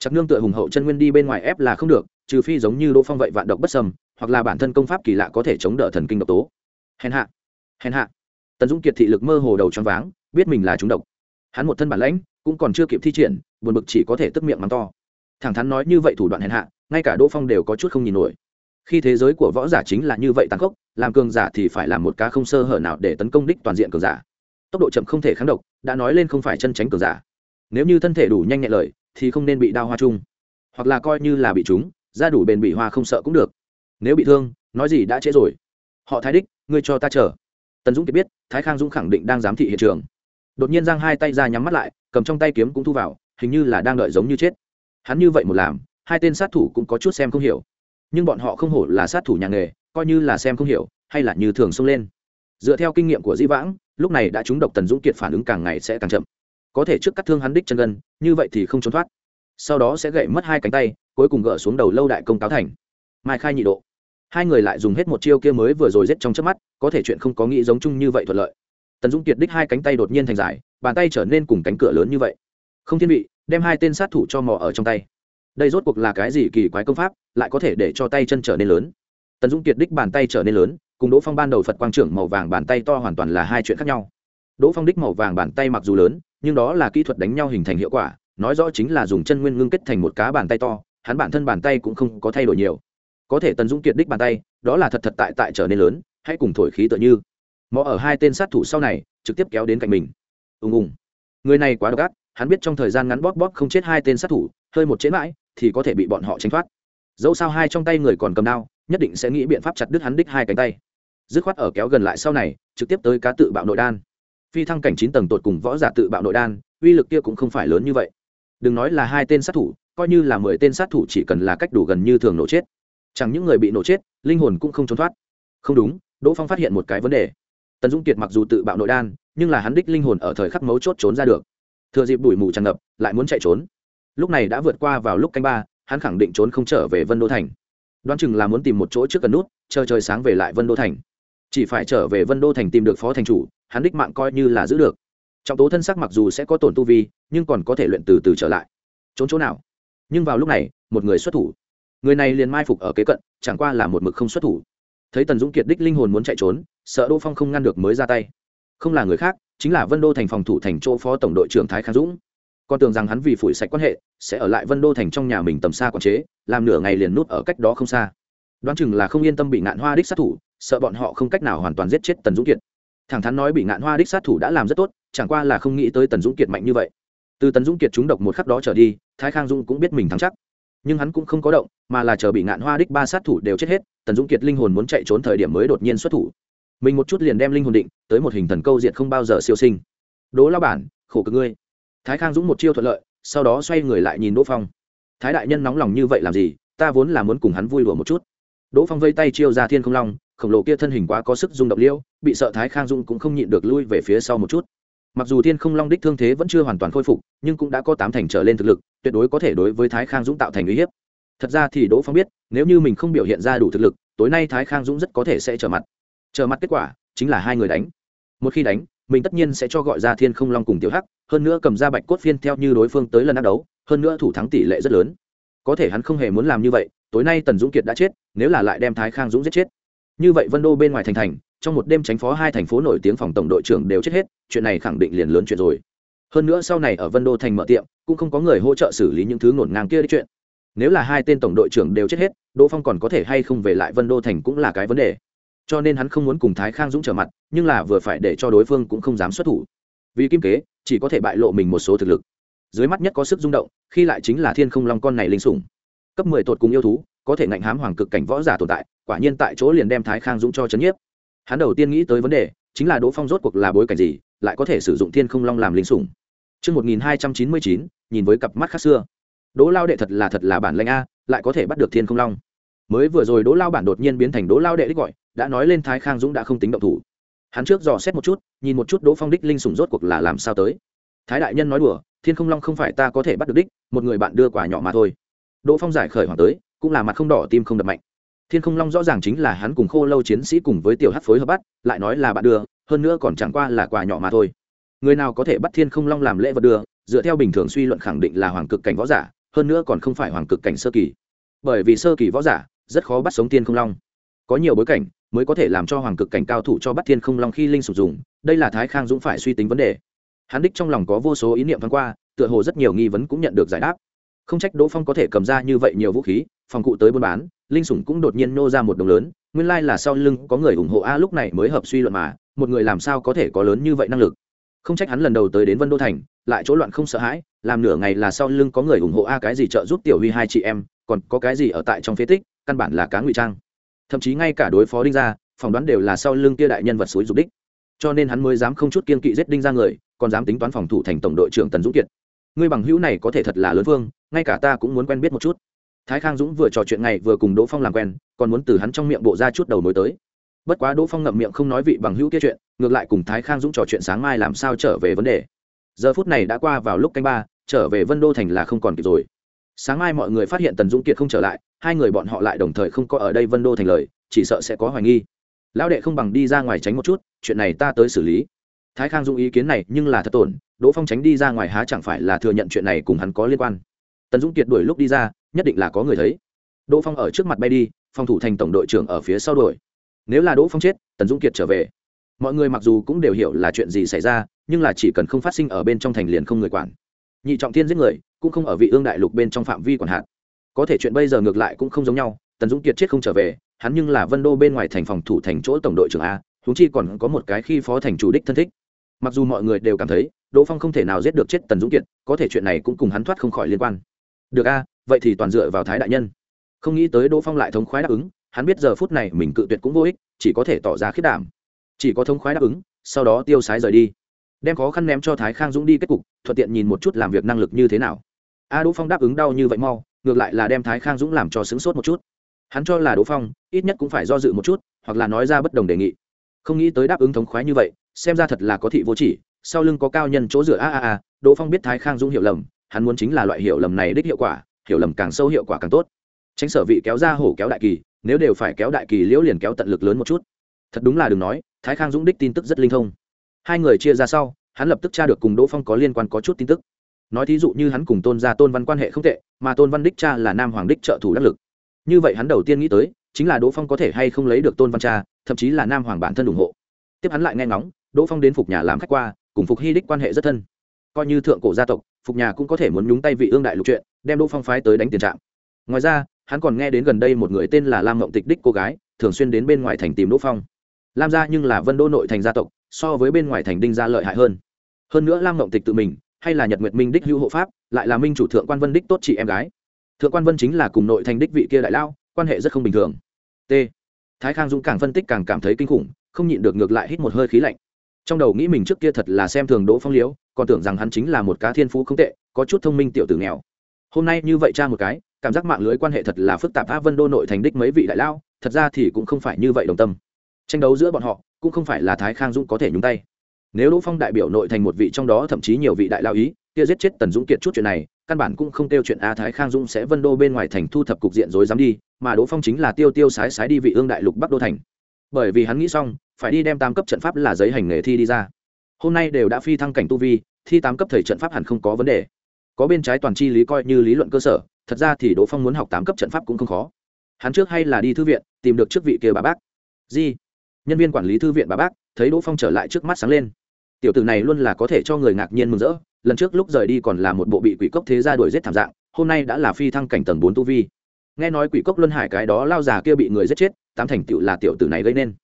chắc nương tựa hùng hậu chân nguyên đi bên ngoài ép là không được, trừ phi giống như đỗ phong vậy vạn độc bất sầm hoặc là bản thân công pháp kỳ lạ có thể chống đỡ thần kinh độc tố. Hèn hạ hèn hạ. Tần dũng kiệt thị lực mơ hồ đầu choáng váng, biết mình là trúng độc. Hắn một thân bản lãnh, cũng còn chưa kịp thi triển, buồn bực chỉ có thể tức miệng mắng to. Thẳng thắn nói như vậy thủ đoạn hèn hạ, ngay cả đỗ phong đều có chút không nhìn nổi. Khi thế giới của võ giả chính là như vậy tàn khốc, làm cường giả thì phải làm một cá không sơ hở nào để tấn công đích toàn diện cường giả. Tốc độ chậm không thể kháng độc, đã nói lên không phải chân tránh cường giả. Nếu như thân thể đủ nhanh nhẹn lời thì không nên bị đao hoa chung. Hoặc là coi như là bị chúng ra đủ bền bị hoa không sợ cũng được. Nếu bị thương, nói gì đã trễ rồi. Họ thái đích, ngươi cho ta chờ. Tần dũng kiệt biết, thái khang dũng khẳng định đang giám thị hiện trường. Đột nhiên giang hai tay ra nhắm mắt lại, cầm trong tay kiếm cũng thu vào, hình như là đang đợi giống như chết. Hắn như vậy một làm, hai tên sát thủ cũng có chút xem không hiểu. Nhưng bọn họ không hổ là sát thủ nhà nghề, coi như là xem không hiểu, hay là như thường xông lên. Dựa theo kinh nghiệm của di vãng, lúc này đã trúng độc tần dũng kiệt phản ứng càng ngày sẽ càng chậm có thể trước cắt thương hắn đích chân gần như vậy thì không trốn thoát. Sau đó sẽ gậy mất hai cánh tay, cuối cùng gỡ xuống đầu lâu đại công cáo thành. Mai khai nhị độ. Hai người lại dùng hết một chiêu kia mới vừa rồi giết trong chớp mắt, có thể chuyện không có nghĩ giống chung như vậy thuận lợi. Tần dũng kiệt đích hai cánh tay đột nhiên thành dài, bàn tay trở nên cùng cánh cửa lớn như vậy. Không thiên vị, đem hai tên sát thủ cho mò ở trong tay. Đây rốt cuộc là cái gì kỳ quái công pháp, lại có thể để cho tay chân trở nên lớn? Tần dũng kiệt đích bàn tay trở nên lớn, cùng đỗ phong ban đầu phật quang trưởng màu vàng bàn tay to hoàn toàn là hai chuyện khác nhau. Đỗ phong đích màu vàng bàn tay mặc dù lớn nhưng đó là kỹ thuật đánh nhau hình thành hiệu quả, nói rõ chính là dùng chân nguyên ngưng kết thành một cá bàn tay to, hắn bản thân bàn tay cũng không có thay đổi nhiều. Có thể tần dũng kiệt đích bàn tay, đó là thật thật tại tại trở nên lớn, hãy cùng thổi khí tựa như. Mò ở hai tên sát thủ sau này, trực tiếp kéo đến cạnh mình. Ùng ùng. Người này quá độc ác, hắn biết trong thời gian ngắn bóp bóp không chết hai tên sát thủ, hơi một chế mãi, thì có thể bị bọn họ tránh thoát. Dẫu sao hai trong tay người còn cầm đao, nhất định sẽ nghĩ biện pháp chặt đứt hắn đích hai cánh tay. Dứt khoát ở kéo gần lại sau này, trực tiếp tới cá tự bạo nội đan phi thăng cảnh chín tầng tột cùng võ giả tự bạo nội đan, uy lực kia cũng không phải lớn như vậy. Đừng nói là hai tên sát thủ, coi như là mười tên sát thủ chỉ cần là cách đủ gần như thường nổ chết. Chẳng những người bị nổ chết, linh hồn cũng không trốn thoát. Không đúng, đỗ phong phát hiện một cái vấn đề. Tần Dung kiệt mặc dù tự bạo nội đan, nhưng là hắn đích linh hồn ở thời khắc mấu chốt trốn ra được. Thừa dịp đuổi mù tràn ngập, lại muốn chạy trốn. Lúc này đã vượt qua vào lúc canh ba, hắn khẳng định trốn không trở về vân đô thành. Đoán chừng là muốn tìm một chỗ trước cần nút, chờ trời sáng về lại vân đô thành. Chỉ phải trở về vân đô thành tìm được phó thành chủ hắn đích mạng coi như là giữ được. Trọng tố thân sắc mặc dù sẽ có tổn tu vi, nhưng còn có thể luyện từ từ trở lại. Trốn chỗ nào? Nhưng vào lúc này, một người xuất thủ. Người này liền mai phục ở kế cận, chẳng qua là một mực không xuất thủ. Thấy tần dũng kiệt đích linh hồn muốn chạy trốn, sợ đỗ phong không ngăn được mới ra tay. Không là người khác, chính là vân đô thành phòng thủ thành chỗ phó tổng đội trưởng thái khang dũng. Con tưởng rằng hắn vì phủi sạch quan hệ, sẽ ở lại vân đô thành trong nhà mình tầm xa quản chế, làm nửa ngày liền nút ở cách đó không xa. Đoán chừng là không yên tâm bị ngạn hoa đích sát thủ, sợ bọn họ không cách nào hoàn toàn giết chết tần dũng kiệt thẳng thắn nói bị ngạn hoa đích sát thủ đã làm rất tốt, chẳng qua là không nghĩ tới tần dũng kiệt mạnh như vậy. Từ tần dũng kiệt trúng độc một khắc đó trở đi, thái khang dũng cũng biết mình thắng chắc. Nhưng hắn cũng không có động, mà là chờ bị ngạn hoa đích ba sát thủ đều chết hết, tần dũng kiệt linh hồn muốn chạy trốn thời điểm mới đột nhiên xuất thủ. Mình một chút liền đem linh hồn định, tới một hình thần câu diệt không bao giờ siêu sinh. Đố lao bản, khổ cực ngươi. Thái khang dũng một chiêu thuận lợi, sau đó xoay người lại nhìn đỗ phong. Thái đại nhân nóng lòng như vậy làm gì, ta vốn là muốn cùng hắn vui đùa một chút. Đỗ phong vây tay chiêu ra thiên không long khổng lồ kia thân hình quá có sức rung động liêu bị sợ thái khang dung cũng không nhịn được lui về phía sau một chút. Mặc dù thiên không long đích thương thế vẫn chưa hoàn toàn khôi phục, nhưng cũng đã có tám thành trở lên thực lực, tuyệt đối có thể đối với thái khang dũng tạo thành uy hiếp. Thật ra thì đỗ phong biết, nếu như mình không biểu hiện ra đủ thực lực, tối nay thái khang dũng rất có thể sẽ trở mặt. Trở mặt kết quả chính là hai người đánh. Một khi đánh, mình tất nhiên sẽ cho gọi ra thiên không long cùng tiểu hắc, hơn nữa cầm ra bạch cốt phiên theo như đối phương tới lần ác đấu, hơn nữa thủ thắng tỷ lệ rất lớn. Có thể hắn không hề muốn làm như vậy, tối nay tần dũng kiệt đã chết, nếu là lại đem thái khang dũng giết chết như vậy vân đô bên ngoài thành thành, trong một đêm tránh phó hai thành phố nổi tiếng phòng tổng đội trưởng đều chết hết, chuyện này khẳng định liền lớn chuyện rồi. Hơn nữa sau này ở vân đô thành mở tiệm, cũng không có người hỗ trợ xử lý những thứ ngổn ngang kia đi chuyện. Nếu là hai tên tổng đội trưởng đều chết hết, đỗ phong còn có thể hay không về lại vân đô thành cũng là cái vấn đề. Cho nên hắn không muốn cùng thái khang dũng trở mặt, nhưng là vừa phải để cho đối phương cũng không dám xuất thủ. Vì kim kế, chỉ có thể bại lộ mình một số thực lực. Dưới mắt nhất có sức rung động, khi lại chính là thiên không long con này linh sủng. Cấp mười tột cùng yêu thú có thể ngạnh hám hoàng cực cảnh võ giả tồn tại quả nhiên tại chỗ liền đem thái khang dũng cho chấn nhiếp hắn đầu tiên nghĩ tới vấn đề chính là đỗ phong rốt cuộc là bối cảnh gì lại có thể sử dụng thiên không long làm linh sủng Trước 1299, nhìn với cặp mắt khác xưa. Đỗ Lao đệ thật là thật là bản lĩnh a, lại có thể bắt được Thiên Không Long. Mới vừa rồi Đỗ Lao bản đột nhiên biến thành Đỗ Lao đệ đích gọi, đã nói lên Thái Khang Dũng đã không tính động thủ. Hắn trước dò xét một chút, nhìn một chút Đỗ Phong đích linh sủng rốt cuộc là làm sao tới. Thái đại nhân nói đùa, Thiên Không Long không phải ta có thể bắt được đích, một người bạn đưa quả nhỏ mà thôi. Đỗ Phong giải khởi hoàng tới, cũng là mặt không đỏ tim không đập mạnh. Thiên Không Long rõ ràng chính là hắn cùng Khô Lâu chiến sĩ cùng với Tiểu hát phối hợp bắt, lại nói là bạn đưa, hơn nữa còn chẳng qua là quà nhỏ mà thôi. Người nào có thể bắt thiên không long làm lễ vật đưa dựa theo bình thường suy luận khẳng định là hoàng cực cảnh võ giả hơn nữa còn không phải hoàng cực cảnh sơ kỳ. Bởi vì sơ kỳ võ giả rất khó bắt sống thiên không long. Có nhiều bối cảnh mới có thể làm cho hoàng cực cảnh cao thủ cho bắt thiên không long khi linh sử dụng đây là thái khang dũng phải suy tính vấn đề. Hắn đích trong lòng có vô số ý niệm thoáng qua tựa hồ rất nhiều nghi vấn cũng nhận được giải đáp không trách đỗ phong có thể cầm ra như vậy nhiều vũ khí, phòng cụ tới buôn bán, linh sủng cũng đột nhiên nô ra một đồng lớn, nguyên lai là sau lưng có người ủng hộ a, lúc này mới hợp suy luận mà, một người làm sao có thể có lớn như vậy năng lực. Không trách hắn lần đầu tới đến vân đô thành, lại chỗ loạn không sợ hãi, làm nửa ngày là sau lưng có người ủng hộ a cái gì trợ giúp tiểu huy hai chị em, còn có cái gì ở tại trong phế tích, căn bản là cá ngụy trang. Thậm chí ngay cả đối phó đinh gia, phỏng đoán đều là sau lưng kia đại nhân vật suối dục đích. Cho nên hắn mới dám không chút kiên kỵ giết đinh ra người, còn dám tính toán phòng thủ thành tổng đội trưởng tần dũng kiệt. Ngươi bằng hữu này có thể thật là lớn vương ngay cả ta cũng muốn quen biết một chút. Thái khang dũng vừa trò chuyện ngày vừa cùng đỗ phong làm quen, còn muốn từ hắn trong miệng bộ ra chút đầu mối tới. Bất quá đỗ phong ngậm miệng không nói vị bằng hữu kia chuyện, ngược lại cùng thái khang dũng trò chuyện sáng mai làm sao trở về vấn đề. Giờ phút này đã qua vào lúc canh ba, trở về vân đô thành là không còn kịp rồi. Sáng mai mọi người phát hiện tần dũng kiệt không trở lại, hai người bọn họ lại đồng thời không có ở đây vân đô thành lời, chỉ sợ sẽ có hoài nghi. Lão đệ không bằng đi ra ngoài tránh một chút, chuyện này ta tới xử lý. Thái khang dũng ý kiến này nhưng là thật tổn, đỗ phong tránh đi ra ngoài há chẳng phải là thừa nhận chuyện này cùng hắn có liên quan tần dũng kiệt đuổi lúc đi ra, nhất định là có người thấy. Đỗ phong ở trước mặt bay đi, phòng thủ thành tổng đội trưởng ở phía sau đuổi. Nếu là đỗ phong chết, tần dũng kiệt trở về. Mọi người mặc dù cũng đều hiểu là chuyện gì xảy ra, nhưng là chỉ cần không phát sinh ở bên trong thành liền không người quản. Nhị trọng thiên giết người, cũng không ở vị ương đại lục bên trong phạm vi quản hạn. Có thể chuyện bây giờ ngược lại cũng không giống nhau, tần dũng kiệt chết không trở về, hắn nhưng là vân đô bên ngoài thành phòng thủ thành chỗ tổng đội trưởng a húng chi còn có một cái khi phó thành chủ đích thân thích. Mặc dù mọi người đều cảm thấy, đỗ phong không thể nào giết được chết tần dũng kiệt, có thể chuyện này cũng cùng hắn thoát không khỏi liên quan được a, vậy thì toàn dựa vào thái đại nhân. Không nghĩ tới đỗ phong lại thống khoái đáp ứng, hắn biết giờ phút này mình cự tuyệt cũng vô ích, chỉ có thể tỏ ra khiết đảm. Chỉ có thống khoái đáp ứng, sau đó tiêu sái rời đi. Đem khó khăn ném cho thái khang dũng đi kết cục, thuận tiện nhìn một chút làm việc năng lực như thế nào. A đỗ phong đáp ứng đau như vậy mau, ngược lại là đem thái khang dũng làm cho sướng sốt một chút. Hắn cho là đỗ phong, ít nhất cũng phải do dự một chút, hoặc là nói ra bất đồng đề nghị. Không nghĩ tới đáp ứng thống khoái như vậy, xem ra thật là có thị vô chỉ, sau lưng có cao nhân chỗ dựa a a a, đỗ phong biết thái khang dũng hiểu lầm hắn muốn chính là loại hiểu lầm này đích hiệu quả, hiểu lầm càng sâu hiệu quả càng tốt. Tránh sở vị kéo ra hổ kéo đại kỳ, nếu đều phải kéo đại kỳ liễu liền kéo tận lực lớn một chút. Thật đúng là đừng nói, thái khang dũng đích tin tức rất linh thông. Hai người chia ra sau, hắn lập tức tra được cùng đỗ phong có liên quan có chút tin tức. Nói thí dụ như hắn cùng tôn gia tôn văn quan hệ không tệ, mà tôn văn đích cha là nam hoàng đích trợ thủ đắc lực. Như vậy hắn đầu tiên nghĩ tới, chính là đỗ phong có thể hay không lấy được tôn văn cha, thậm chí là nam hoàng bản thân ủng hộ. Tiếp hắn lại nghe ngóng, đỗ phong đến phục nhà làm khách qua, cùng phục hy đích quan hệ rất thân coi như thượng cổ gia tộc, phục nhà cũng có thể muốn nhúng tay vị ương đại lục chuyện, đem đỗ phong phái tới đánh tiền trạng. Ngoài ra, hắn còn nghe đến gần đây một người tên là lam mộng tịch đích cô gái, thường xuyên đến bên ngoài thành tìm đỗ phong. Lam gia nhưng là vân đô nội thành gia tộc, so với bên ngoài thành đinh gia lợi hại hơn. Hơn nữa lam mộng tịch tự mình, hay là nhật nguyệt minh đích hữu hộ pháp, lại là minh chủ thượng quan vân đích tốt chị em gái. Thượng quan vân chính là cùng nội thành đích vị kia đại lao, quan hệ rất không bình thường. T. Thái khang dũng càng phân tích càng cảm thấy kinh khủng, không nhịn được ngược lại hít một hơi khí lạnh. Trong đầu nghĩ mình trước kia thật là xem thường đỗ phong liễu còn tưởng rằng hắn chính là một cá thiên phú không tệ, có chút thông minh tiểu tử nghèo. Hôm nay như vậy cha một cái, cảm giác mạng lưới quan hệ thật là phức tạp. A vân đô nội thành đích mấy vị đại lao, thật ra thì cũng không phải như vậy đồng tâm. Tranh đấu giữa bọn họ, cũng không phải là thái khang dũng có thể nhúng tay. Nếu đỗ phong đại biểu nội thành một vị trong đó thậm chí nhiều vị đại lao ý, kia giết chết tần dũng kiệt chút chuyện này, căn bản cũng không tiêu chuyện a thái khang dũng sẽ vân đô bên ngoài thành thu thập cục diện rồi dám đi, mà đỗ phong chính là tiêu tiêu sái sái đi vị ương đại lục bắc đô thành. Bởi vì hắn nghĩ xong, phải đi đem tam cấp trận pháp là giấy hành nghề thi đi ra hôm nay đều đã phi thăng cảnh tu vi, thi tám cấp thầy trận pháp hẳn không có vấn đề. Có bên trái toàn chi lý coi như lý luận cơ sở, thật ra thì đỗ phong muốn học tám cấp trận pháp cũng không khó. Hắn trước hay là đi thư viện, tìm được trước vị kia bà bác. Di, nhân viên quản lý thư viện bà bác, thấy đỗ phong trở lại trước mắt sáng lên. Tiểu tử này luôn là có thể cho người ngạc nhiên mừng rỡ, lần trước lúc rời đi còn là một bộ bị quỷ cốc thế ra đuổi giết thảm dạng, hôm nay đã là phi thăng cảnh tầng bốn tu vi. Nghe nói quỷ cốc luân hải cái đó lao già kia bị người giết chết, tám thành tựu là tiểu tử này gây nên.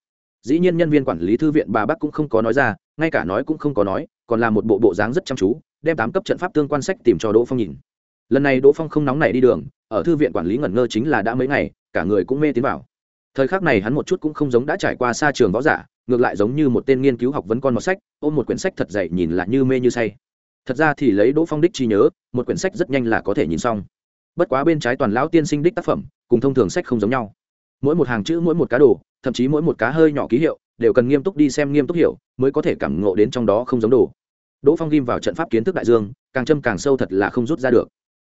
Dĩ nhiên nhân viên quản lý thư viện bà bác cũng không có nói ra ngay cả nói cũng không có nói, còn là một bộ bộ dáng rất chăm chú, đem tám cấp trận pháp tương quan sách tìm cho đỗ phong nhìn. Lần này đỗ phong không nóng nảy đi đường, ở thư viện quản lý ngẩn ngơ chính là đã mấy ngày, cả người cũng mê tiến vào. Thời khắc này hắn một chút cũng không giống đã trải qua xa trường võ giả, ngược lại giống như một tên nghiên cứu học vấn con một sách, ôm một quyển sách thật dày nhìn là như mê như say. Thật ra thì lấy đỗ phong đích trí nhớ, một quyển sách rất nhanh là có thể nhìn xong. Bất quá bên trái toàn lão tiên sinh đích tác phẩm, cùng thông thường sách không giống nhau. Mỗi một hàng chữ, mỗi một cá đồ, thậm chí mỗi một cá hơi nhỏ ký hiệu đều cần nghiêm túc đi xem nghiêm túc hiểu mới có thể cảm ngộ đến trong đó không giống đồ đỗ phong ghim vào trận pháp kiến thức đại dương càng châm càng sâu thật là không rút ra được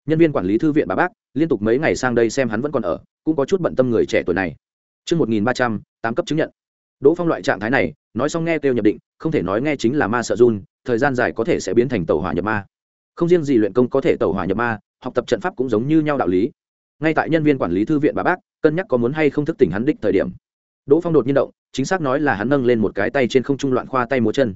nhân viên quản lý thư viện bà bác liên tục mấy ngày sang đây xem hắn vẫn còn ở cũng có chút bận tâm người trẻ tuổi này Trước 1300, tám cấp chứng nhận. Đỗ Phong loại trạng thái này, nói xong nghe kêu nhập định, không thể nói nghe chính là ma sợ run, thời gian dài có thể sẽ biến thành tẩu hỏa nhập ma. Không riêng gì luyện công có thể tẩu hỏa nhập ma, học tập trận pháp cũng giống như nhau đạo lý. Ngay tại nhân viên quản lý thư viện bà bác, cân nhắc có muốn hay không thức tỉnh hắn đích thời điểm. Đỗ Phong đột nhiên động, chính xác nói là hắn nâng lên một cái tay trên không trung loạn khoa tay múa chân.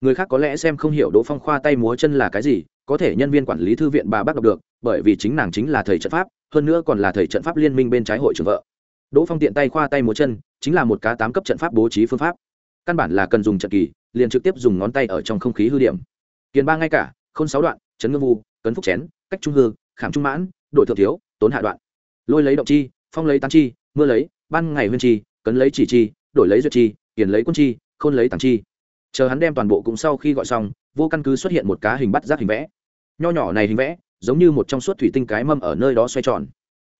Người khác có lẽ xem không hiểu Đỗ Phong khoa tay múa chân là cái gì, có thể nhân viên quản lý thư viện bà bác đọc được, bởi vì chính nàng chính là thầy trận pháp, hơn nữa còn là thầy trận pháp liên minh bên trái hội trưởng vợ. Đỗ phong tiện tay khoa tay múa chân chính là một cá tám cấp trận pháp bố trí phương pháp. Căn bản là cần dùng trận kỳ liền trực tiếp dùng ngón tay ở trong không khí hư điểm. Kiền ba ngay cả khôn sáu đoạn chấn ngư vu cấn phúc chén cách trung hư khảm trung mãn đội thượng thiếu tốn hạ đoạn. Lôi lấy động chi phong lấy tán chi mưa lấy ban ngày huyên chi cấn lấy chỉ chi, đổi lấy duyệt chi hiền lấy quân chi, khôn lấy tàng chi. Chờ hắn đem toàn bộ cũng sau khi gọi xong, vô căn cứ xuất hiện một cá hình bắt giác hình vẽ. Nho nhỏ này hình vẽ, giống như một trong suốt thủy tinh cái mâm ở nơi đó xoay tròn.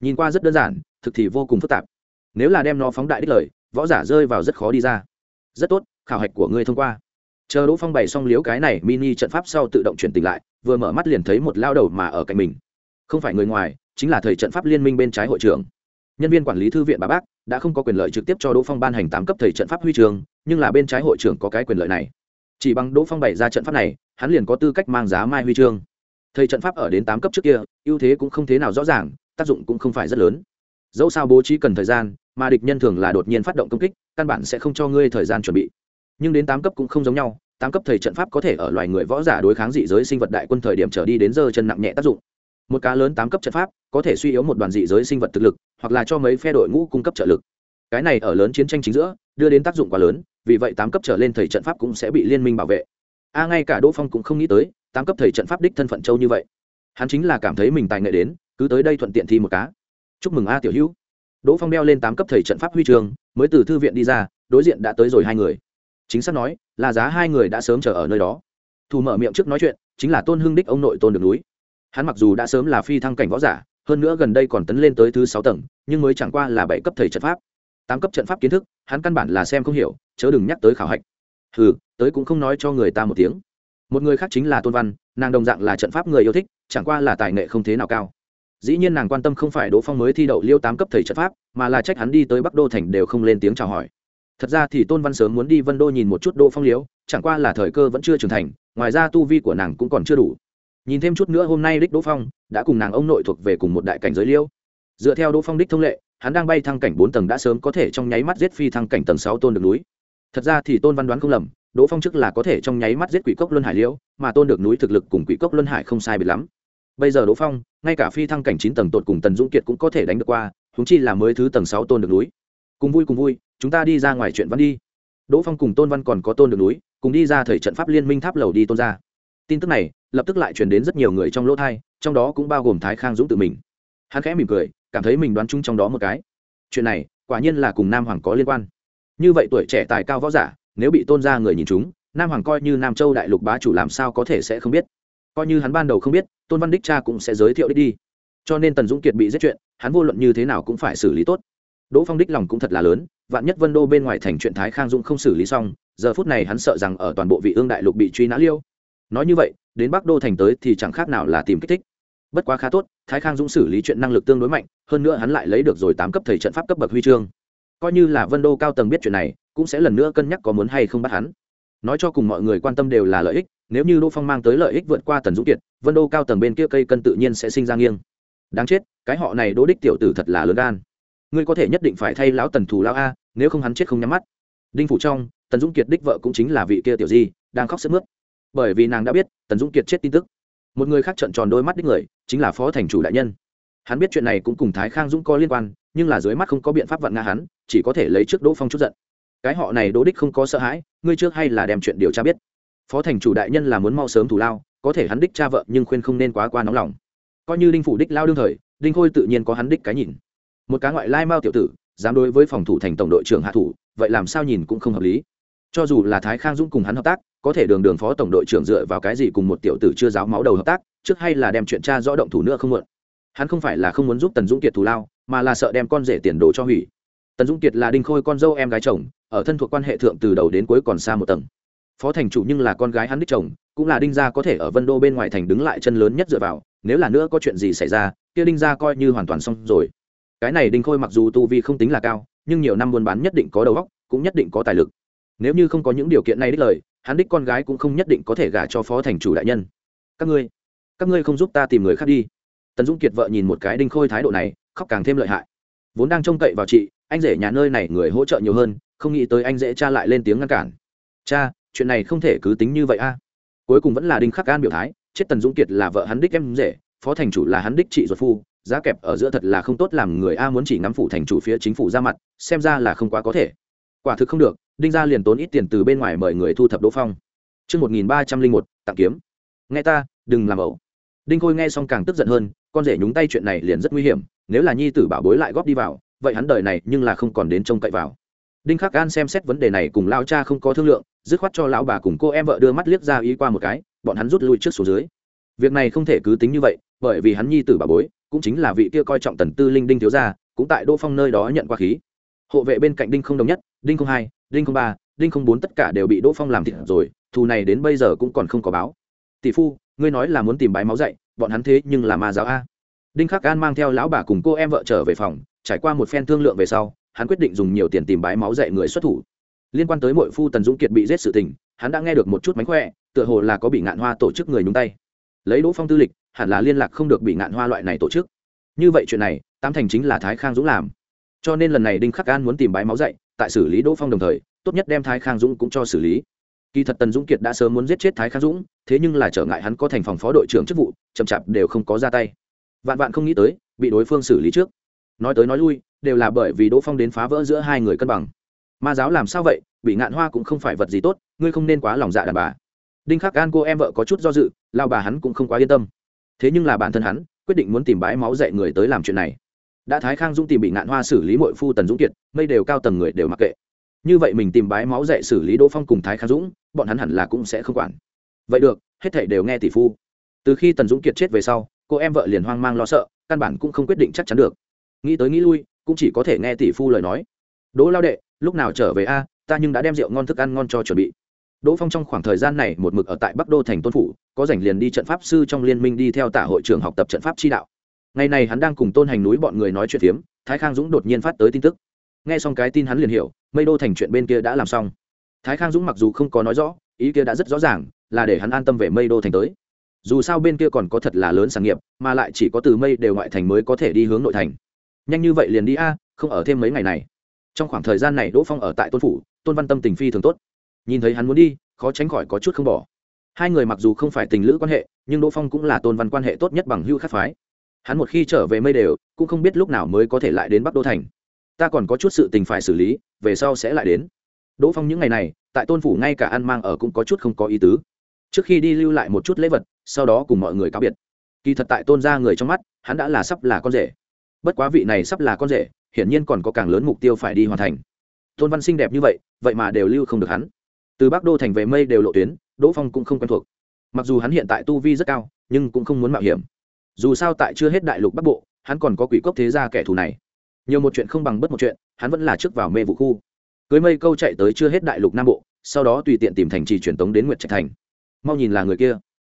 Nhìn qua rất đơn giản, thực thì vô cùng phức tạp. Nếu là đem nó phóng đại đích lời, võ giả rơi vào rất khó đi ra. Rất tốt, khảo hạch của ngươi thông qua. Chờ đỗ phong bày xong liếu cái này mini trận pháp sau tự động chuyển tỉnh lại, vừa mở mắt liền thấy một lao đầu mà ở cạnh mình. Không phải người ngoài, chính là thầy trận pháp liên minh bên trái hội trưởng. Nhân viên quản lý thư viện bà bác đã không có quyền lợi trực tiếp cho đỗ phong ban hành tám cấp thầy trận pháp huy trường, nhưng là bên trái hội trưởng có cái quyền lợi này. Chỉ bằng đỗ phong bày ra trận pháp này, hắn liền có tư cách mang giá mai huy chương. Thầy trận pháp ở đến tám cấp trước kia, ưu thế cũng không thế nào rõ ràng, tác dụng cũng không phải rất lớn. Dẫu sao bố trí cần thời gian, mà địch nhân thường là đột nhiên phát động công kích, căn bản sẽ không cho ngươi thời gian chuẩn bị. Nhưng đến tám cấp cũng không giống nhau, tám cấp thầy trận pháp có thể ở loài người võ giả đối kháng dị giới sinh vật đại quân thời điểm trở đi đến giờ chân nặng nhẹ tác dụng một cá lớn tám cấp trận pháp, có thể suy yếu một đoàn dị giới sinh vật thực lực, hoặc là cho mấy phe đội ngũ cung cấp trợ lực. Cái này ở lớn chiến tranh chính giữa, đưa đến tác dụng quá lớn, vì vậy tám cấp trở lên thầy trận pháp cũng sẽ bị liên minh bảo vệ. A, ngay cả đỗ phong cũng không nghĩ tới, tám cấp thầy trận pháp đích thân phận châu như vậy. Hắn chính là cảm thấy mình tài nghệ đến, cứ tới đây thuận tiện thi một cá. Chúc mừng a tiểu hữu. Đỗ phong đeo lên tám cấp thầy trận pháp huy trường mới từ thư viện đi ra, đối diện đã tới rồi hai người. Chính xác nói, là giá hai người đã sớm chờ ở nơi đó. Thù mở miệng trước nói chuyện, chính là tôn hưng đích ông nội tôn được núi hắn mặc dù đã sớm là phi thăng cảnh võ giả hơn nữa gần đây còn tấn lên tới thứ sáu tầng nhưng mới chẳng qua là bảy cấp thầy trận pháp. Tám cấp trận pháp kiến thức hắn căn bản là xem không hiểu chớ đừng nhắc tới khảo hạch. Ừ tới cũng không nói cho người ta một tiếng. Một người khác chính là tôn văn nàng đồng dạng là trận pháp người yêu thích chẳng qua là tài nghệ không thế nào cao. Dĩ nhiên nàng quan tâm không phải đỗ phong mới thi đậu liêu tám cấp thầy trận pháp mà là trách hắn đi tới bắc đô thành đều không lên tiếng chào hỏi. Thật ra thì tôn văn sớm muốn đi vân đô nhìn một chút đỗ phong liễu, chẳng qua là thời cơ vẫn chưa trưởng thành ngoài ra tu vi của nàng cũng còn chưa đủ nhìn thêm chút nữa hôm nay đích đỗ phong, đã cùng nàng ông nội thuộc về cùng một đại cảnh giới liêu. Dựa theo đỗ phong đích thông lệ, hắn đang bay thăng cảnh bốn tầng đã sớm có thể trong nháy mắt giết phi thăng cảnh tầng sáu tôn được núi. Thật ra thì tôn văn đoán không lầm, đỗ phong trước là có thể trong nháy mắt giết quỷ cốc luân hải liễu mà tôn được núi thực lực cùng quỷ cốc luân hải không sai biệt lắm. Bây giờ đỗ phong, ngay cả phi thăng cảnh chín tầng tột cùng tần dũng kiệt cũng có thể đánh được qua húng chi là mới thứ tầng sáu tôn được núi. Cùng vui cùng vui, chúng ta đi ra ngoài chuyện văn đi. Đỗ phong cùng tôn văn còn có tôn được núi, cùng đi ra thời trận pháp liên minh tháp lầu đi tôn ra. Tin tức này lập tức lại truyền đến rất nhiều người trong lỗ thai, trong đó cũng bao gồm thái khang dũng tự mình. Hắn khẽ mỉm cười, cảm thấy mình đoán chung trong đó một cái. Chuyện này, quả nhiên là cùng nam hoàng có liên quan. Như vậy tuổi trẻ tài cao võ giả, nếu bị tôn ra người nhìn chúng, nam hoàng coi như nam châu đại lục bá chủ làm sao có thể sẽ không biết. Coi như hắn ban đầu không biết, tôn văn đích cha cũng sẽ giới thiệu đích đi. Cho nên tần dũng kiệt bị giết chuyện, hắn vô luận như thế nào cũng phải xử lý tốt. Đỗ phong đích lòng cũng thật là lớn, vạn nhất vân đô bên ngoài thành chuyện thái khang dũng không xử lý xong, giờ phút này hắn sợ rằng ở toàn bộ vị ương đại lục bị truy nã liêu nói như vậy, đến bắc đô thành tới thì chẳng khác nào là tìm kích thích. Bất quá khá tốt, thái khang dũng xử lý chuyện năng lực tương đối mạnh, hơn nữa hắn lại lấy được rồi tám cấp thầy trận pháp cấp bậc huy chương. Coi như là vân đô cao tầng biết chuyện này, cũng sẽ lần nữa cân nhắc có muốn hay không bắt hắn. Nói cho cùng mọi người quan tâm đều là lợi ích, nếu như đỗ phong mang tới lợi ích vượt qua tần dũng kiệt, vân đô cao tầng bên kia cây cân tự nhiên sẽ sinh ra nghiêng. Đáng chết, cái họ này đỗ đích tiểu tử thật là lớn gan. Ngươi có thể nhất định phải thay lão tần thù lão a, nếu không hắn chết không nhắm mắt. Đinh phủ trong, tần dũng kiệt đích vợ cũng chính là vị kia tiểu di, đang khóc sức mướt bởi vì nàng đã biết, tần dũng kiệt chết tin tức. Một người khác trợn tròn đôi mắt đích người, chính là phó thành chủ đại nhân. Hắn biết chuyện này cũng cùng thái khang dũng có liên quan, nhưng là dưới mắt không có biện pháp vặn nga hắn, chỉ có thể lấy trước đỗ phong chút giận. Cái họ này đỗ đích không có sợ hãi, ngươi trước hay là đem chuyện điều tra biết. Phó thành chủ đại nhân là muốn mau sớm thủ lao, có thể hắn đích cha vợ nhưng khuyên không nên quá qua nóng lòng. Coi như đinh phủ đích lao đương thời, đinh khôi tự nhiên có hắn đích cái nhìn. Một cá ngoại lai mao tiểu tử, dám đối với phòng thủ thành tổng đội trưởng hạ thủ, vậy làm sao nhìn cũng không hợp lý cho dù là thái khang dũng cùng hắn hợp tác, có thể đường đường phó tổng đội trưởng dựa vào cái gì cùng một tiểu tử chưa giáo máu đầu hợp tác, trước hay là đem chuyện cha rõ động thủ nữa không mượn hắn không phải là không muốn giúp tần dũng kiệt thù lao, mà là sợ đem con rể tiền đồ cho hủy. Tần dũng kiệt là đinh khôi con dâu em gái chồng, ở thân thuộc quan hệ thượng từ đầu đến cuối còn xa một tầng. Phó thành chủ nhưng là con gái hắn đích chồng, cũng là đinh gia có thể ở vân đô bên ngoài thành đứng lại chân lớn nhất dựa vào, nếu là nữa có chuyện gì xảy ra, kia đinh gia coi như hoàn toàn xong rồi. Cái này đinh khôi mặc dù tu vi không tính là cao, nhưng nhiều năm buôn bán nhất định có đầu óc, cũng nhất định có tài lực nếu như không có những điều kiện này đích lời, hắn đích con gái cũng không nhất định có thể gả cho phó thành chủ đại nhân. Các ngươi các ngươi không giúp ta tìm người khác đi. Tần dũng kiệt vợ nhìn một cái đinh khôi thái độ này, khóc càng thêm lợi hại. Vốn đang trông cậy vào chị, anh rể nhà nơi này người hỗ trợ nhiều hơn, không nghĩ tới anh dễ cha lại lên tiếng ngăn cản. Cha, chuyện này không thể cứ tính như vậy a. Cuối cùng vẫn là đinh khắc gan biểu thái, chết tần dũng kiệt là vợ hắn đích em rể, phó thành chủ là hắn đích chị ruột phu, giá kẹp ở giữa thật là không tốt làm người a muốn chỉ ngắm phủ thành chủ phía chính phủ ra mặt, xem ra là không quá có thể. Quả thực không được đinh gia liền tốn ít tiền từ bên ngoài mời người thu thập đỗ phong Trước 1301, tặng kiếm. Nghe ta, đừng làm ẩu. Đinh Khôi nghe xong càng tức giận hơn, con rể nhúng tay chuyện này liền rất nguy hiểm, nếu là nhi tử bảo bối lại góp đi vào, vậy hắn đời này nhưng là không còn đến trông cậy vào. Đinh Khắc An xem xét vấn đề này cùng lão cha không có thương lượng, dứt khoát cho lão bà cùng cô em vợ đưa mắt liếc ra ý qua một cái, bọn hắn rút lui trước số dưới. Việc này không thể cứ tính như vậy, bởi vì hắn nhi tử bảo bối, cũng chính là vị kia coi trọng Tần Tư Linh Đinh thiếu gia, cũng tại Đỗ Phong nơi đó nhận qua khí. Hộ vệ bên cạnh Đinh không đồng nhất, Đinh không hai, Đinh không ba, Đinh không bốn tất cả đều bị Đỗ Phong làm thịt rồi, thù này đến bây giờ cũng còn không có báo. Tỷ phu, ngươi nói là muốn tìm bái máu dạy, bọn hắn thế nhưng là ma giáo a. Đinh Khắc An mang theo lão bà cùng cô em vợ trở về phòng, trải qua một phen thương lượng về sau, hắn quyết định dùng nhiều tiền tìm bái máu dạy người xuất thủ. Liên quan tới Mội phu Tần Dũng Kiệt bị giết sự tình, hắn đã nghe được một chút mánh khỏe, tựa hồ là có bị ngạn hoa tổ chức người nhúng tay. Lấy Đỗ Phong tư lịch, hẳn là liên lạc không được bị ngạn hoa loại này tổ chức. Như vậy chuyện này, tam thành chính là Thái Khang Dũng làm. Cho nên lần này Đinh Khắc An muốn tìm bái máu dạy, tại xử lý Đỗ Phong đồng thời, tốt nhất đem thái khang dũng cũng cho xử lý. Kỳ thật tần dũng kiệt đã sớm muốn giết chết thái khang dũng thế nhưng là trở ngại hắn có thành phòng phó đội trưởng chức vụ chậm chạp đều không có ra tay. Vạn vạn không nghĩ tới bị đối phương xử lý trước. Nói tới nói lui đều là bởi vì đỗ phong đến phá vỡ giữa hai người cân bằng. Ma giáo làm sao vậy bị ngạn hoa cũng không phải vật gì tốt ngươi không nên quá lòng dạ đàn bà. Đinh khắc gan cô em vợ có chút do dự lao bà hắn cũng không quá yên tâm. Thế nhưng là bản thân hắn quyết định muốn tìm bãi máu dạy người tới làm chuyện này đã thái khang dũng tìm bị ngạn hoa xử lý mội phu tần dũng kiệt, mây đều cao tầng người đều mặc kệ. Như vậy mình tìm bái máu dạy xử lý đỗ phong cùng thái khang dũng, bọn hắn hẳn là cũng sẽ không quản. Vậy được, hết thảy đều nghe tỷ phu. Từ khi tần dũng kiệt chết về sau, cô em vợ liền hoang mang lo sợ, căn bản cũng không quyết định chắc chắn được. Nghĩ tới nghĩ lui, cũng chỉ có thể nghe tỷ phu lời nói. Đỗ lao đệ, lúc nào trở về a? Ta nhưng đã đem rượu ngon thức ăn ngon cho chuẩn bị. Đỗ phong trong khoảng thời gian này một mực ở tại bắc đô thành tôn phủ, có rảnh liền đi trận pháp sư trong liên minh đi theo tả hội trưởng học tập trận pháp chi đạo ngày này hắn đang cùng tôn hành núi bọn người nói chuyện phiếm, thái khang dũng đột nhiên phát tới tin tức. Nghe xong cái tin hắn liền hiểu, mây đô thành chuyện bên kia đã làm xong. Thái khang dũng mặc dù không có nói rõ, ý kia đã rất rõ ràng, là để hắn an tâm về mây đô thành tới. Dù sao bên kia còn có thật là lớn sản nghiệp, mà lại chỉ có từ mây đều ngoại thành mới có thể đi hướng nội thành. Nhanh như vậy liền đi a, không ở thêm mấy ngày này. Trong khoảng thời gian này đỗ phong ở tại tôn phủ, tôn văn tâm tình phi thường tốt. Nhìn thấy hắn muốn đi, khó tránh khỏi có chút không bỏ. Hai người mặc dù không phải tình lữ quan hệ, nhưng đỗ phong cũng là tôn văn quan hệ tốt nhất bằng hưu khắc phái hắn một khi trở về mây đều, cũng không biết lúc nào mới có thể lại đến bắc đô thành. Ta còn có chút sự tình phải xử lý, về sau sẽ lại đến. Đỗ phong những ngày này, tại tôn phủ ngay cả ăn mang ở cũng có chút không có ý tứ. Trước khi đi lưu lại một chút lễ vật, sau đó cùng mọi người cáo biệt. Kỳ thật tại tôn ra người trong mắt, hắn đã là sắp là con rể. Bất quá vị này sắp là con rể, hiển nhiên còn có càng lớn mục tiêu phải đi hoàn thành. Tôn văn xinh đẹp như vậy vậy mà đều lưu không được hắn. Từ bắc đô thành về mây đều lộ tuyến, đỗ phong cũng không quen thuộc. Mặc dù hắn hiện tại tu vi rất cao, nhưng cũng không muốn mạo hiểm dù sao tại chưa hết đại lục bắc bộ hắn còn có quỷ cốc thế gia kẻ thù này. Nhiều một chuyện không bằng bất một chuyện hắn vẫn là trước vào mê vụ khu. Cưới mây câu chạy tới chưa hết đại lục nam bộ sau đó tùy tiện tìm thành trì truyền tống đến nguyệt trạch thành. Mau nhìn là người kia.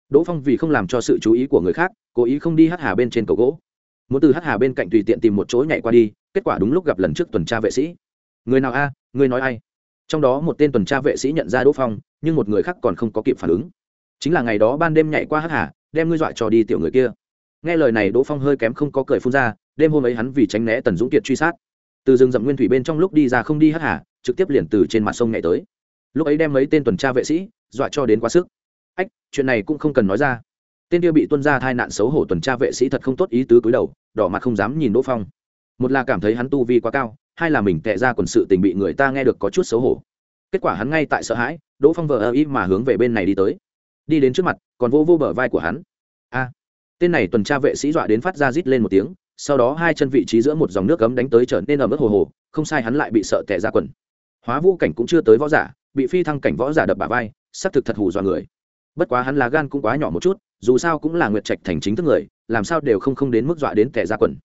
Đỗ phong vì không làm cho sự chú ý của người khác cố ý không đi hắc hà bên trên cầu gỗ. Muốn từ hắc hà bên cạnh tùy tiện tìm một chỗ nhảy qua đi kết quả đúng lúc gặp lần trước tuần tra vệ sĩ. Người nào a à, người nói ai? Trong đó một tên tuần tra vệ sĩ nhận ra đỗ phong nhưng một người khác còn không có kịp phản ứng. Chính là ngày đó ban đêm nhảy qua hắc hà đem ngươi dọa cho đi tiểu người kia nghe lời này đỗ phong hơi kém không có cười phun ra, đêm hôm ấy hắn vì tránh né tần dũng kiệt truy sát. Từ rừng rậm nguyên thủy bên trong lúc đi ra không đi hắc hà trực tiếp liền từ trên mặt sông nhảy tới. Lúc ấy đem mấy tên tuần tra vệ sĩ dọa cho đến quá sức. Ách, chuyện này cũng không cần nói ra. Tên kia bị tuân ra thai nạn xấu hổ tuần tra vệ sĩ thật không tốt ý tứ cúi đầu, đỏ mặt không dám nhìn đỗ phong. Một là cảm thấy hắn tu vi quá cao, hai là mình tệ ra quần sự tình bị người ta nghe được có chút xấu hổ. Kết quả hắn ngay tại sợ hãi, đỗ phong vờ ơ ý mà hướng về bên này đi tới. Đi đến trước mặt, còn vô vô bờ vai của hắn tên này tuần tra vệ sĩ dọa đến phát ra rít lên một tiếng, sau đó hai chân vị trí giữa một dòng nước cấm đánh tới trở nên ở mức hồ hồ, không sai hắn lại bị sợ tệ ra quần. Hóa vũ cảnh cũng chưa tới võ giả, bị phi thăng cảnh võ giả đập bà vai, xác thực thật hù dọa người. Bất quá hắn là gan cũng quá nhỏ một chút, dù sao cũng là nguyệt trạch thành chính thức người, làm sao đều không không đến mức dọa đến tệ ra quần.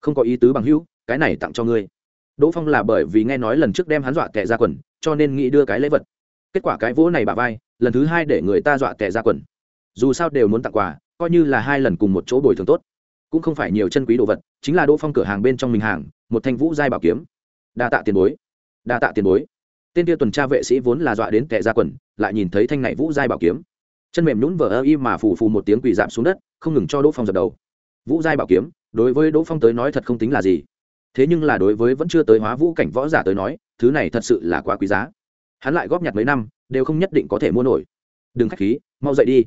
Không có ý tứ bằng hữu, cái này tặng cho ngươi. Đỗ phong là bởi vì nghe nói lần trước đem hắn dọa tệ ra quần, cho nên nghĩ đưa cái lễ vật. Kết quả cái vỗ này bà vai, lần thứ hai để người ta dọa tệ ra quần. Dù sao đều muốn tặng quà coi như là hai lần cùng một chỗ bồi thường tốt. Cũng không phải nhiều chân quý đồ vật, chính là đỗ phong cửa hàng bên trong mình hàng, một thanh vũ giai bảo kiếm. Đa tạ tiền bối. Đa tạ tiền bối. Tên kia tuần tra vệ sĩ vốn là dọa đến tệ ra quần, lại nhìn thấy thanh này vũ giai bảo kiếm. Chân mềm nhún vờ ơ y mà phù phù một tiếng quỳ dạm xuống đất, không ngừng cho đỗ phong dập đầu. Vũ giai bảo kiếm, đối với đỗ phong tới nói thật không tính là gì. Thế nhưng là đối với vẫn chưa tới hóa vũ cảnh võ giả tới nói, thứ này thật sự là quá quý giá. Hắn lại góp nhặt mấy năm, đều không nhất định có thể mua nổi. Đừng k h á c h khí, mau dậy đi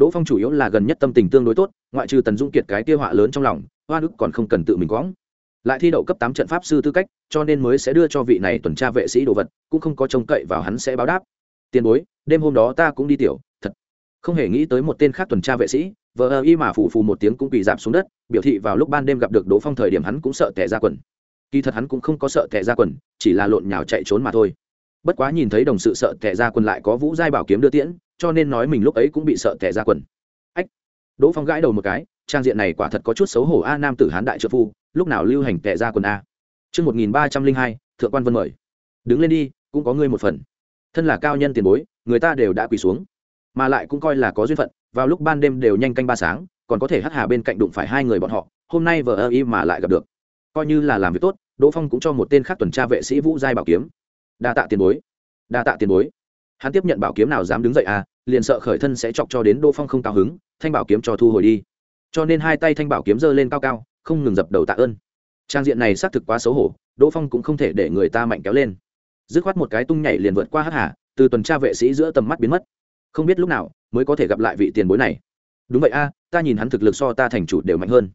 đỗ phong chủ yếu là gần nhất tâm tình tương đối tốt, ngoại trừ tần dung kiệt cái tiêu họa lớn trong lòng, hoa đức còn không cần tự mình quõng. Lại thi đậu cấp tám trận pháp sư tư cách, cho nên mới sẽ đưa cho vị này tuần tra vệ sĩ đồ vật, cũng không có trông cậy vào hắn sẽ báo đáp. Tiền bối, đêm hôm đó ta cũng đi tiểu, thật. Không hề nghĩ tới một tên khác tuần tra vệ sĩ, vờ ơ y mà phù phù một tiếng cũng bị giảm xuống đất, biểu thị vào lúc ban đêm gặp được đỗ phong thời điểm hắn cũng sợ tẻ ra quần. Kỳ thật hắn cũng không có sợ tẻ ra quần, chỉ là lộn nhào chạy trốn mà thôi bất quá nhìn thấy đồng sự sợ tẻ ra quần lại có vũ giai bảo kiếm đưa tiễn cho nên nói mình lúc ấy cũng bị sợ tẻ ra quần ách đỗ phong gãi đầu một cái trang diện này quả thật có chút xấu hổ a nam tử hán đại trợ phu lúc nào lưu hành tẻ ra quần a Trước 1302, thượng quan vân mời. Đứng lên đi, cũng có ngươi một phần. Thân là cao nhân tiền bối, người ta đều đã quỳ xuống. Mà lại cũng coi là có duyên phận, vào lúc ban đêm đều nhanh canh ba sáng, còn có thể hắt hà bên cạnh đụng phải hai người bọn họ, hôm nay vợ ơ y mà lại gặp được. Coi như là làm việc tốt, Đỗ Phong cũng cho một tên khác tuần tra vệ sĩ Vũ giai bảo kiếm. Đa tạ tiền bối. Đa tạ tiền bối. Hắn tiếp nhận bảo kiếm nào dám đứng dậy à liền sợ khởi thân sẽ chọc cho đến đỗ phong không cao hứng, thanh bảo kiếm cho thu hồi đi. Cho nên hai tay thanh bảo kiếm giơ lên cao cao, không ngừng dập đầu tạ ơn. Trang diện này xác thực quá xấu hổ, đỗ phong cũng không thể để người ta mạnh kéo lên. Dứt khoát một cái tung nhảy liền vượt qua hắc hà, từ tuần tra vệ sĩ giữa tầm mắt biến mất. Không biết lúc nào mới có thể gặp lại vị tiền bối này. Đúng vậy a, ta nhìn hắn thực lực so ta thành chủ đều mạnh hơn.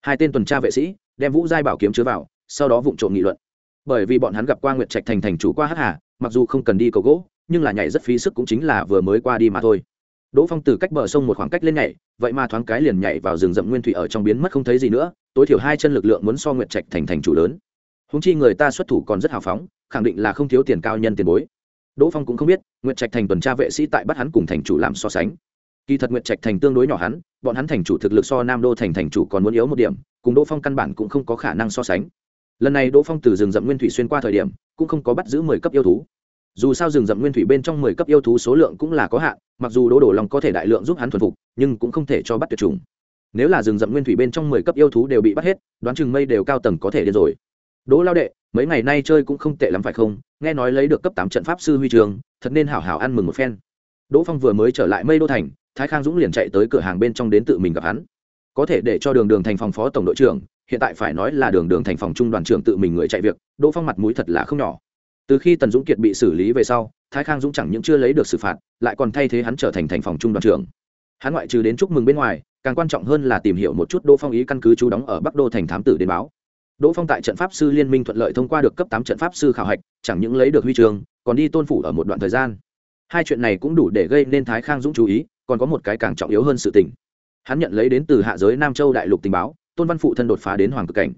Hai tên tuần tra vệ sĩ đem vũ giai bảo kiếm chứa vào, sau đó vụng trộm nghị luận bởi vì bọn hắn gặp qua nguyệt trạch thành thành chủ qua hắc hà, mặc dù không cần đi cầu gỗ, nhưng là nhảy rất phí sức cũng chính là vừa mới qua đi mà thôi. Đỗ phong từ cách bờ sông một khoảng cách lên nhảy, vậy mà thoáng cái liền nhảy vào rừng rậm nguyên thủy ở trong biến mất không thấy gì nữa, tối thiểu hai chân lực lượng muốn so nguyệt trạch thành thành chủ lớn. Húng chi người ta xuất thủ còn rất hào phóng, khẳng định là không thiếu tiền cao nhân tiền bối. Đỗ phong cũng không biết, nguyệt trạch thành tuần tra vệ sĩ tại bắt hắn cùng thành chủ làm so sánh. Kỳ thật nguyệt trạch thành tương đối nhỏ hắn, bọn hắn thành chủ thực lực so nam đô thành thành chủ còn muốn yếu một điểm, cùng đỗ phong căn bản cũng không có khả năng so sánh lần này đỗ phong từ rừng rậm nguyên thủy xuyên qua thời điểm, cũng không có bắt giữ mười cấp yêu thú. Dù sao rừng rậm nguyên thủy bên trong mười cấp yêu thú số lượng cũng là có hạn, mặc dù đỗ đổ lòng có thể đại lượng giúp hắn thuần phục, nhưng cũng không thể cho bắt tuyệt chủng. Nếu là rừng rậm nguyên thủy bên trong mười cấp yêu thú đều bị bắt hết, đoán chừng mây đều cao tầng có thể điên rồi. Đỗ lao đệ, mấy ngày nay chơi cũng không tệ lắm phải không? Nghe nói lấy được cấp tám trận pháp sư huy trường, thật nên hảo hảo ăn mừng một phen. Đỗ phong vừa mới trở lại mây đô thành, thái khang dũng liền chạy tới cửa hàng bên trong đến tự mình gặp hắn. Có thể để cho đường đường thành phòng phó tổng đội trưởng hiện tại phải nói là đường đường thành phòng trung đoàn trưởng tự mình người chạy việc, đỗ phong mặt mũi thật là không nhỏ. Từ khi tần dũng kiệt bị xử lý về sau, thái khang dũng chẳng những chưa lấy được xử phạt, lại còn thay thế hắn trở thành thành phòng trung đoàn trưởng. Hắn ngoại trừ đến chúc mừng bên ngoài, càng quan trọng hơn là tìm hiểu một chút đỗ phong ý căn cứ chú đóng ở bắc đô thành thám tử đến báo. Đỗ phong tại trận pháp sư liên minh thuận lợi thông qua được cấp tám trận pháp sư khảo hạch, chẳng những lấy được huy trường còn đi tôn phủ ở một đoạn thời gian. Hai chuyện này cũng đủ để gây nên thái khang dũng chú ý, còn có một cái càng trọng yếu hơn sự tình. Hắn nhận lấy đến từ hạ giới nam châu đại lục tình báo tôn văn phụ thân đột phá đến hoàng cực cảnh.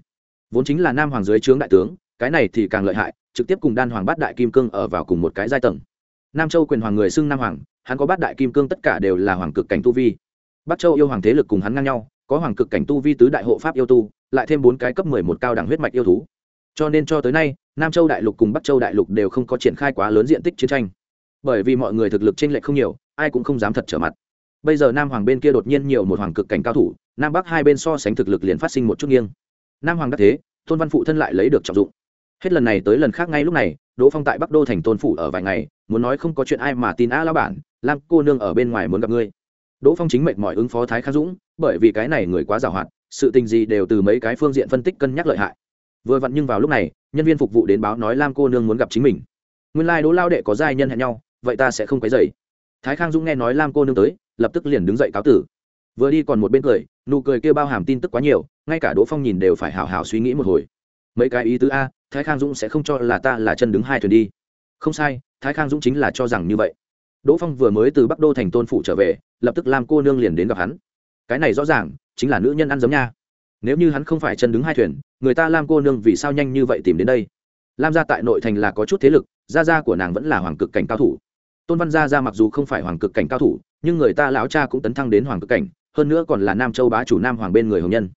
Vốn chính là nam hoàng dưới trướng đại tướng, cái này thì càng lợi hại, trực tiếp cùng đan hoàng bát đại kim cương ở vào cùng một cái giai tầng. Nam châu quyền hoàng người xưng nam hoàng, hắn có bát đại kim cương tất cả đều là hoàng cực cảnh tu vi. Bắc châu yêu hoàng thế lực cùng hắn ngang nhau, có hoàng cực cảnh tu vi tứ đại hộ pháp yêu tu, lại thêm bốn cái cấp mười một cao đẳng huyết mạch yêu thú. Cho nên cho tới nay, nam châu đại lục cùng bắc châu đại lục đều không có triển khai quá lớn diện tích chiến tranh. Bởi vì mọi người thực lực t r ê n lệch không nhiều, ai cũng không dám thật trở mặt. Bây giờ nam hoàng bên kia đột nhiên nhiều một hoàng cực cảnh cao thủ nam bắc hai bên so sánh thực lực liền phát sinh một chút nghiêng. Nam hoàng đắc thế, tôn văn phụ thân lại lấy được trọng dụng. Hết lần này tới lần khác ngay lúc này, đỗ phong tại bắc đô thành tôn phủ ở vài ngày, muốn nói không có chuyện ai mà tin a lao bản, lam cô nương ở bên ngoài muốn gặp ngươi. Đỗ phong chính mệnh mọi ứng phó thái khang dũng, bởi vì cái này người quá giàu hoạt sự tình gì đều từ mấy cái phương diện phân tích cân nhắc lợi hại. Vừa vặn nhưng vào lúc này, nhân viên phục vụ đến báo nói lam cô nương muốn gặp chính mình. Nguyên lai、like、đỗ lao đệ có giai nhân hẹn nhau, vậy ta sẽ không quấy dày thái khang dũng nghe nói lam cô nương tới, lập tức liền đứng dậy cáo tử vừa đi còn một bên cười, nụ cười kêu bao hàm tin tức quá nhiều, ngay cả đỗ phong nhìn đều phải hào hào suy nghĩ một hồi. Mấy cái ý tứ a, thái khang dũng sẽ không cho là ta là chân đứng hai thuyền đi. Không sai, thái khang dũng chính là cho rằng như vậy. Đỗ phong vừa mới từ bắc đô thành tôn phủ trở về, lập tức lam cô nương liền đến gặp hắn. Cái này rõ ràng, chính là nữ nhân ăn giống nha. Nếu như hắn không phải chân đứng hai thuyền, người ta lam cô nương vì sao nhanh như vậy tìm đến đây? Lam gia tại nội thành là có chút thế lực, gia gia của nàng vẫn là hoàng cực cảnh cao thủ. Tôn văn gia gia mặc dù không phải hoàng cực cảnh cao thủ, nhưng người ta lão cha cũng tấn thăng đến hoàng cực cảnh hơn nữa còn là nam châu bá chủ nam hoàng bên người hồng nhân.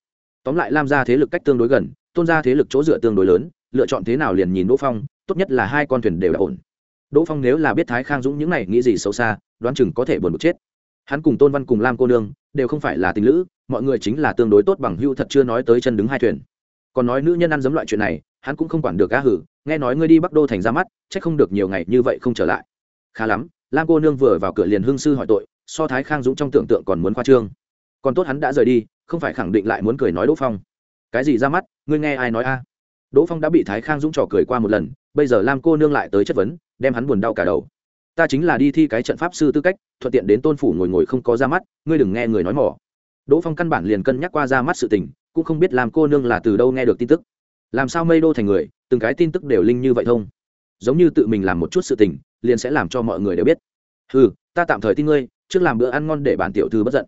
Tóm lại lam gia thế lực cách tương đối gần, tôn gia thế lực chỗ dựa tương đối lớn, lựa chọn thế nào liền nhìn đỗ phong, tốt nhất là hai con thuyền đều đã ổn. Đỗ phong nếu là biết thái khang dũng những này nghĩ gì xấu xa, đoán chừng có thể buồn bực chết. Hắn cùng tôn văn cùng lam cô nương, đều không phải là tình lữ, mọi người chính là tương đối tốt bằng hưu thật chưa nói tới chân đứng hai thuyền. Còn nói nữ nhân ăn dấm loại chuyện này, hắn cũng không quản được cá hử, nghe nói ngươi đi bắc đô thành ra mắt c h ắ c không được nhiều ngày như vậy không trở lại. Khá lắm, lam cô nương vừa vào cửa liền hương sư hỏi tội, so thái khang dũng trong tưởng tượng còn muốn khoa trương còn tốt hắn đã rời đi, không phải khẳng định lại muốn cười nói đỗ phong. Cái gì ra mắt, ngươi nghe ai nói a? Đỗ phong đã bị thái khang dũng trò cười qua một lần, bây giờ lam cô nương lại tới chất vấn, đem hắn buồn đau cả đầu. Ta chính là đi thi cái trận pháp sư tư cách, thuận tiện đến tôn phủ ngồi ngồi không có ra mắt, ngươi đừng nghe người nói mỏ. Đỗ phong căn bản liền cân nhắc qua ra mắt sự tình, cũng không biết làm cô nương là từ đâu nghe được tin tức. Làm sao mây đô thành người, từng cái tin tức đều linh như vậy thông? Giống như tự mình làm một chút sự tình, liền sẽ làm cho mọi người đều biết. Ừ ta tạm thời tin ngươi, trước làm bữa ăn ngon để bản tiểu thư bất giận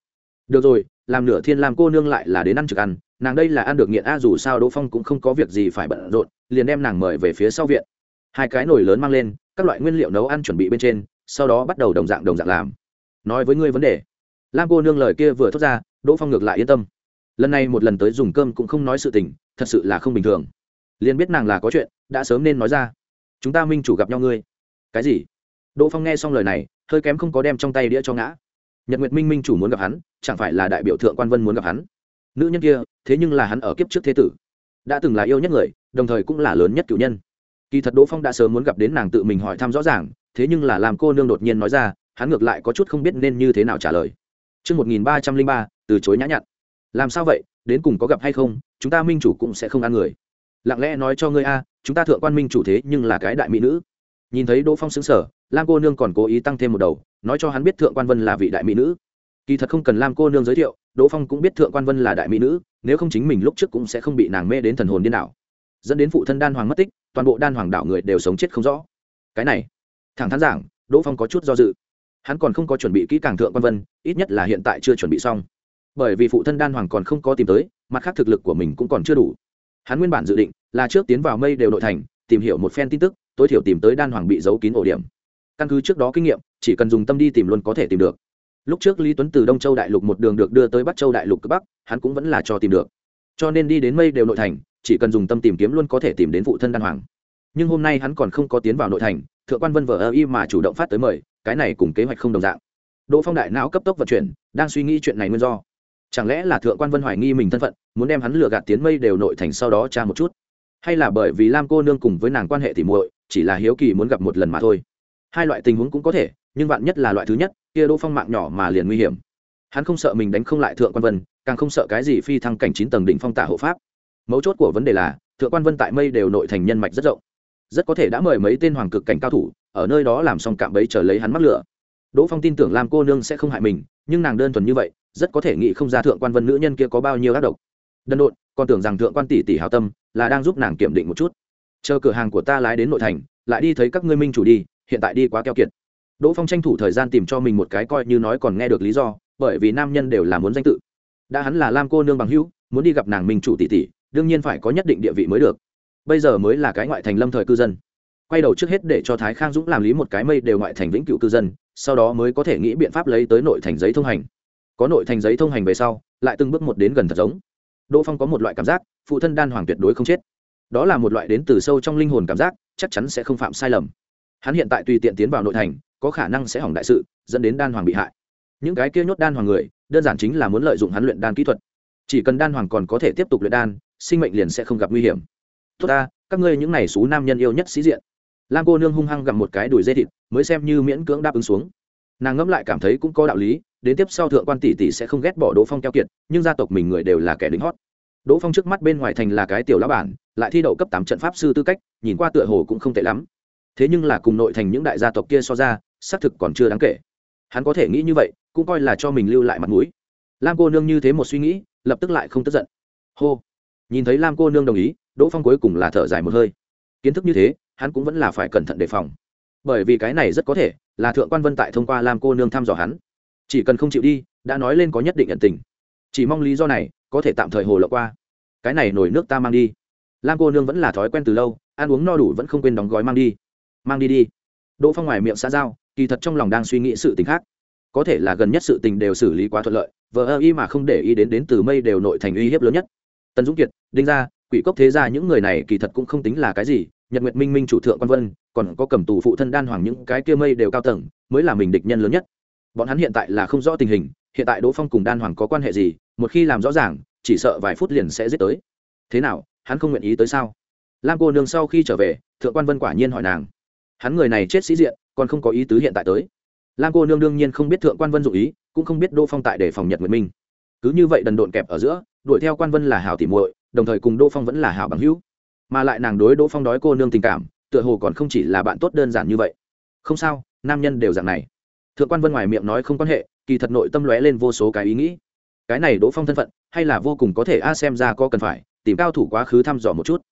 được rồi, làm nửa thiên làm cô nương lại là đến ăn trực ăn, nàng đây là ăn được nghiện a, dù sao đỗ phong cũng không có việc gì phải bận rộn, liền đem nàng mời về phía sau viện. Hai cái nồi lớn mang lên, các loại nguyên liệu nấu ăn chuẩn bị bên trên, sau đó bắt đầu đồng dạng đồng dạng làm. Nói với ngươi vấn đề. Lam cô nương lời kia vừa thốt ra, đỗ phong ngược lại yên tâm. Lần này một lần tới dùng cơm cũng không nói sự tình, thật sự là không bình thường. Liền biết nàng là có chuyện, đã sớm nên nói ra. Chúng ta minh chủ gặp nhau ngươi. Cái gì? Đỗ phong nghe xong lời này, hơi kém không có đem trong tay đĩa cho ngã nhật nguyệt minh minh chủ muốn gặp hắn chẳng phải là đại biểu thượng quan vân muốn gặp hắn nữ nhân kia thế nhưng là hắn ở kiếp trước thế tử đã từng là yêu nhất người đồng thời cũng là lớn nhất cựu nhân kỳ thật đỗ phong đã sớm muốn gặp đến nàng tự mình hỏi thăm rõ ràng thế nhưng là làm cô nương đột nhiên nói ra hắn ngược lại có chút không biết nên như thế nào trả lời Trước 1303, từ chối nhã nhặn. Làm sao vậy, đến cùng có gặp hay không, chúng ta minh chủ cũng sẽ không ăn người. Lặng lẽ nói cho ngươi a, chúng ta thượng quan minh chủ thế nhưng là cái đại mỹ nữ. Nhìn thấy Đỗ Phong sững sờ, Lam cô nương còn cố ý tăng thêm một đầu, nói cho hắn biết thượng quan vân là vị đại mỹ nữ. Kỳ thật không cần Lam cô nương giới thiệu, Đỗ Phong cũng biết thượng quan vân là đại mỹ nữ, nếu không chính mình lúc trước cũng sẽ không bị nàng mê đến thần hồn điên đảo. Dẫn đến phụ thân đan hoàng mất tích, toàn bộ đan hoàng đảo người đều sống chết không rõ. Cái này, thẳng thắn giảng, Đỗ Phong có chút do dự hắn còn không có chuẩn bị kỹ càng thượng quan vân ít nhất là hiện tại chưa chuẩn bị xong bởi vì phụ thân đan hoàng còn không có tìm tới mặt khác thực lực của mình cũng còn chưa đủ hắn nguyên bản dự định là trước tiến vào mây đều nội thành tìm hiểu một phen tin tức tối thiểu tìm tới đan hoàng bị giấu kín ổ điểm căn cứ trước đó kinh nghiệm chỉ cần dùng tâm đi tìm luôn có thể tìm được. Lúc trước lý tuấn từ đông châu đại lục một đường được đưa tới bắc châu đại lục cực bắc, hắn cũng vẫn là cho tìm được. Cho nên đi đến mây đều nội thành, chỉ cần dùng tâm tìm kiếm luôn có thể tìm đến phụ thân đan hoàng. Nhưng hôm nay hắn còn không có tiến vào nội thành, thượng quan vân vờ ơ y mà chủ động phát tới mời, cái này cùng kế hoạch không đồng dạng. Đỗ phong đại não cấp tốc vận chuyển, đang suy nghĩ chuyện này nguyên do. Chẳng lẽ là thượng quan vân hoài nghi mình thân phận, muốn đem hắn lừa gạt tiến mây đều nội thành sau đó tra một chút? Hay là bởi vì lam cô nương cùng với nàng quan hệ tỉ muội, chỉ là hiếu kỳ muốn gặp một lần mà thôi? Hai loại tình huống cũng có thể nhưng vạn nhất là loại thứ nhất, kia đỗ phong mạng nhỏ mà liền nguy hiểm. Hắn không sợ mình đánh không lại thượng quan vân, càng không sợ cái gì phi thăng cảnh chín tầng đỉnh phong tả hộ pháp. Mấu chốt của vấn đề là, thượng quan vân tại mây đều nội thành nhân mạch rất rộng. Rất có thể đã mời mấy tên hoàng cực cảnh cao thủ, ở nơi đó làm xong cạm bẫy chờ lấy hắn mắc lửa. Đỗ phong tin tưởng lam cô nương sẽ không hại mình, nhưng nàng đơn thuần như vậy, rất có thể nghĩ không ra thượng quan vân nữ nhân kia có bao nhiêu tác độc. Đần độn còn tưởng rằng thượng quan tỷ tỷ hào tâm, là đang giúp nàng kiểm định một chút. Chờ cửa hàng của ta lái đến nội thành, lại đi thấy các ngươi minh chủ đi, hiện tại đi quá keo kiệt đỗ phong tranh thủ thời gian tìm cho mình một cái coi như nói còn nghe được lý do, bởi vì nam nhân đều là muốn danh tự. Đã hắn là lam cô nương bằng hữu, muốn đi gặp nàng minh chủ tỷ tỷ, đương nhiên phải có nhất định địa vị mới được. Bây giờ mới là cái ngoại thành lâm thời cư dân. Quay đầu trước hết để cho thái khang dũng làm lý một cái mây đều ngoại thành vĩnh cựu cư dân, sau đó mới có thể nghĩ biện pháp lấy tới nội thành giấy thông hành. Có nội thành giấy thông hành về sau, lại từng bước một đến gần thật giống. Đỗ phong có một loại cảm giác, phụ thân đan hoàng tuyệt đối không chết. Đó là một loại đến từ sâu trong linh hồn cảm giác, chắc chắn sẽ không phạm sai lầm hắn hiện tại tùy tiện tiến vào nội thành, có khả năng sẽ hỏng đại sự, dẫn đến đan hoàng bị hại. Những cái kia nhốt đan hoàng người, đơn giản chính là muốn lợi dụng hắn luyện đan kỹ thuật. Chỉ cần đan hoàng còn có thể tiếp tục luyện đan, sinh mệnh liền sẽ không gặp nguy hiểm. Tốt ta, các ngươi những n à y xú nam nhân yêu nhất sĩ diện. Lam cô nương hung hăng gặp một cái đùi dây thịt, mới xem như miễn cưỡng đáp ứng xuống. Nàng ngẫm lại cảm thấy cũng có đạo lý, đến tiếp sau thượng quan tỷ tỷ sẽ không ghét bỏ đỗ phong keo kiệt, nhưng gia tộc mình người đều là kẻ lính hót. Đỗ phong trước mắt bên ngoài thành là cái tiểu lá bản, lại thi đậu cấp tám trận pháp sư tư cách, nhìn qua tựa hồ cũng không tệ lắm thế nhưng là cùng nội thành những đại gia tộc kia so ra, xác thực còn chưa đáng kể. Hắn có thể nghĩ như vậy, cũng coi là cho mình lưu lại mặt mũi. Lam cô nương như thế một suy nghĩ, lập tức lại không tức giận. Hô. Nhìn thấy lam cô nương đồng ý, đỗ phong cuối cùng là thở dài một hơi. Kiến thức như thế, hắn cũng vẫn là phải cẩn thận đề phòng. Bởi vì cái này rất có thể là thượng quan vân tại thông qua lam cô nương thăm dò hắn. Chỉ cần không chịu đi, đã nói lên có nhất định nhận tình. Chỉ mong lý do này có thể tạm thời hồ lộ qua. Cái này nổi nước ta mang đi. Lam cô nương vẫn là thói quen từ lâu, ăn uống no đủ vẫn không quên đóng gói mang đi mang đi đi. Đỗ phong ngoài miệng xã giao, kỳ thật trong lòng đang suy nghĩ sự tình khác. Có thể là gần nhất sự tình đều xử lý quá thuận lợi, vờ ơ y mà không để ý đến đến từ mây đều nội thành uy hiếp lớn nhất. Tần dũng kiệt, đinh gia, quỷ cốc thế gia những người này kỳ thật cũng không tính là cái gì, nhật nguyệt minh minh chủ thượng quan vân, còn có cầm tù phụ thân đan hoàng những cái kia mây đều cao tầng, mới là mình địch nhân lớn nhất. Bọn hắn hiện tại là không rõ tình hình, hiện tại đỗ phong cùng đan hoàng có quan hệ gì, một khi làm rõ ràng, chỉ sợ vài phút liền sẽ giết tới. Thế nào, hắn không nguyện ý tới sao? Lam cô nương sau khi trở về, thượng quan vân quả nhiên hỏi nàng hắn người này chết sĩ diện, còn không có ý tứ hiện tại tới. Lam cô nương đương nhiên không biết thượng quan vân dụ ý, cũng không biết đỗ phong tại để phòng nhật nguyệt minh. Cứ như vậy đần độn kẹp ở giữa, đuổi theo quan vân là hảo tỉ muội, đồng thời cùng đỗ phong vẫn là hảo bằng hữu. Mà lại nàng đối đỗ phong đói cô nương tình cảm, tựa hồ còn không chỉ là bạn tốt đơn giản như vậy. Không sao, nam nhân đều dạng này. Thượng quan vân ngoài miệng nói không quan hệ, kỳ thật nội tâm lóe lên vô số cái ý nghĩ. Cái này đỗ phong thân phận, hay là vô cùng có thể a xem ra có cần phải, tìm cao thủ quá khứ thăm dò một chút.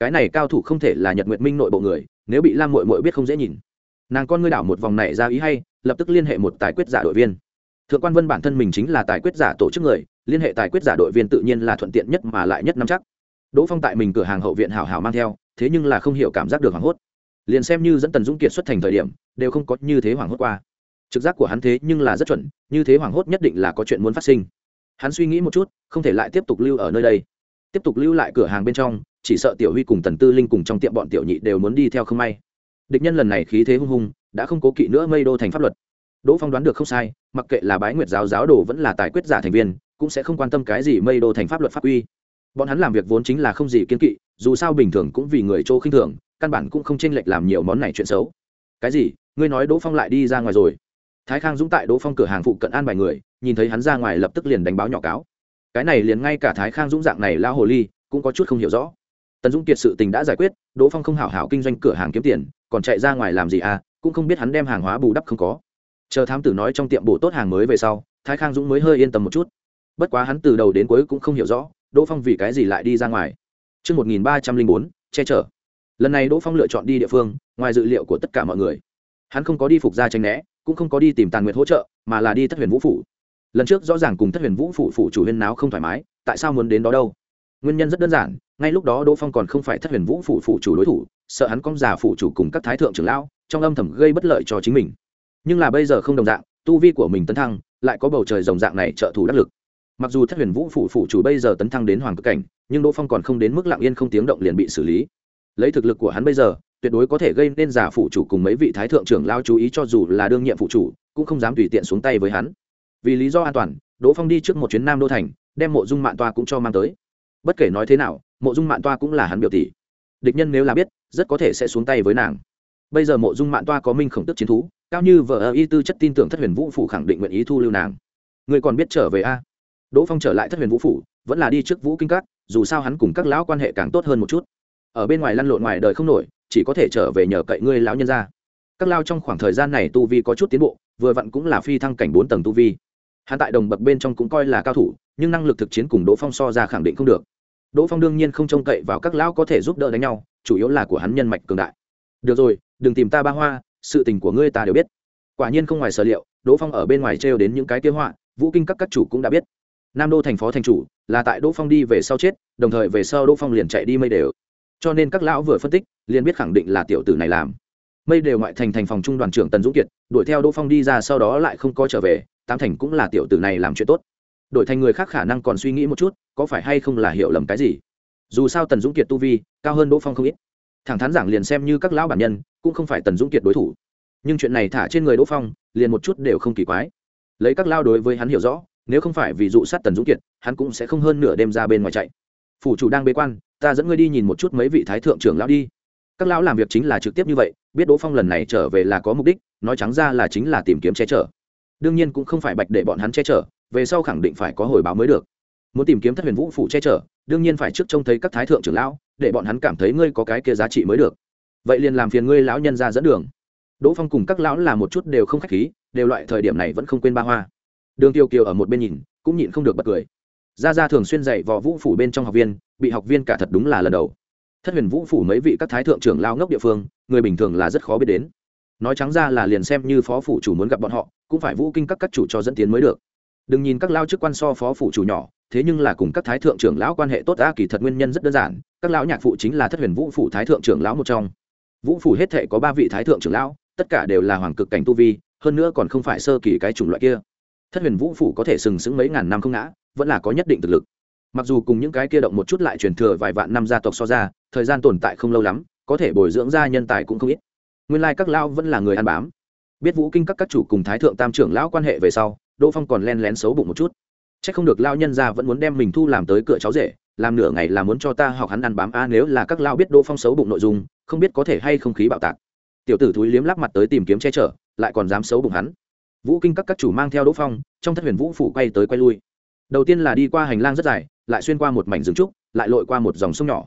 Cái này cao thủ không thể là nhật nguyệt minh nội bộ người nếu bị lam mội mội biết không dễ nhìn. Nàng con ngươi đảo một vòng này ra ý hay, lập tức liên hệ một tài quyết giả đội viên. Thượng quan vân bản thân mình chính là tài quyết giả tổ chức người, liên hệ tài quyết giả đội viên tự nhiên là thuận tiện nhất mà lại nhất nắm chắc. Đỗ phong tại mình cửa hàng hậu viện hảo hảo mang theo, thế nhưng là không hiểu cảm giác được hoảng hốt. Liền xem như dẫn tần dũng kiệt xuất thành thời điểm, đều không có như thế hoảng hốt qua. Trực giác của hắn thế nhưng là rất chuẩn, như thế hoảng hốt nhất định là có chuyện muốn phát sinh. Hắn suy nghĩ một chút, không thể lại tiếp tục lưu ở nơi đây. Tiếp tục lưu lại cửa hàng bên trong chỉ sợ tiểu huy cùng tần tư linh cùng trong tiệm bọn tiểu nhị đều muốn đi theo không may. Địch nhân lần này khí thế hung hung, đã không cố kỵ nữa mây đô thành pháp luật. Đỗ phong đoán được không sai, mặc kệ là bái nguyệt giáo giáo đồ vẫn là tài quyết giả thành viên, cũng sẽ không quan tâm cái gì mây đô thành pháp luật pháp uy bọn hắn làm việc vốn chính là không gì kiên kỵ, dù sao bình thường cũng vì người chỗ khinh thường, căn bản cũng không chênh lệch làm nhiều món này chuyện xấu. Cái gì? Ngươi nói đỗ phong lại đi ra ngoài rồi. Thái khang dũng tại đỗ phong cửa hàng phụ cận an bài người, nhìn thấy hắn ra ngoài lập tức liền đánh báo nhỏ cáo. Cái này liền ngay cả thái khang dũng dạng này lao hồ ly cũng có chút không hiểu rõ tần dũng kiệt sự tình đã giải quyết đỗ phong không hảo hảo kinh doanh cửa hàng kiếm tiền còn chạy ra ngoài làm gì à cũng không biết hắn đem hàng hóa bù đắp không có. Chờ thám tử nói trong tiệm bổ tốt hàng mới về sau thái khang dũng mới hơi yên tâm một chút. Bất quá hắn từ đầu đến cuối cũng không hiểu rõ đỗ phong vì cái gì lại đi ra ngoài. Trước 1304, che chở. lần này đỗ phong lựa chọn đi địa phương ngoài dự liệu của tất cả mọi người. Hắn không có đi phục ra tranh né cũng không có đi tìm tàn nguyệt hỗ trợ mà là đi thất huyền vũ phủ. Lần trước rõ ràng cùng thất huyền vũ phủ phủ chủ huyên náo không thoải mái tại sao muốn đến đó đâu? Nguyên nhân rất đơn giản, ngay lúc đó đỗ phong còn không phải thất huyền vũ phủ phủ chủ đối thủ, sợ hắn con già phủ chủ cùng các thái thượng trưởng lão, trong âm thầm gây bất lợi cho chính mình. Nhưng là bây giờ không đồng dạng, tu vi của mình tấn thăng, lại có bầu trời rồng dạng này trợ thủ đắc lực. Mặc dù thất huyền vũ phủ phủ chủ bây giờ tấn thăng đến hoàng cực cảnh, nhưng đỗ phong còn không đến mức lặng yên không tiếng động liền bị xử lý. Lấy thực lực của hắn bây giờ, tuyệt đối có thể gây nên giả phủ chủ cùng mấy vị thái thượng trưởng lao chú ý cho dù là đương nhiệm phụ chủ, cũng không dám tùy tiện xuống tay với hắn. Vì lý do an toàn, đỗ phong đi trước một chuyến nam đô thành, đem mộ dung mạng toa cũng cho mang tới bất kể nói thế nào, mộ dung mạng toa cũng là hắn biểu tỷ. Địch nhân nếu là biết, rất có thể sẽ xuống tay với nàng. Bây giờ mộ dung mạng toa có minh khổng tức chiến thú, cao như vợ ơ y tư chất tin tưởng thất huyền vũ phủ khẳng định nguyện ý thu lưu nàng. Người còn biết trở về a? Đỗ phong trở lại thất huyền vũ phủ, vẫn là đi trước vũ kinh các, dù sao hắn cùng các lão quan hệ càng tốt hơn một chút. Ở bên ngoài lăn lộn ngoài đời không nổi, chỉ có thể trở về nhờ cậy ngươi lão nhân ra các lao trong khoảng thời gian này tu vi có chút tiến bộ, vừa vặn cũng là phi thăng cảnh bốn tầng tu vi. Hắn tại đồng bậc bên trong cũng coi là cao thủ, nhưng năng lực thực chiến cùng đỗ phong so ra khẳng định không được đỗ phong đương nhiên không trông cậy vào các lão có thể giúp đỡ đánh nhau, chủ yếu là của hắn nhân mạch cường đại. Được rồi, đừng tìm ta ba hoa, sự tình của ngươi ta đều biết. Quả nhiên không ngoài sở liệu, đỗ phong ở bên ngoài trêu đến những cái kế họa, vũ kinh các các chủ cũng đã biết. Nam đô thành phó thành chủ, là tại đỗ phong đi về sau chết, đồng thời về sau đỗ phong liền chạy đi mây đều. Cho nên các lão vừa phân tích, liền biết khẳng định là tiểu tử này làm. Mây đều ngoại thành thành phòng trung đoàn trưởng tần dũng kiệt, đuổi theo đỗ phong đi ra sau đó lại không có trở về tam thành cũng là tiểu tử này làm chuyện tốt đổi thành người khác khả năng còn suy nghĩ một chút, có phải hay không là hiểu lầm cái gì? Dù sao tần dũng kiệt tu vi, cao hơn đỗ phong không ít. Thẳng thắn giảng liền xem như các lão bản nhân, cũng không phải tần dũng kiệt đối thủ. Nhưng chuyện này thả trên người đỗ phong, liền một chút đều không kỳ quái. Lấy các lao đối với hắn hiểu rõ, nếu không phải vì dụ sát tần dũng kiệt, hắn cũng sẽ không hơn nửa đêm ra bên ngoài chạy. Phủ chủ đang bế quan, ta dẫn ngươi đi nhìn một chút mấy vị thái thượng trưởng lão đi. Các lão làm việc chính là trực tiếp như vậy, biết đỗ phong lần này trở về là có mục đích, nói trắng ra là chính là tìm kiếm che chở. Đương nhiên cũng không phải bạch để bọn hắn che chở về sau khẳng định phải có hồi báo mới được. Muốn tìm kiếm thất huyền vũ phủ che chở, đương nhiên phải trước trông thấy các thái thượng trưởng lão, để bọn hắn cảm thấy ngươi có cái kia giá trị mới được. Vậy liền làm phiền ngươi lão nhân ra dẫn đường. Đỗ phong cùng các lão là một chút đều không k h á c h khí, đều loại thời điểm này vẫn không quên ba hoa. Đường tiêu kiều ở một bên nhìn, cũng nhịn không được bật cười. Gia gia thường xuyên dạy vò vũ phủ bên trong học viên, bị học viên cả thật đúng là lần đầu. Thất huyền vũ phủ mấy vị các thái thượng trưởng lao ngốc địa phương, người bình thường là rất khó biết đến. Nói trắng ra là liền xem như phó phủ chủ muốn gặp bọn họ, cũng phải vũ kinh các các chủ cho dẫn tiến mới được đừng nhìn các lao chức quan so phó phủ chủ nhỏ, thế nhưng là cùng các thái thượng trưởng lão quan hệ tốt đã kỳ thật nguyên nhân rất đơn giản, các lão nhạc phụ chính là thất huyền vũ phủ thái thượng trưởng lão một trong. Vũ phủ hết thệ có ba vị thái thượng trưởng lão, tất cả đều là hoàng cực cảnh tu vi, hơn nữa còn không phải sơ kỳ cái chủng loại kia. Thất huyền vũ phủ có thể sừng sững mấy ngàn năm không ngã, vẫn là có nhất định thực lực. Mặc dù cùng những cái kia động một chút lại truyền thừa vài vạn năm gia tộc so ra, thời gian tồn tại không lâu lắm, có thể bồi dưỡng ra nhân tài cũng không ít. Nguyên lai các lao vẫn là người ăn bám. Biết vũ kinh các các chủ cùng thái thượng tam trưởng lão quan hệ về sau đỗ phong còn len lén xấu bụng một chút. C h ắ c không được lao nhân ra vẫn muốn đem mình thu làm tới cửa cháu rể, làm nửa ngày là muốn cho ta học hắn ăn bám a, nếu là các lao biết đỗ phong xấu bụng nội dung, không biết có thể hay không khí bạo tạc. Tiểu tử thúi liếm lắp mặt tới tìm kiếm che chở, lại còn dám xấu bụng hắn. Vũ kinh các các chủ mang theo đỗ phong, trong thất huyền vũ phủ quay tới quay lui. Đầu tiên là đi qua hành lang rất dài, lại xuyên qua một mảnh rừng trúc, lại lội qua một dòng sông nhỏ.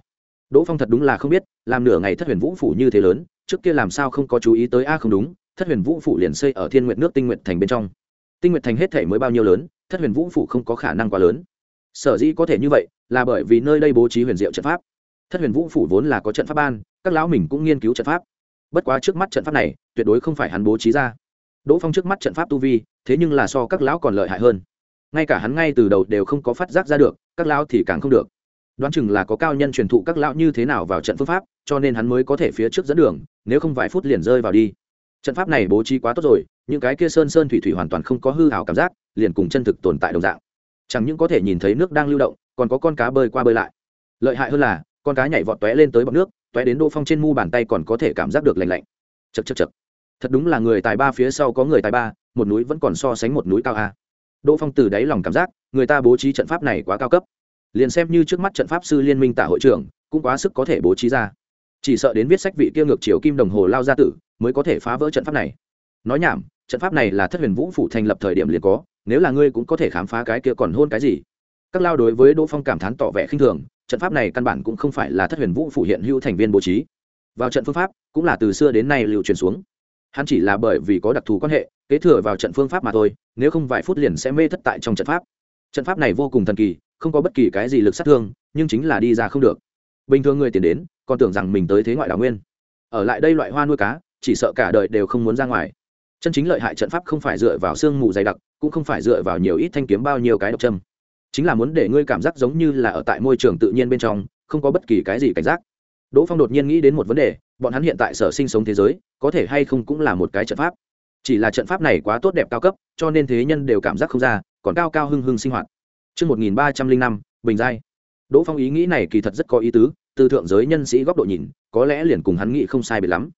Đỗ phong thật đúng là không biết, làm nửa ngày thất huyền vũ phủ như thế lớn, trước kia làm sao không có chú ý tới a, không đúng, thất huyền vũ phủ liền xây ở thiên nguyện nước tinh nguyện thành bên trong tinh Nguyệt thành hết thể mới bao nhiêu lớn, thất huyền vũ phủ không có khả năng quá lớn. Sở dĩ có thể như vậy, là bởi vì nơi đây bố trí huyền diệu trận pháp. Thất huyền vũ phủ vốn là có trận pháp ban, các lão mình cũng nghiên cứu trận pháp. Bất quá trước mắt trận pháp này, tuyệt đối không phải hắn bố trí ra. Đỗ phong trước mắt trận pháp tu vi, thế nhưng là so các lão còn lợi hại hơn. Ngay cả hắn ngay từ đầu đều không có phát giác ra được, các lão thì càng không được. Đoán chừng là có cao nhân truyền thụ các lão như thế nào vào trận phương pháp, cho nên hắn mới có thể phía trước dẫn đường, nếu không vài phút liền rơi vào đi trận pháp này bố trí quá tốt rồi, những cái kia sơn sơn thủy thủy hoàn toàn không có hư hào cảm giác, liền cùng chân thực tồn tại đồng dạng. Chẳng những có thể nhìn thấy nước đang lưu động, còn có con cá bơi qua bơi lại. Lợi hại hơn là, con cá nhảy vọt tóe lên tới bọc nước, tóe đến đô phong trên mu bàn tay còn có thể cảm giác được lành lạnh. Chật chật chật thật đúng là người tài ba phía sau có người tài ba, một núi vẫn còn so sánh một núi cao a. Đỗ phong từ đáy lòng cảm giác, người ta bố trí trận pháp này quá cao cấp. Liền xem như trước mắt trận pháp sư liên minh tả hội trưởng, cũng quá sức có thể bố trí ra. Chỉ sợ đến viết sách vị kia ngược chiều kim đồng hồ lao ra tử mới có thể phá vỡ trận pháp này. Nói nhảm, trận pháp này là thất huyền vũ phủ thành lập thời điểm liền có, nếu là ngươi cũng có thể khám phá cái kia còn hôn cái gì? Các lao đối với đỗ phong cảm thán tỏ vẻ khinh thường, trận pháp này căn bản cũng không phải là thất huyền vũ phủ hiện hữu thành viên bố trí. Vào trận phương pháp, cũng là từ xưa đến nay lưu truyền xuống. Hắn chỉ là bởi vì có đặc thù quan hệ, kế thừa vào trận phương pháp mà thôi, nếu không vài phút liền sẽ mê thất tại trong trận pháp. Trận pháp này vô cùng thần kỳ, không có bất kỳ cái gì lực sát thương, nhưng chính là đi ra không được. Bình thường người tiền đến, còn tưởng rằng mình tới thế ngoại đảo nguyên. Ở lại đây loại hoa nuôi cá chỉ sợ cả đời đều không muốn ra ngoài. Chân chính lợi hại trận pháp không phải dựa vào sương mù dày đặc cũng không phải dựa vào nhiều ít thanh kiếm bao nhiêu cái độc châm. Chính là muốn để ngươi cảm giác giống như là ở tại môi trường tự nhiên bên trong không có bất kỳ cái gì cảnh giác. Đỗ phong đột nhiên nghĩ đến một vấn đề bọn hắn hiện tại sở sinh sống thế giới có thể hay không cũng là một cái trận pháp. Chỉ là trận pháp này quá tốt đẹp cao cấp cho nên thế nhân đều cảm giác không ra còn cao cao hưng hưng sinh hoạt. Trước 1305, Bình Giai. Đỗ Phong ý nghĩ này kỳ thật rất có ý tứ, từ thượng giới nhân sĩ góc độ nhìn, có lẽ liền cùng hắn nghĩ không sai biệt lắm.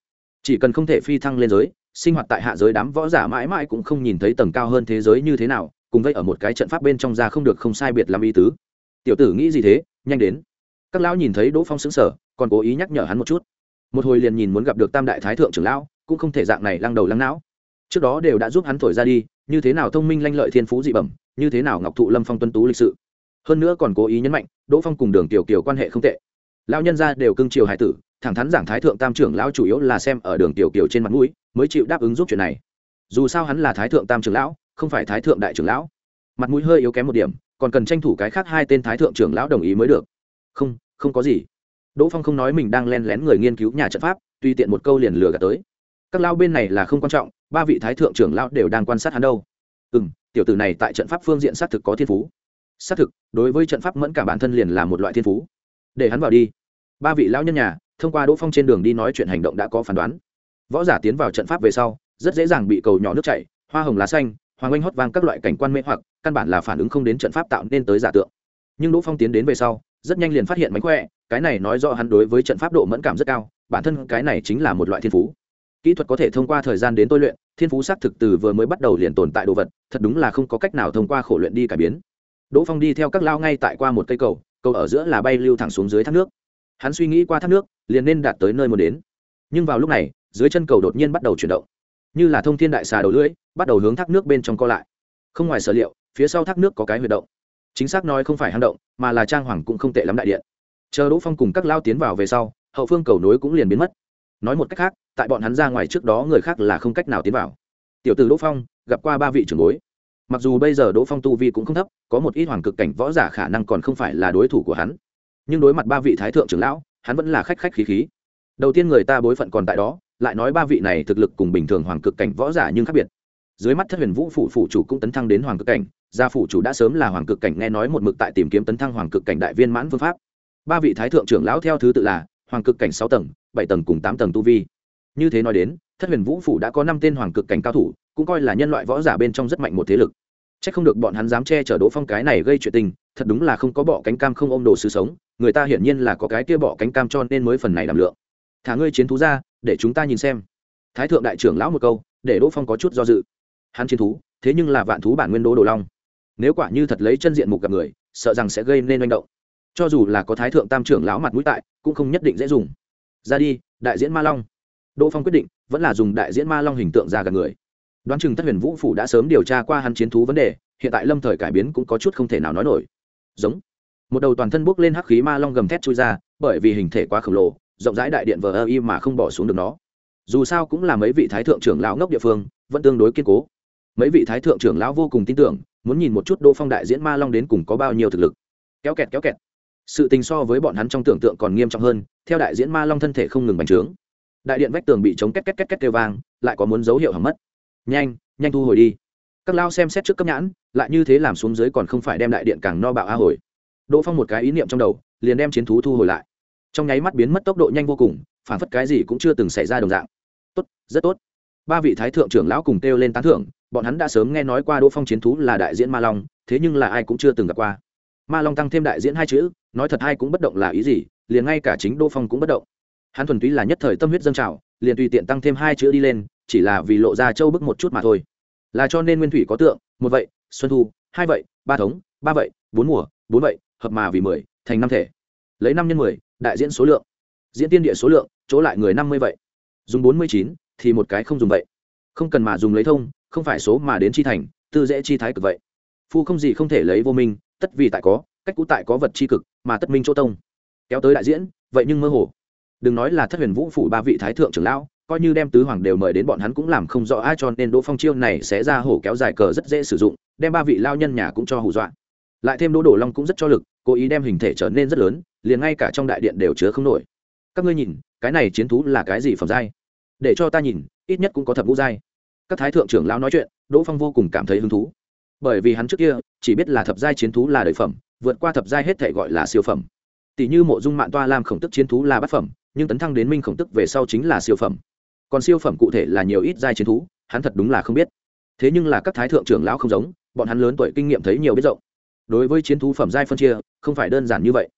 Chỉ cần không thể phi thăng lên giới, sinh hoạt tại hạ giới đám võ giả mãi mãi cũng không nhìn thấy tầng cao hơn thế giới như thế nào, cùng với ở một cái trận pháp bên trong ra không được không sai biệt làm ý tứ. Tiểu tử nghĩ gì thế, nhanh đến. Các lão nhìn thấy Đỗ Phong xứng sở còn cố ý nhắc nhở hắn một chút. Một hồi liền nhìn muốn gặp được Tam đại thái thượng trưởng lão, cũng không thể dạng này lăng đầu lăng não. Trước đó đều đã giúp hắn thổi ra đi, như thế nào thông minh lanh lợi thiên phú dị bẩm, như thế nào ngọc thụ lâm phong tuân tú lịch sự hơn nữa còn cố ý nhấn mạnh đỗ phong cùng đường tiểu kiều quan hệ không tệ lão nhân gia đều cưng chiều hải tử thẳng thắn giảng thái thượng tam trưởng lão chủ yếu là xem ở đường tiểu kiều trên mặt mũi, mới chịu đáp ứng giúp chuyện này. Dù sao hắn là thái thượng tam trưởng lão, không phải thái thượng đại trưởng lão. Mặt mũi hơi yếu kém một điểm, còn cần tranh thủ cái khác hai tên thái thượng trưởng lão đồng ý mới được. Không không có gì. Đỗ phong không nói mình đang len lén người nghiên cứu nhà trận pháp, tuy tiện một câu liền lừa gạt tới. Các lao bên này là không quan trọng, ba vị thái thượng trưởng lão đều đang quan sát hắn đâu. Ừ m tiểu tử này tại trận pháp phương diện xác thực có thiên phú. Xác thực, đối với trận pháp mẫn cả bản thân liền là một loại thiên phú. Để hắn vào đi. Ba vị lão nhân nhà thông qua đỗ phong trên đường đi nói chuyện hành động đã có phán đoán. Võ giả tiến vào trận pháp về sau, rất dễ dàng bị cầu nhỏ nước chảy, hoa hồng lá xanh, hoàng oanh hót vang các loại cảnh quan mê hoặc, căn bản là phản ứng không đến trận pháp tạo nên tới giả tượng. Nhưng đỗ phong tiến đến về sau, rất nhanh liền phát hiện mánh khỏe, cái này nói rõ hắn đối với trận pháp độ mẫn cảm rất cao, bản thân cái này chính là một loại thiên phú. Kỹ thuật có thể thông qua thời gian đến tôi luyện, thiên phú xác thực từ vừa mới bắt đầu liền tồn tại đồ vật, thật đúng là không có cách nào thông qua khổ luyện đi cải biến. Đỗ phong đi theo các lao ngay tại qua một cây cầu cầu ở giữa là bay lưu thẳng xuống dưới thác nước hắn suy nghĩ qua thác nước, liền nên đạt tới nơi muốn đến. Nhưng vào lúc này, dưới chân cầu đột nhiên bắt đầu chuyển động. Như là thông thiên đại xà đầu lưỡi, bắt đầu hướng thác nước bên trong co lại. Không ngoài sở liệu, phía sau thác nước có cái huy động. Chính xác nói không phải hang động, mà là trang hoàng cũng không tệ lắm đại điện. Chờ đỗ phong cùng các lao tiến vào về sau, hậu phương cầu nối cũng liền biến mất. Nói một cách khác, tại bọn hắn ra ngoài trước đó người khác là không cách nào tiến vào. Tiểu tử đỗ phong, gặp qua ba vị trưởng bối. Mặc dù bây giờ đỗ phong tu vi cũng không thấp, có một ít hoàng cực cảnh võ giả khả năng còn không phải là đối thủ của hắn nhưng đối mặt ba vị thái thượng trưởng lão, hắn vẫn là khách khách khí khí. Đầu tiên người ta bối phận còn tại đó, lại nói ba vị này thực lực cùng bình thường hoàng cực cảnh võ giả nhưng khác biệt. Dưới mắt thất huyền vũ phủ phủ chủ cũng tấn thăng đến hoàng cực cảnh, gia phủ chủ đã sớm là hoàng cực cảnh nghe nói một mực tại tìm kiếm tấn thăng hoàng cực cảnh đại viên mãn phương pháp. Ba vị thái thượng trưởng lão theo thứ tự là hoàng cực cảnh sáu tầng, bảy tầng cùng tám tầng tu vi. Như thế nói đến, thất huyền vũ phủ đã có năm tên hoàng cực cảnh cao thủ, cũng coi là nhân loại võ giả bên trong rất mạnh một thế lực. C h ắ c không được bọn hắn dám che chở đỗ phong cái này gây chuyện tình thật đúng là không có bọ cánh cam không ôm đồ sứ sống, người ta hiển nhiên là có cái kia bọ cánh cam cho nên mới phần này đảm lượng. Thả ngươi chiến thú ra, để chúng ta nhìn xem. Thái thượng đại trưởng lão một câu, để đỗ phong có chút do dự. Hắn chiến thú, thế nhưng là vạn thú bản nguyên đỗ đồ long. Nếu quả như thật lấy chân diện mục gặp người, sợ rằng sẽ gây nên manh động. Cho dù là có thái thượng tam trưởng lão mặt mũi tại, cũng không nhất định dễ dùng. Ra đi, đại diễn ma long. Đỗ phong quyết định, vẫn là dùng đại diễn ma long hình tượng ra gặp người. Đoán chừng tất huyền vũ phủ đã sớm điều tra qua hắn chiến thú vấn đề, hiện tại lâm thời cải biến cũng có chút không thể nào nói nổi giống. Một đầu toàn thân bốc lên hắc khí ma long gầm thét chui ra, bởi vì hình thể quá khổng lồ, rộng rãi đại điện vờ ơ y mà không bỏ xuống được nó. Dù sao cũng là mấy vị thái thượng trưởng lão ngốc địa phương, vẫn tương đối kiên cố. Mấy vị thái thượng trưởng lão vô cùng tin tưởng, muốn nhìn một chút đỗ phong đại diễn ma long đến cùng có bao nhiêu thực lực. Kéo kẹt kéo kẹt. Sự tình so với bọn hắn trong tưởng tượng còn nghiêm trọng hơn, theo đại diễn ma long thân thể không ngừng bành trướng. Đại điện vách tường bị chống két két két két kêu vang, lại có muốn dấu hiệu hỏng mất. Nhanh nhanh thu hồi đi các lao xem xét trước cấp nhãn, lại như thế làm xuống dưới còn không phải đem đại điện càng no bạo a hồi. Đỗ phong một cái ý niệm trong đầu, liền đem chiến thú thu hồi lại. Trong nháy mắt biến mất tốc độ nhanh vô cùng, phản phất cái gì cũng chưa từng xảy ra đồng dạng. Tốt, rất tốt. Ba vị thái thượng trưởng lão cùng kêu lên tán thưởng, bọn hắn đã sớm nghe nói qua đỗ phong chiến thú là đại diễn ma long, thế nhưng là ai cũng chưa từng gặp qua. Ma long tăng thêm đại diễn hai chữ, nói thật ai cũng bất động là ý gì, liền ngay cả chính đỗ phong cũng bất động. Hắn thuần túy là nhất thời tâm huyết dâng trào, liền tùy tiện tăng thêm hai chữ đi lên, chỉ là vì lộ ra châu bức một chút mà thôi là cho nên nguyên thủy có tượng, một vậy, xuân thu, hai vậy, ba thống, ba vậy, bốn mùa, bốn vậy, hợp mà vì mười, thành năm thể. Lấy năm nhân mười, đại diễn số lượng. Diễn tiên địa số lượng, chỗ lại người năm mươi vậy. Dùng bốn mươi chín, thì một cái không dùng vậy. Không cần mà dùng lấy thông, không phải số mà đến chi thành, tư dễ chi thái cực vậy. Phu không gì không thể lấy vô minh, tất vì tại có, cách cũ tại có vật chi cực, mà tất minh chỗ tông. Kéo tới đại diễn, vậy nhưng mơ hồ. Đừng nói là thất huyền vũ phủ ba vị thái thượng trưởng lão coi như đem tứ hoàng đều mời đến bọn hắn cũng làm không rõ, ai cho nên đỗ phong chiêu này sẽ ra hổ kéo dài cờ rất dễ sử dụng, đem ba vị lao nhân nhà cũng cho hù dọa. Lại thêm đỗ đổ long cũng rất cho lực, cố ý đem hình thể trở nên rất lớn, liền ngay cả trong đại điện đều chứa không nổi. Các ngươi nhìn, cái này chiến thú là cái gì phẩm giai? Để cho ta nhìn, ít nhất cũng có thập ngũ giai. Các thái thượng trưởng lão nói chuyện, đỗ phong vô cùng cảm thấy hứng thú. Bởi vì hắn trước kia, chỉ biết là thập giai chiến thú là đời phẩm, vượt qua thập giai hết thể gọi là siêu phẩm. Tỷ như mộ dung mạng toa lam khổng tức chiến thú là bát phẩm, nhưng tấn thăng đến minh khổng tức về sau chính là siêu phẩm còn siêu phẩm cụ thể là nhiều ít giai chiến thú, hắn thật đúng là không biết. Thế nhưng là các thái thượng trưởng lão không giống, bọn hắn lớn tuổi kinh nghiệm thấy nhiều biết rộng. Đối với chiến thú phẩm giai phân chia, không phải đơn giản như vậy.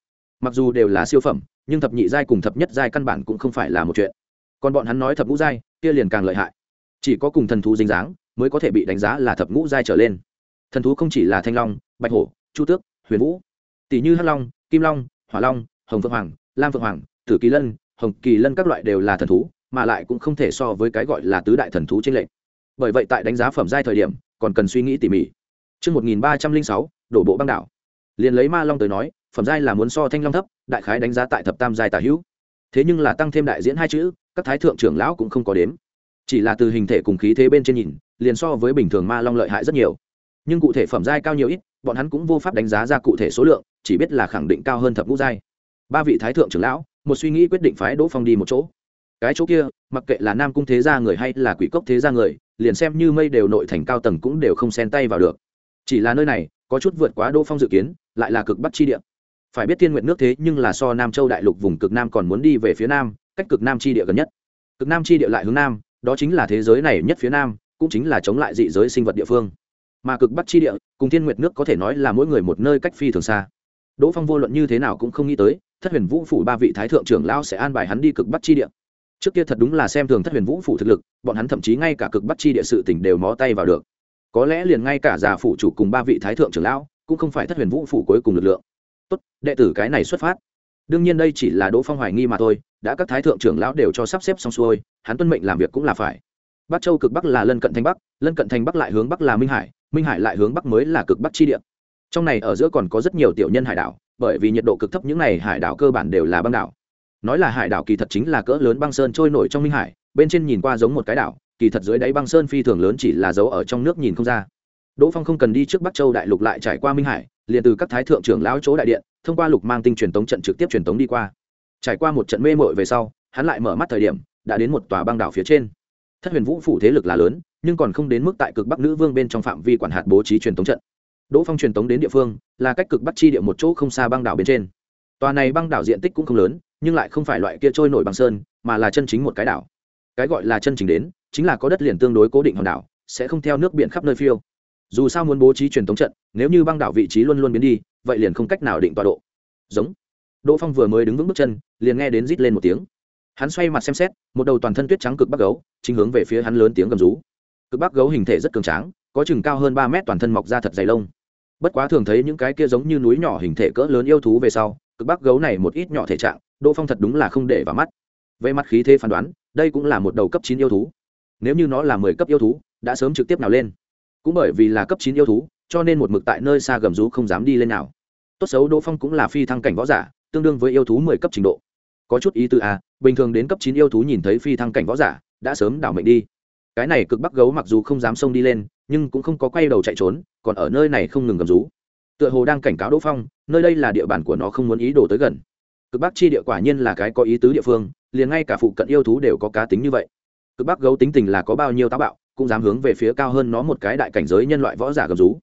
Mặc dù đều là siêu phẩm, nhưng thập nhị giai cùng thập nhất giai căn bản cũng không phải là một chuyện. Còn bọn hắn nói thập ngũ giai, kia liền càng lợi hại. Chỉ có cùng thần thú dính dáng, mới có thể bị đánh giá là thập ngũ giai trở lên. Thần thú không chỉ là thanh long, bạch hổ, chu tước, huyền vũ. Tỷ như hắc long, kim long, hỏa long, hồng phượng hoàng, lam phượng hoàng, tử kỳ lân, hồng kỳ lân các loại đều là thần thú mà lại cũng không thể so với cái gọi là tứ đại thần thú trên lệnh bởi vậy tại đánh giá phẩm giai thời điểm còn cần suy nghĩ tỉ mỉ. Trước 1306, đổ bộ băng đảo. liền lấy ma long tới nói phẩm giai là muốn so thanh long thấp đại khái đánh giá tại thập tam giai tả hữu. Thế nhưng là tăng thêm đại diễn hai chữ các thái thượng trưởng lão cũng không có đếm. Chỉ là từ hình thể cùng khí thế bên trên nhìn liền so với bình thường ma long lợi hại rất nhiều. Nhưng cụ thể phẩm giai cao nhiều ít bọn hắn cũng vô pháp đánh giá ra cụ thể số lượng chỉ biết là khẳng định cao hơn thập ngũ giai. Ba vị thái thượng trưởng lão một suy nghĩ quyết định phái đỗ phong đi một chỗ cái chỗ kia, mặc kệ là nam cung thế gia người hay là quỷ cốc thế gia người, liền xem như mây đều nội thành cao tầng cũng đều không xen tay vào được. Chỉ là nơi này, có chút vượt quá đỗ phong dự kiến, lại là cực bắc chi địa. Phải biết thiên nguyện nước thế nhưng là so nam châu đại lục vùng cực nam còn muốn đi về phía nam, cách cực nam chi địa gần nhất. Cực nam chi địa lại hướng nam, đó chính là thế giới này nhất phía nam, cũng chính là chống lại dị giới sinh vật địa phương. Mà cực bắc chi địa, cùng thiên nguyệt nước có thể nói là mỗi người một nơi cách phi thường xa. Đỗ phong vô luận như thế nào cũng không nghĩ tới, thất huyền vũ phủ ba vị thái thượng trưởng lao sẽ an bài hắn đi cực bắc chi địa trước kia thật đúng là xem thường thất huyền vũ phủ thực lực, bọn hắn thậm chí ngay cả cực bắc chi địa sự tỉnh đều mó tay vào được. Có lẽ liền ngay cả già phủ chủ cùng ba vị thái thượng trưởng lão, cũng không phải thất huyền vũ phủ cuối cùng lực lượng. Tốt, đệ tử cái này xuất phát. Đương nhiên đây chỉ là đỗ phong hoài nghi mà thôi, đã các thái thượng trưởng lão đều cho sắp xếp xong xuôi, hắn tuân mệnh làm việc cũng là phải. Bắc châu cực bắc là lân cận thành bắc, lân cận thành bắc lại hướng bắc là minh hải minh hải lại hướng bắc mới là cực bắc chi địa. Trong này ở giữa còn có rất nhiều tiểu nhân hải đảo, bởi vì nhiệt độ cực thấp những này hải đảo cơ bản đều là băng đảo nói là hải đảo kỳ thật chính là cỡ lớn băng sơn trôi nổi trong minh hải, bên trên nhìn qua giống một cái đảo, kỳ thật dưới đáy băng sơn phi thường lớn chỉ là dấu ở trong nước nhìn không ra. Đỗ phong không cần đi trước bắc châu đại lục lại trải qua minh hải, liền từ các thái thượng trưởng lão chỗ đại điện, thông qua lục mang tinh truyền tống trận trực tiếp truyền tống đi qua. Trải qua một trận mê mội về sau, hắn lại mở mắt thời điểm, đã đến một tòa băng đảo phía trên. Thất huyền vũ phủ thế lực là lớn, nhưng còn không đến mức tại cực bắc nữ vương bên trong phạm vi quản hạt bố trí truyền tống trận. Đỗ phong truyền tống đến địa phương, là cách cực bắc chi địa một chỗ không xa băng đảo bên trên tòa này băng đảo diện tích cũng không lớn, nhưng lại không phải loại kia trôi nổi băng sơn, mà là chân chính một cái đảo. Cái gọi là chân chính đến, chính là có đất liền tương đối cố định hòn đảo, sẽ không theo nước biển khắp nơi phiêu. Dù sao muốn bố trí truyền thống trận, nếu như băng đảo vị trí luôn luôn biến đi, vậy liền không cách nào định tọa độ. Giống. Đỗ phong vừa mới đứng vững bước chân, liền nghe đến rít lên một tiếng. Hắn xoay mặt xem xét, một đầu toàn thân tuyết trắng cực bắc gấu, chính hướng về phía hắn lớn tiếng gầm rú. Cực bắc gấu hình thể rất cường tráng, có chừng cao hơn ba mét toàn thân mọc ra thật dày lông. Bất quá thường thấy những cái kia giống như núi nhỏ hình thể cỡ lớn yêu thú về sau cực bắc gấu này một ít nhỏ thể trạng, đỗ phong thật đúng là không để vào mắt. Về mặt khí thế phán đoán, đây cũng là một đầu cấp chín yêu thú. Nếu như nó là mười cấp yêu thú, đã sớm trực tiếp nào lên. Cũng bởi vì là cấp chín yêu thú, cho nên một mực tại nơi xa gầm rú không dám đi lên nào. Tốt xấu đỗ phong cũng là phi thăng cảnh võ giả, tương đương với yêu thú mười cấp trình độ. Có chút ý tư a à, bình thường đến cấp chín yêu thú nhìn thấy phi thăng cảnh võ giả, đã sớm đảo mệnh đi. Cái này cực bắc gấu mặc dù không dám xông đi lên, nhưng cũng không có quay đầu chạy trốn, còn ở nơi này không ngừng gầm rú tựa hồ đang cảnh cáo đỗ phong, nơi đây là địa bàn của nó không muốn ý đồ tới gần. Cực bắc chi địa quả nhiên là cái có ý tứ địa phương, liền ngay cả phụ cận yêu thú đều có cá tính như vậy. Cực bắc gấu tính tình là có bao nhiêu táo bạo, cũng dám hướng về phía cao hơn nó một cái đại cảnh giới nhân loại võ giả gầm rú.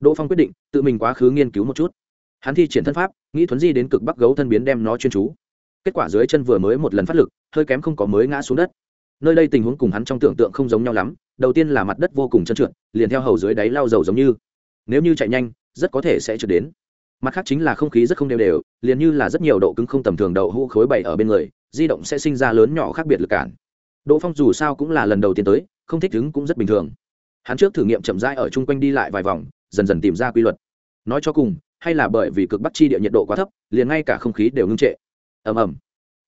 Đỗ phong quyết định, tự mình quá khứ nghiên cứu một chút. Hắn thi triển thân pháp, nghĩ thuấn di đến cực bắc gấu thân biến đem nó chuyên chú. Kết quả dưới chân vừa mới một lần phát lực, hơi kém không có mới ngã xuống đất. Nơi đây tình huống cùng hắn trong tưởng tượng không giống nhau lắm, đầu tiên là mặt đất vô cùng trơn trượt, liền theo hầu dưới đáy lao dầu giống như. Nếu như chạy nhanh rất có thể sẽ trượt đến. Mặt khác chính là không khí rất không đều đều, liền như là rất nhiều độ cứng không tầm thường đậu hũ khối bày ở bên người, di động sẽ sinh ra lớn nhỏ khác biệt lực cản. Đỗ phong dù sao cũng là lần đầu tiên tới, không thích ứng cũng rất bình thường. Hắn trước thử nghiệm chậm rãi ở chung quanh đi lại vài vòng, dần dần tìm ra quy luật. Nói cho cùng, hay là bởi vì cực bắc chi địa nhiệt độ quá thấp, liền ngay cả không khí đều ngưng trệ. Ầm ầm.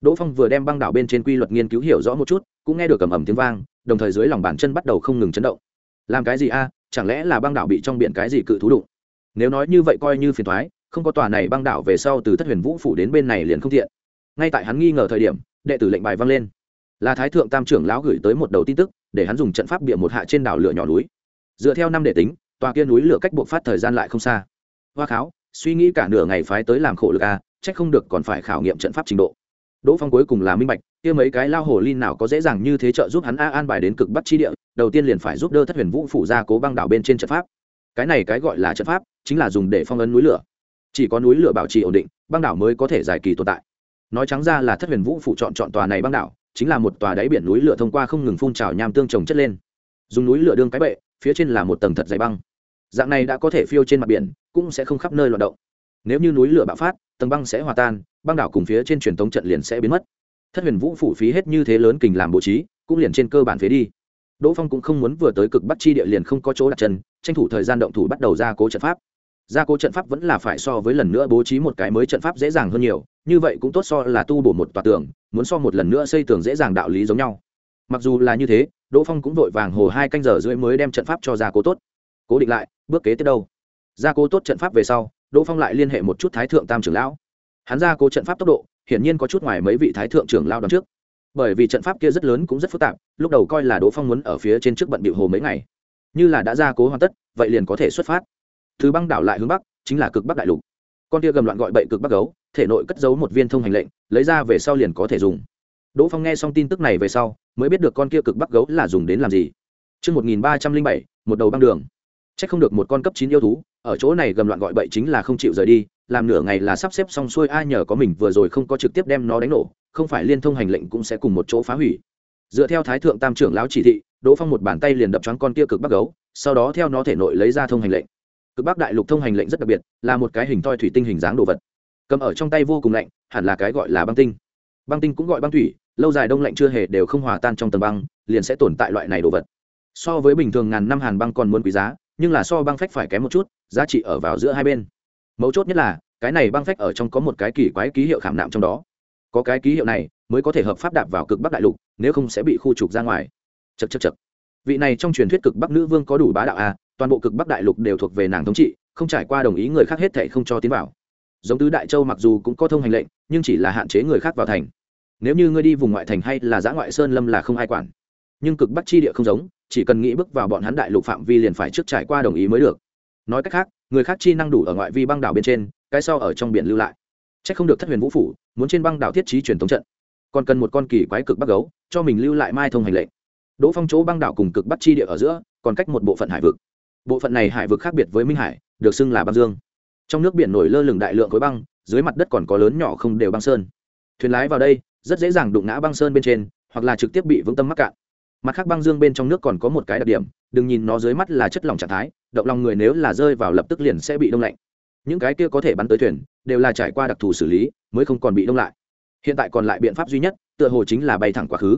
Đỗ phong vừa đem băng đảo bên trên quy luật nghiên cứu hiểu rõ một chút, cũng nghe được ầm ầm tiếng vang, đồng thời dưới lòng bàn chân bắt đầu không ngừng chấn động. Làm cái gì a? Chẳng lẽ là băng đảo bị trong biển cái gì cự thú đụng? Nếu nói như vậy coi như phiền thoái không có tòa này băng đảo về sau từ thất huyền vũ phủ đến bên này liền không thiện ngay tại hắn nghi ngờ thời điểm đệ tử lệnh bài vang lên. Là thái thượng tam trưởng lão gửi tới một đầu tin tức để hắn dùng trận pháp bịa một hạ trên đảo lửa nhỏ núi. Dựa theo năm đệ tính tòa kia núi lửa cách buộc phát thời gian lại không xa. Hoa kháo suy nghĩ cả nửa ngày phái tới làm khổ lực a à, trách không được còn phải khảo nghiệm trận pháp trình độ. Đỗ phong cuối cùng là minh bạch kia mấy cái lao hồ linh nào có dễ dàng như thế trợ giúp hắn a an bài đến cực bắc chi địa đầu tiên liền phải giúp đỡ thất huyền vũ phủ ra cố băng đảo bên trên trận pháp cái này cái gọi là trận pháp chính là dùng để phong ấn núi lửa. Chỉ có núi lửa bảo trì ổn định, băng đảo mới có thể dài kỳ tồn tại. Nói trắng ra là thất huyền vũ phủ chọn chọn tòa này băng đảo, chính là một tòa đáy biển núi lửa thông qua không ngừng phun trào nham tương trồng chất lên. Dùng núi lửa đương cái bệ, phía trên là một tầng thật dày băng. Dạng này đã có thể phiêu trên mặt biển, cũng sẽ không khắp nơi loạt động. Nếu như núi lửa bạo phát, tầng băng sẽ hòa tan, băng đảo cùng phía trên truyền thống trận liền sẽ biến mất. Thất huyền vũ phủ phí hết như thế lớn kình làm bố trí, cũng liền trên cơ bản phế đi đỗ phong cũng không muốn vừa tới cực bắc chi địa liền không có chỗ đặt chân, tranh thủ thời gian động thủ bắt đầu ra cố trận pháp. Gia cố trận pháp vẫn là phải so với lần nữa bố trí một cái mới trận pháp dễ dàng hơn nhiều, như vậy cũng tốt so là tu bổ một tòa tường, muốn so một lần nữa xây tường dễ dàng đạo lý giống nhau. Mặc dù là như thế, đỗ phong cũng vội vàng hồ hai canh giờ rưỡi mới đem trận pháp cho gia cố tốt. Cố định lại, bước kế tiếp đâu? Gia cố tốt trận pháp về sau, đỗ phong lại liên hệ một chút thái thượng tam trưởng lão. Hắn gia cố trận pháp tốc độ, hiển nhiên có chút ngoài mấy vị thái thượng trưởng lao đón trước bởi vì trận pháp kia rất lớn cũng rất phức tạp lúc đầu coi là đỗ phong muốn ở phía trên trước bận bịu hồ mấy ngày. Như là đã ra cố hoàn tất vậy liền có thể xuất phát. Thứ băng đảo lại hướng bắc chính là cực bắc đại lục. Con tia gầm loạn gọi bậy cực bắc gấu thể nội cất giấu một viên thông hành lệnh lấy ra về sau liền có thể dùng. Đỗ phong nghe xong tin tức này về sau mới biết được con kia cực bắc gấu là dùng đến làm gì. Trước 1307, một đầu băng đường. Chắc không được một con cấp chín yêu thú, ở chỗ này gầm loạn gọi bậy chính là không chịu rời đi, làm nửa ngày là sắp xếp xong xuôi ai nhờ có mình vừa rồi không có trực tiếp đem nó đánh nổ, không phải liên thông hành lệnh cũng sẽ cùng một chỗ phá hủy. Dựa theo Thái thượng Tam trưởng lão chỉ thị, Đỗ Phong một bàn tay liền đập choáng con kia cực bắc gấu, sau đó theo nó thể nội lấy ra thông hành lệnh. Cực bắc đại lục thông hành lệnh rất đặc biệt là một cái hình thoi thủy tinh hình dáng đồ vật. Cầm ở trong tay vô cùng lạnh hẳn là cái gọi là băng tinh. Băng tinh cũng gọi băng thủy lâu dài đông lạnh chưa hề đều không hòa tan trong tầng băng liền sẽ tồn tại loại này đồ vật. So với bình thường ngàn năm hàn băng còn muốn quý giá nhưng là so băng phách phải kém một chút giá trị ở vào giữa hai bên. Mấu chốt nhất là cái này băng phách ở trong có một cái kỳ quái ký hiệu khảm nạm trong đó có cái ký hiệu này mới có thể hợp pháp đạp vào cực bắc đại lục, nếu không sẽ bị khu trục ra ngoài. Chật chật chật vị này trong truyền thuyết cực bắc nữ vương có đủ bá đạo a toàn bộ cực bắc đại lục đều thuộc về nàng thống trị, không trải qua đồng ý người khác hết thể không cho tiến vào. Giống tứ đại châu mặc dù cũng có thông hành lệnh, nhưng chỉ là hạn chế người khác vào thành. Nếu như ngươi đi vùng ngoại thành hay là giã ngoại sơn lâm là không ai quản. Nhưng cực bắc chi địa không giống, chỉ cần nghĩ bước vào bọn hắn đại lục phạm vi liền phải trước trải qua đồng ý mới được. Nói cách khác, người khác chi năng đủ ở ngoại vi băng đảo bên trên, cái sau ở trong biển lưu lại. C h ắ c không được thất huyền vũ phủ muốn trên băng đảo thiết trí truyền thống trận. Còn cần một con kỳ quái cực bắc gấu, cho mình lưu lại mai thông hành lệnh. Đỗ phong chỗ băng đảo cùng cực bắc chi địa ở giữa, còn cách một bộ phận hải vực. Bộ phận này hải vực khác biệt với minh hải, được xưng là băng dương. Trong nước biển nổi lơ lửng đại lượng khối băng, dưới mặt đất còn có lớn nhỏ không đều băng sơn. Thuyền lái vào đây, rất dễ dàng đụng ngã băng sơn bên trên, hoặc là trực tiếp bị vững tâm mắc cạn. Mặt khác băng dương bên trong nước còn có một cái đặc điểm, đừng nhìn nó dưới mắt là chất lỏng trạng thái, động lòng người nếu là rơi vào lập tức liền sẽ bị đông lạnh những cái kia có thể bắn tới thuyền, đều là trải qua đặc thù xử lý, mới không còn bị đông lại. Hiện tại còn lại biện pháp duy nhất, tựa hồ chính là bay thẳng quá khứ.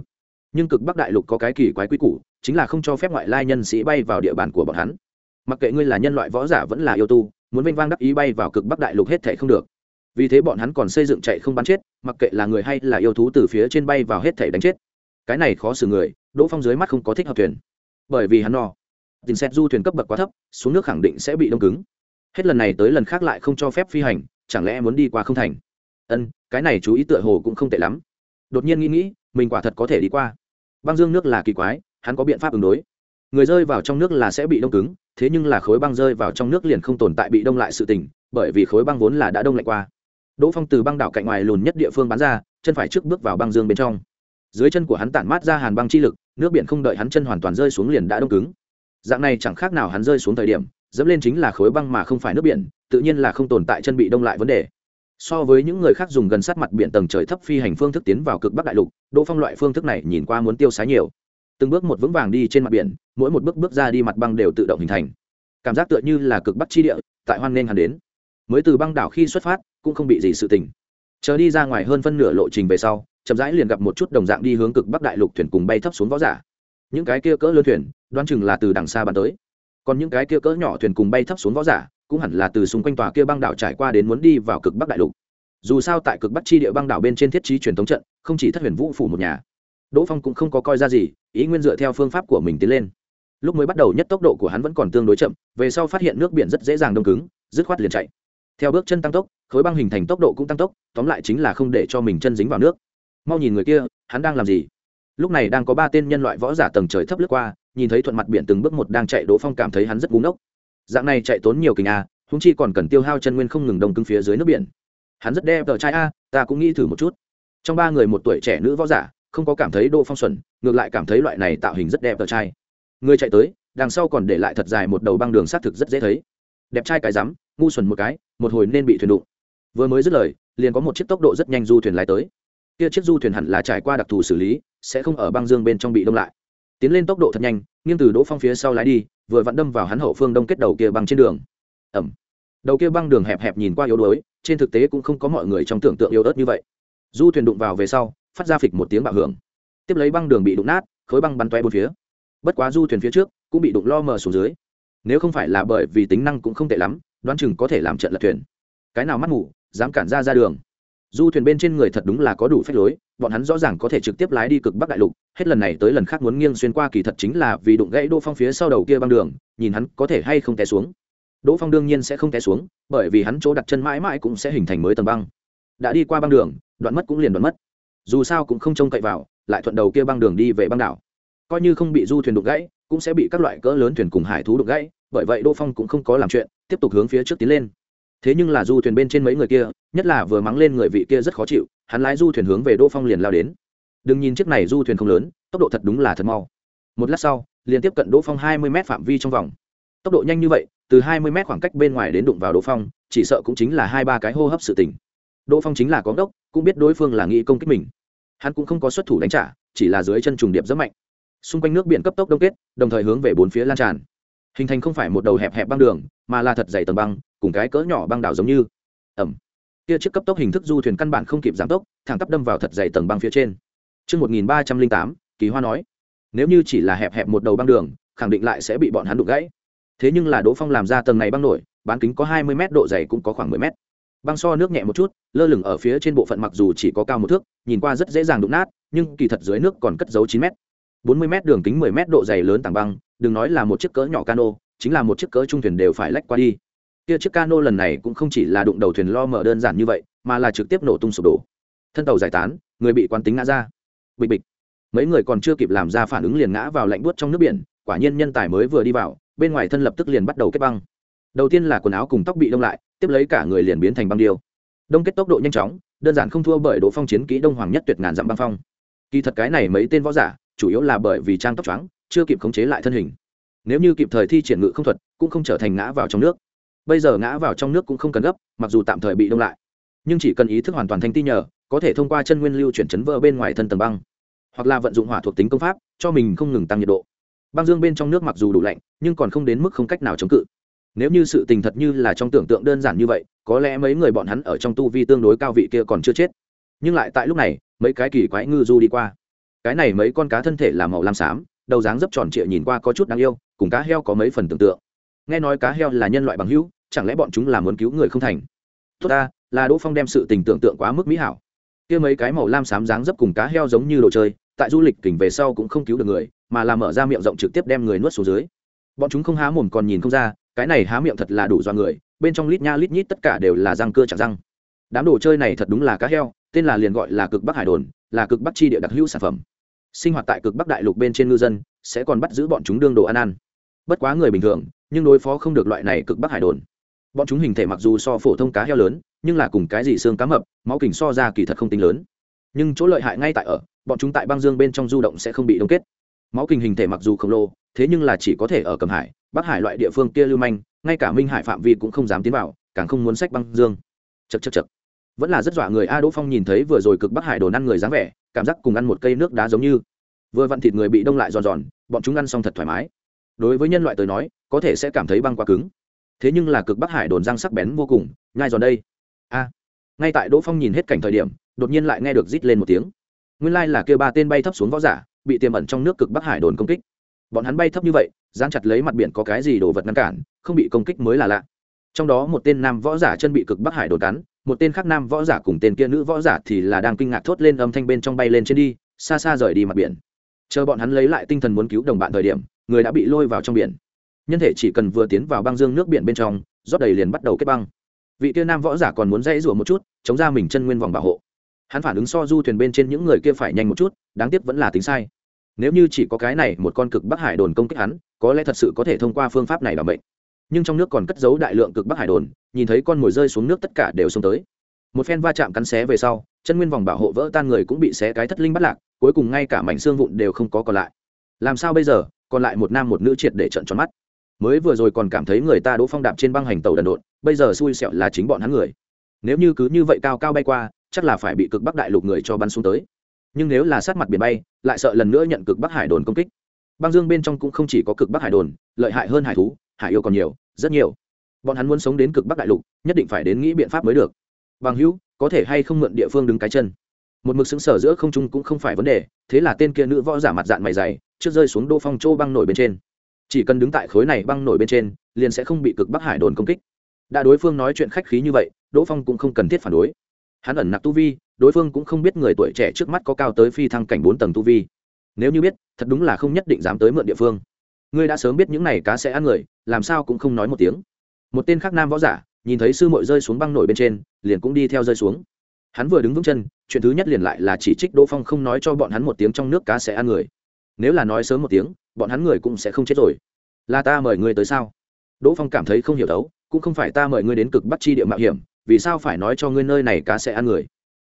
Nhưng cực bắc đại lục có cái kỳ quái quy củ, chính là không cho phép ngoại lai nhân sĩ bay vào địa bàn của bọn hắn. Mặc kệ ngươi là nhân loại võ giả vẫn là yêu tu, muốn vênh vang đắc ý bay vào cực bắc đại lục hết thể không được. Vì thế bọn hắn còn xây dựng chạy không bắn chết, mặc kệ là người hay là yêu thú từ phía trên bay vào hết thể đánh chết. Cái này khó xử người, đỗ phong dưới mắt không có thích hợp thuyền. Bởi vì hắn no. Tình xét du thuyền cấp bậc quá thấp, xuống nước khẳng định sẽ bị đông cứng hết lần này tới lần khác lại không cho phép phi hành, chẳng lẽ muốn đi qua không thành? Ân, cái này chú ý tựa hồ cũng không tệ lắm. Đột nhiên nghĩ nghĩ, mình quả thật có thể đi qua. Băng dương nước là kỳ quái, hắn có biện pháp ứng đối. Người rơi vào trong nước là sẽ bị đông cứng, thế nhưng là khối băng rơi vào trong nước liền không tồn tại bị đông lại sự tình, bởi vì khối băng vốn là đã đông lạnh qua. Đỗ phong từ băng đảo cạnh ngoài lùn nhất địa phương bán ra, chân phải trước bước vào băng dương bên trong. Dưới chân của hắn tản mát ra hàn băng chi lực, nước biển không đợi hắn chân hoàn toàn rơi xuống liền đã đông cứng. Dạng này chẳng khác nào hắn rơi xuống thời điểm dẫm lên chính là khối băng mà không phải nước biển, tự nhiên là không tồn tại chân bị đông lại vấn đề. So với những người khác dùng gần sát mặt biển tầng trời thấp phi hành phương thức tiến vào cực bắc đại lục, đỗ phong loại phương thức này nhìn qua muốn tiêu sái nhiều. Từng bước một vững vàng đi trên mặt biển, mỗi một bước bước ra đi mặt băng đều tự động hình thành. Cảm giác tựa như là cực bắc chi địa, tại hoan nghênh hắn đến. Mới từ băng đảo khi xuất phát, cũng không bị gì sự tình. Chờ đi ra ngoài hơn phân nửa lộ trình về sau, chậm rãi liền gặp một chút đồng dạng đi hướng cực bắc đại lục thuyền cùng bay thấp xuống võ giả. Những cái kia cỡ lơ thuyền, đoán chừng là từ đằng xa bắn tới còn những cái kia cỡ nhỏ thuyền cùng bay thấp xuống võ giả, cũng hẳn là từ xung quanh tòa kia băng đảo trải qua đến muốn đi vào cực bắc đại lục. Dù sao tại cực bắc chi địa băng đảo bên trên thiết trí truyền thống trận, không chỉ thất huyền vũ phủ một nhà. Đỗ phong cũng không có coi ra gì, ý nguyên dựa theo phương pháp của mình tiến lên. Lúc mới bắt đầu nhất tốc độ của hắn vẫn còn tương đối chậm, về sau phát hiện nước biển rất dễ dàng đông cứng, dứt khoát liền chạy. Theo bước chân tăng tốc, khối băng hình thành tốc độ cũng tăng tốc, tóm lại chính là không để cho mình chân dính vào nước. Mau nhìn người kia, hắn đang làm gì? Lúc này đang có ba tên nhân loại võ giả tầng trời thấp lướt qua nhìn thấy thuận mặt biển từng bước một đang chạy, đỗ phong cảm thấy hắn rất búng ốc dạng này chạy tốn nhiều kinh à, a húng chi còn cần tiêu hao chân nguyên không ngừng đông cứng phía dưới nước biển. Hắn rất đẹp tờ trai a, ta cũng nghĩ thử một chút. Trong ba người một tuổi trẻ nữ võ giả, không có cảm thấy đỗ phong xuẩn, ngược lại cảm thấy loại này tạo hình rất đẹp tờ trai. Người chạy tới, đằng sau còn để lại thật dài một đầu băng đường xác thực rất dễ thấy. Đẹp trai cái rắm, ngu xuẩn một cái, một hồi nên bị thuyền đụng. Vừa mới dứt lời, liền có một chiếc tốc độ rất nhanh du thuyền lái tới. Kia chiếc du thuyền hẳn là trải qua đặc thù xử lý, sẽ không ở băng dương bên trong bị đông lại tiến lên tốc độ thật nhanh, nghiêng từ đỗ phong phía sau lái đi, vừa vặn đâm vào hắn hậu phương đông kết đầu kia băng trên đường. Ẩm. Đầu kia băng đường hẹp hẹp nhìn qua yếu đuối, trên thực tế cũng không có mọi người trong tưởng tượng yếu ớt như vậy. Du thuyền đụng vào về sau, phát ra phịch một tiếng bạo hưởng. Tiếp lấy băng đường bị đụng nát, khối băng bắn toe bốn phía. Bất quá du thuyền phía trước cũng bị đụng lo mờ xuống dưới. Nếu không phải là bởi vì tính năng cũng không tệ lắm, đoán chừng có thể làm trận lật thuyền. Cái nào mắt ngủ dám cản ra ra đường du thuyền bên trên người thật đúng là có đủ phép lối, bọn hắn rõ ràng có thể trực tiếp lái đi cực bắc đại lục, hết lần này tới lần khác muốn nghiêng xuyên qua kỳ thật chính là vì đụng gãy đỗ phong phía sau đầu kia băng đường, nhìn hắn có thể hay không té xuống. Đỗ phong đương nhiên sẽ không té xuống, bởi vì hắn chỗ đặt chân mãi mãi cũng sẽ hình thành mới tầng băng. Đã đi qua băng đường, đoạn mất cũng liền đoạn mất. Dù sao cũng không trông cậy vào, lại thuận đầu kia băng đường đi về băng đảo. Coi như không bị du thuyền đục gãy, cũng sẽ bị các loại cỡ lớn thuyền cùng hải thú đục gãy, bởi vậy đỗ phong cũng không có làm chuyện, tiếp tục hướng phía trước tiến lên thế nhưng là du thuyền bên trên mấy người kia, nhất là vừa mắng lên người vị kia rất khó chịu, hắn lái du thuyền hướng về đỗ phong liền lao đến. Đừng nhìn chiếc này du thuyền không lớn, tốc độ thật đúng là thật mau. Một lát sau, liền tiếp cận đỗ phong hai mươi m phạm vi trong vòng. Tốc độ nhanh như vậy, từ hai mươi m khoảng cách bên ngoài đến đụng vào đỗ phong, chỉ sợ cũng chính là hai ba cái hô hấp sự tình. Đỗ phong chính là có đốc cũng biết đối phương là nghĩ công kích mình. Hắn cũng không có xuất thủ đánh trả, chỉ là dưới chân trùng điệp rất mạnh. Xung quanh nước biển cấp tốc đông kết, đồng thời hướng về bốn phía lan tràn hình thành không phải một đầu hẹp hẹp băng đường mà là thật dày tầng băng cùng cái cỡ nhỏ băng đảo giống như ẩm kia chiếc cấp tốc hình thức du thuyền căn bản không kịp giảm tốc thẳng tắp đâm vào thật dày tầng băng phía trên Trước 1308, Kỳ Hoa nói, nếu như chỉ là hẹp hẹp một đầu băng đường, khẳng định lại sẽ bị bọn hắn đụng gãy. Thế nhưng là Đỗ Phong làm ra tầng này băng nổi, bán kính có 20 mét độ dày cũng có khoảng 10 mét. Băng so nước nhẹ một chút, lơ lửng ở phía trên bộ phận mặc dù chỉ có cao một thước, nhìn qua rất dễ dàng đụng nát, nhưng kỳ thật dưới nước còn cất giấu 9 mét. 40 mét đường kính 10 mét độ dày lớn tảng băng, đừng nói là một chiếc cỡ nhỏ cano, chính là một chiếc cỡ trung thuyền đều phải lách qua đi. Kia chiếc cano lần này cũng không chỉ là đụng đầu thuyền lo mở đơn giản như vậy mà là trực tiếp nổ tung sụp đổ. Thân tàu giải tán người bị quán tính ngã ra. Bịch bịch. Mấy người còn chưa kịp làm ra phản ứng liền ngã vào lạnh buốt trong nước biển quả nhiên nhân tài mới vừa đi vào bên ngoài thân lập tức liền bắt đầu kết băng. Đầu tiên là quần áo cùng tóc bị đông lại tiếp lấy cả người liền biến thành băng điêu. Đông kết tốc độ nhanh chóng đơn giản không thua bởi đỗ phong chiến kỹ đông hoàng nhất tuyệt ngàn dặm băng phong. Kỳ thật cái này mấy tên võ giả chủ yếu là bởi vì trang tóc trắng chưa kịp khống chế lại thân hình. Nếu như kịp thời thi triển ngự không thuật, cũng không trở thành ngã vào trong nước. Bây giờ ngã vào trong nước cũng không cần gấp, mặc dù tạm thời bị đông lại. Nhưng chỉ cần ý thức hoàn toàn thanh ti nhờ, có thể thông qua chân nguyên lưu chuyển chấn vỡ bên ngoài thân tầng băng. Hoặc là vận dụng hỏa thuộc tính công pháp, cho mình không ngừng tăng nhiệt độ. Băng dương bên trong nước mặc dù đủ lạnh, nhưng còn không đến mức không cách nào chống cự. Nếu như sự tình thật như là trong tưởng tượng đơn giản như vậy, có lẽ mấy người bọn hắn ở trong tu vi tương đối cao vị kia còn chưa chết. Nhưng lại tại lúc này, mấy cái kỳ quái ngư du đi qua. Cái này mấy con cá thân thể là màu lam xám đầu dáng dấp tròn trịa nhìn qua có chút đáng yêu, cùng cá heo có mấy phần tưởng tượng. Nghe nói cá heo là nhân loại bằng hữu, chẳng lẽ bọn chúng là muốn cứu người không thành? Tốt ta, là đỗ phong đem sự tình tưởng tượng quá mức mỹ hảo. Kia mấy cái màu lam xám dáng dấp cùng cá heo giống như đồ chơi, tại du lịch tỉnh về sau cũng không cứu được người, mà là mở ra miệng rộng trực tiếp đem người nuốt xuống dưới. Bọn chúng không há mồm còn nhìn không ra, cái này há miệng thật là đủ do người, bên trong lít nha lít nhít tất cả đều là răng cưa chặt răng. Đám đồ chơi này thật đúng là cá heo, tên là liền gọi là cực bắc hải đồn, là cực bắc chi địa đặc hữu sản phẩm sinh hoạt tại cực bắc đại lục bên trên ngư dân, sẽ còn bắt giữ bọn chúng đương đồ ăn ăn. Bất quá người bình thường, nhưng đối phó không được loại này cực bắc hải đồn. Bọn chúng hình thể mặc dù so phổ thông cá heo lớn, nhưng là cùng cái gì xương cá mập, máu kình so ra kỳ thật không tính lớn. Nhưng chỗ lợi hại ngay tại ở, bọn chúng tại băng dương bên trong du động sẽ không bị đông kết. Máu kình hình thể mặc dù khổng lồ, thế nhưng là chỉ có thể ở cầm hải, bắc hải loại địa phương kia lưu manh, ngay cả minh hải phạm vi cũng không dám tiến vào, càng không muốn sách băng dương. Chật chật chật vẫn là rất dọa người a đỗ phong nhìn thấy vừa rồi cực bắc hải đồ ăn người dáng vẻ cảm giác cùng ăn một cây nước đá giống như. Vừa vặn thịt người bị đông lại giòn giòn, bọn chúng ăn xong thật thoải mái. Đối với nhân loại tới nói, có thể sẽ cảm thấy băng quá cứng. Thế nhưng là cực bắc hải đồn răng sắc bén vô cùng, nhai giòn đây. A! Ngay tại đỗ phong nhìn hết cảnh thời điểm, đột nhiên lại nghe được rít lên một tiếng. Nguyên lai là kêu ba tên bay thấp xuống võ giả, bị tiềm ẩn trong nước cực bắc hải đồn công kích. Bọn hắn bay thấp như vậy dán chặt lấy mặt biển có cái gì đồ vật ngăn cản, không bị công kích mới là lạ. Trong đó một tên nam võ giả chân bị cực bắc hải đồn cắn một tên khác nam võ giả cùng tên kia nữ võ giả thì là đang kinh ngạc thốt lên âm thanh bên trong bay lên trên đi, xa xa rời đi mặt biển. Chờ bọn hắn lấy lại tinh thần muốn cứu đồng bạn thời điểm, người đã bị lôi vào trong biển. Nhân thể chỉ cần vừa tiến vào băng dương nước biển bên trong, rót đầy liền bắt đầu kết băng. Vị kia nam võ giả còn muốn dãy rủa một chút, chống ra mình chân nguyên vòng bảo hộ. Hắn phản ứng so du thuyền bên trên những người kia phải nhanh một chút, đáng tiếc vẫn là tính sai. Nếu như chỉ có cái này một con cực bắc hải đồn công kích hắn, có lẽ thật sự có thể thông qua phương pháp này làm bệnh nhưng trong nước còn cất giấu đại lượng cực bắc hải đồn, nhìn thấy con mồi rơi xuống nước tất cả đều xông tới. Một phen va chạm cắn xé về sau, chân nguyên vòng bảo hộ vỡ tan người cũng bị xé cái thất linh bắt lạc, cuối cùng ngay cả mảnh xương vụn đều không có còn lại. Làm sao bây giờ? Còn lại một nam một nữ triệt để trận tròn mắt. Mới vừa rồi còn cảm thấy người ta đỗ phong đạp trên băng hành tàu đần độn, bây giờ xui xẹo là chính bọn hắn người. Nếu như cứ như vậy cao cao bay qua, chắc là phải bị cực bắc đại lục người cho bắn xuống tới. Nhưng nếu là sát mặt biển bay, lại sợ lần nữa nhận cực bắc hải đồn công kích. Băng dương bên trong cũng không chỉ có cực bắc hải đồn, lợi hại hơn hải thú hải yêu còn nhiều, rất nhiều. Bọn hắn muốn sống đến cực bắc đại lục, nhất định phải đến nghĩ biện pháp mới được. Bằng hữu, có thể hay không mượn địa phương đứng cái chân? Một mực xứng sở giữa không trung cũng không phải vấn đề, thế là tên kia nữ võ giả mặt dạng mày dày, trước rơi xuống đô phong châu băng nổi bên trên. Chỉ cần đứng tại khối này băng nổi bên trên, liền sẽ không bị cực bắc hải đồn công kích. Đã đối phương nói chuyện khách khí như vậy, đỗ phong cũng không cần thiết phản đối. Hắn ẩn nặc tu vi, đối phương cũng không biết người tuổi trẻ trước mắt có cao tới phi thăng cảnh bốn tầng tu vi. Nếu như biết, thật đúng là không nhất định dám tới mượn địa phương ngươi đã sớm biết những này cá sẽ ăn người, làm sao cũng không nói một tiếng. Một tên khác nam võ giả, nhìn thấy sư mội rơi xuống băng nổi bên trên, liền cũng đi theo rơi xuống. Hắn vừa đứng vững chân, chuyện thứ nhất liền lại là chỉ trích đỗ phong không nói cho bọn hắn một tiếng trong nước cá sẽ ăn người. Nếu là nói sớm một tiếng, bọn hắn người cũng sẽ không chết rồi. Là ta mời ngươi tới sao? Đỗ phong cảm thấy không hiểu đấu, cũng không phải ta mời ngươi đến cực bắt chi địa mạo hiểm, vì sao phải nói cho ngươi nơi này cá sẽ ăn người?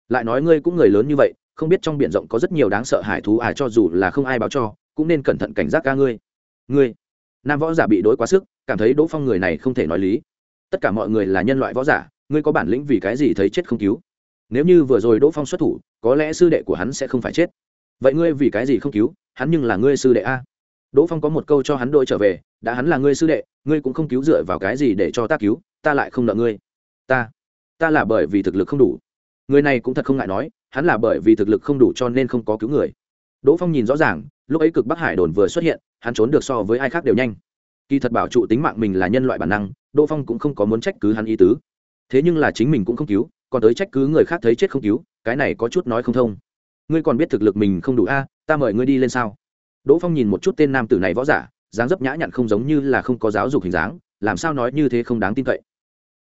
Lại nói ngươi cũng người lớn như vậy, không biết trong b i ể n rộng có rất nhiều đáng sợ hải thú à cho dù là không ai báo cho, cũng nên cẩn thận cảnh giác ca ngươi ngươi, nam võ giả bị đối quá sức, cảm thấy đỗ phong người này không thể nói lý. Tất cả mọi người là nhân loại võ giả, ngươi có bản lĩnh vì cái gì thấy chết không cứu? Nếu như vừa rồi đỗ phong xuất thủ, có lẽ sư đệ của hắn sẽ không phải chết. Vậy ngươi vì cái gì không cứu? Hắn nhưng là ngươi sư đệ a. Đỗ phong có một câu cho hắn đội trở về, đã hắn là ngươi sư đệ, ngươi cũng không cứu dựa vào cái gì để cho ta cứu, ta lại không nợ ngươi. Ta ta là bởi vì thực lực không đủ. Người này cũng thật không ngại nói, hắn là bởi vì thực lực không đủ cho nên không có cứu người. Đỗ phong nhìn rõ ràng lúc ấy cực bắc hải đồn vừa xuất hiện, hắn trốn được so với ai khác đều nhanh. Kỳ thật bảo trụ tính mạng mình là nhân loại bản năng, đỗ phong cũng không có muốn trách cứ hắn ý tứ. Thế nhưng là chính mình cũng không cứu, còn tới trách cứ người khác thấy chết không cứu, cái này có chút nói không thông. Ngươi còn biết thực lực mình không đủ a, ta mời ngươi đi lên sao? Đỗ phong nhìn một chút tên nam tử này võ giả, dáng dấp nhã nhặn không giống như là không có giáo dục hình dáng, làm sao nói như thế không đáng tin cậy.